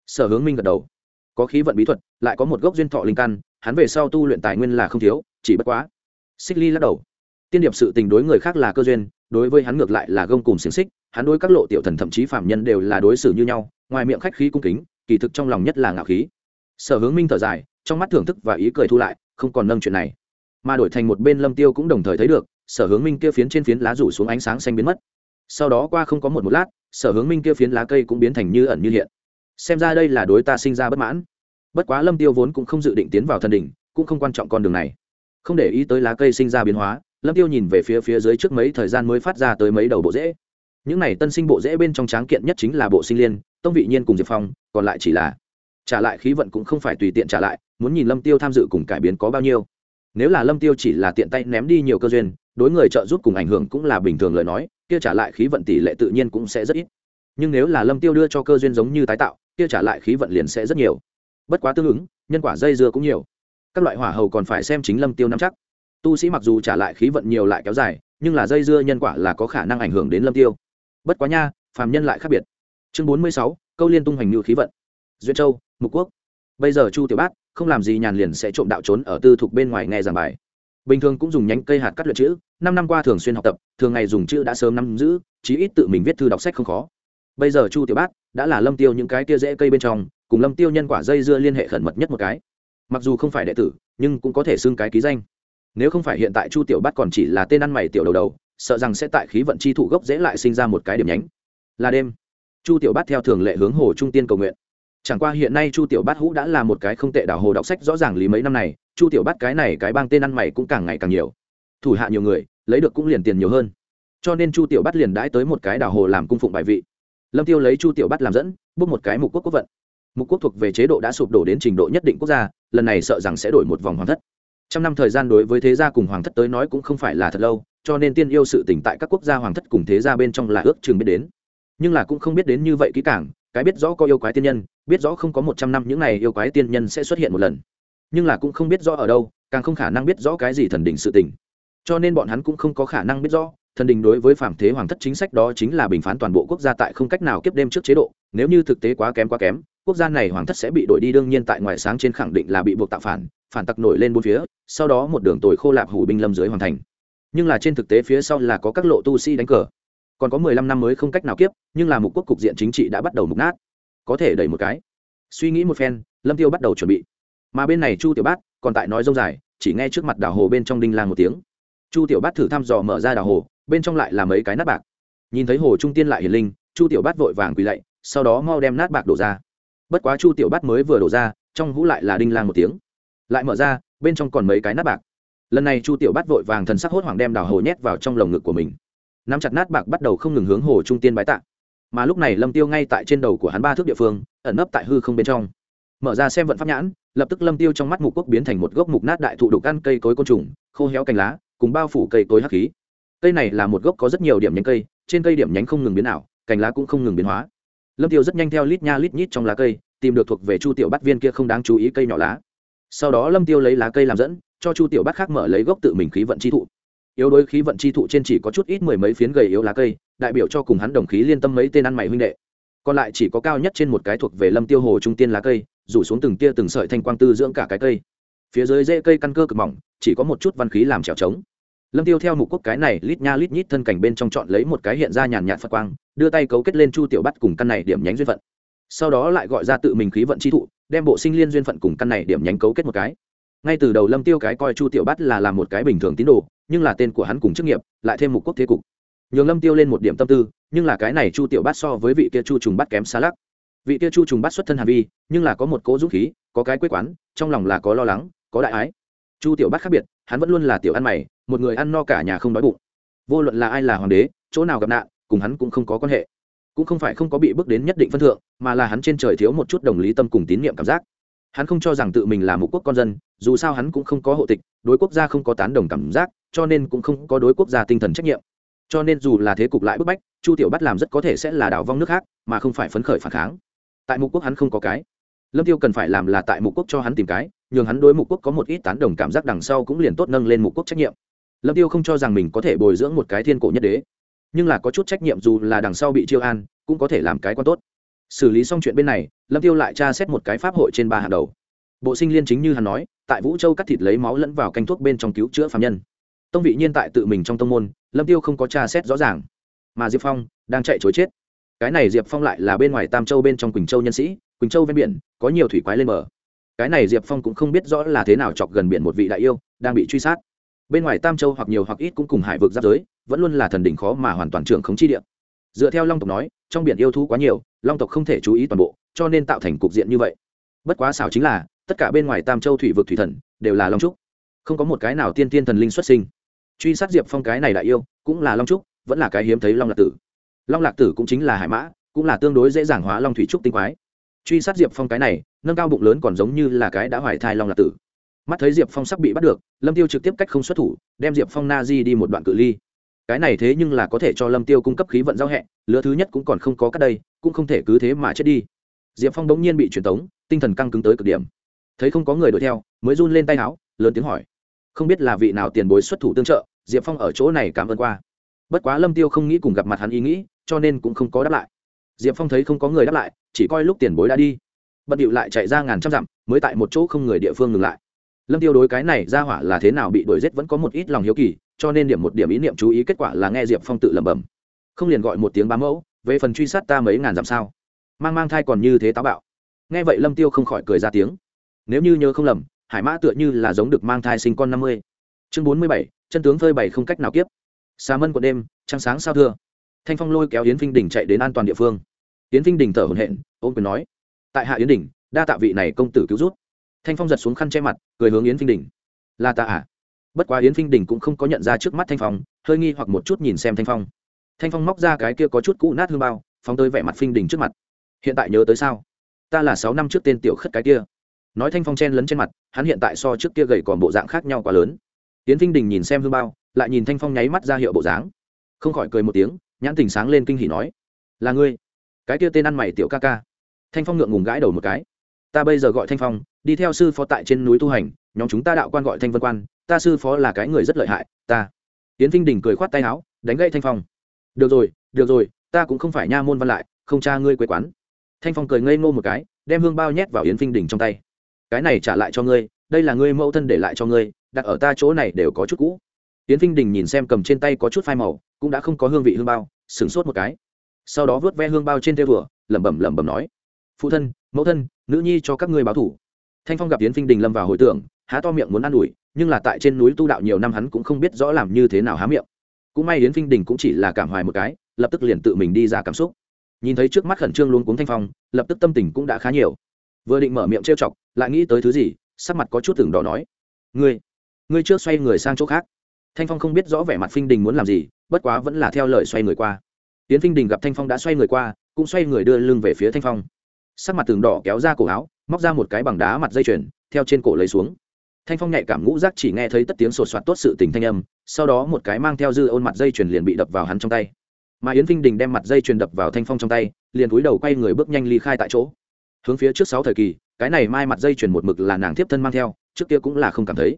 Sở hướng minh gật đầu. Có khí vận bí thuật, lại có một gốc duyên thọ linh căn, hắn về sau tu luyện tài nguyên là không thiếu, chỉ bất quá. Xích ly lắc đầu. Tiên điệp sự tình đối người khác là cơ duyên, đối với hắn ngược lại là gông cùng xiềng xích, hắn đối các lộ tiểu thần thậm chí phạm nhân đều là đối xử như nhau, ngoài miệng khách khí cung kính, kỳ thực trong lòng nhất là ngạo khí. Sở hướng minh thở dài, trong mắt thưởng thức và ý cười thu lại, không còn nâng chuyện này. Mà đổi thành một bên lâm tiêu cũng đồng thời thấy được sở hướng minh kia phiến trên phiến lá rủ xuống ánh sáng xanh biến mất. Sau đó qua không có một một lát, sở hướng minh kia phiến lá cây cũng biến thành như ẩn như hiện. Xem ra đây là đối ta sinh ra bất mãn. Bất quá lâm tiêu vốn cũng không dự định tiến vào thần đỉnh, cũng không quan trọng con đường này. Không để ý tới lá cây sinh ra biến hóa, lâm tiêu nhìn về phía phía dưới trước mấy thời gian mới phát ra tới mấy đầu bộ rễ. Những này tân sinh bộ rễ bên trong tráng kiện nhất chính là bộ sinh liên, tông vị nhiên cùng diệp phong, còn lại chỉ là trả lại khí vận cũng không phải tùy tiện trả lại, muốn nhìn lâm tiêu tham dự cùng cải biến có bao nhiêu. Nếu là lâm tiêu chỉ là tiện tay ném đi nhiều cơ duyên đối người trợ giúp cùng ảnh hưởng cũng là bình thường lời nói, kia trả lại khí vận tỷ lệ tự nhiên cũng sẽ rất ít. Nhưng nếu là lâm tiêu đưa cho cơ duyên giống như tái tạo, kia trả lại khí vận liền sẽ rất nhiều. Bất quá tương ứng, nhân quả dây dưa cũng nhiều. Các loại hỏa hầu còn phải xem chính lâm tiêu nắm chắc. Tu sĩ mặc dù trả lại khí vận nhiều lại kéo dài, nhưng là dây dưa nhân quả là có khả năng ảnh hưởng đến lâm tiêu. Bất quá nha, phàm nhân lại khác biệt. Chương bốn mươi sáu, câu liên tung hoành như khí vận. Duyên châu, mục quốc. Bây giờ chu tiểu bát không làm gì nhàn liền sẽ trộm đạo trốn ở tư thuộc bên ngoài nghe giảng bài bình thường cũng dùng nhánh cây hạt cắt luyện chữ, năm năm qua thường xuyên học tập, thường ngày dùng chữ đã sớm nắm giữ, chí ít tự mình viết thư đọc sách không khó. Bây giờ chu tiểu bát đã là lâm tiêu những cái tia rễ cây bên trong, cùng lâm tiêu nhân quả dây dưa liên hệ khẩn mật nhất một cái. Mặc dù không phải đệ tử, nhưng cũng có thể xưng cái ký danh. Nếu không phải hiện tại chu tiểu bát còn chỉ là tên ăn mày tiểu đầu đầu, sợ rằng sẽ tại khí vận chi thụ gốc dễ lại sinh ra một cái điểm nhánh. Là đêm, chu tiểu bát theo thường lệ hướng hồ trung tiên cầu nguyện chẳng qua hiện nay chu tiểu bát hũ đã là một cái không tệ đảo hồ đọc sách rõ ràng lý mấy năm này, chu tiểu bát cái này cái bang tên ăn mày cũng càng ngày càng nhiều. Thủ hạ nhiều người, lấy được cũng liền tiền nhiều hơn. Cho nên chu tiểu bát liền đãi tới một cái đảo hồ làm cung phụng bài vị. Lâm tiêu lấy chu tiểu bát làm dẫn, bước một cái mục quốc quốc vận. Mục quốc thuộc về chế độ đã sụp đổ đến trình độ nhất định quốc gia, lần này sợ rằng sẽ đổi một vòng hoàng thất. Trăm năm thời gian đối với thế gia cùng hoàng thất tới nói cũng không phải là thật lâu, cho nên tiên yêu sự tỉnh tại các quốc gia hoàng thất cùng thế gia bên trong là ước chừng biết đến. Nhưng là cũng không biết đến như vậy kỹ càng, cái biết rõ có yêu quái tiên nhân biết rõ không có một trăm năm những này yêu quái tiên nhân sẽ xuất hiện một lần. Nhưng là cũng không biết rõ ở đâu, càng không khả năng biết rõ cái gì thần đình sự tình. Cho nên bọn hắn cũng không có khả năng biết rõ, thần đình đối với phạm thế hoàng thất chính sách đó chính là bình phán toàn bộ quốc gia tại không cách nào kiếp đêm trước chế độ, nếu như thực tế quá kém quá kém, quốc gia này hoàng thất sẽ bị đổi đi đương nhiên tại ngoài sáng trên khẳng định là bị buộc tạo phản phản tặc nổi lên bốn phía, sau đó một đường tồi khô lạp hủ binh lâm dưới hoàn thành. Nhưng là trên thực tế phía sau là có các lộ tu sĩ đánh cờ. Còn có mười lăm năm mới không cách nào kiếp, nhưng là mục quốc cục diện chính trị đã bắt đầu mục nát có thể đẩy một cái. Suy nghĩ một phen, lâm tiêu bắt đầu chuẩn bị. Mà bên này chu tiểu bát còn tại nói dông dài, chỉ nghe trước mặt đảo hồ bên trong đinh lang một tiếng. Chu tiểu bát thử thăm dò mở ra đảo hồ, bên trong lại là mấy cái nát bạc. Nhìn thấy hồ trung tiên lại hiền linh, chu tiểu bát vội vàng quỳ lạy, sau đó mau đem nát bạc đổ ra. Bất quá chu tiểu bát mới vừa đổ ra, trong hũ lại là đinh lang một tiếng. Lại mở ra, bên trong còn mấy cái nát bạc. Lần này chu tiểu bát vội vàng thần sắc hốt hoảng đem đào hồ nhét vào trong lồng ngực của mình. Nắm chặt nát bạc bắt đầu không ngừng hướng hồ trung tiên bái tạ mà lúc này lâm tiêu ngay tại trên đầu của hắn ba thước địa phương, ẩn nấp tại hư không bên trong. Mở ra xem vận pháp nhãn, lập tức lâm tiêu trong mắt mục quốc biến thành một gốc mục nát đại thụ đục ăn cây cối côn trùng, khô héo cành lá, cùng bao phủ cây cối hắc khí. Cây này là một gốc có rất nhiều điểm nhánh cây, trên cây điểm nhánh không ngừng biến ảo, cành lá cũng không ngừng biến hóa. Lâm tiêu rất nhanh theo lít nha lít nhít trong lá cây, tìm được thuộc về chu tiểu bắt viên kia không đáng chú ý cây nhỏ lá. Sau đó lâm tiêu lấy lá cây làm dẫn, cho chu tiểu bắt khác mở lấy gốc tự mình khí vận chi thụ. Yếu đối khí vận chi thụ trên chỉ có chút ít mười mấy phiến gầy yếu lá cây đại biểu cho cùng hắn đồng khí liên tâm mấy tên ăn mày huynh đệ. Còn lại chỉ có cao nhất trên một cái thuộc về lâm tiêu hồ trung tiên lá cây, rủ xuống từng tia từng sợi thanh quang tư dưỡng cả cái cây. Phía dưới rễ cây căn cơ cực mỏng, chỉ có một chút văn khí làm trèo trống. Lâm tiêu theo mục quốc cái này lít nha lít nhít thân cảnh bên trong chọn lấy một cái hiện ra nhàn nhạt phật quang, đưa tay cấu kết lên chu tiểu bắt cùng căn này điểm nhánh duyên phận. Sau đó lại gọi ra tự mình khí vận chi thụ, đem bộ sinh liên duyên phận cùng căn này điểm nhánh cấu kết một cái. Ngay từ đầu lâm tiêu cái coi chu tiểu bắt là làm một cái bình thường tín đồ, nhưng là tên của hắn cùng chức nghiệp, lại thêm mục quốc thế cục nhường lâm tiêu lên một điểm tâm tư, nhưng là cái này chu tiểu bát so với vị kia chu trùng bắt kém xa lắc. Vị kia chu trùng bắt xuất thân hàn vi, nhưng là có một cố dũng khí, có cái quế quán, trong lòng là có lo lắng, có đại ái. Chu tiểu bát khác biệt, hắn vẫn luôn là tiểu ăn mày, một người ăn no cả nhà không đói bụng. Vô luận là ai là hoàng đế, chỗ nào gặp nạn, cùng hắn cũng không có quan hệ. Cũng không phải không có bị bước đến nhất định phân thượng, mà là hắn trên trời thiếu một chút đồng lý tâm cùng tín nhiệm cảm giác. Hắn không cho rằng tự mình là một quốc con dân, dù sao hắn cũng không có hộ tịch, đối quốc gia không có tán đồng cảm giác, cho nên cũng không có đối quốc gia tinh thần trách nhiệm cho nên dù là thế cục lại bức bách, chu tiểu bắt làm rất có thể sẽ là đảo vong nước khác, mà không phải phấn khởi phản kháng. Tại mục quốc hắn không có cái. Lâm tiêu cần phải làm là tại mục quốc cho hắn tìm cái, nhường hắn đối mục quốc có một ít tán đồng cảm giác đằng sau cũng liền tốt nâng lên mục quốc trách nhiệm. Lâm tiêu không cho rằng mình có thể bồi dưỡng một cái thiên cổ nhất đế, nhưng là có chút trách nhiệm dù là đằng sau bị chiêu an, cũng có thể làm cái quan tốt. Xử lý xong chuyện bên này, lâm tiêu lại tra xét một cái pháp hội trên ba hàng đầu. Bộ sinh liên chính như hắn nói, tại vũ châu cắt thịt lấy máu lẫn vào canh thuốc bên trong cứu chữa phạm nhân tông vị nhiên tại tự mình trong tông môn, lâm tiêu không có tra xét rõ ràng. Mà diệp phong đang chạy chối chết. Cái này diệp phong lại là bên ngoài tam châu bên trong quỳnh châu nhân sĩ, quỳnh châu ven biển, có nhiều thủy quái lên bờ. Cái này diệp phong cũng không biết rõ là thế nào chọc gần biển một vị đại yêu, đang bị truy sát. Bên ngoài tam châu hoặc nhiều hoặc ít cũng cùng hải vực giáp giới, vẫn luôn là thần đỉnh khó mà hoàn toàn trưởng khống chi địa. Dựa theo long tộc nói, trong biển yêu thú quá nhiều, long tộc không thể chú ý toàn bộ, cho nên tạo thành cục diện như vậy. Bất quá xảo chính là, tất cả bên ngoài tam châu thủy vực thủy thần, đều là long trúc. Không có một cái nào tiên tiên thần linh xuất sinh truy sát diệp phong cái này đại yêu cũng là long trúc vẫn là cái hiếm thấy long lạc tử long lạc tử cũng chính là hải mã cũng là tương đối dễ dàng hóa long thủy trúc tinh quái truy sát diệp phong cái này nâng cao bụng lớn còn giống như là cái đã hoài thai long lạc tử mắt thấy diệp phong sắp bị bắt được lâm tiêu trực tiếp cách không xuất thủ đem diệp phong na di đi một đoạn cự ly cái này thế nhưng là có thể cho lâm tiêu cung cấp khí vận giao hẹ lứa thứ nhất cũng còn không có cách đây cũng không thể cứ thế mà chết đi diệp phong bỗng nhiên bị truyền tống tinh thần căng cứng tới cực điểm thấy không có người đuổi theo mới run lên tay áo lớn tiếng hỏi không biết là vị nào tiền bối xuất thủ tương trợ, diệp phong ở chỗ này cảm ơn qua. Bất quá lâm tiêu không nghĩ cùng gặp mặt hắn ý nghĩ, cho nên cũng không có đáp lại. Diệp phong thấy không có người đáp lại, chỉ coi lúc tiền bối đã đi. Bận điệu lại chạy ra ngàn trăm dặm, mới tại một chỗ không người địa phương ngừng lại. Lâm tiêu đối cái này ra hỏa là thế nào bị đuổi giết vẫn có một ít lòng hiếu kỳ, cho nên điểm một điểm ý niệm chú ý kết quả là nghe diệp phong tự lẩm bẩm. Không liền gọi một tiếng bám mẫu, về phần truy sát ta mấy ngàn dặm sao? Mang mang thai còn như thế táo bạo. Nghe vậy lâm tiêu không khỏi cười ra tiếng. Nếu như nhớ không lầm hải mã tựa như là giống được mang thai sinh con năm mươi. Chương bốn mươi bảy, chân tướng phơi bày không cách nào kiếp. Xà mân của đêm, trăng sáng sao thưa. Thanh phong lôi kéo yến vinh đình chạy đến an toàn địa phương. Yến vinh đình thở hổn hển ôm quyền nói, tại hạ yến đình, đa tạ vị này công tử cứu rút thanh phong giật xuống khăn che mặt, cười hướng yến vinh đình, là tạ à? Bất quá yến vinh đình cũng không có nhận ra trước mắt thanh phong, hơi nghi hoặc một chút nhìn xem thanh phong. Thanh phong móc ra cái kia có chút cũ nát hương bao, phóng tới vẻ mặt phinh đình trước mặt. Hiện tại nhớ tới sao? Ta là sáu năm trước tên tiểu khất cái kia nói thanh phong chen lấn trên mặt, hắn hiện tại so trước kia gầy còn bộ dạng khác nhau quá lớn. Tiến vinh đình nhìn xem hương bao, lại nhìn thanh phong nháy mắt ra hiệu bộ dáng. Không khỏi cười một tiếng, nhãn tình sáng lên kinh hỉ nói, là ngươi, cái kia tên ăn mày tiểu ca ca. Thanh phong ngượng ngùng gãi đầu một cái. Ta bây giờ gọi thanh phong, đi theo sư phó tại trên núi tu hành, nhóm chúng ta đạo quan gọi thanh vân quan, ta sư phó là cái người rất lợi hại, ta. Tiến vinh đình cười khoát tay áo, đánh gậy thanh phong. Được rồi được rồi, ta cũng không phải nha môn văn lại, không cha ngươi quê quán. Thanh phong cười ngây ngô một cái, đem hương bao nhét vào yến vinh đình trong tay cái này trả lại cho ngươi, đây là ngươi mẫu thân để lại cho ngươi, đặt ở ta chỗ này đều có chút cũ. Yến phinh đình nhìn xem cầm trên tay có chút phai màu, cũng đã không có hương vị hương bao, sửng sốt một cái. Sau đó vớt ve hương bao trên tê vừa lẩm bẩm lẩm bẩm nói, phụ thân, mẫu thân, nữ nhi cho các ngươi báo thủ. Thanh phong gặp yến phinh đình lâm vào hồi tưởng, há to miệng muốn ă n ủi, nhưng là tại trên núi tu đạo nhiều năm hắn cũng không biết rõ làm như thế nào há miệng. Cũng may yến phinh đình cũng chỉ là cảm hoài một cái, lập tức liền tự mình đi ra cảm xúc. Nhìn thấy trước mắt khẩn trương luôn cuống thanh phong, lập tức tâm tình cũng đã khá nhiều vừa định mở miệng trêu chọc, lại nghĩ tới thứ gì, sắc mặt có chút tưởng đỏ nói, ngươi ngươi trước xoay người sang chỗ khác. Thanh phong không biết rõ vẻ mặt phinh đình muốn làm gì, bất quá vẫn là theo lời xoay người qua. Tiến phinh đình gặp thanh phong đã xoay người qua, cũng xoay người đưa lưng về phía thanh phong. Sắc mặt tường đỏ kéo ra cổ áo, móc ra một cái bằng đá mặt dây chuyền, theo trên cổ lấy xuống. Thanh phong nhạy cảm ngũ giác chỉ nghe thấy tất tiếng sột soạt tốt sự tình thanh âm, sau đó một cái mang theo dư ôn mặt dây chuyền liền bị đập vào hắn trong tay. Mà yến vinh đình đem mặt dây chuyền đập vào thanh phong trong tay, liền cúi đầu quay người bước nhanh ly khai tại chỗ hướng phía trước sáu thời kỳ, cái này mai mặt dây chuyển một mực là nàng tiếp thân mang theo, trước kia cũng là không cảm thấy.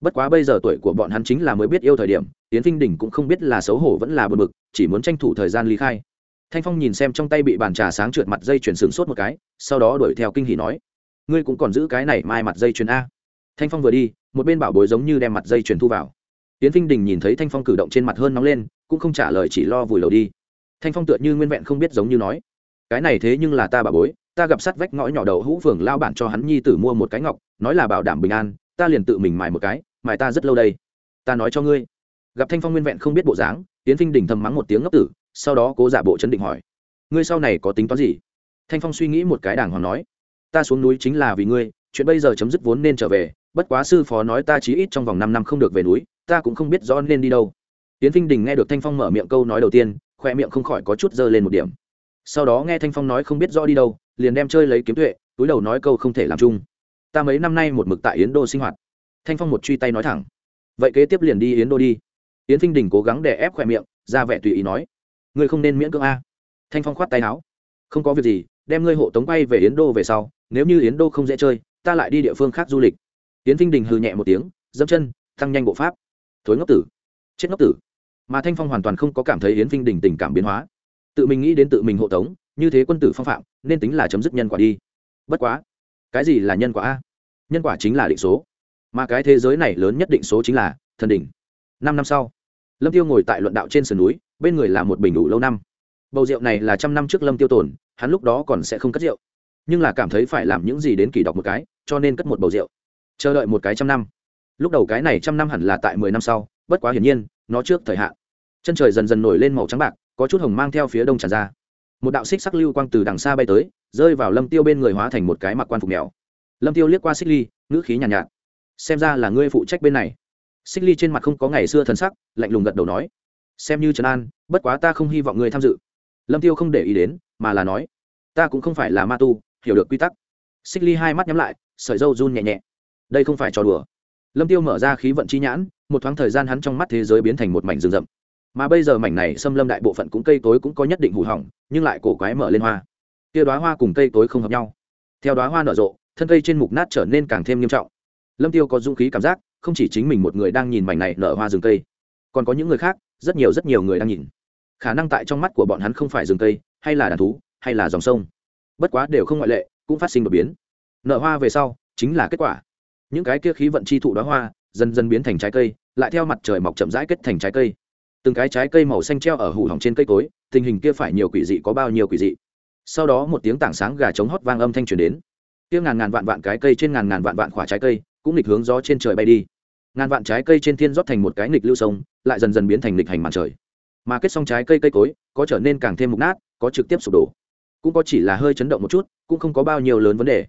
Bất quá bây giờ tuổi của bọn hắn chính là mới biết yêu thời điểm tiến vinh đình cũng không biết là xấu hổ vẫn là bật mực chỉ muốn tranh thủ thời gian ly khai. Thanh phong nhìn xem trong tay bị bàn trà sáng trượt mặt dây chuyển sừng sốt một cái, sau đó đuổi theo kinh hỉ nói, ngươi cũng còn giữ cái này mai mặt dây chuyền a. Thanh phong vừa đi, một bên bảo bối giống như đem mặt dây chuyền thu vào. Tiến vinh đình nhìn thấy thanh phong cử động trên mặt hơn nóng lên, cũng không trả lời chỉ lo vùi đầu đi. Thanh phong tựa như nguyên vẹn không biết giống như nói, cái này thế nhưng là ta bà bối ta gặp sát vách ngõ nhỏ đầu hũ phường lao bản cho hắn nhi tử mua một cái ngọc, nói là bảo đảm bình an, ta liền tự mình mài một cái, mài ta rất lâu đây. Ta nói cho ngươi. Gặp thanh phong nguyên vẹn không biết bộ dáng tiến vinh đỉnh thầm mắng một tiếng ngốc tử, sau đó cố giả bộ chấn định hỏi. Ngươi sau này có tính toán gì? Thanh phong suy nghĩ một cái đàng hoàng nói. Ta xuống núi chính là vì ngươi, chuyện bây giờ chấm dứt vốn nên trở về, bất quá sư phó nói ta chí ít trong vòng năm năm không được về núi, ta cũng không biết rõ nên đi đâu. Tiến vinh đình nghe được thanh phong mở miệng câu nói đầu tiên, khoe miệng không khỏi có chút dơ lên một điểm. Sau đó nghe thanh phong nói không biết rõ đi đâu liền đem chơi lấy kiếm tuệ, túi đầu nói câu không thể làm chung. Ta mấy năm nay một mực tại yến đô sinh hoạt. Thanh phong một truy tay nói thẳng. Vậy kế tiếp liền đi yến đô đi. Yến vinh đình cố gắng để ép khỏe miệng, ra vẻ tùy ý nói. Ngươi không nên miễn cưỡng a. Thanh phong khoát tay áo. Không có việc gì, đem ngươi hộ tống bay về yến đô về sau, nếu như yến đô không dễ chơi, ta lại đi địa phương khác du lịch. Yến vinh đình hừ nhẹ một tiếng, dẫm chân, tăng nhanh bộ pháp. Thối ngốc tử. Chết ngốc tử. Mà thanh phong hoàn toàn không có cảm thấy yến vinh đình tình cảm biến hóa. Tự mình nghĩ đến tự mình hộ tống như thế quân tử phong phạm, nên tính là chấm dứt nhân quả đi. Bất quá, cái gì là nhân quả a? Nhân quả chính là định số. Mà cái thế giới này lớn nhất định số chính là thần đỉnh. Năm năm sau, lâm tiêu ngồi tại luận đạo trên sườn núi, bên người là một bình đủ lâu năm. Bầu rượu này là trăm năm trước lâm tiêu tồn, hắn lúc đó còn sẽ không cất rượu. Nhưng là cảm thấy phải làm những gì đến kỳ đọc một cái, cho nên cất một bầu rượu. Chờ đợi một cái trăm năm. Lúc đầu cái này trăm năm hẳn là tại mười năm sau, bất quá hiển nhiên, nó trước thời hạn. Chân trời dần dần nổi lên màu trắng bạc, có chút hồng mang theo phía đông tràn ra một đạo xích sắc lưu quang từ đằng xa bay tới rơi vào lâm tiêu bên người hóa thành một cái mặc quan phục mèo. Lâm tiêu liếc qua xích ly ngữ khí nhàn nhạt, nhạt. Xem ra là ngươi phụ trách bên này. Xích ly trên mặt không có ngày xưa thần sắc lạnh lùng gật đầu nói. Xem như trấn an bất quá ta không hy vọng ngươi tham dự. Lâm tiêu không để ý đến mà là nói. Ta cũng không phải là ma tu hiểu được quy tắc. Xích ly hai mắt nhắm lại sợi dâu run nhẹ nhẹ. Đây không phải trò đùa. Lâm tiêu mở ra khí vận chi nhãn một thoáng thời gian hắn trong mắt thế giới biến thành một mảnh rừng rậm mà bây giờ mảnh này xâm lâm đại bộ phận cũng cây tối cũng có nhất định hủ hỏng, nhưng lại cổ quái mở lên hoa. Kia đoá hoa cùng cây tối không hợp nhau. Theo đoá hoa nở rộ, thân cây trên mục nát trở nên càng thêm nghiêm trọng. Lâm tiêu có dũng khí cảm giác, không chỉ chính mình một người đang nhìn mảnh này nở hoa rừng cây, còn có những người khác, rất nhiều rất nhiều người đang nhìn. Khả năng tại trong mắt của bọn hắn không phải rừng cây, hay là đàn thú, hay là dòng sông. Bất quá đều không ngoại lệ, cũng phát sinh đột biến. Nở hoa về sau, chính là kết quả. Những cái kia khí vận chi thụ đóa hoa, dần dần biến thành trái cây, lại theo mặt trời mọc chậm rãi kết thành trái cây từng cái trái cây màu xanh treo ở hủ hỏng trên cây cối, tình hình kia phải nhiều quỷ dị có bao nhiêu quỷ dị. Sau đó một tiếng tảng sáng gà trống hót vang âm thanh truyền đến. Tiếng ngàn ngàn vạn vạn cái cây trên ngàn ngàn vạn vạn quả trái cây cũng nghịch hướng gió trên trời bay đi. Ngàn vạn trái cây trên thiên rót thành một cái nghịch lưu sông, lại dần dần biến thành nghịch hành màn trời. Mà kết xong trái cây cây cối, có trở nên càng thêm mục nát, có trực tiếp sụp đổ. Cũng có chỉ là hơi chấn động một chút, cũng không có bao nhiêu lớn vấn đề.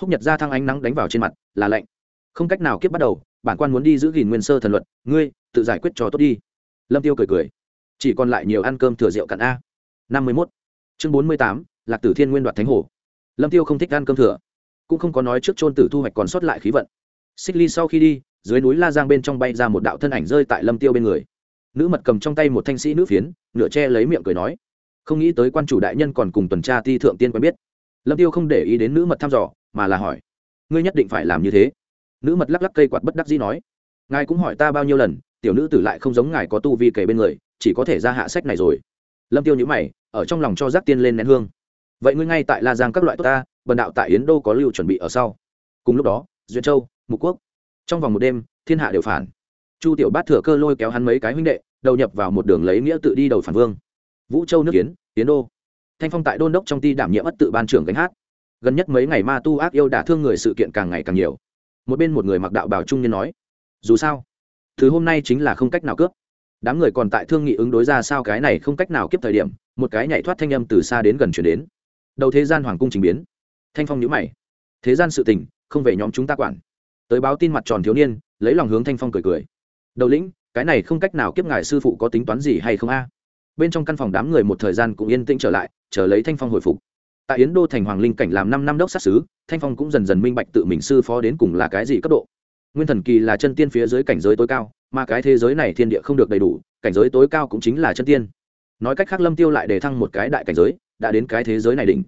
Húc nhật ra thăng ánh nắng đánh vào trên mặt, là lạnh. Không cách nào kiếp bắt đầu, bản quan muốn đi giữ gìn nguyên sơ thần luật, ngươi, tự giải quyết cho tốt đi lâm tiêu cười cười. Chỉ còn lại nhiều ăn cơm thừa rượu cặn a. Năm mươi mốt. Chương bốn mươi tám, lạc tử thiên nguyên đoạt thánh hồ. Lâm tiêu không thích ăn cơm thừa. Cũng không có nói trước chôn tử thu hoạch còn sót lại khí vận. Xích ly sau khi đi, dưới núi la giang bên trong bay ra một đạo thân ảnh rơi tại lâm tiêu bên người. Nữ mật cầm trong tay một thanh sĩ nữ phiến, nửa che lấy miệng cười nói. Không nghĩ tới quan chủ đại nhân còn cùng tuần tra ti thượng tiên quen biết. Lâm tiêu không để ý đến nữ mật thăm dò, mà là hỏi. Ngươi nhất định phải làm như thế. Nữ mật lắc lắc cây quạt bất đắc dĩ nói. Ngài cũng hỏi ta bao nhiêu lần tiểu nữ tử lại không giống ngài có tu vi kể bên người, chỉ có thể ra hạ sách này rồi. Lâm tiêu nhữ mày, ở trong lòng cho giác tiên lên nén hương. Vậy ngươi ngay tại la giang các loại tốt ta, bần đạo tại yến đô có lưu chuẩn bị ở sau. Cùng lúc đó duyên châu, mục quốc. Trong vòng một đêm, thiên hạ đều phản. Chu tiểu bát thừa cơ lôi kéo hắn mấy cái huynh đệ, đầu nhập vào một đường lấy nghĩa tự đi đầu phản vương. Vũ châu nước kiến tiến đô. Thanh phong tại đôn đốc trong ty đảm nhiệm ất tự ban trưởng gánh hát. Gần nhất mấy ngày ma tu ác yêu đả thương người sự kiện càng ngày càng nhiều. Một bên một người mặc đạo bảo trung nhân nói, dù sao thứ hôm nay chính là không cách nào cướp. Đám người còn tại thương nghị ứng đối ra sao cái này không cách nào kiếp thời điểm, một cái nhảy thoát thanh âm từ xa đến gần chuyển đến. Đầu thế gian hoàng cung trình biến. Thanh phong nhữ mày. Thế gian sự tình, không về nhóm chúng ta quản. Tới báo tin mặt tròn thiếu niên, lấy lòng hướng thanh phong cười cười. Đầu lĩnh, cái này không cách nào kiếp ngài sư phụ có tính toán gì hay không a? Bên trong căn phòng đám người một thời gian cũng yên tĩnh trở lại, chờ lấy thanh phong hồi phục. Tại yến đô thành hoàng linh cảnh làm năm năm đốc sát xứ thanh phong cũng dần dần minh bạch tự mình sư phó đến cùng là cái gì cấp độ nguyên thần kỳ là chân tiên phía dưới cảnh giới tối cao, mà cái thế giới này thiên địa không được đầy đủ, cảnh giới tối cao cũng chính là chân tiên. Nói cách khác lâm tiêu lại để thăng một cái đại cảnh giới, đã đến cái thế giới này đỉnh.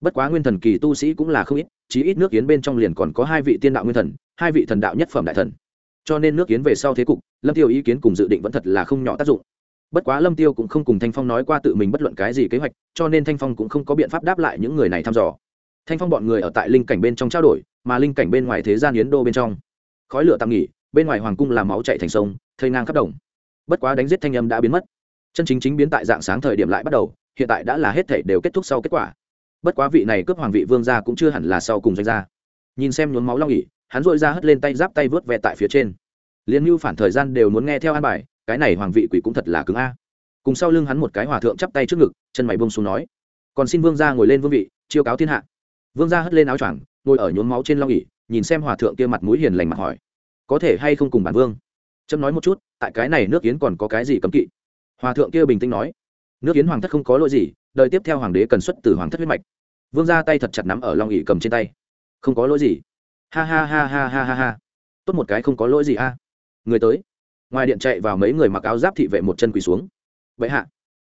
Bất quá nguyên thần kỳ tu sĩ cũng là không ít, chí ít nước yến bên trong liền còn có hai vị tiên đạo nguyên thần, hai vị thần đạo nhất phẩm đại thần. Cho nên nước yến về sau thế cục, lâm tiêu ý kiến cùng dự định vẫn thật là không nhỏ tác dụng. Bất quá lâm tiêu cũng không cùng thanh phong nói qua tự mình bất luận cái gì kế hoạch, cho nên thanh phong cũng không có biện pháp đáp lại những người này thăm dò. Thanh phong bọn người ở tại linh cảnh bên trong trao đổi, mà linh cảnh bên ngoài thế gian yến đô bên trong khói lửa tạm nghỉ, bên ngoài hoàng cung làm máu chạy thành sông, thây ngang khắp đồng. Bất quá đánh giết thanh âm đã biến mất. Chân chính chính biến tại dạng sáng thời điểm lại bắt đầu, hiện tại đã là hết thể đều kết thúc sau kết quả. Bất quá vị này cướp hoàng vị vương gia cũng chưa hẳn là sau cùng doanh gia. Nhìn xem nhuốm máu long nghỉ hắn dội ra hất lên tay giáp tay vớt ve tại phía trên. Liên mưu phản thời gian đều muốn nghe theo an bài, cái này hoàng vị quỷ cũng thật là cứng a. Cùng sau lưng hắn một cái hòa thượng chắp tay trước ngực, chân mày bông xuống nói, còn xin vương gia ngồi lên vương vị, chiêu cáo thiên hạ. Vương gia hất lên áo choàng, ngồi ở nhuốm máu trên long nghỉ nhìn xem hòa thượng kia mặt mũi hiền lành mặt hỏi, có thể hay không cùng bản vương? Trâm nói một chút, tại cái này nước yến còn có cái gì cấm kỵ? Hòa thượng kia bình tĩnh nói, nước yến hoàng thất không có lỗi gì, đời tiếp theo hoàng đế cần xuất từ hoàng thất huyết mạch. Vương ra tay thật chặt nắm ở long ỉ cầm trên tay. Không có lỗi gì. Ha ha ha ha ha ha ha. Tốt một cái không có lỗi gì a. Người tới. Ngoài điện chạy vào mấy người mặc áo giáp thị vệ một chân quỳ xuống. Vậy hạ.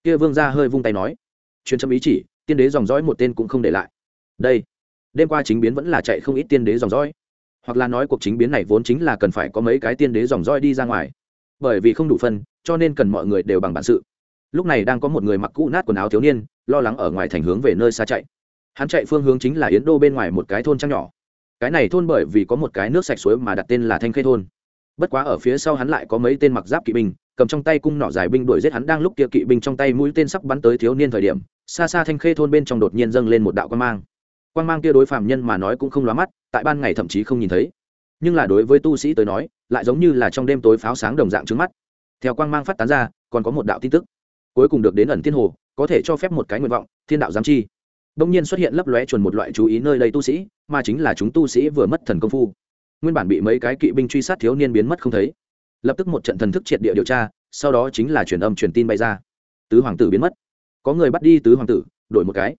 Kia vương ra hơi vung tay nói. Chuyên trâm ý chỉ, tiên đế dòng dõi một tên cũng không để lại. Đây đêm qua chính biến vẫn là chạy không ít tiên đế dòng dõi. Hoặc là nói cuộc chính biến này vốn chính là cần phải có mấy cái tiên đế dòng dõi đi ra ngoài. Bởi vì không đủ phân, cho nên cần mọi người đều bằng bản sự. Lúc này đang có một người mặc cũ nát quần áo thiếu niên, lo lắng ở ngoài thành hướng về nơi xa chạy. Hắn chạy phương hướng chính là yến đô bên ngoài một cái thôn trăng nhỏ. Cái này thôn bởi vì có một cái nước sạch suối mà đặt tên là thanh khê thôn. Bất quá ở phía sau hắn lại có mấy tên mặc giáp kỵ binh, cầm trong tay cung nỏ dài binh đuổi giết hắn đang lúc kia kỵ binh trong tay mũi tên sắp bắn tới thiếu niên thời điểm, xa xa thanh khê thôn bên trong đột nhiên dâng lên một đạo quan mang quan mang kia đối phạm nhân mà nói cũng không lóa mắt, tại ban ngày thậm chí không nhìn thấy. Nhưng là đối với tu sĩ tới nói, lại giống như là trong đêm tối pháo sáng đồng dạng trước mắt. Theo quang mang phát tán ra, còn có một đạo tin tức. Cuối cùng được đến ẩn thiên hồ, có thể cho phép một cái nguyện vọng, thiên đạo giám chi. Đông nhiên xuất hiện lấp lóe chuẩn một loại chú ý nơi đây tu sĩ, mà chính là chúng tu sĩ vừa mất thần công phu. Nguyên bản bị mấy cái kỵ binh truy sát thiếu niên biến mất không thấy. Lập tức một trận thần thức triệt địa điều tra, sau đó chính là truyền âm truyền tin bay ra. Tứ hoàng tử biến mất. Có người bắt đi tứ hoàng tử, đổi một cái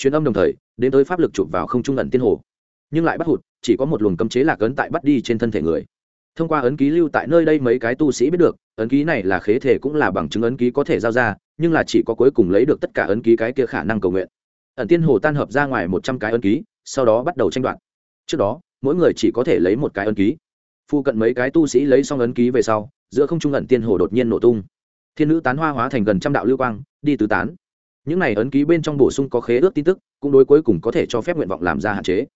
truyền âm đồng thời, đến tới pháp lực chụp vào không trung ẩn tiên hồ. Nhưng lại bắt hụt, chỉ có một luồng cấm chế lạc ấn tại bắt đi trên thân thể người. Thông qua ấn ký lưu tại nơi đây mấy cái tu sĩ biết được, ấn ký này là khế thể cũng là bằng chứng ấn ký có thể giao ra, nhưng là chỉ có cuối cùng lấy được tất cả ấn ký cái kia khả năng cầu nguyện. Ẩn tiên hồ tan hợp ra ngoài một trăm cái ấn ký, sau đó bắt đầu tranh đoạt. Trước đó, mỗi người chỉ có thể lấy một cái ấn ký. Phụ cận mấy cái tu sĩ lấy xong ấn ký về sau, giữa không trung ẩn tiên hồ đột nhiên nổ tung. Thiên nữ tán hoa hóa thành gần trăm đạo lưu quang, đi tứ tán những này ấn ký bên trong bổ sung có khế ước tin tức, cũng đối cuối cùng có thể cho phép nguyện vọng làm ra hạn chế.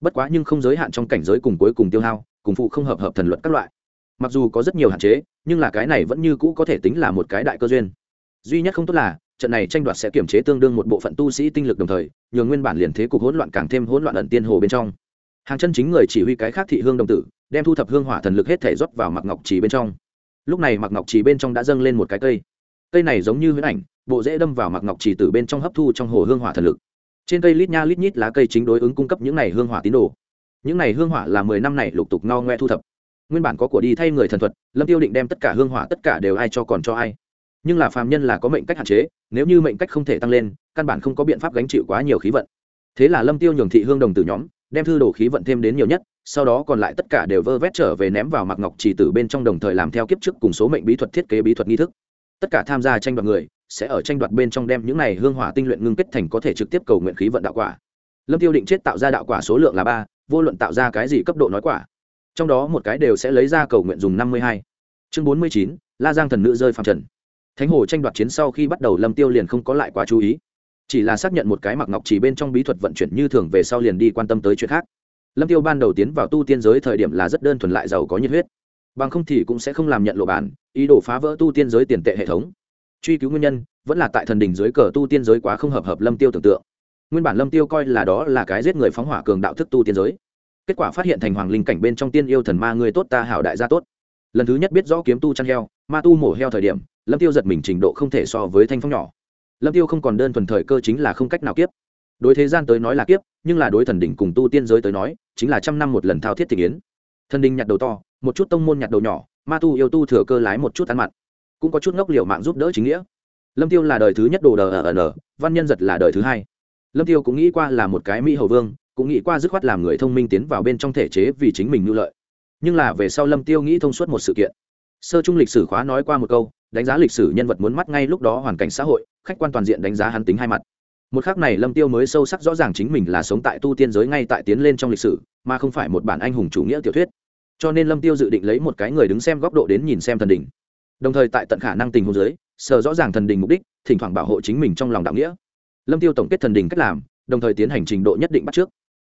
Bất quá nhưng không giới hạn trong cảnh giới cùng cuối cùng tiêu hao, cùng phụ không hợp hợp thần luận các loại. Mặc dù có rất nhiều hạn chế, nhưng là cái này vẫn như cũ có thể tính là một cái đại cơ duyên. Duy nhất không tốt là, trận này tranh đoạt sẽ kiểm chế tương đương một bộ phận tu sĩ tinh lực đồng thời, nhường nguyên bản liền thế cục hỗn loạn càng thêm hỗn loạn ẩn tiên hồ bên trong. Hàng chân chính người chỉ huy cái khác thị hương đồng tử, đem thu thập hương hỏa thần lực hết thể rót vào mặc ngọc trì bên trong. Lúc này mặc ngọc trì bên trong đã dâng lên một cái cây. Cây này giống như huyễn ảnh bộ dễ đâm vào mặc ngọc trì từ bên trong hấp thu trong hồ hương hỏa thần lực. Trên cây lít nha lít nhít lá cây chính đối ứng cung cấp những này hương hỏa tín đồ. Những này hương hỏa là mười năm này lục tục no ngoe thu thập. Nguyên bản có của đi thay người thần thuật, lâm tiêu định đem tất cả hương hỏa tất cả đều ai cho còn cho ai. Nhưng là phàm nhân là có mệnh cách hạn chế, nếu như mệnh cách không thể tăng lên, căn bản không có biện pháp gánh chịu quá nhiều khí vận. Thế là lâm tiêu nhường thị hương đồng tử nhóm, đem thư đồ khí vận thêm đến nhiều nhất, sau đó còn lại tất cả đều vơ vét trở về ném vào mặc ngọc chỉ tử bên trong đồng thời làm theo kiếp trước cùng số mệnh bí thuật thiết kế bí thuật nghi thức. Tất cả tham gia tranh đoạt người sẽ ở tranh đoạt bên trong đem những này hương hỏa tinh luyện ngưng kết thành có thể trực tiếp cầu nguyện khí vận đạo quả. Lâm tiêu định chết tạo ra đạo quả số lượng là ba, vô luận tạo ra cái gì cấp độ nói quả. Trong đó một cái đều sẽ lấy ra cầu nguyện dùng năm mươi hai. Chương bốn mươi chín, la giang thần nữ rơi phàm trần. Thánh hồ tranh đoạt chiến sau khi bắt đầu, lâm tiêu liền không có lại quá chú ý. Chỉ là xác nhận một cái mặc ngọc chỉ bên trong bí thuật vận chuyển như thường về sau liền đi quan tâm tới chuyện khác. Lâm tiêu ban đầu tiến vào tu tiên giới thời điểm là rất đơn thuần lại giàu có nhiệt huyết. Bằng không thì cũng sẽ không làm nhận lộ bản, ý đồ phá vỡ tu tiên giới tiền tệ hệ thống truy cứu nguyên nhân, vẫn là tại thần đỉnh dưới cờ tu tiên giới quá không hợp hợp lâm tiêu tưởng tượng. Nguyên bản lâm tiêu coi là đó là cái giết người phóng hỏa cường đạo thức tu tiên giới. Kết quả phát hiện thành hoàng linh cảnh bên trong tiên yêu thần ma người tốt ta hảo đại gia tốt. Lần thứ nhất biết rõ kiếm tu chăn heo, ma tu mổ heo thời điểm, lâm tiêu giật mình trình độ không thể so với thanh phong nhỏ. Lâm tiêu không còn đơn thuần thời cơ chính là không cách nào kiếp. Đối thế gian tới nói là kiếp, nhưng là đối thần đỉnh cùng tu tiên giới tới nói, chính là trăm năm một lần thao thiết thị yến. Thần đỉnh nhặt đầu to, một chút tông môn nhặt đầu nhỏ, ma tu yêu tu thừa cơ lái một chút ăn mặn cũng có chút ngốc liệu mạng giúp đỡ chính nghĩa. Lâm tiêu là đời thứ nhất đồ đờ ờ ờ ở n văn nhân giật là đời thứ hai. Lâm tiêu cũng nghĩ qua là một cái mỹ hầu vương, cũng nghĩ qua dứt khoát làm người thông minh tiến vào bên trong thể chế vì chính mình nhu lợi. Nhưng là về sau lâm tiêu nghĩ thông suốt một sự kiện. Sơ trung lịch sử khóa nói qua một câu, đánh giá lịch sử nhân vật muốn mắt ngay lúc đó hoàn cảnh xã hội, khách quan toàn diện đánh giá hắn tính hai mặt. Một khác này lâm tiêu mới sâu sắc rõ ràng chính mình là sống tại tu tiên giới ngay tại tiến lên trong lịch sử, mà không phải một bản anh hùng chủ nghĩa tiểu thuyết. Cho nên lâm tiêu dự định lấy một cái người đứng xem góc độ đến nhìn xem thần đỉnh đồng thời tại tận khả năng tình huống giới sở rõ ràng thần đình mục đích, thỉnh thoảng bảo hộ chính mình trong lòng đạo nghĩa. Lâm tiêu tổng kết thần đình cách làm, đồng thời tiến hành trình độ nhất định bắt trước.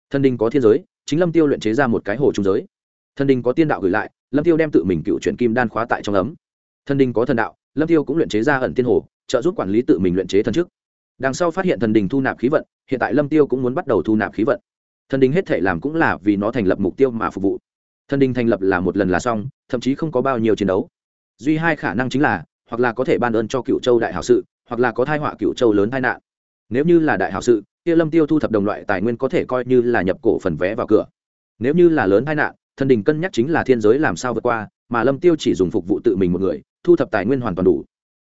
Thần đình có thiên giới, chính lâm tiêu luyện chế ra một cái hồ trung giới. Thần đình có tiên đạo gửi lại, lâm tiêu đem tự mình cựu chuyển kim đan khóa tại trong ấm. Thần đình có thần đạo, lâm tiêu cũng luyện chế ra ẩn tiên hồ, trợ giúp quản lý tự mình luyện chế thần trước. Đằng sau phát hiện thần đình thu nạp khí vận, hiện tại lâm tiêu cũng muốn bắt đầu thu nạp khí vận. Thần đình hết thể làm cũng là vì nó thành lập mục tiêu mà phục vụ. Thần đình thành lập là một lần là xong, thậm chí không có bao nhiêu chiến đấu duy hai khả năng chính là, hoặc là có thể ban ơn cho cựu châu đại hảo sự, hoặc là có thai họa cựu châu lớn tai nạn. Nếu như là đại hảo sự, kia lâm tiêu thu thập đồng loại tài nguyên có thể coi như là nhập cổ phần vé vào cửa. Nếu như là lớn tai nạn, thần đình cân nhắc chính là thiên giới làm sao vượt qua, mà lâm tiêu chỉ dùng phục vụ tự mình một người, thu thập tài nguyên hoàn toàn đủ.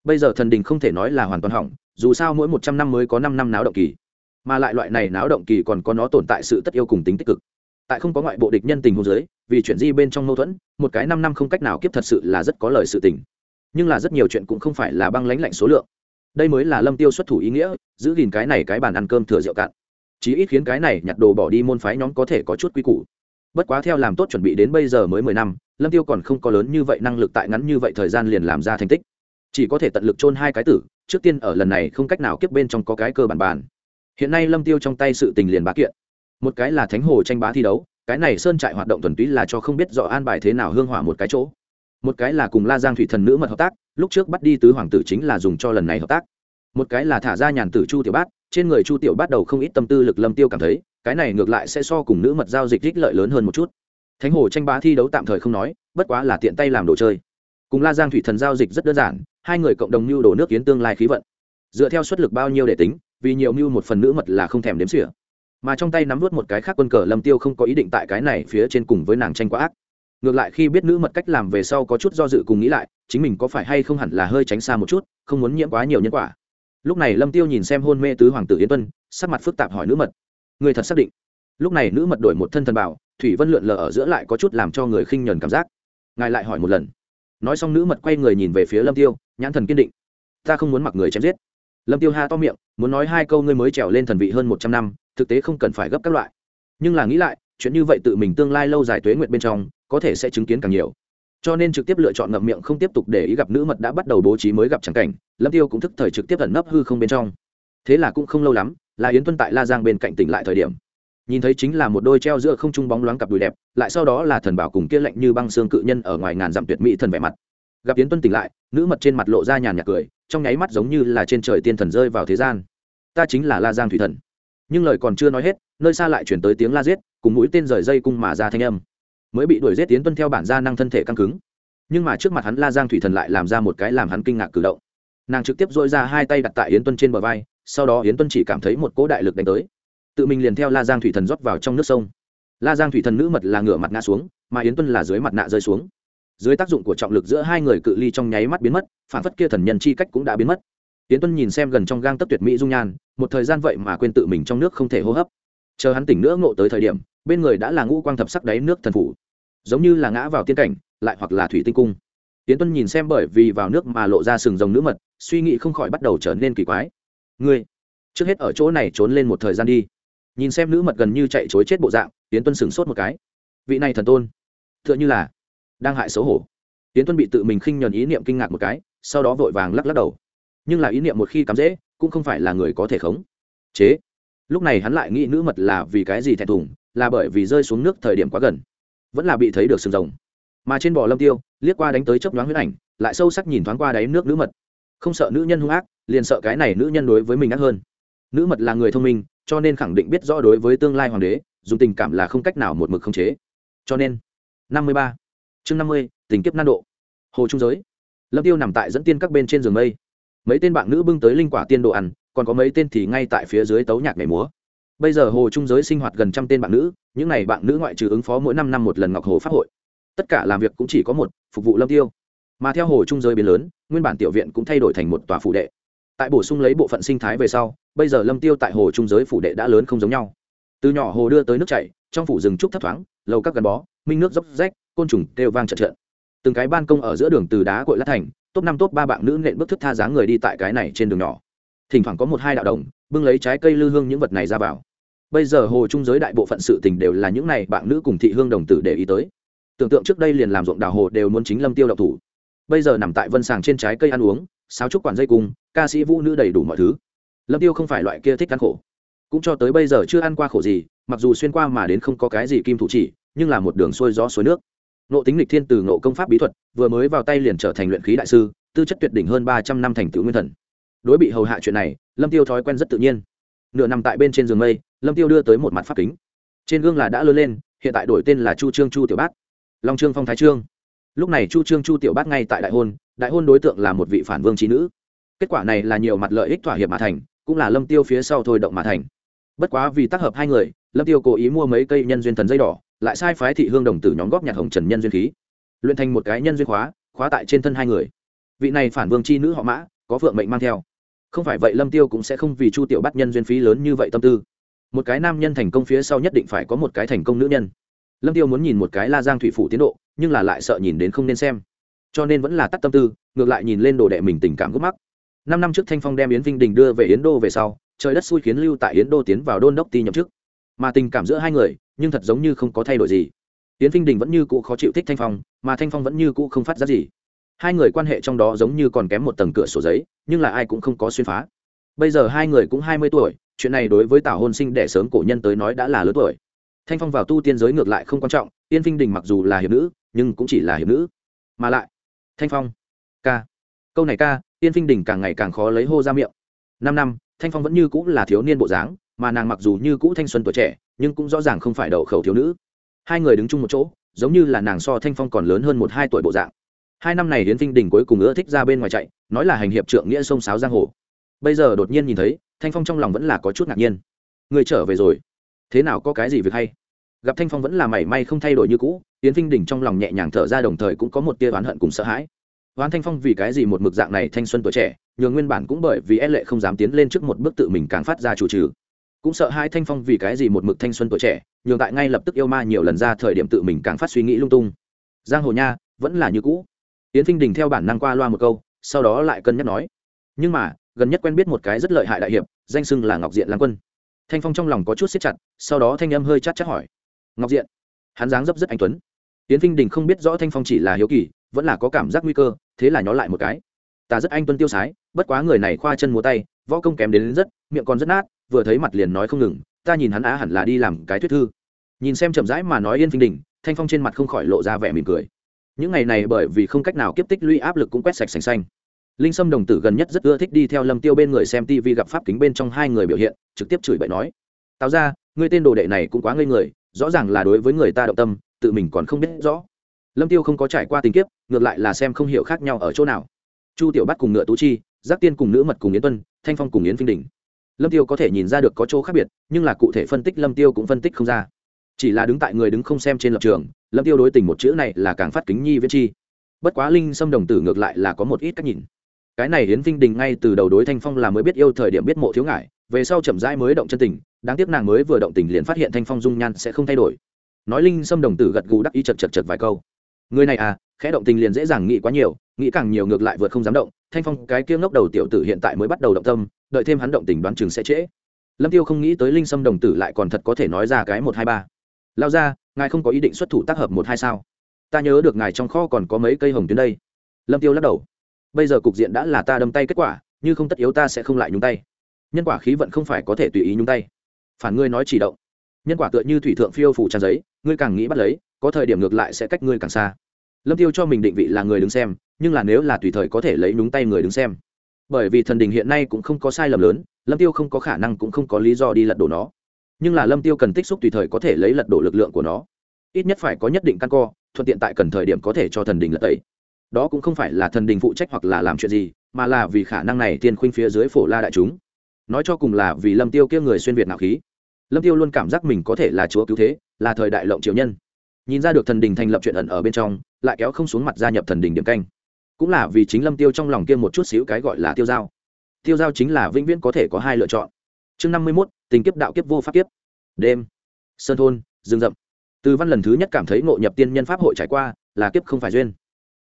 Bây giờ thần đình không thể nói là hoàn toàn hỏng, dù sao mỗi một trăm năm mới có năm năm náo động kỳ. Mà lại loại này náo động kỳ còn có nó tồn tại sự tất yêu cùng tính tích cực tại không có ngoại bộ địch nhân tình hôn giới vì chuyện di bên trong mâu thuẫn, một cái năm năm không cách nào kiếp thật sự là rất có lời sự tình. Nhưng là rất nhiều chuyện cũng không phải là băng lãnh lạnh số lượng. Đây mới là lâm tiêu xuất thủ ý nghĩa, giữ gìn cái này cái bàn ăn cơm thừa rượu cạn. Chí ít khiến cái này nhặt đồ bỏ đi môn phái nhóm có thể có chút quy củ. Bất quá theo làm tốt chuẩn bị đến bây giờ mới mười năm, lâm tiêu còn không có lớn như vậy năng lực tại ngắn như vậy thời gian liền làm ra thành tích. Chỉ có thể tận lực chôn hai cái tử, trước tiên ở lần này không cách nào kiếp bên trong có cái cơ bản bàn. Hiện nay lâm tiêu trong tay sự tình liền bá kiện một cái là thánh hồ tranh bá thi đấu, cái này sơn trại hoạt động thuần túy là cho không biết rõ an bài thế nào hương hỏa một cái chỗ. Một cái là cùng la giang thủy thần nữ mật hợp tác, lúc trước bắt đi tứ hoàng tử chính là dùng cho lần này hợp tác. Một cái là thả ra nhàn tử chu tiểu bát, trên người chu tiểu bát đầu không ít tâm tư lực lâm tiêu cảm thấy, cái này ngược lại sẽ so cùng nữ mật giao dịch ích lợi lớn hơn một chút. Thánh hồ tranh bá thi đấu tạm thời không nói, bất quá là tiện tay làm đồ chơi. Cùng la giang thủy thần giao dịch rất đơn giản, hai người cộng đồng mưu đồ nước kiến tương lai khí vận. Dựa theo suất lực bao nhiêu để tính, vì nhiều mưu một phần nữ mật là không thèm đếm xỉa mà trong tay nắm vút một cái khác quân cờ lâm tiêu không có ý định tại cái này phía trên cùng với nàng tranh quá ác. Ngược lại khi biết nữ mật cách làm về sau có chút do dự cùng nghĩ lại, chính mình có phải hay không hẳn là hơi tránh xa một chút, không muốn nhiễm quá nhiều nhân quả. Lúc này lâm tiêu nhìn xem hôn mê tứ hoàng tử yến tuân, sắc mặt phức tạp hỏi nữ mật. Người thật xác định. Lúc này nữ mật đổi một thân thần bảo, thủy vân lượn lờ ở giữa lại có chút làm cho người khinh nhờn cảm giác. Ngài lại hỏi một lần. Nói xong nữ mật quay người nhìn về phía lâm tiêu, nhãn thần kiên định. Ta không muốn mặc người chém giết. Lâm tiêu ha to miệng, muốn nói hai câu ngươi mới trèo lên thần vị hơn một trăm năm thực tế không cần phải gấp các loại. Nhưng là nghĩ lại, chuyện như vậy tự mình tương lai lâu dài tuế nguyện bên trong, có thể sẽ chứng kiến càng nhiều. Cho nên trực tiếp lựa chọn ngậm miệng không tiếp tục để ý gặp nữ mật đã bắt đầu bố trí mới gặp chẳng cảnh, lâm tiêu cũng thức thời trực tiếp ẩn nấp hư không bên trong. Thế là cũng không lâu lắm, là yến tuân tại la giang bên cạnh tỉnh lại thời điểm. Nhìn thấy chính là một đôi treo giữa không trung bóng loáng cặp đùi đẹp, lại sau đó là thần bảo cùng kia lạnh như băng xương cự nhân ở ngoài ngàn dặm tuyệt mỹ thần vẻ mặt. Gặp yến tuân tỉnh lại, nữ mật trên mặt lộ ra nhàn nhạt cười, trong nháy mắt giống như là trên trời tiên thần rơi vào thế gian. Ta chính là la giang thủy thần nhưng lời còn chưa nói hết, nơi xa lại chuyển tới tiếng la giết, cùng mũi tên rời dây cung mà ra thanh âm. Mới bị đuổi giết tiến tuân theo bản gia năng thân thể căng cứng. Nhưng mà trước mặt hắn la giang thủy thần lại làm ra một cái làm hắn kinh ngạc cử động. Nàng trực tiếp dội ra hai tay đặt tại yến tuân trên bờ vai, sau đó yến tuân chỉ cảm thấy một cỗ đại lực đánh tới. Tự mình liền theo la giang thủy thần rót vào trong nước sông. La giang thủy thần nữ mật là ngửa mặt ngã xuống, mà yến tuân là dưới mặt nạ rơi xuống. Dưới tác dụng của trọng lực giữa hai người cự ly trong nháy mắt biến mất, phản phất kia thần nhân chi cách cũng đã biến mất. Tiến tuân nhìn xem gần trong gang tấp tuyệt mỹ dung nhan, một thời gian vậy mà quên tự mình trong nước không thể hô hấp. Chờ hắn tỉnh nữa ngộ tới thời điểm, bên người đã là ngũ quang thập sắc đáy nước thần phủ, giống như là ngã vào tiên cảnh, lại hoặc là thủy tinh cung. Tiến tuân nhìn xem bởi vì vào nước mà lộ ra sừng rồng nữ mật, suy nghĩ không khỏi bắt đầu trở nên kỳ quái. Ngươi, trước hết ở chỗ này trốn lên một thời gian đi. Nhìn xem nữ mật gần như chạy chối chết bộ dạng tiến tuân sửng sốt một cái. Vị này thần tôn t h ư ợ n h ư là đang hại xấu hổ. Tiến tuân bị tự mình khinh nhuần ý niệm kinh ngạc một cái, sau đó vội vàng lắc lắc đầu nhưng là ý niệm một khi cắm dễ cũng không phải là người có thể khống. Chế. Lúc này hắn lại nghĩ nữ mật là vì cái gì thẹn thùng, là bởi vì rơi xuống nước thời điểm quá gần. Vẫn là bị thấy được sừng rồng. Mà trên bò lâm tiêu, liếc qua đánh tới chốc nhoáng huyết ảnh, lại sâu sắc nhìn thoáng qua đáy nước nữ mật. Không sợ nữ nhân hung ác, liền sợ cái này nữ nhân đối với mình ác hơn. Nữ mật là người thông minh, cho nên khẳng định biết rõ đối với tương lai hoàng đế, dùng tình cảm là không cách nào một mực không chế. Cho nên, năm mươi ba. Chương năm mươi, tình kiếp nan độ. Hồ trung giới. Lâm tiêu nằm tại dẫn tiên các bên trên giường mây mấy tên bạn nữ bưng tới linh quả tiên đồ ăn, còn có mấy tên thì ngay tại phía dưới tấu nhạc nhảy múa. Bây giờ hồ trung giới sinh hoạt gần trăm tên bạn nữ, những n à y bạn nữ ngoại trừ ứng phó mỗi năm năm một lần ngọc hồ pháp hội. Tất cả làm việc cũng chỉ có một, phục vụ lâm tiêu. Mà theo hồ trung giới biến lớn, nguyên bản tiểu viện cũng thay đổi thành một tòa phủ đệ. Tại bổ sung lấy bộ phận sinh thái về sau, bây giờ lâm tiêu tại hồ trung giới phủ đệ đã lớn không giống nhau. Từ nhỏ hồ đưa tới nước chảy, trong phủ rừng trúc thấp thoáng, lầu các gắn bó, minh nước dốc rách, côn trùng kêu vang trận trận từng cái ban công ở giữa đường từ đá cội lát thành top năm, top ba bạn nữ nện bước thức tha dáng người đi tại cái này trên đường nhỏ. Thỉnh thoảng có một hai đạo đồng, bưng lấy trái cây lư hương những vật này ra vào. Bây giờ hồ trung giới đại bộ phận sự tình đều là những này, bạn nữ cùng thị hương đồng tử để ý tới. Tưởng tượng trước đây liền làm ruộng đào hồ đều muốn chính lâm tiêu độc thủ. Bây giờ nằm tại vân sàng trên trái cây ăn uống, sáo trúc quản dây cung, ca sĩ vũ nữ đầy đủ mọi thứ. Lâm tiêu không phải loại kia thích ăn khổ. Cũng cho tới bây giờ chưa ăn qua khổ gì, mặc dù xuyên qua mà đến không có cái gì kim thủ chỉ, nhưng là một đường xuôi gió suối nước nộ tính lịch thiên từ nộ công pháp bí thuật, vừa mới vào tay liền trở thành luyện khí đại sư, tư chất tuyệt đỉnh hơn ba trăm năm thành tựu nguyên thần. Đối bị hầu hạ chuyện này, lâm tiêu thói quen rất tự nhiên. Nửa nằm tại bên trên giường mây, lâm tiêu đưa tới một mặt pháp kính. Trên gương là đã lớn lên, hiện tại đổi tên là chu trương chu tiểu bát long trương phong thái trương. Lúc này chu trương chu tiểu bát ngay tại đại hôn đại hôn đối tượng là một vị phản vương trí nữ. Kết quả này là nhiều mặt lợi ích thỏa hiệp mà thành, cũng là lâm tiêu phía sau thôi động mà thành. Bất quá vì tác hợp hai người, lâm tiêu cố ý mua mấy cây nhân duyên thần dây đỏ lại sai phái thị hương đồng tử nhóm góp nhạc hồng trần nhân duyên khí. Luyện thành một cái nhân duyên khóa khóa tại trên thân hai người. Vị này phản vương chi nữ họ mã, có phượng mệnh mang theo. Không phải vậy lâm tiêu cũng sẽ không vì chu tiểu bắt nhân duyên phí lớn như vậy tâm tư. Một cái nam nhân thành công phía sau nhất định phải có một cái thành công nữ nhân. Lâm tiêu muốn nhìn một cái la giang thủy phủ tiến độ, nhưng là lại sợ nhìn đến không nên xem. Cho nên vẫn là tắt tâm tư, ngược lại nhìn lên đồ đệ mình tình cảm gốc mắc. Năm năm trước thanh phong đem yến vinh đình đưa về yến đô về sau, trời đất xui khiến lưu tại yến đô tiến vào đôn đốc ti nhậm chức. Mà tình cảm giữa hai người nhưng thật giống như không có thay đổi gì. Tiến vinh đình vẫn như cũ khó chịu thích thanh phong, mà thanh phong vẫn như cũ không phát ra gì. Hai người quan hệ trong đó giống như còn kém một tầng cửa sổ giấy, nhưng là ai cũng không có xuyên phá. Bây giờ hai người cũng hai mươi tuổi, chuyện này đối với tào hôn sinh đẻ sớm cổ nhân tới nói đã là lớn tuổi. Thanh phong vào tu tiên giới ngược lại không quan trọng tiên vinh đình mặc dù là hiệp nữ, nhưng cũng chỉ là hiệp nữ. Mà lại, thanh phong, ca. Câu này ca tiên vinh đình càng ngày càng khó lấy hô ra miệng. Năm năm, thanh phong vẫn như cũ là thiếu niên bộ dáng mà nàng mặc dù như cũ thanh xuân tuổi trẻ, nhưng cũng rõ ràng không phải đậu khẩu thiếu nữ. Hai người đứng chung một chỗ, giống như là nàng so thanh phong còn lớn hơn một hai tuổi bộ dạng. Hai năm này hiến vinh đình cuối cùng ưa thích ra bên ngoài chạy, nói là hành hiệp trượng nghĩa sông sáo giang hồ. Bây giờ đột nhiên nhìn thấy, thanh phong trong lòng vẫn là có chút ngạc nhiên. Người trở về rồi. Thế nào có cái gì việc hay? Gặp thanh phong vẫn là mảy may không thay đổi như cũ hiến vinh đình trong lòng nhẹ nhàng thở ra đồng thời cũng có một tia oán hận cùng sợ hãi. Oán thanh phong vì cái gì một mực dạng này thanh xuân tuổi trẻ, nhường nguyên bản cũng bởi vì e lệ không dám tiến lên trước một bước tự mình càng phát ra chủ trừ cũng sợ hai thanh phong vì cái gì một mực thanh xuân tuổi trẻ nhường tại ngay lập tức yêu ma nhiều lần ra thời điểm tự mình càng phát suy nghĩ lung tung. Giang hồ nha vẫn là như cũ. Yến thinh đình theo bản năng qua loa một câu sau đó lại cân nhắc nói. Nhưng mà gần nhất quen biết một cái rất lợi hại đại hiệp danh xưng là ngọc diện lang quân. Thanh phong trong lòng có chút xếp chặt sau đó thanh âm hơi chát chát hỏi. Ngọc diện hắn dáng dấp rất anh tuấn. Yến thinh đình không biết rõ thanh phong chỉ là hiếu kỳ vẫn là có cảm giác nguy cơ thế là nhó lại một cái. Ta rất anh tuấn tiêu sái bất quá người này khoa chân múa tay võ công kém đến, đến rất miệng còn rất nát vừa thấy mặt liền nói không ngừng, ta nhìn hắn á hẳn là đi làm cái thuyết thư. Nhìn xem chậm rãi mà nói yên phình đình thanh phong trên mặt không khỏi lộ ra vẻ mỉm cười. Những ngày này bởi vì không cách nào kiếp tích lũy áp lực cũng quét sạch sành xanh. Linh sâm đồng tử gần nhất rất ưa thích đi theo lâm tiêu bên người xem tivi gặp pháp kính bên trong hai người biểu hiện, trực tiếp chửi bậy nói tạo ra ngươi tên đồ đệ này cũng quá ngây người, rõ ràng là đối với người ta động tâm, tự mình còn không biết rõ. Lâm tiêu không có trải qua tình kiếp, ngược lại là xem không hiểu khác nhau ở chỗ nào. Chu tiểu bắt cùng ngựa tú chi, giác tiên cùng nữ mật cùng yến tuân, thanh phong cùng yến phinh đình lâm tiêu có thể nhìn ra được có chỗ khác biệt, nhưng là cụ thể phân tích lâm tiêu cũng phân tích không ra. Chỉ là đứng tại người đứng không xem trên lập trường, lâm tiêu đối tình một chữ này là càng phát kính nhi viễn chi. Bất quá linh xâm đồng tử ngược lại là có một ít cách nhìn. Cái này hiến vinh đình ngay từ đầu đối thanh phong là mới biết yêu thời điểm biết mộ thiếu ngại, về sau chậm rãi mới động chân tình, đáng tiếc nàng mới vừa động tình liền phát hiện thanh phong dung nhan sẽ không thay đổi. Nói linh xâm đồng tử gật gù đắc ý chật chật chật vài câu. Người này à khẽ động tình liền dễ dàng nghĩ quá nhiều, nghĩ càng nhiều ngược lại vượt không dám động. Thanh phong, cái kia ngốc đầu tiểu tử hiện tại mới bắt đầu động tâm, đợi thêm hắn động tình đoán chừng sẽ trễ. Lâm tiêu không nghĩ tới linh sâm đồng tử lại còn thật có thể nói ra cái một hai ba. Lao ra, ngài không có ý định xuất thủ tác hợp một hai sao? Ta nhớ được ngài trong kho còn có mấy cây hồng tuyến đây. Lâm tiêu lắc đầu. Bây giờ cục diện đã là ta đâm tay kết quả, như không tất yếu ta sẽ không lại nhúng tay. Nhân quả khí vận không phải có thể tùy ý nhúng tay. Phản ngươi nói chỉ động. Nhân quả tựa như thủy thượng phiêu phủ tràn giấy, ngươi càng nghĩ bắt lấy, có thời điểm ngược lại sẽ cách ngươi càng xa lâm tiêu cho mình định vị là người đứng xem, nhưng là nếu là tùy thời có thể lấy nhúng tay người đứng xem. Bởi vì thần đình hiện nay cũng không có sai lầm lớn, lâm tiêu không có khả năng cũng không có lý do đi lật đổ nó. Nhưng là lâm tiêu cần tích xúc tùy thời có thể lấy lật đổ lực lượng của nó. Ít nhất phải có nhất định căn co, thuận tiện tại cần thời điểm có thể cho thần đình lật tẩy. Đó cũng không phải là thần đình phụ trách hoặc là làm chuyện gì, mà là vì khả năng này tiên khuynh phía dưới phổ la đại chúng. Nói cho cùng là vì lâm tiêu kia người xuyên việt nạo khí. Lâm tiêu luôn cảm giác mình có thể là chúa cứu thế, là thời đại lộng triều nhân nhìn ra được thần đình thành lập chuyện ẩn ở bên trong, lại kéo không xuống mặt gia nhập thần đình điểm canh. Cũng là vì chính lâm tiêu trong lòng kia một chút xíu cái gọi là tiêu giao. Tiêu giao chính là vĩnh viễn có thể có hai lựa chọn. Chương năm mươi mốt, tình kiếp đạo kiếp vô pháp kiếp. Đêm. Sơn thôn, rừng rậm. Từ văn lần thứ nhất cảm thấy ngộ nhập tiên nhân pháp hội trải qua, là kiếp không phải duyên.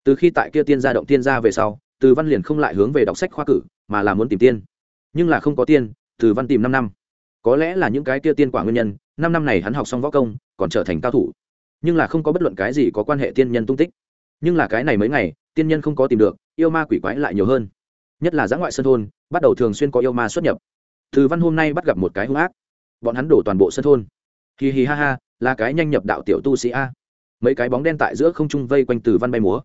Từ khi tại kia tiên gia động tiên gia về sau, từ văn liền không lại hướng về đọc sách khoa cử, mà là muốn tìm tiên. Nhưng là không có tiên, từ văn tìm năm năm. Có lẽ là những cái kia tiên quả nguyên nhân, năm năm này hắn học xong võ công, còn trở thành cao thủ nhưng là không có bất luận cái gì có quan hệ tiên nhân tung tích. Nhưng là cái này mấy ngày, tiên nhân không có tìm được, yêu ma quỷ quái lại nhiều hơn. Nhất là giã ngoại sân thôn, bắt đầu thường xuyên có yêu ma xuất nhập. Từ văn hôm nay bắt gặp một cái hung ác. Bọn hắn đổ toàn bộ sân thôn. Hì hì ha ha, là cái nhanh nhập đạo tiểu tu sĩ a. Mấy cái bóng đen tại giữa không trung vây quanh từ văn bay múa.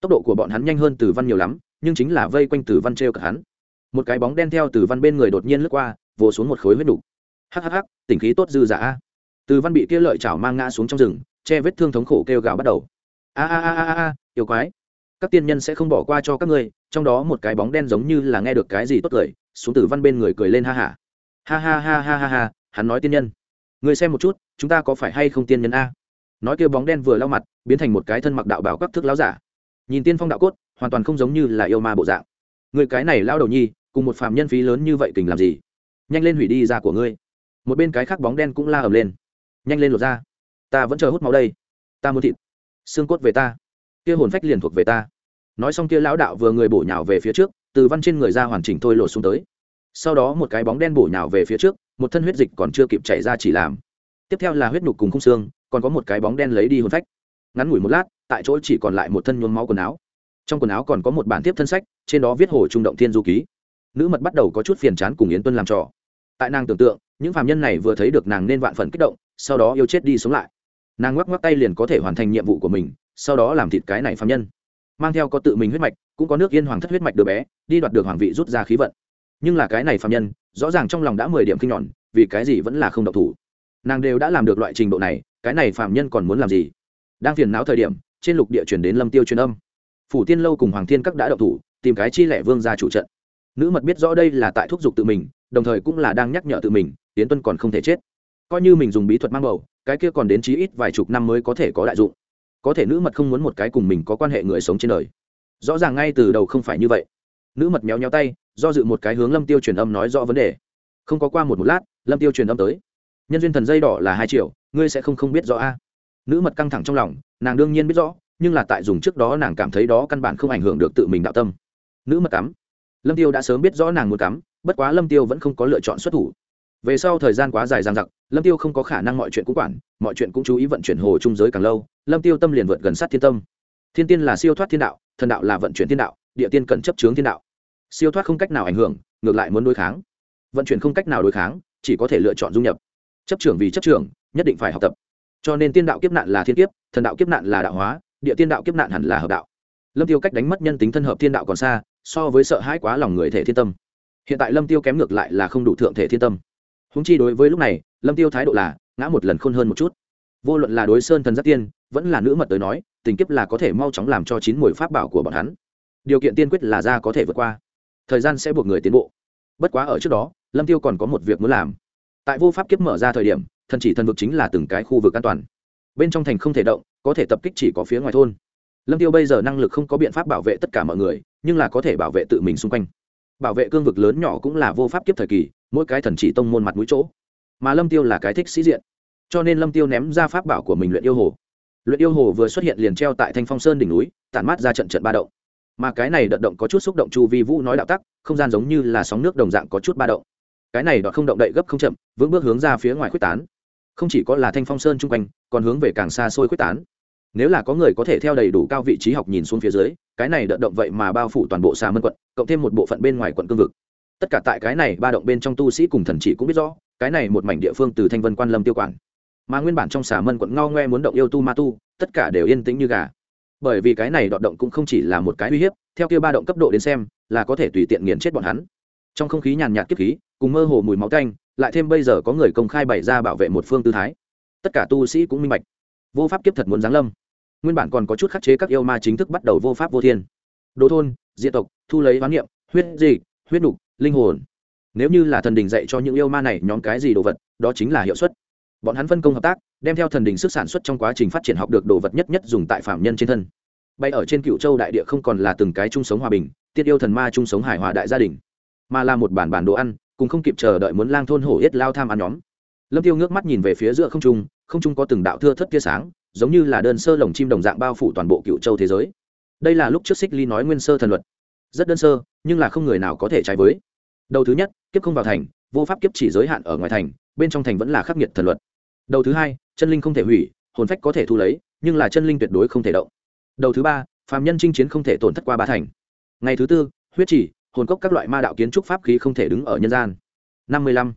Tốc độ của bọn hắn nhanh hơn từ văn nhiều lắm, nhưng chính là vây quanh từ văn t r cả hắn. Một cái bóng đen theo từ văn bên người đột nhiên lướt qua, vồ xuống một khối huyết đục hhh tỉnh khí tốt dư giả a. Từ văn bị kia lợi chảo mang ngã xuống trong rừng che vết thương thống khổ kêu gào bắt đầu. A a a a a, yêu quái. Các tiên nhân sẽ không bỏ qua cho các ngươi, trong đó một cái bóng đen giống như là nghe được cái gì tốt cười, xuống từ văn bên người cười lên ha hả ha. ha ha ha ha ha ha, hắn nói tiên nhân. Người xem một chút, chúng ta có phải hay không tiên nhân a? Nói kêu bóng đen vừa lau mặt, biến thành một cái thân mặc đạo bảo các thức láo giả. Nhìn tiên phong đạo cốt, hoàn toàn không giống như là yêu ma bộ dạng. Người cái này lao đầu nhi, cùng một phàm nhân phí lớn như vậy kình làm gì? Nhanh lên hủy đi ra của ngươi. Một bên cái khác bóng đen cũng la ầm lên. Nhanh lên lột ra ta vẫn chờ hút máu đây. Ta muốn thịt. Xương cốt về ta. Kia hồn phách liền thuộc về ta. Nói xong kia lão đạo vừa người bổ nhào về phía trước, từ văn trên người ra hoàn chỉnh thôi lột xuống tới. Sau đó một cái bóng đen bổ nhào về phía trước, một thân huyết dịch còn chưa kịp chảy ra chỉ làm. Tiếp theo là huyết nhục cùng khung xương, còn có một cái bóng đen lấy đi hồn phách. Ngắn ngủi một lát, tại chỗ chỉ còn lại một thân nhuốm máu quần áo. Trong quần áo còn có một bản tiếp thân sách, trên đó viết hồ trung động thiên du ký. Nữ mật bắt đầu có chút phiền chán cùng yến tuân làm trò. Tại nàng tưởng tượng, những phạm nhân này vừa thấy được nàng nên vạn phần kích động, sau đó yêu chết đi sống lại nàng ngoắc ngoắc tay liền có thể hoàn thành nhiệm vụ của mình, sau đó làm thịt cái này phạm nhân. Mang theo có tự mình huyết mạch, cũng có nước yên hoàng thất huyết mạch đứa bé, đi đoạt được hoàng vị rút ra khí vận. Nhưng là cái này phạm nhân, rõ ràng trong lòng đã mười điểm kinh nhọn vì cái gì vẫn là không độc thủ. Nàng đều đã làm được loại trình độ này, cái này phạm nhân còn muốn làm gì? Đang phiền não thời điểm, trên lục địa chuyển đến lâm tiêu truyền âm. Phủ tiên lâu cùng hoàng thiên các đã độc thủ, tìm cái chi lẻ vương ra chủ trận. Nữ mật biết rõ đây là tại thúc giục tự mình, đồng thời cũng là đang nhắc nhở tự mình tiến tuân còn không thể chết. Coi như mình dùng bí thuật mang bầu cái kia còn đến chí ít vài chục năm mới có thể có đại dụng. Có thể nữ mật không muốn một cái cùng mình có quan hệ người sống trên đời. Rõ ràng ngay từ đầu không phải như vậy. Nữ mật méo nhéo tay, do dự một cái hướng lâm tiêu truyền âm nói rõ vấn đề. Không có qua một một lát, lâm tiêu truyền âm tới. Nhân duyên thần dây đỏ là hai triệu, ngươi sẽ không không biết rõ a. Nữ mật căng thẳng trong lòng, nàng đương nhiên biết rõ, nhưng là tại dùng trước đó nàng cảm thấy đó căn bản không ảnh hưởng được tự mình đạo tâm. Nữ mật cắm. Lâm tiêu đã sớm biết rõ nàng muốn cắm, bất quá lâm tiêu vẫn không có lựa chọn xuất thủ về sau thời gian quá dài dằng dặc, lâm tiêu không có khả năng mọi chuyện cũng quản, mọi chuyện cũng chú ý vận chuyển hồ trung giới càng lâu, lâm tiêu tâm liền vượt gần sát thiên tâm. Thiên tiên là siêu thoát thiên đạo, thần đạo là vận chuyển thiên đạo, địa tiên cần chấp chướng thiên đạo. Siêu thoát không cách nào ảnh hưởng, ngược lại muốn đối kháng. Vận chuyển không cách nào đối kháng, chỉ có thể lựa chọn dung nhập. Chấp trưởng vì chấp trưởng, nhất định phải học tập. Cho nên tiên đạo kiếp nạn là thiên kiếp, thần đạo kiếp nạn là đạo hóa, địa tiên đạo kiếp nạn hẳn là hợp đạo. Lâm tiêu cách đánh mất nhân tính thân hợp thiên đạo còn xa, so với sợ hãi quá lòng người thể thiên tâm. Hiện tại lâm tiêu kém ngược lại là không đủ thượng thể thiên tâm húng chi đối với lúc này, lâm tiêu thái độ là, ngã một lần khôn hơn một chút. Vô luận là đối sơn thần giác tiên, vẫn là nữ mật tới nói, tình kiếp là có thể mau chóng làm cho chín mùi pháp bảo của bọn hắn. Điều kiện tiên quyết là ra có thể vượt qua. Thời gian sẽ buộc người tiến bộ. Bất quá ở trước đó, lâm tiêu còn có một việc muốn làm. Tại vô pháp kiếp mở ra thời điểm, thần chỉ thần vực chính là từng cái khu vực an toàn. Bên trong thành không thể động, có thể tập kích chỉ có phía ngoài thôn. Lâm tiêu bây giờ năng lực không có biện pháp bảo vệ tất cả mọi người, nhưng là có thể bảo vệ tự mình xung quanh. Bảo vệ cương vực lớn nhỏ cũng là vô pháp kiếp thời kỳ mỗi cái thần chỉ tông môn mặt mũi chỗ. Mà lâm tiêu là cái thích sĩ diện, cho nên lâm tiêu ném ra pháp bảo của mình luyện yêu hồ. Luyện yêu hồ vừa xuất hiện liền treo tại thanh phong sơn đỉnh núi, tản mát ra trận trận ba động. Mà cái này đợt động có chút xúc động chu vi vũ nói đạo tắc, không gian giống như là sóng nước đồng dạng có chút ba động. Cái này đọt không động đậy gấp không chậm, vững bước hướng ra phía ngoài quyết tán. Không chỉ có là thanh phong sơn chung quanh, còn hướng về càng xa xôi quyết tán. Nếu là có người có thể theo đầy đủ cao vị trí học nhìn xuống phía dưới, cái này đợt động vậy mà bao phủ toàn bộ xà mân quận, cộng thêm một bộ phận bên ngoài quận cương vực tất cả tại cái này ba động bên trong tu sĩ cùng thần chỉ cũng biết rõ, cái này một mảnh địa phương từ thanh vân quan lâm tiêu quản. Mà nguyên bản trong xà mân quận ngao ngoe muốn động yêu tu ma tu, tất cả đều yên tĩnh như gà. Bởi vì cái này đọt động cũng không chỉ là một cái uy hiếp, theo kia ba động cấp độ đến xem, là có thể tùy tiện nghiền chết bọn hắn. Trong không khí nhàn nhạt kiếp khí, cùng mơ hồ mùi máu canh lại thêm bây giờ có người công khai bày ra bảo vệ một phương tư thái. Tất cả tu sĩ cũng minh bạch. Vô pháp kiếp thật muốn giáng lâm. Nguyên bản còn có chút khắc chế các yêu ma chính thức bắt đầu vô pháp vô thiên. Đồ thôn, diện tộc, thu lấy hoán niệm, huyết dị huyết nục linh hồn. Nếu như là thần đình dạy cho những yêu ma này nhóm cái gì đồ vật, đó chính là hiệu suất. Bọn hắn phân công hợp tác, đem theo thần đình sức sản xuất trong quá trình phát triển học được đồ vật nhất nhất dùng tại phạm nhân trên thân. Bay ở trên cựu châu đại địa không còn là từng cái chung sống hòa bình, tiết yêu thần ma chung sống hài hòa đại gia đình, mà là một bản bản đồ ăn, cùng không kịp chờ đợi muốn lang thôn hổ yết lao tham ăn nhóm. Lâm tiêu ngước mắt nhìn về phía giữa không trung không trung có từng đạo thưa thất tia sáng, giống như là đơn sơ lồng chim đồng dạng bao phủ toàn bộ cựu châu thế giới. Đây là lúc trước xích ly nói nguyên sơ thần luật rất đơn sơ, nhưng là không người nào có thể trái với. Đầu thứ nhất, kiếp không vào thành, vô pháp kiếp chỉ giới hạn ở ngoài thành, bên trong thành vẫn là khắc nghiệt thần luật. Đầu thứ hai, chân linh không thể hủy, hồn phách có thể thu lấy, nhưng là chân linh tuyệt đối không thể động. Đầu thứ ba, phàm nhân chinh chiến không thể tổn thất qua ba thành. Ngày thứ tư, huyết chỉ, hồn cốc các loại ma đạo kiến trúc pháp khí không thể đứng ở nhân gian. Năm mươi lăm,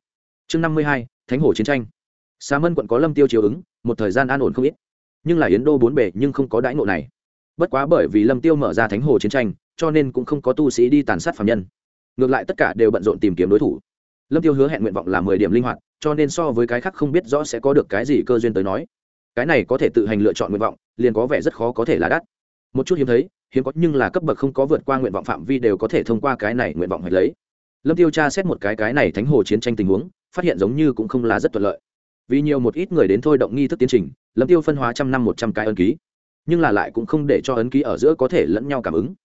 chương năm mươi hai, thánh hồ chiến tranh. Xà mân quận có lâm tiêu chiếu ứng, một thời gian an ổn không ít. Nhưng là yến đô bốn bề nhưng không có đãi ngộ này. Bất quá bởi vì lâm tiêu mở ra thánh hồ chiến tranh cho nên cũng không có tu sĩ đi tàn sát phạm nhân. Ngược lại tất cả đều bận rộn tìm kiếm đối thủ. Lâm tiêu hứa hẹn nguyện vọng là mười điểm linh hoạt, cho nên so với cái khác không biết rõ sẽ có được cái gì cơ duyên tới nói. Cái này có thể tự hành lựa chọn nguyện vọng, liền có vẻ rất khó có thể là đắt. Một chút hiếm thấy, hiếm có nhưng là cấp bậc không có vượt qua nguyện vọng phạm vi đều có thể thông qua cái này nguyện vọng hoạch lấy. Lâm tiêu tra xét một cái cái này thánh hồ chiến tranh tình huống, phát hiện giống như cũng không là rất thuận lợi. Vì nhiều một ít người đến thôi động nghi thức tiến trình, lâm tiêu phân hóa trăm năm một trăm cái ấn ký, nhưng là lại cũng không để cho ấn ký ở giữa có thể lẫn nhau cảm ứng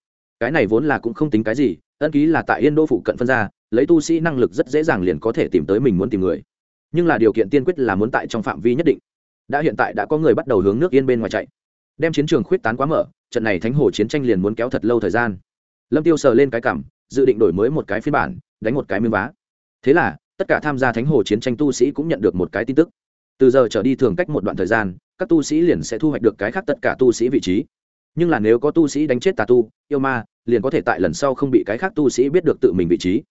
cái này vốn là cũng không tính cái gì, ân ký là tại yên đô phụ cận phân ra, lấy tu sĩ năng lực rất dễ dàng liền có thể tìm tới mình muốn tìm người. Nhưng là điều kiện tiên quyết là muốn tại trong phạm vi nhất định. Đã hiện tại đã có người bắt đầu hướng nước yên bên ngoài chạy. Đem chiến trường khuyết tán quá mở, trận này thánh hồ chiến tranh liền muốn kéo thật lâu thời gian. Lâm tiêu sờ lên cái cảm, dự định đổi mới một cái phiên bản, đánh một cái miếng vá. Thế là, tất cả tham gia thánh hồ chiến tranh tu sĩ cũng nhận được một cái tin tức. Từ giờ trở đi thường cách một đoạn thời gian, các tu sĩ liền sẽ thu hoạch được cái khác tất cả tu sĩ vị trí. Nhưng là nếu có tu sĩ đánh chết tà tu, yêu ma liền có thể tại lần sau không bị cái khác tu sĩ biết được tự mình vị trí.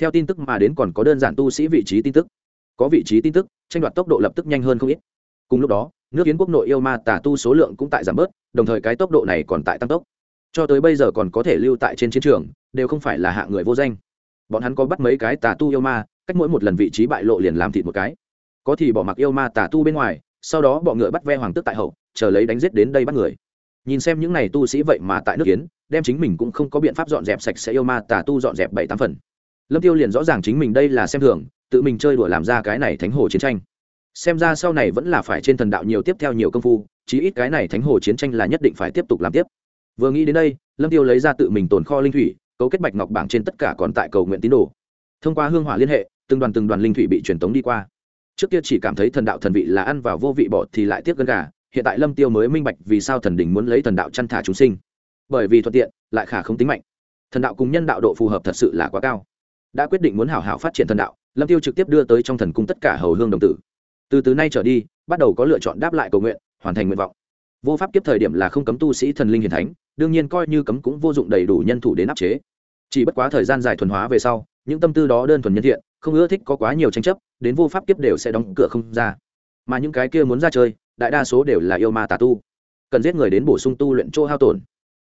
Theo tin tức mà đến còn có đơn giản tu sĩ vị trí tin tức. Có vị trí tin tức, tranh đoạt tốc độ lập tức nhanh hơn không ít. Cùng lúc đó, nước kiến quốc nội yêu ma tà tu số lượng cũng tại giảm bớt, đồng thời cái tốc độ này còn tại tăng tốc. Cho tới bây giờ còn có thể lưu tại trên chiến trường, đều không phải là hạng người vô danh. Bọn hắn có bắt mấy cái tà tu yêu ma, cách mỗi một lần vị trí bại lộ liền làm thịt một cái. Có thì bỏ mặc yêu ma tà tu bên ngoài, sau đó bọn ngựa bắt ve hoàng tước tại hậu, chờ lấy đánh giết đến đây bắt người nhìn xem những này tu sĩ vậy mà tại nước kiến đem chính mình cũng không có biện pháp dọn dẹp sạch sẽ yêu ma, tà tu dọn dẹp bảy tám phần. Lâm tiêu liền rõ ràng chính mình đây là xem thường, tự mình chơi đùa làm ra cái này thánh hồ chiến tranh. Xem ra sau này vẫn là phải trên thần đạo nhiều tiếp theo nhiều công phu, chí ít cái này thánh hồ chiến tranh là nhất định phải tiếp tục làm tiếp. Vừa nghĩ đến đây, lâm tiêu lấy ra tự mình tồn kho linh thủy, cấu kết bạch ngọc bảng trên tất cả còn tại cầu nguyện tín đồ. Thông qua hương hỏa liên hệ, từng đoàn từng đoàn linh thủy bị truyền tống đi qua. Trước kia chỉ cảm thấy thần đạo thần vị là ăn vào vô vị bọt thì lại tiếc gân gà hiện tại lâm tiêu mới minh bạch vì sao thần đình muốn lấy thần đạo chăn thả chúng sinh. Bởi vì thuận tiện, lại khả không tính mạnh. Thần đạo cùng nhân đạo độ phù hợp thật sự là quá cao. Đã quyết định muốn hảo hảo phát triển thần đạo, lâm tiêu trực tiếp đưa tới trong thần cung tất cả hầu hương đồng tử. Từ từ nay trở đi, bắt đầu có lựa chọn đáp lại cầu nguyện, hoàn thành nguyện vọng. Vô pháp kiếp thời điểm là không cấm tu sĩ thần linh hiền thánh, đương nhiên coi như cấm cũng vô dụng đầy đủ nhân thủ đến áp chế. Chỉ bất quá thời gian dài thuần hóa về sau, những tâm tư đó đơn thuần nhân thiện, không ưa thích có quá nhiều tranh chấp, đến vô pháp kiếp đều sẽ đóng cửa không ra. Mà những cái kia muốn ra chơi đại đa số đều là yêu ma tà tu, cần giết người đến bổ sung tu luyện chỗ hao tổn.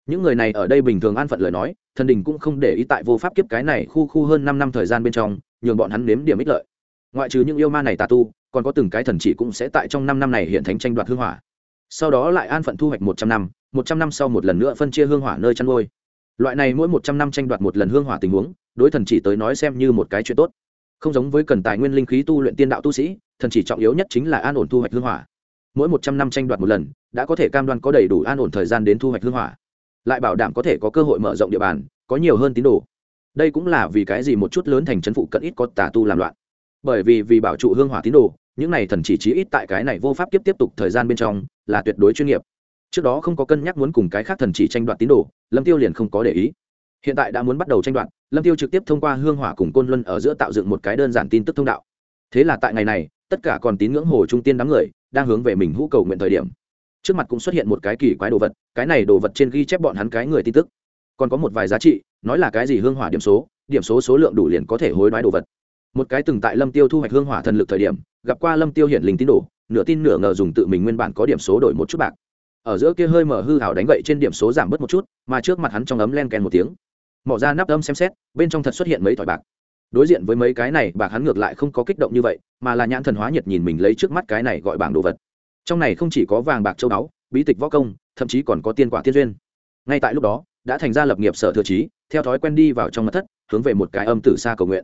Những người này ở đây bình thường an phận lời nói, thần đình cũng không để ý tại vô pháp kiếp cái này khu khu hơn năm năm thời gian bên trong, nhường bọn hắn nếm điểm ích lợi. Ngoại trừ những yêu ma này tà tu, còn có từng cái thần chỉ cũng sẽ tại trong năm năm này hiện thánh tranh đoạt hương hỏa. Sau đó lại an phận thu hoạch một trăm năm, một trăm năm sau một lần nữa phân chia hương hỏa nơi chăn nuôi. Loại này mỗi một trăm năm tranh đoạt một lần hương hỏa tình huống, đối thần chỉ tới nói xem như một cái chuyện tốt. Không giống với cần tài nguyên linh khí tu luyện tiên đạo tu sĩ, thần chỉ trọng yếu nhất chính là an ổn thu hoạch hương hỏa mỗi một trăm năm tranh đoạt một lần, đã có thể cam đoan có đầy đủ an ổn thời gian đến thu hoạch hương hỏa. Lại bảo đảm có thể có cơ hội mở rộng địa bàn, có nhiều hơn tín đồ. Đây cũng là vì cái gì một chút lớn thành trấn phụ cận ít có tà tu làm loạn. Bởi vì vì bảo trụ hương hỏa tín đồ, những này thần chỉ trí ít tại cái này vô pháp tiếp tiếp tục thời gian bên trong, là tuyệt đối chuyên nghiệp. Trước đó không có cân nhắc muốn cùng cái khác thần chỉ tranh đoạt tín đồ, lâm tiêu liền không có để ý. Hiện tại đã muốn bắt đầu tranh đoạt, lâm tiêu trực tiếp thông qua hương hỏa cùng côn luân ở giữa tạo dựng một cái đơn giản tin tức thông đạo. Thế là tại ngày này, tất cả còn tín ngưỡng hồ trung tiên đám người đang hướng về mình hũ cầu nguyện thời điểm. Trước mặt cũng xuất hiện một cái kỳ quái đồ vật, cái này đồ vật trên ghi chép bọn hắn cái người tin tức. Còn có một vài giá trị, nói là cái gì hương hỏa điểm số điểm số số lượng đủ liền có thể hối đoái đồ vật. Một cái từng tại lâm tiêu thu hoạch hương hỏa thần lực thời điểm, gặp qua lâm tiêu hiển linh tín đồ, nửa tin nửa ngờ dùng tự mình nguyên bản có điểm số đổi một chút bạc. Ở giữa kia hơi mở hư hảo đánh gậy trên điểm số giảm bớt một chút, mà trước mặt hắn trong ấm len kèn một tiếng. Mỏ ra nắp âm xem xét, bên trong thật xuất hiện mấy thỏi bạc đối diện với mấy cái này bạc hắn ngược lại không có kích động như vậy, mà là nhãn thần hóa nhiệt nhìn mình lấy trước mắt cái này gọi bảng đồ vật. Trong này không chỉ có vàng bạc châu báu, bí tịch võ công, thậm chí còn có tiên quả tiên duyên. Ngay tại lúc đó, đã thành ra lập nghiệp sở thừa trí, theo thói quen đi vào trong mặt thất, hướng về một cái âm tử xa cầu nguyện.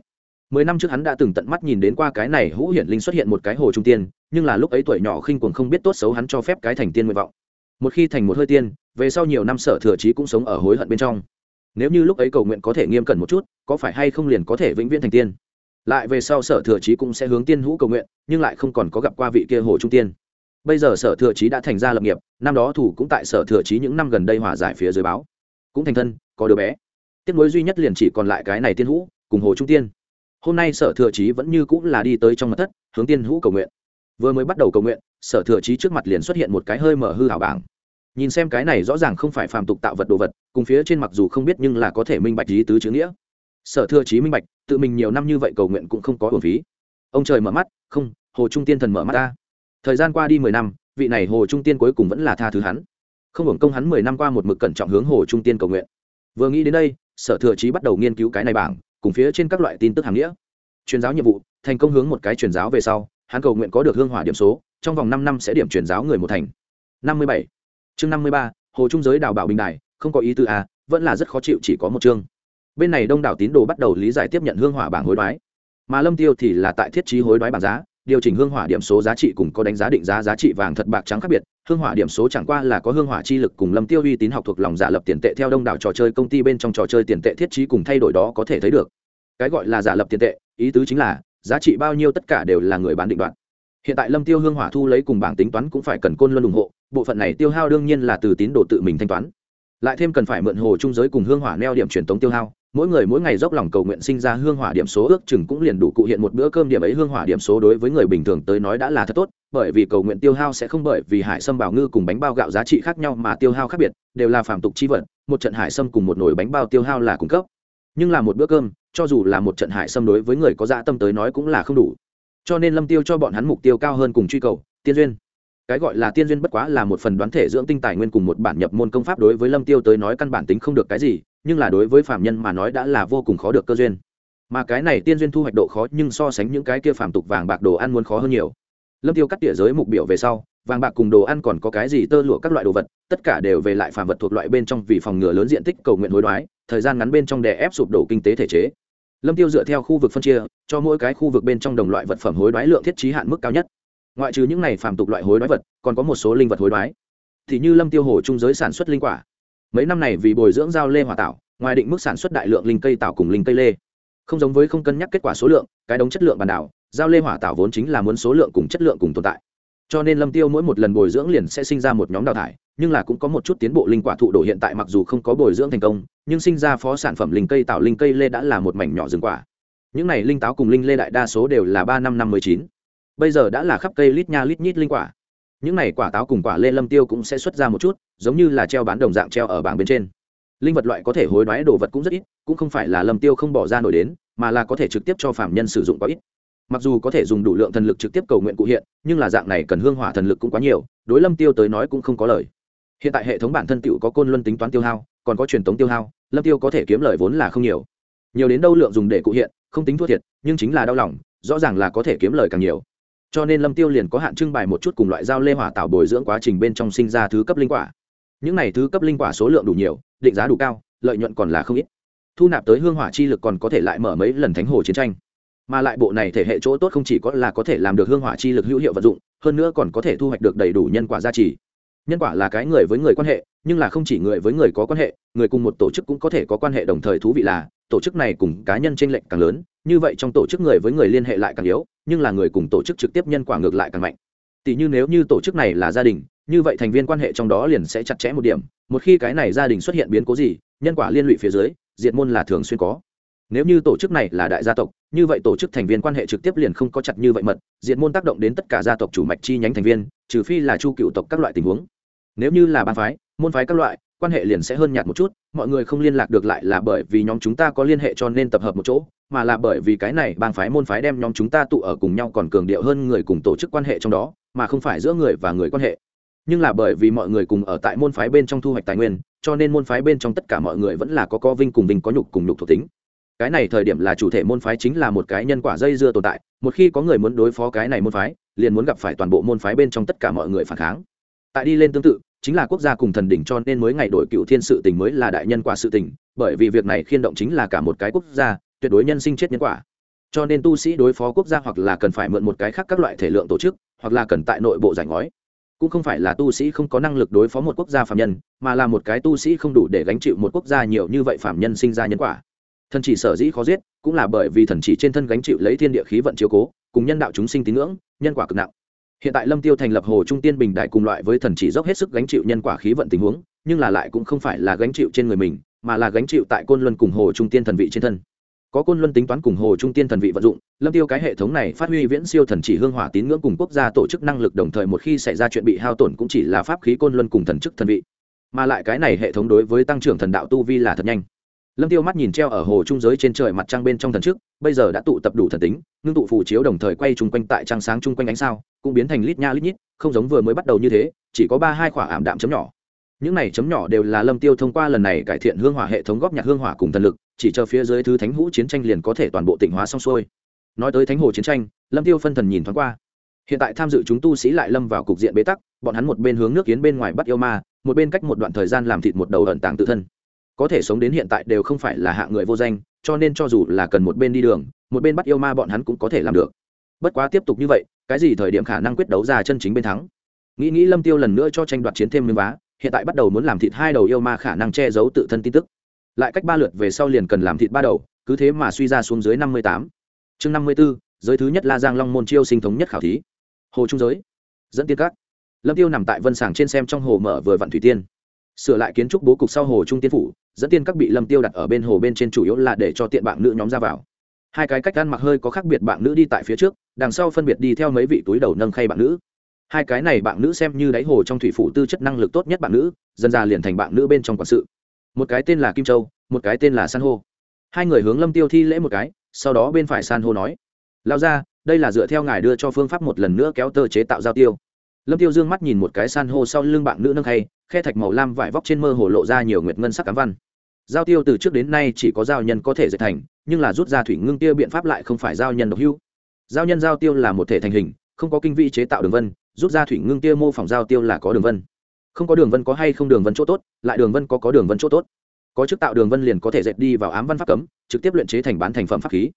Mười năm trước hắn đã từng tận mắt nhìn đến qua cái này hữu hiển linh xuất hiện một cái hồ trung tiên, nhưng là lúc ấy tuổi nhỏ khinh quần không biết tốt xấu hắn cho phép cái thành tiên nguyện vọng. Một khi thành một hơi tiên, về sau nhiều năm sở thừa trí cũng sống ở hối hận bên trong nếu như lúc ấy cầu nguyện có thể nghiêm cẩn một chút, có phải hay không liền có thể vĩnh viễn thành tiên? Lại về sau sở thừa trí cũng sẽ hướng tiên hữu cầu nguyện, nhưng lại không còn có gặp qua vị kia hồ trung tiên. Bây giờ sở thừa trí đã thành ra lập nghiệp, năm đó thủ cũng tại sở thừa trí những năm gần đây hòa giải phía dưới báo. Cũng thành thân, có đứa bé. Tiếc nối duy nhất liền chỉ còn lại cái này tiên hữu, cùng hồ trung tiên. Hôm nay sở thừa trí vẫn như cũng là đi tới trong mặt thất, hướng tiên hữu cầu nguyện. Vừa mới bắt đầu cầu nguyện, sở thừa trí trước mặt liền xuất hiện một cái hơi mở hư hảo bảng nhìn xem cái này rõ ràng không phải phàm tục tạo vật đồ vật, cùng phía trên mặc dù không biết nhưng là có thể minh bạch lý tứ chữ nghĩa. Sở thừa trí minh bạch, tự mình nhiều năm như vậy cầu nguyện cũng không có hồn phí. Ông trời mở mắt, không, hồ trung tiên thần mở mắt ta. Thời gian qua đi mười năm, vị này hồ trung tiên cuối cùng vẫn là tha thứ hắn. Không hưởng công hắn mười năm qua một mực cẩn trọng hướng hồ trung tiên cầu nguyện. Vừa nghĩ đến đây, sở thừa trí bắt đầu nghiên cứu cái này bảng, cùng phía trên các loại tin tức hàng nghĩa. Truyền giáo nhiệm vụ, thành công hướng một cái truyền giáo về sau, hắn cầu nguyện có được hương hỏa điểm số, trong vòng năm năm sẽ điểm truyền giáo người một thành. Năm mươi bảy chương năm mươi ba, hồ trung giới đào bảo bình đài, không có ý tư a vẫn là rất khó chịu chỉ có một chương. Bên này đông đảo tín đồ bắt đầu lý giải tiếp nhận hương hỏa bảng hối đoái. Mà lâm tiêu thì là tại thiết trí hối đoái bảng giá, điều chỉnh hương hỏa điểm số giá trị cùng có đánh giá định giá giá trị vàng thật bạc trắng khác biệt. Hương hỏa điểm số chẳng qua là có hương hỏa chi lực cùng lâm tiêu uy tín học thuộc lòng giả lập tiền tệ theo đông đảo trò chơi công ty bên trong trò chơi tiền tệ thiết trí cùng thay đổi đó có thể thấy được. Cái gọi là giả lập tiền tệ, ý tứ chính là giá trị bao nhiêu tất cả đều là người bán định đoạt. Hiện tại lâm tiêu hương hỏa thu lấy cùng bảng tính toán cũng phải cần côn luân ủng hộ bộ phận này tiêu hao đương nhiên là từ tín đồ tự mình thanh toán. Lại thêm cần phải mượn hồ trung giới cùng hương hỏa neo điểm truyền tống tiêu hao, mỗi người mỗi ngày dốc lòng cầu nguyện sinh ra hương hỏa điểm số ước chừng cũng liền đủ cụ hiện một bữa cơm điểm ấy hương hỏa điểm số đối với người bình thường tới nói đã là thật tốt, bởi vì cầu nguyện tiêu hao sẽ không bởi vì hải sâm bảo ngư cùng bánh bao gạo giá trị khác nhau mà tiêu hao khác biệt, đều là phạm tục chi vật, một trận hải sâm cùng một nồi bánh bao tiêu hao là cung cấp. Nhưng là một bữa cơm, cho dù là một trận hải sâm đối với người có dạ tâm tới nói cũng là không đủ. Cho nên lâm tiêu cho bọn hắn mục tiêu cao hơn cùng truy cầu, tiên duyên cái gọi là tiên duyên bất quá là một phần đoán thể dưỡng tinh tài nguyên cùng một bản nhập môn công pháp đối với lâm tiêu tới nói căn bản tính không được cái gì, nhưng là đối với phạm nhân mà nói đã là vô cùng khó được cơ duyên. Mà cái này tiên duyên thu hoạch độ khó nhưng so sánh những cái kia phạm tục vàng bạc đồ ăn muốn khó hơn nhiều. Lâm tiêu cắt tỉa giới mục biểu về sau, vàng bạc cùng đồ ăn còn có cái gì tơ lụa các loại đồ vật, tất cả đều về lại phàm vật thuộc loại bên trong vì phòng ngừa lớn diện tích cầu nguyện hối đoái, thời gian ngắn bên trong đè ép sụp đổ kinh tế thể chế. Lâm tiêu dựa theo khu vực phân chia, cho mỗi cái khu vực bên trong đồng loại vật phẩm hối đoái lượng thiết trí hạn mức cao nhất ngoại trừ những này phàm tục loại hối đoái vật, còn có một số linh vật hối đoái. Thì như lâm tiêu hồ trung giới sản xuất linh quả. Mấy năm này vì bồi dưỡng giao lê hòa tạo, ngoài định mức sản xuất đại lượng linh cây tạo cùng linh cây lê. Không giống với không cân nhắc kết quả số lượng, cái đống chất lượng bản đảo, giao lê hỏa tạo vốn chính là muốn số lượng cùng chất lượng cùng tồn tại. Cho nên lâm tiêu mỗi một lần bồi dưỡng liền sẽ sinh ra một nhóm đào thải, nhưng là cũng có một chút tiến bộ linh quả thụ đổ hiện tại mặc dù không có bồi dưỡng thành công, nhưng sinh ra phó sản phẩm linh cây tạo linh cây lê đã là một mảnh nhỏ rừng quả. Những này linh táo cùng linh lê đại đa số đều là ba năm năm mươi chín bây giờ đã là khắp cây lít nha lít nhít linh quả. Những này quả táo cùng quả lê lâm tiêu cũng sẽ xuất ra một chút, giống như là treo bán đồng dạng treo ở bảng bên trên. Linh vật loại có thể hối đoái đồ vật cũng rất ít, cũng không phải là lâm tiêu không bỏ ra nổi đến, mà là có thể trực tiếp cho phạm nhân sử dụng quá ít. Mặc dù có thể dùng đủ lượng thần lực trực tiếp cầu nguyện cụ hiện, nhưng là dạng này cần hương hỏa thần lực cũng quá nhiều, đối lâm tiêu tới nói cũng không có lời. Hiện tại hệ thống bản thân tựu có côn luân tính toán tiêu hao, còn có truyền thống tiêu hao, lâm tiêu có thể kiếm lời vốn là không nhiều. Nhiều đến đâu lượng dùng để cụ hiện, không tính thua thiệt, nhưng chính là đau lòng, rõ ràng là có thể kiếm lời càng nhiều cho nên lâm tiêu liền có hạn trưng bày một chút cùng loại dao lê hỏa tạo bồi dưỡng quá trình bên trong sinh ra thứ cấp linh quả. Những này thứ cấp linh quả số lượng đủ nhiều, định giá đủ cao, lợi nhuận còn là không ít. Thu nạp tới hương hỏa chi lực còn có thể lại mở mấy lần thánh hồ chiến tranh. Mà lại bộ này thể hệ chỗ tốt không chỉ có là có thể làm được hương hỏa chi lực hữu hiệu vận dụng, hơn nữa còn có thể thu hoạch được đầy đủ nhân quả gia trì. Nhân quả là cái người với người quan hệ, nhưng là không chỉ người với người có quan hệ, người cùng một tổ chức cũng có thể có quan hệ đồng thời thú vị là, tổ chức này cùng cá nhân tranh lệch càng lớn như vậy trong tổ chức người với người liên hệ lại càng yếu, nhưng là người cùng tổ chức trực tiếp nhân quả ngược lại càng mạnh. Tỷ như nếu như tổ chức này là gia đình, như vậy thành viên quan hệ trong đó liền sẽ chặt chẽ một điểm. Một khi cái này gia đình xuất hiện biến cố gì, nhân quả liên lụy phía dưới, diệt môn là thường xuyên có. Nếu như tổ chức này là đại gia tộc, như vậy tổ chức thành viên quan hệ trực tiếp liền không có chặt như vậy mật, diệt môn tác động đến tất cả gia tộc chủ mạch chi nhánh thành viên, trừ phi là chu cựu tộc các loại tình huống. Nếu như là ban phái, môn phái các loại quan hệ liền sẽ hơn nhạt một chút, mọi người không liên lạc được lại là bởi vì nhóm chúng ta có liên hệ cho nên tập hợp một chỗ, mà là bởi vì cái này bang phái môn phái đem nhóm chúng ta tụ ở cùng nhau còn cường điệu hơn người cùng tổ chức quan hệ trong đó, mà không phải giữa người và người quan hệ. Nhưng là bởi vì mọi người cùng ở tại môn phái bên trong thu hoạch tài nguyên, cho nên môn phái bên trong tất cả mọi người vẫn là có co vinh cùng vinh có nhục cùng nhục thuộc tính. Cái này thời điểm là chủ thể môn phái chính là một cái nhân quả dây dưa tồn tại, một khi có người muốn đối phó cái này môn phái, liền muốn gặp phải toàn bộ môn phái bên trong tất cả mọi người phản kháng. Tại đi lên tương tự chính là quốc gia cùng thần đỉnh cho nên mới ngày đổi cựu thiên sự tình mới là đại nhân quả sự tình, bởi vì việc này khiên động chính là cả một cái quốc gia, tuyệt đối nhân sinh chết nhân quả. Cho nên tu sĩ đối phó quốc gia hoặc là cần phải mượn một cái khác các loại thể lượng tổ chức, hoặc là cần tại nội bộ giải ngói. Cũng không phải là tu sĩ không có năng lực đối phó một quốc gia phạm nhân, mà là một cái tu sĩ không đủ để gánh chịu một quốc gia nhiều như vậy phạm nhân sinh ra nhân quả. Thần chỉ sở dĩ khó giết, cũng là bởi vì thần chỉ trên thân gánh chịu lấy thiên địa khí vận chiếu cố, cùng nhân đạo chúng sinh tín ngưỡng, nhân quả cực nặng hiện tại lâm tiêu thành lập hồ trung tiên bình đại cùng loại với thần chỉ dốc hết sức gánh chịu nhân quả khí vận tình huống, nhưng là lại cũng không phải là gánh chịu trên người mình, mà là gánh chịu tại côn luân cùng hồ trung tiên thần vị trên thân. Có côn luân tính toán cùng hồ trung tiên thần vị vận dụng, lâm tiêu cái hệ thống này phát huy viễn siêu thần chỉ hương hỏa tín ngưỡng cùng quốc gia tổ chức năng lực đồng thời một khi xảy ra chuyện bị hao tổn cũng chỉ là pháp khí côn luân cùng thần chức thần vị. Mà lại cái này hệ thống đối với tăng trưởng thần đạo tu vi là thật nhanh lâm tiêu mắt nhìn treo ở hồ trung giới trên trời mặt trăng bên trong thần trước, bây giờ đã tụ tập đủ thần tính, ngưng tụ phù chiếu đồng thời quay chung quanh tại trăng sáng chung quanh ánh sao, cũng biến thành lít nha lít nhít, không giống vừa mới bắt đầu như thế, chỉ có ba hai khỏa ảm đạm chấm nhỏ. Những này chấm nhỏ đều là lâm tiêu thông qua lần này cải thiện hương hỏa hệ thống góp nhặt hương hỏa cùng thần lực, chỉ chờ phía dưới thứ thánh hũ chiến tranh liền có thể toàn bộ tỉnh hóa xong xuôi. Nói tới thánh hồ chiến tranh, lâm tiêu phân thần nhìn thoáng qua. Hiện tại tham dự chúng tu sĩ lại lâm vào cục diện bế tắc, bọn hắn một bên hướng nước kiến bên ngoài bắt yêu ma, một bên cách một đoạn thời gian làm thịt một đầu ẩn tàng tự thân có thể sống đến hiện tại đều không phải là hạ người vô danh, cho nên cho dù là cần một bên đi đường, một bên bắt yêu ma bọn hắn cũng có thể làm được. Bất quá tiếp tục như vậy, cái gì thời điểm khả năng quyết đấu ra chân chính bên thắng? Nghĩ nghĩ lâm tiêu lần nữa cho tranh đoạt chiến thêm miếng vá, hiện tại bắt đầu muốn làm thịt hai đầu yêu ma khả năng che giấu tự thân tin tức. Lại cách ba lượt về sau liền cần làm thịt ba đầu, cứ thế mà suy ra xuống dưới năm mươi tám. Chương năm mươi b ố giới thứ nhất la giang long môn chiêu sinh thống nhất khảo thí. Hồ trung giới. Dẫn tiên các. Lâm tiêu nằm tại vân sàng trên xem trong hồ mở vừa vạn thủy tiên. Sửa lại kiến trúc bố cục sau hồ trung tiên phủ dẫn tiên các bị lâm tiêu đặt ở bên hồ bên trên chủ yếu là để cho tiện bạn nữ nhóm ra vào. Hai cái cách ăn mặc hơi có khác biệt bạn nữ đi tại phía trước, đằng sau phân biệt đi theo mấy vị túi đầu nâng khay bạn nữ. Hai cái này bạn nữ xem như đáy hồ trong thủy phủ tư chất năng lực tốt nhất bạn nữ, dần ra liền thành bạn nữ bên trong quản sự. Một cái tên là kim châu, một cái tên là san hô. Hai người hướng lâm tiêu thi lễ một cái, sau đó bên phải san hô nói lao ra đây là dựa theo ngài đưa cho phương pháp một lần nữa kéo tơ chế tạo giao tiêu lâm tiêu dương mắt nhìn một cái san hô sau lưng bạn nữ nâng khay, khe thạch màu lam vải vóc trên mơ hồ lộ ra nhiều nguyệt ngân sắc cám văn. Giao tiêu từ trước đến nay chỉ có giao nhân có thể dệt thành, nhưng là rút ra thủy ngưng tiêu biện pháp lại không phải giao nhân độc hưu giao nhân giao tiêu là một thể thành hình, không có kinh vị chế tạo đường vân, rút ra thủy ngưng tiêu mô phỏng giao tiêu là có đường vân. Không có đường vân có hay không đường vân chỗ tốt, lại đường vân có có đường vân chỗ tốt. Có chức tạo đường vân liền có thể dệt đi vào ám văn pháp cấm, trực tiếp luyện chế thành bán thành phẩm pháp khí.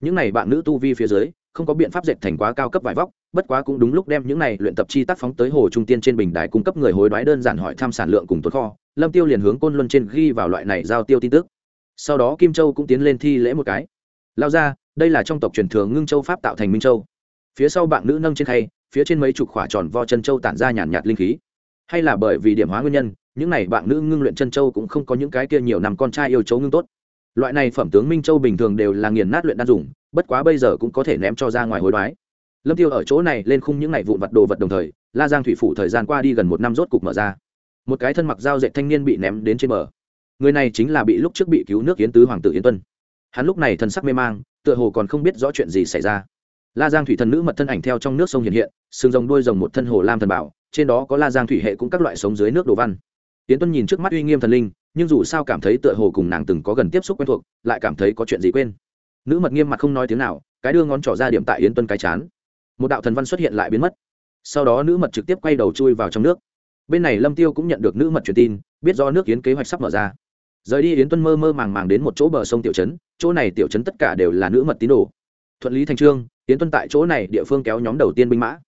Những này bạn nữ tu vi phía dưới không có biện pháp dệt thành quá cao cấp vải vóc, bất quá cũng đúng lúc đem những này luyện tập chi tác phóng tới hồ trung tiên trên bình đài cung cấp người hối đoái đơn giản hỏi tham sản lượng cùng tồn kho. Lâm tiêu liền hướng côn luân trên ghi vào loại này giao tiêu tin tức. Sau đó kim châu cũng tiến lên thi lễ một cái. Lao ra, đây là trong tộc truyền thường ngưng châu pháp tạo thành minh châu. Phía sau bạn nữ nâng trên khay, phía trên mấy chục khỏa tròn vo chân châu tản ra nhàn nhạt linh khí. Hay là bởi vì điểm hóa nguyên nhân, những này bạn nữ ngưng luyện chân châu cũng không có những cái kia nhiều năm con trai yêu chấu ngưng tốt. Loại này phẩm tướng minh châu bình thường đều là nghiền nát luyện đan dùng bất quá bây giờ cũng có thể ném cho ra ngoài hối đoái. Lâm tiêu ở chỗ này lên khung những ngày vụn vặt đồ vật đồng thời, la giang thủy phủ thời gian qua đi gần một năm rốt cục mở ra. Một cái thân mặc dao dệt thanh niên bị ném đến trên bờ. Người này chính là bị lúc trước bị cứu nước yến tứ hoàng tử yến tuân. Hắn lúc này thân sắc mê mang, tựa hồ còn không biết rõ chuyện gì xảy ra. La giang thủy thần nữ mật thân ảnh theo trong nước sông hiện hiện sừng rồng đuôi rồng một thân hồ lam thần bảo, trên đó có la giang thủy hệ cũng các loại sống dưới nước đồ văn. Yến tuân nhìn trước mắt uy nghiêm thần linh, nhưng dù sao cảm thấy tựa hồ cùng nàng từng có gần tiếp xúc quen thuộc, lại cảm thấy có chuyện gì quên nữ mật nghiêm mặt không nói tiếng nào, cái đưa ngón trỏ ra điểm tại yến tuân cái chán. Một đạo thần văn xuất hiện lại biến mất. Sau đó nữ mật trực tiếp quay đầu chui vào trong nước. Bên này lâm tiêu cũng nhận được nữ mật truyền tin, biết do nước yến kế hoạch sắp mở ra. Rời đi yến tuân mơ mơ màng màng đến một chỗ bờ sông tiểu trấn, chỗ này tiểu trấn tất cả đều là nữ mật tín đồ. Thuận lý thành trương, yến tuân tại chỗ này địa phương kéo nhóm đầu tiên binh mã.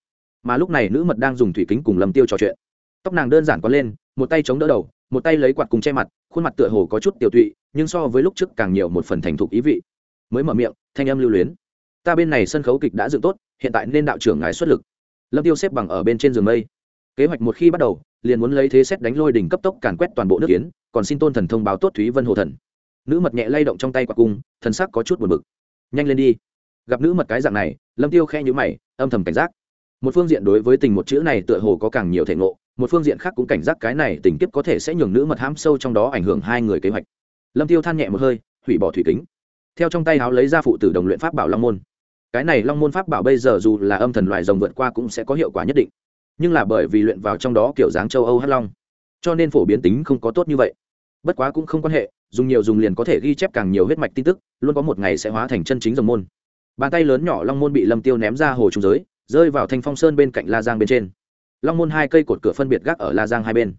Mà lúc này nữ mật đang dùng thủy kính cùng lâm tiêu trò chuyện. Tóc nàng đơn giản có lên, một tay chống đỡ đầu, một tay lấy quạt cùng che mặt, khuôn mặt tựa hồ có chút tiểu tụy, nhưng so với lúc trước càng nhiều một phần thành thục ý vị mới mở miệng, thanh âm lưu luyến. Ta bên này sân khấu kịch đã dựng tốt, hiện tại nên đạo trưởng ngài xuất lực. Lâm tiêu xếp bằng ở bên trên giường mây. Kế hoạch một khi bắt đầu, liền muốn lấy thế xét đánh lôi đỉnh cấp tốc càn quét toàn bộ nước kiến còn xin tôn thần thông báo tốt thúy vân hồ thần. Nữ mật nhẹ lay động trong tay quả cung, thần sắc có chút buồn bực. Nhanh lên đi. Gặp nữ mật cái dạng này, lâm tiêu khe nhíu mày, âm thầm cảnh giác. Một phương diện đối với tình một chữ này tựa hồ có càng nhiều thể ngộ, một phương diện khác cũng cảnh giác cái này tình kiếp có thể sẽ nhường nữ mật hãm sâu trong đó ảnh hưởng hai người kế hoạch. Lâm tiêu than nhẹ một hơi, hủy bỏ thủy kính theo trong tay háo lấy ra phụ tử đồng luyện pháp bảo long môn. Cái này long môn pháp bảo bây giờ dù là âm thần loài rồng vượt qua cũng sẽ có hiệu quả nhất định. Nhưng là bởi vì luyện vào trong đó kiểu dáng châu âu hắc long, cho nên phổ biến tính không có tốt như vậy. Bất quá cũng không quan hệ, dùng nhiều dùng liền có thể ghi chép càng nhiều huyết mạch tin tức, luôn có một ngày sẽ hóa thành chân chính rồng môn. Bàn tay lớn nhỏ long môn bị lâm tiêu ném ra hồ trung giới, rơi vào thanh phong sơn bên cạnh la giang bên trên. Long môn hai cây cột cửa phân biệt gác ở la giang hai bên.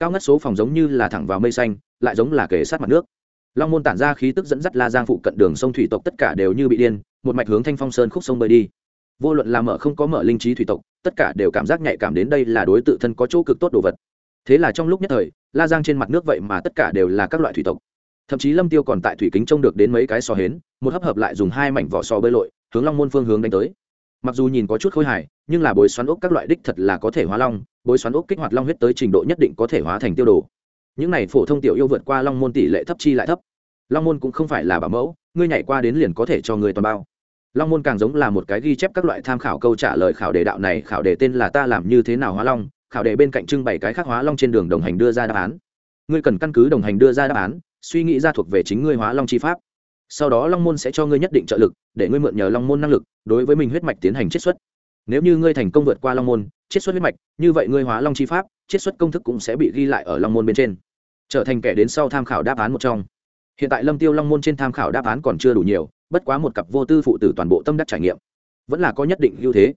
Cao ngất số phòng giống như là thẳng vào mây xanh, lại giống là kề sát mặt nước long môn tản ra khí tức dẫn dắt la giang phụ cận đường sông thủy tộc tất cả đều như bị điên, một mạch hướng thanh phong sơn khúc sông bơi đi. Vô luận là mở không có mở linh trí thủy tộc, tất cả đều cảm giác nhạy cảm đến đây là đối tự thân có chỗ cực tốt đồ vật. Thế là trong lúc nhất thời, la giang trên mặt nước vậy mà tất cả đều là các loại thủy tộc. Thậm chí lâm tiêu còn tại thủy kính trông được đến mấy cái sò hến, một hấp hợp lại dùng hai mảnh vỏ sò bơi lội, hướng long môn phương hướng đánh tới. Mặc dù nhìn có chút khôi hài, nhưng là bồi xoắn ốc các loại đích thật là có thể hóa long bồi xoắn ốc kích hoạt long huyết tới trình độ nhất định có thể hóa thành tiêu đồ những này phổ thông tiểu yêu vượt qua long môn tỷ lệ thấp chi lại thấp. Long môn cũng không phải là bảo mẫu, ngươi nhảy qua đến liền có thể cho người toàn bao. Long môn càng giống là một cái ghi chép các loại tham khảo câu trả lời khảo đề đạo này, khảo đề tên là ta làm như thế nào hóa long, khảo đề bên cạnh trưng bày cái khác hóa long trên đường đồng hành đưa ra đáp án. Ngươi cần căn cứ đồng hành đưa ra đáp án, suy nghĩ ra thuộc về chính ngươi hóa long chi pháp. Sau đó long môn sẽ cho ngươi nhất định trợ lực, để ngươi mượn nhờ long môn năng lực, đối với mình huyết mạch tiến hành chiết xuất. Nếu như ngươi thành công vượt qua long môn, chiết xuất huyết mạch, như vậy ngươi hóa long chi pháp chiết xuất công thức cũng sẽ bị ghi lại ở long môn bên trên. Trở thành kẻ đến sau tham khảo đáp án một trong. Hiện tại lâm tiêu long môn trên tham khảo đáp án còn chưa đủ nhiều, bất quá một cặp vô tư phụ tử toàn bộ tâm đắc trải nghiệm. Vẫn là có nhất định ưu thế.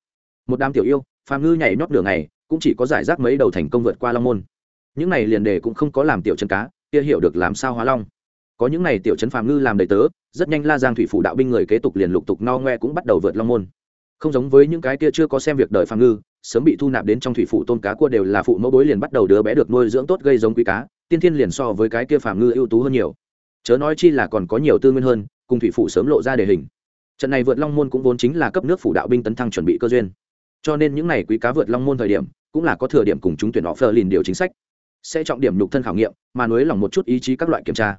Một đám tiểu yêu, phàm ngư nhảy nhót đường này cũng chỉ có giải rác mấy đầu thành công vượt qua long môn. Những này liền đề cũng không có làm tiểu chân cá, kia hiểu được làm sao hóa long. Có những này tiểu chân phàm ngư làm đầy tớ, rất nhanh la giang thủy phủ đạo binh người kế tục liền lục tục no ngoe cũng bắt đầu vượt long môn. Không giống với những cái kia chưa có xem việc đời phàm ngư sớm bị thu nạp đến trong thủy phủ tôn cá cua đều là phụ mẫu bối liền bắt đầu đứa bé được nuôi dưỡng tốt gây giống quý cá, tiên thiên liền so với cái kia phàm ngư ưu tú hơn nhiều. Chớ nói chi là còn có nhiều tư nguyên hơn, cùng thủy phủ sớm lộ ra đề hình. Trận này vượt long môn cũng vốn chính là cấp nước phủ đạo binh tấn thăng chuẩn bị cơ duyên. Cho nên những n à y quý cá vượt long môn thời điểm, cũng là có thừa điểm cùng chúng tuyển họ phờ lìn điều chính sách. Sẽ trọng điểm nhục thân khảo nghiệm, mà nới lòng một chút ý chí các loại kiểm tra.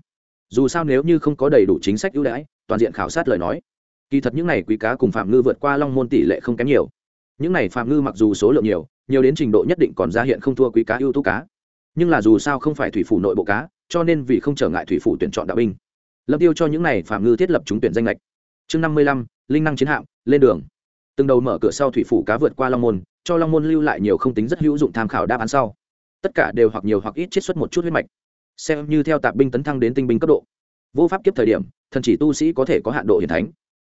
Dù sao nếu như không có đầy đủ chính sách ưu đãi, toàn diện khảo sát lời nói, kỳ thật những n à y quý cá cùng phạm ngư vượt qua long môn tỷ lệ không kém nhiều những này phạm ngư mặc dù số lượng nhiều nhiều đến trình độ nhất định còn ra hiện không thua quý cá, ưu tú cá. Nhưng là dù sao không phải thủy phủ nội bộ cá, cho nên vì không trở ngại thủy phủ tuyển chọn đạo binh. Lâm tiêu cho những này phạm ngư thiết lập trúng tuyển danh lệch chương năm mươi lăm, linh năng chiến hạm, lên đường. Từng đầu mở cửa sau thủy phủ cá vượt qua long môn, cho long môn lưu lại nhiều không tính rất hữu dụng tham khảo đáp án sau. Tất cả đều hoặc nhiều hoặc ít chiết xuất một chút huyết mạch. Xem như theo tạp binh tấn thăng đến tinh binh cấp độ. Vô pháp kiếp thời điểm, thần chỉ tu sĩ có thể có hạn độ hiển thánh.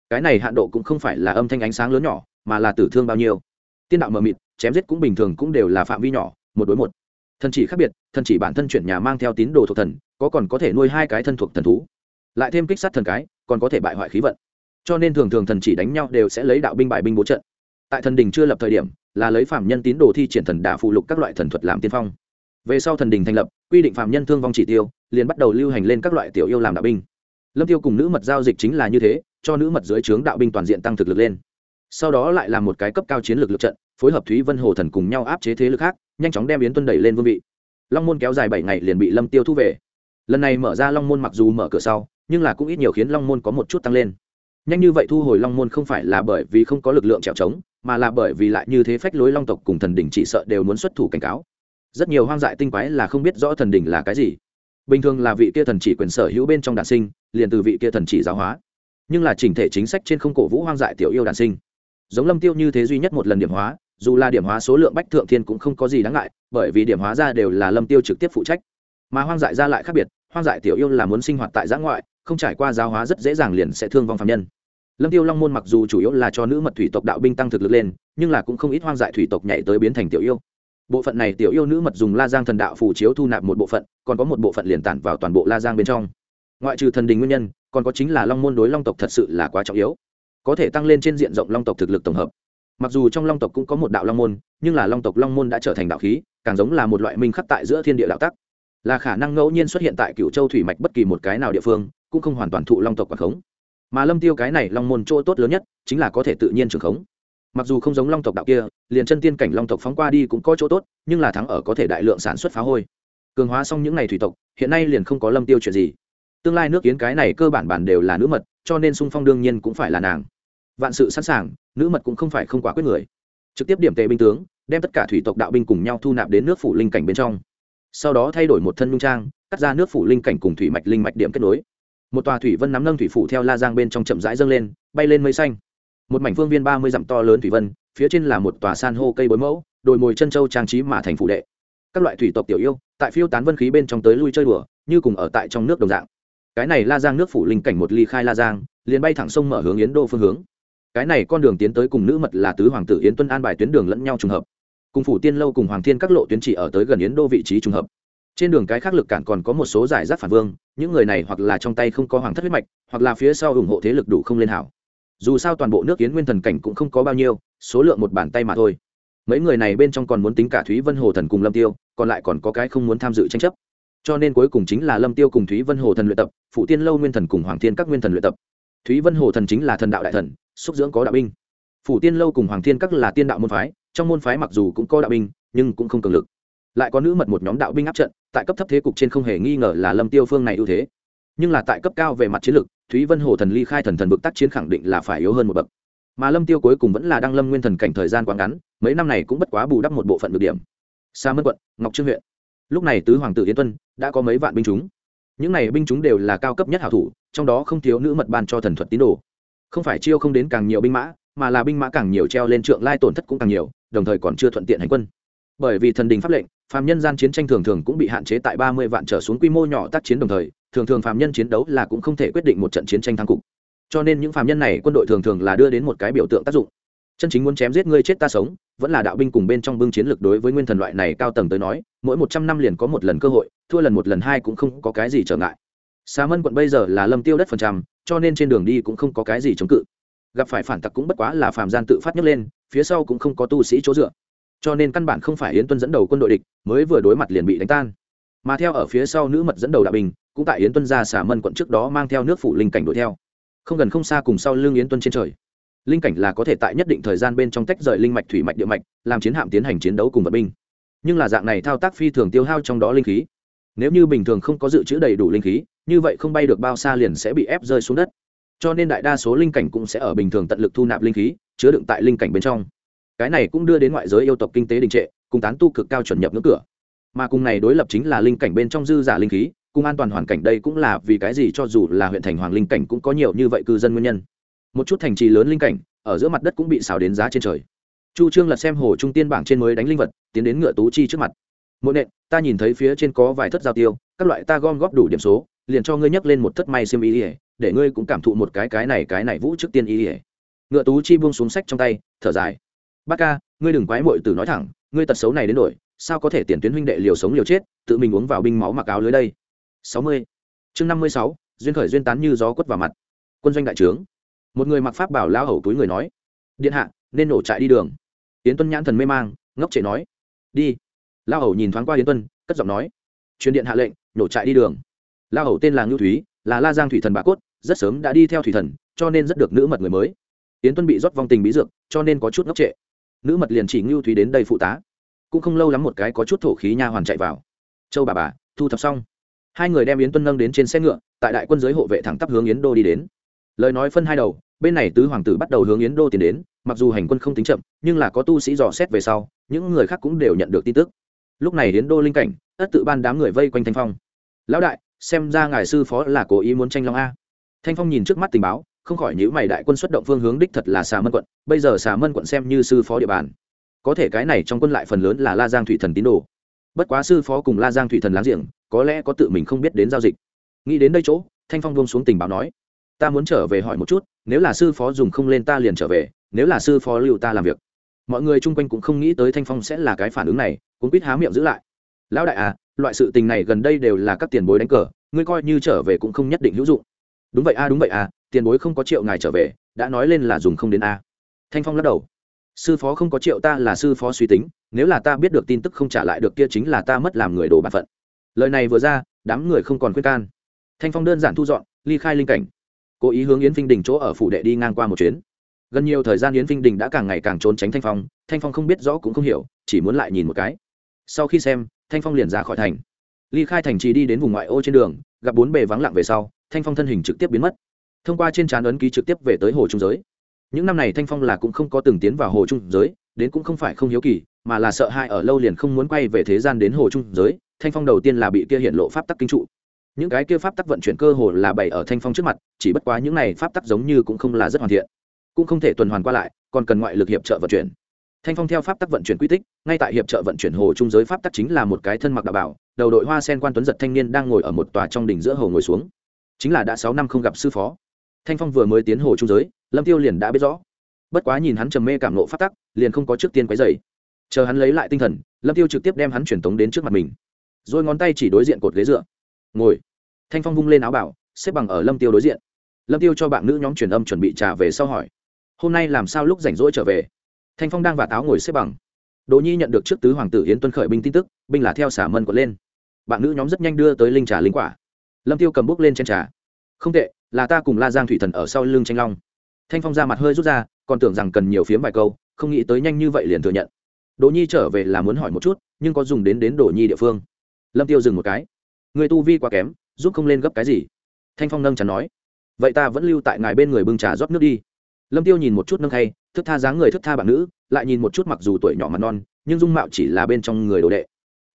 Cái này hạn độ cũng không phải là âm thanh ánh sáng lớn nhỏ mà là tử thương bao nhiêu. Tiên đạo mờ mịt, chém giết cũng bình thường cũng đều là phạm vi nhỏ, một đối một. Thần chỉ khác biệt, thần chỉ bản thân chuyển nhà mang theo tín đồ thuộc thần, có còn có thể nuôi hai cái thân thuộc thần thú. Lại thêm kích sát thần cái, còn có thể bại hoại khí vận. Cho nên thường thường thần chỉ đánh nhau đều sẽ lấy đạo binh bại binh bố trận. Tại thần đình chưa lập thời điểm, là lấy phạm nhân tín đồ thi triển thần đả phụ lục các loại thần thuật làm tiên phong. Về sau thần đình thành lập, quy định phạm nhân thương vong chỉ tiêu, liền bắt đầu lưu hành lên các loại tiểu yêu làm đạo binh. Lâm tiêu cùng nữ mật giao dịch chính là như thế, cho nữ mật dưới trướng đạo binh toàn diện tăng thực lực lên sau đó lại là một cái cấp cao chiến lược lực trận, phối hợp thúy vân hồ thần cùng nhau áp chế thế lực khác, nhanh chóng đem yến tuân đẩy lên vương vị. Long môn kéo dài bảy ngày liền bị lâm tiêu thu về. Lần này mở ra long môn mặc dù mở cửa sau, nhưng là cũng ít nhiều khiến long môn có một chút tăng lên. Nhanh như vậy thu hồi long môn không phải là bởi vì không có lực lượng trèo trống, mà là bởi vì lại như thế phách lối long tộc cùng thần đỉnh chỉ sợ đều muốn xuất thủ cảnh cáo. Rất nhiều hoang dại tinh quái là không biết rõ thần đỉnh là cái gì. Bình thường là vị kia thần chỉ quyền sở hữu bên trong đàn sinh, liền từ vị kia thần chỉ giáo hóa. Nhưng là chỉnh thể chính sách trên không cổ vũ hoang dại tiểu yêu đàn sinh giống lâm tiêu như thế duy nhất một lần điểm hóa, dù là điểm hóa số lượng bách thượng thiên cũng không có gì đáng ngại, bởi vì điểm hóa ra đều là lâm tiêu trực tiếp phụ trách. Mà hoang dại ra lại khác biệt, hoang dại tiểu yêu là muốn sinh hoạt tại giã ngoại, không trải qua giáo hóa rất dễ dàng liền sẽ thương vong phạm nhân. Lâm tiêu long môn mặc dù chủ yếu là cho nữ mật thủy tộc đạo binh tăng thực lực lên, nhưng là cũng không ít hoang dại thủy tộc nhảy tới biến thành tiểu yêu. Bộ phận này tiểu yêu nữ mật dùng la giang thần đạo phủ chiếu thu nạp một bộ phận, còn có một bộ phận liền tản vào toàn bộ la giang bên trong. Ngoại trừ thần đình nguyên nhân, còn có chính là long môn đối long tộc thật sự là quá trọng yếu có thể tăng lên trên diện rộng long tộc thực lực tổng hợp. Mặc dù trong long tộc cũng có một đạo long môn, nhưng là long tộc long môn đã trở thành đạo khí, càng giống là một loại minh khắc tại giữa thiên địa đạo tắc. Là khả năng ngẫu nhiên xuất hiện tại cựu châu thủy mạch bất kỳ một cái nào địa phương, cũng không hoàn toàn thụ long tộc quảng khống. Mà lâm tiêu cái này long môn chỗ tốt lớn nhất, chính là có thể tự nhiên trường khống. Mặc dù không giống long tộc đạo kia, liền chân tiên cảnh long tộc phóng qua đi cũng có chỗ tốt, nhưng là thắng ở có thể đại lượng sản xuất phá hôi. Cường hóa xong những ngày thủy tộc, hiện nay liền không có lâm tiêu chuyện gì. Tương lai nước kiến cái này cơ bản bản đều là nữ mật, cho nên sung phong đương nhiên cũng phải là nàng vạn sự sẵn sàng, nữ mật cũng không phải không quả quyết người. Trực tiếp điểm tề binh tướng, đem tất cả thủy tộc đạo binh cùng nhau thu nạp đến nước phủ linh cảnh bên trong. Sau đó thay đổi một thân nhung trang, cắt ra nước phủ linh cảnh cùng thủy mạch linh mạch điểm kết nối. Một tòa thủy vân nắm nâng thủy phủ theo la giang bên trong chậm rãi dâng lên, bay lên mây xanh. Một mảnh phương viên ba mươi dặm to lớn thủy vân, phía trên là một tòa san hô cây bối mẫu, đồi mồi chân châu trang trí mà thành phủ đệ. Các loại thủy tộc tiểu yêu, tại phiêu tán vân khí bên trong tới lui chơi đùa, như cùng ở tại trong nước đồng dạng. Cái này la giang nước phủ linh cảnh một ly khai la giang, liền bay thẳng sông mở hướng yến đô phương hướng cái này con đường tiến tới cùng nữ mật là tứ hoàng tử yến tuân an bài tuyến đường lẫn nhau trùng hợp. Cùng phủ tiên lâu cùng hoàng thiên các lộ tuyến chỉ ở tới gần yến đô vị trí trùng hợp. Trên đường cái khác lực cản còn có một số giải rác phản vương, những người này hoặc là trong tay không có hoàng thất huyết mạch, hoặc là phía sau ủng hộ thế lực đủ không lên hảo. Dù sao toàn bộ nước yến nguyên thần cảnh cũng không có bao nhiêu, số lượng một bàn tay mà thôi. Mấy người này bên trong còn muốn tính cả thúy vân hồ thần cùng lâm tiêu, còn lại còn có cái không muốn tham dự tranh chấp. Cho nên cuối cùng chính là lâm tiêu cùng thúy vân hồ thần luyện tập phụ tiên lâu nguyên thần cùng hoàng thiên các nguyên thần luyện tập. Thúy vân hồ thần chính là thần đạo đại thần xúc dưỡng có đạo binh. Phủ tiên lâu cùng hoàng thiên các là tiên đạo môn phái, trong môn phái mặc dù cũng có đạo binh, nhưng cũng không cường lực. Lại có nữ mật một nhóm đạo binh áp trận, tại cấp thấp thế cục trên không hề nghi ngờ là lâm tiêu phương này ưu thế. Nhưng là tại cấp cao về mặt chiến lược, thúy vân hồ thần ly khai thần thần vực tác chiến khẳng định là phải yếu hơn một bậc. Mà lâm tiêu cuối cùng vẫn là đăng lâm nguyên thần cảnh thời gian quá ngắn, mấy năm này cũng bất quá bù đắp một bộ phận được điểm. Xa mất quận, ngọc trương huyện. Lúc này tứ hoàng tử yến tuân đã có mấy vạn binh chúng. Những này binh chúng đều là cao cấp nhất hảo thủ, trong đó không thiếu nữ mật ban cho thần thuật tín đồ không phải chiêu không đến càng nhiều binh mã, mà là binh mã càng nhiều treo lên trượng lai tổn thất cũng càng nhiều, đồng thời còn chưa thuận tiện hành quân. Bởi vì thần đình pháp lệnh, phàm nhân gian chiến tranh thường thường cũng bị hạn chế tại ba mươi vạn trở xuống quy mô nhỏ tác chiến đồng thời, thường thường phàm nhân chiến đấu là cũng không thể quyết định một trận chiến tranh thắng cục. Cho nên những phàm nhân này quân đội thường thường là đưa đến một cái biểu tượng tác dụng. Chân chính muốn chém giết ngươi chết ta sống, vẫn là đạo binh cùng bên trong bưng chiến lược đối với nguyên thần loại này cao tầng tới nói, mỗi một trăm năm liền có một lần cơ hội, thua lần một lần hai cũng không có cái gì trở ngại. Xà mân quận bây giờ là lâm tiêu đất phần trăm cho nên trên đường đi cũng không có cái gì chống cự. Gặp phải phản tặc cũng bất quá là phàm gian tự phát nhấc lên, phía sau cũng không có tu sĩ chỗ dựa. Cho nên căn bản không phải yến tuân dẫn đầu quân đội địch, mới vừa đối mặt liền bị đánh tan. Mà theo ở phía sau nữ mật dẫn đầu đạo bình, cũng tại yến tuân ra xả mân quận trước đó mang theo nước phủ linh cảnh đuổi theo. Không gần không xa cùng sau lưng yến tuân trên trời. Linh cảnh là có thể tại nhất định thời gian bên trong tách rời linh mạch, thủy mạch, địa mạch, làm chiến hạm tiến hành chiến đấu cùng vận binh. Nhưng là dạng này thao tác phi thường tiêu hao trong đó linh khí. Nếu như bình thường không có dự trữ đầy đủ linh khí như vậy không bay được bao xa liền sẽ bị ép rơi xuống đất. Cho nên đại đa số linh cảnh cũng sẽ ở bình thường tận lực thu nạp linh khí, chứa đựng tại linh cảnh bên trong. Cái này cũng đưa đến ngoại giới yêu tộc kinh tế đình trệ, cùng tán tu cực cao chuẩn nhập ngưỡng cửa. Mà cùng này đối lập chính là linh cảnh bên trong dư giả linh khí, cùng an toàn hoàn cảnh đây cũng là vì cái gì cho dù là huyện thành hoàng linh cảnh cũng có nhiều như vậy cư dân nguyên nhân. Một chút thành trì lớn linh cảnh, ở giữa mặt đất cũng bị xào đến giá trên trời. Chu trương lật xem hồ trung tiên bảng trên mới đánh linh vật, tiến đến ngựa tú chi trước mặt. Mỗi nện, ta nhìn thấy phía trên có vài thất giao tiêu, các loại ta gom góp đủ điểm số liền cho ngươi nhắc lên một thất may xiêm ý ỉa, để ngươi cũng cảm thụ một cái cái này cái này vũ trước tiên ý ỉa. Ngựa tú chi buông xuống sách trong tay, thở dài. Bác ca, ngươi đừng quái mội từ nói thẳng, ngươi tật xấu này đến đổi, sao có thể tiền tuyến huynh đệ liều sống liều chết, tự mình uống vào binh máu mặc áo lưới đây. Sáu mươi. Chương năm mươi sáu, duyên khởi duyên tán như gió quất vào mặt. Quân doanh đại trướng. Một người mặc pháp bảo lao hầu túi người nói, điện hạ, nên nổ trại đi đường. Yến tuân nhãn thần mê mang, ngốc trệ nói, đi. Lao hầu nhìn thoáng qua yến tuân, cất giọng nói, truyền điện hạ lệnh, nổ trại đi đường. La hầu tên là ngưu thúy, là la giang thủy thần bà cốt, rất sớm đã đi theo thủy thần, cho nên rất được nữ mật người mới. Yến tuân bị rót vong tình bí dược, cho nên có chút ngốc trệ. Nữ mật liền chỉ ngưu thúy đến đây phụ tá. Cũng không lâu lắm một cái có chút thổ khí nha hoàn chạy vào. Châu bà bà, thu thập xong. Hai người đem yến tuân nâng đến trên xe ngựa, tại đại quân giới hộ vệ thẳng tắp hướng yến đô đi đến. Lời nói phân hai đầu, bên này tứ hoàng tử bắt đầu hướng yến đô tiến đến, mặc dù hành quân không tính chậm, nhưng là có tu sĩ dò xét về sau, những người khác cũng đều nhận được tin tức. Lúc này yến đô linh cảnh, ất tự ban đám người vây quanh thanh phong. Lão đại xem ra ngài sư phó là cố ý muốn tranh long a. Thanh phong nhìn trước mắt tình báo, không khỏi nhữ mày đại quân xuất động phương hướng đích thật là xà mân quận, bây giờ xà mân quận xem như sư phó địa bàn. Có thể cái này trong quân lại phần lớn là la giang thủy thần tín đồ. Bất quá sư phó cùng la giang thủy thần láng giềng, có lẽ có tự mình không biết đến giao dịch. Nghĩ đến đây chỗ, thanh phong buông xuống tình báo nói, ta muốn trở về hỏi một chút, nếu là sư phó dùng không lên ta liền trở về, nếu là sư phó lưu ta làm việc. Mọi người chung quanh cũng không nghĩ tới thanh phong sẽ là cái phản ứng này cũng biết há miệng giữ lại lão đại à loại sự tình này gần đây đều là các tiền bối đánh cờ, ngươi coi như trở về cũng không nhất định hữu dụng. Đúng vậy a đúng vậy a tiền bối không có triệu ngài trở về, đã nói lên là dùng không đến a. Thanh phong lắc đầu. Sư phó không có triệu ta là sư phó suy tính, nếu là ta biết được tin tức không trả lại được kia chính là ta mất làm người đồ b phận. Lời này vừa ra, đám người không còn khuyên can. Thanh phong đơn giản thu dọn, ly khai linh cảnh. Cố ý hướng yến vinh đình chỗ ở phủ đệ đi ngang qua một chuyến. Gần nhiều thời gian yến vinh đình đã càng ngày càng trốn tránh thanh phong thanh phong không biết rõ cũng không hiểu, chỉ muốn lại nhìn một cái sau khi xem, thanh phong liền ra khỏi thành. Ly khai thành trì đi đến vùng ngoại ô trên đường, gặp bốn bề vắng lặng về sau, thanh phong thân hình trực tiếp biến mất. Thông qua trên trán ấn ký trực tiếp về tới hồ trung giới. Những năm này thanh phong là cũng không có từng tiến vào hồ trung giới, đến cũng không phải không hiếu kỳ, mà là sợ hãi ở lâu liền không muốn quay về thế gian đến hồ trung giới, thanh phong đầu tiên là bị kia hiện lộ pháp tắc kinh trụ. Những cái kia pháp tắc vận chuyển cơ hồ là bày ở thanh phong trước mặt, chỉ bất quá những này pháp tắc giống như cũng không là rất hoàn thiện, cũng không thể tuần hoàn qua lại, còn cần ngoại lực hiệp trợ vận chuyển thanh phong theo pháp tắc vận chuyển quy tích, ngay tại hiệp trợ vận chuyển hồ trung giới pháp tắc chính là một cái thân mặc đạo bảo, đầu đội hoa sen quan tuấn giật thanh niên đang ngồi ở một tòa trong đỉnh giữa hồ ngồi xuống. Chính là đã sáu năm không gặp sư phó. Thanh phong vừa mới tiến hồ trung giới, lâm tiêu liền đã biết rõ. Bất quá nhìn hắn trầm mê cảm nộ pháp tắc, liền không có trước tiên quấy dày chờ hắn lấy lại tinh thần, lâm tiêu trực tiếp đem hắn truyền tống đến trước mặt mình. Rồi ngón tay chỉ đối diện cột ghế dựa. Ngồi. Thanh phong vung lên áo bảo, xếp bằng ở lâm tiêu đối diện. Lâm tiêu cho bạn nữ nhóm truyền âm chuẩn bị trà về sau hỏi. Hôm nay làm sao lúc rảnh rỗi trở về? Thanh phong đang và táo ngồi xếp bằng. Đỗ nhi nhận được trước tứ hoàng tử yến tuân khởi binh tin tức, binh là theo xả mân quật lên. Bạn nữ nhóm rất nhanh đưa tới linh trà linh quả. Lâm tiêu cầm bút lên trên trà. Không tệ, là ta cùng la giang thủy thần ở sau lưng tranh long. Thanh phong ra mặt hơi rút ra, còn tưởng rằng cần nhiều phiếm vài câu, không nghĩ tới nhanh như vậy liền thừa nhận. Đỗ nhi trở về là muốn hỏi một chút, nhưng có dùng đến đến đỗ nhi địa phương. Lâm tiêu dừng một cái. Người tu vi quá kém, giúp không lên gấp cái gì? Thanh phong nâng chắn nói. Vậy ta vẫn lưu tại ngài bên người bưng trà rót nước đi lâm tiêu nhìn một chút nâng thay thức tha dáng người thức tha bạn nữ, lại nhìn một chút mặc dù tuổi nhỏ mà non, nhưng dung mạo chỉ là bên trong người đồ đệ.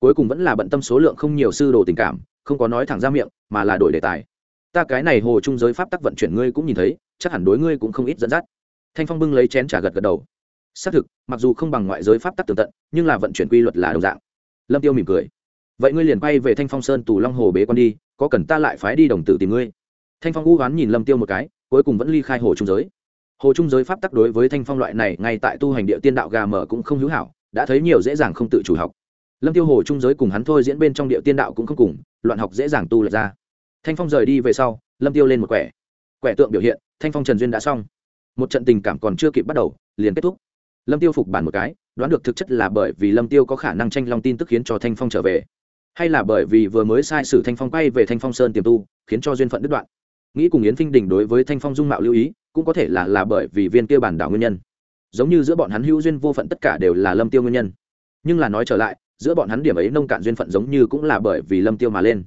Cuối cùng vẫn là bận tâm số lượng không nhiều sư đồ tình cảm, không có nói thẳng ra miệng, mà là đổi đề tài. Ta cái này hồ trung giới pháp tắc vận chuyển ngươi cũng nhìn thấy, chắc hẳn đối ngươi cũng không ít dẫn dắt. Thanh phong bưng lấy chén trà gật gật đầu. Xác thực, mặc dù không bằng ngoại giới pháp tắc tường tận, nhưng là vận chuyển quy luật là đồng dạng. Lâm tiêu mỉm cười. Vậy ngươi liền quay về thanh phong sơn tù long hồ bế con đi, có cần ta lại phái đi đồng tử tìm ngươi? Thanh phong u hoán nhìn lâm tiêu một cái, cuối cùng vẫn ly khai hồ trung giới hồ trung giới pháp tắc đối với thanh phong loại này ngay tại tu hành địa tiên đạo gà mở cũng không hữu hảo, đã thấy nhiều dễ dàng không tự chủ học. Lâm tiêu hồ trung giới cùng hắn thôi diễn bên trong địa tiên đạo cũng không cùng, loạn học dễ dàng tu lật ra. Thanh phong rời đi về sau, lâm tiêu lên một quẻ. Quẻ tượng biểu hiện, thanh phong trần duyên đã xong. Một trận tình cảm còn chưa kịp bắt đầu, liền kết thúc. Lâm tiêu phục bản một cái, đoán được thực chất là bởi vì lâm tiêu có khả năng tranh long tin tức khiến cho thanh phong trở về, hay là bởi vì vừa mới sai sử thanh phong quay về thanh phong sơn tiềm tu, khiến cho duyên phận đứt đoạn. Nghĩ cùng yến phinh đình đối với thanh phong dung mạo lưu ý cũng có thể là là bởi vì viên kia bản đảo nguyên nhân. Giống như giữa bọn hắn hữu duyên vô phận tất cả đều là lâm tiêu nguyên nhân. Nhưng là nói trở lại, giữa bọn hắn điểm ấy nông cạn duyên phận giống như cũng là bởi vì lâm tiêu mà lên.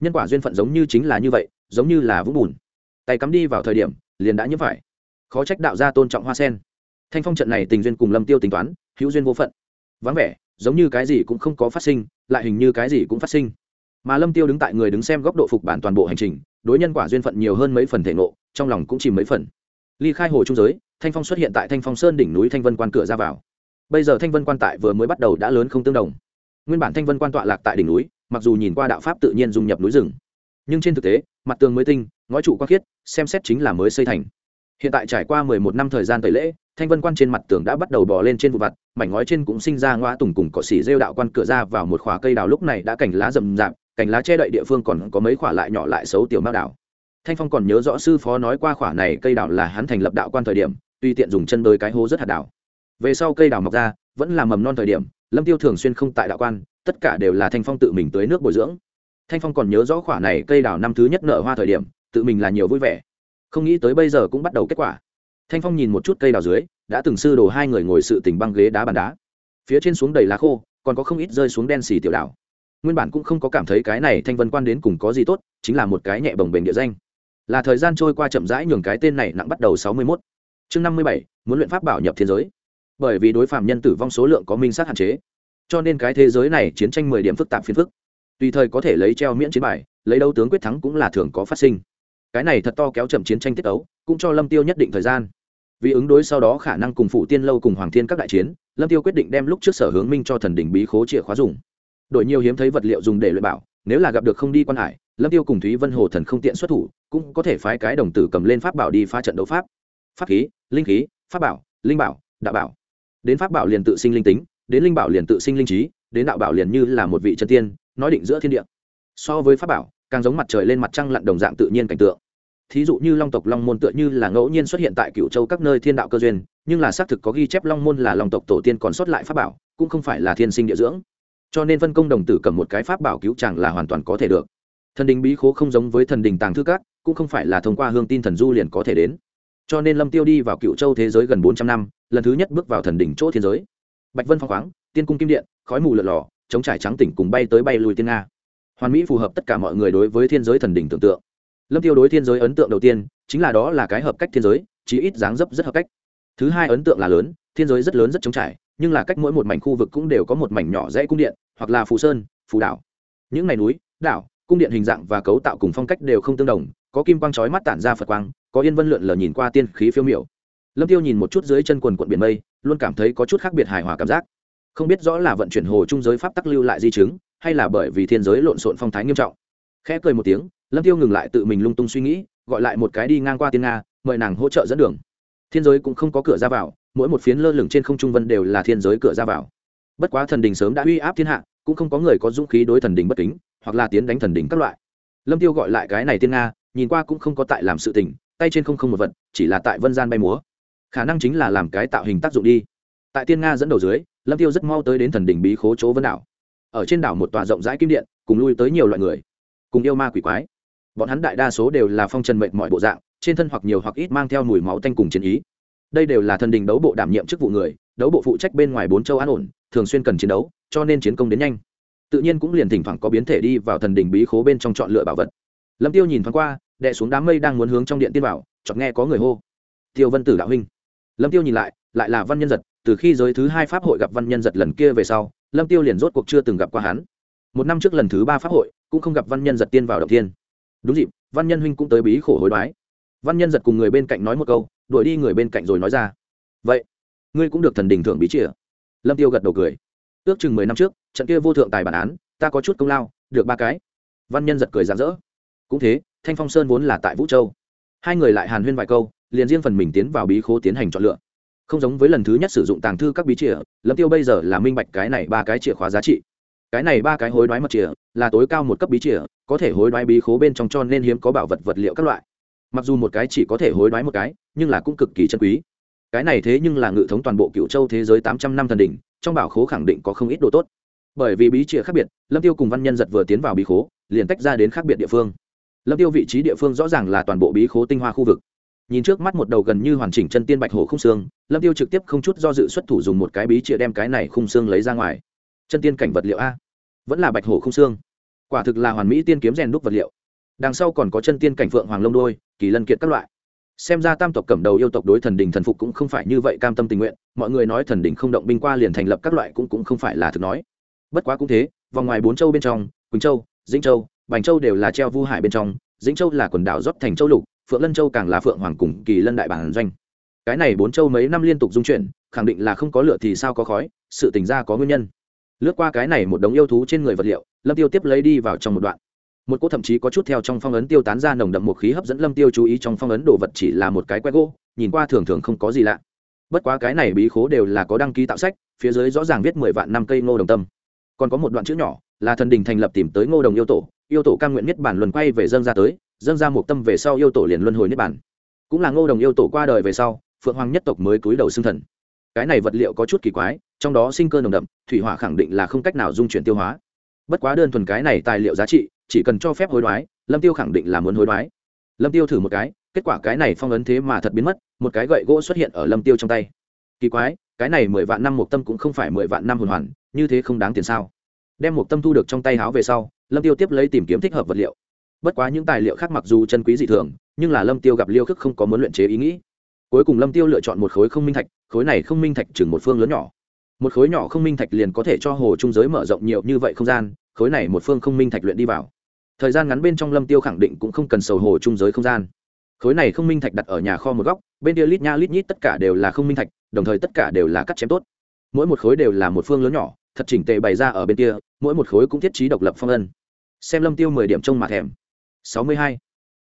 Nhân quả duyên phận giống như chính là như vậy, giống như là vũng bùn. Tay cắm đi vào thời điểm, liền đã như phải khó trách đạo gia tôn trọng hoa sen. Thanh phong trận này tình duyên cùng lâm tiêu tính toán, hữu duyên vô phận. Vắng vẻ, giống như cái gì cũng không có phát sinh, lại hình như cái gì cũng phát sinh. Mà lâm tiêu đứng tại người đứng xem góc độ phục bản toàn bộ hành trình, đối nhân quả duyên phận nhiều hơn mấy phần thể ngộ, trong lòng cũng chỉ mấy phần ly khai hồ trung giới, thanh phong xuất hiện tại thanh phong sơn đỉnh núi thanh vân quan cửa ra vào. Bây giờ thanh vân quan tại vừa mới bắt đầu đã lớn không tương đồng. Nguyên bản thanh vân quan tọa lạc tại đỉnh núi, mặc dù nhìn qua đạo pháp tự nhiên dung nhập núi rừng, nhưng trên thực tế, mặt tường mới tinh, ngói trụ quang khiết, xem xét chính là mới xây thành. Hiện tại trải qua mười một năm thời gian tẩy lễ, thanh vân quan trên mặt tường đã bắt đầu bò lên trên vụ vặt, mảnh ngói trên cũng sinh ra ngoa tùng cùng cỏ xỉ rêu đạo quan cửa ra vào một khóa cây đào lúc này đã cành lá rậm rạp, cành lá che đậy địa phương còn có mấy khỏa lại nhỏ lại xấu tiểu mao đào thanh phong còn nhớ rõ sư phó nói qua khỏa này cây đào là hắn thành lập đạo quan thời điểm, tuy tiện dùng chân đôi cái hố rất hạt đào. Về sau cây đào mọc ra, vẫn là mầm non thời điểm, lâm tiêu thường xuyên không tại đạo quan, tất cả đều là thanh phong tự mình tưới nước bồi dưỡng. Thanh phong còn nhớ rõ khỏa này cây đào năm thứ nhất nở hoa thời điểm, tự mình là nhiều vui vẻ. Không nghĩ tới bây giờ cũng bắt đầu kết quả. Thanh phong nhìn một chút cây đào dưới, đã từng sư đồ hai người ngồi sự tình băng ghế đá bàn đá. Phía trên xuống đầy lá khô, còn có không ít rơi xuống đen xì tiểu đảo nguyên bản cũng không có cảm thấy cái này thanh vân quan đến cùng có gì tốt, chính là một cái nhẹ bồng bềnh địa danh là thời gian trôi qua chậm rãi nhường cái tên này nặng bắt đầu sáu mươi mốt. Chương năm mươi bảy, muốn luyện pháp bảo nhập thiên giới. Bởi vì đối phạm nhân tử vong số lượng có minh sát hạn chế, cho nên cái thế giới này chiến tranh mười điểm phức tạp phiền phức. Tùy thời có thể lấy treo miễn chiến bài, lấy đấu tướng quyết thắng cũng là thường có phát sinh. Cái này thật to kéo chậm chiến tranh tiết ấu cũng cho lâm tiêu nhất định thời gian. Vì ứng đối sau đó khả năng cùng phụ tiên lâu cùng hoàng thiên các đại chiến, lâm tiêu quyết định đem lúc trước sở hướng minh cho thần đỉnh bí khố chìa khóa dùng. Đổi nhiều hiếm thấy vật liệu dùng để luyện bảo, nếu là gặp được không đi quan hải, lâm tiêu cùng thúy vân hồ thần không tiện xuất thủ cũng có thể phái cái đồng tử cầm lên pháp bảo đi phá trận đấu pháp. Pháp khí, linh khí, pháp bảo, linh bảo, đạo bảo. Đến pháp bảo liền tự sinh linh tính, đến linh bảo liền tự sinh linh trí, đến đạo bảo liền như là một vị chân tiên, nói định giữa thiên địa. So với pháp bảo, càng giống mặt trời lên mặt trăng lặn đồng dạng tự nhiên cảnh tượng. Thí dụ như long tộc long môn tựa như là ngẫu nhiên xuất hiện tại cựu châu các nơi thiên đạo cơ duyên, nhưng là xác thực có ghi chép long môn là long tộc tổ tiên còn sót lại pháp bảo, cũng không phải là thiên sinh địa dưỡng. Cho nên phân công đồng tử cầm một cái pháp bảo cứu chàng là hoàn toàn có thể được. Thần đình bí khố không giống với thần đình tàng thư cát cũng không phải là thông qua hương tin thần du liền có thể đến. Cho nên lâm tiêu đi vào cựu châu thế giới gần bốn trăm năm, lần thứ nhất bước vào thần đỉnh chỗ thiên giới. Bạch vân phong khoáng, tiên cung kim điện, khói mù lợn lò, chống trải trắng tỉnh cùng bay tới bay lùi tiên nga. Hoàn mỹ phù hợp tất cả mọi người đối với thiên giới thần đỉnh tưởng tượng. Lâm tiêu đối thiên giới ấn tượng đầu tiên, chính là đó là cái hợp cách thiên giới, chí ít dáng dấp rất hợp cách. Thứ hai ấn tượng là lớn, thiên giới rất lớn rất chống trải, nhưng là cách mỗi một mảnh khu vực cũng đều có một mảnh nhỏ rẽ cung điện, hoặc là phù sơn, phù đảo. Những ngày núi, đảo, cung điện hình dạng và cấu tạo cùng phong cách đều không tương đồng có kim quang chói mắt tản ra phật quang, có yên vân lượn lờ nhìn qua tiên khí phiêu miểu. Lâm tiêu nhìn một chút dưới chân quần quận biển mây, luôn cảm thấy có chút khác biệt hài hòa cảm giác. Không biết rõ là vận chuyển hồ trung giới pháp tắc lưu lại di chứng, hay là bởi vì thiên giới lộn xộn phong thái nghiêm trọng. Khẽ cười một tiếng, lâm tiêu ngừng lại tự mình lung tung suy nghĩ, gọi lại một cái đi ngang qua tiên nga, mời nàng hỗ trợ dẫn đường. Thiên giới cũng không có cửa ra vào, mỗi một phiến lơ lửng trên không trung vân đều là thiên giới cửa ra vào. Bất quá thần đình sớm đã uy áp thiên hạ, cũng không có người có dũng khí đối thần đình bất kính, hoặc là tiến đánh thần đình các loại. Lâm tiêu gọi lại cái này tiên nga nhìn qua cũng không có tại làm sự tình, tay trên không không một vật, chỉ là tại vân gian bay múa. Khả năng chính là làm cái tạo hình tác dụng đi. Tại tiên nga dẫn đầu dưới, lâm tiêu rất mau tới đến thần đỉnh bí khố chỗ vân đảo. Ở trên đảo một tòa rộng rãi kim điện, cùng lui tới nhiều loại người, cùng yêu ma quỷ quái. Bọn hắn đại đa số đều là phong trần mệnh mọi bộ dạng, trên thân hoặc nhiều hoặc ít mang theo mùi máu tanh cùng chiến ý. Đây đều là thần đình đấu bộ đảm nhiệm chức vụ người, đấu bộ phụ trách bên ngoài bốn châu an ổn, thường xuyên cần chiến đấu, cho nên chiến công đến nhanh. Tự nhiên cũng liền thỉnh thoảng có biến thể đi vào thần đình bí khố bên trong chọn lựa bảo vật lâm tiêu nhìn thoáng qua đệ xuống đám mây đang muốn hướng trong điện tiên vào chợt nghe có người hô. Tiêu vân tử đạo huynh. Lâm tiêu nhìn lại lại là văn nhân giật, từ khi giới thứ hai pháp hội gặp văn nhân giật lần kia về sau, lâm tiêu liền rốt cuộc chưa từng gặp qua hắn. Một năm trước lần thứ ba pháp hội, cũng không gặp văn nhân giật tiên vào động tiên đúng dịp, văn nhân huynh cũng tới bí khổ hối đoái. Văn nhân giật cùng người bên cạnh nói một câu, đuổi đi người bên cạnh rồi nói ra. Vậy, ngươi cũng được thần đình thượng bí chìa. Lâm tiêu gật đầu cười. Ước chừng mười năm trước, trận kia vô thượng tài bản án, ta có chút công lao, được ba cái. Văn nhân giật cười rạng rỡ cũng thế, thanh phong sơn vốn là tại vũ châu. Hai người lại hàn huyên vài câu, liền riêng phần mình tiến vào bí khố tiến hành chọn lựa. Không giống với lần thứ nhất sử dụng tàng thư các bí chìa, lâm tiêu bây giờ là minh bạch cái này ba cái chìa khóa giá trị. Cái này ba cái hối đoái mật chìa, là tối cao một cấp bí chìa, có thể hối đoái bí khố bên trong cho nên hiếm có bảo vật vật liệu các loại. Mặc dù một cái chỉ có thể hối đoái một cái, nhưng là cũng cực kỳ chân quý. Cái này thế nhưng là ngự thống toàn bộ cựu châu thế giới tám trăm năm thần đỉnh, trong bảo khố khẳng định có không ít đồ tốt. Bởi vì bí chìa khác biệt, lâm tiêu cùng văn nhân giật vừa tiến vào bí khố, liền tách ra đến khác biệt địa phương lâm tiêu vị trí địa phương rõ ràng là toàn bộ bí khố tinh hoa khu vực. Nhìn trước mắt một đầu gần như hoàn chỉnh chân tiên bạch hổ khung xương, lâm tiêu trực tiếp không chút do dự xuất thủ dùng một cái bí chìa đem cái này khung xương lấy ra ngoài. Chân tiên cảnh vật liệu a. Vẫn là bạch hổ khung xương. Quả thực là hoàn mỹ tiên kiếm rèn đúc vật liệu. Đằng sau còn có chân tiên cảnh phượng hoàng lông đôi, kỳ lân kiệt các loại. Xem ra tam tộc cầm đầu yêu tộc đối thần đình thần phục cũng không phải như vậy cam tâm tình nguyện, mọi người nói thần đình không động binh qua liền thành lập các loại cũng cũng không phải là thực nói. Bất quá cũng thế, vòng ngoài bốn châu bên trong, quỳnh châu, dĩnh châu bành châu đều là treo vu hải bên trong, dĩnh châu là quần đảo dốc thành châu lục, phượng lân châu càng là phượng hoàng cùng kỳ lân đại bản doanh. Cái này bốn châu mấy năm liên tục dung chuyển, khẳng định là không có lửa thì sao có khói, sự tình ra có nguyên nhân. Lướt qua cái này một đống yêu thú trên người vật liệu, lâm tiêu tiếp lấy đi vào trong một đoạn. Một cô thậm chí có chút theo trong phong ấn tiêu tán ra nồng đậm một khí hấp dẫn lâm tiêu chú ý trong phong ấn đồ vật chỉ là một cái que gỗ, nhìn qua thường thường không có gì lạ. Bất quá cái này bí khố đều là có đăng ký tạo sách, phía dưới rõ ràng viết mười vạn năm cây ngô đồng tâm. Còn có một đoạn chữ nhỏ, là thần đình thành lập tìm tới ngô đồng yêu tổ yêu tổ cam nguyện niết bản luân quay về dâng ra tới, dâng ra một tâm về sau yêu tổ liền luân hồi niết bản cũng là ngô đồng yêu tổ qua đời về sau, phượng hoàng nhất tộc mới cúi đầu xưng thần. Cái này vật liệu có chút kỳ quái, trong đó sinh cơ nồng đậm, thủy hỏa khẳng định là không cách nào dung chuyển tiêu hóa. Bất quá đơn thuần cái này tài liệu giá trị, chỉ cần cho phép hối đoái, lâm tiêu khẳng định là muốn hối đoái. Lâm tiêu thử một cái, kết quả cái này phong ấn thế mà thật biến mất, một cái gậy gỗ xuất hiện ở lâm tiêu trong tay. Kỳ quái, cái này mười vạn năm một tâm cũng không phải mười vạn năm hồn hoàn, như thế không đáng tiền sao? Đem một tâm thu được trong tay háo về sau lâm tiêu tiếp lấy tìm kiếm thích hợp vật liệu. Bất quá những tài liệu khác mặc dù chân quý dị thường, nhưng là lâm tiêu gặp liêu khước không có muốn luyện chế ý nghĩ. Cuối cùng lâm tiêu lựa chọn một khối không minh thạch, khối này không minh thạch chừng một phương lớn nhỏ. Một khối nhỏ không minh thạch liền có thể cho hồ trung giới mở rộng nhiều như vậy không gian, khối này một phương không minh thạch luyện đi vào. Thời gian ngắn bên trong lâm tiêu khẳng định cũng không cần sầu hồ trung giới không gian. Khối này không minh thạch đặt ở nhà kho một góc, bên kia lít nha lít nhít tất cả đều là không minh thạch, đồng thời tất cả đều là cắt chém tốt. Mỗi một khối đều là một phương lớn nhỏ, thật chỉnh tề bày ra ở bên kia, mỗi một khối cũng thiết trí độc lập phong ân xem lâm tiêu mười điểm trông mà thèm. Sáu mươi hai.